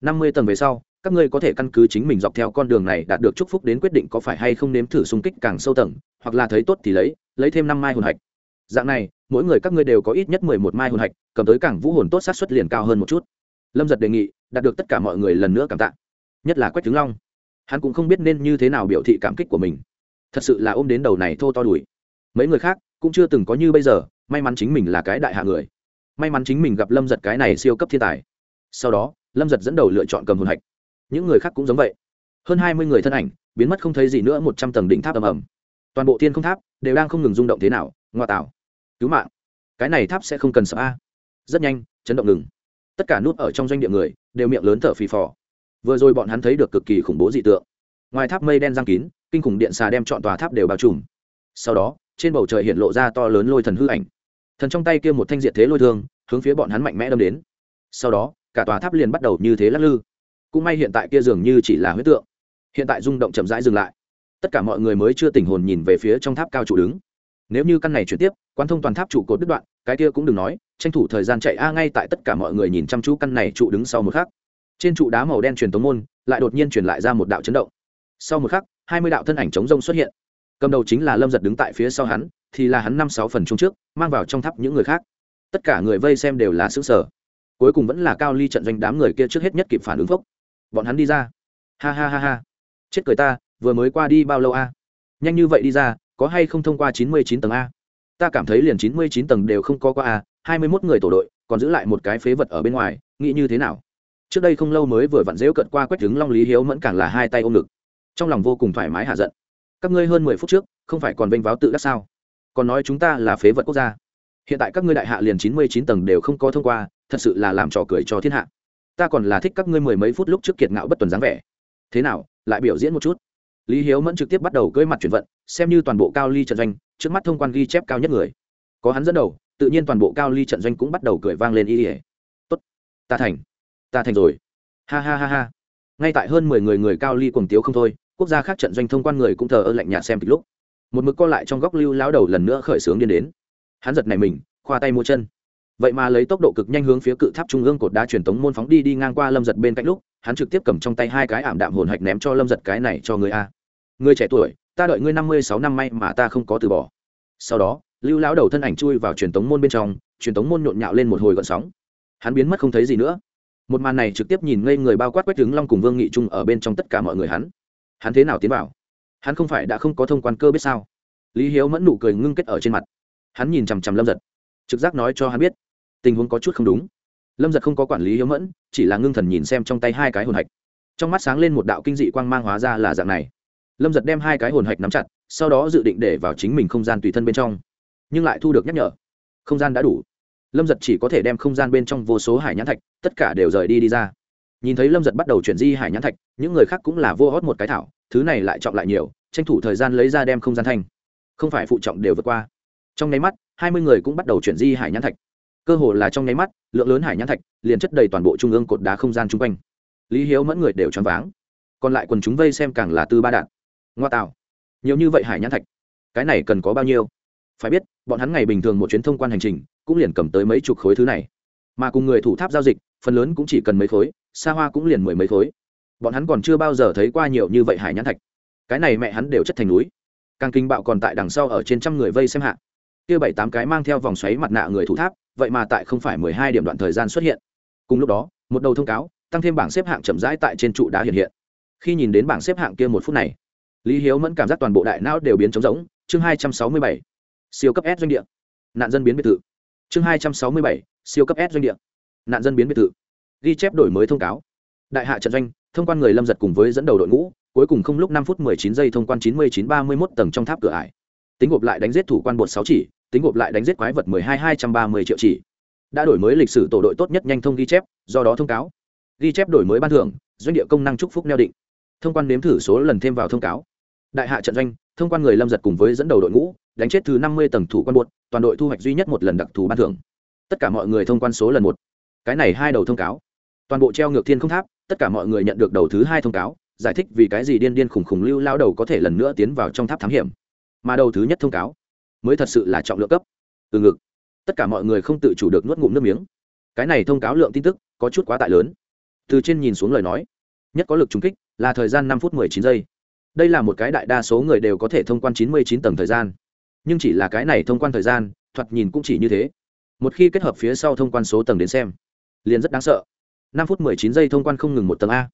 Năm mươi tầng về sau, các ngươi có thể căn cứ chính mình dọc theo con đường này đạt được chúc phúc đến quyết định có phải hay không nếm thử xung kích càng sâu tầng, hoặc là thấy tốt thì lấy lấy thêm năm mai hồn hạch. Dạng này mỗi người các ngươi đều có ít nhất mười một mai hồn hạch, cầm tới cảng vũ hồn tốt sát xuất liền cao hơn một chút. Lâm giật đề nghị, đạt được tất cả mọi người lần nữa cảm tạ. Nhất là quách trứng long. Hắn cũng không biết nên như thế nào biểu thị cảm kích của mình. Thật sự là ôm đến đầu này thô to đùi. Mấy người khác cũng chưa từng có như bây giờ, may mắn chính mình là cái đại hạ người. May mắn chính mình gặp lâm giật cái này siêu cấp thiên tài. Sau đó, lâm giật dẫn đầu lựa chọn cầm hồn hạch. Những người khác cũng giống vậy. Hơn hai mươi người thân ảnh, biến mất không thấy gì nữa, một trăm tầng đỉnh tháp ầm ầm. Toàn bộ thiên không tháp đều đang không ngừng rung động thế nào, ngoa tạo cứu mạng. Cái này tháp sẽ không cần sợ a. Rất nhanh, chấn động ngừng. Tất cả nút ở trong doanh địa người đều miệng lớn thở phì phò. Vừa rồi bọn hắn thấy được cực kỳ khủng bố dị tượng. Ngoài tháp mây đen giang kín, kinh khủng điện xà đem chọn tòa tháp đều bao trùm. Sau đó, trên bầu trời hiện lộ ra to lớn lôi thần hư ảnh. Thần trong tay kia một thanh diệt thế lôi thương, hướng phía bọn hắn mạnh mẽ đâm đến. Sau đó, cả tòa tháp liền bắt đầu như thế lắc lư. Cũng may hiện tại kia dường như chỉ là huyết tượng. Hiện tại rung động chậm rãi dừng lại. Tất cả mọi người mới chưa tình hồn nhìn về phía trong tháp cao trụ đứng nếu như căn này chuyển tiếp quan thông toàn tháp trụ cột đứt đoạn, cái kia cũng đừng nói, tranh thủ thời gian chạy a ngay tại tất cả mọi người nhìn chăm chú căn này trụ đứng sau một khắc. Trên trụ đá màu đen truyền tống môn, lại đột nhiên truyền lại ra một đạo chấn động. Sau một khắc, hai mươi đạo thân ảnh chống rông xuất hiện. Cầm đầu chính là lâm giật đứng tại phía sau hắn, thì là hắn năm sáu phần chung trước, mang vào trong tháp những người khác. Tất cả người vây xem đều là xứ sở cuối cùng vẫn là cao ly trận doanh đám người kia trước hết nhất kịp phản ứng phốc. Bọn hắn đi ra. Ha ha ha ha. Chết cười ta, vừa mới qua đi bao lâu a? Nhanh như vậy đi ra có hay không thông qua chín mươi chín tầng a? Ta cảm thấy liền chín mươi chín tầng đều không có qua a, hai mươi mốt người tổ đội, còn giữ lại một cái phế vật ở bên ngoài, nghĩ như thế nào? Trước đây không lâu mới vừa vặn dễu cận qua quách trứng long lý hiếu mẫn càng là hai tay ôm ngực. Trong lòng vô cùng thoải mái hạ giận. Các ngươi hơn mười phút trước, không phải còn vênh váo tự đắc sao? Còn nói chúng ta là phế vật quốc gia. Hiện tại các ngươi đại hạ liền chín mươi chín tầng đều không có thông qua, thật sự là làm trò cười cho thiên hạ. Ta còn là thích các ngươi mười mấy phút lúc trước kiệt ngạo bất tuần dáng vẻ. Thế nào, lại biểu diễn một chút? Lý hiếu mẫn trực tiếp bắt đầu cưỡi mặt chuyển vận, xem như toàn bộ cao ly trận doanh, trước mắt thông quan ghi chép cao nhất người. Có hắn dẫn đầu, tự nhiên toàn bộ cao ly trận doanh cũng bắt đầu cười vang lên y ỉa tốt, ta thành ta thành rồi. Ha ha ha ha. Ngay tại hơn mười người người cao ly cuồng tiếu không thôi, quốc gia khác trận doanh thông quan người cũng thờ ơ lạnh nhạt xem kịch lúc. Một mực co lại trong góc lưu lão đầu lần nữa khởi xướng điên đến. Hắn giật này mình, khoa tay mua chân. Vậy mà lấy tốc độ cực nhanh hướng phía cự tháp trung ương cột đá truyền tống môn phóng đi đi ngang qua lâm giật bên cạnh lúc hắn trực tiếp cầm trong tay hai cái ảm đạm hồn hạch ném cho lâm giật cái này cho người a. Người trẻ tuổi, ta đợi ngươi năm mươi sáu năm may mà ta không có từ bỏ. Sau đó, lưu lão đầu thân ảnh chui vào truyền tống môn bên trong, truyền tống môn nhộn nhạo lên một hồi gọn sóng. Hắn biến mất không thấy gì nữa. Một màn này trực tiếp nhìn ngây người bao quát quách đứng long cùng vương nghị trung ở bên trong tất cả mọi người hắn. Hắn thế nào tiến vào? Hắn không phải đã không có thông quan cơ biết sao? Lý hiếu mẫn nụ cười ngưng kết ở trên mặt. Hắn nhìn chằm chằm lâm giật. Trực giác nói cho hắn biết, tình huống có chút không đúng lâm giật không có quản lý hiếu mẫn, chỉ là ngưng thần nhìn xem trong tay hai cái hồn hạch. Trong mắt sáng lên một đạo kinh dị quang mang hóa ra là dạng này. Lâm giật đem hai cái hồn hạch nắm chặt, sau đó dự định để vào chính mình không gian tùy thân bên trong. Nhưng lại thu được nhắc nhở. Không gian đã đủ. Lâm giật chỉ có thể đem không gian bên trong vô số hải nhãn thạch, tất cả đều rời đi đi ra. Nhìn thấy lâm giật bắt đầu chuyển di hải nhãn thạch, những người khác cũng là vô hót một cái thảo, thứ này lại trọng lại nhiều, tranh thủ thời gian lấy ra đem không gian thanh. Không phải phụ trọng đều vượt qua. Trong nháy mắt, hai mươi người cũng bắt đầu chuyển di hải nhãn thạch cơ hồ là trong nháy mắt, lượng lớn hải nhãn thạch liền chất đầy toàn bộ trung ương cột đá không gian chung quanh. Lý hiếu mẫn người đều choáng váng. Còn lại quần chúng vây xem càng là tư ba đạn. Ngoa tạo. Nhiều như vậy hải nhãn thạch. Cái này cần có bao nhiêu? Phải biết, bọn hắn ngày bình thường một chuyến thông quan hành trình, cũng liền cầm tới mấy chục khối thứ này. Mà cùng người thủ tháp giao dịch, phần lớn cũng chỉ cần mấy khối, xa hoa cũng liền mười mấy khối. Bọn hắn còn chưa bao giờ thấy qua nhiều như vậy hải nhãn thạch. Cái này mẹ hắn đều chất thành núi. Càng kinh bạo còn tại đằng sau ở trên trăm người vây xem hạ kia bảy tám cái mang theo vòng xoáy mặt nạ người thủ tháp, vậy mà tại không phải mười hai điểm đoạn thời gian xuất hiện. Cùng lúc đó, một đầu thông cáo, tăng thêm bảng xếp hạng chậm rãi tại trên trụ đá hiện hiện. Khi nhìn đến bảng xếp hạng kia một phút này, lý hiếu mẫn cảm giác toàn bộ đại não đều biến trống rỗng. Chương hai trăm sáu mươi bảy, siêu cấp s doanh địa. Nạn dân biến biệt thự. Chương hai trăm sáu mươi bảy, siêu cấp s doanh địa. Nạn dân biến biệt thự. Ghi chép đổi mới thông cáo. Đại hạ trận doanh, thông quan người lâm giật cùng với dẫn đầu đội ngũ, cuối cùng không lúc năm phút mười chín giây thông quan chín mươi chín ba mươi mốt tầng trong tháp cửa ải tính gộp lại đánh giết thủ quan bột sáu chỉ, tính gộp lại đánh giết quái vật mười hai hai trăm ba mươi triệu chỉ. Đã đổi mới lịch sử tổ đội tốt nhất nhanh thông ghi chép, do đó thông cáo. Ghi chép đổi mới ban thưởng, doanh địa công năng chúc phúc neo định. Thông quan nếm thử số lần thêm vào thông cáo. Đại hạ trận doanh, thông quan người lâm giật cùng với dẫn đầu đội ngũ, đánh chết thứ năm mươi tầng thủ quan bột, toàn đội thu hoạch duy nhất một lần đặc thù ban thưởng. Tất cả mọi người thông quan số lần một. Cái này hai đầu thông cáo. Toàn bộ treo ngược thiên không tháp, tất cả mọi người nhận được đầu thứ hai thông cáo, giải thích vì cái gì điên điên khủng khủng lưu lao đầu có thể lần nữa tiến vào trong tháp thám hiểm mà đầu thứ nhất thông cáo mới thật sự là trọng lượng cấp. Từ ngực, tất cả mọi người không tự chủ được nuốt ngụm nước miếng. Cái này thông cáo lượng tin tức có chút quá tại lớn. Từ trên nhìn xuống lời nói, nhất có lực trúng kích là thời gian năm phút mười chín giây. Đây là một cái đại đa số người đều có thể thông quan chín mươi chín tầng thời gian. Nhưng chỉ là cái này thông quan thời gian, thoạt nhìn cũng chỉ như thế. Một khi kết hợp phía sau thông quan số tầng đến xem, liền rất đáng sợ. năm phút mười chín giây thông quan không ngừng một tầng a.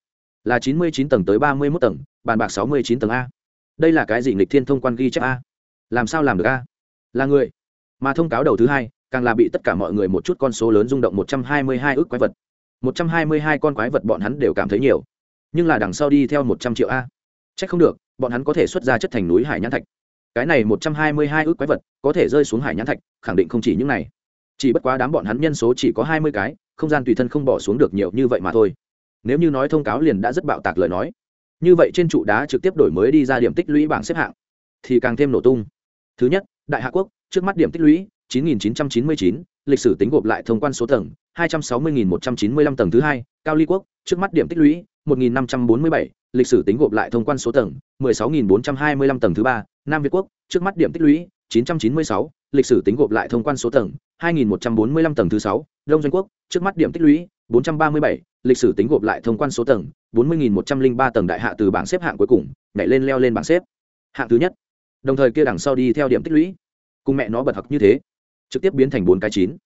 Là chín mươi chín tầng tới ba mươi mốt tầng, bàn bạc sáu mươi chín tầng a đây là cái gì nghịch thiên thông quan ghi chép a? Làm sao làm được a? Là người. Mà thông cáo đầu thứ hai, càng là bị tất cả mọi người một chút con số lớn rung động một trăm hai mươi hai ước quái vật. một trăm hai mươi hai con quái vật bọn hắn đều cảm thấy nhiều. Nhưng là đằng sau đi theo một trăm triệu a? C h ắ c không được, bọn hắn có thể xuất ra chất thành núi hải nhãn thạch. Cái này một trăm hai mươi hai ước quái vật có thể rơi xuống hải nhãn thạch, khẳng định không chỉ những này. Chỉ bất quá đám bọn hắn nhân số chỉ có hai mươi cái, không gian tùy thân không bỏ xuống được nhiều như vậy mà thôi. Nếu như nói thông cáo liền đã rất bạo tạc lời nói như vậy trên trụ đá trực tiếp đổi mới đi ra điểm tích lũy bảng xếp hạng thì càng thêm nổ tung. Thứ nhất đại hạ quốc trước mắt điểm tích lũy 9.999, lịch sử tính gộp lại thông quan số tầng 260.195 tầng thứ hai cao ly quốc trước mắt điểm tích lũy 1.547, lịch sử tính gộp lại thông quan số tầng 16.425 tầng thứ ba nam việt quốc trước mắt điểm tích lũy 996, lịch sử tính gộp lại thông quan số tầng 2.145 tầng thứ sáu đông doanh quốc trước mắt điểm tích lũy 437, lịch sử tính gộp lại thông quan số tầng 40.103 tầng đại hạ từ bảng xếp hạng cuối cùng, nhảy lên leo lên bảng xếp. Hạng thứ nhất. Đồng thời kia đằng sau đi theo điểm tích lũy. Cùng mẹ nó bật học như thế, trực tiếp biến thành bốn cái chín.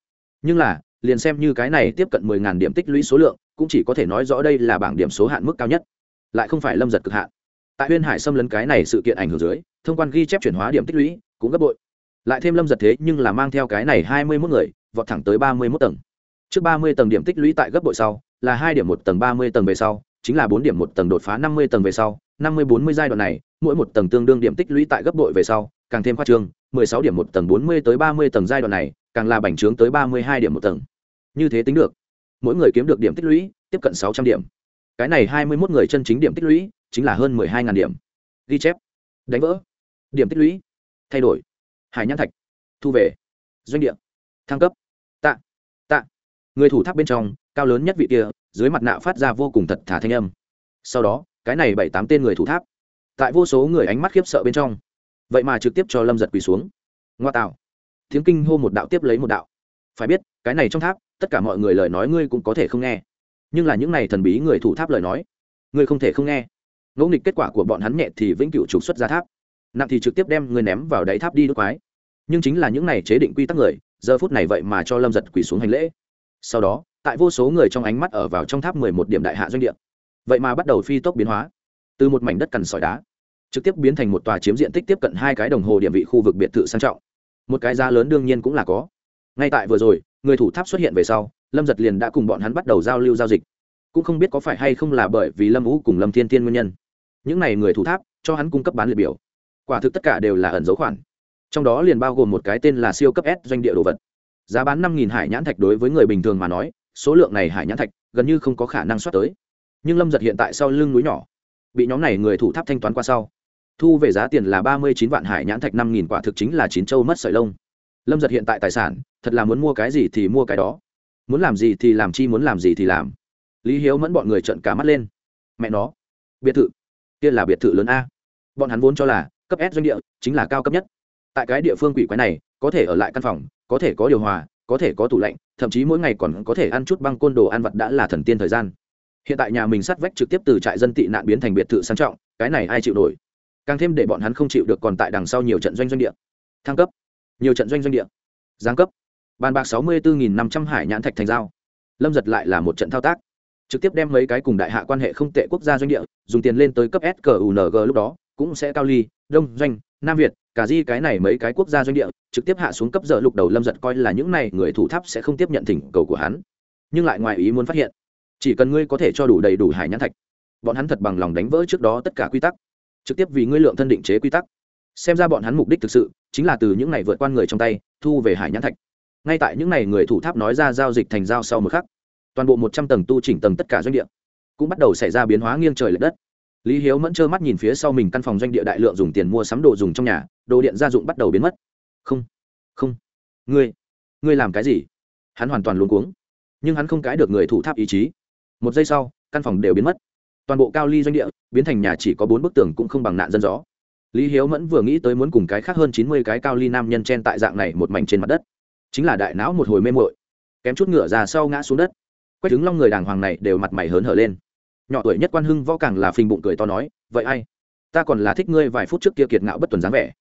Nhưng là, liền xem như cái này tiếp cận mười ngàn điểm tích lũy số lượng, cũng chỉ có thể nói rõ đây là bảng điểm số hạn mức cao nhất. Lại không phải lâm giật cực hạn. Tại huyên hải xâm lấn cái này sự kiện ảnh hưởng dưới, thông quan ghi chép chuyển hóa điểm tích lũy cũng gấp bội. Lại thêm lâm giật thế nhưng là mang theo cái này hai mươi mốt người, vọt thẳng tới ba mươi mốt tầng. Trước ba mươi tầng điểm tích lũy tại gấp bội sau là hai điểm một tầng ba mươi tầng về sau, chính là bốn điểm một tầng đột phá năm mươi tầng về sau. Năm mươi bốn mươi giai đoạn này, mỗi một tầng tương đương điểm tích lũy tại gấp bội về sau, càng thêm khoa trương, mười sáu điểm một tầng bốn mươi tới ba mươi tầng giai đoạn này, càng là bành trướng tới ba mươi hai điểm một tầng. Như thế tính được, mỗi người kiếm được điểm tích lũy, tiếp cận sáu trăm điểm. Cái này hai mươi mốt người chân chính điểm tích lũy, chính là hơn mười hai ngàn điểm. Ghi chép, đánh vỡ, điểm tích lũy, thay đổi, hải nhãn thạch, thu về, doanh địa, thăng cấp người thủ tháp bên trong, cao lớn nhất vị kia, dưới mặt nạ phát ra vô cùng thật thả thanh âm. Sau đó, cái này bảy tám tên người thủ tháp, tại vô số người ánh mắt khiếp sợ bên trong, vậy mà trực tiếp cho lâm giật quỳ xuống. Ngoa tạo. Tiếng kinh hô một đạo tiếp lấy một đạo. Phải biết, cái này trong tháp, tất cả mọi người lời nói ngươi cũng có thể không nghe. Nhưng là những này thần bí người thủ tháp lời nói, ngươi không thể không nghe. Ngẫu nghịch kết quả của bọn hắn nhẹ thì vĩnh cửu trục xuất ra tháp. Nặng thì trực tiếp đem ngươi ném vào đáy tháp đi đốt quái. Nhưng chính là những này chế định quy tắc người, giờ phút này vậy mà cho lâm giật quỳ xuống hành lễ sau đó, tại vô số người trong ánh mắt ở vào trong tháp mười một điểm đại hạ doanh địa. Vậy mà bắt đầu phi tốc biến hóa. Từ một mảnh đất cằn sỏi đá, trực tiếp biến thành một tòa chiếm diện tích tiếp cận hai cái đồng hồ địa vị khu vực biệt thự sang trọng. Một cái giá lớn đương nhiên cũng là có. Ngay tại vừa rồi, người thủ tháp xuất hiện về sau, lâm giật liền đã cùng bọn hắn bắt đầu giao lưu giao dịch. Cũng không biết có phải hay không là bởi vì lâm vũ cùng lâm thiên tiên nguyên nhân. Những n à y người thủ tháp, cho hắn cung cấp bán liệt biểu. Quả thực tất cả đều là ẩn dấu khoản. Trong đó liền bao gồm một cái tên là siêu cấp s doanh địa đồ vật giá bán năm nghìn hải nhãn thạch đối với người bình thường mà nói, số lượng này hải nhãn thạch gần như không có khả năng soát tới. Nhưng lâm giật hiện tại sau lưng núi nhỏ, bị nhóm này người thủ tháp thanh toán qua sau, thu về giá tiền là ba mươi chín vạn hải nhãn thạch năm nghìn, quả thực chính là chín châu mất sợi lông. Lâm giật hiện tại tài sản, thật là muốn mua cái gì thì mua cái đó. Muốn làm gì thì làm chi, muốn làm gì thì làm. Lý hiếu mẫn bọn người trận cả mắt lên. Mẹ nó, biệt thự, kia là biệt thự lớn a. Bọn hắn vốn cho là cấp s doanh địa chính là cao cấp nhất tại cái địa phương quỷ quái này, có thể ở lại căn phòng, có thể có điều hòa, có thể có tủ lạnh, thậm chí mỗi ngày còn có thể ăn chút băng côn đồ ăn vật đã là thần tiên thời gian. Hiện tại nhà mình sắt vách trực tiếp từ trại dân tị nạn biến thành biệt thự sang trọng, cái này ai chịu nổi? Càng thêm để bọn hắn không chịu được còn tại đằng sau nhiều trận doanh doanh địa. Thăng cấp. Nhiều trận doanh doanh địa. Giáng cấp. Bàn bạc sáu mươi bốn năm trăm hải nhãn thạch thành giao. Lâm giật lại là một trận thao tác. Trực tiếp đem mấy cái cùng đại hạ quan hệ không tệ quốc gia doanh địa, dùng tiền lên tới cấp s cờ ung lúc đó, cũng sẽ cao ly, đông doanh nam việt, cả di cái này mấy cái quốc gia doanh địa, trực tiếp hạ xuống cấp giờ lục đầu lâm giật coi là những này người thủ tháp sẽ không tiếp nhận thỉnh cầu của hắn. Nhưng lại ngoài ý muốn phát hiện, chỉ cần ngươi có thể cho đủ đầy đủ hải nhãn thạch, bọn hắn thật bằng lòng đánh vỡ trước đó tất cả quy tắc. Trực tiếp vì ngươi lượng thân định chế quy tắc. Xem ra bọn hắn mục đích thực sự, chính là từ những này vượt qua người trong tay, thu về hải nhãn thạch. Ngay tại những này người thủ tháp nói ra giao dịch thành giao sau một khắc, toàn bộ một trăm tầng tu chỉnh tầng tất cả doanh địa cũng bắt đầu xảy ra biến hóa nghiêng trời l ệ đất lý hiếu mẫn trơ mắt nhìn phía sau mình căn phòng doanh địa đại lượng dùng tiền mua sắm đồ dùng trong nhà, đồ điện gia dụng bắt đầu biến mất. Không không. Ngươi ngươi làm cái gì? Hắn hoàn toàn luống cuống. Nhưng hắn không cái được người thủ tháp ý chí. Một giây sau, căn phòng đều biến mất. Toàn bộ cao ly doanh địa biến thành nhà chỉ có bốn bức tường cũng không bằng nạn dân gió. Lý hiếu mẫn vừa nghĩ tới muốn cùng cái khác hơn chín mươi cái cao ly nam nhân chen tại dạng này một mảnh trên mặt đất. Chính là đại não một hồi mê mội kém chút ngựa ra sau ngã xuống đất. Quách đứng long người đàng hoàng này đều mặt mày hớn hở lên nhỏ tuổi nhất quan hưng võ càng là phình bụng cười to nói, vậy ai? Ta còn là thích ngươi vài phút trước kia kiệt ngạo bất tuần dáng vẻ.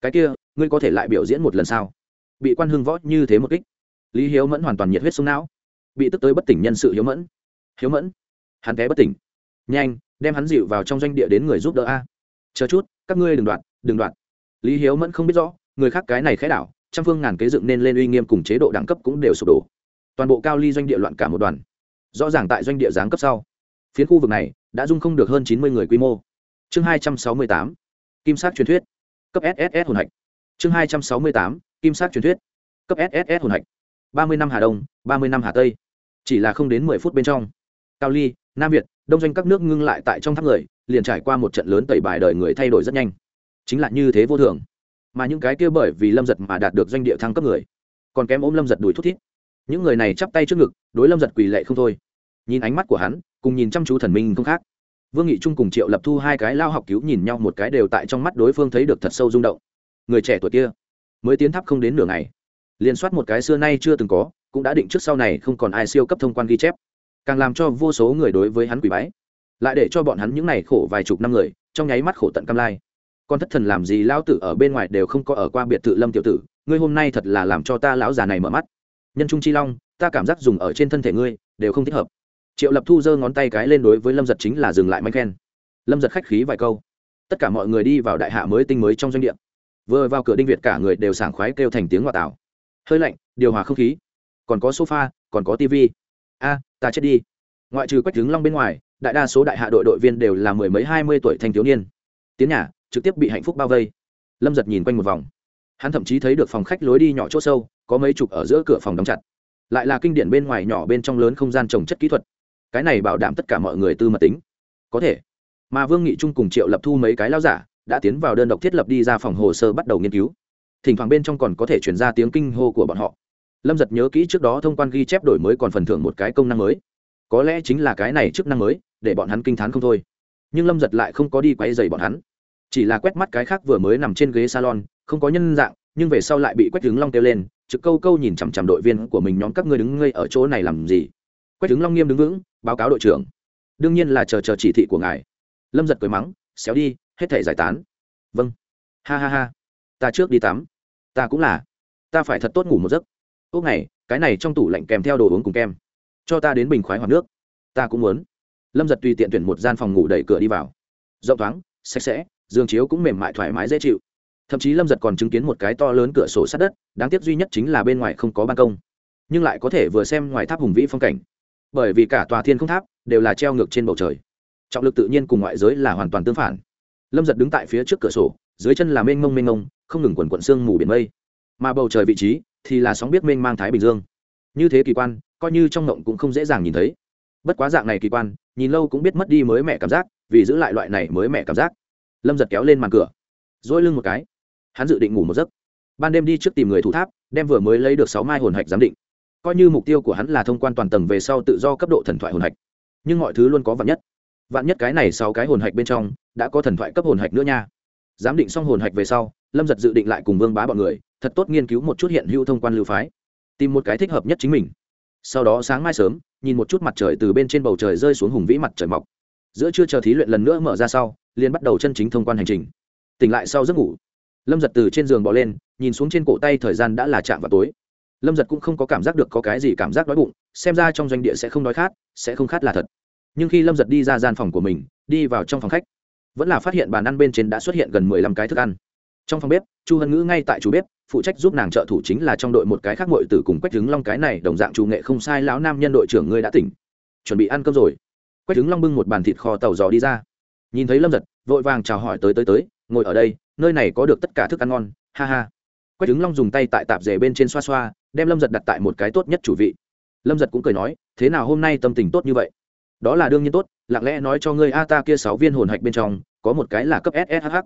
Cái kia, ngươi có thể lại biểu diễn một lần sao? Bị quan hưng võ như thế một kích, lý hiếu mẫn hoàn toàn nhiệt huyết sông não. Bị tức tới bất tỉnh nhân sự hiếu mẫn. Hiếu mẫn, hắn té bất tỉnh. Nhanh, đem hắn dịu vào trong doanh địa đến người giúp đỡ a. Chờ chút, các ngươi đừng đoạn đừng đoạn lý hiếu mẫn không biết rõ, người khác cái này khẽ đảo, trăm phương ngàn kế dựng nên lên uy nghiêm cùng chế độ đẳng cấp cũng đều sụp đổ. Toàn bộ cao ly doanh địa loạn cả một đoàn. Rõ ràng tại doanh địa giáng cấp sau phiến khu vực này đã dung không được hơn chín mươi người quy mô. Chương hai trăm sáu mươi tám, kim sát truyền thuyết. Cấp sss hồn hạch. Chương hai trăm sáu mươi tám, kim sát truyền thuyết. Cấp sss hồn hạch. Ba mươi năm hà đông, ba mươi năm hà tây. Chỉ là không đến mười phút bên trong. Cao ly, nam việt, đông doanh các nước ngưng lại tại trong tháp người, liền trải qua một trận lớn tẩy bài đời người thay đổi rất nhanh. Chính là như thế vô thường. Mà những cái kia bởi vì lâm giật mà đạt được doanh địa thăng cấp người, còn kém ôm lâm giật đuổi thút thít. Những người này chắp tay trước ngực, đối lâm giật quỳ lệ không thôi. Nhìn ánh mắt của hắn cùng nhìn chăm chú thần minh không khác. Vương nghị trung cùng triệu lập thu hai cái lao học cứu nhìn nhau một cái đều tại trong mắt đối phương thấy được thật sâu rung động. Người trẻ tuổi kia mới tiến tháp không đến nửa ngày. Liền soát một cái xưa nay chưa từng có, cũng đã định trước sau này không còn ai siêu cấp thông quan ghi chép. Càng làm cho vô số người đối với hắn quỷ bái, lại để cho bọn hắn những n à y khổ vài chục năm người, trong nháy mắt khổ tận cam lai. Con thất thần làm gì lao tử ở bên ngoài đều không có ở qua biệt thự lâm tiểu tử, ngươi hôm nay thật là làm cho ta lão già này mở mắt. Nhân trung chi long, ta cảm giác dùng ở trên thân thể ngươi, đều không thích hợp triệu lập thu giơ ngón tay cái lên đối với lâm giật chính là dừng lại manh khen. Lâm giật khách khí vài câu. Tất cả mọi người đi vào đại hạ mới tinh mới trong doanh địa. Vừa vào cửa đinh việt cả người đều sảng khoái kêu thành tiếng ngoại tảo. Hơi lạnh, điều hòa không khí. Còn có sofa, còn có tv a, ta chết đi. Ngoại trừ quách trứng long bên ngoài, đại đa số đại hạ đội đội viên đều là mười mấy, hai mươi tuổi thanh thiếu niên. Tiến nhà, trực tiếp bị hạnh phúc bao vây. Lâm giật nhìn quanh một vòng. Hắn thậm chí thấy được phòng khách lối đi nhỏ chỗ sâu, có mấy chục ở giữa cửa phòng đóng chặt. Lại là kinh điển bên ngoài nhỏ bên trong lớn không gian trồng chất kỹ thuật cái này bảo đảm tất cả mọi người tư mật tính. Có thể. Mà vương nghị trung cùng triệu lập thu mấy cái lao giả đã tiến vào đơn độc thiết lập đi ra phòng hồ sơ bắt đầu nghiên cứu. Thỉnh thoảng bên trong còn có thể chuyển ra tiếng kinh hô của bọn họ. Lâm giật nhớ kỹ trước đó thông quan ghi chép đổi mới còn phần thưởng một cái công năng mới. Có lẽ chính là cái này chức năng mới, để bọn hắn kinh t h á n không thôi. Nhưng lâm giật lại không có đi quay dày bọn hắn. Chỉ là quét mắt cái khác vừa mới nằm trên ghế salon, không có nhân dạng, nhưng về sau lại bị quét đứng long kêu lên, trực câu câu nhìn chằm chằm đội viên của mình, nhóm các ngươi đứng ngây ở chỗ này làm gì? Quách đứng long nghiêm đứng vững, báo cáo đội trưởng. Đương nhiên là chờ chờ chỉ thị của ngài. Lâm giật cười mắng, xéo đi, hết thể giải tán. Vâng. Ha ha ha, ta trước đi tắm. Ta cũng là. Ta phải thật tốt ngủ một giấc. Ốc này, cái này trong tủ lạnh kèm theo đồ uống cùng kem. Cho ta đến bình khoái hoặc nước. Ta cũng muốn. Lâm giật tùy tiện tuyển một gian phòng ngủ đẩy cửa đi vào. Rộng thoáng, sạch sẽ, giường chiếu cũng mềm mại thoải mái dễ chịu. Thậm chí lâm giật còn chứng kiến một cái to lớn cửa sổ sát đất, đáng tiếc duy nhất chính là bên ngoài không có ban công. Nhưng lại có thể vừa xem ngoài tháp hùng vĩ phong cảnh bởi vì cả tòa thiên không tháp đều là treo ngược trên bầu trời. Trọng lực tự nhiên cùng ngoại giới là hoàn toàn tương phản. Lâm giật đứng tại phía trước cửa sổ, dưới chân là mênh mông mênh mông, không ngừng quần quận sương mù biển mây. Mà bầu trời vị trí thì là sóng biết mênh mang thái bình dương. Như thế kỳ quan, coi như trong ngộng cũng không dễ dàng nhìn thấy. Bất quá dạng này kỳ quan, nhìn lâu cũng biết mất đi mới mẻ cảm giác, vì giữ lại loại này mới mẻ cảm giác. Lâm giật kéo lên màn cửa dỗi lưng một cái. Hắn dự định ngủ một giấc. Ban đêm đi trước tìm người thủ tháp, đem vừa mới lấy được sáu mai hồn hạch giám định coi như mục tiêu của hắn là thông quan toàn tầng về sau tự do cấp độ thần thoại hồn hạch. Nhưng mọi thứ luôn có vạn nhất. Vạn nhất cái này sau cái hồn hạch bên trong đã có thần thoại cấp hồn hạch nữa nha. Giám định xong hồn hạch về sau, lâm giật dự định lại cùng vương bá bọn người, thật tốt nghiên cứu một chút hiện hữu thông quan lưu phái. Tìm một cái thích hợp nhất chính mình. Sau đó sáng mai sớm, nhìn một chút mặt trời từ bên trên bầu trời rơi xuống hùng vĩ mặt trời mọc. Giữa trưa chờ thí luyện lần nữa mở ra sau, liền bắt đầu chân chính thông quan hành trình. Tỉnh lại sau giấc ngủ. Lâm giật từ trên giường bỏ lên, nhìn xuống trên cổ tay thời gian đã là chạm vào tối lâm giật cũng không có cảm giác được có cái gì cảm giác đói bụng, xem ra trong doanh địa sẽ không đói khát, sẽ không khát là thật. Nhưng khi lâm giật đi ra gian phòng của mình, đi vào trong phòng khách, vẫn là phát hiện bàn ăn bên trên đã xuất hiện gần mười lăm cái thức ăn. Trong phòng bếp, chu hân ngữ ngay tại chủ bếp, phụ trách giúp nàng trợ thủ chính là trong đội một cái khác mội tử cùng quách trứng long cái này đồng dạng chủ nghệ không sai lão nam nhân đội trưởng ngươi đã tỉnh. Chuẩn bị ăn cơm rồi. Quách trứng long bưng một bàn thịt kho tàu giò đi ra. Nhìn thấy lâm giật, vội vàng chào hỏi tới tới tới, ngồi ở đây, nơi này có được tất cả thức ăn ngon, ha ha. Quách trứng long dùng tay tại tạp rể bên trên xoa xoa đem lâm giật đặt tại một cái tốt nhất chủ vị. Lâm giật cũng cười nói, thế nào hôm nay tâm tình tốt như vậy? Đó là đương nhiên tốt, lặng lẽ nói cho ngươi a, ta kia sáu viên hồn hạch bên trong, có một cái là cấp ssh c h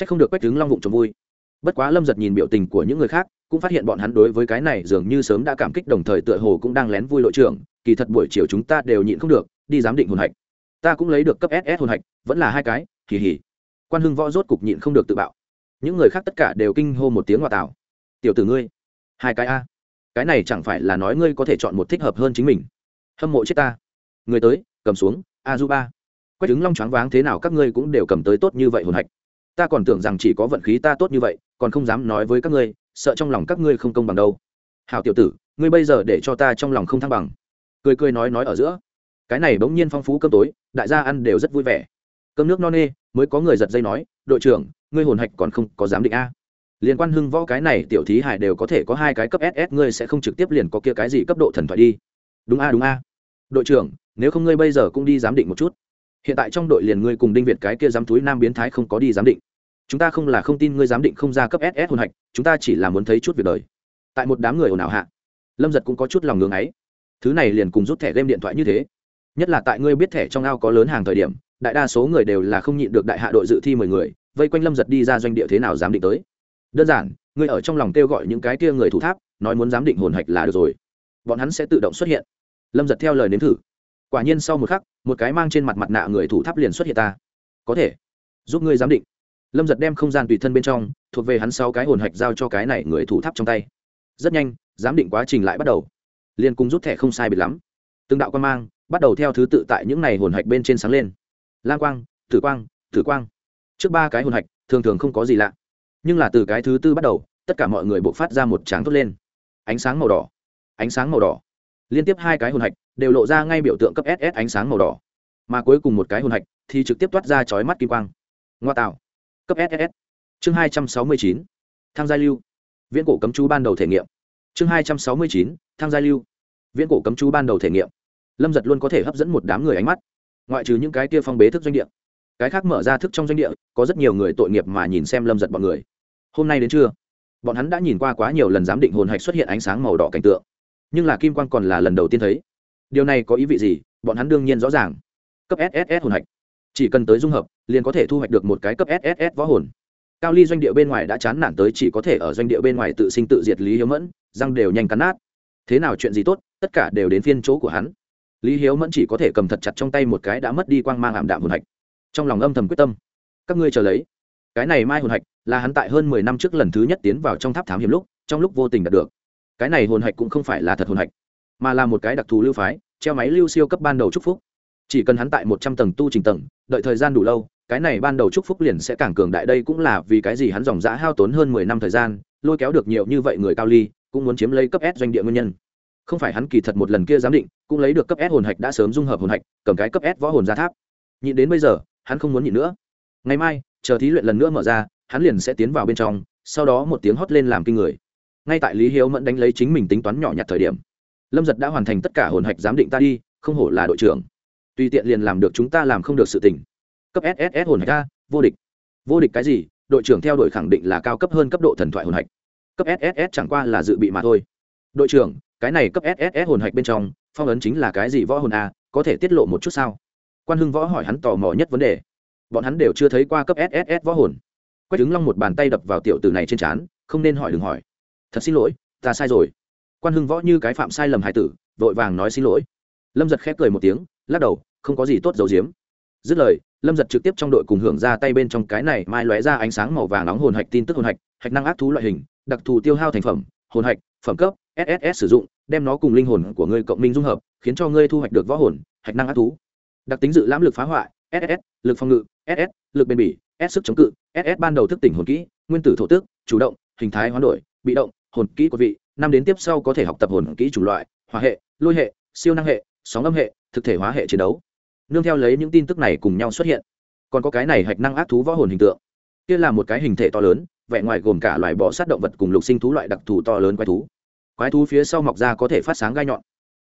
ắ c không được quách tướng long vụng trồng vui. Bất quá lâm giật nhìn biểu tình của những người khác, cũng phát hiện bọn hắn đối với cái này dường như sớm đã cảm kích đồng thời tựa hồ cũng đang lén vui đội trưởng, kỳ thật buổi chiều chúng ta đều nhịn không được, đi giám định hồn hạch. Ta cũng lấy được cấp ss hồn hạch, vẫn là hai cái kỳ hỉ quan hưng võ rốt cục nhịn không được tự bạo. Những người khác tất cả đều kinh hô một tiếng ngoại tảo. Tiểu tử ngươi, hai cái a cái này chẳng phải là nói ngươi có thể chọn một thích hợp hơn chính mình. Hâm mộ chết ta. Người tới, cầm xuống a du ba quách đứng long choáng váng thế nào các ngươi cũng đều cầm tới tốt như vậy hồn hạch. Ta còn tưởng rằng chỉ có vận khí ta tốt như vậy, còn không dám nói với các ngươi, sợ trong lòng các ngươi không công bằng đâu. Hào tiểu tử, ngươi bây giờ để cho ta trong lòng không thăng bằng. Cười cười nói nói ở giữa. Cái này bỗng nhiên phong phú cơm tối, đại gia ăn đều rất vui vẻ. Cơm nước no nê, mới có người giật dây nói, đội trưởng, ngươi hồn hạch còn không có dám định a? Liên quan hưng võ cái này, tiểu thí hải đều có thể có hai cái cấp ss ngươi sẽ không trực tiếp liền có kia cái gì cấp độ thần thoại đi. Đúng a đúng a. Đội trưởng, nếu không ngươi bây giờ cũng đi giám định một chút. Hiện tại trong đội liền ngươi cùng đinh việt cái kia giám túi nam biến thái không có đi giám định. Chúng ta không là không tin ngươi giám định không ra cấp ss hồn hạch, chúng ta chỉ là muốn thấy chút việc đời. Tại một đám người ồn ào hạ, lâm giật cũng có chút lòng ngưng ấy. Thứ này liền cùng rút thẻ game điện thoại như thế. Nhất là tại ngươi biết thẻ trong ao có lớn hàng thời điểm, đại đa số người đều là không nhịn được đại hạ đội dự thi mười người, vây quanh lâm giật đi ra doanh địa thế nào dám định tới đơn giản, ngươi ở trong lòng kêu gọi những cái kia người thủ tháp, nói muốn giám định hồn hạch là được rồi. Bọn hắn sẽ tự động xuất hiện. Lâm giật theo lời nếm thử. Quả nhiên sau một khắc, một cái mang trên mặt mặt nạ người thủ tháp liền xuất hiện ta. Có thể. Giúp ngươi giám định. Lâm giật đem không gian tùy thân bên trong, thuộc về hắn sau cái hồn hạch giao cho cái này người thủ tháp trong tay. Rất nhanh, giám định quá trình lại bắt đầu. Liền cùng rút thẻ không sai biệt lắm. Từng đạo quan mang bắt đầu theo thứ tự tại những này hồn hạch bên trên sáng lên. Lang quang, tử quang tử quang. Trước ba cái hồn hạch, thường thường không có gì lạ nhưng là từ cái thứ tư bắt đầu, tất cả mọi người buộc phát ra một tráng thốt lên. Ánh sáng màu đỏ, ánh sáng màu đỏ. Liên tiếp hai cái hồn hạch đều lộ ra ngay biểu tượng cấp ss ánh sáng màu đỏ. Mà cuối cùng một cái hồn hạch thì trực tiếp toát ra chói mắt kim quang. Ngoa tạo. Cấp ss chương hai trăm sáu mươi chín. Thang gia lưu. Viễn cổ cấm chú ban đầu thể nghiệm. Chương hai trăm sáu mươi chín. Thang gia lưu. Viễn cổ cấm chú ban đầu thể nghiệm. Lâm giật luôn có thể hấp dẫn một đám người ánh mắt. Ngoại trừ những cái tia phong bế thức doanh địa. Cái khác mở ra thức trong doanh địa, có rất nhiều người tội nghiệp mà nhìn xem lâm giật bọn người hôm nay đến trưa, bọn hắn đã nhìn qua quá nhiều lần giám định hồn hạch xuất hiện ánh sáng màu đỏ cảnh tượng, nhưng là kim quan còn là lần đầu tiên thấy. Điều này có ý vị gì? Bọn hắn đương nhiên rõ ràng. Cấp sss hồn hạch. Chỉ cần tới dung hợp, liền có thể thu hoạch được một cái cấp sss võ hồn. Cao ly doanh địa bên ngoài đã chán nản tới chỉ có thể ở doanh địa bên ngoài tự sinh tự diệt lý hiếu mẫn, răng đều nhanh cắn nát. Thế nào chuyện gì tốt, tất cả đều đến phiên chỗ của hắn. Lý hiếu mẫn chỉ có thể cầm thật chặt trong tay một cái đã mất đi quang mang ảm đạm hồn hạch. Trong lòng âm thầm quyết tâm. Các ngươi chờ lấy cái này mai hồn hạch là hắn tại hơn mười năm trước lần thứ nhất tiến vào trong tháp thám hiểm lúc, trong lúc vô tình đạt được. Cái này hồn hạch cũng không phải là thật hồn hạch, mà là một cái đặc thù lưu phái, treo máy lưu siêu cấp ban đầu chúc phúc. Chỉ cần hắn tại một trăm tầng tu trình tầng, đợi thời gian đủ lâu, cái này ban đầu chúc phúc liền sẽ càng cường đại. Đây cũng là vì cái gì hắn dòng dã hao tốn hơn mười năm thời gian, lôi kéo được nhiều như vậy người cao ly, cũng muốn chiếm lấy cấp s doanh địa nguyên nhân. Không phải hắn kỳ thật một lần kia giám định, cũng lấy được cấp s hồn hạch đã sớm dung hợp hồn hạch, cầm cái cấp s võ hồn ra tháp. Nhịn đến bây giờ, hắn không muốn nhịn nữa. Ngày mai chờ thí luyện lần nữa mở ra, hắn liền sẽ tiến vào bên trong, sau đó một tiếng hót lên làm kinh người. Ngay tại lý hiếu mẫn đánh lấy chính mình tính toán nhỏ nhặt thời điểm, lâm giật đã hoàn thành tất cả hồn hạch giám định ta đi, không hổ là đội trưởng. Tùy tiện liền làm được chúng ta làm không được sự tình. Cấp sss hồn hạch a, vô địch. Vô địch cái gì? Đội trưởng theo đuổi khẳng định là cao cấp hơn cấp độ thần thoại hồn hạch. Cấp sss chẳng qua là dự bị mà thôi. Đội trưởng, cái này cấp sss hồn hạch bên trong, phong ấn chính là cái gì võ hồn a, có thể tiết lộ một chút sao? Quan hưng võ hỏi hắn tò mò nhất vấn đề bọn hắn đều chưa thấy qua cấp sss võ hồn. Quách đứng long một bàn tay đập vào tiểu tử này trên trán, không nên hỏi đừng hỏi. Thật xin lỗi, ta sai rồi. Quan hưng võ như cái phạm sai lầm hải tử, vội vàng nói xin lỗi. Lâm giật khép cười một tiếng, lắc đầu, không có gì tốt dầu diếm dứt lời, lâm giật trực tiếp trong đội cùng hưởng ra tay bên trong cái này mai lóe ra ánh sáng màu vàng nóng hồn hạch tin tức hồn hạch hạch năng ác thú loại hình, đặc thù tiêu hao thành phẩm, hồn hạch, phẩm cấp sss sử dụng, đem nó cùng linh hồn của ngươi cộng minh dung hợp, khiến cho ngươi thu hoạch được võ hồn, hạch năng ác thú. Đặc tính dự lãm lực phá hoại ss lực phòng ngự ss lực bền bỉ, s sức chống cự ss ban đầu thức tỉnh hồn kỹ, nguyên tử thổ tước chủ động, hình thái hoán đổi, bị động, hồn kỹ của vị, năm đến tiếp sau có thể học tập hồn kỹ chủng loại hòa hệ, lôi hệ, siêu năng hệ, sóng âm hệ, thực thể hóa hệ chiến đấu. Nương theo lấy những tin tức này cùng nhau xuất hiện, còn có cái này hạch năng ác thú võ hồn hình tượng. Kia là một cái hình thể to lớn, vẻ ngoài gồm cả loài bọ sát động vật cùng lục sinh thú loại đặc thù to lớn quái thú. Quái thú phía sau mọc ra có thể phát sáng gai nhọn.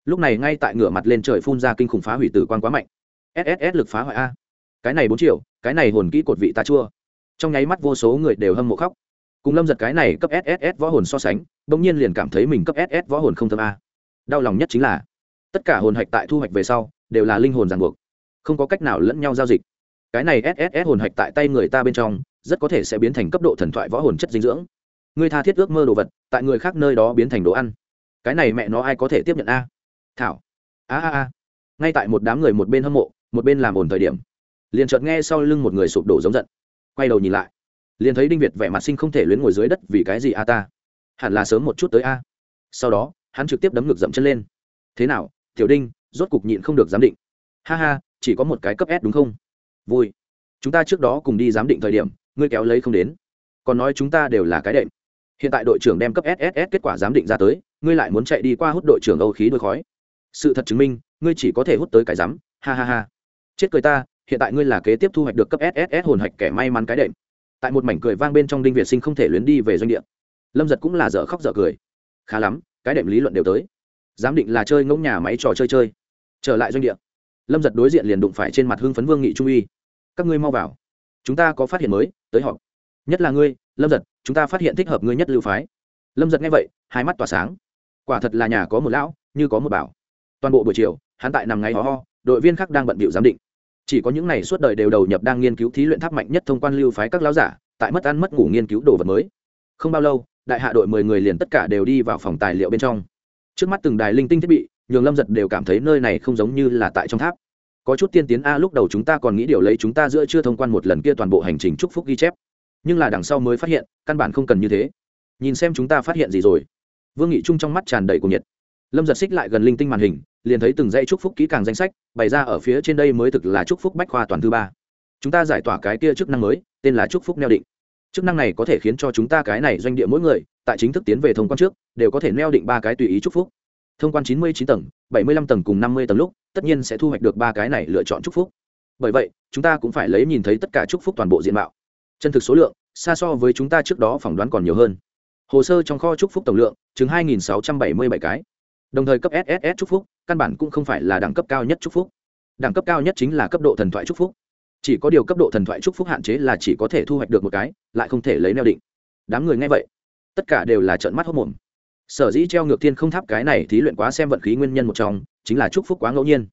Lúc này ngay tại ngửa mặt lên trời phun ra kinh khủng phá hủy tử quan quá mạnh. Sss lực phá hoại a. Cái này bốn triệu cái này hồn kỹ cột vị ta chua. Trong nháy mắt vô số người đều hâm mộ khóc. Cùng lâm giật cái này cấp sss võ hồn so sánh đ ỗ n g nhiên liền cảm thấy mình cấp ss võ hồn không thơm a. Đau lòng nhất chính là, tất cả hồn hạch tại thu hoạch về sau, đều là linh hồn ràng buộc. Không có cách nào lẫn nhau giao dịch. Cái này sss hồn hạch tại tay người ta bên trong, rất có thể sẽ biến thành cấp độ thần thoại võ hồn chất dinh dưỡng. Người tha thiết ước mơ đồ vật, tại người khác nơi đó biến thành đồ ăn. Cái này mẹ nó ai có thể tiếp nhận a? Thảo. A a a. Ngay tại một đám người một bên hâm mộ, một bên làm ồn thời điểm liền chợt nghe sau lưng một người sụp đổ giống giận. Quay đầu nhìn lại, liền thấy đinh việt vẻ mặt sinh không thể luyến ngồi dưới đất vì cái gì a ta? Hẳn là sớm một chút tới a. Sau đó, hắn trực tiếp đấm ngực dậm chân lên. Thế nào, tiểu đinh, rốt cục nhịn không được giám định. Ha ha, chỉ có một cái cấp s đúng không? Vui. Chúng ta trước đó cùng đi giám định thời điểm, ngươi kéo lấy không đến. Còn nói chúng ta đều là cái đệm. Hiện tại đội trưởng đem cấp sss kết quả giám định ra tới, ngươi lại muốn chạy đi qua hút đội trưởng âu khí đôi khói. Sự thật chứng minh, ngươi chỉ có thể hút tới cái giám. Ha ha ha. Chết cười ta hiện tại ngươi là kế tiếp thu hoạch được cấp sss hồn hạch kẻ may mắn cái đệm. Tại một mảnh cười vang bên trong đinh việt sinh không thể luyến đi về doanh địa. Lâm giật cũng là dở khóc dở cười. Khá lắm, cái đệm lý luận đều tới. Giám định là chơi ngỗng nhà máy trò chơi chơi. Trở lại doanh địa. Lâm giật đối diện liền đụng phải trên mặt hưng phấn vương nghị trung uy các ngươi mau vào. Chúng ta có phát hiện mới, tới họp. Nhất là ngươi, lâm giật, chúng ta phát hiện thích hợp ngươi nhất lưu phái. Lâm giật nghe vậy, hai mắt tỏa sáng. Quả thật là nhà có một lão, như có một bảo. Toàn bộ buổi chiều, hắn tại nằm ngáy ho ho, đội viên khác đang bận bịu giám định chỉ có những ngày suốt đời đều đầu nhập đang nghiên cứu thí luyện tháp mạnh nhất thông quan lưu phái các lão giả, tại mất ăn mất ngủ nghiên cứu đồ vật mới. Không bao lâu, đại hạ đội mười người liền tất cả đều đi vào phòng tài liệu bên trong. Trước mắt từng đài linh tinh thiết bị, nhường lâm giật đều cảm thấy nơi này không giống như là tại trong tháp. Có chút tiên tiến a, lúc đầu chúng ta còn nghĩ điều lấy chúng ta giữa chưa thông quan một lần kia toàn bộ hành trình chúc phúc ghi chép. Nhưng là đằng sau mới phát hiện, căn bản không cần như thế. Nhìn xem chúng ta phát hiện gì rồi. Vương nghị trung trong mắt tràn đầy cuồng nhiệt. Lâm giật xích lại gần linh tinh màn hình liền thấy từng dãy chúc phúc kỹ càng danh sách, bày ra ở phía trên đây mới thực là chúc phúc bách khoa toàn thứ ba. Chúng ta giải tỏa cái kia chức năng mới, tên là chúc phúc neo định. Chức năng này có thể khiến cho chúng ta cái này doanh địa mỗi người, tại chính thức tiến về thông quan trước, đều có thể neo định ba cái tùy ý chúc phúc. Thông quan chín mươi chín tầng, bảy mươi lăm tầng cùng năm mươi tầng lúc, tất nhiên sẽ thu hoạch được ba cái này lựa chọn chúc phúc. Bởi vậy, chúng ta cũng phải lấy nhìn thấy tất cả chúc phúc toàn bộ diện mạo. Chân thực số lượng, xa so với chúng ta trước đó phỏng đoán còn nhiều hơn. Hồ sơ trong kho chúc phúc tổng lượng, chừng hai sáu trăm bảy mươi bảy cái. Đồng thời cấp sss chúc phúc căn bản cũng không phải là đẳng cấp cao nhất chúc phúc. Đẳng cấp cao nhất chính là cấp độ thần thoại chúc phúc. Chỉ có điều cấp độ thần thoại chúc phúc hạn chế là chỉ có thể thu hoạch được một cái, lại không thể lấy neo định. Đám người nghe vậy, tất cả đều là trợn mắt hốc mồm. Sở dĩ treo ngược thiên không tháp cái này thí luyện quá xem vận khí nguyên nhân một trong, chính là chúc phúc quá ngẫu nhiên.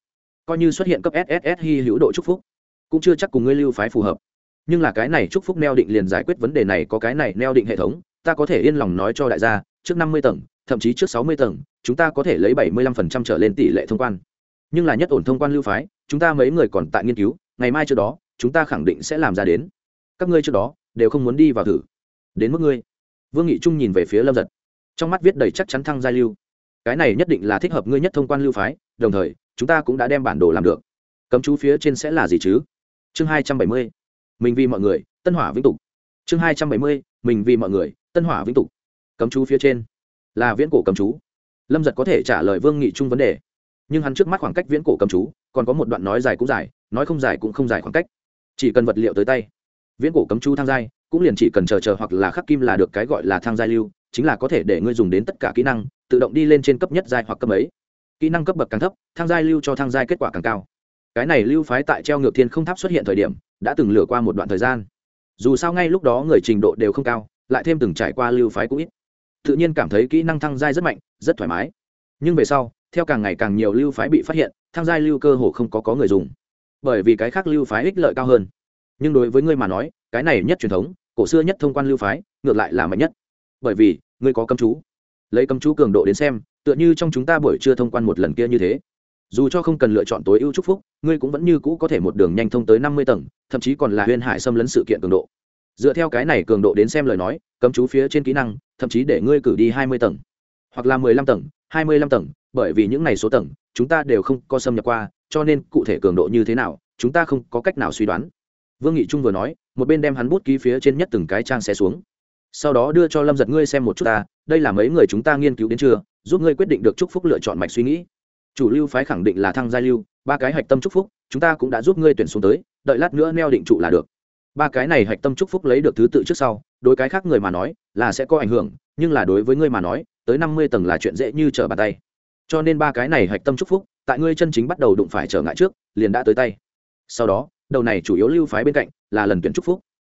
Coi như xuất hiện cấp sss hy hữu độ chúc phúc, cũng chưa chắc cùng ngươi lưu phái phù hợp. Nhưng là cái này chúc phúc neo định liền giải quyết vấn đề này, có cái này neo định hệ thống ta có thể yên lòng nói cho đại gia, trước năm mươi tầng, thậm chí trước sáu mươi tầng, chúng ta có thể lấy bảy mươi lăm phần trăm trở lên tỷ lệ thông quan. Nhưng là nhất ổn thông quan lưu phái, chúng ta mấy người còn tại nghiên cứu, ngày mai trước đó, chúng ta khẳng định sẽ làm ra đến. Các ngươi trước đó, đều không muốn đi vào thử. Đến mức ngươi. Vương nghị trung nhìn về phía lâm giật. Trong mắt viết đầy chắc chắn thăng gia lưu. Cái này nhất định là thích hợp ngươi nhất thông quan lưu phái, đồng thời, chúng ta cũng đã đem bản đồ làm được. Cấm chú phía trên sẽ là gì chứ? Chương hai trăm bảy mươi. Mình vì mọi người, tân hỏa vĩnh tục. Chương hai trăm bảy mươi, mình vì mọi người tân hỏa vĩnh tục. Cấm chú phía trên. Là viễn cổ cấm chú. Lâm giật có thể trả lời vương nghị trung vấn đề. Nhưng hắn trước mắt khoảng cách viễn cổ cấm chú, còn có một đoạn nói dài cũng dài, nói không dài cũng không dài khoảng cách. Chỉ cần vật liệu tới tay. Viễn cổ cấm chú thang giai, cũng liền chỉ cần chờ chờ hoặc là khắc kim là được cái gọi là thang giai lưu, chính là có thể để ngươi dùng đến tất cả kỹ năng, tự động đi lên trên cấp nhất giai hoặc cấp ấy kỹ năng cấp bậc càng thấp, thang giai lưu cho thang giai kết quả càng cao. Cái này lưu phái tại treo ngược thiên không tháp xuất hiện thời điểm, đã từng lửa qua một đoạn thời gian. Dù sao ngay lúc đó người trình độ đều không cao lại thêm từng trải qua lưu phái cũng ít. Tự nhiên cảm thấy kỹ năng thăng giai rất mạnh, rất thoải mái. Nhưng về sau, theo càng ngày càng nhiều lưu phái bị phát hiện, thăng giai lưu cơ hồ không có có người dùng. Bởi vì cái khác lưu phái ích lợi cao hơn. Nhưng đối với ngươi mà nói, cái này nhất truyền thống, cổ xưa nhất thông quan lưu phái, ngược lại là mạnh nhất. Bởi vì, ngươi có cấm chú. Lấy cấm chú cường độ đến xem, tựa như trong chúng ta buổi chưa thông quan một lần kia như thế. Dù cho không cần lựa chọn tối ưu chúc phúc, ngươi cũng vẫn như cũ có thể một đường nhanh thông tới năm mươi tầng, thậm chí còn là huyên hải xâm lấn sự kiện cường độ dựa theo cái này cường độ đến xem lời nói, cấm chú phía trên kỹ năng, thậm chí để ngươi cử đi hai mươi tầng, hoặc là mười lăm tầng, hai mươi lăm tầng, bởi vì những này số tầng, chúng ta đều không có xâm nhập qua, cho nên cụ thể cường độ như thế nào, chúng ta không có cách nào suy đoán. Vương nghị trung vừa nói, một bên đem hắn bút ký phía trên nhất từng cái trang xe xuống. Sau đó đưa cho lâm giật ngươi xem một chút ta, đây là mấy người chúng ta nghiên cứu đến chưa, giúp ngươi quyết định được chúc phúc lựa chọn mạch suy nghĩ. Chủ lưu phái khẳng định là thăng gia lưu, ba cái hạch tâm chúc phúc, chúng ta cũng đã giúp ngươi tuyển xuống tới, đợi lát nữa neo định trụ là được ba cái này hạch tâm chúc phúc lấy được thứ tự trước sau, đối cái khác người mà nói là sẽ có ảnh hưởng, nhưng là đối với ngươi mà nói, tới năm mươi tầng là chuyện dễ như trở bàn tay. Cho nên ba cái này hạch tâm chúc phúc, tại ngươi chân chính bắt đầu đụng phải trở ngại trước, liền đã tới tay. Sau đó, đầu này chủ yếu lưu phái bên cạnh là lần tuyển chúc phúc.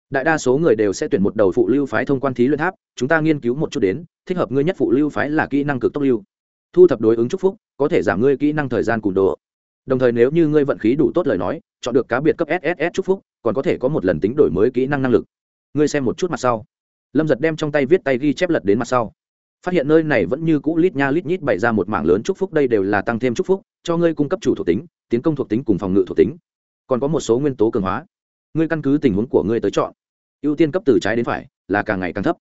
Đại đa số người đều sẽ tuyển một đầu phụ lưu phái thông quan thí luyện tháp, chúng ta nghiên cứu một chút đến, thích hợp ngươi nhất phụ lưu phái là kỹ năng cực tốc lưu. Thu thập đối ứng chúc phúc, có thể giảm ngươi kỹ năng thời gian cùn độ đồng thời nếu như ngươi vận khí đủ tốt lời nói, chọn được cá biệt cấp sss chúc phúc còn có thể có một lần tính đổi mới kỹ năng năng lực. Ngươi xem một chút mặt sau. Lâm giật đem trong tay viết tay ghi chép lật đến mặt sau. Phát hiện nơi này vẫn như cũ lít nha lít nhít bày ra một mảng lớn chúc phúc, đây đều là tăng thêm chúc phúc, cho ngươi cung cấp chủ thuộc tính, tiến công thuộc tính cùng phòng ngự thuộc tính. Còn có một số nguyên tố cường hóa. Ngươi căn cứ tình huống của ngươi tới chọn. Ưu tiên cấp từ trái đến phải là càng ngày càng thấp.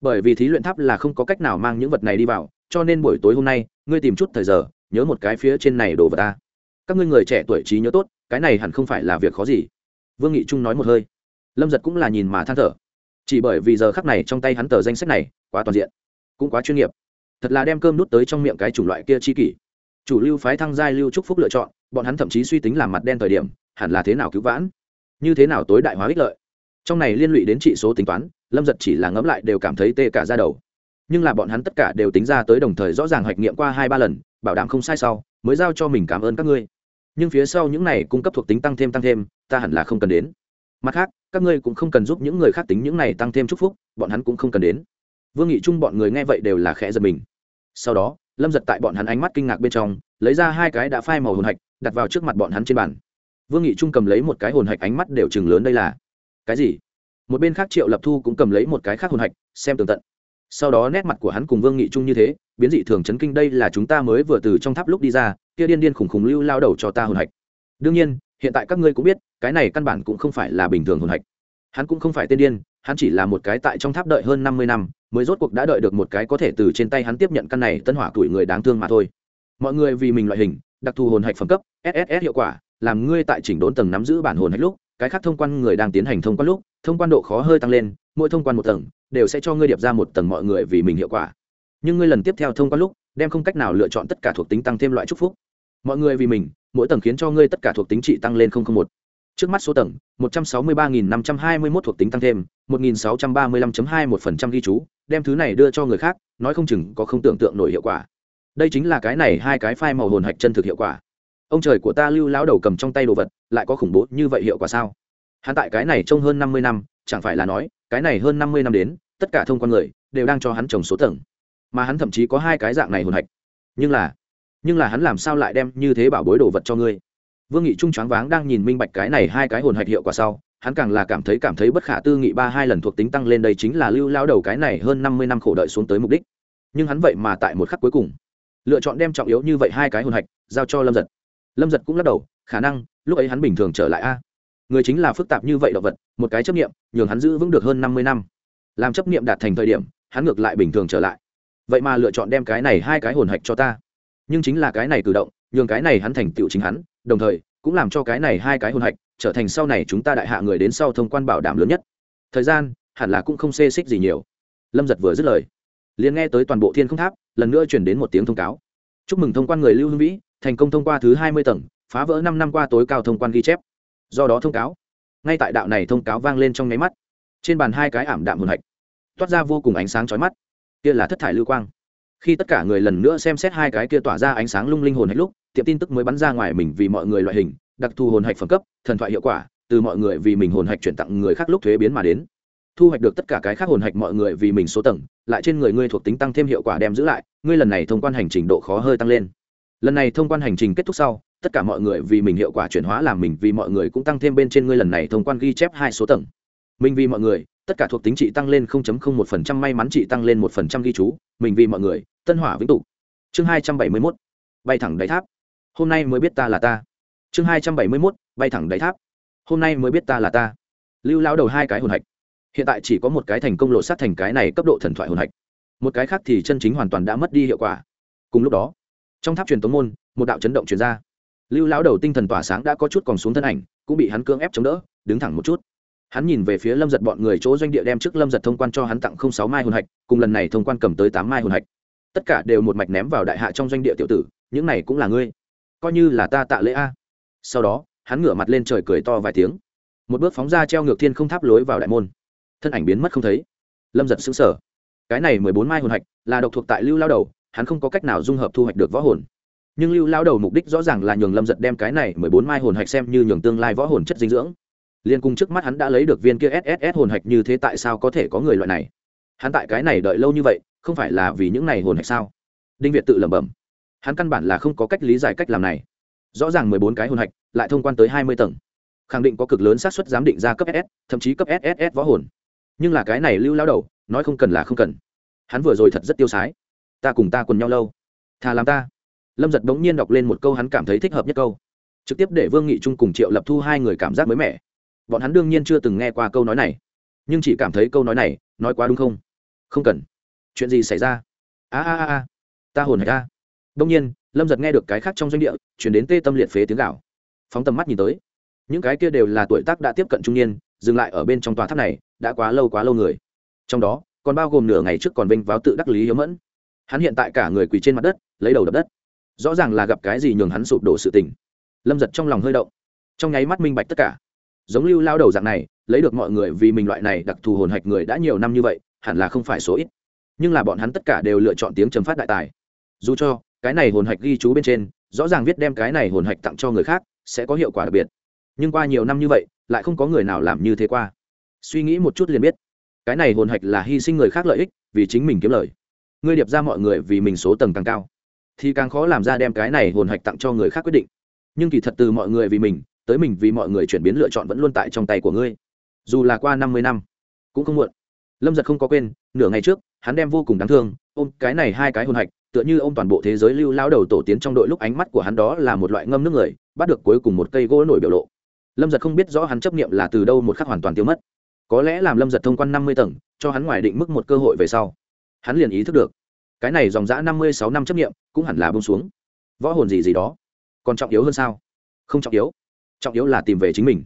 Bởi vì thí luyện tháp là không có cách nào mang những vật này đi vào, cho nên buổi tối hôm nay, ngươi tìm chút thời giờ, nhớ một cái phía trên này đồ vật ta. Các ngươi người trẻ tuổi trí nhớ tốt, cái này hẳn không phải là việc khó gì vương nghị trung nói một hơi. Lâm giật cũng là nhìn mà than thở. Chỉ bởi vì giờ khắc này trong tay hắn tờ danh sách này, quá toàn diện, cũng quá chuyên nghiệp. Thật là đem cơm nút tới trong miệng cái chủng loại kia chi kỷ. Chủ lưu phái thăng giai lưu trúc phúc lựa chọn, bọn hắn thậm chí suy tính làm mặt đen thời điểm, hẳn là thế nào cứu vãn? Như thế nào tối đại hóa ích lợi? Trong này liên lụy đến trị số tính toán, lâm giật chỉ là ngẫm lại đều cảm thấy tê cả ra đầu. Nhưng là bọn hắn tất cả đều tính ra tới đồng thời rõ ràng hoạch nghiệm qua hai ba lần, bảo đảm không sai sau, mới giao cho mình cảm ơn các ngươi nhưng phía sau những này cung cấp thuộc tính tăng thêm tăng thêm, ta hẳn là không cần đến. Mặt khác, các ngươi cũng không cần giúp những người khác tính những này tăng thêm chúc phúc, bọn hắn cũng không cần đến. Vương nghị trung bọn người nghe vậy đều là khẽ giật mình. Sau đó, lâm giật tại bọn hắn ánh mắt kinh ngạc bên trong, lấy ra hai cái đã phai màu hồn hạch, đặt vào trước mặt bọn hắn trên bàn. Vương nghị trung cầm lấy một cái hồn hạch ánh mắt đều chừng lớn đây là. Cái gì? Một bên khác triệu lập thu cũng cầm lấy một cái khác hồn hạch, xem tường tận. Sau đó nét mặt của hắn cùng vương nghị trung như thế, biến dị thường chấn kinh đây là chúng ta mới vừa từ trong tháp lúc đi ra kia điên điên khủng khủng lưu lao đầu cho ta hồn hạch. Đương nhiên, hiện tại các ngươi cũng biết, cái này căn bản cũng không phải là bình thường hồn hạch. Hắn cũng không phải tên điên, hắn chỉ là một cái tại trong tháp đợi hơn năm mươi năm, mới rốt cuộc đã đợi được một cái có thể từ trên tay hắn tiếp nhận căn này tân hỏa tuổi người đáng thương mà thôi. Mọi người vì mình loại hình, đặc thù hồn hạch phẩm cấp sss hiệu quả, làm ngươi tại chỉnh đốn tầng nắm giữ bản hồn hạch lúc, cái khác thông quan người đang tiến hành thông quan lúc, thông quan độ khó hơi tăng lên, mỗi thông quan một tầng, đều sẽ cho ngươi điệp ra một tầng mọi người vì mình hiệu quả. Nhưng ngươi lần tiếp theo thông quan lúc, đem không cách nào lựa chọn tất cả thuộc tính tăng thêm loại chúc phúc mọi người vì mình, mỗi tầng khiến cho ngươi tất cả thuộc tính trị tăng lên một. Trước mắt số tầng, một trăm sáu mươi ba nghìn năm trăm hai mươi mốt thuộc tính tăng thêm, một nghìn sáu trăm ba mươi lăm hai một phần trăm ghi chú, đem thứ này đưa cho người khác, nói không chừng có không tưởng tượng nổi hiệu quả. Đây chính là cái này hai cái phai màu hồn hạch chân thực hiệu quả. Ông trời của ta lưu lão đầu cầm trong tay đồ vật, lại có khủng bố như vậy hiệu quả sao? Hắn tại cái này trong hơn năm mươi năm, chẳng phải là nói, cái này hơn năm mươi năm đến, tất cả thông quan người, đều đang cho hắn trồng số tầng. Mà hắn thậm chí có hai cái dạng này hồn hạch. Nhưng là nhưng là hắn làm sao lại đem như thế bảo bối đồ vật cho ngươi? Vương nghị trung choáng váng đang nhìn minh bạch cái này hai cái hồn hạch hiệu quả sau, hắn càng là cảm thấy cảm thấy bất khả tư nghị ba hai lần thuộc tính tăng lên đây chính là lưu lao đầu cái này hơn năm mươi năm khổ đợi xuống tới mục đích. Nhưng hắn vậy mà tại một khắc cuối cùng, lựa chọn đem trọng yếu như vậy hai cái hồn hạch giao cho lâm giật. Lâm giật cũng lắc đầu, khả năng, lúc ấy hắn bình thường trở lại a. Người chính là phức tạp như vậy động vật, một cái chấp nghiệm nhường hắn giữ vững được hơn năm mươi năm. Làm chấp nghiệm đạt thành thời điểm, hắn ngược lại bình thường trở lại. Vậy mà lựa chọn đem cái này hai cái hồn hạch cho ta nhưng chính là cái này cử động, nhường cái này hắn thành tựu chính hắn, đồng thời, cũng làm cho cái này hai cái hôn hạch trở thành sau này chúng ta đại hạ người đến sau thông quan bảo đảm lớn nhất. Thời gian, hẳn là cũng không xê xích gì nhiều. Lâm giật vừa dứt lời, liền nghe tới toàn bộ thiên không tháp, lần nữa chuyển đến một tiếng thông cáo. Chúc mừng thông quan người lưu hương vĩ, thành công thông qua thứ hai mươi tầng, phá vỡ năm năm qua tối cao thông quan ghi chép. Do đó thông cáo, ngay tại đạo này thông cáo vang lên trong nháy mắt, trên bàn hai cái ảm đạm hồn hạch, toát ra vô cùng ánh sáng chói mắt. Kia là thất thải lưu quang khi tất cả người lần nữa xem xét hai cái kia tỏa ra ánh sáng lung linh hồn hạch lúc tiệm tin tức mới bắn ra ngoài mình vì mọi người loại hình, đặc thù hồn hạch phẩm cấp, thần thoại hiệu quả, từ mọi người vì mình hồn hạch chuyển tặng người khác lúc thuế biến mà đến. Thu hoạch được tất cả cái khác hồn hạch mọi người vì mình số tầng, lại trên người ngươi thuộc tính tăng thêm hiệu quả đem giữ lại, ngươi lần này thông quan hành trình độ khó hơi tăng lên. Lần này thông quan hành trình kết thúc sau, tất cả mọi người vì mình hiệu quả chuyển hóa làm mình, vì mọi người cũng tăng thêm bên trên ngươi lần này thông quan ghi chép hai số tầng. Mình vì mọi người tất cả thuộc tính trị tăng lên 0.01% may mắn trị tăng lên 1% ghi chú mình vì mọi người tân hỏa vĩnh tụ chương 271, bay thẳng đáy tháp. Hôm nay mới biết ta là ta. Chương 271, bay thẳng đáy tháp. Hôm nay mới biết ta là ta. Lưu lao đầu hai cái hồn hạch. Hiện tại chỉ có một cái thành công lộ sát thành cái này cấp độ thần thoại hồn hạch. Một cái khác thì chân chính hoàn toàn đã mất đi hiệu quả. Cùng lúc đó trong tháp truyền tống môn một đạo chấn động truyền ra. Lưu lão đầu tinh thần tỏa sáng đã có chút còn xuống thân ảnh cũng bị hắn cưỡng ép chống đỡ đứng thẳng một chút hắn nhìn về phía lâm giật bọn người chỗ doanh địa đem trước lâm giật thông quan cho hắn tặng không sáu mai hồn hạch, cùng lần này thông quan cầm tới tám mai hồn hạch. Tất cả đều một mạch ném vào đại hạ trong doanh địa tiểu tử, những này cũng là ngươi. Coi như là ta tạ lễ a. Sau đó, hắn ngửa mặt lên trời cười to vài tiếng. Một bước phóng ra treo ngược thiên không tháp lối vào đại môn. Thân ảnh biến mất không thấy. Lâm giật xứng sở cái này mười bốn mai hồn hạch là độc thuộc tại lưu lao đầu, hắn không có cách nào dung hợp thu hoạch được võ hồn. Nhưng lưu lao đầu mục đích rõ ràng là nhường lâm giật đem cái này mười bốn mai hồn hạch xem như nhường tương lai võ hồn chất dinh dưỡng liên cùng trước mắt hắn đã lấy được viên kia sss hồn hạch như thế tại sao có thể có người loại này? Hắn tại cái này đợi lâu như vậy, không phải là vì những này hồn hạch sao? Đinh việt tự lẩm bẩm. Hắn căn bản là không có cách lý giải cách làm này. Rõ ràng mười bốn cái hồn hạch, lại thông quan tới hai mươi tầng. Khẳng định có cực lớn xác suất giám định ra cấp ss thậm chí cấp sss võ hồn. Nhưng là cái này lưu lao đầu, nói không cần là không cần. Hắn vừa rồi thật rất tiêu sái. Ta cùng ta quần nhau lâu. Thà làm ta. Lâm giật bỗng nhiên đọc lên một câu hắn cảm thấy thích hợp nhất câu. Trực tiếp để vương nghị trung cùng triệu lập thu hai người cảm giác mới mẻ bọn hắn đương nhiên chưa từng nghe qua câu nói này. Nhưng chỉ cảm thấy câu nói này nói quá đúng không? Không cần. Chuyện gì xảy ra? A a a ta hồn hạch a đông nhiên, lâm giật nghe được cái khác trong doanh địa, chuyển đến tê tâm liệt phế tiếng gạo phóng tầm mắt nhìn tới. Những cái kia đều là tuổi tác đã tiếp cận trung niên, dừng lại ở bên trong tòa tháp này, đã quá lâu quá lâu người. Trong đó, còn bao gồm nửa ngày trước còn vinh váo tự đắc lý hiếu mẫn. Hắn hiện tại cả người quỳ trên mặt đất, lấy đầu đập đất. Rõ ràng là gặp cái gì nhường hắn sụp đổ sự tình. Lâm giật trong lòng hơi động. Trong nháy mắt minh bạch tất cả giống lưu lao đầu dạng này, lấy được mọi người vì mình loại này đặc thù hồn hạch người đã nhiều năm như vậy, hẳn là không phải số ít. Nhưng là bọn hắn tất cả đều lựa chọn tiếng chấm phát đại tài. Dù cho, cái này hồn hạch ghi chú bên trên, rõ ràng viết đem cái này hồn hạch tặng cho người khác, sẽ có hiệu quả đặc biệt. Nhưng qua nhiều năm như vậy, lại không có người nào làm như thế qua. Suy nghĩ một chút liền biết, cái này hồn hạch là hy sinh người khác lợi ích, vì chính mình kiếm lời. Ngươi điệp ra mọi người vì mình số tầng càng cao, thì càng khó làm ra đem cái này hồn hạch tặng cho người khác quyết định. Nhưng kỳ thật từ mọi người vì mình tới mình vì mọi người chuyển biến lựa chọn vẫn luôn tại trong tay của ngươi. Dù là qua năm mươi năm, cũng không muộn. Lâm giật không có quên, nửa ngày trước, hắn đem vô cùng đáng thương, ôm cái này hai cái hồn hạch, tựa như ô m toàn bộ thế giới lưu lao đầu tổ tiến trong đội lúc ánh mắt của hắn đó là một loại ngâm nước người, bắt được cuối cùng một cây gỗ nổi biểu lộ. Lâm giật không biết rõ hắn chấp nghiệm là từ đâu một khắc hoàn toàn tiêu mất. Có lẽ làm lâm giật thông quan năm mươi tầng, cho hắn ngoài định mức một cơ hội về sau, hắn liền ý thức được, cái này dòng dã năm mươi sáu năm chấp nghiệm cũng hẳn là bông xuống. Võ hồn gì gì đó, còn trọng yếu hơn sao? Không trọng yếu trọng yếu là tìm về chính mình.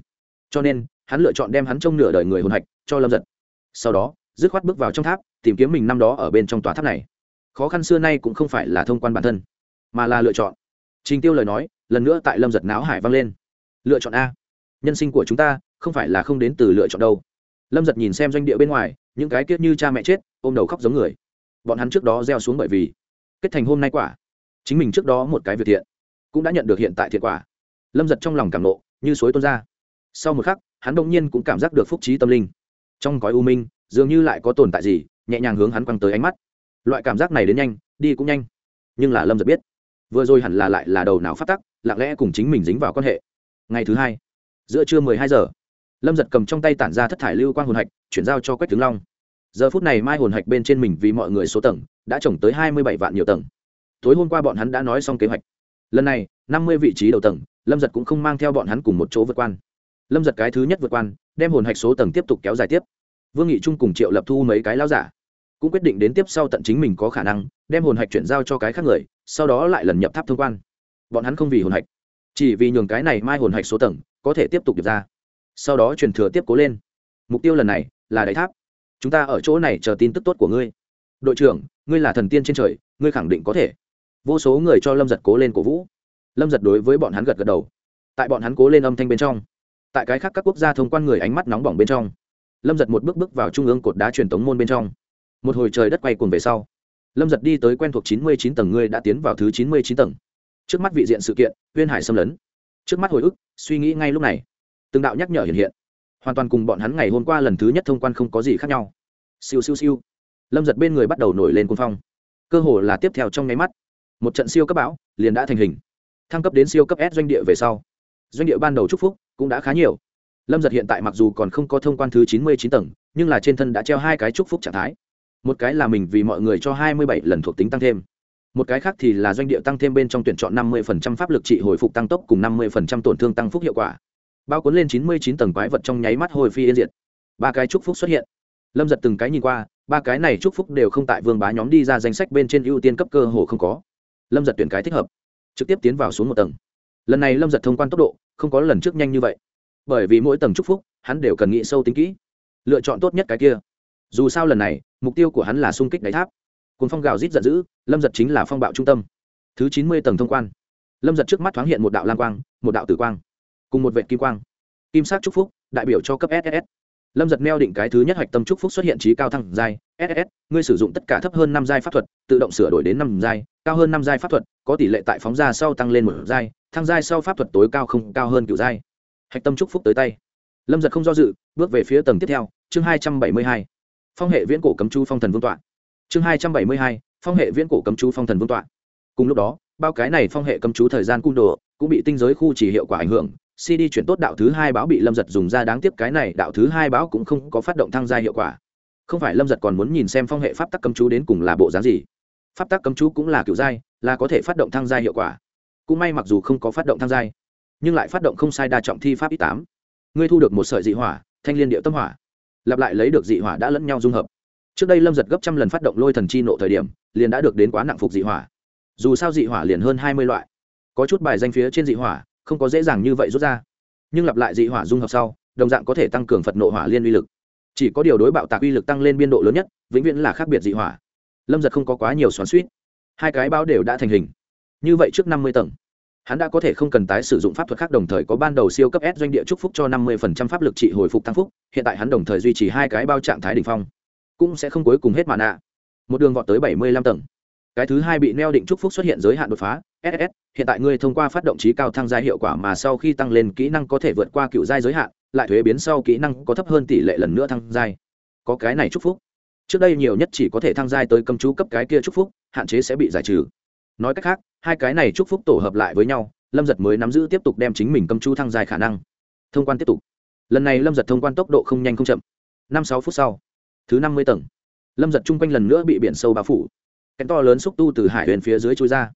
Cho nên, hắn lựa chọn đem hắn trông nửa đời người hồn hạch cho lâm giật. Sau đó, dứt khoát bước vào trong tháp, tìm kiếm mình năm đó ở bên trong tòa tháp này. Khó khăn xưa nay cũng không phải là thông quan bản thân, mà là lựa chọn. Trình tiêu lời nói, lần nữa tại lâm giật náo hải vang lên. Lựa chọn a. Nhân sinh của chúng ta, không phải là không đến từ lựa chọn đâu. Lâm giật nhìn xem doanh địa bên ngoài, những cái kiết như cha mẹ chết, ôm đầu khóc giống người. Bọn hắn trước đó gieo xuống bởi vì kết thành hôm nay quả. Chính mình trước đó một cái việc thiện, cũng đã nhận được hiện tại thiện quả lâm giật trong lòng cảm nộ, như suối tuôn ra. Sau một khắc, hắn đông nhiên cũng cảm giác được phúc trí tâm linh. Trong cõi u minh, dường như lại có tồn tại gì, nhẹ nhàng hướng hắn quăng tới ánh mắt. Loại cảm giác này đến nhanh, đi cũng nhanh. Nhưng là lâm giật biết, vừa rồi hẳn là lại là đầu não phát tắc, lặng lẽ cùng chính mình dính vào quan hệ. Ngày thứ hai, giữa trưa mười hai giờ, lâm giật cầm trong tay tản ra thất thải lưu quang hồn hạch, chuyển giao cho quách tướng long. Giờ phút này mai hồn hạch bên trên mình vì mọi người số tầng, đã trồng tới hai mươi bảy vạn nhiều tầng. Tối hôm qua bọn hắn đã nói xong kế hoạch lần này, năm mươi vị trí đầu tầng, lâm giật cũng không mang theo bọn hắn cùng một chỗ vượt quan. Lâm giật cái thứ nhất vượt quan, đem hồn hạch số tầng tiếp tục kéo dài tiếp. Vương nghị trung cùng triệu lập thu mấy cái lao giả, cũng quyết định đến tiếp sau tận chính mình có khả năng, đem hồn hạch chuyển giao cho cái khác người, sau đó lại lần nhập tháp thông quan. Bọn hắn không vì hồn hạch, chỉ vì nhường cái này mai hồn hạch số tầng, có thể tiếp tục được ra. Sau đó truyền thừa tiếp cố lên. Mục tiêu lần này là đáy tháp. Chúng ta ở chỗ này chờ tin tức tốt của ngươi. Đội trưởng, ngươi là thần tiên trên trời, ngươi khẳng định có thể vô số người cho lâm giật cố lên cổ vũ. Lâm giật đối với bọn hắn gật gật đầu. Tại bọn hắn cố lên âm thanh bên trong, tại cái khác các quốc gia thông quan người ánh mắt nóng bỏng bên trong, lâm giật một bước bước vào trung ương cột đá truyền tống môn bên trong. Một hồi trời đất quay cuồng về sau, lâm giật đi tới quen thuộc chín mươi chín tầng ngươi đã tiến vào thứ chín mươi chín tầng. Trước mắt vị diện sự kiện huyên hải xâm lấn. Trước mắt hồi ức, suy nghĩ ngay lúc này. Từng đạo nhắc nhở hiện hiện. Hoàn toàn cùng bọn hắn ngày hôm qua lần thứ nhất thông quan không có gì khác nhau. Siêu siêu siêu. Lâm giật bên người bắt đầu nổi lên quân phong. Cơ hồ là tiếp theo trong nháy mắt một trận siêu cấp bão, liền đã thành hình. Thăng cấp đến siêu cấp s doanh địa về sau, doanh địa ban đầu chúc phúc cũng đã khá nhiều. Lâm giật hiện tại mặc dù còn không có thông quan thứ chín mươi chín tầng, nhưng là trên thân đã treo hai cái chúc phúc trạng thái. Một cái là mình vì mọi người cho hai mươi bảy lần thuộc tính tăng thêm. Một cái khác thì là doanh địa tăng thêm bên trong tuyển chọn năm mươi pháp lực trị hồi phục tăng tốc cùng năm mươi tổn thương tăng phúc hiệu quả. Bao cuốn lên chín mươi chín tầng quái vật trong nháy mắt hồi phi yên diệt. Ba cái chúc phúc xuất hiện. Lâm giật từng cái nhìn qua, ba cái này chúc phúc đều không tại vương bá nhóm đi ra danh sách bên trên ưu tiên cấp cơ hồ không có lâm giật tuyển cái thích hợp trực tiếp tiến vào xuống một tầng lần này lâm giật thông quan tốc độ không có lần trước nhanh như vậy bởi vì mỗi tầng chúc phúc hắn đều cần nghĩ sâu tính kỹ lựa chọn tốt nhất cái kia dù sao lần này mục tiêu của hắn là xung kích đáy tháp cùng phong gào rít giận dữ lâm giật chính là phong bạo trung tâm thứ chín mươi tầng thông quan lâm giật trước mắt thoáng hiện một đạo lam quang một đạo tử quang cùng một vệ kim quang kim sắc chúc phúc đại biểu cho cấp ss lâm giật neo định cái thứ nhất hạch tâm chúc phúc xuất hiện trí cao thăng giai ss ngươi sử dụng tất cả thấp hơn năm giai pháp thuật, tự động sửa đổi đến năm giai, cao hơn năm giai pháp thuật, có tỷ lệ tại phóng ra sau tăng lên một giai, thăng giai sau pháp thuật tối cao không cao hơn cựu giai. Hạch tâm chúc phúc tới tay. Lâm giật không do dự, bước về phía tầng tiếp theo, chương hai trăm bảy mươi hai. Phong hệ viễn cổ cấm chu phong thần vương tọa. Chương hai trăm bảy mươi hai, phong hệ viễn cổ cấm chú phong thần vương tọa. Cùng lúc đó, bao cái này phong hệ cấm chú thời gian cung đồ cũng bị tinh giới khu chỉ hiệu quả ảnh hưởng cd chuyển tốt đạo thứ hai báo bị lâm giật dùng ra đáng tiếc cái này, đạo thứ hai báo cũng không có phát động thăng gia hiệu quả không phải lâm giật còn muốn nhìn xem phong hệ pháp tắc cấm chú đến cùng là bộ dáng gì. Pháp tắc cấm chú cũng là kiểu giai, là có thể phát động thăng gia hiệu quả. Cũng may mặc dù không có phát động thăng giai, nhưng lại phát động không sai đa trọng thi pháp ít tám. Ngươi thu được một sợi dị hỏa, thanh liên điệu tâm hỏa. Lặp lại lấy được dị hỏa đã lẫn nhau dung hợp. Trước đây lâm giật gấp trăm lần phát động lôi thần chi nộ thời điểm, liền đã được đến quá nặng phục dị hỏa. Dù sao dị hỏa liền hơn hai mươi loại. Có chút bài danh phía trên dị hỏa, không có dễ dàng như vậy rút ra. Nhưng lặp lại dị hỏa dung hợp sau, đồng dạng có thể tăng cường phật nộ hỏa liên uy lực chỉ có điều đối bạo tạc uy lực tăng lên biên độ lớn nhất, vĩnh viễn là khác biệt dị hỏa. Lâm giật không có quá nhiều xoắn suýt hai cái bao đều đã thành hình. Như vậy trước năm mươi tầng, hắn đã có thể không cần tái sử dụng pháp thuật khác, đồng thời có ban đầu siêu cấp s doanh địa chúc phúc cho năm mươi phần trăm pháp lực trị hồi phục tăng phúc, hiện tại hắn đồng thời duy trì hai cái bao trạng thái đ ỉ n h phong. Cũng sẽ không cuối cùng hết màn ạ một đường vọt tới bảy mươi lăm tầng. Cái thứ hai bị neo định chúc phúc xuất hiện giới hạn đột phá ss hiện tại ngươi thông qua phát động trí cao thăng gia hiệu quả mà sau khi tăng lên kỹ năng có thể vượt qua cựu giai giới hạn lại thuế biến sau kỹ năng có thấp hơn tỷ lệ lần nữa thăng giai. Có cái này trúc phúc. Trước đây nhiều nhất chỉ có thể thăng giai tới cầm chú cấp cái kia trúc phúc, hạn chế sẽ bị giải trừ. Nói cách khác, hai cái này trúc phúc tổ hợp lại với nhau, lâm giật mới nắm giữ tiếp tục đem chính mình cầm chú thăng giai khả năng. Thông quan tiếp tục. Lần này lâm giật thông quan tốc độ không nhanh không chậm. Năm sáu phút sau, thứ năm mươi tầng, lâm giật chung quanh lần nữa bị biển sâu bao phủ. Kén to lớn xúc tu từ hải huyền phía dưới chui ra.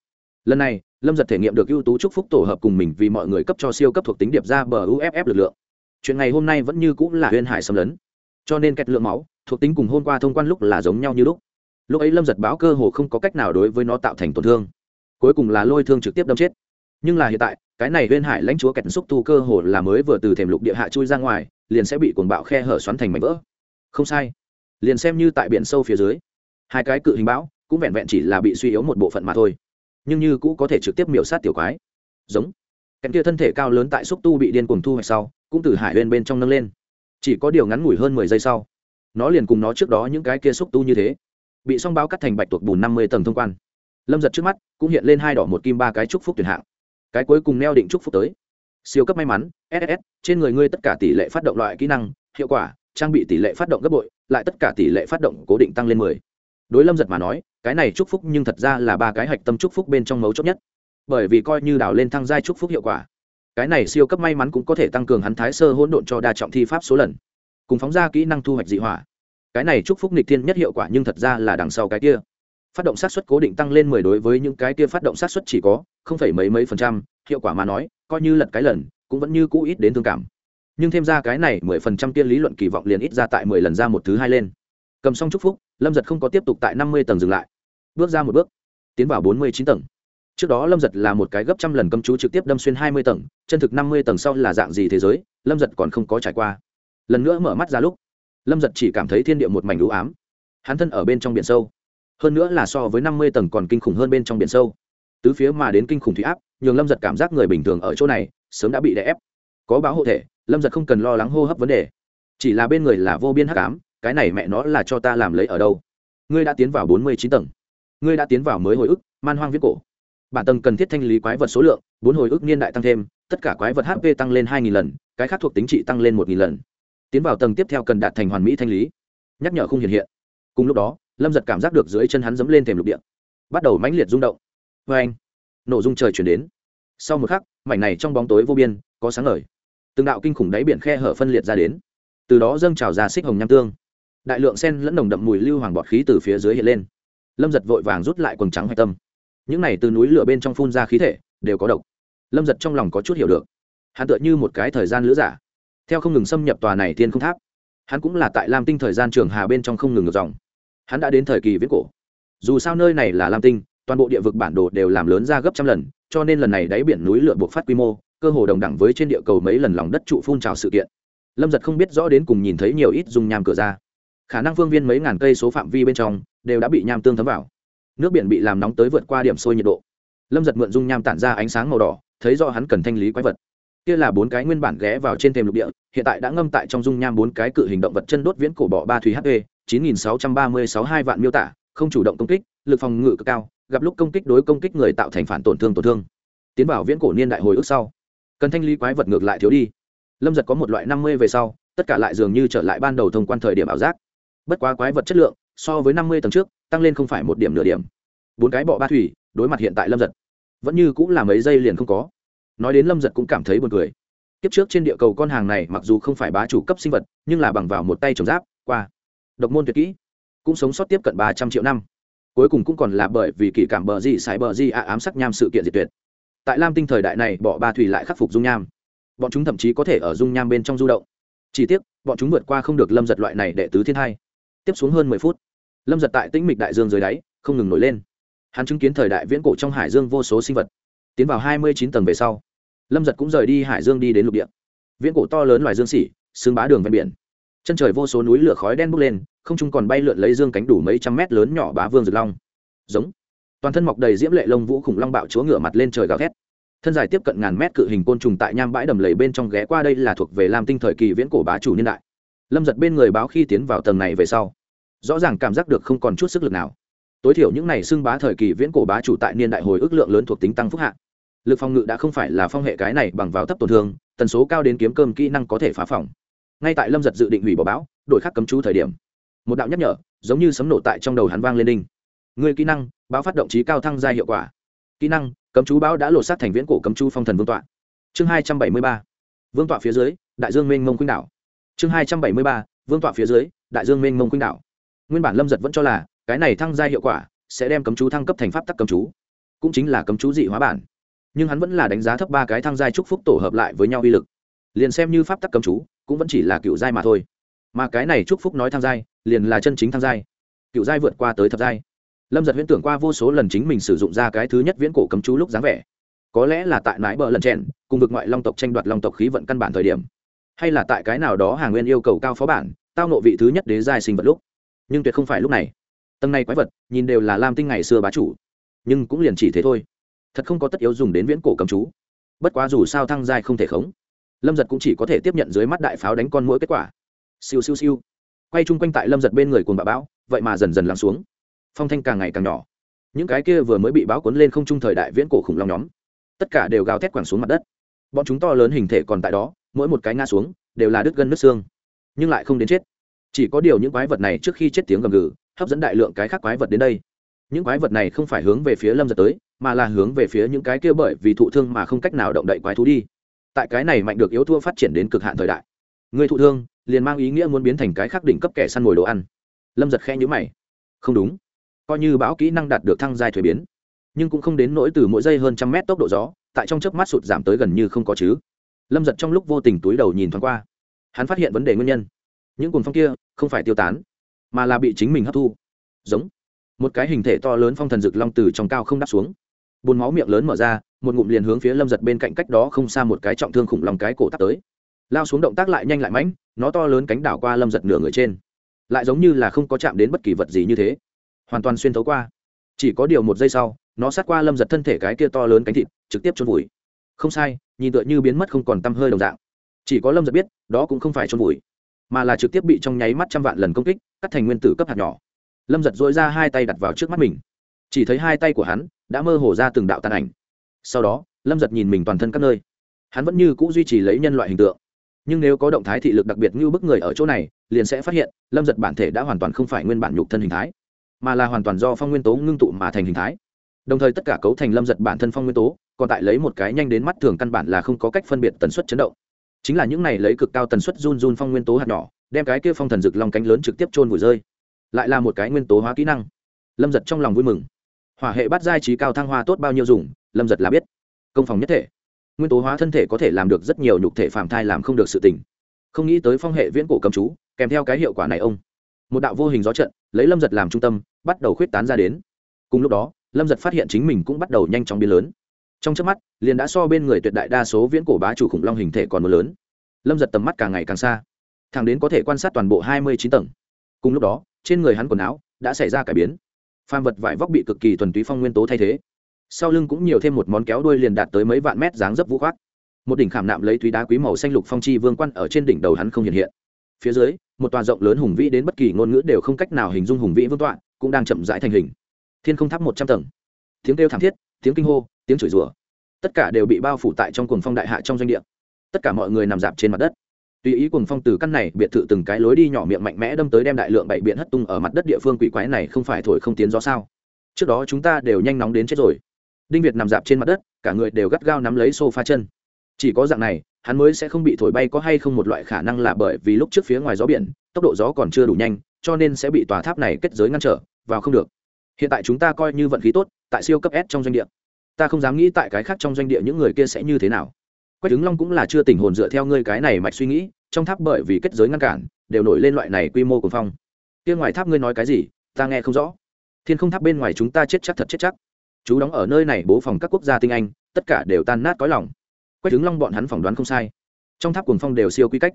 Lần này, lâm giật thể nghiệm được ưu tú chúc phúc tổ hợp cùng mình vì mọi người cấp cho siêu cấp thuộc tính điệp ra bờ uff lực lượng chuyện ngày hôm nay vẫn như cũng là Huyên hải xâm lấn. Cho nên kẹt lượng máu, thuộc tính cùng hôm qua thông quan lúc là giống nhau như lúc. Lúc ấy lâm giật báo cơ hồ không có cách nào đối với nó tạo thành tổn thương. Cuối cùng là lôi thương trực tiếp đâm chết. Nhưng là hiện tại, cái này Huyên hải lãnh chúa kẹt xúc tu cơ hồ là mới vừa từ thềm lục địa hạ chui ra ngoài, liền sẽ bị cuồng bạo khe hở xoắn thành mảnh vỡ. Không sai. Liền xem như tại biển sâu phía dưới, hai cái cự hình bão cũng vẹn vẹn chỉ là bị suy yếu một bộ phận mà thôi. Nhưng như cũ có thể trực tiếp miểu sát tiểu quái. Giống kèm kia thân thể cao lớn tại xúc tu bị điên cuồng thu hoạch sau, cũng từ hải lên bên trong nâng lên. Chỉ có điều ngắn ngủi hơn mười giây sau, nó liền cùng nó trước đó những cái kia xúc tu như thế, bị song báo cắt thành bạch tuộc bùn năm mươi tầng thông quan. Lâm giật trước mắt, cũng hiện lên hai đỏ một kim ba cái trúc phúc tuyển hạng. Cái cuối cùng neo định trúc phúc tới. Siêu cấp may mắn ss trên người ngươi tất cả tỷ lệ phát động loại kỹ năng, hiệu quả, trang bị tỷ lệ phát động gấp bội, lại tất cả tỷ lệ phát động cố định tăng lên mười. Đối lâm giật mà nói, cái này trúc phúc nhưng thật ra là ba cái hạch tâm trúc phúc bên trong mấu chốt nhất bởi vì coi như đào lên thăng giai chúc phúc hiệu quả. Cái này siêu cấp may mắn cũng có thể tăng cường hắn thái sơ hỗn độn cho đa trọng thi pháp số lần, cùng phóng ra kỹ năng thu hoạch dị hỏa. Cái này chúc phúc nịch thiên nhất hiệu quả nhưng thật ra là đằng sau cái kia. Phát động sát xuất cố định tăng lên mười đối với những cái kia phát động sát xuất chỉ có không phải mấy mấy phần trăm, hiệu quả mà nói, coi như lật cái lần, cũng vẫn như cũ ít đến thương cảm. Nhưng thêm ra cái này mười phần trăm kia lý luận kỳ vọng liền ít ra tại mười lần ra một thứ hai lên. Cầm xong chúc phúc, lâm giật không có tiếp tục tại năm mươi tầng dừng lại. Bước ra một bước, tiến vào bốn mươi chín tầng trước đó lâm giật là một cái gấp trăm lần cấm chú trực tiếp đâm xuyên hai mươi tầng, chân thực năm mươi tầng sau là dạng gì thế giới, lâm giật còn không có trải qua. Lần nữa mở mắt ra lúc, lâm giật chỉ cảm thấy thiên địa một mảnh lũ ám. Hắn thân ở bên trong biển sâu. Hơn nữa là so với năm mươi tầng còn kinh khủng hơn bên trong biển sâu. Tứ phía mà đến kinh khủng thủy áp, nhường lâm giật cảm giác người bình thường ở chỗ này, sớm đã bị đè ép. Có báo hộ thể, lâm giật không cần lo lắng hô hấp vấn đề. Chỉ là bên người là vô biên hắc ám, cái này mẹ nó là cho ta làm lấy ở đâu? Ngươi đã tiến vào bốn mươi chín tầng. Ngươi đã tiến vào mới hồi ức, man hoang viết cổ bản tầng cần thiết thanh lý quái vật số lượng, bốn hồi ức niên đại tăng thêm, tất cả quái vật hp tăng lên hai lần, cái khác thuộc tính trị tăng lên một lần. Tiến vào tầng tiếp theo cần đạt thành hoàn mỹ thanh lý. Nhắc nhở không hiện hiện. Cùng lúc đó, lâm giật cảm giác được dưới chân hắn dẫm lên thềm lục địa. Bắt đầu mãnh liệt rung động. Vê anh, nổ dung trời chuyển đến. Sau một khắc, mảnh này trong bóng tối vô biên, có sáng ngời. Từng đạo kinh khủng đáy biển khe hở phân liệt ra đến. Từ đó dâng trào ra xích hồng nham tương. Đại lượng sen lẫn nồng đậm mùi lưu hoàng bọt khí từ phía dưới hiện lên. Lâm giật vội vàng rút lại quần trắng hoạch tâm những này từ núi lửa bên trong phun ra khí thể, đều có độc. Lâm giật trong lòng có chút hiểu được. Hắn tựa như một cái thời gian lữ giả. Theo không ngừng xâm nhập tòa này tiên không tháp, hắn cũng là tại lam tinh thời gian trường hà bên trong không ngừng ngược dòng. Hắn đã đến thời kỳ viễn cổ. Dù sao nơi này là lam tinh, toàn bộ địa vực bản đồ đều làm lớn ra gấp trăm lần, cho nên lần này đáy biển núi lửa buộc phát quy mô, cơ hồ đồng đẳng với trên địa cầu mấy lần lòng đất trụ phun trào sự kiện. Lâm giật không biết rõ đến cùng nhìn thấy nhiều ít dùng nham cửa ra. Khả năng phương viên mấy ngàn cây số phạm vi bên trong đều đã bị nham tương thấm vào nước biển bị làm nóng tới vượt qua điểm sôi nhiệt độ. Lâm giật mượn dung nham tản ra ánh sáng màu đỏ, thấy do hắn cần thanh lý quái vật. Kia là bốn cái nguyên bản ghé vào trên thềm lục địa, hiện tại đã ngâm tại trong dung nham bốn cái cự hình động vật chân đốt viễn cổ bỏ ba thủy hp chín nghìn sáu trăm ba mươi sáu hai vạn miêu tả, không chủ động công kích, lực phòng ngự cực cao, gặp lúc công kích đối công kích người tạo thành phản tổn thương tổn thương. Tiến vào viễn cổ niên đại hồi ức sau, cần thanh lý quái vật ngược lại thiếu đi. Lâm giật có một loại năm mươi về sau, tất cả lại dường như trở lại ban đầu thông quan thời điểm ảo giác. Bất quá quái vật chất lượng, so với năm mươi tầng trước tăng lên không phải một điểm nửa điểm. Bốn cái bọ ba thủy, đối mặt hiện tại lâm giật, vẫn như cũng là mấy giây liền không có. Nói đến lâm giật cũng cảm thấy buồn cười. Kiếp trước trên địa cầu con hàng này mặc dù không phải bá chủ cấp sinh vật, nhưng là bằng vào một tay trồng giáp, qua. Độc môn tuyệt kỹ, cũng sống sót tiếp cận ba trăm triệu năm. Cuối cùng cũng còn là bởi vì kỷ cảm bờ gì sải bờ gì ạ ám sắc nham sự kiện diệt tuyệt. Tại lam tinh thời đại này, bọ ba thủy lại khắc phục dung nham. Bọn chúng thậm chí có thể ở dung nham bên trong du động. Chỉ tiếc, bọn chúng vượt qua không được lâm giật loại này đệ tứ thiên hai. Tiếp xuống hơn mười phút lâm giật tại tĩnh mịch đại dương dưới đáy, không ngừng nổi lên. Hắn chứng kiến thời đại viễn cổ trong hải dương vô số sinh vật. Tiến vào hai mươi chín tầng về sau, lâm giật cũng rời đi hải dương đi đến lục địa. Viễn cổ to lớn loài dương xỉ, xương bá đường ven biển. Chân trời vô số núi lửa khói đen bốc lên, không trung còn bay lượn lấy dương cánh đủ mấy trăm mét lớn nhỏ bá vương rực long. Giống. Toàn thân mọc đầy diễm lệ lông vũ khủng long bạo chúa ngửa mặt lên trời gào thét. Thân dài tiếp cận ngàn mét cự hình côn trùng tại nham bãi đầm lầy bên trong ghé qua đây là thuộc về lam tinh thời kỳ viễn cổ bá chủ niên đại. Lâm giật bên người báo khi tiến vào tầng này về sau rõ ràng cảm giác được không còn chút sức lực nào. Tối thiểu những này xưng bá thời kỳ viễn cổ bá chủ tại niên đại hồi ước lượng lớn thuộc tính tăng phúc hạ. Lực phòng ngự đã không phải là phong hệ cái này bằng vào thấp tổn thương tần số cao đến kiếm cơm kỹ năng có thể phá phòng. Ngay tại lâm giật dự định hủy bỏ bão, đổi khắc cấm chú thời điểm một đạo nhắc nhở giống như sấm nổ tại trong đầu hắn vang lên đinh. Người kỹ năng bão phát động trí cao thăng gia hiệu quả. Kỹ năng cấm chú bão đã lột sát thành viễn cổ cấm chú phong thần vương tọa. Chương hai trăm bảy mươi ba vương tọa phía dưới đại dương mênh mông khuynh đảo. Chương hai trăm bảy mươi ba vương tọa phía dưới đại dương mênh mông khuynh đảo nguyên bản lâm giật vẫn cho là cái này thăng gia hiệu quả sẽ đem cấm chú thăng cấp thành pháp tắc cấm chú, cũng chính là cấm chú dị hóa bản. Nhưng hắn vẫn là đánh giá thấp ba cái thăng gia trúc phúc tổ hợp lại với nhau uy lực. Liền xem như pháp tắc cấm chú, cũng vẫn chỉ là cựu giai mà thôi. Mà cái này trúc phúc nói thăng giai, liền là chân chính thăng giai. Cựu giai vượt qua tới thập giai. Lâm giật huyễn tưởng qua vô số lần chính mình sử dụng ra cái thứ nhất viễn cổ cấm chú lúc dáng vẻ. Có lẽ là tại nãi bờ lần chèn cùng vực ngoại long tộc tranh đoạt long tộc khí vận căn bản thời điểm. Hay là tại cái nào đó hàng nguyên yêu cầu cao phó bản, tao nộ vị thứ nhất đế giai sinh vật lúc nhưng tuyệt không phải lúc này. Tầng này quái vật, nhìn đều là lam tinh ngày xưa bá chủ, nhưng cũng liền chỉ thế thôi. Thật không có tất yếu dùng đến viễn cổ cầm chú. Bất quá dù sao thăng giai không thể khống, lâm giật cũng chỉ có thể tiếp nhận dưới mắt đại pháo đánh con mũi kết quả. Siêu siêu siêu. Quay chung quanh tại lâm giật bên người cuồng bà bão, vậy mà dần dần lắng xuống. Phong thanh càng ngày càng nhỏ. Những cái kia vừa mới bị báo cuốn lên không trung thời đại viễn cổ khủng long nhóm, tất cả đều gào thét quẳng xuống mặt đất. Bọn chúng to lớn hình thể còn tại đó, mỗi một cái ngã xuống, đều là đứt gân nứt xương, nhưng lại không đến chết chỉ có điều những quái vật này trước khi chết tiếng gầm gừ, hấp dẫn đại lượng cái khác quái vật đến đây. Những quái vật này không phải hướng về phía lâm giật tới, mà là hướng về phía những cái kia bởi vì thụ thương mà không cách nào động đậy quái thú đi. Tại cái này mạnh được yếu thua phát triển đến cực hạn thời đại. Người thụ thương liền mang ý nghĩa muốn biến thành cái khác đỉnh cấp kẻ săn mồi đồ ăn. Lâm giật khe nhữ mày. Không đúng. Coi như bão kỹ năng đạt được thăng giai thuế biến, nhưng cũng không đến nỗi từ mỗi giây hơn trăm mét tốc độ gió, tại trong chớp mắt sụt giảm tới gần như không có chứ. Lâm giật trong lúc vô tình túi đầu nhìn thoáng qua, hắn phát hiện vấn đề nguyên nhân những cuồng phong kia không phải tiêu tán, mà là bị chính mình hấp thu. Giống, một cái hình thể to lớn phong thần rực long từ trong cao không đáp xuống. Bùn máu miệng lớn mở ra, một ngụm liền hướng phía lâm giật bên cạnh cách đó không xa một cái trọng thương khủng lòng cái cổ tắt tới. Lao xuống động tác lại nhanh lại mãnh, nó to lớn cánh đảo qua lâm giật nửa người trên. Lại giống như là không có chạm đến bất kỳ vật gì như thế. Hoàn toàn xuyên thấu qua. Chỉ có điều một giây sau, nó sát qua lâm giật thân thể cái kia to lớn cánh thịt, trực tiếp trôn vùi. Không sai, nhìn tựa như biến mất không còn t hơi đồng dạng. Chỉ có lâm giật biết, đó cũng không phải trôn vùi mà là trực tiếp bị trong nháy mắt trăm vạn lần công kích, cắt thành nguyên tử cấp hạt nhỏ. Lâm giật dội ra hai tay đặt vào trước mắt mình. Chỉ thấy hai tay của hắn đã mơ hồ ra từng đạo tàn ảnh. Sau đó, lâm giật nhìn mình toàn thân các nơi. Hắn vẫn như c ũ duy trì lấy nhân loại hình tượng. Nhưng nếu có động thái thị lực đặc biệt như bức người ở chỗ này, liền sẽ phát hiện, lâm giật bản thể đã hoàn toàn không phải nguyên bản nhục thân hình thái, mà là hoàn toàn do phong nguyên tố ngưng tụ mà thành hình thái. Đồng thời tất cả cấu thành lâm giật bản thân phong nguyên tố, còn tại lấy một cái nhanh đến mắt thường căn bản là không có cách phân biệt tần suất chấn động chính là những này lấy cực cao tần suất run run phong nguyên tố hạt nhỏ, đem cái kia phong thần rực long cánh lớn trực tiếp trôn vùi rơi. Lại là một cái nguyên tố hóa kỹ năng. Lâm giật trong lòng vui mừng. Hỏa hệ bắt giai trí cao thăng hoa tốt bao nhiêu dùng, lâm giật là biết. Công phòng nhất thể. Nguyên tố hóa thân thể có thể làm được rất nhiều nhục thể phạm thai làm không được sự tình. Không nghĩ tới phong hệ viễn cổ cầm chú, kèm theo cái hiệu quả này ông. Một đạo vô hình gió trận, lấy lâm giật làm trung tâm, bắt đầu khuyết tán ra đến. Cùng lúc đó, lâm giật phát hiện chính mình cũng bắt đầu nhanh chóng biến lớn trong trước mắt, liền đã so bên người tuyệt đại đa số viễn cổ bá chủ khủng long hình thể còn mưa lớn. Lâm giật tầm mắt càng ngày càng xa. Thẳng đến có thể quan sát toàn bộ hai mươi chín tầng. Cùng lúc đó, trên người hắn quần áo đã xảy ra cải biến. Phàm vật vải vóc bị cực kỳ thuần túy phong nguyên tố thay thế. Sau lưng cũng nhiều thêm một món kéo đuôi liền đạt tới mấy vạn mét dáng dấp vũ khoát một đỉnh khảm nạm lấy thúy đá quý màu xanh lục phong chi vương quan ở trên đỉnh đầu hắn không hiện hiện. Phía dưới, một tòa rộng lớn hùng vĩ đến bất kỳ ngôn ngữ đều không cách nào hình dung hùng vĩ vương tọa, cũng đang chậm rãi thành hình. Thiên không tháp một trăm tầng. Tiếng kêu thảm thiết tiếng kinh hô, tiếng chửi rủa. Tất cả đều bị bao phủ tại trong cuồng phong đại hạ trong doanh địa. Tất cả mọi người nằm dạp trên mặt đất. Tùy ý cuồng phong từ căn này biệt thự từng cái lối đi nhỏ miệng mạnh mẽ đâm tới đem đại lượng bảy biện hất tung ở mặt đất địa phương quỷ quái này không phải thổi không tiến gió sao. Trước đó chúng ta đều nhanh nóng đến chết rồi. Đinh việt nằm dạp trên mặt đất, cả người đều gắt gao nắm lấy sofa chân. Chỉ có dạng này, hắn mới sẽ không bị thổi bay có hay không một loại khả năng là bởi vì lúc trước phía ngoài gió biển, tốc độ gió còn chưa đủ nhanh, cho nên sẽ bị tòa tháp này kết giới ngăn trở, vào không được. Hiện tại chúng ta coi như vận khí tốt tại siêu cấp s trong doanh địa. Ta không dám nghĩ tại cái khác trong doanh địa những người kia sẽ như thế nào. Quách ứng long cũng là chưa tỉnh hồn dựa theo ngươi cái này mạch suy nghĩ, trong tháp bởi vì kết giới ngăn cản, đều nổi lên loại này quy mô của phong. Kia ngoài tháp ngươi nói cái gì, ta nghe không rõ. Thiên không tháp bên ngoài chúng ta chết chắc thật chết chắc. Chú đóng ở nơi này bố phòng các quốc gia tinh anh, tất cả đều tan nát cõi lòng. Quách ứng long bọn hắn phỏng đoán không sai. Trong tháp cuồng phong đều siêu quy cách.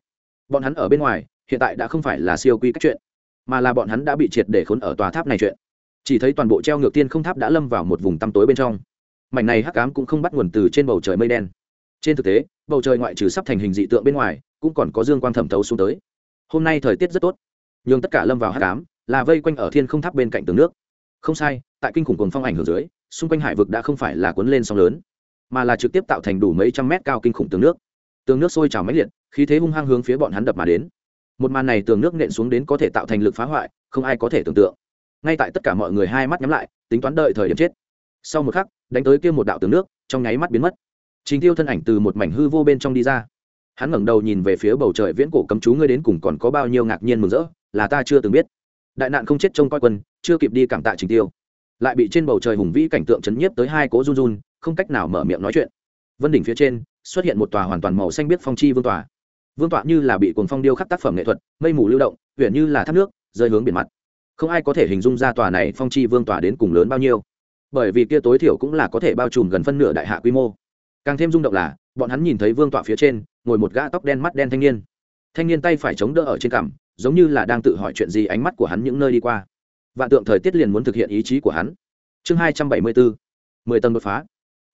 Bọn hắn ở bên ngoài, hiện tại đã không phải là siêu quy cách chuyện, mà là bọn hắn đã bị triệt để khốn ở tòa tháp này chuyện chỉ thấy toàn bộ treo ngược tiên không tháp đã lâm vào một vùng tăm tối bên trong. Mảnh này hắc ám cũng không bắt nguồn từ trên bầu trời mây đen. Trên thực tế, bầu trời ngoại trừ sắp thành hình dị tượng bên ngoài, cũng còn có dương quang thẩm thấu xuống tới. Hôm nay thời tiết rất tốt. Nhưng tất cả lâm vào hắc ám, là vây quanh ở thiên không tháp bên cạnh tường nước. Không sai, tại kinh khủng cồn phong ảnh hưởng dưới, xung quanh hải vực đã không phải là cuốn lên sóng lớn, mà là trực tiếp tạo thành đủ mấy trăm mét cao kinh khủng tường nước. Tường nước sôi trào máy liệt, khí thế hung hăng hướng phía bọn hắn đập mà đến. Một màn này tường nước nện xuống đến có thể tạo thành lực phá hoại, không ai có thể tưởng tượng ngay tại tất cả mọi người hai mắt nhắm lại, tính toán đợi thời điểm chết. Sau một khắc, đánh tới kia một đạo tường nước, trong nháy mắt biến mất. Chính tiêu thân ảnh từ một mảnh hư vô bên trong đi ra. Hắn ngẩng đầu nhìn về phía bầu trời viễn cổ cấm chú ngươi đến cùng còn có bao nhiêu ngạc nhiên mừng rỡ, là ta chưa từng biết. Đại nạn không chết trông coi quân, chưa kịp đi cảm tạ trình tiêu. Lại bị trên bầu trời hùng vĩ cảnh tượng chấn nhiếp tới hai cố run run, không cách nào mở miệng nói chuyện. Vân đỉnh phía trên, xuất hiện một tòa hoàn toàn màu xanh biết phong chi vương tòa. Vương tọa như là bị cuồng phong điêu khắc tác phẩm nghệ thuật, mây mù lưu động huyện như là thác nước, rơi hướng biển mặt không ai có thể hình dung ra tòa này phong chi vương tòa đến cùng lớn bao nhiêu. Bởi vì kia tối thiểu cũng là có thể bao trùm gần phân nửa đại hạ quy mô. Càng thêm rung động là, bọn hắn nhìn thấy vương tọa phía trên, ngồi một gã tóc đen mắt đen thanh niên. Thanh niên tay phải chống đỡ ở trên cằm, giống như là đang tự hỏi chuyện gì ánh mắt của hắn những nơi đi qua. Vạn tượng thời tiết liền muốn thực hiện ý chí của hắn. Chương hai trăm bảy mươi bốn, mười tầng đột phá.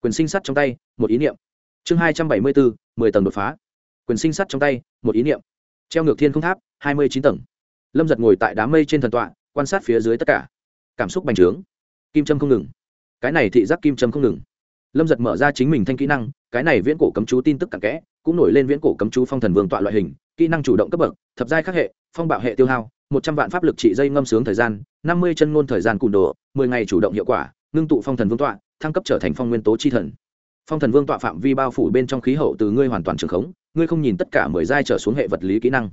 Quyền sinh sắt trong tay, một ý niệm. Chương hai trăm bảy mươi bốn, mười tầng đột phá. Quyền sinh sắt trong tay, một ý niệm. Treo ngược thiên không tháp, hai mươi chín tầng. Lâm giật ngồi tại đám mây trên thần tọa quan sát phía dưới tất cả. Cảm xúc bành trướng. Kim trâm không ngừng. Cái này thị giác kim trâm không ngừng. Lâm giật mở ra chính mình thanh kỹ năng, cái này viễn cổ cấm chú tin tức cặn kẽ, cũng nổi lên viễn cổ cấm chú phong thần vương tọa loại hình, kỹ năng chủ động cấp bậc, thập giai khắc hệ, phong bạo hệ tiêu hao, một trăm vạn pháp lực trị dây ngâm sướng thời gian, năm mươi chân ngôn thời gian cùn đồ, mười ngày chủ động hiệu quả, ngưng tụ phong thần vương tọa, thăng cấp trở thành phong nguyên tố chi thần. Phong thần vương tọa phạm vi bao phủ bên trong khí hậu từ ngươi hoàn toàn trường khống, ngươi không nhìn tất cả mười giai trở xuống hệ vật lý kỹ năng.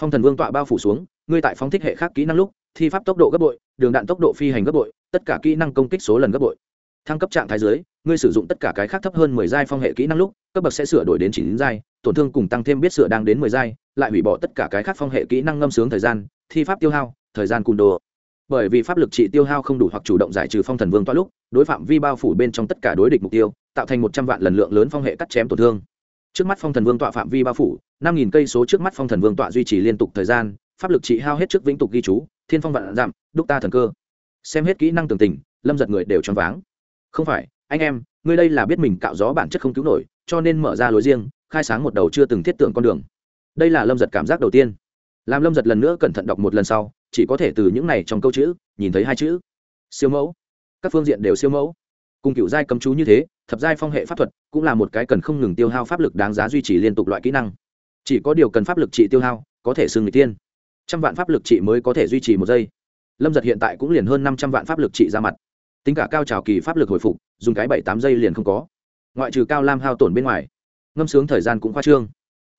Phong thần vương tọa bao phủ xuống, ngươi tại phóng thích hệ khác kỹ năng lúc thi pháp tốc độ gấp bội, đường đạn tốc độ phi hành gấp bội, tất cả kỹ năng công kích số lần gấp bội. Thăng cấp trạng thái dưới, ngươi sử dụng tất cả cái khác thấp hơn mười giai phong hệ kỹ năng lúc, cấp bậc sẽ sửa đổi đến chín giai, tổn thương cùng tăng thêm biết sửa đang đến mười giai, lại hủy bỏ tất cả cái khác phong hệ kỹ năng ngâm sướng thời gian, thi pháp tiêu hao, thời gian cùn đồ. Bởi vì pháp lực trị tiêu hao không đủ hoặc chủ động giải trừ phong thần vương toa lúc, đối phạm vi bao phủ bên trong tất cả đối địch mục tiêu, tạo thành một trăm vạn lần lượng lớn phong hệ cắt chém tổn thương. Trước mắt phong thần vương tọa phạm vi bao phủ, năm nghìn cây số trước mắt phong thần vương tọa duy trì liên tục thời gian, pháp lực trị hao hết trước vĩnh tục ghi chú thiên phong vạn dặm đúc ta thần cơ. Xem hết kỹ năng tường tình, lâm giật người đều choáng váng. Không phải, anh em, ngươi đây là biết mình cạo gió bản chất không cứu nổi, cho nên mở ra lối riêng, khai sáng một đầu chưa từng thiết tưởng con đường. Đây là lâm giật cảm giác đầu tiên. Làm lâm giật lần nữa cẩn thận đọc một lần sau, chỉ có thể từ những này trong câu chữ, nhìn thấy hai chữ. Siêu mẫu. Các phương diện đều siêu mẫu. Cùng cựu giai cấm chú như thế, thập giai phong hệ pháp thuật cũng là một cái cần không ngừng tiêu hao pháp lực đáng giá duy trì liên tục loại kỹ năng. Chỉ có điều cần pháp lực trị tiêu hao, có thể xưng người tiên trăm vạn pháp lực trị mới có thể duy trì một giây. Lâm giật hiện tại cũng liền hơn năm trăm vạn pháp lực trị ra mặt. Tính cả cao trào kỳ pháp lực hồi phục, dùng cái bảy tám giây liền không có. Ngoại trừ cao lam hao tổn bên ngoài, ngâm sướng thời gian cũng khoa trương.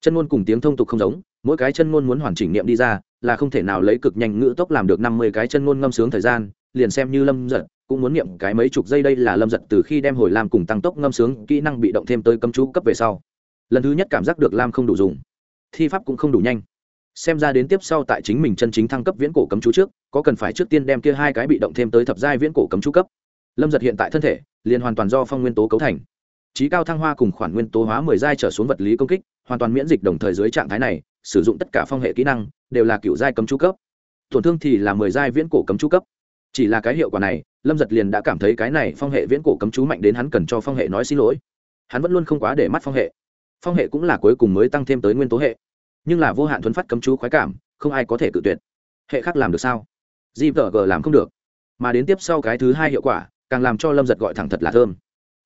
Chân ngôn cùng tiếng thông tục không giống, mỗi cái chân ngôn muốn hoàn chỉnh niệm đi ra, là không thể nào lấy cực nhanh ngữ tốc làm được năm mươi cái chân ngôn ngâm sướng thời gian, liền xem như lâm giật cũng muốn niệm cái mấy chục giây đây là lâm giật từ khi đem hồi lam cùng tăng tốc ngâm sướng kỹ năng bị động thêm tới cấm chú cấp về sau. Lần thứ nhất cảm giác được lam không đủ dùng, thi pháp cũng không đủ nhanh xem ra đến tiếp sau tại chính mình chân chính thăng cấp viễn cổ cấm chú trước, có cần phải trước tiên đem kia hai cái bị động thêm tới thập giai viễn cổ cấm chú cấp. Lâm giật hiện tại thân thể, liền hoàn toàn do phong nguyên tố cấu thành. Trí cao thăng hoa cùng khoản nguyên tố hóa mười giai trở xuống vật lý công kích, hoàn toàn miễn dịch đồng thời dưới trạng thái này, sử dụng tất cả phong hệ kỹ năng, đều là cựu giai cấm chú cấp. Tổn thương thì là mười giai viễn cổ cấm chú cấp. Chỉ là cái hiệu quả này, lâm giật liền đã cảm thấy cái này phong hệ viễn cổ cấm chú mạnh đến hắn cần cho phong hệ nói xin lỗi. Hắn vẫn luôn không quá để mắt phong hệ. Phong hệ cũng là cuối cùng mới tăng thêm tới nguyên tố hệ nhưng là vô hạn thuấn phát cấm chú khoái cảm, không ai có thể cự tuyệt. Hệ khác làm được sao? Gvg làm không được. Mà đến tiếp sau cái thứ hai hiệu quả, càng làm cho lâm giật gọi thẳng thật là thơm.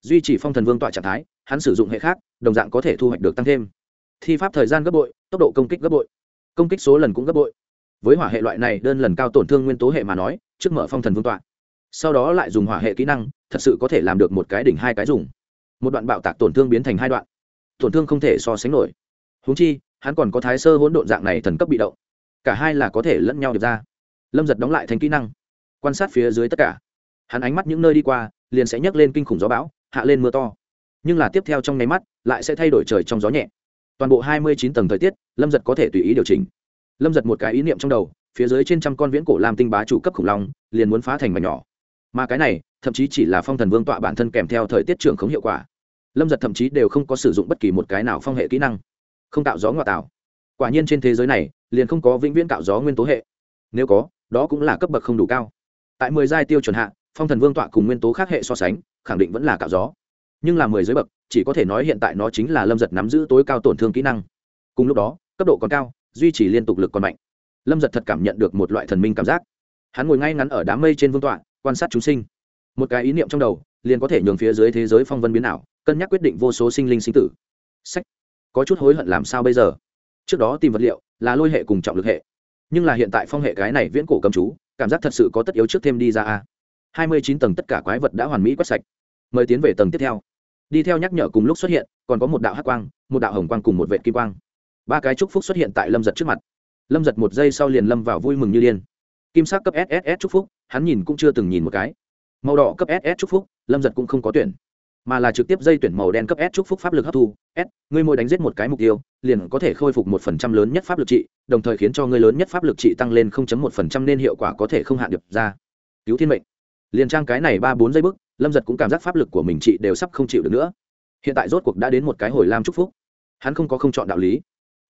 Duy trì phong thần vương tọa trạng thái, hắn sử dụng hệ khác, đồng dạng có thể thu hoạch được tăng thêm. Thi pháp thời gian gấp bội, tốc độ công kích gấp bội. Công kích số lần cũng gấp bội. Với hỏa hệ loại này đơn lần cao tổn thương nguyên tố hệ mà nói, trước mở phong thần vương tọa. Sau đó lại dùng hỏa hệ kỹ năng, thật sự có thể làm được một cái đỉnh hai cái dùng. Một đoạn bạo tạc tổn thương biến thành hai đoạn. Tổn thương không thể so sánh nổi. Húng chi hắn còn có thái sơ hỗn độn dạng này thần cấp bị động. Cả hai là có thể lẫn nhau được ra. Lâm giật đóng lại thành kỹ năng, quan sát phía dưới tất cả. Hắn ánh mắt những nơi đi qua, liền sẽ nhấc lên kinh khủng gió bão, hạ lên mưa to. Nhưng là tiếp theo trong nháy mắt, lại sẽ thay đổi trời trong gió nhẹ. Toàn bộ hai mươi chín tầng thời tiết, lâm giật có thể tùy ý điều chỉnh. Lâm giật một cái ý niệm trong đầu, phía dưới trên trăm con viễn cổ làm tinh bá chủ cấp khủng long, liền muốn phá thành mảnh nhỏ. Mà cái này, thậm chí chỉ là phong thần vương tọa bản thân kèm theo thời tiết trưởng không hiệu quả. Lâm giật thậm chí đều không có sử dụng bất kỳ một cái nào phong hệ kỹ năng không tạo gió ngoại tạo. Quả nhiên trên thế giới này, liền không có vĩnh viễn tạo gió nguyên tố hệ. Nếu có, đó cũng là cấp bậc không đủ cao. Tại mười giai tiêu chuẩn hạ, phong thần vương tọa cùng nguyên tố khác hệ so sánh, khẳng định vẫn là tạo gió. Nhưng là mười giới bậc, chỉ có thể nói hiện tại nó chính là lâm giật nắm giữ tối cao tổn thương kỹ năng. Cùng lúc đó, cấp độ còn cao, duy trì liên tục lực còn mạnh. Lâm giật thật cảm nhận được một loại thần minh cảm giác. Hắn ngồi ngay ngắn ở đám mây trên vương tọa, quan sát chúng sinh. Một cái ý niệm trong đầu, liền có thể nhường phía dưới thế giới phong vân biến ảo, cân nhắc quyết định vô số sinh linh sinh tử. Sách có chút hối hận làm sao bây giờ? Trước đó tìm vật liệu là lôi hệ cùng trọng lực hệ, nhưng là hiện tại phong hệ cái này viễn cổ cầm chú, cảm giác thật sự có tất yếu trước thêm đi ra a. Hai mươi chín tầng tất cả quái vật đã hoàn mỹ quét sạch. Mời tiến về tầng tiếp theo. Đi theo nhắc nhở cùng lúc xuất hiện, còn có một đạo hắc quang, một đạo hồng quang cùng một vệ kim quang. Ba cái chúc phúc xuất hiện tại lâm giật trước mặt. Lâm giật một giây sau liền lâm vào vui mừng như điên. Kim sắc cấp sss chúc phúc, hắn nhìn cũng chưa từng nhìn một cái. Màu đỏ cấp ss chúc phúc, lâm giật cũng không có tuyển mà là trực tiếp dây tuyển màu đen cấp s chúc phúc pháp lực hấp thu. S, ngươi mỗi đánh giết một cái mục tiêu, liền có thể khôi phục một phần trăm lớn nhất pháp lực trị, đồng thời khiến cho ngươi lớn nhất pháp lực trị tăng lên không chấm một phần trăm nên hiệu quả có thể không hạn được ra. Cứu thiên mệnh. Liền trang cái này ba bốn giây bước lâm giật cũng cảm giác pháp lực của mình trị đều sắp không chịu được nữa. Hiện tại rốt cuộc đã đến một cái hồi lam chúc phúc. Hắn không có không chọn đạo lý.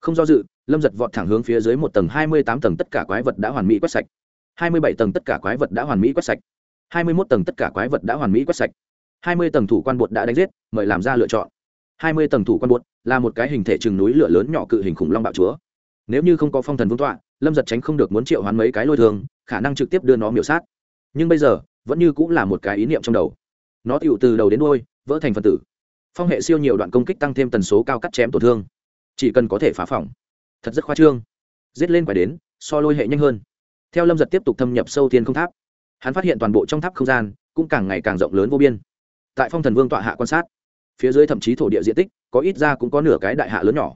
Không do dự, lâm giật vọt thẳng hướng phía dưới một tầng hai mươi tám tầng tất cả quái vật đã hoàn mỹ quét sạch. hai mươi bảy tầng tất cả quái vật đã hoàn mỹ quét sạch. hai mươi mốt tầng tất cả quái vật đã hoàn mỹ quét sạch hai mươi tầng thủ quan bột đã đánh giết, mời làm ra lựa chọn. Hai mươi tầng thủ quan bột là một cái hình thể chừng núi lửa lớn nhỏ cự hình khủng long bạo chúa. Nếu như không có phong thần vương tọa, lâm giật tránh không được muốn triệu hoán mấy cái lôi thường, khả năng trực tiếp đưa nó miểu sát. Nhưng bây giờ, vẫn như cũng là một cái ý niệm trong đầu. Nó tựu từ đầu đến đôi vỡ thành phần tử. Phong hệ siêu nhiều đoạn công kích tăng thêm tần số cao cắt chém tổn thương. Chỉ cần có thể phá phòng. Thật rất khoa trương. Giết lên quái đến, so lôi hệ nhanh hơn. Theo lâm giật tiếp tục thâm nhập sâu thiên không tháp. Hắn phát hiện toàn bộ trong tháp không gian cũng càng ngày càng rộng lớn vô biên tại phong thần vương tọa hạ quan sát. Phía dưới thậm chí thổ địa diện tích, có ít ra cũng có nửa cái đại hạ lớn nhỏ.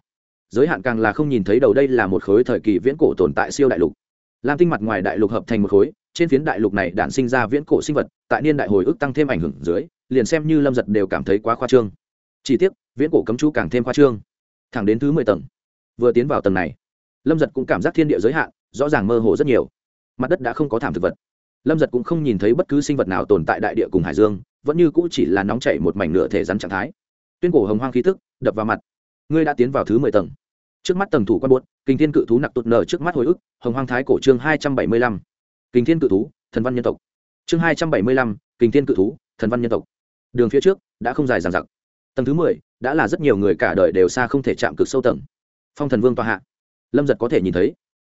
Giới hạn càng là không nhìn thấy đầu đây là một khối thời kỳ viễn cổ tồn tại siêu đại lục. Lam tinh mặt ngoài đại lục hợp thành một khối, trên phiến đại lục này đản sinh ra viễn cổ sinh vật, tại niên đại hồi ức tăng thêm ảnh hưởng dưới, liền xem như lâm giật đều cảm thấy quá khoa trương. Chỉ tiếc, viễn cổ cấm chú càng thêm khoa trương. Thẳng đến thứ mười tầng. Vừa tiến vào tầng này, lâm giật cũng cảm giác thiên địa giới hạn, rõ ràng mơ hồ rất nhiều. Mặt đất đã không có thảm thực vật. Lâm giật cũng không nhìn thấy bất cứ sinh vật nào tồn tại đại địa cùng hải dương vẫn như cũ chỉ là nóng chảy một mảnh nửa thể rắn trạng thái. Tuyên cổ hồng hoang khí tức, đập vào mặt. Ngươi đã tiến vào thứ mười tầng. Trước mắt tầng thủ quan buốt kinh thiên cự thú nặc tụt nở trước mắt hồi ức, hồng hoang thái cổ chương hai trăm bảy mươi lăm. Kinh thiên cự thú, thần văn nhân tộc. Chương hai trăm bảy mươi lăm kinh thiên cự thú, thần văn nhân tộc. Đường phía trước, đã không dài dằng dặc. Tầng thứ mười, đã là rất nhiều người cả đời đều xa không thể chạm cực sâu tầng. Phong thần vương tòa hạ. Lâm giật có thể nhìn thấy.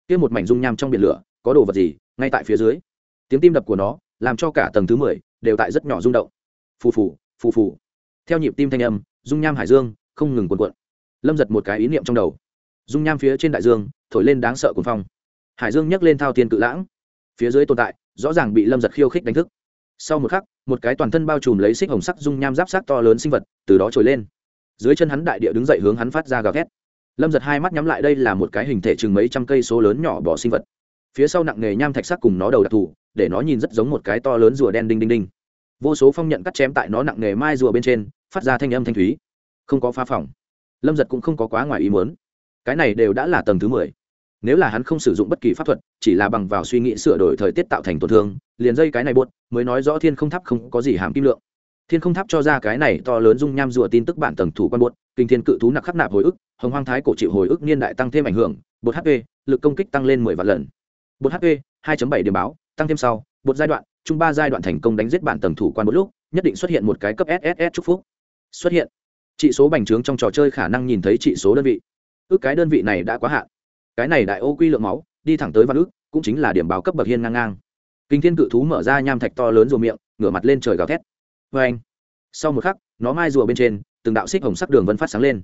Kia một mảnh dung nham trong biển lửa, có đồ vật gì, ngay tại phía dưới. Tiếng tim đập của nó, làm cho cả tầng thứ mười đều tại rất nhỏ rung động phù phù phù phù. Theo nhịp tim thanh âm, dung nham hải dương không ngừng cuồn cuộn. Lâm giật một cái ý niệm trong đầu. Dung nham phía trên đại dương, thổi lên đáng sợ cuồng phong. Hải dương nhấc lên thao tiên cự lãng. Phía dưới tồn tại, rõ ràng bị lâm giật khiêu khích đánh thức. Sau một khắc, một cái toàn thân bao trùm lấy xích hồng sắc dung nham giáp sát to lớn sinh vật, từ đó trồi lên. Dưới chân hắn đại địa đứng dậy hướng hắn phát ra gào thét. Lâm giật hai mắt nhắm lại đây là một cái hình thể chừng mấy trăm cây số lớn nhỏ bỏ sinh vật. Phía sau nặng nghề nham thạch sắc cùng nó đầu đặc thù, để nó nhìn rất giống một cái to lớn rùa đen đinh đinh đinh vô số phong nhận cắt chém tại nó nặng nghề mai rùa bên trên, phát ra thanh âm thanh thúy. Không có phá phòng. Lâm giật cũng không có quá ngoài ý muốn. Cái này đều đã là tầng thứ mười. Nếu là hắn không sử dụng bất kỳ pháp thuật, chỉ là bằng vào suy nghĩ sửa đổi thời tiết tạo thành tổn thương, liền dây cái này buốt mới nói rõ thiên không tháp không có gì hàm kim lượng. Thiên không tháp cho ra cái này to lớn dung nham rùa tin tức bản tầng thủ quan buốt kinh thiên cự thú nặc khắc nạp hồi ức, hồng hoang thái cổ chịu hồi ức niên đại tăng thêm ảnh hưởng bột hp lực công kích tăng lên mười vạn lần. Bột hp 2 bảy điểm báo, tăng thêm sau bột giai đoạn Trung ba giai đoạn thành công đánh giết bản tầng thủ quan một lúc, nhất định xuất hiện một cái cấp sss chúc phúc. Xuất hiện. Trị số bành trướng trong trò chơi khả năng nhìn thấy trị số đơn vị. Ước cái đơn vị này đã quá hạn. Cái này đại ô quy lượng máu, đi thẳng tới văn ước, cũng chính là điểm báo cấp bậc hiên ngang ngang. Kinh thiên cự thú mở ra nham thạch to lớn rùa miệng, ngửa mặt lên trời gào thét. Vê anh, sau một khắc, nó mai rùa bên trên, từng đạo xích hồng sắc đường vân phát sáng lên.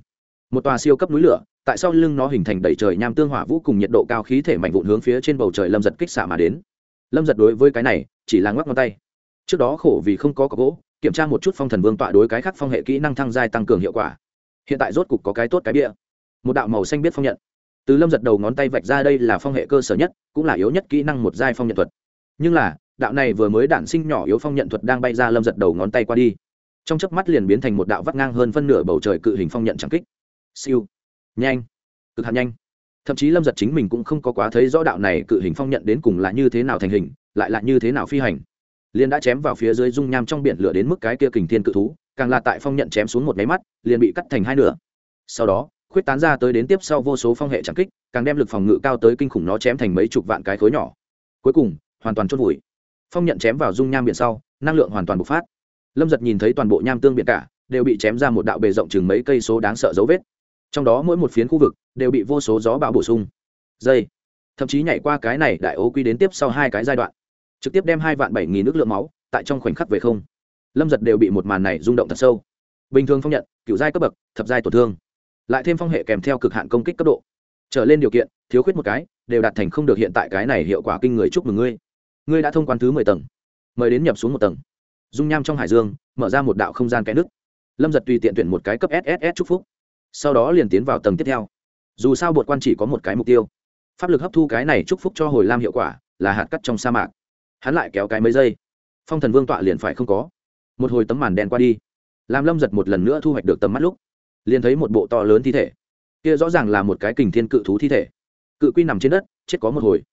Một tòa siêu cấp núi lửa, tại sau lưng nó hình thành đầy trời nham tương hỏa vũ cùng nhiệt độ cao khí thể mạnh vụn hướng phía trên bầu trời lâm giật kích xạ mà đến lâm giật đối với cái này, chỉ là ngoắc ngón tay. Trước đó khổ vì không có có gỗ, kiểm tra một chút phong thần vương tọa đối cái khác phong hệ kỹ năng thăng giai tăng cường hiệu quả. Hiện tại rốt cục có cái tốt cái bia một đạo màu xanh biết phong nhận. Từ lâm giật đầu ngón tay vạch ra đây là phong hệ cơ sở nhất, cũng là yếu nhất kỹ năng một giai phong nhận thuật. Nhưng là, đạo này vừa mới đản sinh nhỏ yếu phong nhận thuật đang bay ra lâm giật đầu ngón tay qua đi. Trong chớp mắt liền biến thành một đạo vắt ngang hơn phân nửa bầu trời cự hình phong nhận trắng kích. Siêu. Nhanh. Cực hạt nhanh thậm chí lâm giật chính mình cũng không có quá thấy rõ đạo này cự hình phong nhận đến cùng là như thế nào thành hình, lại là như thế nào phi hành. Liền đã chém vào phía dưới dung nham trong biển lửa đến mức cái kia kình thiên cự thú, càng là tại phong nhận chém xuống một máy mắt, liền bị cắt thành hai nửa. Sau đó, khuyết tán ra tới đến tiếp sau vô số phong hệ trắng kích, càng đem lực phòng ngự cao tới kinh khủng nó chém thành mấy chục vạn cái khối nhỏ. Cuối cùng, hoàn toàn chốt vùi. Phong nhận chém vào dung nham biển sau, năng lượng hoàn toàn bộc phát. Lâm giật nhìn thấy toàn bộ nham tương biển cả, đều bị chém ra một đạo bề rộng chừng mấy cây số đáng sợ dấu vết trong đó mỗi một phiến khu vực đều bị vô số gió bão bổ sung. Dây thậm chí nhảy qua cái này đại ố quy đến tiếp sau hai cái giai đoạn. Trực tiếp đem hai vạn bảy nghìn nước lượng máu tại trong khoảnh khắc về không. Lâm giật đều bị một màn này rung động thật sâu. Bình thường phong nhận, cựu giai cấp bậc, thập giai tổn thương. Lại thêm phong hệ kèm theo cực hạn công kích cấp độ. Trở lên điều kiện, thiếu khuyết một cái, đều đạt thành không được hiện tại cái này hiệu quả kinh người chúc mừng ngươi. Ngươi đã thông quan thứ mười tầng. Mời đến nhập xuống một tầng. Dung nham trong hải dương, mở ra một đạo không gian cái nước. Lâm giật tùy tiện tuyển một cái cấp sss chúc phúc sau đó liền tiến vào tầng tiếp theo. Dù sao bột quan chỉ có một cái mục tiêu. Pháp lực hấp thu cái này chúc phúc cho hồi lam hiệu quả là hạt cắt trong sa mạc. Hắn lại kéo cái mấy giây. Phong thần vương tọa liền phải không có. Một hồi tấm màn đen qua đi. Làm lâm giật một lần nữa thu hoạch được tầm mắt lúc, liền thấy một bộ to lớn thi thể. Kia rõ ràng là một cái kình thiên cự thú thi thể. Cự quy nằm trên đất, chết có một hồi.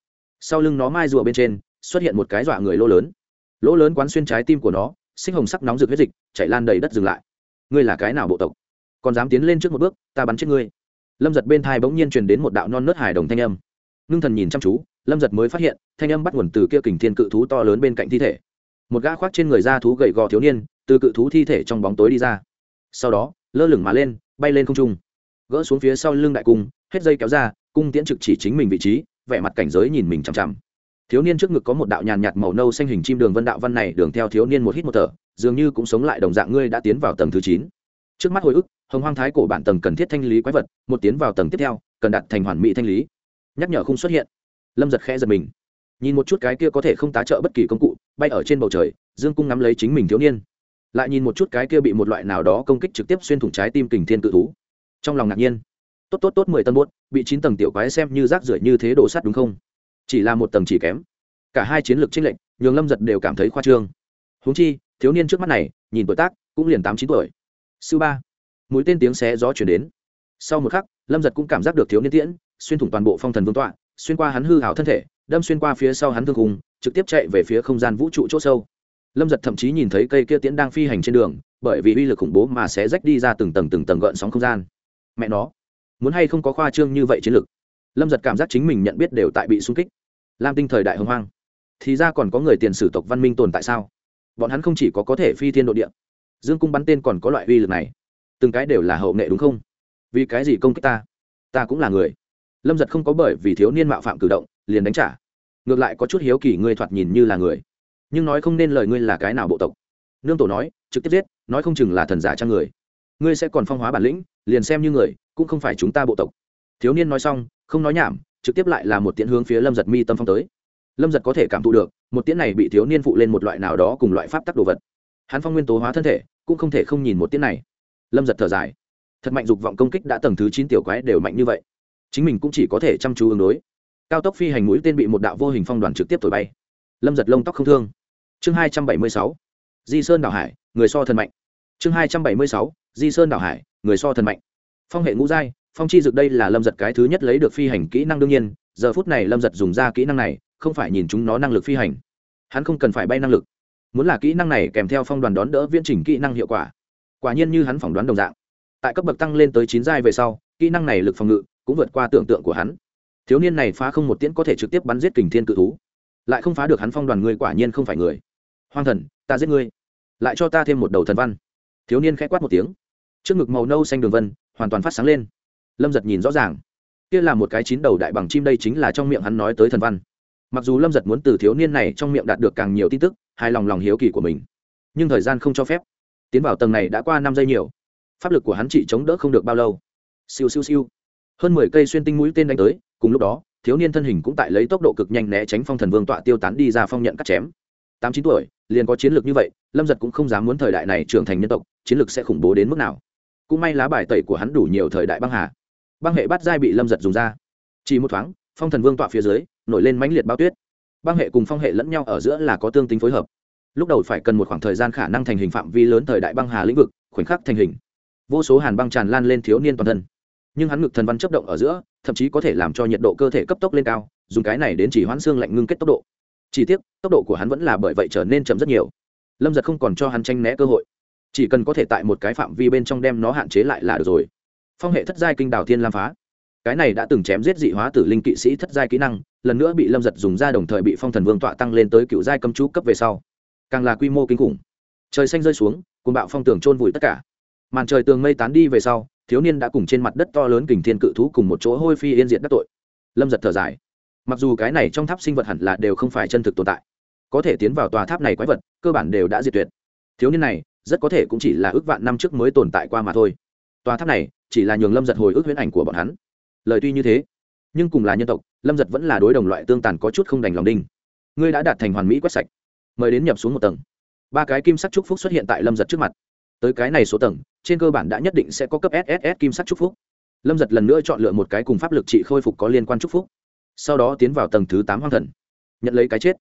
Sau lưng nó mai rùa bên trên, xuất hiện một cái dọa người lỗ lớn. Lỗ lớn quán xuyên trái tim của nó sinh hồng sắc nóng rực huyết dịch, chảy lan đầy đất dừng lại. Ngươi là cái nào bộ tộc? Còn dám tiến lên trước một bước, ta bắn chết ngươi. Lâm giật bên thai bỗng nhiên truyền đến một đạo non nớt hài đồng thanh âm. Ngưng thần nhìn chăm chú, lâm giật mới phát hiện, thanh âm bắt nguồn từ kia kình thiên cự thú to lớn bên cạnh thi thể. Một gã khoác trên người da thú gậy gò thiếu niên, từ cự thú thi thể trong bóng tối đi ra. Sau đó, lơ lửng mà lên, bay lên không trung. Gỡ xuống phía sau lưng đại cung, hết dây kéo ra, cung tiễn trực chỉ chính mình vị trí, vẻ mặt cảnh giới nhìn mình chằm chằm. Thiếu niên trước ngực có một đạo nhàn nhạt màu nâu xanh hình chim đường vân đạo văn này đường theo thiếu niên một hít một thở, dường như cũng sống lại đồng dạng ngươi đã tiến vào tầng thứ chín trước mắt hồi ức hồng hoang thái cổ bản tầng cần thiết thanh lý quái vật một tiến vào tầng tiếp theo cần đặt thành hoàn mỹ thanh lý. Nhắc nhở không xuất hiện. Lâm giật khẽ giật mình. Nhìn một chút cái kia có thể không tá trợ bất kỳ công cụ bay ở trên bầu trời dương cung ngắm lấy chính mình thiếu niên. Lại nhìn một chút cái kia bị một loại nào đó công kích trực tiếp xuyên thủng trái tim kình thiên cự thú. Trong lòng ngạc nhiên. Tốt tốt tốt mười tân bốt bị chín tầng tiểu quái xem như rác rưởi như thế đổ sắt đúng không? Chỉ là một tầng chỉ kém. Cả hai chiến lược tranh lệnh, nhường lâm giật đều cảm thấy khoa trương. Húng chi thiếu niên trước mắt này nhìn tuổi tác cũng liền tám chín tuổi sư ba. Mũi tên tiếng xé gió chuyển đến. Sau một khắc lâm giật cũng cảm giác được thiếu niên tiễn xuyên thủng toàn bộ phong thần vương tọa xuyên qua hắn hư hảo thân thể đâm xuyên qua phía sau hắn thương hùng, trực tiếp chạy về phía không gian vũ trụ c h ỗ sâu. Lâm giật thậm chí nhìn thấy cây kia tiễn đang phi hành trên đường bởi vì uy lực khủng bố mà sẽ rách đi ra từng tầng từng tầng gợn sóng không gian. Mẹ nó muốn hay không có khoa trương như vậy chiến lực. lâm giật cảm giác chính mình nhận biết đều tại bị sung kích. Lam tinh thời đại hồng hoang thì ra còn có người tiền sử tộc văn minh tồn tại sao? Bọn hắn không chỉ có có thể phi thiên độ địa dương cung bắn tên còn có loại uy lực này. Từng cái đều là hậu nghệ đúng không? Vì cái gì công kích ta? Ta cũng là người. Lâm giật không có bởi vì thiếu niên mạo phạm cử động, liền đánh trả. Ngược lại có chút hiếu kỳ ngươi thoạt nhìn như là người. Nhưng nói không nên lời ngươi là cái nào bộ tộc? Nương tổ nói, trực tiếp giết, nói không chừng là thần giả trang người. Ngươi sẽ còn phong hóa bản lĩnh, liền xem như người, cũng không phải chúng ta bộ tộc. Thiếu niên nói xong, không nói nhảm, trực tiếp lại là một tiễn hướng phía lâm giật mi tâm phong tới. Lâm giật có thể cảm thụ được, một tiễn này bị thiếu niên phụ lên một loại nào đó cùng loại pháp tắc đồ vật hắn phong nguyên tố hóa thân thể, cũng không thể không nhìn một tiết này. Lâm giật thở dài. Thật mạnh dục vọng công kích đã tầng thứ chín tiểu quái đều mạnh như vậy. Chính mình cũng chỉ có thể chăm chú ứng đối. Cao tốc phi hành mũi tên bị một đạo vô hình phong đoàn trực tiếp thổi bay. Lâm giật lông tóc không thương. Chương hai trăm bảy mươi sáu. Di sơn đảo hải, người so thần mạnh. Chương hai trăm bảy mươi sáu. Di sơn đảo hải, người so thần mạnh. Phong hệ ngũ giai, phong chi dực đây là lâm giật cái thứ nhất lấy được phi hành kỹ năng đương nhiên. Giờ phút này lâm giật dùng ra kỹ năng này, không phải nhìn chúng nó năng lực phi hành. Hắn không cần phải bay năng lực muốn là kỹ năng này kèm theo phong đoàn đón đỡ viễn trình kỹ năng hiệu quả. Quả nhiên như hắn phỏng đoán đồng dạng. Tại cấp bậc tăng lên tới chín giai về sau, kỹ năng này lực phòng ngự cũng vượt qua tưởng tượng của hắn. Thiếu niên này phá không một tiễn có thể trực tiếp bắn giết kình thiên cự thú, lại không phá được hắn phong đoàn người quả nhiên không phải người. Hoang thần, ta giết ngươi. Lại cho ta thêm một đầu thần văn. Thiếu niên k h ẽ quát một tiếng. Trước ngực màu nâu xanh đường vân, hoàn toàn phát sáng lên. Lâm giật nhìn rõ ràng. Kia là một cái chín đầu đại bằng chim đây chính là trong miệng hắn nói tới thần văn. Mặc dù lâm giật muốn từ thiếu niên này trong miệng đạt được càng nhiều tin tức hài lòng lòng hiếu kỳ của mình. Nhưng thời gian không cho phép. Tiến vào tầng này đã qua năm giây nhiều. Pháp lực của hắn chỉ chống đỡ không được bao lâu. Siêu siêu siêu. Hơn mười cây xuyên tinh mũi tên đánh tới, cùng lúc đó, thiếu niên thân hình cũng tại lấy tốc độ cực nhanh né tránh phong thần vương tọa tiêu tán đi ra phong nhận cắt chém. Tám chín tuổi, liền có chiến lược như vậy, lâm giật cũng không dám muốn thời đại này trưởng thành nhân tộc, chiến lược sẽ khủng bố đến mức nào. Cũng may lá bài tẩy của hắn đủ nhiều thời đại băng hà. Băng hệ bắt giai bị lâm giật dùng ra. Chỉ một thoáng, phong thần vương tọa phía dưới, nổi lên mãnh liệt bao tuyết băng hệ cùng phong hệ lẫn nhau ở giữa là có tương tính phối hợp. Lúc đầu phải cần một khoảng thời gian khả năng thành hình phạm vi lớn thời đại băng hà lĩnh vực, khoảnh khắc thành hình. Vô số hàn băng tràn lan lên thiếu niên toàn thân. Nhưng hắn ngực thần văn chấp động ở giữa, thậm chí có thể làm cho nhiệt độ cơ thể cấp tốc lên cao, dùng cái này đến chỉ hoãn xương lạnh ngưng kết tốc độ. Chỉ tiếc, tốc độ của hắn vẫn là bởi vậy trở nên chậm rất nhiều. Lâm giật không còn cho hắn tranh né cơ hội. Chỉ cần có thể tại một cái phạm vi bên trong đem nó hạn chế lại là được rồi. Phong hệ thất giai kinh đào thiên lam phá. Cái này đã từng chém giết dị hóa tử linh kỵ sĩ thất giai kỹ năng lần nữa bị lâm giật dùng ra đồng thời bị phong thần vương tọa tăng lên tới cựu giai cầm chú cấp về sau. Càng là quy mô kinh khủng. Trời xanh rơi xuống cùng bạo phong tường trôn vùi tất cả. Màn trời tường mây tán đi về sau, thiếu niên đã cùng trên mặt đất to lớn kình thiên cự thú cùng một chỗ hôi phi yên diện đắc tội. Lâm giật thở dài. Mặc dù cái này trong tháp sinh vật hẳn là đều không phải chân thực tồn tại, có thể tiến vào tòa tháp này quái vật, cơ bản đều đã diệt tuyệt. Thiếu niên này, rất có thể cũng chỉ là ước vạn năm trước mới tồn tại qua mà thôi. Tòa tháp này, chỉ là nhường lâm giật hồi ước huyễn ảnh của bọn hắn. Lời tuy như thế, nhưng cùng là nhân tộc lâm giật vẫn là đối đồng loại tương tàn có chút không đành lòng đinh ngươi đã đạt thành hoàn mỹ quét sạch mời đến nhập xuống một tầng ba cái kim sắc trúc phúc xuất hiện tại lâm giật trước mặt tới cái này số tầng trên cơ bản đã nhất định sẽ có cấp sss kim sắc trúc phúc lâm giật lần nữa chọn lựa một cái cùng pháp lực trị khôi phục có liên quan trúc phúc sau đó tiến vào tầng thứ tám hoang thần nhận lấy cái chết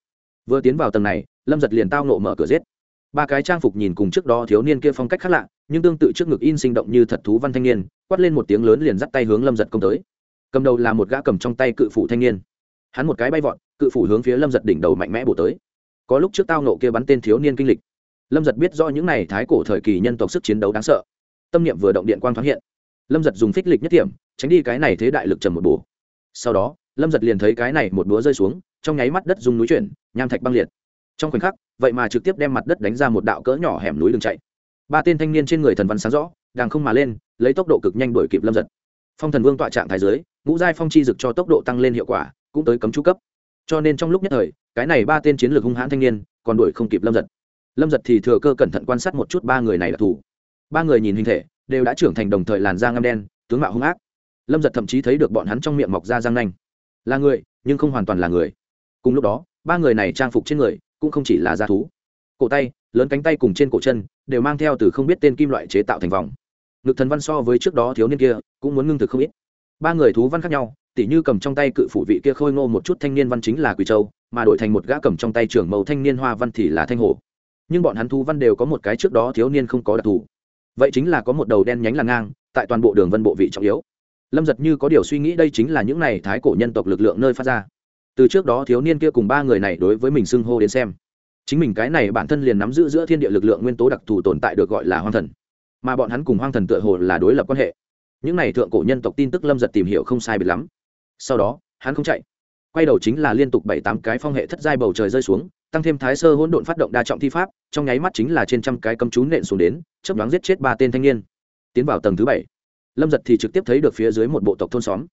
vừa tiến vào tầng này lâm giật liền tao nộ mở cửa giết ba cái trang phục nhìn cùng trước đó thiếu niên kia phong cách khác lạ nhưng tương tự trước ngực in sinh động như thật thú văn thanh niên quát lên một tiếng lớn liền dắt tay hướng lâm giật công tới cầm đầu là một gã cầm trong tay cự phủ thanh niên. Hắn một cái bay vọt, cự phủ hướng phía lâm giật đỉnh đầu mạnh mẽ bổ tới. Có lúc trước tao nộ kia bắn tên thiếu niên kinh lịch. Lâm giật biết rõ những này thái cổ thời kỳ nhân tộc sức chiến đấu đáng sợ. Tâm niệm vừa động điện quang thoáng hiện. Lâm giật dùng phích lịch nhất điểm tránh đi cái này thế đại lực trầm một bổ. Sau đó, lâm giật liền thấy cái này một búa rơi xuống, trong nháy mắt đất dùng núi chuyển, nham thạch băng liệt. Trong khoảnh khắc, vậy mà trực tiếp đem mặt đất đánh ra một đạo cỡ nhỏ hẻm núi đường chạy. Ba tên thanh niên trên người thần văn sáng rõ đang không mà lên, lấy tốc độ cực nhanh đuổi kịp lâm giật. Phong thần vương tọa trạng thái giới ngũ giai phong chi dực cho tốc độ tăng lên hiệu quả, cũng tới cấm chú cấp. Cho nên trong lúc nhất thời, cái này ba tên chiến lược hung hãn thanh niên, còn đuổi không kịp lâm giật. Lâm giật thì thừa cơ cẩn thận quan sát một chút ba người này đặc thù ba người nhìn hình thể, đều đã trưởng thành đồng thời làn da ngâm đen, tướng mạo hung ác. Lâm giật thậm chí thấy được bọn hắn trong miệng mọc da răng nanh. Là người, nhưng không hoàn toàn là người. Cùng lúc đó, ba người này trang phục trên người, cũng không chỉ là da thú. Cổ tay, lớn cánh tay cùng trên cổ chân, đều mang theo từ không biết tên kim loại chế tạo thành vòng. Ngực thần văn so với trước đó thiếu niên kia, cũng muốn ngưng thực không ít ba người thú văn khác nhau, tỉ như cầm trong tay cự phủ vị kia khôi ngô một chút thanh niên văn chính là quỳ châu, mà đổi thành một gã cầm trong tay trưởng màu thanh niên hoa văn thì là thanh hồ. nhưng bọn hắn thú văn đều có một cái trước đó thiếu niên không có đặc thù. Vậy chính là có một đầu đen nhánh là ngang, tại toàn bộ đường vân bộ vị trọng yếu. Lâm giật như có điều suy nghĩ đây chính là những này thái cổ nhân tộc lực lượng nơi phát ra. Từ trước đó thiếu niên kia cùng ba người này đối với mình xưng hô đến xem. Chính mình cái này bản thân liền nắm giữ giữa thiên địa lực lượng nguyên tố đặc thù tồn tại được gọi là hoang thần. Mà bọn hắn cùng hoang thần tựa hồ là đối lập quan hệ những này thượng cổ nhân tộc tin tức lâm giật tìm hiểu không sai biệt lắm. Sau đó, hắn không chạy. Quay đầu chính là liên tục bảy tám cái phong hệ thất giai bầu trời rơi xuống, tăng thêm thái sơ hỗn độn phát động đa trọng thi pháp, trong nháy mắt chính là trên trăm cái cấm chú nện xuống đến chấp đoán giết chết ba tên thanh niên. Tiến vào tầng thứ bảy, lâm giật thì trực tiếp thấy được phía dưới một bộ tộc thôn xóm.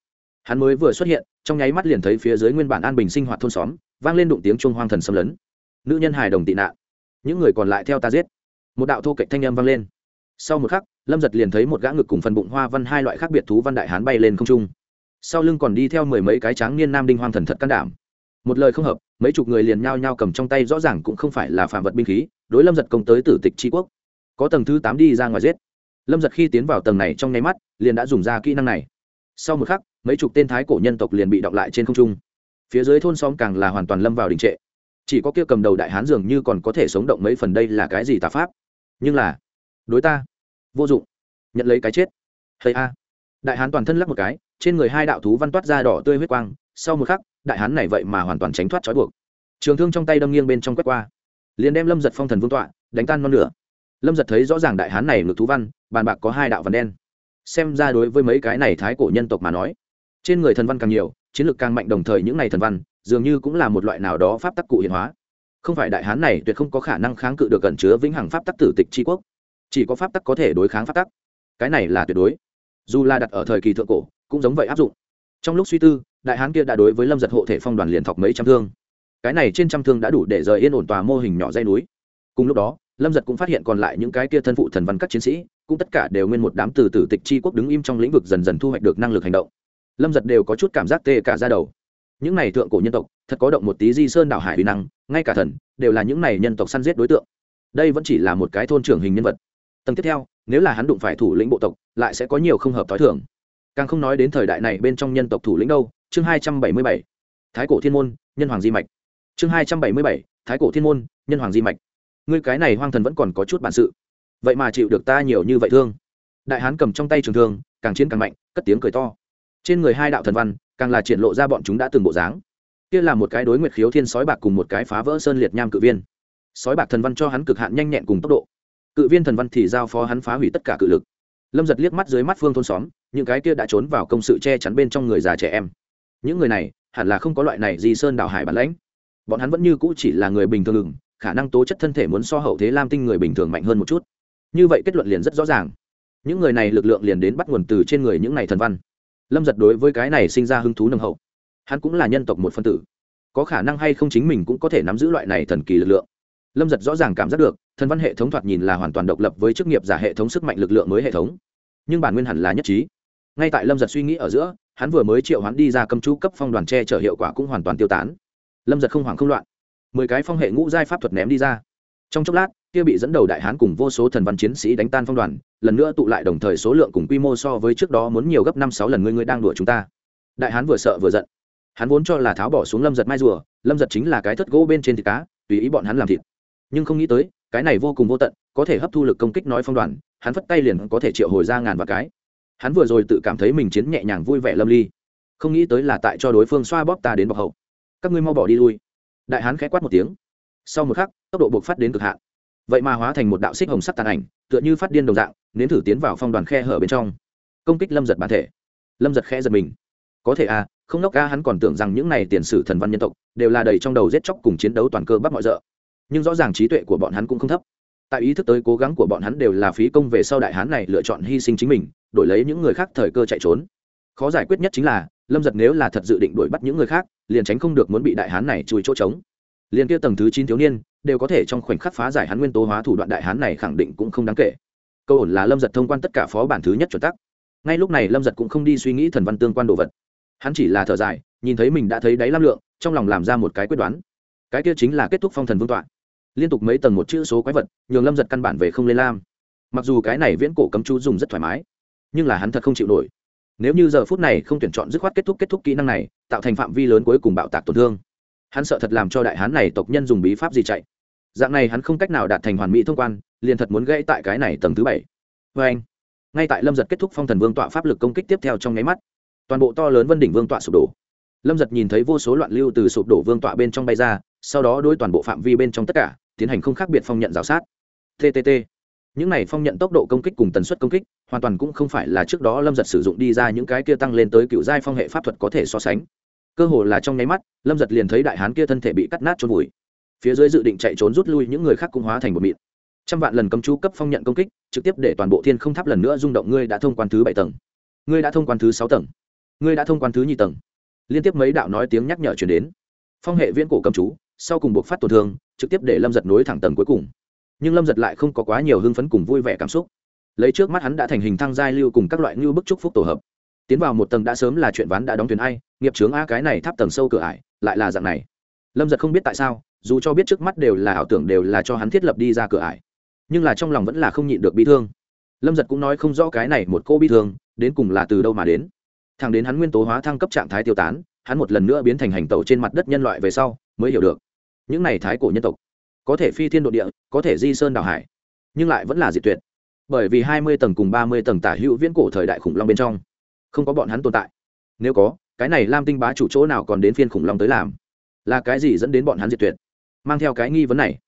Hắn mới vừa xuất hiện, trong nháy mắt liền thấy phía dưới nguyên bản an bình sinh hoạt thôn xóm, vang lên đụng tiếng chuông hoang thần xâm lấn. Nữ nhân hài đồng tị nạn. Những người còn lại theo ta giết. Một đạo thô kệch thanh âm vang lên. Sau một khắc lâm giật liền thấy một gã ngực cùng phần bụng hoa văn hai loại khác biệt thú văn đại hán bay lên không trung. Sau lưng còn đi theo mười mấy cái tráng niên nam đinh hoang thần thật can đảm. Một lời không hợp, mấy chục người liền nhao nhao cầm trong tay rõ ràng cũng không phải là phạm vật binh khí, đối lâm giật công tới tử tịch tri quốc. Có tầng thứ tám đi ra ngoài giết. Lâm giật khi tiến vào tầng này trong nháy mắt, liền đã dùng ra kỹ năng này. Sau một khắc, mấy chục tên thái cổ nhân tộc liền bị đọng lại trên không trung. Phía dưới thôn xóm càng là hoàn toàn lâm vào đình trệ. Chỉ có kia cầm đầu đại hán dường như còn có thể sống động mấy phần đây là cái gì tà pháp. Nhưng là, đối ta vô dụng. Nhận lấy cái chết. Hay a. Đại hán toàn thân lắc một cái, trên người hai đạo thú văn toát ra đỏ tươi huyết quang, sau một khắc, đại hán này vậy mà hoàn toàn tránh thoát trói buộc. Trường thương trong tay đâm nghiêng bên trong quét qua. Liền đem lâm giật phong thần vương tọa, đánh tan non lửa. Lâm giật thấy rõ ràng đại hán này ngược thú văn, bàn bạc có hai đạo văn đen. Xem ra đối với mấy cái này thái cổ nhân tộc mà nói, trên người thần văn càng nhiều, chiến lược càng mạnh đồng thời những này thần văn, dường như cũng là một loại nào đó pháp tắc cụ hiện hóa. Không phải đại hán này tuyệt không có khả năng kháng cự được cẩn chứa vĩnh hằng pháp tắc tử tịch tri quốc chỉ có pháp tắc có thể đối kháng pháp tắc. Cái này là tuyệt đối. Dù là đặt ở thời kỳ thượng cổ, cũng giống vậy áp dụng. Trong lúc suy tư, đại hán kia đã đối với lâm giật hộ thể phong đoàn liền thọc mấy trăm thương. Cái này trên trăm thương đã đủ để rời yên ổn tòa mô hình nhỏ dây núi. Cùng lúc đó, lâm giật cũng phát hiện còn lại những cái kia thân phụ thần văn các chiến sĩ, cũng tất cả đều nguyên một đám từ tử tịch c quốc đứng im trong lĩnh vực dần dần thu hoạch được năng lực hành động. Lâm giật đều có chút cảm giác tê cả ra đầu. Những này thượng cổ nhân tộc, thật có động một tí di sơn đảo hải uy năng, ngay cả thần, đều là những này nhân tộc săn giết đối tượng. Đây vẫn chỉ là một cái thôn trưởng hình nhân vật tầng tiếp theo, nếu là hắn đụng phải thủ lĩnh bộ tộc, lại sẽ có nhiều không hợp t h ó i thưởng càng không nói đến thời đại này bên trong nhân tộc thủ lĩnh đâu, chương hai trăm bảy mươi bảy, thái cổ thiên môn, nhân hoàng di mạch. Chương hai trăm bảy mươi bảy, thái cổ thiên môn, nhân hoàng di mạch. Ngươi cái này hoang thần vẫn còn có chút bản sự. Vậy mà chịu được ta nhiều như vậy thương. Đại hán cầm trong tay trường thương, càng chiến càng mạnh, cất tiếng cười to. Trên người hai đạo thần văn, càng là triển lộ ra bọn chúng đã từng bộ dáng. Kia là một cái đối nguyệt khiếu thiên sói bạc cùng một cái phá vỡ sơn liệt nham cự viên. Sói bạc thần văn cho hắn cực hạn nhanh nhẹn cùng tốc độ cự viên thần văn thì giao phó hắn phá hủy tất cả cự lực. Lâm giật liếc mắt dưới mắt phương thôn xóm, những cái kia đã trốn vào công sự che chắn bên trong người già trẻ em. Những người này, hẳn là không có loại này gì sơn đảo hải bản lãnh. Bọn hắn vẫn như cũ chỉ là người bình thường ngừng khả năng tố chất thân thể muốn so hậu thế lam tinh người bình thường mạnh hơn một chút. Như vậy kết luận liền rất rõ ràng. Những người này lực lượng liền đến bắt nguồn từ trên người những này thần văn. Lâm giật đối với cái này sinh ra hứng thú nồng hậu. Hắn cũng là nhân tộc một phân tử. Có khả năng hay không chính mình cũng có thể nắm giữ loại này thần kỳ lực lượng. Lâm giật rõ ràng cảm giác được thần văn hệ thống thoạt nhìn là hoàn toàn độc lập với chức nghiệp giả hệ thống sức mạnh lực lượng mới hệ thống. Nhưng bản nguyên hẳn là nhất trí. Ngay tại lâm giật suy nghĩ ở giữa, hắn vừa mới triệu hắn đi ra cầm chú cấp phong đoàn tre chở hiệu quả cũng hoàn toàn tiêu tán. Lâm giật không hoảng không loạn. Mười cái phong hệ ngũ giai pháp thuật ném đi ra. Trong chốc lát, kia bị dẫn đầu đại hán cùng vô số thần văn chiến sĩ đánh tan phong đoàn, lần nữa tụ lại đồng thời số lượng cùng quy mô so với trước đó muốn nhiều gấp năm sáu lần ngươi ngươi đang đùa chúng ta. Đại hán vừa sợ vừa giận. Hắn vốn cho là tháo bỏ xuống lâm giật mai rùa, lâm giật chính là cái thất gỗ bên trên thịt cá, tùy ý bọn hắn làm thịt. Nhưng không nghĩ tới cái này vô cùng vô tận, có thể hấp thu lực công kích nói phong đoàn, hắn phất tay liền có thể triệu hồi ra ngàn và cái. Hắn vừa rồi tự cảm thấy mình chiến nhẹ nhàng vui vẻ lâm ly. Không nghĩ tới là tại cho đối phương xoa bóp ta đến bọc hậu. Các ngươi mau bỏ đi lui. Đại hán khẽ quát một tiếng. Sau một khắc, tốc độ buộc phát đến cực hạn. Vậy mà hóa thành một đạo xích hồng sắc tàn ảnh, tựa như phát điên đồng dạng, nếm thử tiến vào phong đoàn khe hở bên trong. Công kích lâm giật bản thể. Lâm giật khẽ giật mình. Có thể à không nốc ca hắn còn tưởng rằng những này tiền sử thần văn nhân tộc, đều là đầy trong đầu giết chóc cùng chiến đấu toàn cơ bắp mọi rợ nhưng rõ ràng trí tuệ của bọn hắn cũng không thấp. Tại ý thức tới cố gắng của bọn hắn đều là phí công về sau đại hán này lựa chọn hy sinh chính mình, đổi lấy những người khác thời cơ chạy trốn. Khó giải quyết nhất chính là, lâm giật nếu là thật dự định đuổi bắt những người khác, liền tránh không được muốn bị đại hán này chui chỗ trống. Liền kia tầng thứ chín thiếu niên, đều có thể trong khoảnh khắc phá giải hắn nguyên tố hóa thủ đoạn đại hán này khẳng định cũng không đáng kể. Câu ổn là lâm giật thông quan tất cả phó bản thứ nhất chuẩn tắc. Ngay lúc này lâm giật cũng không đi suy nghĩ thần văn tương quan đồ vật. Hắn chỉ là thở dài, nhìn thấy mình đã thấy đáy lam lượng, trong lòng làm ra một cái quyết đoán. Cái kia chính là kết thúc phong thần vương tọa liên tục mấy tầng một chữ số quái vật, nhường lâm giật căn bản về không lên lam. Mặc dù cái này viễn cổ cấm chú dùng rất thoải mái, nhưng là hắn thật không chịu nổi. Nếu như giờ phút này không tuyển chọn dứt khoát kết thúc kết thúc kỹ năng này, tạo thành phạm vi lớn cuối cùng bạo tạc tổn thương. Hắn sợ thật làm cho đại hán này tộc nhân dùng bí pháp gì chạy. Dạng này hắn không cách nào đạt thành hoàn mỹ thông quan, liền thật muốn gãy tại cái này tầng thứ bảy. Vê anh, ngay tại lâm giật kết thúc phong thần vương tọa pháp lực công kích tiếp theo trong nháy mắt, toàn bộ to lớn vân đỉnh vương tọa sụp đổ. Lâm giật nhìn thấy vô số loạn lưu từ sụp đổ vương tọa bên trong bay ra, sau đó đối toàn bộ phạm vi bên trong tất cả tiến hành không khác biệt phong nhận g sát. Ttt những này phong nhận tốc độ công kích cùng tần suất công kích, hoàn toàn cũng không phải là trước đó lâm giật sử dụng đi ra những cái kia tăng lên tới cựu giai phong hệ pháp thuật có thể so sánh. Cơ hồ là trong nháy mắt, lâm giật liền thấy đại hán kia thân thể bị cắt nát trôn vùi. Phía dưới dự định chạy trốn rút lui, những người khác cũng hóa thành một mịn. Trăm vạn lần cầm chú cấp phong nhận công kích, trực tiếp để toàn bộ thiên không tháp lần nữa rung động, ngươi đã thông quan thứ bảy tầng. Ngươi đã thông quan thứ sáu tầng. Ngươi đã thông quan thứ nhì tầng. Liên tiếp mấy đạo nói tiếng nhắc nhở chuyển đến. Phong hệ viễn cổ cầm chú sau cùng buộc phát tổn thương, trực tiếp để lâm giật nối thẳng tầng cuối cùng. Nhưng lâm giật lại không có quá nhiều hưng phấn cùng vui vẻ cảm xúc. Lấy trước mắt hắn đã thành hình thăng giai lưu cùng các loại ngưu bức trúc phúc tổ hợp. Tiến vào một tầng đã sớm là chuyện ván đã đóng thuyền ai, nghiệp trướng a cái này tháp tầng sâu cửa ải, lại là dạng này. Lâm giật không biết tại sao, dù cho biết trước mắt đều là ảo tưởng đều là cho hắn thiết lập đi ra cửa ải, nhưng là trong lòng vẫn là không nhịn được bi thương. Lâm giật cũng nói không rõ cái này một cô bi thương, đến cùng là từ đâu mà đến. Thằng đến hắn nguyên tố hóa thăng cấp trạng thái tiêu tán hắn một lần nữa biến thành hành tẩu trên mặt đất nhân loại về sau, mới hiểu được. Những này thái cổ nhân tộc, có thể phi thiên độ địa, có thể di sơn đảo hải, nhưng lại vẫn là diệt tuyệt. Bởi vì hai mươi tầng cùng ba mươi tầng tả hữu viễn cổ thời đại khủng long bên trong, không có bọn hắn tồn tại. Nếu có, cái này lam tinh bá chủ chỗ nào còn đến phiên khủng long tới làm? Là cái gì dẫn đến bọn hắn diệt tuyệt? Mang theo cái nghi vấn này,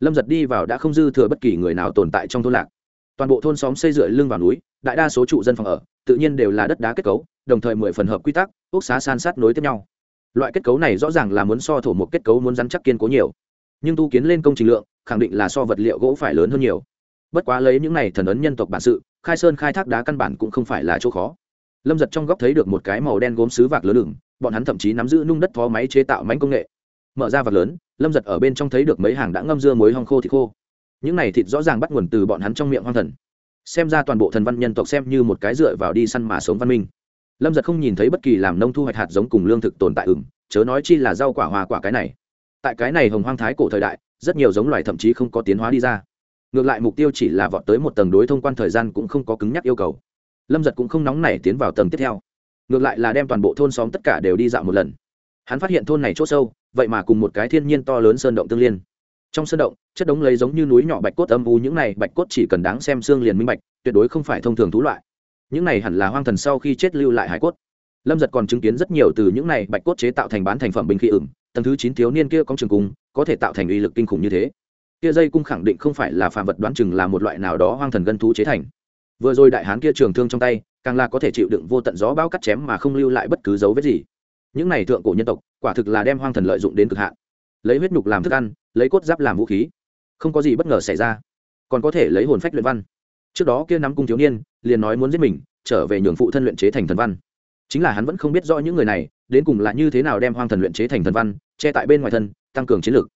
lâm giật đi vào đã không dư thừa bất kỳ người nào tồn tại trong thôn lạc. Toàn bộ thôn xóm xây dựa lưng vào núi, đại đa số trụ dân phòng ở, tự nhiên đều là đất đá kết cấu, đồng thời mười phần hợp quy tắc ốc xá san sát nối tiếp nhau. Loại kết cấu này rõ ràng là muốn so thổ một kết cấu muốn rắn chắc kiên cố nhiều. Nhưng tu kiến lên công trình lượng, khẳng định là so vật liệu gỗ phải lớn hơn nhiều. Bất quá lấy những này thần ấn nhân tộc bản sự, khai sơn khai thác đá căn bản cũng không phải là chỗ khó. Lâm giật trong góc thấy được một cái màu đen gốm xứ vạc lớn đường bọn hắn thậm chí nắm giữ nung đất phó máy chế tạo mánh công nghệ. Mở ra vạc lớn, lâm giật ở bên trong thấy được mấy hàng đã ngâm dưa muối hong khô thịt khô. Những này thịt rõ ràng bắt nguồn từ bọn hắn trong miệng hoang thần. Xem ra toàn bộ thần văn nhân tộc xem như một cái dựa vào đi săn mà sống văn minh lâm giật không nhìn thấy bất kỳ làm nông thu hoạch hạt giống cùng lương thực tồn tại ửng, chớ nói chi là rau quả hoa quả cái này. Tại cái này hồng hoang thái cổ thời đại, rất nhiều giống loài thậm chí không có tiến hóa đi ra. Ngược lại mục tiêu chỉ là vọt tới một tầng đối thông quan thời gian cũng không có cứng nhắc yêu cầu. Lâm giật cũng không nóng nảy tiến vào tầng tiếp theo. Ngược lại là đem toàn bộ thôn xóm tất cả đều đi dạo một lần. Hắn phát hiện thôn này c h ỗ sâu, vậy mà cùng một cái thiên nhiên to lớn sơn động tương liên. Trong sơn động, chất đống lấy giống như núi nhỏ bạch cốt âm u, những này bạch cốt chỉ cần đáng xem xương liền minh bạch, tuyệt đối không phải thông thường thú loại những này hẳn là hoang thần sau khi chết lưu lại hải cốt. Lâm giật còn chứng kiến rất nhiều từ những này bạch cốt chế tạo thành bán thành phẩm binh khí ửng, tầng thứ chín thiếu niên kia có trường cung, có thể tạo thành uy lực kinh khủng như thế. Kia dây cung khẳng định không phải là phạm vật đoán chừng là một loại nào đó hoang thần gân thú chế thành. Vừa rồi đại hán kia trường thương trong tay, càng là có thể chịu đựng vô tận gió bão cắt chém mà không lưu lại bất cứ dấu vết gì. Những này thượng cổ nhân tộc, quả thực là đem hoang thần lợi dụng đến cực hạn. Lấy huyết nhục làm thức ăn, lấy cốt giáp làm vũ khí. Không có gì bất ngờ xảy ra. Còn có thể lấy hồn phách luyện văn. Trước đó kia nắm cung thiếu niên liền nói muốn giết mình, trở về nhường phụ thân luyện chế thành thần văn. Chính là hắn vẫn không biết rõ những người này, đến cùng là như thế nào đem hoang thần luyện chế thành thần văn, che tại bên ngoài thân, tăng cường chiến lược